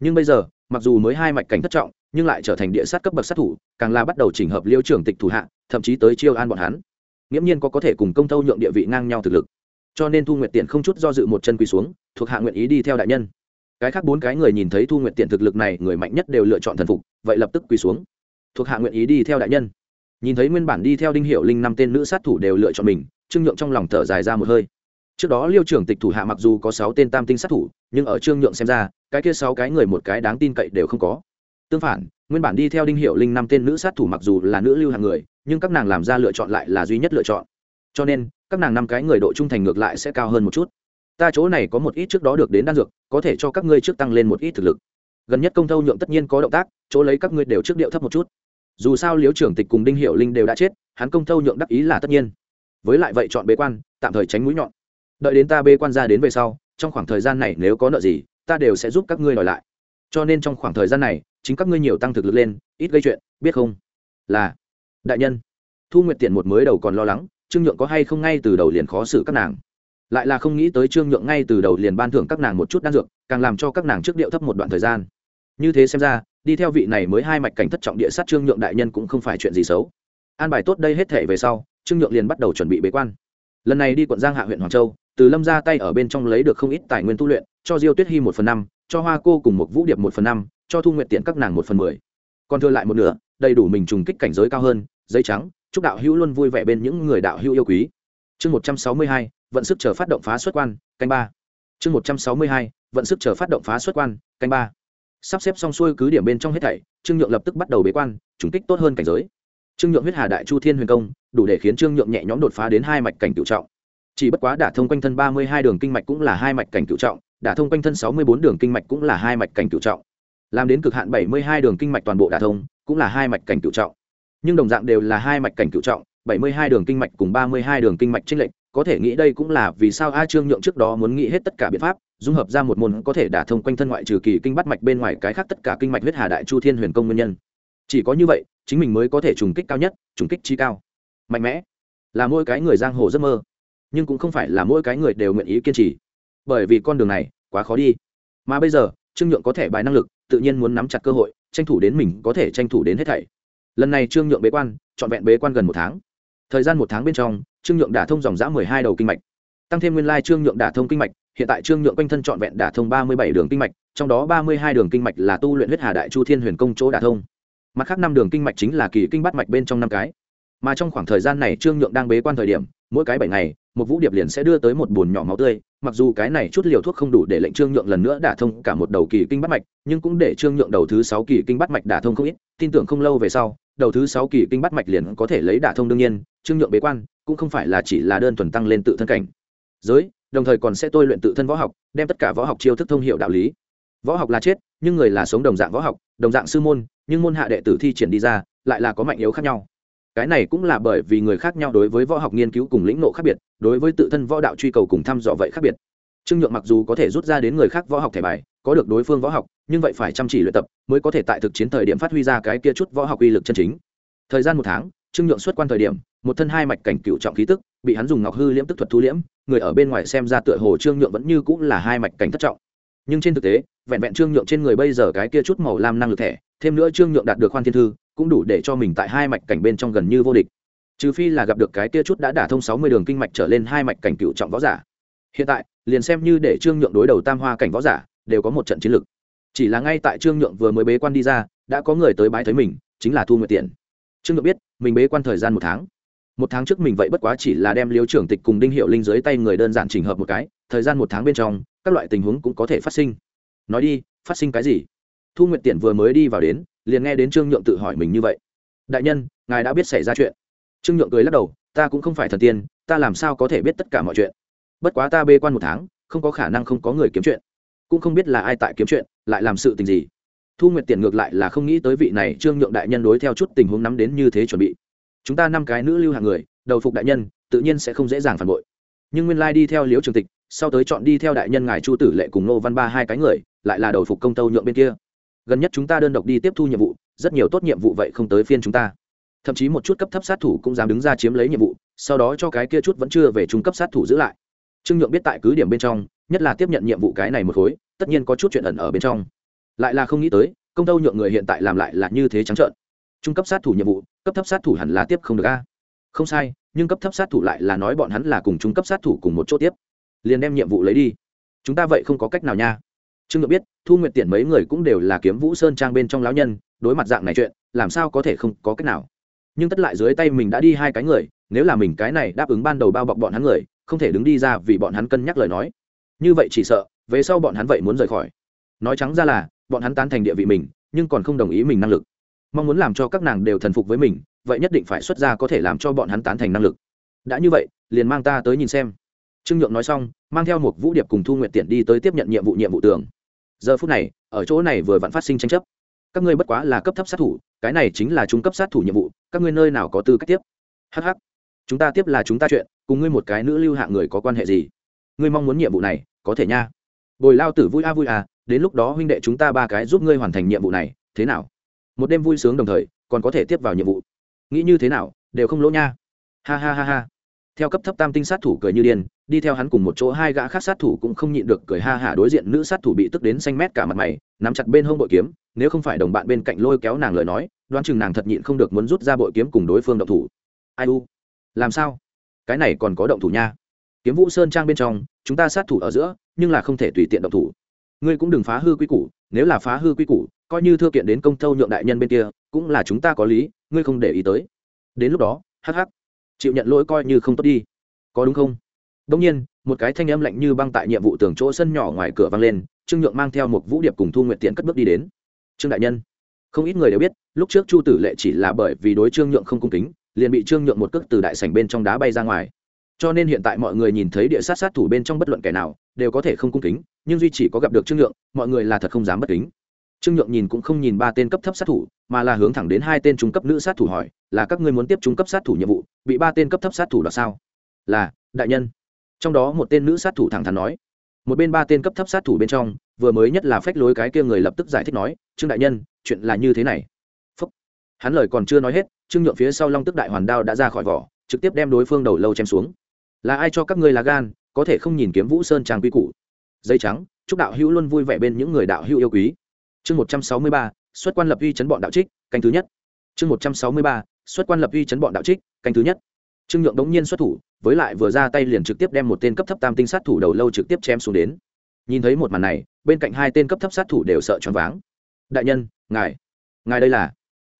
Nhưng bây giờ, mặc dù mới hai mạch cảnh thất trọng, nhưng lại trở thành địa sát cấp bậc sát thủ, càng là bắt đầu chỉnh hợp liêu trưởng tịch thủ hạ thậm chí tới chiêu an bọn hắn. Nghiễm nhiên có có thể cùng công tâu nhượng địa vị ngang nhau thực lực. Cho nên thu nguyệt tiện không chút do dự một chân quỳ xuống, thuộc hạ nguyện ý đi theo đại nhân. Cái khác bốn cái người nhìn thấy thu nguyệt tiện thực lực này, người mạnh nhất đều lựa chọn thần phục, vậy lập tức quỳ xuống. Thuộc hạ nguyện ý đi theo đại nhân. Nhìn thấy nguyên bản đi theo đinh hiệu linh năm tên nữ sát thủ đều lựa chọn mình, trương nhượng trong lòng thở dài ra một hơi. Trước đó liêu trưởng tịch thủ hạ mặc dù có sáu tên tam tinh sát thủ, nhưng ở trương nhượng xem ra, cái kia sáu cái người một cái đáng tin cậy đều không có. Tương phản, nguyên bản đi theo đinh hiệu linh năm tên nữ sát thủ mặc dù là nữ lưu hàng người nhưng các nàng làm ra lựa chọn lại là duy nhất lựa chọn. Cho nên, các nàng năm cái người độ trung thành ngược lại sẽ cao hơn một chút. Ta chỗ này có một ít trước đó được đến đan dược, có thể cho các ngươi trước tăng lên một ít thực lực. Gần nhất công thâu nhượng tất nhiên có động tác, chỗ lấy các ngươi đều trước điệu thấp một chút. Dù sao liếu trưởng tịch cùng đinh hiệu linh đều đã chết, hắn công thâu nhượng đắc ý là tất nhiên. Với lại vậy chọn bế quan, tạm thời tránh mũi nhọn. Đợi đến ta bê quan ra đến về sau, trong khoảng thời gian này nếu có nợ gì, ta đều sẽ giúp các ngươi đòi lại. Cho nên trong khoảng thời gian này, chính các ngươi nhiều tăng thực lực lên, ít gây chuyện, biết không? Là đại nhân, thu nguyệt tiện một mới đầu còn lo lắng, trương nhượng có hay không ngay từ đầu liền khó xử các nàng. Lại là không nghĩ tới trương nhượng ngay từ đầu liền ban thưởng các nàng một chút đan dược, càng làm cho các nàng trước điệu thấp một đoạn thời gian. Như thế xem ra, đi theo vị này mới hai mạch cảnh thất trọng địa sát trương nhượng đại nhân cũng không phải chuyện gì xấu. An bài tốt đây hết thể về sau, trương nhượng liền bắt đầu chuẩn bị bế quan. Lần này đi quận giang hạ huyện hoàng châu, từ lâm ra tay ở bên trong lấy được không ít tài nguyên tu luyện, cho diêu tuyết hy một phần năm, cho hoa cô cùng một vũ điệp một phần năm, cho thu nguyện tiện các nàng một phần mười. Còn thừa lại một nửa, đầy đủ mình trùng kích cảnh giới cao hơn giấy trắng, chúc đạo hữu luôn vui vẻ bên những người đạo hữu yêu quý. Chương một trăm sáu mươi hai, vận sức chờ phát động phá xuất quan, canh ba. Chương một trăm sáu mươi hai, vận sức chờ phát động phá xuất quan, canh ba. Sắp xếp xong xuôi cứ điểm bên trong hết thảy, trương nhượng lập tức bắt đầu bế quan, trùng kích tốt hơn cảnh giới. Trương nhượng huyết hà đại chu thiên huyền công, đủ để khiến trương nhượng nhẹ nhõm đột phá đến hai mạch cảnh cựu trọng. Chỉ bất quá đả thông quanh thân ba mươi hai đường kinh mạch cũng là hai mạch cảnh cựu trọng, đả thông quanh thân sáu mươi bốn đường kinh mạch cũng là hai mạch cảnh cựu trọng. Làm đến cực hạn bảy mươi hai đường kinh mạch toàn bộ đả thông, cũng là hai mạch cảnh cựu trọng nhưng đồng dạng đều là hai mạch cảnh cựu trọng, bảy mươi hai đường kinh mạch cùng ba mươi hai đường kinh mạch trinh lệnh có thể nghĩ đây cũng là vì sao a trương nhượng trước đó muốn nghĩ hết tất cả biện pháp, dung hợp ra một môn có thể đả thông quanh thân ngoại trừ kỳ kinh bắt mạch bên ngoài cái khác tất cả kinh mạch huyết hà đại chu thiên huyền công nguyên nhân. Chỉ có như vậy, chính mình mới có thể trùng kích cao nhất, trùng kích chi cao. Mạnh mẽ. Là mỗi cái người giang hồ giấc mơ, nhưng cũng không phải là mỗi cái người đều nguyện ý kiên trì. Bởi vì con đường này, quá khó đi. Mà bây giờ, trương nhượng có thể bài năng lực, tự nhiên muốn nắm chặt cơ hội, tranh thủ đến mình có thể tranh thủ đến hết thảy lần này trương nhượng bế quan, trọn vẹn bế quan gần một tháng. Thời gian một tháng bên trong, trương nhượng đả thông dòng dã mười hai đầu kinh mạch. Tăng thêm nguyên lai trương nhượng đả thông kinh mạch, hiện tại trương nhượng quanh thân trọn vẹn đả thông ba mươi bảy đường kinh mạch, trong đó ba mươi hai đường kinh mạch là tu luyện huyết hà đại chu thiên huyền công chỗ đả thông. Mặt khác năm đường kinh mạch chính là kỳ kinh bắt mạch bên trong năm cái. Mà trong khoảng thời gian này trương nhượng đang bế quan thời điểm, mỗi cái bảy ngày, một vũ điệp liền sẽ đưa tới một bồn nhỏ máu tươi, mặc dù cái này chút liều thuốc không đủ để lệnh trương nhượng lần nữa đả thông cả một đầu kỳ kinh bắt mạch, nhưng cũng để trương nhượng đầu thứ sáu kỳ kinh bắt mạch đả thông không ít, tin tưởng không lâu về sau đầu thứ sáu kỳ kinh bắt mạch liền có thể lấy đả thông đương nhiên, trương nhượng bế quan, cũng không phải là chỉ là đơn thuần tăng lên tự thân cảnh. Giới, đồng thời còn sẽ tôi luyện tự thân võ học, đem tất cả võ học chiêu thức thông hiểu đạo lý. Võ học là chết, nhưng người là sống đồng dạng võ học, đồng dạng sư môn, nhưng môn hạ đệ tử thi triển đi ra, lại là có mạnh yếu khác nhau. Cái này cũng là bởi vì người khác nhau đối với võ học nghiên cứu cùng lĩnh ngộ khác biệt, đối với tự thân võ đạo truy cầu cùng thăm dò vậy khác biệt trương nhượng mặc dù có thể rút ra đến người khác võ học thẻ bài, có được đối phương võ học, nhưng vậy phải chăm chỉ luyện tập mới có thể tại thực chiến thời điểm phát huy ra cái kia chút võ học uy lực chân chính. Thời gian một tháng, trương nhượng xuất quan thời điểm, một thân hai mạch cảnh cựu trọng khí tức, bị hắn dùng ngọc hư liễm tức thuật thu liễm, người ở bên ngoài xem ra tựa hồ trương nhượng vẫn như cũng là hai mạch cảnh thất trọng. Nhưng trên thực tế, vẹn vẹn trương nhượng trên người bây giờ cái kia chút màu lam năng lực thẻ, thêm nữa trương nhượng đạt được khoan thiên thư, cũng đủ để cho mình tại hai mạch cảnh bên trong gần như vô địch. Trừ phi là gặp được cái kia chút đã đả thông sáu mươi đường kinh mạch trở lên hai mạch cảnh cựu trọng võ giả. Hiện tại liền xem như để trương nhượng đối đầu tam hoa cảnh võ giả, đều có một trận chiến lực. Chỉ là ngay tại trương nhượng vừa mới bế quan đi ra, đã có người tới bái thấy mình, chính là thu nguyệt tiện trương nhượng biết, mình bế quan thời gian một tháng. Một tháng trước mình vậy bất quá chỉ là đem liêu trưởng tịch cùng đinh hiệu linh dưới tay người đơn giản trình hợp một cái, thời gian một tháng bên trong, các loại tình huống cũng có thể phát sinh. Nói đi, phát sinh cái gì? Thu nguyệt tiện vừa mới đi vào đến, liền nghe đến trương nhượng tự hỏi mình như vậy. Đại nhân, ngài đã biết xảy ra chuyện. Trương nhượng cười lắc đầu, ta cũng không phải thần tiên, ta làm sao có thể biết tất cả mọi chuyện? Bất quá ta bê quan một tháng, không có khả năng không có người kiếm chuyện. Cũng không biết là ai tại kiếm chuyện, lại làm sự tình gì. Thu nguyệt tiền ngược lại là không nghĩ tới vị này trương nhượng đại nhân đối theo chút tình huống nắm đến như thế chuẩn bị. Chúng ta năm cái nữ lưu hàng người, đầu phục đại nhân, tự nhiên sẽ không dễ dàng phản bội. Nhưng nguyên lai đi theo liễu trường tịch, sau tới chọn đi theo đại nhân ngài chu tử lệ cùng nô văn ba hai cái người, lại là đầu phục công tâu nhượng bên kia. Gần nhất chúng ta đơn độc đi tiếp thu nhiệm vụ, rất nhiều tốt nhiệm vụ vậy không tới phiên chúng ta. Thậm chí một chút cấp thấp sát thủ cũng dám đứng ra chiếm lấy nhiệm vụ, sau đó cho cái kia chút vẫn chưa về trung cấp sát thủ giữ lại trương nhượng biết tại cứ điểm bên trong, nhất là tiếp nhận nhiệm vụ cái này một khối, tất nhiên có chút chuyện ẩn ở bên trong. Lại là không nghĩ tới, công tâu nhượng người hiện tại làm lại là như thế trắng trợn. Trung cấp sát thủ nhiệm vụ, cấp thấp sát thủ hẳn là tiếp không được a. Không sai, nhưng cấp thấp sát thủ lại là nói bọn hắn là cùng trung cấp sát thủ cùng một chỗ tiếp. Liền đem nhiệm vụ lấy đi. Chúng ta vậy không có cách nào nha. Trương nhượng biết, thu nguyện tiện mấy người cũng đều là kiếm vũ sơn trang bên trong lão nhân, đối mặt dạng này chuyện, làm sao có thể không có cách nào. Nhưng tất lại dưới tay mình đã đi hai cái người, nếu là mình cái này đáp ứng ban đầu bao bọc bọn hắn người không thể đứng đi ra vì bọn hắn cân nhắc lời nói. Như vậy chỉ sợ, về sau bọn hắn vậy muốn rời khỏi. Nói trắng ra là, bọn hắn tán thành địa vị mình, nhưng còn không đồng ý mình năng lực. Mong muốn làm cho các nàng đều thần phục với mình, vậy nhất định phải xuất ra có thể làm cho bọn hắn tán thành năng lực. Đã như vậy, liền mang ta tới nhìn xem. Trương nhượng nói xong, mang theo một vũ điệp cùng thu nguyện tiện đi tới tiếp nhận nhiệm vụ nhiệm vụ tường. Giờ phút này, ở chỗ này vừa vặn phát sinh tranh chấp. Các ngươi bất quá là cấp thấp sát thủ, cái này chính là trung cấp sát thủ nhiệm vụ, các ngươi nơi nào có tư cách tiếp? Hh chúng ta tiếp là chúng ta chuyện, cùng ngươi một cái nữ lưu hạng người có quan hệ gì? Ngươi mong muốn nhiệm vụ này, có thể nha. Bồi lao tử vui a vui à đến lúc đó huynh đệ chúng ta ba cái giúp ngươi hoàn thành nhiệm vụ này, thế nào? Một đêm vui sướng đồng thời, còn có thể tiếp vào nhiệm vụ. Nghĩ như thế nào, đều không lỗ nha. Ha ha ha ha. Theo cấp thấp tam tinh sát thủ cười như điên, đi theo hắn cùng một chỗ hai gã khác sát thủ cũng không nhịn được cười ha hả đối diện nữ sát thủ bị tức đến xanh mét cả mặt mày, nắm chặt bên hông bội kiếm, nếu không phải đồng bạn bên cạnh lôi kéo nàng lời nói, đoán chừng nàng thật nhịn không được muốn rút ra bội kiếm cùng đối phương động thủ. Ai u? Làm sao? Cái này còn có động thủ nha. Kiếm vũ sơn trang bên trong, chúng ta sát thủ ở giữa, nhưng là không thể tùy tiện động thủ. Ngươi cũng đừng phá hư quy củ, nếu là phá hư quy củ, coi như thưa kiện đến công thâu nhượng đại nhân bên kia, cũng là chúng ta có lý, ngươi không để ý tới. Đến lúc đó hh chịu nhận lỗi coi như không tốt đi. Có đúng không? Đông nhiên, một cái thanh âm lạnh như băng tại nhiệm vụ tường chỗ sân nhỏ ngoài cửa vang lên, trương nhượng mang theo một vũ điệp cùng thu nguyện tiện cất bước đi đến. Trương đại nhân. Không ít người đều biết, lúc trước chu tử lệ chỉ là bởi vì đối trương nhượng không cung kính liền bị trương nhượng một cước từ đại sảnh bên trong đá bay ra ngoài. Cho nên hiện tại mọi người nhìn thấy địa sát sát thủ bên trong bất luận kẻ nào, đều có thể không cung kính, nhưng duy chỉ có gặp được trương nhượng, mọi người là thật không dám bất kính. Trương nhượng nhìn cũng không nhìn ba tên cấp thấp sát thủ, mà là hướng thẳng đến hai tên trung cấp nữ sát thủ hỏi, là các ngươi muốn tiếp trung cấp sát thủ nhiệm vụ, bị ba tên cấp thấp sát thủ đoạt sao? Là, đại nhân. Trong đó một tên nữ sát thủ thẳng thắn nói. Một bên ba tên cấp thấp sát thủ bên trong, vừa mới nhất là phách lối cái kia người lập tức giải thích nói, trương đại nhân, chuyện là như thế này. Phúc. hắn lời còn chưa nói hết trương nhượng phía sau long tức đại hoàn đao đã ra khỏi vỏ, trực tiếp đem đối phương đầu lâu chém xuống. Là ai cho các ngươi là gan, có thể không nhìn kiếm vũ sơn trang quy củ. Dây trắng, chúc đạo hữu luôn vui vẻ bên những người đạo hữu yêu quý. Chương một trăm sáu mươi ba, xuất quan lập uy chấn bọn đạo trích, canh thứ nhất. Chương một trăm sáu mươi ba, xuất quan lập uy chấn bọn đạo trích, canh thứ nhất. Trương nhượng đống nhiên xuất thủ, với lại vừa ra tay liền trực tiếp đem một tên cấp thấp tam tinh sát thủ đầu lâu trực tiếp chém xuống đến. Nhìn thấy một màn này, bên cạnh hai tên cấp thấp sát thủ đều sợ choáng váng. Đại nhân, ngài ngài đây là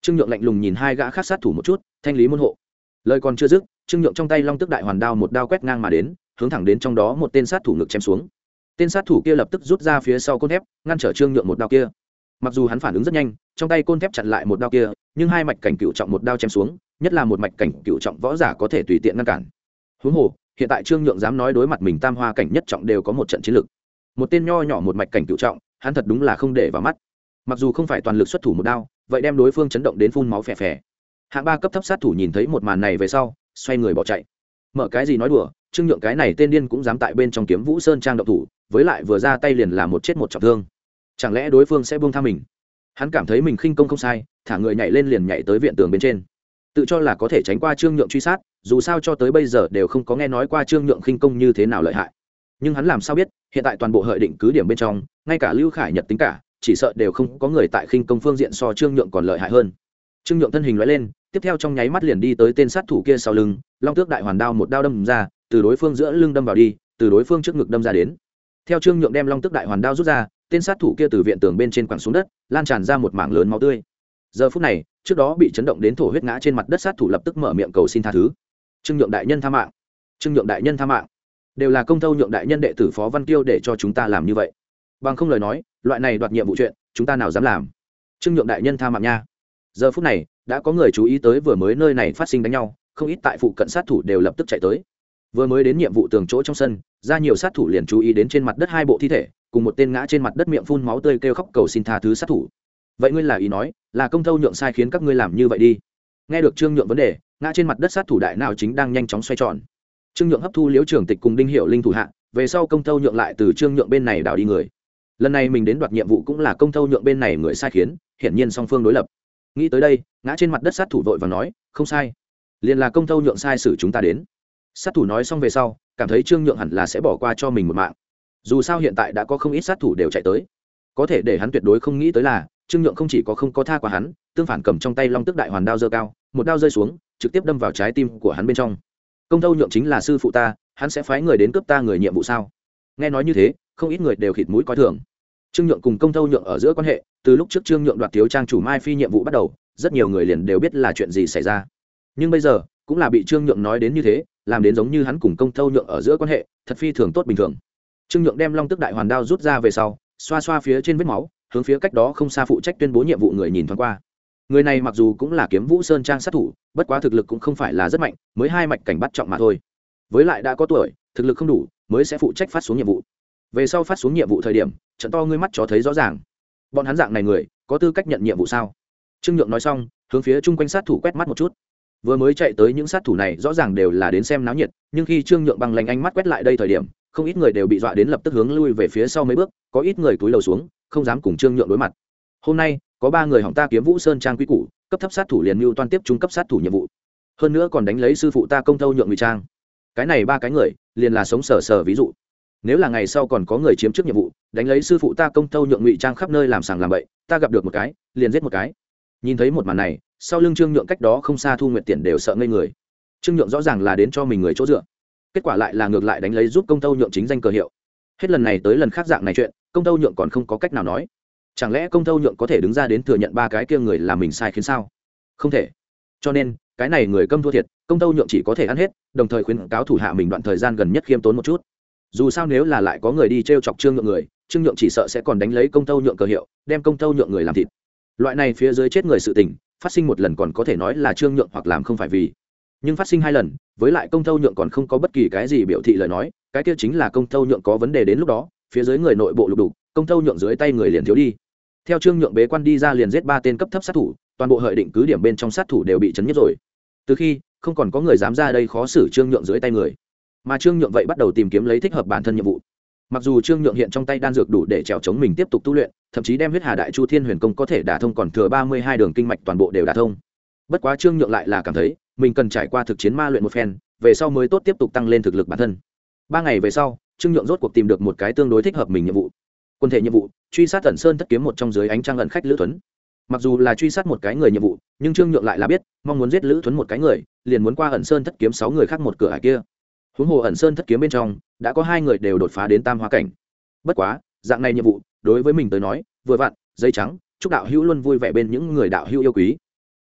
trương nhượng lạnh lùng nhìn hai gã khác sát thủ một chút, thanh lý môn hộ. Lời còn chưa dứt, trương nhượng trong tay long tức đại hoàn đao một đao quét ngang mà đến, hướng thẳng đến trong đó một tên sát thủ ngực chém xuống. Tên sát thủ kia lập tức rút ra phía sau côn thép, ngăn trở trương nhượng một đao kia. Mặc dù hắn phản ứng rất nhanh, trong tay côn thép chặn lại một đao kia, nhưng hai mạch cảnh cựu trọng một đao chém xuống, nhất là một mạch cảnh cựu trọng võ giả có thể tùy tiện ngăn cản. Huống hồ, hiện tại trương nhượng dám nói đối mặt mình tam hoa cảnh nhất trọng đều có một trận chiến lực. Một tên nho nhỏ một mạch cảnh cựu trọng, hắn thật đúng là không để vào mắt. Mặc dù không phải toàn lực xuất thủ một đao vậy đem đối phương chấn động đến phun máu phè phè. Hạng ba cấp thấp sát thủ nhìn thấy một màn này về sau, xoay người bỏ chạy. Mở cái gì nói đùa, trương nhượng cái này tên điên cũng dám tại bên trong kiếm vũ sơn trang động thủ, với lại vừa ra tay liền là một chết một trọng thương. Chẳng lẽ đối phương sẽ buông tha mình? Hắn cảm thấy mình khinh công không sai, thả người nhảy lên liền nhảy tới viện tường bên trên. Tự cho là có thể tránh qua trương nhượng truy sát, dù sao cho tới bây giờ đều không có nghe nói qua trương nhượng khinh công như thế nào lợi hại. Nhưng hắn làm sao biết, hiện tại toàn bộ hợi định cứ điểm bên trong, ngay cả lưu khải nhật tính cả chỉ sợ đều không có người tại khinh công phương diện so trương nhượng còn lợi hại hơn. Trương nhượng thân hình loại lên, tiếp theo trong nháy mắt liền đi tới tên sát thủ kia sau lưng, long tước đại hoàn đao một đao đâm ra, từ đối phương giữa lưng đâm vào đi, từ đối phương trước ngực đâm ra đến. Theo trương nhượng đem long tước đại hoàn đao rút ra, tên sát thủ kia từ viện tường bên trên quẳng xuống đất, lan tràn ra một mảng lớn máu tươi. Giờ phút này, trước đó bị chấn động đến thổ huyết ngã trên mặt đất sát thủ lập tức mở miệng cầu xin tha thứ. Trương nhượng đại nhân tha mạng. Trương nhượng đại nhân tha mạng. Đều là công thâu nhượng đại nhân đệ tử phó văn tiêu để cho chúng ta làm như vậy. Bằng không lời nói loại này đoạt nhiệm vụ chuyện, chúng ta nào dám làm? Trương nhượng đại nhân tha mạng nha. Giờ phút này, đã có người chú ý tới vừa mới nơi này phát sinh đánh nhau, không ít tại phụ cận sát thủ đều lập tức chạy tới. Vừa mới đến nhiệm vụ tường chỗ trong sân, ra nhiều sát thủ liền chú ý đến trên mặt đất hai bộ thi thể, cùng một tên ngã trên mặt đất miệng phun máu tươi kêu khóc cầu xin tha thứ sát thủ. Vậy ngươi là ý nói, là công thâu nhượng sai khiến các ngươi làm như vậy đi? Nghe được trương nhượng vấn đề, ngã trên mặt đất sát thủ đại nào chính đang nhanh chóng xoay tròn. Trương nhượng hấp thu liễu trưởng tịch cùng đinh hiệu linh thủ hạ, về sau công thâu nhượng lại từ trương nhượng bên này đảo đi người lần này mình đến đoạt nhiệm vụ cũng là công thâu nhượng bên này người sai khiến, hiển nhiên song phương đối lập. Nghĩ tới đây, ngã trên mặt đất sát thủ vội và nói, không sai. Liền là công thâu nhượng sai sử chúng ta đến. Sát thủ nói xong về sau, cảm thấy trương nhượng hẳn là sẽ bỏ qua cho mình một mạng. Dù sao hiện tại đã có không ít sát thủ đều chạy tới. Có thể để hắn tuyệt đối không nghĩ tới là, trương nhượng không chỉ có không có tha qua hắn, tương phản cầm trong tay long tức đại hoàn đao dơ cao, một đao rơi xuống, trực tiếp đâm vào trái tim của hắn bên trong. Công thâu nhượng chính là sư phụ ta, hắn sẽ phái người đến cướp ta người nhiệm vụ sao? Nghe nói như thế, không ít người đều khịt mũi coi thường. Trương nhượng cùng công Thâu nhượng ở giữa quan hệ, từ lúc trước trương nhượng đoạt thiếu trang chủ mai phi nhiệm vụ bắt đầu, rất nhiều người liền đều biết là chuyện gì xảy ra. Nhưng bây giờ, cũng là bị trương nhượng nói đến như thế, làm đến giống như hắn cùng công Thâu nhượng ở giữa quan hệ, thật phi thường tốt bình thường. Trương nhượng đem long tức đại hoàn đao rút ra về sau, xoa xoa phía trên vết máu, hướng phía cách đó không xa phụ trách tuyên bố nhiệm vụ người nhìn thoáng qua. Người này mặc dù cũng là kiếm vũ sơn trang sát thủ, bất quá thực lực cũng không phải là rất mạnh, mới hai mạch cảnh bắt trọng mà thôi. Với lại đã có tuổi, thực lực không đủ mới sẽ phụ trách phát xuống nhiệm vụ. Về sau phát xuống nhiệm vụ thời điểm, trận to ngươi mắt cho thấy rõ ràng. Bọn hắn dạng này người, có tư cách nhận nhiệm vụ sao? Trương nhượng nói xong, hướng phía chung quanh sát thủ quét mắt một chút. Vừa mới chạy tới những sát thủ này rõ ràng đều là đến xem náo nhiệt, nhưng khi trương nhượng bằng lành ánh mắt quét lại đây thời điểm, không ít người đều bị dọa đến lập tức hướng lui về phía sau mấy bước, có ít người túi lầu xuống, không dám cùng trương nhượng đối mặt. Hôm nay, có ba người hỏng ta kiếm vũ sơn trang quy củ, cấp thấp sát thủ liền mưu toan tiếp trung cấp sát thủ nhiệm vụ. Hơn nữa còn đánh lấy sư phụ ta công thâu nhượng ngụy trang cái này ba cái người, liền là sống sờ sờ ví dụ. Nếu là ngày sau còn có người chiếm trước nhiệm vụ, đánh lấy sư phụ ta công thâu nhượng ngụy trang khắp nơi làm sàng làm bậy, ta gặp được một cái, liền giết một cái. Nhìn thấy một màn này, sau lưng trương nhượng cách đó không xa thu nguyện tiền đều sợ ngây người. Trương nhượng rõ ràng là đến cho mình người chỗ dựa. Kết quả lại là ngược lại đánh lấy giúp công tâu nhượng chính danh cờ hiệu. Hết lần này tới lần khác dạng này chuyện, công tâu nhượng còn không có cách nào nói. Chẳng lẽ công tâu nhượng có thể đứng ra đến thừa nhận ba cái kia người là mình sai khiến sao? Không thể. Cho nên cái này người câm thua thiệt, công tâu nhượng chỉ có thể ăn hết, đồng thời khuyến cáo thủ hạ mình đoạn thời gian gần nhất khiêm tốn một chút. Dù sao nếu là lại có người đi t r e o chọc trương nhượng người, trương nhượng chỉ sợ sẽ còn đánh lấy công tâu nhượng cờ hiệu, đem công tâu nhượng người làm thịt. Loại này phía dưới chết người sự tình, phát sinh một lần còn có thể nói là trương nhượng hoặc làm không phải vì. Nhưng phát sinh hai lần, với lại công tâu nhượng còn không có bất kỳ cái gì biểu thị lời nói, cái kia chính là công tâu nhượng có vấn đề đến lúc đó, phía dưới người nội bộ lục đục, công tâu nhượng dưới tay người liền thiếu đi. Theo trương nhượng bế quan đi ra liền giết ba tên cấp thấp sát thủ, toàn bộ hợi định cứ điểm bên trong sát thủ đều bị chấn nhất rồi từ khi, không còn có người dám ra đây khó xử trương nhượng dưới tay người. Mà trương nhượng vậy bắt đầu tìm kiếm lấy thích hợp bản thân nhiệm vụ. Mặc dù trương nhượng hiện trong tay đan dược đủ để trèo chống mình tiếp tục tu luyện, thậm chí đem huyết hà đại chu thiên huyền công có thể đả thông còn thừa ba mươi hai đường kinh mạch toàn bộ đều đả thông. Bất quá trương nhượng lại là cảm thấy, mình cần trải qua thực chiến ma luyện một phen, về sau mới tốt tiếp tục tăng lên thực lực bản thân. Ba ngày về sau, trương nhượng rốt cuộc tìm được một cái tương đối thích hợp mình nhiệm vụ. Quân thể nhiệm vụ, truy sát tần sơn thất kiếm một trong dưới ánh trăng ẩn khách lữ tuấn mặc dù là truy sát một cái người nhiệm vụ, nhưng trương nhượng lại là biết, mong muốn giết lữ thuấn một cái người, liền muốn qua ẩn sơn thất kiếm sáu người khác một cửa hải kia. Huống hồ ẩn sơn thất kiếm bên trong, đã có hai người đều đột phá đến tam hoa cảnh. Bất quá, dạng này nhiệm vụ, đối với mình tới nói, vừa vặn, dây trắng, chúc đạo hữu luôn vui vẻ bên những người đạo hữu yêu quý.